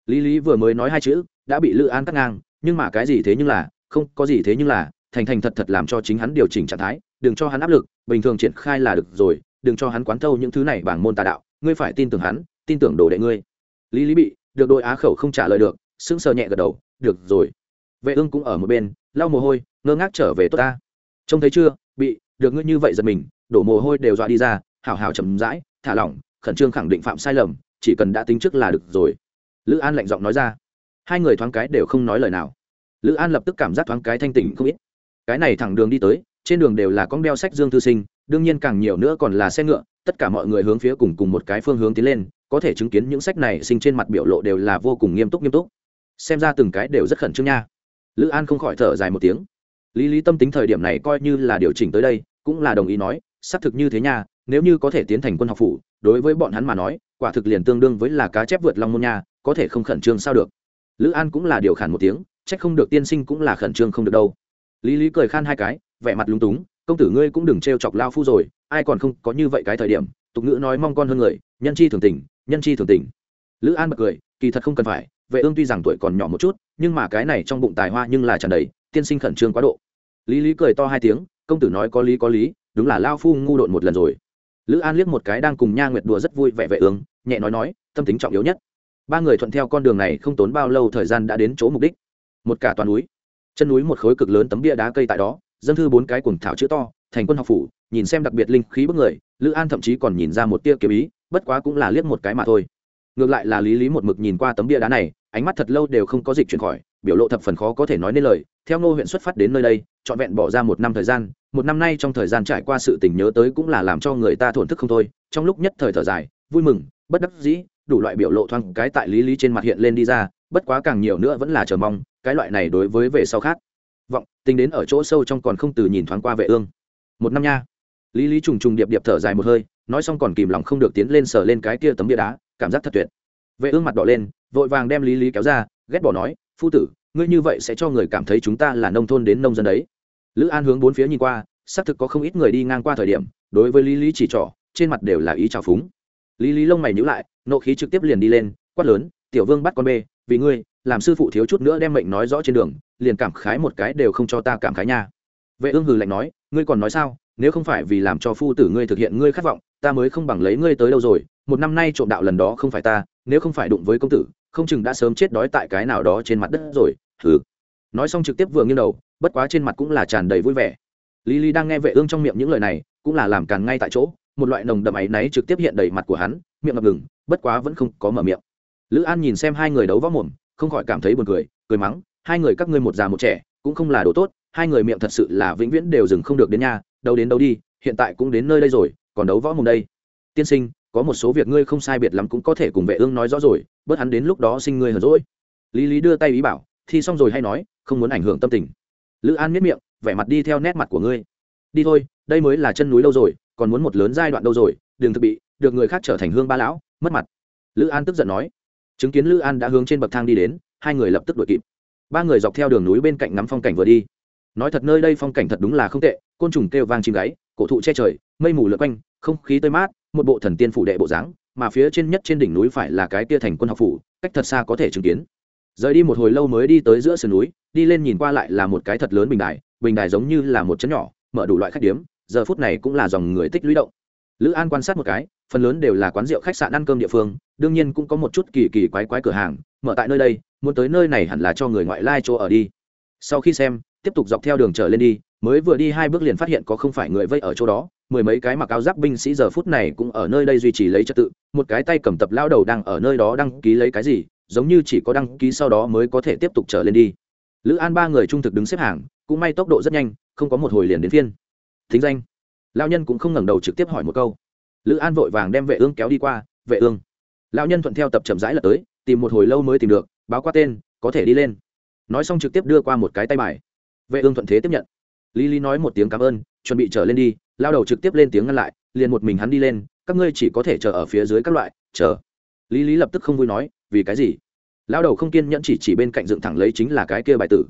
lý lý vừa mới nói hai chữ, đã bị lữ an cắt ngang, nhưng mà cái gì thế nhưng là, không, có gì thế nhưng là, thành thành thật thật làm cho chính hắn điều chỉnh trạng thái, đừng cho hắn áp lực, bình thường triển khai là được rồi, đừng cho hắn quán thâu những thứ này bảng môn tà đạo, ngươi phải tin tưởng hắn, tin tưởng đồ đệ ngươi. Lý lý bị, được đội á khẩu không trả lời được, sững sờ nhẹ gật đầu, được rồi. Vệ ương cũng ở một bên, lau mồ hôi, ngơ ngác trở về tốt ta trông thấy chưa? Bị, được ngươi như vậy giật mình, đổ mồ hôi đều dọa đi ra, hảo hảo chậm rãi, thả lỏng, khẩn trương khẳng định phạm sai lầm, chỉ cần đã tính trước là được rồi. Lữ an lạnh giọng nói ra. Hai người thoáng cái đều không nói lời nào. Lữ an lập tức cảm giác thoáng cái thanh tỉnh không ít. Cái này thẳng đường đi tới, trên đường đều là con đeo sách dương thư sinh, đương nhiên càng nhiều nữa còn là xe ngựa, tất cả mọi người hướng phía cùng cùng một cái phương hướng tiến lên, có thể chứng kiến những sách này sinh trên mặt biểu lộ đều là vô cùng nghiêm túc nghiêm túc. Xem ra từng cái đều rất khẩn trương nha. Lữ an không khỏi thở dài một tiếng lý lý tâm tính thời điểm này coi như là điều chỉnh tới đây, cũng là đồng ý nói, xác thực như thế nha, nếu như có thể tiến thành quân học phủ, đối với bọn hắn mà nói, quả thực liền tương đương với là cá chép vượt long môn nha, có thể không khẩn trương sao được. Lữ an cũng là điều khản một tiếng, trách không được tiên sinh cũng là khẩn trương không được đâu. Lý lý cười khan hai cái, vẻ mặt lúng túng, công tử ngươi cũng đừng t chọc lao phu rồi, ai còn không có như vậy cái thời điểm, tục ngữ nói mong con hơn người, nhân chi thường tình, nhân chi thường tình. Lữ an bật cười, kỳ thật không cần phải, vệ ương tuy rằng tuổi còn nhỏ một chút, nhưng mà cái này trong bụng tài hoa nhưng là tràn đầy, tiên sinh khẩn trương quá độ lý lý cười to hai tiếng, công tử nói có lý có lý, đúng là lao phu ngu độn một lần rồi. Lữ an liếc một cái đang cùng nha nguyệt đùa rất vui vẻ vệ ương, nhẹ nói nói, tâm tính trọng yếu nhất. Ba người thuận theo con đường này không tốn bao lâu thời gian đã đến chỗ mục đích. Một cả toàn núi. Chân núi một khối cực lớn tấm bia đá cây tại đó, dân thư bốn cái cuồng thảo chữ to, thành quân học phủ, nhìn xem đặc biệt linh khí bức người, lữ an thậm chí còn nhìn ra một tia kiếm ý, bất quá cũng là liếc một cái mà thôi. Ngược lại là lý lý một mực nhìn qua tấm bia đá này, ánh mắt thật lâu đều không có dịch chuyển khỏi biểu lộ thập phần khó có thể nói nên lời, theo ngô huyện xuất phát đến nơi đây, trọn vẹn bỏ ra một năm thời gian, một năm nay trong thời gian trải qua sự tình nhớ tới cũng là làm cho người ta thổn thức không thôi, trong lúc nhất thời thở dài, vui mừng, bất đắc dĩ, đủ loại biểu lộ thoáng cái tại lý lý trên mặt hiện lên đi ra, bất quá càng nhiều nữa vẫn là chờ mong, cái loại này đối với về sau khác. Vọng, tính đến ở chỗ sâu trong còn không từ nhìn thoáng qua vệ ương. Một năm nha. Lý lý trùng trùng điệp điệp thở dài một hơi, nói xong còn kìm lòng không được tiến lên sờ lên cái kia tấm bia đá, cảm giác thật tuyệt. Vệ ương mặt đỏ lên, vội vàng đem lý lý kéo ra ghét bỏ nói, phu tử, ngươi như vậy sẽ cho người cảm thấy chúng ta là nông thôn đến nông dân đấy. Lữ an hướng bốn phía nhìn qua, xác thực có không ít người đi ngang qua thời điểm, đối với lý lý chỉ trỏ, trên mặt đều là ý trào phúng. Lý lý lông mày nhữ lại, nộ khí trực tiếp liền đi lên, quát lớn, tiểu vương bắt con bê, vì ngươi, làm sư phụ thiếu chút nữa đem mệnh nói rõ trên đường, liền cảm khái một cái đều không cho ta cảm khái nha. Vệ ương hừ lạnh nói, ngươi còn nói sao? Nếu không phải vì làm cho phu tử ngươi thực hiện ngươi khát vọng, ta mới không bằng lấy ngươi tới đâu rồi. Một năm nay trộm đạo lần đó không phải ta, nếu không phải đụng với công tử không chừng đã sớm chết đói tại cái nào đó trên mặt đất rồi thử nói xong trực tiếp vừa nghiêng đầu, bất quá trên mặt cũng là tràn đầy vui vẻ. Lý lý đang nghe vệ ương trong miệng những lời này, cũng là làm càn ngay tại chỗ, một loại nồng đậm áy náy trực tiếp hiện đầy mặt của hắn, miệng ngập ngừng, bất quá vẫn không có mở miệng. Lữ an nhìn xem hai người đấu võ mồm, không khỏi cảm thấy buồn cười cười mắng, hai người các ngươi một già một trẻ, cũng không là đồ tốt, hai người miệng thật sự là vĩnh viễn đều dừng không được đến nhà, đâu đến đâu đi, hiện tại cũng đến nơi đây rồi, còn đấu võ mồm đây. Tiên sinh có một số việc ngươi không sai biệt lắm cũng có thể cùng vệ ương nói rõ rồi, bớt hắn đến lúc đó sinh ngươi hờn rỗi lý lý đưa tay ý bảo thi xong rồi hay nói, không muốn ảnh hưởng tâm tình. Lữ an miết miệng, vẻ mặt đi theo nét mặt của ngươi. Đi thôi, đây mới là chân núi lâu rồi, còn muốn một lớn giai đoạn đâu rồi, đừng thực bị, được người khác trở thành hương ba lão, mất mặt. Lữ an tức giận nói. Chứng kiến lữ an đã hướng trên bậc thang đi đến, hai người lập tức đuổi kịp. Ba người dọc theo đường núi bên cạnh ngắm phong cảnh vừa đi. Nói thật nơi đây phong cảnh thật đúng là không tệ, côn trùng kêu vang chim gáy, cổ thụ che trời, mây mù lượn quanh, không khí tươi mát một bộ thần tiên phủ đệ bộ dáng, mà phía trên nhất trên đỉnh núi phải là cái tia thành quân học phủ, cách thật xa có thể chứng kiến. Rời đi một hồi lâu mới đi tới giữa sườn núi, đi lên nhìn qua lại là một cái thật lớn bình đài bình đài giống như là một chấn nhỏ, mở đủ loại khách điếm, giờ phút này cũng là dòng người tích lũy động. Lữ an quan sát một cái, phần lớn đều là quán rượu khách sạn ăn cơm địa phương, đương nhiên cũng có một chút kỳ kỳ quái quái cửa hàng, mở tại nơi đây, muốn tới nơi này hẳn là cho người ngoại lai chỗ ở đi. Sau khi xem tiếp tục dọc theo đường trở lên đi, mới vừa đi hai bước liền phát hiện có không phải người vây ở chỗ đó. Mười mấy cái mặc áo giáp binh sĩ giờ phút này cũng ở nơi đây duy trì lấy trật tự. Một cái tay cầm tập lao đầu đang ở nơi đó đăng ký lấy cái gì, giống như chỉ có đăng ký sau đó mới có thể tiếp tục trở lên đi. Lữ an ba người trung thực đứng xếp hàng, cũng may tốc độ rất nhanh, không có một hồi liền đến phiên. Thính danh. Lao nhân cũng không ngẩng đầu trực tiếp hỏi một câu. Lữ an vội vàng đem vệ ương kéo đi qua, vệ ương. Lao nhân thuận theo tập chậm rãi là tới, tìm một hồi lâu mới tìm được, báo qua tên, có thể đi lên. Nói xong trực tiếp đưa qua một cái tay bài vệ ương thuận thế tiếp nhận. Lý lý nói một tiếng cảm ơn, chuẩn bị trở lên đi, lao đầu trực tiếp lên tiếng ngăn lại, liền một mình hắn đi lên, các ngươi chỉ có thể chờ ở phía dưới các loại, chờ. Lý lý lập tức không vui nói, vì cái gì? Lao đầu không kiên nhẫn chỉ chỉ bên cạnh dựng thẳng lấy chính là cái kia bài tử.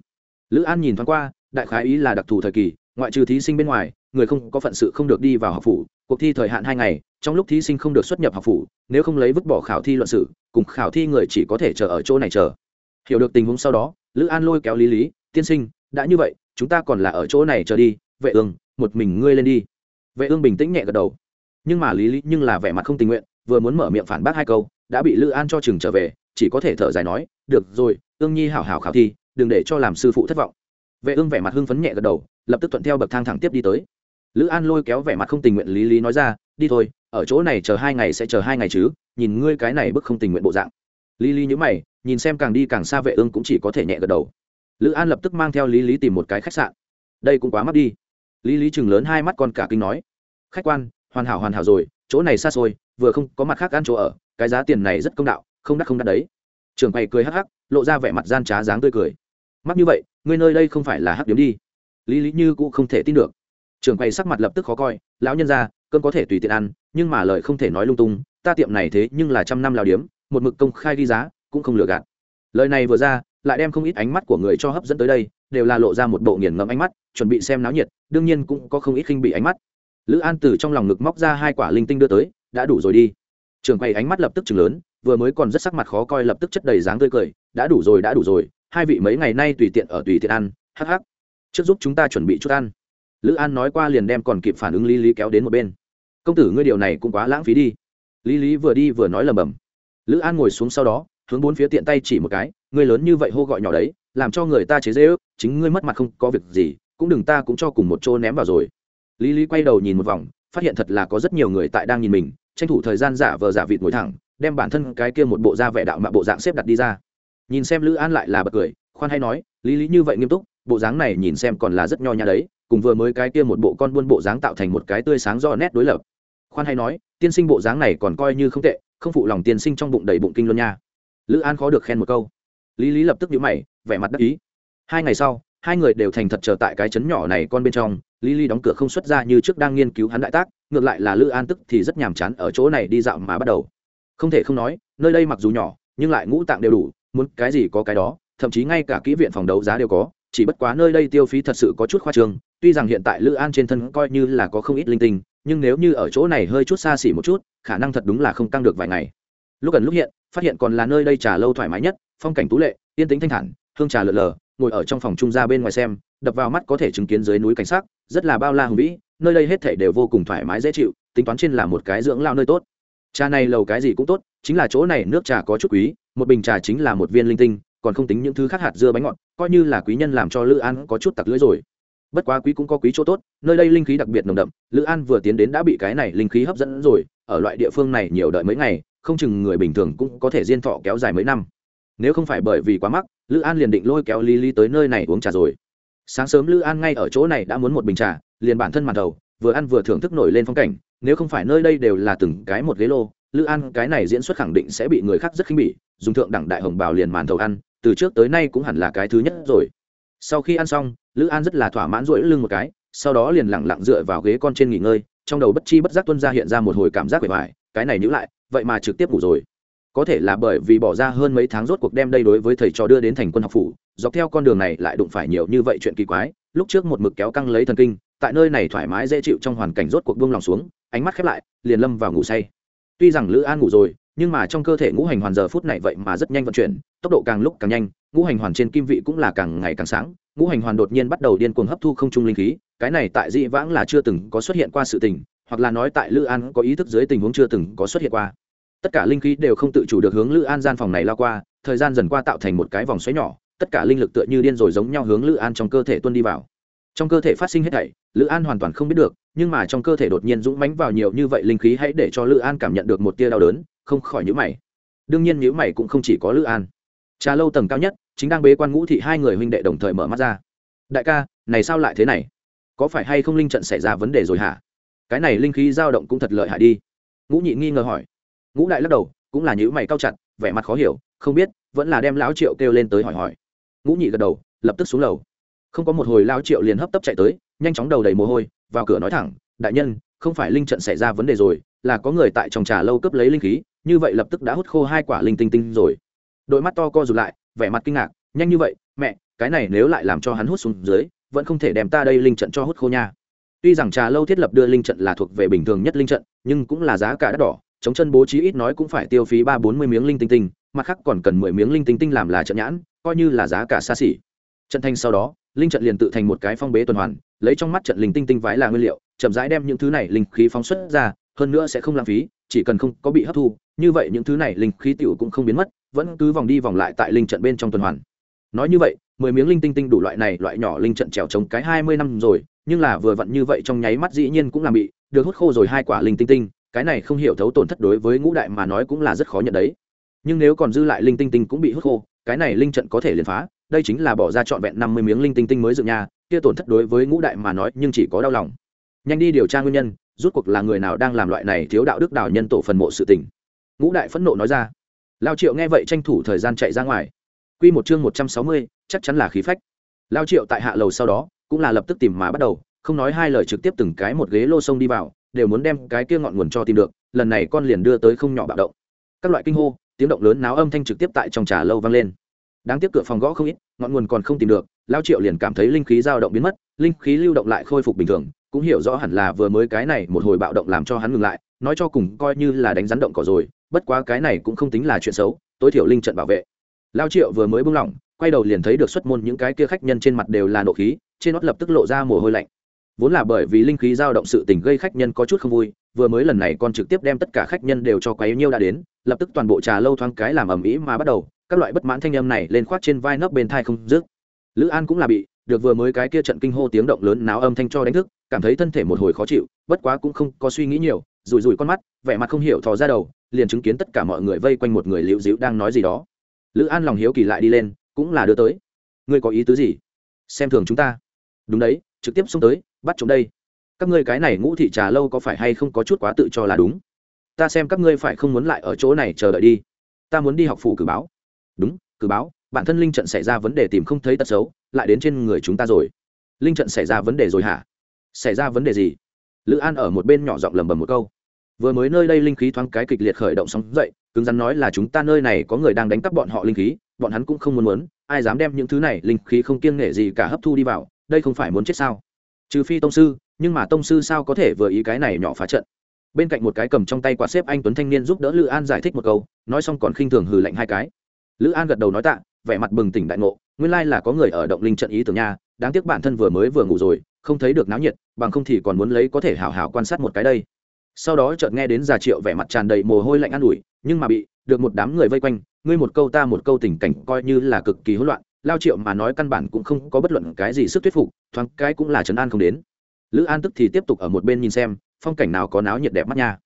Lữ an nhìn thoáng qua, đại khái ý là đặc thù thời kỳ, ngoại trừ thí sinh bên ngoài, người không có phận sự không được đi vào học phủ, cuộc thi thời hạn hai ngày, trong lúc thí sinh không được xuất nhập học phủ, nếu không lấy vứt bỏ khảo thi luận sử cùng khảo thi người chỉ có thể chờ ở chỗ này chờ. Hiểu được tình huống sau đó, lữ an lôi kéo lý lý, tiên sinh đã như vậy, chúng ta còn là ở chỗ này chờ đi, vệ ương, một mình ngươi lên đi. Vệ ương bình tĩnh nhẹ gật đầu. Nhưng mà lý lý nhưng là vẻ mặt không tình nguyện, vừa muốn mở miệng phản bác hai câu, đã bị lữ an cho chừng trở về, chỉ có thể thở dài nói, được rồi, ương nhi hảo hảo khảo thi, đừng để cho làm sư phụ thất vọng. Vệ ương vẻ mặt hưng phấn nhẹ gật đầu, lập tức thuận theo bậc thang thẳng tiếp đi tới. Lữ an lôi kéo vẻ mặt không tình nguyện lý lý nói ra, đi thôi, ở chỗ này chờ hai ngày sẽ chờ hai ngày chứ, nhìn ngươi cái này bức không tình nguyện bộ dạng. Lý lý nhữ mày, nhìn xem càng đi càng xa vệ ương cũng chỉ có thể nhẹ gật đầu lữ an lập tức mang theo lý lý tìm một cái khách sạn. Đây cũng quá mất đi. Lý lý chừng lớn hai mắt con cả kinh nói. Khách quan, hoàn hảo hoàn hảo rồi, chỗ này xa xôi, vừa không có mặt khác ăn chỗ ở, cái giá tiền này rất công đạo, không đắt không đắt đấy. Trường quầy cười hắc hắc, lộ ra vẻ mặt gian trá dáng tươi cười. Mắc như vậy, người nơi đây không phải là hắc điếm đi. Lý lý như cũng không thể tin được. Trường quầy sắc mặt lập tức khó coi, lão nhân ra cơn có thể tùy tiện ăn, nhưng mà lời không thể nói lung tung, ta tiệm này thế nhưng là trăm năm lao điếm, một mực công khai ghi giá, cũng không lừa gạt. Lời này vừa ra lại đem không ít ánh mắt của người cho hấp dẫn tới đây, đều là lộ ra một bộ nghiền ngẫm ánh mắt, chuẩn bị xem náo nhiệt, đương nhiên cũng có không ít khinh bị ánh mắt. Lữ an từ trong lòng ngực móc ra hai quả linh tinh đưa tới, đã đủ rồi đi. Trường quay ánh mắt lập tức chừng lớn, vừa mới còn rất sắc mặt khó coi lập tức chất đầy dáng tươi cười, đã đủ rồi, đã đủ rồi, hai vị mấy ngày nay tùy tiện ở tùy tiện ăn, hắc hắc. Trước giúp chúng ta chuẩn bị chút ăn. Lữ an nói qua liền đem còn kịp phản ứng lý lý kéo đến một bên. Công tử, ngươi điều này cũng quá lãng phí đi. Lý lý vừa đi vừa nói lầm bầm lữ an ngồi xuống sau đó, hướng bốn phía tiện tay chỉ một cái ngươi lớn như vậy hô gọi nhỏ đấy, làm cho người ta chế dễ ước chính ngươi mất mặt không có việc gì, cũng đừng ta cũng cho cùng một chỗ ném vào rồi. Lý lý quay đầu nhìn một vòng, phát hiện thật là có rất nhiều người tại đang nhìn mình, tranh thủ thời gian giả vờ giả vịt ngồi thẳng, đem bản thân cái kia một bộ da vẻ đạo mạ bộ dạng xếp đặt đi ra. Nhìn xem lữ an lại là bật cười, khoan hay nói, lý lý như vậy nghiêm túc, bộ dáng này nhìn xem còn là rất nho nhã đấy, cùng vừa mới cái kia một bộ con buôn bộ dáng tạo thành một cái tươi sáng do nét đối lập. Khoan hay nói, tiên sinh bộ dáng này còn coi như không tệ, không phụ lòng tiên sinh trong bụng đầy bụng kinh luôn nha. Lữ an khó được khen một câu lý lý lập tức nhíu mày, vẻ mặt đắc ý. Hai ngày sau, hai người đều thành thật chờ tại cái chấn nhỏ này con bên trong, lý lý đóng cửa không xuất ra như trước đang nghiên cứu hắn đại tác, ngược lại là lữ an tức thì rất nhàm chán ở chỗ này đi dạo mà bắt đầu. Không thể không nói, nơi đây mặc dù nhỏ, nhưng lại ngũ tạng đều đủ, muốn cái gì có cái đó, thậm chí ngay cả kỹ viện phòng đấu giá đều có, chỉ bất quá nơi đây tiêu phí thật sự có chút khoa trương, tuy rằng hiện tại lữ an trên thân coi như là có không ít linh tinh, nhưng nếu như ở chỗ này hơi chút xa xỉ một chút, khả năng thật đúng là không tăng được vài ngày. Lúc gần lúc hiện, phát hiện còn là nơi đây trà lâu thoải mái nhất phong cảnh tú lệ, yên tĩnh thanh thản, hương trà lợn lờ, ngồi ở trong phòng trung ra bên ngoài xem, đập vào mắt có thể chứng kiến dưới núi cảnh sắc, rất là bao la hùng vĩ, nơi đây hết thể đều vô cùng thoải mái dễ chịu, tính toán trên là một cái dưỡng lao nơi tốt. Trà này lầu cái gì cũng tốt, chính là chỗ này nước trà có chút quý, một bình trà chính là một viên linh tinh, còn không tính những thứ khác hạt dưa bánh ngọt, coi như là quý nhân làm cho lữ an có chút tặc lưỡi rồi. Bất quá quý cũng có quý chỗ tốt, nơi đây linh khí đặc biệt nồng đậm, lữ an vừa tiến đến đã bị cái này linh khí hấp dẫn rồi, ở loại địa phương này nhiều đợi mấy ngày, không chừng người bình thường cũng có thể diên thọ kéo dài mấy năm nếu không phải bởi vì quá mắc, lữ an liền định lôi kéo lý lý tới nơi này uống trà rồi. Sáng sớm lữ an ngay ở chỗ này đã muốn một bình trà, liền bản thân màn đầu, vừa ăn vừa thưởng thức nổi lên phong cảnh, nếu không phải nơi đây đều là từng cái một ghế lô, lữ an cái này diễn xuất khẳng định sẽ bị người khác rất khinh bỉ, dùng thượng đẳng đại hồng bào liền màn thầu ăn, từ trước tới nay cũng hẳn là cái thứ nhất rồi. Sau khi ăn xong, lữ an rất là thỏa mãn rỗi lưng một cái, sau đó liền lẳng lặng dựa vào ghế con trên nghỉ ngơi, trong đầu bất chi bất giác tuân ra hiện ra một hồi cảm giác bề bài cái này nhữ lại, vậy mà trực tiếp ngủ rồi có thể là bởi vì bỏ ra hơn mấy tháng rốt cuộc đem đây đối với thầy trò đưa đến thành quân học phủ, dọc theo con đường này lại đụng phải nhiều như vậy chuyện kỳ quái, lúc trước một mực kéo căng lấy thần kinh, tại nơi này thoải mái dễ chịu trong hoàn cảnh rốt cuộc buông lòng xuống, ánh mắt khép lại, liền lâm vào ngủ say. Tuy rằng lữ an ngủ rồi, nhưng mà trong cơ thể ngũ hành hoàn giờ phút này vậy mà rất nhanh vận chuyển, tốc độ càng lúc càng nhanh, ngũ hành hoàn trên kim vị cũng là càng ngày càng sáng, ngũ hành hoàn đột nhiên bắt đầu điên cuồng hấp thu không trung linh khí, cái này tại dị vãng là chưa từng có xuất hiện qua sự tình, hoặc là nói tại lữ an có ý thức dưới tình huống chưa từng có xuất hiện qua tất cả linh khí đều không tự chủ được hướng lữ an gian phòng này lao qua, thời gian dần qua tạo thành một cái vòng xoáy nhỏ, tất cả linh lực tựa như điên rồi giống nhau hướng lữ an trong cơ thể tuân đi vào. Trong cơ thể phát sinh hết thảy, lữ an hoàn toàn không biết được, nhưng mà trong cơ thể đột nhiên dũng mánh vào nhiều như vậy linh khí hãy để cho lữ an cảm nhận được một tia đau đớn, không khỏi nhữ mày. Đương nhiên nhữ mày cũng không chỉ có lữ an. Trà lâu tầng cao nhất, chính đang bế quan ngũ thị hai người huynh đệ đồng thời mở mắt ra. Đại ca, này sao lại thế này? Có phải hay không linh trận xảy ra vấn đề rồi hả? Cái này linh khí dao động cũng thật lợi hại đi. Ngũ nhị nghi ngờ hỏi ngũ đại lắc đầu, cũng là nhữ mày cao chặt, vẻ mặt khó hiểu, không biết, vẫn là đem lão triệu kêu lên tới hỏi hỏi. Ngũ nhị gật đầu, lập tức xuống lầu. Không có một hồi lao triệu liền hấp tấp chạy tới, nhanh chóng đầu đầy mồ hôi, vào cửa nói thẳng, đại nhân, không phải linh trận xảy ra vấn đề rồi, là có người tại trong trà lâu cấp lấy linh khí, như vậy lập tức đã hút khô hai quả linh tinh tinh rồi. Đội mắt to co rụt lại, vẻ mặt kinh ngạc, nhanh như vậy, mẹ, cái này nếu lại làm cho hắn hút xuống dưới, vẫn không thể đem ta đây linh trận cho hút khô nha. Tuy rằng trà lâu thiết lập đưa linh trận là thuộc về bình thường nhất linh trận, nhưng cũng là giá cả đắt đỏ chống chân bố trí ít nói cũng phải tiêu phí ba bốn mươi miếng linh tinh tinh, mặt khác còn cần mười miếng linh tinh tinh làm là trận nhãn, coi như là giá cả xa xỉ. Trận thanh sau đó, linh trận liền tự thành một cái phong bế tuần hoàn, lấy trong mắt trận linh tinh tinh vái là nguyên liệu, chậm rãi đem những thứ này linh khí phóng xuất ra, hơn nữa sẽ không lãng phí, chỉ cần không có bị hấp thu, như vậy những thứ này linh khí tiểu cũng không biến mất, vẫn cứ vòng đi vòng lại tại linh trận bên trong tuần hoàn. Nói như vậy, mười miếng linh tinh tinh đủ loại này, loại nhỏ linh trận trèo chống cái hai mươi năm rồi, nhưng là vừa vặn như vậy trong nháy mắt dĩ nhiên cũng làm bị, được hút khô rồi hai quả linh tinh tinh cái này không hiểu thấu tổn thất đối với ngũ đại mà nói cũng là rất khó nhận đấy. Nhưng nếu còn dư lại linh tinh tinh cũng bị hút khô, cái này linh trận có thể liền phá, đây chính là bỏ ra trọn vẹn năm mươi miếng linh tinh tinh mới dựng nhà, kia tổn thất đối với ngũ đại mà nói nhưng chỉ có đau lòng. Nhanh đi điều tra nguyên nhân rút cuộc là người nào đang làm loại này thiếu đạo đức đào nhân tổ phần mộ sự tình. Ngũ đại phẫn nộ nói ra. Lao triệu nghe vậy tranh thủ thời gian chạy ra ngoài. Q một chương một trăm sáu mươi, chắc chắn là khí phách. Lao triệu tại hạ lầu sau đó, cũng là lập tức tìm mà bắt đầu, không nói hai lời trực tiếp từng cái một ghế lô sông đi vào đều muốn đem cái kia ngọn nguồn cho tìm được, lần này con liền đưa tới không nhỏ bạo động. Các loại kinh hô, tiếng động lớn náo âm thanh trực tiếp tại trong trà lâu vang lên. Đáng tiếc cửa phòng gõ không ít, ngọn nguồn còn không tìm được, lao triệu liền cảm thấy linh khí dao động biến mất, linh khí lưu động lại khôi phục bình thường, cũng hiểu rõ hẳn là vừa mới cái này một hồi bạo động làm cho hắn ngừng lại, nói cho cùng coi như là đánh rắn động cỏ rồi, bất quá cái này cũng không tính là chuyện xấu, tối thiểu linh trận bảo vệ. Lao triệu vừa mới buông lỏng, quay đầu liền thấy được xuất môn những cái kia khách nhân trên mặt đều là nộ khí, trên nót lập tức lộ ra mồ hôi lạnh vốn là bởi vì linh khí dao động sự tình gây khách nhân có chút không vui, vừa mới lần này con trực tiếp đem tất cả khách nhân đều cho quấy nhiêu đã đến, lập tức toàn bộ trà lâu thoáng cái làm ầm ĩ mà bắt đầu, các loại bất mãn thanh âm này lên khoác trên vai nấc bên thai không dứt. Lữ an cũng là bị, được vừa mới cái kia trận kinh hô tiếng động lớn náo âm thanh cho đánh thức, cảm thấy thân thể một hồi khó chịu, bất quá cũng không có suy nghĩ nhiều, rủi rủi con mắt, vẻ mặt không hiểu thò ra đầu, liền chứng kiến tất cả mọi người vây quanh một người liễu dịu đang nói gì đó. Lữ an lòng hiếu kỳ lại đi lên, cũng là đưa tới. Ngươi có ý tứ gì? Xem thường chúng ta. Đúng đấy trực tiếp xông tới, bắt chúng đây. Các ngươi cái này ngũ thị trà lâu có phải hay không có chút quá tự cho là đúng? Ta xem các ngươi phải không muốn lại ở chỗ này chờ đợi đi. Ta muốn đi học phủ cử báo. Đúng, cử báo, bản thân linh trận xảy ra vấn đề tìm không thấy tật xấu, lại đến trên người chúng ta rồi. Linh trận xảy ra vấn đề rồi hả? Xảy ra vấn đề gì? Lữ an ở một bên nhỏ giọng lầm bầm một câu. Vừa mới nơi đây linh khí thoáng cái kịch liệt khởi động sóng dậy, cứng rắn nói là chúng ta nơi này có người đang đánh cắp bọn họ linh khí, bọn hắn cũng không muốn muốn, ai dám đem những thứ này linh khí không kiêng nghệ gì cả hấp thu đi vào đây không phải muốn chết sao? Trừ phi tông sư, nhưng mà tông sư sao có thể vừa ý cái này nhỏ phá trận? Bên cạnh một cái cầm trong tay quạt xếp anh tuấn thanh niên giúp đỡ lữ an giải thích một câu, nói xong còn khinh thường hừ lạnh hai cái. Lữ an gật đầu nói tạ, vẻ mặt bừng tỉnh đại ngộ, nguyên lai là có người ở động linh trận ý tưởng nha, đáng tiếc bản thân vừa mới vừa ngủ rồi, không thấy được náo nhiệt, bằng không thì còn muốn lấy có thể hào hào quan sát một cái đây. Sau đó chợt nghe đến già triệu vẻ mặt tràn đầy mồ hôi lạnh an ủi, nhưng mà bị được một đám người vây quanh, ngươi một câu ta một câu tình cảnh coi như là cực kỳ hỗn loạn lao triệu mà nói căn bản cũng không có bất luận cái gì sức thuyết phục, thoáng cái cũng là trấn an không đến. Lữ an tức thì tiếp tục ở một bên nhìn xem, phong cảnh nào có náo nhiệt đẹp mắt nha.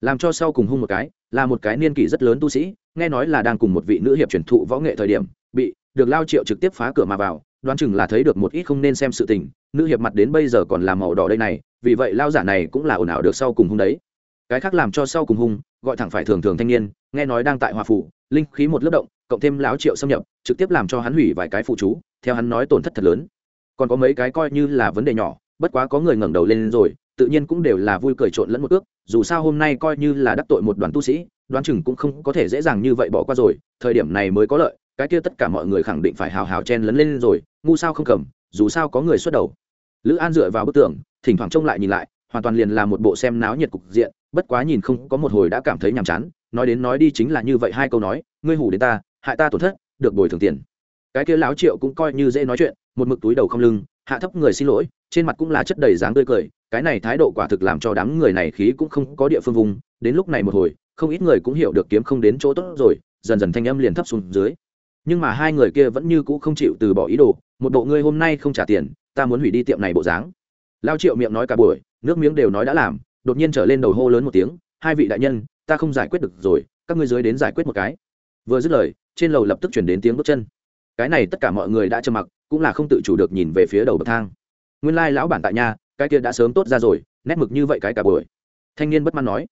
Làm cho sau cùng hung một cái, là một cái niên kỷ rất lớn tu sĩ, nghe nói là đang cùng một vị nữ hiệp truyền thụ võ nghệ thời điểm, bị được lao triệu trực tiếp phá cửa mà vào, đoán chừng là thấy được một ít không nên xem sự tình, nữ hiệp mặt đến bây giờ còn làm màu đỏ đây này, vì vậy lao giả này cũng là ồn ào được sau cùng hung đấy cái khác làm cho sau cùng hung, gọi thẳng phải thường thường thanh niên, nghe nói đang tại hòa phủ, linh khí một lớp động, cộng thêm láo triệu xâm nhập, trực tiếp làm cho hắn hủy vài cái phụ chú, theo hắn nói tổn thất thật lớn. Còn có mấy cái coi như là vấn đề nhỏ, bất quá có người ngẩng đầu lên rồi, tự nhiên cũng đều là vui cười trộn lẫn một ước, dù sao hôm nay coi như là đắc tội một đoàn tu sĩ, đoán chừng cũng không có thể dễ dàng như vậy bỏ qua rồi, thời điểm này mới có lợi, cái kia tất cả mọi người khẳng định phải hào hào chen lấn lên rồi, ngu sao không cầm, dù sao có người xuất đầu. Lữ an dựa vào bức tường, thỉnh thoảng trông lại nhìn lại hoàn toàn liền là một bộ xem náo nhiệt cục diện, bất quá nhìn không có một hồi đã cảm thấy nhàm chán, nói đến nói đi chính là như vậy hai câu nói, ngươi hủ đến ta, hại ta tổn thất, được bồi thường tiền. Cái kia lão triệu cũng coi như dễ nói chuyện, một mực túi đầu không lưng, hạ thấp người xin lỗi, trên mặt cũng là chất đầy dáng tươi cười, cái này thái độ quả thực làm cho đám người này khí cũng không có địa phương vùng, đến lúc này một hồi, không ít người cũng hiểu được kiếm không đến chỗ tốt rồi, dần dần thanh âm liền thấp xuống dưới. Nhưng mà hai người kia vẫn như cũ không chịu từ bỏ ý đồ, một bộ ngươi hôm nay không trả tiền, ta muốn hủy đi tiệm này bộ dáng lao triệu miệng nói cả buổi, nước miếng đều nói đã làm, đột nhiên trở lên đầu hô lớn một tiếng, hai vị đại nhân, ta không giải quyết được rồi, các ngươi dưới đến giải quyết một cái. Vừa dứt lời, trên lầu lập tức chuyển đến tiếng bước chân. Cái này tất cả mọi người đã trầm mặc, cũng là không tự chủ được nhìn về phía đầu bậc thang. Nguyên lai lão bản tại nhà, cái kia đã sớm tốt ra rồi, nét mực như vậy cái cả buổi. Thanh niên bất mãn nói,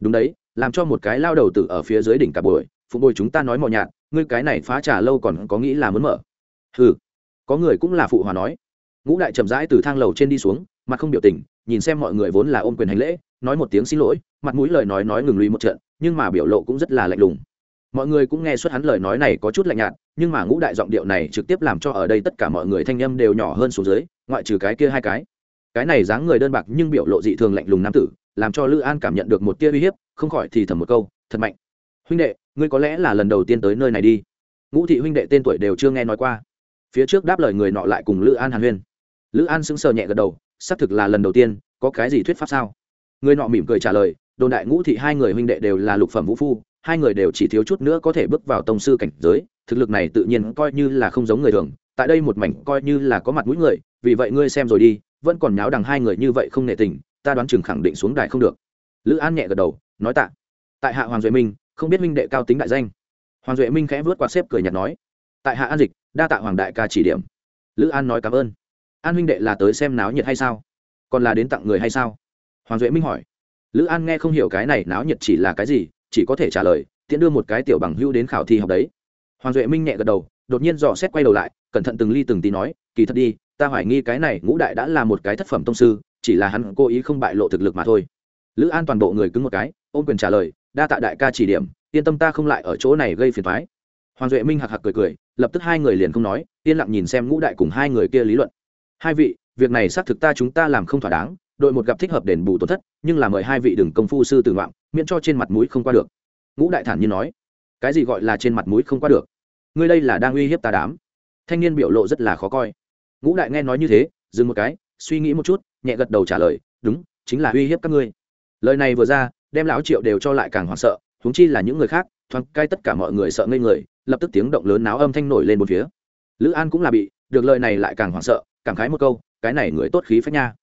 đúng đấy, làm cho một cái lao đầu tử ở phía dưới đỉnh cả buổi, phụ bồi chúng ta nói mò nhạt, ngươi cái này phá trả lâu còn có nghĩ là muốn mở? Ừ có người cũng là phụ hòa nói. Ngũ đại chậm rãi từ thang lầu trên đi xuống mặt không biểu tình, nhìn xem mọi người vốn là ôm quyền hành lễ, nói một tiếng xin lỗi, mặt mũi lời nói nói ngừng lùi một trận, nhưng mà biểu lộ cũng rất là lạnh lùng. Mọi người cũng nghe suốt hắn lời nói này có chút lạnh nhạt, nhưng mà ngũ đại giọng điệu này trực tiếp làm cho ở đây tất cả mọi người thanh âm đều nhỏ hơn xuống dưới, ngoại trừ cái kia hai cái. Cái này dáng người đơn bạc nhưng biểu lộ dị thường lạnh lùng nam tử, làm cho lữ an cảm nhận được một tia uy hiếp, không khỏi thì thầm một câu, thật mạnh. Huynh đệ, ngươi có lẽ là lần đầu tiên tới nơi này đi. Ngũ thị huynh đệ tên tuổi đều chưa nghe nói qua. Phía trước đáp lời người nọ lại cùng lữ an hàn huyên. Lữ an sững sờ nhẹ gật đầu xác thực là lần đầu tiên, có cái gì thuyết pháp sao? Người nọ mỉm cười trả lời, đồn đại ngũ thị hai người huynh đệ đều là lục phẩm vũ phu, hai người đều chỉ thiếu chút nữa có thể bước vào tông sư cảnh giới, thực lực này tự nhiên coi như là không giống người thường, tại đây một mảnh coi như là có mặt mũi người, vì vậy ngươi xem rồi đi, vẫn còn nháo đằng hai người như vậy không nệ tình, ta đoán chừng khẳng định xuống đài không được. Lữ an nhẹ gật đầu, nói tạ. Tại hạ hoàng duệ minh, không biết minh đệ cao tính đại danh. Hoàng duệ minh khẽ vớt qua xếp cười nhạt nói. Tại hạ an dịch, đa tạ hoàng đại ca chỉ điểm. Lữ an nói cảm ơn an huynh đệ là tới xem náo nhiệt hay sao? Còn là đến tặng người hay sao? Hoàng duệ minh hỏi. Lữ an nghe không hiểu cái này náo nhiệt chỉ là cái gì, chỉ có thể trả lời tiễn đưa một cái tiểu bằng hưu đến khảo thi học đấy. Hoàng duệ minh nhẹ gật đầu, đột nhiên dò xét quay đầu lại, cẩn thận từng ly từng tí nói, kỳ thật đi, ta hoài nghi cái này ngũ đại đã là một cái thất phẩm tông sư, chỉ là hắn cố ý không bại lộ thực lực mà thôi. Lữ an toàn bộ người cứng một cái, ôm quyền trả lời, đa tạ đại ca chỉ điểm, yên tâm ta không lại ở chỗ này gây phiền thoái hoàng duệ minh hạc hạc cười cười, lập tức hai người liền không nói, yên lặng nhìn xem ngũ đại cùng hai người kia lý luận hai vị, việc này xác thực ta chúng ta làm không thỏa đáng, đội một gặp thích hợp đền bù tổn thất, nhưng là mời hai vị đừng công phu sư tử ngoạm, miễn cho trên mặt mũi không qua được. Ngũ đại thản như nói, cái gì gọi là trên mặt mũi không qua được? Ngươi đây là đang uy hiếp ta đám. Thanh niên biểu lộ rất là khó coi. Ngũ đại nghe nói như thế, dừng một cái, suy nghĩ một chút, nhẹ gật đầu trả lời, đúng, chính là uy hiếp các ngươi. Lời này vừa ra, đem lão triệu đều cho lại càng hoảng sợ, huống chi là những người khác, thoáng cai tất cả mọi người sợ ngây người, lập tức tiếng động lớn náo âm thanh nổi lên một phía. Lữ an cũng là bị, được lời này lại càng hoảng sợ cảm khái một câu, cái này người tốt khí phách nha.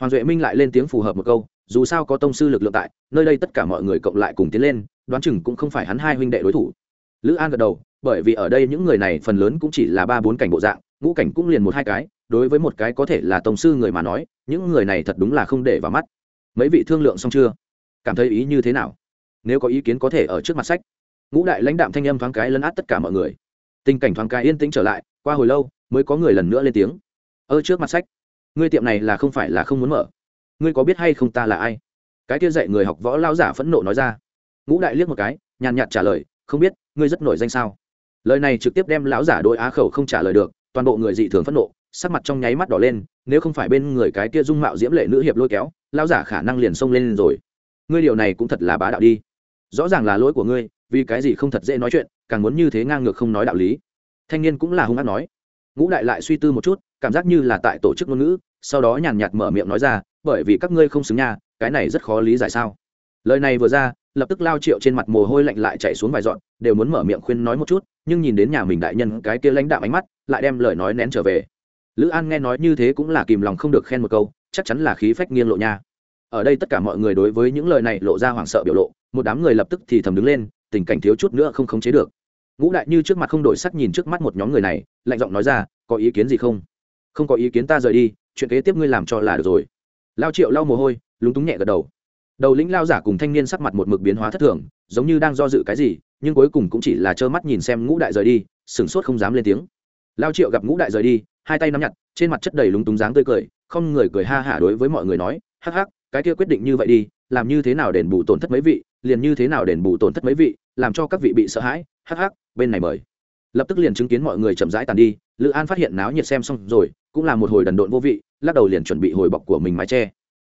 Hoàng duệ minh lại lên tiếng phù hợp một câu, dù sao có tông sư lực lượng tại, nơi đây tất cả mọi người cộng lại cùng tiến lên, đoán chừng cũng không phải hắn hai huynh đệ đối thủ. Lữ an gật đầu, bởi vì ở đây những người này phần lớn cũng chỉ là ba bốn cảnh bộ dạng, ngũ cảnh cũng liền một hai cái, đối với một cái có thể là tông sư người mà nói, những người này thật đúng là không để vào mắt. Mấy vị thương lượng xong chưa? Cảm thấy ý như thế nào? Nếu có ý kiến có thể ở trước mặt sách. Ngũ đại lãnh đạm thanh âm thoáng cái lấn át tất cả mọi người. Tình cảnh thoáng cái yên tĩnh trở lại, qua hồi lâu, mới có người lần nữa lên tiếng ơ trước mặt sách, ngươi tiệm này là không phải là không muốn mở. Ngươi có biết hay không ta là ai? Cái kia dạy người học võ lao giả phẫn nộ nói ra. Ngũ đại liếc một cái, nhàn nhạt trả lời, không biết, ngươi rất nổi danh sao? Lời này trực tiếp đem lão giả đôi á khẩu không trả lời được, toàn bộ người dị thường phẫn nộ, sắc mặt trong nháy mắt đỏ lên, nếu không phải bên người cái kia dung mạo diễm lệ nữ hiệp lôi kéo lao giả khả năng liền xông lên rồi. Ngươi điều này cũng thật là bá đạo đi. Rõ ràng là lỗi của ngươi, vì cái gì không thật dễ nói chuyện, càng muốn như thế ngang ngược không nói đạo lý. Thanh niên cũng là hung hát nói ngũ đại lại suy tư một chút, cảm giác như là tại tổ chức ngôn ngữ, sau đó nhàn nhạt mở miệng nói ra, bởi vì các ngươi không xứng nha, cái này rất khó lý giải sao. Lời này vừa ra, lập tức lao triệu trên mặt mồ hôi lạnh lại chạy xuống vài dọn đều muốn mở miệng khuyên nói một chút, nhưng nhìn đến nhà mình đại nhân cái kia lãnh đạo ánh mắt, lại đem lời nói nén trở về. Lữ an nghe nói như thế cũng là kìm lòng không được khen một câu, chắc chắn là khí phách nghiêng lộ nha. Ở đây tất cả mọi người đối với những lời này lộ ra hoảng sợ biểu lộ, một đám người lập tức thì thầm đứng lên, tình cảnh thiếu chút nữa không khống chế được ngũ đại như trước mặt không đổi sắc nhìn trước mắt một nhóm người này, lạnh giọng nói ra, có ý kiến gì không? Không có ý kiến ta rời đi, chuyện kế tiếp ngươi làm cho là được rồi. Lao triệu lau mồ hôi, lúng túng nhẹ gật đầu. Đầu lĩnh lao giả cùng thanh niên sắc mặt một mực biến hóa thất thường, giống như đang do dự cái gì, nhưng cuối cùng cũng chỉ là trơ mắt nhìn xem ngũ đại rời đi, sửng sốt không dám lên tiếng. Lao triệu gặp ngũ đại rời đi, hai tay nắm nhặt trên mặt chất đầy lúng túng dáng tươi cười, không người cười ha hả đối với mọi người nói, hắc hắc, cái kia quyết định như vậy đi, làm như thế nào đền bù tổn thất mấy vị, liền như thế nào đền bù tổn thất mấy vị, làm cho các vị bị sợ hãi, hắc hắc bên này mời. Lập tức liền chứng kiến mọi người chậm rãi tàn đi, lữ an phát hiện náo nhiệt xem xong rồi, cũng là một hồi đần độn vô vị, lắc đầu liền chuẩn bị hồi bọc của mình mái che.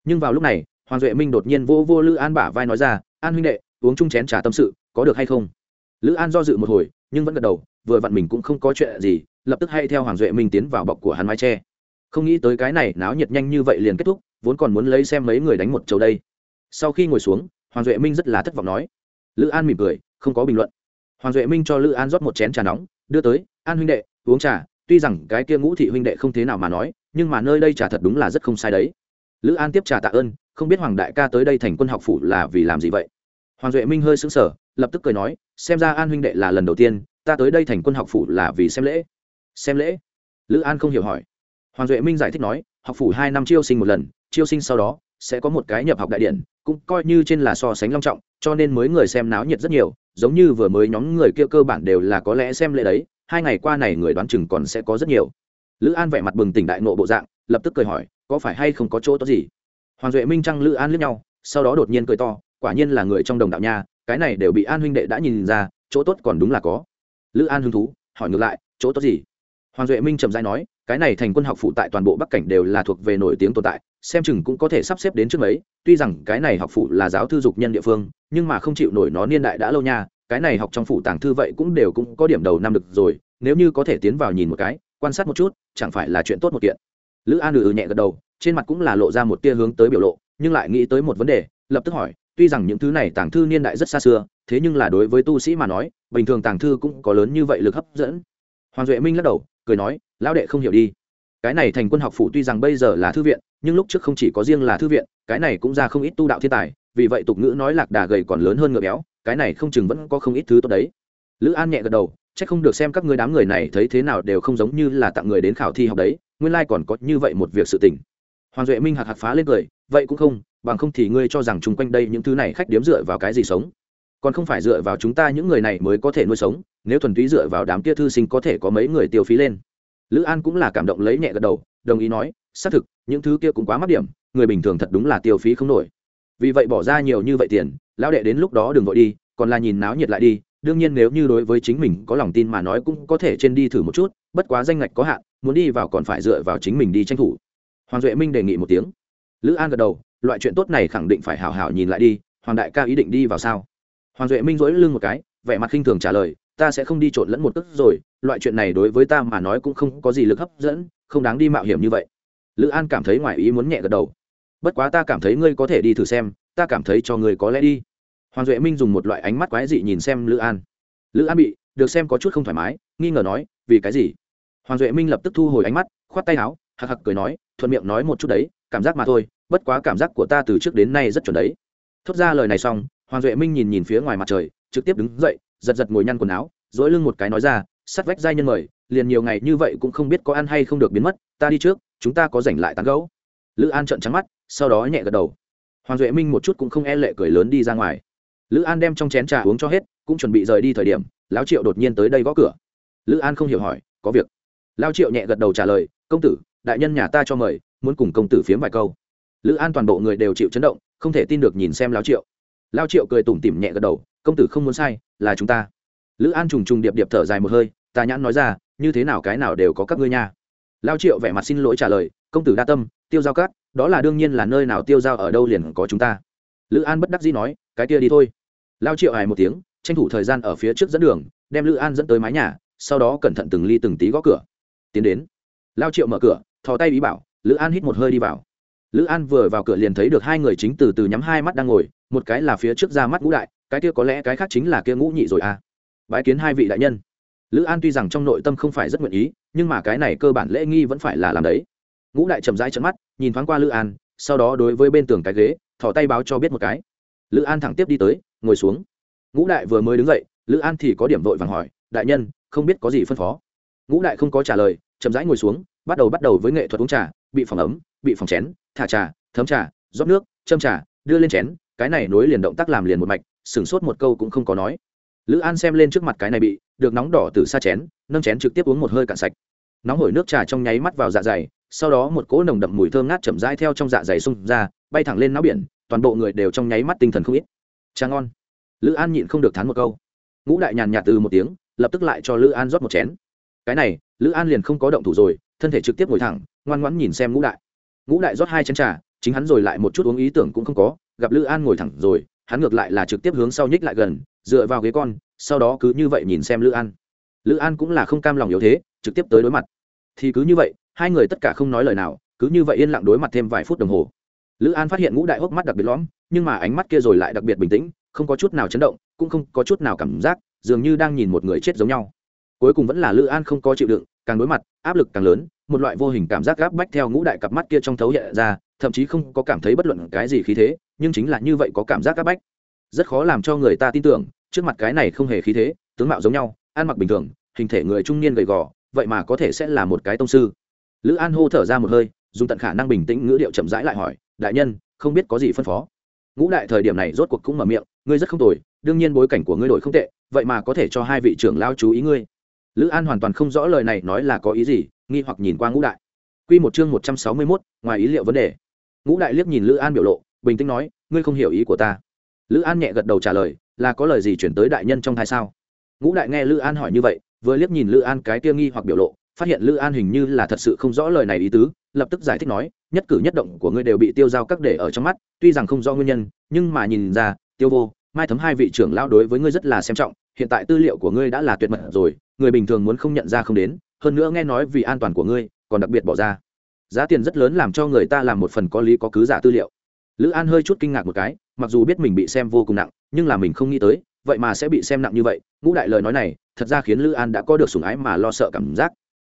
Nhưng vào lúc này, hoàng duệ minh đột nhiên vô vô lữ an bả vai nói ra, an huynh đệ, uống chung chén trà tâm sự, có được hay không? Lữ an do dự một hồi, nhưng vẫn gật đầu, vừa vặn mình cũng không có chuyện gì, lập tức hay theo hoàng duệ minh tiến vào bọc của hắn mái che. Không nghĩ tới cái này náo nhiệt nhanh như vậy liền kết thúc, vốn còn muốn lấy xem mấy người đánh một chầu đây. Sau khi ngồi xuống, hoàng duệ minh rất là thất vọng nói. Lữ an mỉm cười, không có bình luận hoàng duệ minh cho lữ an rót một chén trà nóng, đưa tới, an huynh đệ, uống trà, tuy rằng cái kia ngũ thị huynh đệ không thế nào mà nói, nhưng mà nơi đây trà thật đúng là rất không sai đấy. Lữ an tiếp trà tạ ơn, không biết hoàng đại ca tới đây thành quân học phủ là vì làm gì vậy? Hoàng duệ minh hơi sững sờ, lập tức cười nói, xem ra an huynh đệ là lần đầu tiên, ta tới đây thành quân học phủ là vì xem lễ. Xem lễ? Lữ an không hiểu hỏi. Hoàng duệ minh giải thích nói, học phủ hai năm chiêu sinh một lần, chiêu sinh sau đó sẽ có một cái nhập học đại điển, cũng coi như trên là so sánh long trọng, cho nên mới người xem náo nhiệt rất nhiều giống như vừa mới nhóm người kia cơ bản đều là có lẽ xem lễ đấy, hai ngày qua này người đoán chừng còn sẽ có rất nhiều. Lữ an vẻ mặt bừng tỉnh đại nộ bộ dạng, lập tức cười hỏi, có phải hay không có chỗ tốt gì? Hoàng duệ minh trăng lữ an lướt nhau, sau đó đột nhiên cười to, quả nhiên là người trong đồng đạo nha, cái này đều bị an huynh đệ đã nhìn ra, chỗ tốt còn đúng là có. Lữ an hứng thú, hỏi ngược lại, chỗ tốt gì? Hoàng duệ minh trầm dai nói cái này thành quân học phụ tại toàn bộ bắc cảnh đều là thuộc về nổi tiếng tồn tại xem chừng cũng có thể sắp xếp đến trước mấy tuy rằng cái này học phụ là giáo thư dục nhân địa phương nhưng mà không chịu nổi nó niên đại đã lâu nha cái này học trong phủ tàng thư vậy cũng đều cũng có điểm đầu năm được rồi nếu như có thể tiến vào nhìn một cái quan sát một chút chẳng phải là chuyện tốt một kiện. Lữ an ừ, ừ nhẹ gật đầu trên mặt cũng là lộ ra một tia hướng tới biểu lộ nhưng lại nghĩ tới một vấn đề lập tức hỏi tuy rằng những thứ này tàng thư niên đại rất xa xưa thế nhưng là đối với tu sĩ mà nói bình thường tàng thư cũng có lớn như vậy lực hấp dẫn. Hoàng duệ minh lắc đầu cười nói, lão đệ không hiểu đi. Cái này thành quân học phủ tuy rằng bây giờ là thư viện, nhưng lúc trước không chỉ có riêng là thư viện, cái này cũng ra không ít tu đạo thiên tài, vì vậy tục ngữ nói lạc đà gầy còn lớn hơn ngựa béo, cái này không chừng vẫn có không ít thứ tốt đấy. Lữ an nhẹ gật đầu c h ắ c không được xem các người đám người này thấy thế nào đều không giống như là tặng người đến khảo thi học đấy, nguyên lai、like、còn có như vậy một việc sự tình. Hoàng duệ minh hạc hạc phá lên cười, vậy cũng không, bằng không thì ngươi cho rằng chung quanh đây những thứ này khách điếm dựa vào cái gì sống? Còn không phải dựa vào chúng ta những người này mới có thể nuôi sống, nếu thuần túy dựa vào đám kia thư sinh có thể có mấy người tiêu phí lên. Lữ an cũng là cảm động lấy nhẹ gật đầu, đồng ý nói, xác thực, những thứ kia cũng quá mắc điểm, người bình thường thật đúng là tiêu phí không nổi. Vì vậy bỏ ra nhiều như vậy tiền, lão đệ đến lúc đó đừng vội đi, còn là nhìn náo nhiệt lại đi, đương nhiên nếu như đối với chính mình có lòng tin mà nói cũng có thể trên đi thử một chút, bất quá danh ngạch có hạn, muốn đi vào còn phải dựa vào chính mình đi tranh thủ. Hoàng duệ minh đề nghị một tiếng. Lữ an gật đầu, loại chuyện tốt này khẳng định phải hào hào nhìn lại đi, hoàng đại ca ý định đi vào sao? Hoàng duệ minh dỗi lưng một cái, vẻ mặt khinh thường trả lời, ta sẽ không đi trộn lẫn một tức rồi, loại chuyện này đối với ta mà nói cũng không có gì lực hấp dẫn, không đáng đi mạo hiểm như vậy. Lữ an cảm thấy ngoài ý muốn nhẹ gật đầu. Bất quá ta cảm thấy ngươi có thể đi thử xem, ta cảm thấy cho ngươi có lẽ đi. Hoàng duệ minh dùng một loại ánh mắt quái dị nhìn xem lữ an. Lữ an bị, được xem có chút không thoải mái, nghi ngờ nói, vì cái gì? Hoàng duệ minh lập tức thu hồi ánh mắt, khoát tay áo hạc hạc cười nói, thuận miệng nói một chút đấy, cảm giác mà thôi, bất quá cảm giác của ta từ trước đến nay rất chuẩn đấy. Thốt ra lời này xong hoàng duệ minh nhìn nhìn phía ngoài mặt trời, trực tiếp đứng dậy, giật giật ngồi nhăn quần áo dỗi lưng một cái nói ra, sắt vách giai nhân mời, liền nhiều ngày như vậy cũng không biết có ăn hay không được biến mất, ta đi trước, chúng ta có rảnh lại tán gấu lữ an trợn trắng mắt, sau đó nhẹ gật đầu. Hoàng duệ minh một chút cũng không e lệ cười lớn đi ra ngoài. Lữ an đem trong chén trà uống cho hết, cũng chuẩn bị rời đi thời điểm, lão triệu đột nhiên tới đây gõ cửa. Lữ an không hiểu hỏi, có việc? Lao triệu nhẹ gật đầu trả lời, công tử, đại nhân nhà ta cho mời, muốn cùng công tử phiếm vài câu. Lữ an toàn bộ người đều chịu chấn động, không thể tin được nhìn xem lao triệu lao triệu cười tủm tỉm nhẹ gật đầu, công tử không muốn sai, là chúng ta. Lữ an trùng trùng điệp điệp thở dài một hơi tà nhãn nói ra, như thế nào cái nào đều có các ngươi nha. Lao triệu vẻ mặt xin lỗi trả lời, công tử đa tâm, tiêu giao cát đó là đương nhiên là nơi nào tiêu giao ở đâu liền có chúng ta. Lữ an bất đắc dĩ nói, cái kia đi thôi. Lao triệu hài một tiếng, tranh thủ thời gian ở phía trước dẫn đường, đem lữ an dẫn tới mái nhà, sau đó cẩn thận từng ly từng tí gõ cửa. Tiến đến. Lao triệu mở cửa, thò tay ý bảo, lữ an hít một hơi đi vào lữ an vừa vào cửa liền thấy được hai người chính từ từ nhắm hai mắt đang ngồi, một cái là phía trước ra mắt ngũ đại, cái kia có lẽ cái khác chính là kia ngũ nhị rồi à. Bái kiến hai vị đại nhân. Lữ an tuy rằng trong nội tâm không phải rất nguyện ý, nhưng mà cái này cơ bản lễ nghi vẫn phải là làm đấy. Ngũ đại chậm rãi trận mắt, nhìn thoáng qua lữ an, sau đó đối với bên tường cái ghế, thỏ tay báo cho biết một cái. Lữ an thẳng tiếp đi tới, ngồi xuống. Ngũ đại vừa mới đứng dậy, lữ an thì có điểm vội vàng hỏi, đại nhân, không biết có gì phân phó? Ngũ đại không có trả lời, chậm rãi ngồi xuống, bắt đầu bắt đầu với nghệ thuật uống trà bị phòng ấm, bị phòng chén, thả trà, thấm trà, rót nước, châm trà, đưa lên chén, cái này nối liền động tác làm liền một mạch sửng sốt một câu cũng không có nói. Lữ an xem lên trước mặt cái này bị, được nóng đỏ từ xa chén, nâng chén trực tiếp uống một hơi cạn sạch. Nóng hổi nước trà trong nháy mắt vào dạ dày, sau đó một cỗ nồng đậm mùi thơm ngát chậm rãi theo trong dạ dày xung ra, bay thẳng lên não biển, toàn bộ người đều trong nháy mắt tinh thần không ít. Trà ngon. Lữ an nhịn không được thán một câu. Ngũ đại nhàn nhạt từ một tiếng, lập tức lại cho lữ an rót một chén. Cái này, lữ an liền không có động thủ rồi thân thể trực tiếp ngồi thẳng, ngoan ngoãn nhìn xem ngũ đại. Ngũ đại rót hai chén trà, chính hắn rồi lại một chút uống ý tưởng cũng không có, gặp lữ an ngồi thẳng rồi, hắn ngược lại là trực tiếp hướng sau nhích lại gần, dựa vào ghế con, sau đó cứ như vậy nhìn xem lữ an. Lữ an cũng là không cam lòng yếu thế, trực tiếp tới đối mặt. Thì cứ như vậy, hai người tất cả không nói lời nào, cứ như vậy yên lặng đối mặt thêm vài phút đồng hồ. Lữ an phát hiện ngũ đại hốc mắt đặc biệt lõm, nhưng mà ánh mắt kia rồi lại đặc biệt bình tĩnh, không có chút nào chấn động, cũng không có chút nào cảm giác, dường như đang nhìn một người chết giống nhau. Cuối cùng vẫn là lữ an không có chịu đựng càng đối mặt, áp lực càng lớn, một loại vô hình cảm giác gáp bách theo ngũ đại cặp mắt kia trong thấu hiện ra, thậm chí không có cảm thấy bất luận cái gì khí thế, nhưng chính là như vậy có cảm giác gáp bách. Rất khó làm cho người ta tin tưởng, trước mặt cái này không hề khí thế, tướng mạo giống nhau, ăn mặc bình thường, hình thể người trung niên gầy gò, vậy mà có thể sẽ là một cái tông sư. Lữ an hô thở ra một hơi, dùng tận khả năng bình tĩnh ngữ điệu chậm rãi lại hỏi, đại nhân, không biết có gì phân phó? Ngũ đại thời điểm này rốt cuộc cũng mở miệng, ngươi rất không tồi, đương nhiên bối cảnh của ngươi đổi không tệ, vậy mà có thể cho hai vị trưởng lao chú ý ngươi lữ an hoàn toàn không rõ lời này nói là có ý gì, nghi hoặc nhìn qua ngũ đại. Q một chương một trăm sáu mươi mốt, ngoài ý liệu vấn đề. Ngũ đại liếc nhìn lữ an biểu lộ, bình tĩnh nói, ngươi không hiểu ý của ta. Lữ an nhẹ gật đầu trả lời, là có lời gì chuyển tới đại nhân trong thai sao? Ngũ đại nghe lữ an hỏi như vậy, vừa liếc nhìn lữ an cái kia nghi hoặc biểu lộ, phát hiện lữ an hình như là thật sự không rõ lời này ý tứ, lập tức giải thích nói, nhất cử nhất động của ngươi đều bị tiêu giao các để ở trong mắt, tuy rằng không do nguyên nhân, nhưng mà nhìn ra, tiêu vô, mai thấm hai vị trưởng lao đối với ngươi rất là xem trọng hiện tại tư liệu của ngươi đã là tuyệt mật rồi, người bình thường muốn không nhận ra không đến, hơn nữa nghe nói vì an toàn của ngươi, còn đặc biệt bỏ ra. Giá tiền rất lớn làm cho người ta làm một phần có lý có cứ giả tư liệu. Lữ an hơi chút kinh ngạc một cái, mặc dù biết mình bị xem vô cùng nặng, nhưng là mình không nghĩ tới, vậy mà sẽ bị xem nặng như vậy. Ngũ đại lời nói này, thật ra khiến lữ an đã có được sủng ái mà lo sợ cảm giác.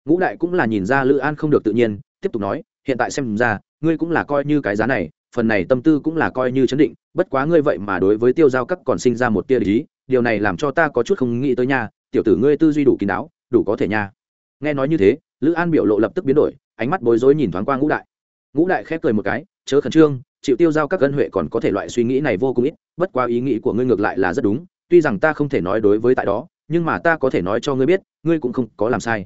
Ngũ đại cũng là nhìn ra lữ an không được tự nhiên, tiếp tục nói, hiện tại xem ra, ngươi cũng là coi như cái giá này, phần này tâm tư cũng là coi như chấn định, bất quá ngươi vậy mà đối với tiêu giao các còn sinh ra một tia lý điều này làm cho ta có chút không nghĩ tới nha, tiểu tử ngươi tư duy đủ kín đáo, đủ có thể nha. Nghe nói như thế, lữ an biểu lộ lập tức biến đổi, ánh mắt bối rối nhìn thoáng qua ngũ đại. Ngũ đại khép cười một cái, chớ khẩn trương chịu tiêu giao các gân huệ còn có thể loại suy nghĩ này vô cùng ít, bất quá ý nghĩ của ngươi ngược lại là rất đúng, tuy rằng ta không thể nói đối với tại đó, nhưng mà ta có thể nói cho ngươi biết, ngươi cũng không có làm sai.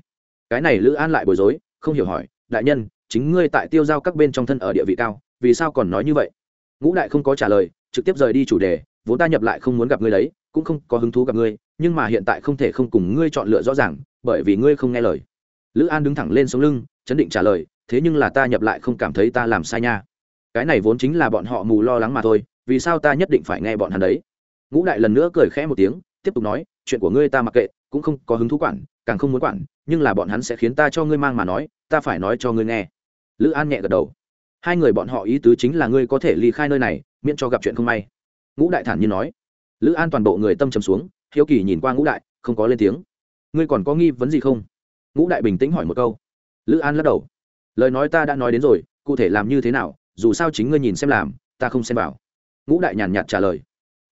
Cái này lữ an lại bối rối, không hiểu hỏi, đại nhân, chính ngươi tại tiêu giao các bên trong thân ở địa vị cao, vì sao còn nói như vậy? Ngũ đại không có trả lời, trực tiếp rời đi chủ đề, vốn ta nhập lại không muốn gặp ngươi đấy cũng không có hứng thú gặp ngươi, nhưng mà hiện tại không thể không cùng ngươi chọn lựa rõ ràng, bởi vì ngươi không nghe lời. Lữ an đứng thẳng lên sống lưng, chấn định trả lời, thế nhưng là ta nhập lại không cảm thấy ta làm sai nha. Cái này vốn chính là bọn họ mù lo lắng mà thôi, vì sao ta nhất định phải nghe bọn hắn đấy? Ngũ đại lần nữa cười khẽ một tiếng, tiếp tục nói, chuyện của ngươi ta mặc kệ, cũng không có hứng thú quản, càng không muốn quản, nhưng là bọn hắn sẽ khiến ta cho ngươi mang mà nói, ta phải nói cho ngươi nghe. Lữ an nhẹ gật đầu. Hai người bọn họ ý tứ chính là ngươi có thể ly khai nơi này, miễn cho gặp chuyện không may. Ngũ đại thản nhiên nói lữ an toàn bộ người tâm trầm xuống, hiếu kỳ nhìn qua ngũ đại, không có lên tiếng. Ngươi còn có nghi vấn gì không? Ngũ đại bình tĩnh hỏi một câu. Lữ an lắc đầu. Lời nói ta đã nói đến rồi, cụ thể làm như thế nào, dù sao chính ngươi nhìn xem làm, ta không xem vào. Ngũ đại nhàn nhạt trả lời.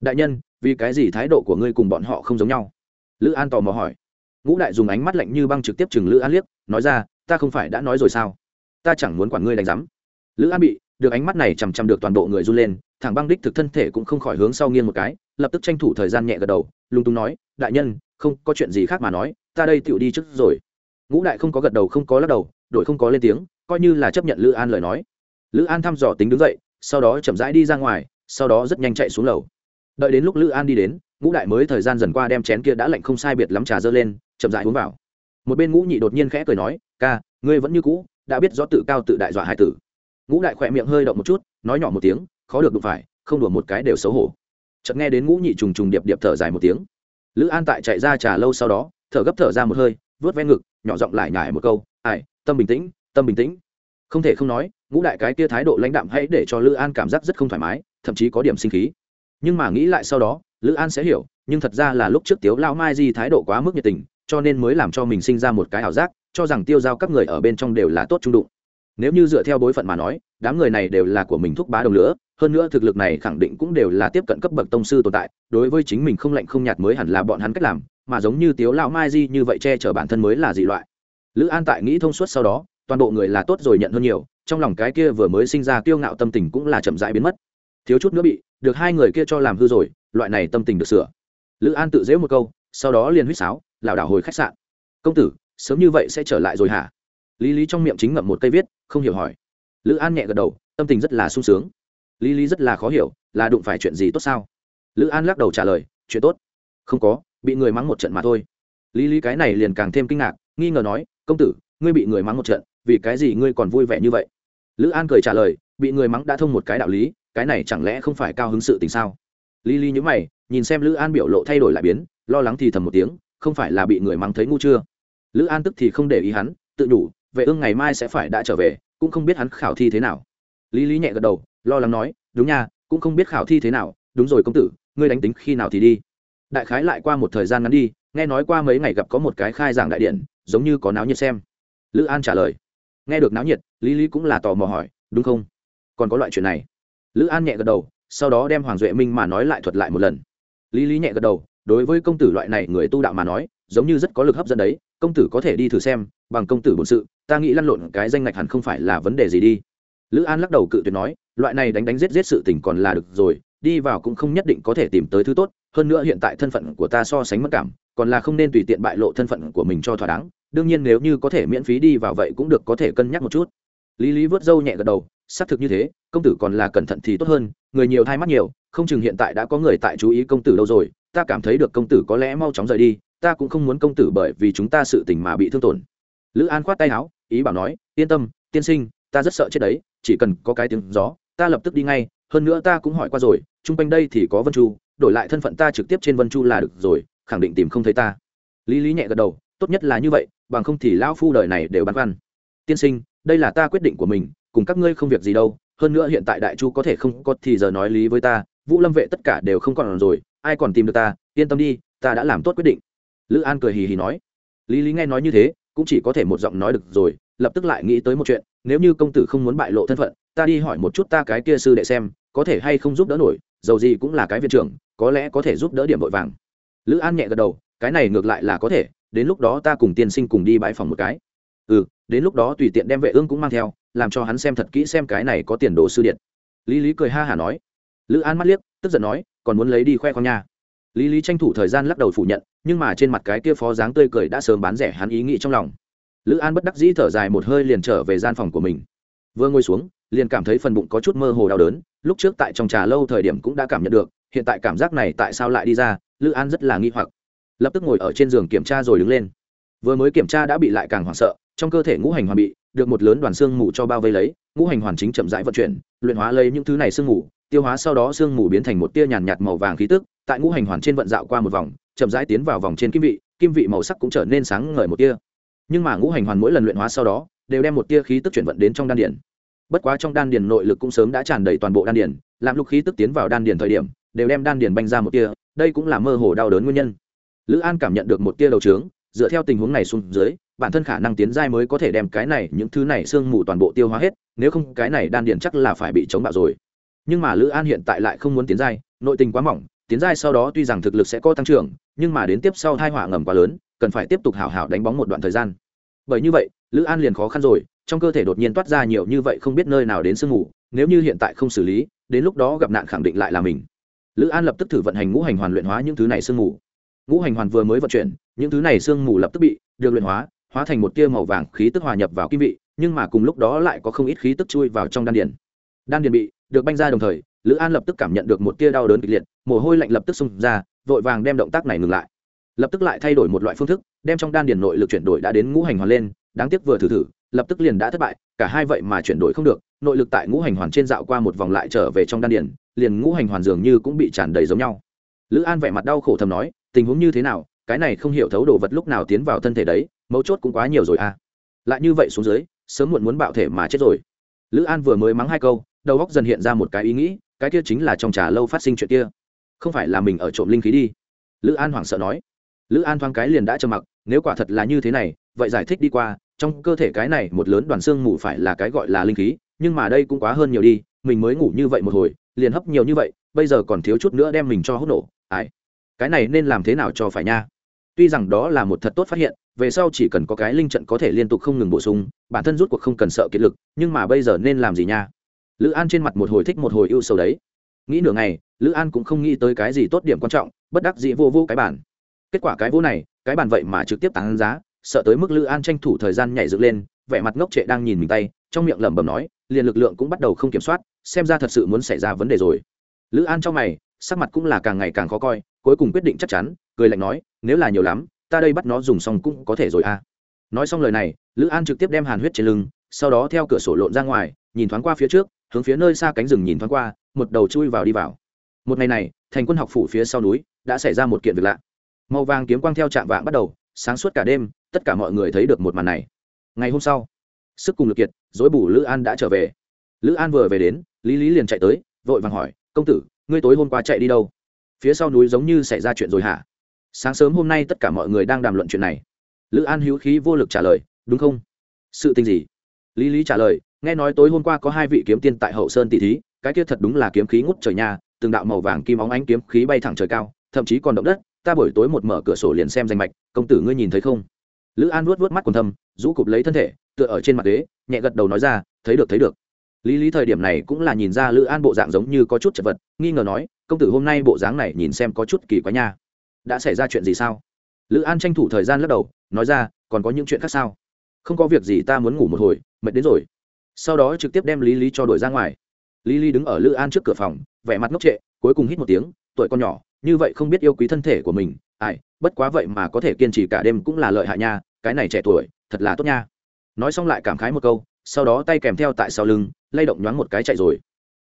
Đại nhân, vì cái gì thái độ của ngươi cùng bọn họ không giống nhau? Lữ an tò mò hỏi. Ngũ đại dùng ánh mắt lạnh như băng trực tiếp chừng lữ an liếc, nói ra, ta không phải đã nói rồi sao? Ta chẳng muốn quản ngươi đánh giám. Lữ an bị, được ánh mắt này chằm chằm được toàn bộ người run lên thẳng băng đích thực thân thể cũng không khỏi hướng sau nghiêng một cái, lập tức tranh thủ thời gian nhẹ gật đầu, lúng túng nói, đại nhân, không có chuyện gì khác mà nói, ta đây tựu đi trước rồi. Ngũ đại không có gật đầu không có lắc đầu, đội không có lên tiếng, coi như là chấp nhận lữ an lời nói. Lữ an thăm dò tính đứng dậy, sau đó chậm rãi đi ra ngoài, sau đó rất nhanh chạy xuống lầu. Đợi đến lúc lữ an đi đến, ngũ đại mới thời gian dần qua đem chén kia đã lạnh không sai biệt lắm trà dơ lên, chậm rãi uống vào. Một bên ngũ nhị đột nhiên khẽ cười nói, ca, ngươi vẫn như cũ, đã biết rõ tự cao tự đại dọa hải tử. Ngũ đại khỏe miệng hơi động một chút, nói nhỏ một tiếng khó được đụng phải, không đùa một cái đều xấu hổ. Chợt nghe đến ngũ nhị trùng trùng điệp điệp thở dài một tiếng. Lữ an tại chạy ra trà lâu sau đó, thở gấp thở ra một hơi, vớt ven ngực, nhỏ giọng lại nhải một câu, ai, tâm bình tĩnh, tâm bình tĩnh. Không thể không nói, ngũ đại cái kia thái độ lãnh đạm hãy để cho lữ an cảm giác rất không thoải mái, thậm chí có điểm sinh khí. Nhưng mà nghĩ lại sau đó, lữ an sẽ hiểu, nhưng thật ra là lúc trước tiếu lao mai di thái độ quá mức nhiệt tình, cho nên mới làm cho mình sinh ra một cái ảo giác, cho rằng tiêu giao các người ở bên trong đều là tốt trung đụng. Nếu như dựa theo bối phận mà nói, đám người này đều là của mình thúc bá đồng lửa hơn nữa thực lực này khẳng định cũng đều là tiếp cận cấp bậc tông sư tồn tại, đối với chính mình không lạnh không nhạt mới hẳn là bọn hắn cách làm, mà giống như tiếu lão mai di như vậy che chở bản thân mới là dị loại. Lữ an tại nghĩ thông suốt sau đó, toàn bộ người là tốt rồi nhận hơn nhiều, trong lòng cái kia vừa mới sinh ra kiêu ngạo tâm tình cũng là chậm rãi biến mất. Thiếu chút nữa bị, được hai người kia cho làm hư rồi, loại này tâm tình được sửa. Lữ an tự dễ một câu, sau đó liền huýt sáo, lảo đảo hồi khách sạn. Công tử, sớm như vậy sẽ trở lại rồi hả? Lý lý trong miệng chính ngậm một cây viết, không hiểu hỏi. Lữ an nhẹ gật đầu, tâm tình rất là sung sướng lý lý rất là khó hiểu, là đụng phải chuyện gì tốt sao? Lữ an lắc đầu trả lời, chuyện tốt. Không có, bị người mắng một trận mà thôi. Lý lý cái này liền càng thêm kinh ngạc, nghi ngờ nói, công tử, ngươi bị người mắng một trận, vì cái gì ngươi còn vui vẻ như vậy? Lữ an cười trả lời, bị người mắng đã thông một cái đạo lý, cái này chẳng lẽ không phải cao hứng sự tình sao? Lý lý nhữ mày, nhìn xem lữ an biểu lộ thay đổi lại biến, lo lắng thì thầm một tiếng, không phải là bị người mắng thấy ngu chưa? Lữ an tức thì không để ý hắn, tự đủ vệ ương ngày mai sẽ phải đã trở về, cũng không biết hắn khảo thi thế nào lý lý nhẹ gật đầu, lo lắng nói, đúng nha, cũng không biết khảo thi thế nào, đúng rồi công tử, ngươi đánh tính khi nào thì đi. Đại khái lại qua một thời gian ngắn đi, nghe nói qua mấy ngày gặp có một cái khai giảng đại điện, giống như có náo nhiệt xem. Lữ an trả lời, nghe được náo nhiệt, lý lý cũng là tò mò hỏi, đúng không? Còn có loại chuyện này? Lữ an nhẹ gật đầu, sau đó đem hoàng duệ minh mà nói lại thuật lại một lần. Lý lý nhẹ gật đầu, đối với công tử loại này người tu đạo mà nói, giống như rất có lực hấp dẫn đấy, công tử có thể đi thử xem, bằng công tử bổn sự, ta nghĩ lăn lộn cái danh ngạch hẳn không phải là vấn đề gì đi lữ an lắc đầu cự tuyệt nói, loại này đánh đánh giết giết sự tình còn là được rồi, đi vào cũng không nhất định có thể tìm tới thứ tốt, hơn nữa hiện tại thân phận của ta so sánh mất cảm, còn là không nên tùy tiện bại lộ thân phận của mình cho thỏa đáng, đương nhiên nếu như có thể miễn phí đi vào vậy cũng được, có thể cân nhắc một chút. Lý lý vớt râu nhẹ gật đầu, xác thực như thế, công tử còn là cẩn thận thì tốt hơn, người nhiều thay mắt nhiều, không chừng hiện tại đã có người tại chú ý công tử đâu rồi, ta cảm thấy được công tử có lẽ mau chóng rời đi, ta cũng không muốn công tử bởi vì chúng ta sự tình mà bị thương tổn. Lữ an khoát tay áo, ý bảo nói, yên tâm, tiên sinh, ta rất sợ chết đấy chỉ cần có cái tiếng gió, ta lập tức đi ngay, hơn nữa ta cũng hỏi qua rồi, chung quanh đây thì có vân chu, đổi lại thân phận ta trực tiếp trên vân chu là được rồi, khẳng định tìm không thấy ta. Lý lý nhẹ gật đầu, tốt nhất là như vậy, bằng không thì lão phu đời này đều băn khoăn. Tiên sinh, đây là ta quyết định của mình, cùng các ngươi không việc gì đâu, hơn nữa hiện tại đại chu có thể không có thì giờ nói lý với ta, vũ lâm vệ tất cả đều không còn rồi, ai còn tìm được ta, yên tâm đi, ta đã làm tốt quyết định. Lữ an cười hì hì nói. Lý lý nghe nói như thế, cũng chỉ có thể một giọng nói được rồi lập tức lại nghĩ tới một chuyện, nếu như công tử không muốn bại lộ thân phận, ta đi hỏi một chút ta cái kia sư đệ xem, có thể hay không giúp đỡ nổi, dầu gì cũng là cái viện trưởng, có lẽ có thể giúp đỡ điểm vội vàng. Lữ an nhẹ gật đầu, cái này ngược lại là có thể, đến lúc đó ta cùng tiên sinh cùng đi bãi phòng một cái. Ừ đến lúc đó tùy tiện đem vệ ương cũng mang theo, làm cho hắn xem thật kỹ xem cái này có tiền đồ sư điện. Lý lý cười ha hả nói. Lữ an mắt liếc, tức giận nói, còn muốn lấy đi khoe con nha. Lý lý tranh thủ thời gian lắc đầu phủ nhận, nhưng mà trên mặt cái kia phó dáng tươi cười đã sớm bán rẻ hắn ý nghĩ trong lòng lữ an bất đắc dĩ thở dài một hơi liền trở về gian phòng của mình. Vừa ngồi xuống, liền cảm thấy phần bụng có chút mơ hồ đau đớn, lúc trước tại trong trà lâu thời điểm cũng đã cảm nhận được, hiện tại cảm giác này tại sao lại đi ra, lữ an rất là nghi hoặc. Lập tức ngồi ở trên giường kiểm tra rồi đứng lên. Vừa mới kiểm tra đã bị lại càng hoảng sợ, trong cơ thể ngũ hành hoàn bị, được một lớn đoàn xương mù cho bao vây lấy, ngũ hành hoàn chính chậm rãi vận chuyển, luyện hóa lấy những thứ này xương mù, tiêu hóa sau đó xương mù biến thành một tia nhàn nhạt màu vàng khí tức, tại ngũ hành hoàn trên vận dạo qua một vòng, chậm rãi tiến vào vòng trên kim vị kim vị màu sắc cũng trở nên sáng ngời một tia nhưng mà ngũ hành hoàn mỗi lần luyện hóa sau đó, đều đem một tia khí tức chuyển vận đến trong đan điển bất quá trong đan điển nội lực cũng sớm đã tràn đầy toàn bộ đan điển làm lục khí tức tiến vào đan điển thời điểm, đều đem đan điển banh ra một tia, đây cũng là mơ hồ đau đớn nguyên nhân. Lữ an cảm nhận được một tia đầu trướng, dựa theo tình huống này xuống dưới, bản thân khả năng tiến giai mới có thể đem cái này, những thứ này sương mù toàn bộ tiêu hóa hết, nếu không cái này đan điển chắc là phải bị chống bạo rồi. Nhưng mà lữ an hiện tại lại không muốn tiến giai, nội tình quá mỏng, tiến giai sau đó tuy rằng thực lực sẽ có tăng trưởng, nhưng mà đến tiếp sau hai họa ngầm quá lớn cần phải tiếp tục hảo hảo đánh bóng một đoạn thời gian. Bởi như vậy, lữ an liền khó khăn rồi, trong cơ thể đột nhiên toát ra nhiều như vậy không biết nơi nào đến sương mù, nếu như hiện tại không xử lý, đến lúc đó gặp nạn khẳng định lại là mình. Lữ an lập tức thử vận hành ngũ hành hoàn luyện hóa những thứ này sương mù. Ngũ hành hoàn vừa mới vận chuyển, những thứ này sương mù lập tức bị được luyện hóa hóa thành một tia màu vàng khí tức hòa nhập vào kim vị, nhưng mà cùng lúc đó lại có không ít khí tức chui vào trong đan điền. Đan điền bị được banh ra đồng thời, lữ an lập tức cảm nhận được một tia đau đớn kịch liệt, mồ hôi lạnh lập tức xông ra, vội vàng đem động tác này ngừng lại lập tức lại thay đổi một loại phương thức, đem trong đan điền nội lực chuyển đổi đã đến ngũ hành hoàn lên, đáng tiếc vừa thử thử, lập tức liền đã thất bại, cả hai vậy mà chuyển đổi không được, nội lực tại ngũ hành hoàn trên dạo qua một vòng lại trở về trong đan điển liền ngũ hành hoàn dường như cũng bị tràn đầy giống nhau. Lữ an vẻ mặt đau khổ thầm nói, tình huống như thế nào, cái này không hiểu thấu đồ vật lúc nào tiến vào thân thể đấy, mấu chốt cũng quá nhiều rồi à. Lại như vậy xuống dưới, sớm muộn muốn bạo thể mà chết rồi. Lữ an vừa mới mắng hai câu, đầu góc dần hiện ra một cái ý nghĩ, cái kia chính là trong trà lâu phát sinh chuyện kia. Không phải là mình ở trộm linh khí đi. Lữ an hoảng sợ nói lữ an thoáng cái liền đã trầm mặc, nếu quả thật là như thế này, vậy giải thích đi qua, trong cơ thể cái này một lớn đoàn xương mù phải là cái gọi là linh khí, nhưng mà đây cũng quá hơn nhiều đi, mình mới ngủ như vậy một hồi, liền hấp nhiều như vậy, bây giờ còn thiếu chút nữa đem mình cho hút nổ, ai? Cái này nên làm thế nào cho phải nha? Tuy rằng đó là một thật tốt phát hiện, về sau chỉ cần có cái linh trận có thể liên tục không ngừng bổ sung, bản thân rút cuộc không cần sợ kiệt lực, nhưng mà bây giờ nên làm gì nha? Lữ an trên mặt một hồi thích một hồi ưu sầu đấy. Nghĩ nửa ngày, lữ an cũng không nghĩ tới cái gì tốt điểm quan trọng, bất đắc dĩ vô vô cái bản kết quả cái vỗ này, cái bàn vậy mà trực tiếp tăng giá, sợ tới mức lữ an tranh thủ thời gian nhảy dựng lên, vẻ mặt ngốc trệ đang nhìn mình tay, trong miệng lẩm bẩm nói, liền lực lượng cũng bắt đầu không kiểm soát, xem ra thật sự muốn xảy ra vấn đề rồi. Lữ an trong mày, sắc mặt cũng là càng ngày càng khó coi, cuối cùng quyết định chắc chắn, cười lạnh nói, nếu là nhiều lắm, ta đây bắt nó dùng xong cũng có thể rồi à. Nói xong lời này, lữ an trực tiếp đem hàn huyết trên lưng, sau đó theo cửa sổ lộn ra ngoài, nhìn thoáng qua phía trước, hướng phía nơi xa cánh rừng nhìn thoáng qua, một đầu chui vào đi vào. Một ngày này, thành quân học phủ phía sau núi, đã xảy ra một kiện việc lạ màu vàng kiếm quang theo chạm vạng bắt đầu, sáng suốt cả đêm, tất cả mọi người thấy được một màn này. Ngày hôm sau, sức cùng lực kiệt, dối bù lữ an đã trở về. Lữ an vừa về đến, lý lý liền chạy tới, vội vàng hỏi, công tử, ngươi tối hôm qua chạy đi đâu? Phía sau núi giống như xảy ra chuyện rồi hả? Sáng sớm hôm nay tất cả mọi người đang đàm luận chuyện này. Lữ an hữu khí vô lực trả lời, đúng không? Sự tình gì? Lý lý trả lời, nghe nói tối hôm qua có hai vị kiếm tiên tại hậu sơn tỷ thí, cái kia thật đúng là kiếm khí ngút trời nhà từng đạo màu vàng kim óng ánh kiếm khí bay thẳng trời cao, thậm chí còn động đất ta buổi tối một mở cửa sổ liền xem danh mạch, công tử ngươi nhìn thấy không? Lữ an vuốt vuốt mắt quần thâm, rũ cụp lấy thân thể, tựa ở trên mặt ghế, nhẹ gật đầu nói ra, thấy được thấy được. Lý lý thời điểm này cũng là nhìn ra lữ an bộ dạng giống như có chút chật vật, nghi ngờ nói, công tử hôm nay bộ dáng này nhìn xem có chút kỳ quá nha. Đã xảy ra chuyện gì sao? Lữ an tranh thủ thời gian lắc đầu, nói ra, còn có những chuyện khác sao? Không có việc gì, ta muốn ngủ một hồi, mệt đến rồi. Sau đó trực tiếp đem lý lý cho đổi ra ngoài. Lý lý đứng ở lữ an trước cửa phòng, vẻ mặt ngốc trệ, cuối cùng hít một tiếng, tuổi con nhỏ như vậy không biết yêu quý thân thể của mình, ai, bất quá vậy mà có thể kiên trì cả đêm cũng là lợi hại nha, cái này trẻ tuổi, thật là tốt nha. Nói xong lại cảm khái một câu, sau đó tay kèm theo tại sau lưng, lay động nhoáng một cái chạy rồi.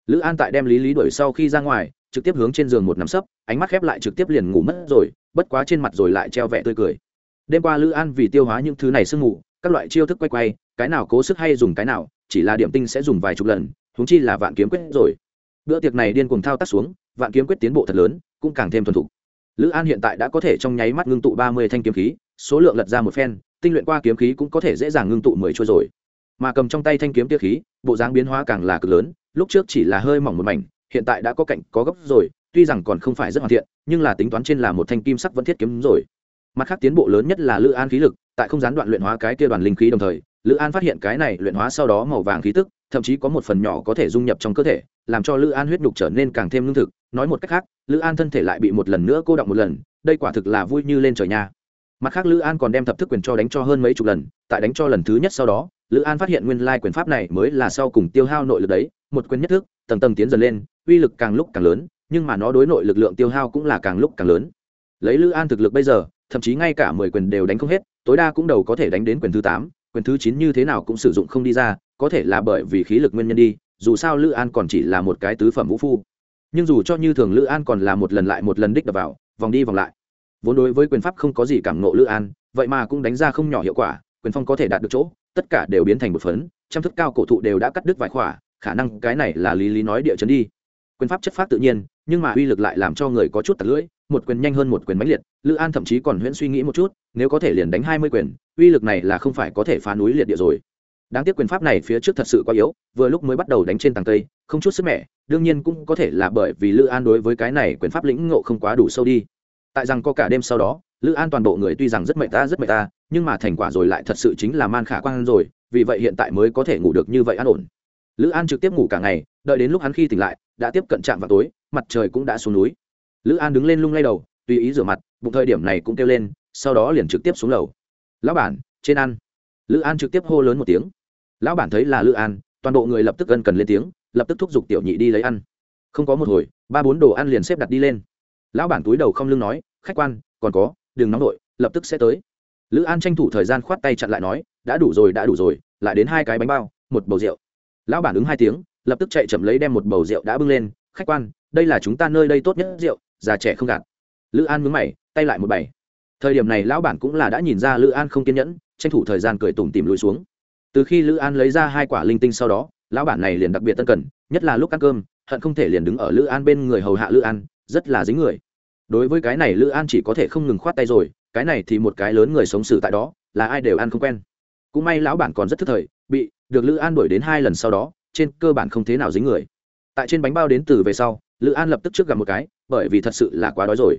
Lữ an tại đem lý lý đuổi sau khi ra ngoài, trực tiếp hướng trên giường một nắm sấp, ánh mắt khép lại trực tiếp liền ngủ mất rồi, bất quá trên mặt rồi lại treo vẻ tươi cười. Đêm qua lữ an vì tiêu hóa những thứ này sương ngủ, các loại chiêu thức quay quay, cái nào cố sức hay dùng cái nào, chỉ là điểm tinh sẽ dùng vài chục lần húng chi là vạn kiếm quyết rồi. Bữa tiệc này điên cuồng thao tác xuống vạn kiếm quyết tiến bộ thật lớn, cũng càng thêm thuần thục. Lữ an hiện tại đã có thể trong nháy mắt ngưng tụ ba mươi thanh kiếm khí, số lượng lật ra một phen, tinh luyện qua kiếm khí cũng có thể dễ dàng ngưng tụ mười trôi rồi. Mà cầm trong tay thanh kiếm tia khí, bộ dáng biến hóa càng là cực lớn, lúc trước chỉ là hơi mỏng một mảnh, hiện tại đã có cạnh, có gốc rồi, tuy rằng còn không phải rất hoàn thiện, nhưng là tính toán trên là một thanh kim sắc vẫn thiết kiếm rồi. Mặt khác tiến bộ lớn nhất là lữ an khí lực, tại không gián đoạn luyện hóa cái kia đoàn linh khí đồng thời lữ an phát hiện cái này luyện hóa sau đó màu vàng khí tức, thậm chí có một phần nhỏ có thể dung nhập trong cơ thể, làm cho lữ an huyết nhục trở nên càng thêm lương thực. Nói một cách khác, lữ an thân thể lại bị một lần nữa cô động một lần, đây quả thực là vui như lên trời nha. Mặt khác lữ an còn đem thập thức quyền cho đánh cho hơn mấy chục lần, tại đánh cho lần thứ nhất sau đó, lữ an phát hiện nguyên lai quyền pháp này mới là sau cùng tiêu hao nội lực đấy, một quyền nhất thức, tầng tầng tiến dần lên, uy lực càng lúc càng lớn, nhưng mà nó đối nội lực lượng tiêu hao cũng là càng lúc càng lớn. Lấy lữ an thực lực bây giờ, thậm chí ngay cả mười quyền đều đánh không hết, tối đa cũng đầu có thể đánh đến quyền thứ tám quyền thứ chín như thế nào cũng sử dụng không đi ra, có thể là bởi vì khí lực nguyên nhân đi, dù sao lữ an còn chỉ là một cái tứ phẩm vũ phu. Nhưng dù cho như thường lữ an còn là một lần lại một lần đích đập vào, vòng đi vòng lại. Vốn đối với quyền pháp không có gì cảm nộ lữ an, vậy mà cũng đánh ra không nhỏ hiệu quả, quyền phong có thể đạt được chỗ, tất cả đều biến thành một phấn, trăm thức cao cổ thụ đều đã cắt đứt vài khỏa, khả năng cái này là lý lý nói địa chấn đi. Quyền pháp chất phát tự nhiên, nhưng mà uy lực lại làm cho người có chút tật lưỡi một quyền nhanh hơn một quyền mãnh liệt, lữ an thậm chí còn huyễn suy nghĩ một chút, nếu có thể liền đánh hai mươi quyền, uy lực này là không phải có thể phá núi liệt địa rồi. Đáng tiếc quyền pháp này phía trước thật sự quá yếu, vừa lúc mới bắt đầu đánh trên tàng cây, không chút sức mẻ, đương nhiên cũng có thể là bởi vì lữ an đối với cái này quyền pháp lĩnh ngộ không quá đủ sâu đi. Tại rằng có cả đêm sau đó, lữ an toàn bộ người tuy rằng rất mệt ta, rất mệt ta, nhưng mà thành quả rồi lại thật sự chính là man khả quan rồi, vì vậy hiện tại mới có thể ngủ được như vậy an ổn. Lữ an trực tiếp ngủ cả ngày, đợi đến lúc hắn khi tỉnh lại, đã tiếp cận trạm vào tối, mặt trời cũng đã xuống núi lữ an đứng lên lung lay đầu, tùy ý rửa mặt, bụng thời điểm này cũng kêu lên, sau đó liền trực tiếp xuống lầu. Lão bản, trên ăn. Lữ an trực tiếp hô lớn một tiếng. Lão bản thấy là lữ an, toàn bộ người lập tức gần cần lên tiếng, lập tức thúc giục tiểu nhị đi lấy ăn. Không có một hồi, ba bốn đồ ăn liền xếp đặt đi lên. Lão bản túi đầu không lưng nói, khách quan, còn có, đừng nóng đội lập tức sẽ tới. Lữ an tranh thủ thời gian khoát tay chặn lại nói, đã đủ rồi, đã đủ rồi, lại đến hai cái bánh bao, một bầu rượu. Lão bản ứng hai tiếng, lập tức chạy chậm lấy đem một bầu rượu đã bưng lên, khách quan, đây là chúng ta nơi đây tốt nhất rượu già trẻ không gạt. Lữ an mướn mày, tay lại một bảy thời điểm này lão bản cũng là đã nhìn ra lữ an không kiên nhẫn, tranh thủ thời gian cười tủm tìm lùi xuống. Từ khi lữ an lấy ra hai quả linh tinh sau đó, lão bản này liền đặc biệt tân cần, nhất là lúc ăn cơm, hận không thể liền đứng ở lữ an bên người hầu hạ lữ an, rất là dính người. Đối với cái này lữ an chỉ có thể không ngừng khoát tay rồi, cái này thì một cái lớn người sống xử tại đó, là ai đều ăn không quen. Cũng may lão bản còn rất thức thời, bị được lữ an đuổi đến hai lần sau đó, trên cơ bản không thế nào dính người. Tại trên bánh bao đến từ về sau, lữ an lập tức trước gặp một cái bởi vì thật sự là quá đói rồi.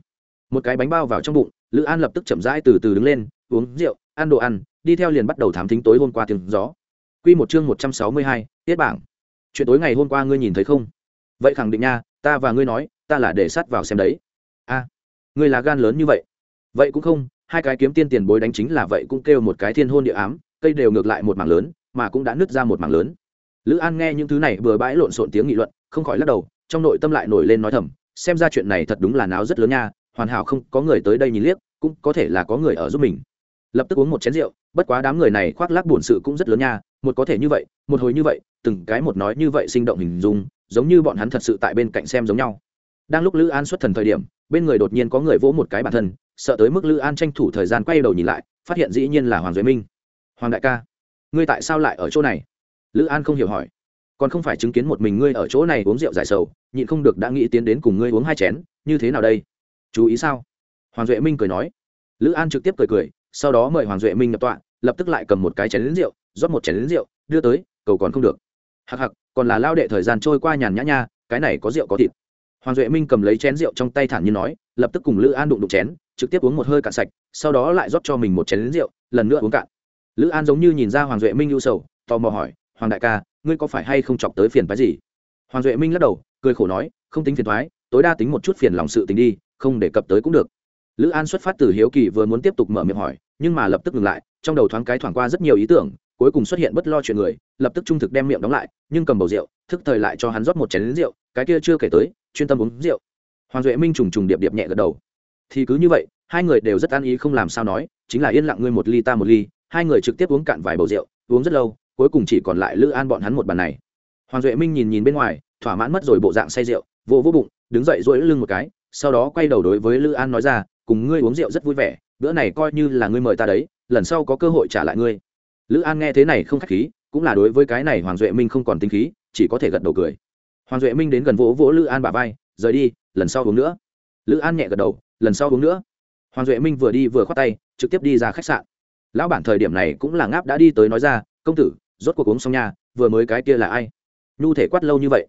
Một cái bánh bao vào trong bụng, lữ an lập tức chậm rãi từ từ đứng lên, uống rượu, ăn đồ ăn, đi theo liền bắt đầu thám thính tối hôm qua tiếng gió. Q một chương một trăm sáu mươi hai, tiết bảng. Chuyện tối ngày hôm qua ngươi nhìn thấy không? Vậy khẳng định nha, ta và ngươi nói, ta là để sát vào xem đấy. A, ngươi là gan lớn như vậy. Vậy cũng không, hai cái kiếm tiên tiền bối đánh chính là vậy cũng kêu một cái thiên hôn địa ám, cây đều ngược lại một mảng lớn, mà cũng đã nứt ra một mảng lớn. Lữ an nghe những thứ này bừa bãi lộn xộn tiếng nghị luận, không khỏi lắc đầu, trong nội tâm lại nổi lên nói thầm xem ra chuyện này thật đúng là náo rất lớn nha, hoàn hảo không có người tới đây nhìn liếc, cũng có thể là có người ở giúp mình. Lập tức uống một chén rượu, bất quá đám người này khoác lác buồn sự cũng rất lớn nha, một có thể như vậy, một hồi như vậy, từng cái một nói như vậy sinh động hình dung, giống như bọn hắn thật sự tại bên cạnh xem giống nhau. Đang lúc lữ an xuất thần thời điểm, bên người đột nhiên có người vỗ một cái bản thân, sợ tới mức lữ an tranh thủ thời gian quay đầu nhìn lại, phát hiện dĩ nhiên là hoàng duy minh. Hoàng đại ca, ngươi tại sao lại ở chỗ này? Lữ an không hiểu hỏi còn không phải chứng kiến một mình ngươi ở chỗ này uống rượu giải sầu, nhịn không được đã nghĩ tiến đến cùng ngươi uống hai chén, như thế nào đây? Chú ý sao? Hoàng duệ minh cười nói. Lữ an trực tiếp cười cười, sau đó mời hoàng duệ minh nhập tọa, lập tức lại cầm một cái chén lính rượu, rót một chén lính rượu, đưa tới, cầu còn không được. Hặc hặc còn là lao đệ thời gian trôi qua nhàn nhã nha, cái này có rượu có thịt. Hoàng duệ minh cầm lấy chén rượu trong tay thản nhiên nói, lập tức cùng lữ an đụng đụng chén, trực tiếp uống một hơi cạn sạch, sau đó lại rót cho mình một chén lính rượu, lần nữa uống cạn. Lữ an giống như nhìn ra hoàng duệ minh ưu sầu, tò mò hỏi, hoàng đại ca ngươi có phải hay không chọc tới phiền phái gì? Hoàng duệ minh lắc đầu, cười khổ nói, không tính phiền thoái tối đa tính một chút phiền lòng sự tình đi, không đề cập tới cũng được. Lữ an xuất phát từ hiếu kỳ vừa muốn tiếp tục mở miệng hỏi, nhưng mà lập tức ngừng lại, trong đầu thoáng cái thoảng qua rất nhiều ý tưởng, cuối cùng xuất hiện bất lo chuyện người, lập tức trung thực đem miệng đóng lại, nhưng cầm bầu rượu, thức thời lại cho hắn rót một chén lính rượu, cái kia chưa kể tới, chuyên tâm uống rượu. Hoàng duệ minh trùng trùng điệp điệp nhẹ gật đầu. Thì cứ như vậy, hai người đều rất an ý không làm sao nói, chính là yên lặng ngươi một ly ta một ly, hai người trực tiếp uống cạn vài bầu rượu, uống rất lâu cuối cùng chỉ còn lại lữ an bọn hắn một bàn này. Hoàng duệ minh nhìn nhìn bên ngoài, thỏa mãn mất rồi bộ dạng say rượu, vô vô bụng, đứng dậy dỗi lưng một cái, sau đó quay đầu đối với lữ an nói ra, cùng ngươi uống rượu rất vui vẻ, bữa này coi như là ngươi mời ta đấy, lần sau có cơ hội trả lại ngươi. Lữ an nghe thế này không k h á c h khí, cũng là đối với cái này hoàng duệ minh không còn tính khí, chỉ có thể gật đầu cười. Hoàng duệ minh đến gần vỗ vỗ lữ an bà vai, rời đi, lần sau uống nữa. Lữ an nhẹ gật đầu, lần sau uống nữa. Hoàng duệ minh vừa đi vừa khoác tay, trực tiếp đi ra khách sạn. Lão bản thời điểm này cũng là ngáp đã đi tới nói ra, công tử rốt cuộc uống xong nha, vừa mới cái kia là ai? Nhu thể quát lâu như vậy.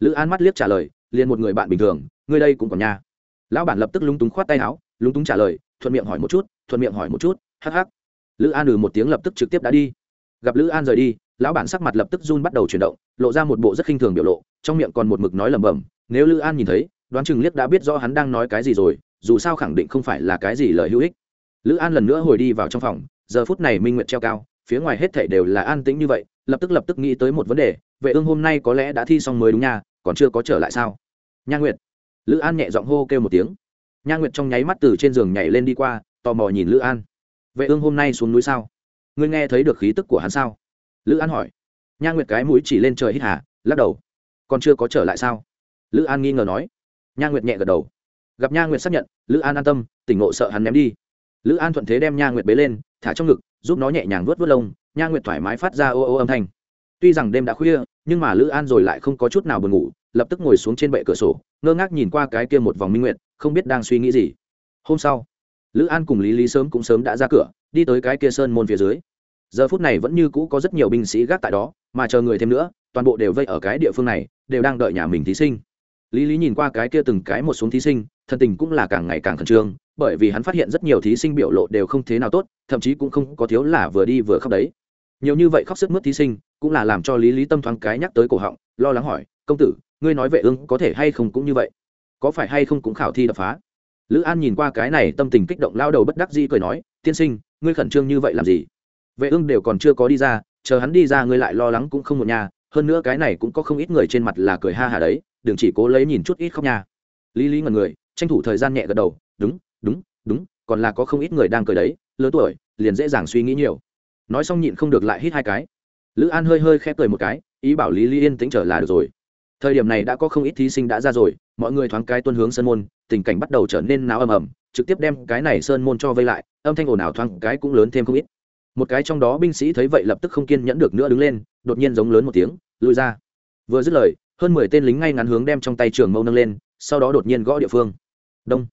Lữ an mắt liếc trả lời, liền một người bạn bình thường, ngươi đây cũng còn nha. Lão bản lập tức lúng túng khoát tay áo, lúng túng trả lời, thuận miệng hỏi một chút, thuận miệng hỏi một chút, hắc hắc. Lữ an ừ một tiếng lập tức trực tiếp đã đi. Gặp lữ an rời đi, lão bản sắc mặt lập tức run bắt đầu chuyển động, lộ ra một bộ rất khinh thường biểu lộ, trong miệng còn một mực nói lẩm bẩm, nếu lữ an nhìn thấy, đoán chừng liếc đã biết rõ hắn đang nói cái gì rồi, dù sao khẳng định không phải là cái gì lời hữu ích. Lữ an lần nữa hồi đi vào trong phòng, giờ phút này minh nguyệt treo cao phía ngoài hết thảy đều là an tĩnh như vậy, lập tức lập tức nghĩ tới một vấn đề, vệ ương hôm nay có lẽ đã thi xong mới đúng nha, còn chưa có trở lại sao? Nha nguyệt. Lữ an nhẹ giọng hô kêu một tiếng. Nha nguyệt trong nháy mắt từ trên giường nhảy lên đi qua, tò mò nhìn lữ an. Vệ ương hôm nay xuống núi sao? Ngươi nghe thấy được khí tức của hắn sao? Lữ an hỏi. Nha nguyệt cái mũi chỉ lên trời hít hà, lắc đầu. Còn chưa có trở lại sao? Lữ an nghi ngờ nói. Nha nguyệt nhẹ gật đầu. Gặp nha nguyệt xác nhận, lữ an an tâm, tỉnh ngộ sợ hắn ném đi. Lữ an thuận thế đem nha nguyệt bế lên, thả trong ngực giúp nó nhẹ nhàng vớt vớt lông, nha nguyệt thoải mái phát ra ô ô âm thanh. Tuy rằng đêm đã khuya, nhưng mà lữ an rồi lại không có chút nào buồn ngủ, lập tức ngồi xuống trên bệ cửa sổ, ngơ ngác nhìn qua cái kia một vòng minh nguyệt, không biết đang suy nghĩ gì. Hôm sau, lữ an cùng lý lý sớm cũng sớm đã ra cửa, đi tới cái kia sơn môn phía dưới. Giờ phút này vẫn như cũ có rất nhiều binh sĩ gác tại đó, mà chờ người thêm nữa, toàn bộ đều vây ở cái địa phương này, đều đang đợi nhà mình thí sinh. Lý lý nhìn qua cái kia từng cái một xuống thí sinh, thân tình cũng là càng ngày càng khẩn trương bởi vì hắn phát hiện rất nhiều thí sinh biểu lộ đều không thế nào tốt, thậm chí cũng không có thiếu là vừa đi vừa khóc đấy. Nhiều như vậy khóc sức mướt thí sinh, cũng là làm cho lý lý tâm thoáng cái nhắc tới cổ họng, lo lắng hỏi, công tử, ngươi nói vệ ương có thể hay không cũng như vậy? Có phải hay không cũng khảo thi đập phá? Lữ an nhìn qua cái này tâm tình kích động lao đầu bất đắc dĩ cười nói, tiên sinh, ngươi khẩn trương như vậy làm gì? Vệ ương đều còn chưa có đi ra, chờ hắn đi ra ngươi lại lo lắng cũng không một nhà hơn nữa cái này cũng có không ít người trên mặt là cười ha hà đấy, đừng chỉ cố lấy nhìn chút ít khóc nha. Lý lý ngần người, tranh thủ thời gian nhẹ gật đầu, đúng đúng đúng, còn là có không ít người đang cười đấy, lớn tuổi, liền dễ dàng suy nghĩ nhiều. Nói xong nhịn không được lại hít hai cái. Lữ an hơi hơi khép cười một cái, ý bảo lý lý yên tĩnh trở là được rồi. Thời điểm này đã có không ít thí sinh đã ra rồi, mọi người thoáng cái tuân hướng sơn môn, tình cảnh bắt đầu trở nên náo ầm ầm, trực tiếp đem cái này sơn môn cho vây lại, âm thanh ồn ào thoáng cái cũng lớn thêm không ít. Một cái trong đó binh sĩ thấy vậy lập tức không kiên nhẫn được nữa đứng lên, đột nhiên giống lớn một tiếng, lùi ra. Vừa dứt lời, hơn mười tên lính ngay ngắn hướng đem trong tay trường mâu nâng lên, sau đó đột nhiên gõ địa phương. Đông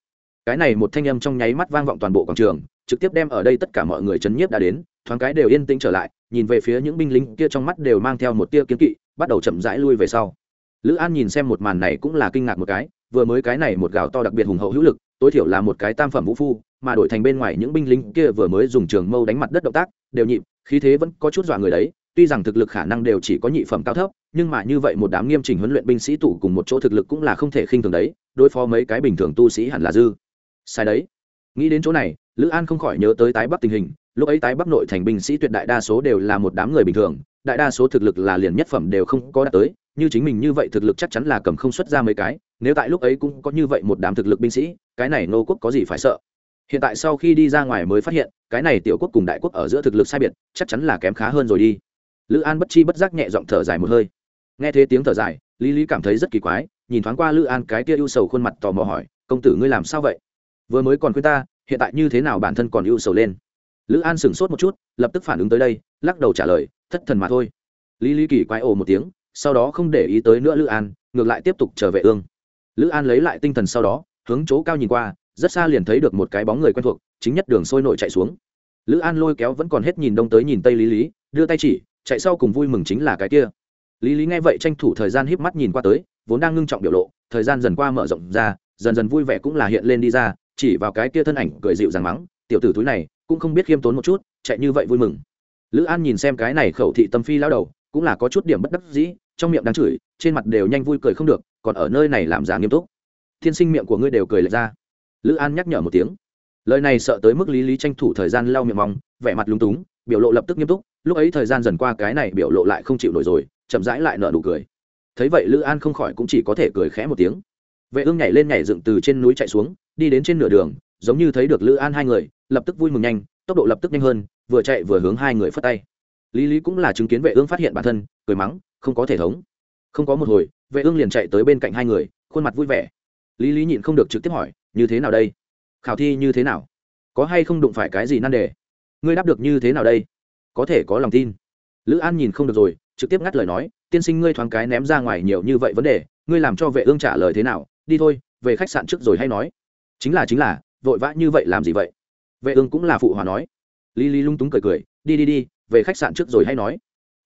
cái này một thanh âm trong nháy mắt vang vọng toàn bộ quảng trường, trực tiếp đem ở đây tất cả mọi người chấn nhiếp đã đến, thoáng cái đều yên tĩnh trở lại, nhìn về phía những binh lính kia trong mắt đều mang theo một tia kiến kỵ, bắt đầu chậm rãi lui về sau. Lữ an nhìn xem một màn này cũng là kinh ngạc một cái, vừa mới cái này một gào to đặc biệt hùng hậu hữu lực, tối thiểu là một cái tam phẩm vũ phu, mà đổi thành bên ngoài những binh lính kia vừa mới dùng trường mâu đánh mặt đất động tác, đều nhịp, khí thế vẫn có chút dọa người đấy, tuy rằng thực lực khả năng đều chỉ có nhị phẩm cao thấp, nhưng mà như vậy một đám nghiêm chỉnh huấn luyện binh sĩ tụ cùng một chỗ thực lực cũng là không thể khinh thường đấy, đối phó mấy cái bình thường tu sĩ hẳn là dư sai đấy. Nghĩ đến chỗ này, lữ an không khỏi nhớ tới tái bắc tình hình. Lúc ấy tái bắc nội thành binh sĩ tuyệt đại đa số đều là một đám người bình thường. Đại đa số thực lực là liền nhất phẩm đều không có đạt tới. Như chính mình như vậy thực lực chắc chắn là cầm không xuất ra mấy cái. Nếu tại lúc ấy cũng có như vậy một đám thực lực binh sĩ, cái này nô quốc có gì phải sợ? Hiện tại sau khi đi ra ngoài mới phát hiện, cái này tiểu quốc cùng đại quốc ở giữa thực lực sai biệt, chắc chắn là kém khá hơn rồi đi. Lữ an bất chi bất giác nhẹ giọng thở dài một hơi. Nghe thấy tiếng thở dài, lý lý cảm thấy rất kỳ quái, nhìn thoáng qua lữ an cái kia ưu sầu khuôn mặt tò mò hỏi, công tử ngươi làm sao vậy? Vừa mới còn khuyên ta, hiện tại như thế nào bản thân còn ưu sầu lên. Lữ an sửng sốt một chút, lập tức phản ứng tới đây, lắc đầu trả lời, thất thần mà thôi. Lý lý kỳ quái ồ một tiếng, sau đó không để ý tới nữa lữ an, ngược lại tiếp tục trở về ương. Lữ an lấy lại tinh thần sau đó, hướng chỗ cao nhìn qua, rất xa liền thấy được một cái bóng người quen thuộc, chính nhất đường sôi nổi chạy xuống. Lữ an lôi kéo vẫn còn hết nhìn đông tới nhìn tây lý lý, đưa tay chỉ, chạy sau cùng vui mừng chính là cái kia. Lý lý nghe vậy tranh thủ thời gian híp mắt nhìn qua tới, vốn đang ngưng trọng biểu lộ, thời gian dần qua mở rộng ra, dần dần vui vẻ cũng là hiện lên đi ra chỉ vào cái kia thân ảnh cười dịu dàng mắng, tiểu tử túi này, cũng không biết khiêm tốn một chút, chạy như vậy vui mừng. Lữ an nhìn xem cái này khẩu thị tâm phi lao đầu, cũng là có chút điểm bất đắc dĩ, trong miệng đang chửi, trên mặt đều nhanh vui cười không được, còn ở nơi này làm giả nghiêm túc. Thiên sinh miệng của ngươi đều cười lệch ra. Lữ an nhắc nhở một tiếng. Lời này sợ tới mức lý lý tranh thủ thời gian lau miệng mong, vẻ mặt lúng túng, biểu lộ lập tức nghiêm túc, lúc ấy thời gian dần qua cái này biểu lộ lại không chịu nổi rồi, chậm rãi lại nở nụ cười. Thấy vậy lữ an không khỏi cũng chỉ có thể cười khẽ một tiếng. Vệ ương nhảy lên nhảy dựng từ trên núi chạy xuống đi đến trên nửa đường, giống như thấy được lữ an hai người, lập tức vui mừng nhanh, tốc độ lập tức nhanh hơn, vừa chạy vừa hướng hai người phất tay. Lý lý cũng là chứng kiến vệ ương phát hiện bản thân, cười mắng, không có thể thống. Không có một hồi, vệ ương liền chạy tới bên cạnh hai người, khuôn mặt vui vẻ. Lý lý nhịn không được trực tiếp hỏi, như thế nào đây? Khảo thi như thế nào? Có hay không đụng phải cái gì nan đề? Ngươi đáp được như thế nào đây? Có thể có lòng tin. Lữ an nhìn không được rồi, trực tiếp ngắt lời nói, tiên sinh ngươi thoáng cái ném ra ngoài nhiều như vậy vấn đề, ngươi làm cho vệ ương trả lời thế nào? Đi thôi, về khách sạn trước rồi hay nói chính là chính là, vội vã như vậy làm gì vậy? Vệ ương cũng là phụ hòa nói. Lý lý lung túng cười cười, đi đi đi, về khách sạn trước rồi hay nói.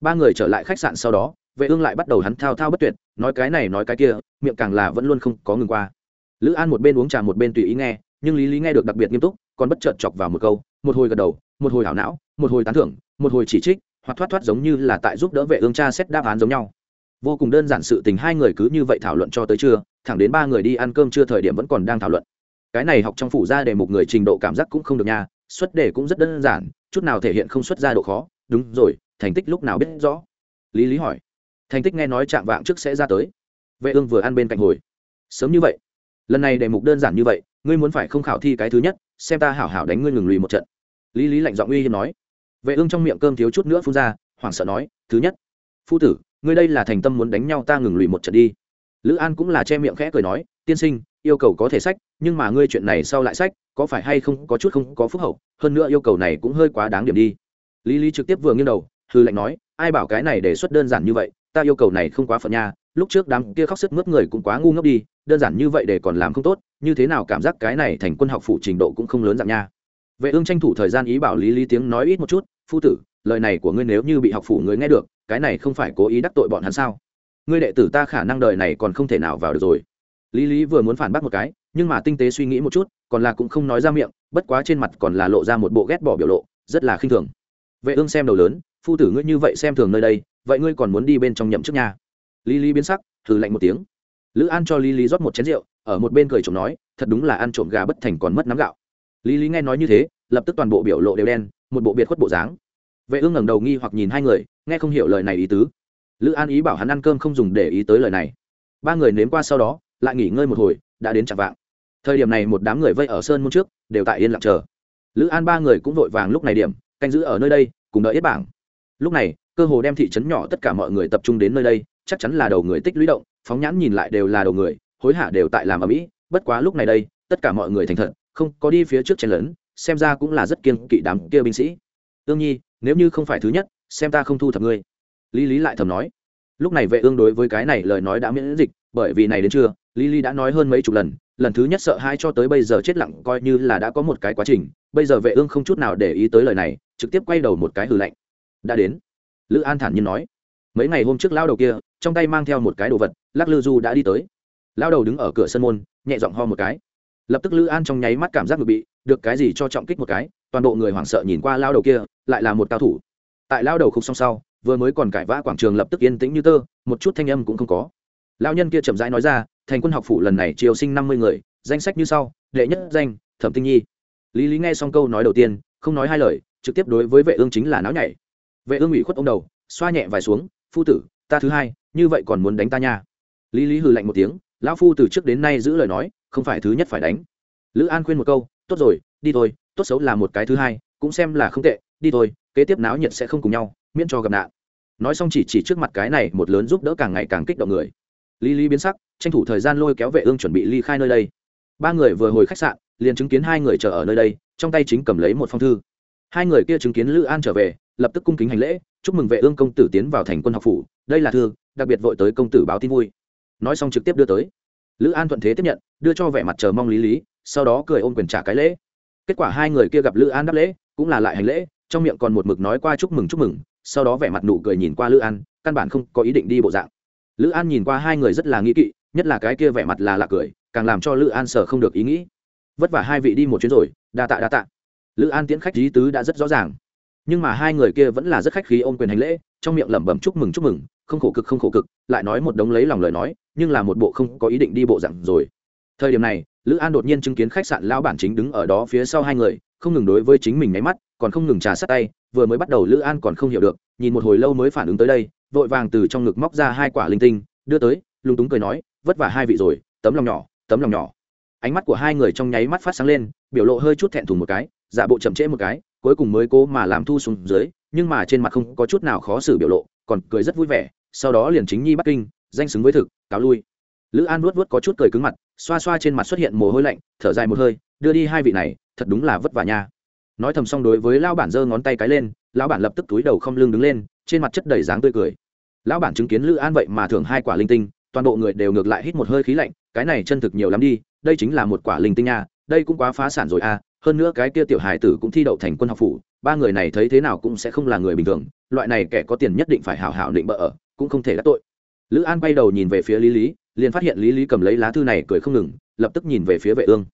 Ba người trở lại khách sạn sau đó, vệ ương lại bắt đầu hắn thao thao bất tuyệt, nói cái này nói cái kia, miệng càng là vẫn luôn không có ngừng qua. Lữ an một bên uống trà một bên tùy ý nghe, nhưng lý lý nghe được đặc biệt nghiêm túc, còn bất chợt chọc vào một câu, một hồi gật đầu, một hồi hảo não, một hồi tán thưởng, một hồi chỉ trích, hoặc thoát thoát giống như là tại giúp đỡ vệ ương cha xét đáp án giống nhau. Vô cùng đơn giản sự tình hai người cứ như vậy thảo luận cho tới trưa, thẳng đến ba người đi ăn cơm trưa thời điểm vẫn còn đang thảo luận cái này học trong phủ ra đề mục người trình độ cảm giác cũng không được nha, xuất đề cũng rất đơn giản, chút nào thể hiện không xuất ra độ khó. Đúng rồi, thành tích lúc nào biết rõ? Lý lý hỏi. Thành tích nghe nói chạm vạng trước sẽ ra tới. Vệ ương vừa ăn bên cạnh hồi. Sớm như vậy. Lần này đề mục đơn giản như vậy, ngươi muốn phải không khảo thi cái thứ nhất, xem ta hảo hảo đánh ngươi ngừng lùi một trận. Lý lý lạnh giọng uy hiếp nói. Vệ ương trong miệng cơm thiếu chút nữa phun ra, hoảng sợ nói, thứ nhất, phu tử, ngươi đây là thành tâm muốn đánh nhau ta ngừng lùi một trận đi. Lữ an cũng là che miệng khẽ cười nói tiên sinh, yêu cầu có thể sách, nhưng mà ngươi chuyện này sau lại sách, có phải hay không có chút không có phúc hậu? Hơn nữa yêu cầu này cũng hơi quá đáng điểm đi. Lý lý trực tiếp vừa nghiêng đầu hư lệnh nói, ai bảo cái này đề xuất đơn giản như vậy, ta yêu cầu này không quá phận nha, lúc trước đám kia khóc sức mướt người cũng quá ngu ngốc đi, đơn giản như vậy để còn làm không tốt, như thế nào cảm giác cái này thành quân học phủ trình độ cũng không lớn dạng nha. Vệ ương tranh thủ thời gian ý bảo lý lý tiếng nói ít một chút, phu tử, lời này của ngươi nếu như bị học phủ người nghe được, cái này không phải cố ý đắc tội bọn hắn sao? Ngươi đệ tử ta khả năng đời này còn không thể nào vào được rồi lý lý vừa muốn phản bác một cái, nhưng mà tinh tế suy nghĩ một chút, còn là cũng không nói ra miệng, bất quá trên mặt còn là lộ ra một bộ ghét bỏ biểu lộ, rất là khinh thường. Vệ ương xem đầu lớn, phu tử ngươi như vậy xem thường nơi đây, vậy ngươi còn muốn đi bên trong nhậm trước nhà lý lý biến sắc, thử lạnh một tiếng. Lữ an cho lý lý rót một chén rượu, ở một bên cười chồng nói, thật đúng là ăn trộm gà bất thành còn mất nắm gạo. Lý lý nghe nói như thế, lập tức toàn bộ biểu lộ đều đen, một bộ biệt khuất bộ dáng. Vệ ương ngẩng đầu nghi hoặc nhìn hai người, nghe không hiểu lời này ý tứ. Lữ an ý bảo hắn ăn cơm không dùng để ý tới lời này. Ba người nếm qua sau đó lại nghỉ ngơi một hồi, đã đến chạm vạng. Thời điểm này một đám người vây ở sơn môn trước, đều tại yên lặng chờ. Lữ an ba người cũng vội vàng lúc này điểm, canh giữ ở nơi đây, cùng đợi yết bảng. Lúc này, cơ hồ đem thị trấn nhỏ tất cả mọi người tập trung đến nơi đây, chắc chắn là đầu người tích lũy động, phóng nhãn nhìn lại đều là đầu người, hối hả đều tại làm ở mỹ bất quá lúc này đây, tất cả mọi người thành thật, không có đi phía trước chen lớn xem ra cũng là rất kiên kỵ đám kia binh sĩ. Ương nhi, nếu như không phải thứ nhất, xem ta không thu thập ngươi. Lý lý lại thầm nói. Lúc này vệ ương đối với cái này lời nói đã miễn dịch, bởi vì này đến trưa Lily đã nói hơn mấy chục lần lần thứ nhất sợ hai cho tới bây giờ chết lặng coi như là đã có một cái quá trình, bây giờ vệ ương không chút nào để ý tới lời này, trực tiếp quay đầu một cái hừ lạnh. Đã đến. Lữ an thản nhiên nói. Mấy ngày hôm trước lao đầu kia, trong tay mang theo một cái đồ vật, lắc lư du đã đi tới. Lao đầu đứng ở cửa sân môn, nhẹ giọng ho một cái. Lập tức lữ an trong nháy mắt cảm giác ngực bị, được cái gì cho trọng kích một cái, toàn bộ người hoảng sợ nhìn qua lao đầu kia, lại là một cao thủ. Tại lao đầu khúc song sau, vừa mới còn cãi vã quảng trường lập tức yên tĩnh như tơ, một chút thanh âm cũng không có lão nhân kia chậm rãi nói ra, thành quân học phủ lần này triều sinh năm mươi người, danh sách như sau, đệ nhất danh, thẩm tinh nhi. Lý lý nghe xong câu nói đầu tiên, không nói hai lời, trực tiếp đối với vệ ương chính là náo nhảy. Vệ ương ủy khuất ông đầu, xoa nhẹ vài xuống, phu tử, ta thứ hai, như vậy còn muốn đánh ta nha? Lý lý hừ lạnh một tiếng, lão phu từ trước đến nay giữ lời nói, không phải thứ nhất phải đánh. Lữ an khuyên một câu, tốt rồi, đi thôi, tốt xấu là một cái thứ hai, cũng xem là không tệ, đi thôi, kế tiếp náo nhiệt sẽ không cùng nhau, miễn cho gặp nạn. Nói xong chỉ chỉ trước mặt cái này một lớn giúp đỡ càng ngày càng kích động người lý lý biến sắc, tranh thủ thời gian lôi kéo vệ ương chuẩn bị ly khai nơi đây. Ba người vừa hồi khách sạn, liền chứng kiến hai người chờ ở nơi đây, trong tay chính cầm lấy một phong thư. Hai người kia chứng kiến lữ an trở về, lập tức cung kính hành lễ, chúc mừng vệ ương công tử tiến vào thành quân học phủ, đây là thư, đặc biệt vội tới công tử báo tin vui. Nói xong trực tiếp đưa tới. Lữ an thuận thế tiếp nhận, đưa cho vẻ mặt chờ mong lý lý, sau đó cười ôm quyền trả cái lễ. Kết quả hai người kia gặp lữ an đáp lễ, cũng là lại hành lễ, trong miệng còn một mực nói qua chúc mừng chúc mừng, sau đó vẻ mặt nụ cười nhìn qua lữ an, căn bản không có ý định đi bộ dạng lữ an nhìn qua hai người rất là nghĩ kỵ, nhất là cái kia vẻ mặt là lạ cười, càng làm cho lữ an sở không được ý nghĩ. Vất vả hai vị đi một chuyến rồi, đa tạ đa tạ. Lữ an tiễn khách lý tứ đã rất rõ ràng. Nhưng mà hai người kia vẫn là rất khách khí ôm quyền hành lễ, trong miệng lẩm bẩm chúc mừng chúc mừng, không khổ cực, không khổ cực, lại nói một đống lấy lòng lời nói, nhưng là một bộ không có ý định đi bộ dặn rồi. Thời điểm này, lữ an đột nhiên chứng kiến khách sạn lão bản chính đứng ở đó phía sau hai người, không ngừng đối với chính mình nháy mắt, còn không ngừng trà sát tay, vừa mới bắt đầu lữ an còn không hiểu được, nhìn một hồi lâu mới phản ứng tới đây vội vàng từ trong ngực móc ra hai quả linh tinh, đưa tới, lúng túng cười nói, vất vả hai vị rồi, tấm lòng nhỏ, tấm lòng nhỏ. Ánh mắt của hai người trong nháy mắt phát sáng lên, biểu lộ hơi chút thẹn thùng một cái, giả bộ chậm trễ một cái, cuối cùng mới cố mà làm thu xuống dưới, nhưng mà trên mặt không có chút nào khó xử biểu lộ, còn cười rất vui vẻ, sau đó liền chính nhi bắc kinh, danh xứng với thực, cáo lui. Lữ an nuốt vuốt có chút cười cứng mặt, xoa xoa trên mặt xuất hiện mồ hôi lạnh, thở dài một hơi, đưa đi hai vị này, thật đúng là vất vả nha. Nói thầm xong đối với lão bản giơ ngón tay cái lên, lão bản lập tức túi đầu không lưng đứng lên trên mặt chất đầy dáng tươi cười. Lão bản chứng kiến lữ an vậy mà thưởng hai quả linh tinh, toàn bộ người đều ngược lại hít một hơi khí lạnh, cái này chân thực nhiều lắm đi, đây chính là một quả linh tinh nha, đây cũng quá phá sản rồi à hơn nữa cái kia tiểu hài tử cũng thi đậu thành quân học phủ, ba người này thấy thế nào cũng sẽ không là người bình thường, loại này kẻ có tiền nhất định phải hảo hảo định bỡ ở, cũng không thể đắc tội. Lữ an bay đầu nhìn về phía lý lý, liền phát hiện lý lý cầm lấy lá thư này cười không ngừng, lập tức nhìn về phía vệ ương.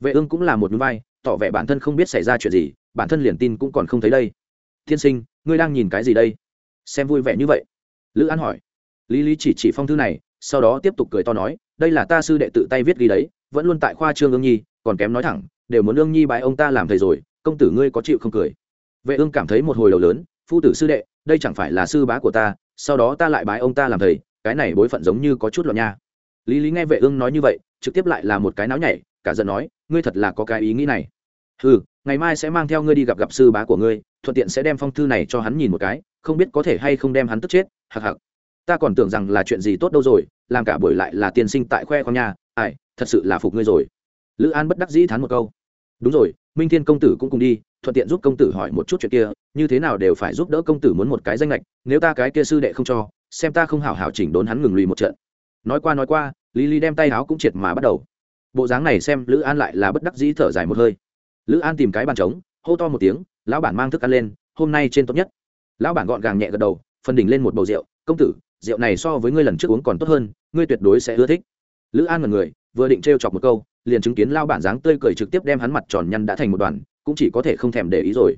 Vệ ương cũng là một núi vai, tỏ vẻ bản thân không biết xảy ra chuyện gì, bản thân liền tin cũng còn không thấy đây. Tiên sinh, ngươi đang nhìn cái gì đây? Xem vui vẻ như vậy. Lữ an hỏi. Lý lý chỉ chỉ phong thư này, sau đó tiếp tục cười to nói, đây là ta sư đệ tự tay viết ghi đấy, vẫn luôn tại khoa trương ương nhi, còn kém nói thẳng, đều muốn ương nhi bái ông ta làm thầy rồi, công tử ngươi có chịu không cười. Vệ ương cảm thấy một hồi đầu lớn, phu tử sư đệ, đây chẳng phải là sư bá của ta, sau đó ta lại bái ông ta làm thầy, cái này bối phận giống như có chút loạn nha. Lý lý nghe vệ ương nói như vậy, trực tiếp lại là một cái náo nhảy, cả giận nói, ngươi thật là có cái ý nghĩ này. Ừ ngày mai sẽ mang theo ngươi đi gặp gặp sư bá của ngươi, thuận tiện sẽ đem phong thư này cho hắn nhìn một cái không biết có thể hay không đem hắn tức chết hặc hặc ta còn tưởng rằng là chuyện gì tốt đâu rồi, làm cả buổi lại là tiên sinh tại khoe con nhà, ai, thật sự là phục ngươi rồi. Lữ an bất đắc dĩ thán một câu. Đúng rồi, minh thiên công tử cũng cùng đi, thuận tiện giúp công tử hỏi một chút chuyện kia, như thế nào đều phải giúp đỡ công tử muốn một cái danh lệch nếu ta cái kia sư đệ không cho, xem ta không hảo hảo chỉnh đốn hắn ngừng lùi một trận. Nói qua nói qua, lý lý đem tay áo cũng triệt mà bắt đầu. Bộ dáng này xem lữ an lại là bất đắc dĩ thở dài một hơi. Lữ an tìm cái bàn trống, hô to một tiếng, lão bản mang thức ăn lên, hôm nay trên tốt nhất lão bản gọn gàng nhẹ gật đầu phân đỉnh lên một bầu rượu. Công tử, rượu này so với ngươi lần trước uống còn tốt hơn, ngươi tuyệt đối sẽ ưa thích. Lữ an là người, vừa định t chọc một câu, liền chứng kiến lao bản dáng tươi cười trực tiếp đem hắn mặt tròn nhăn đã thành một đoàn, cũng chỉ có thể không thèm để ý rồi.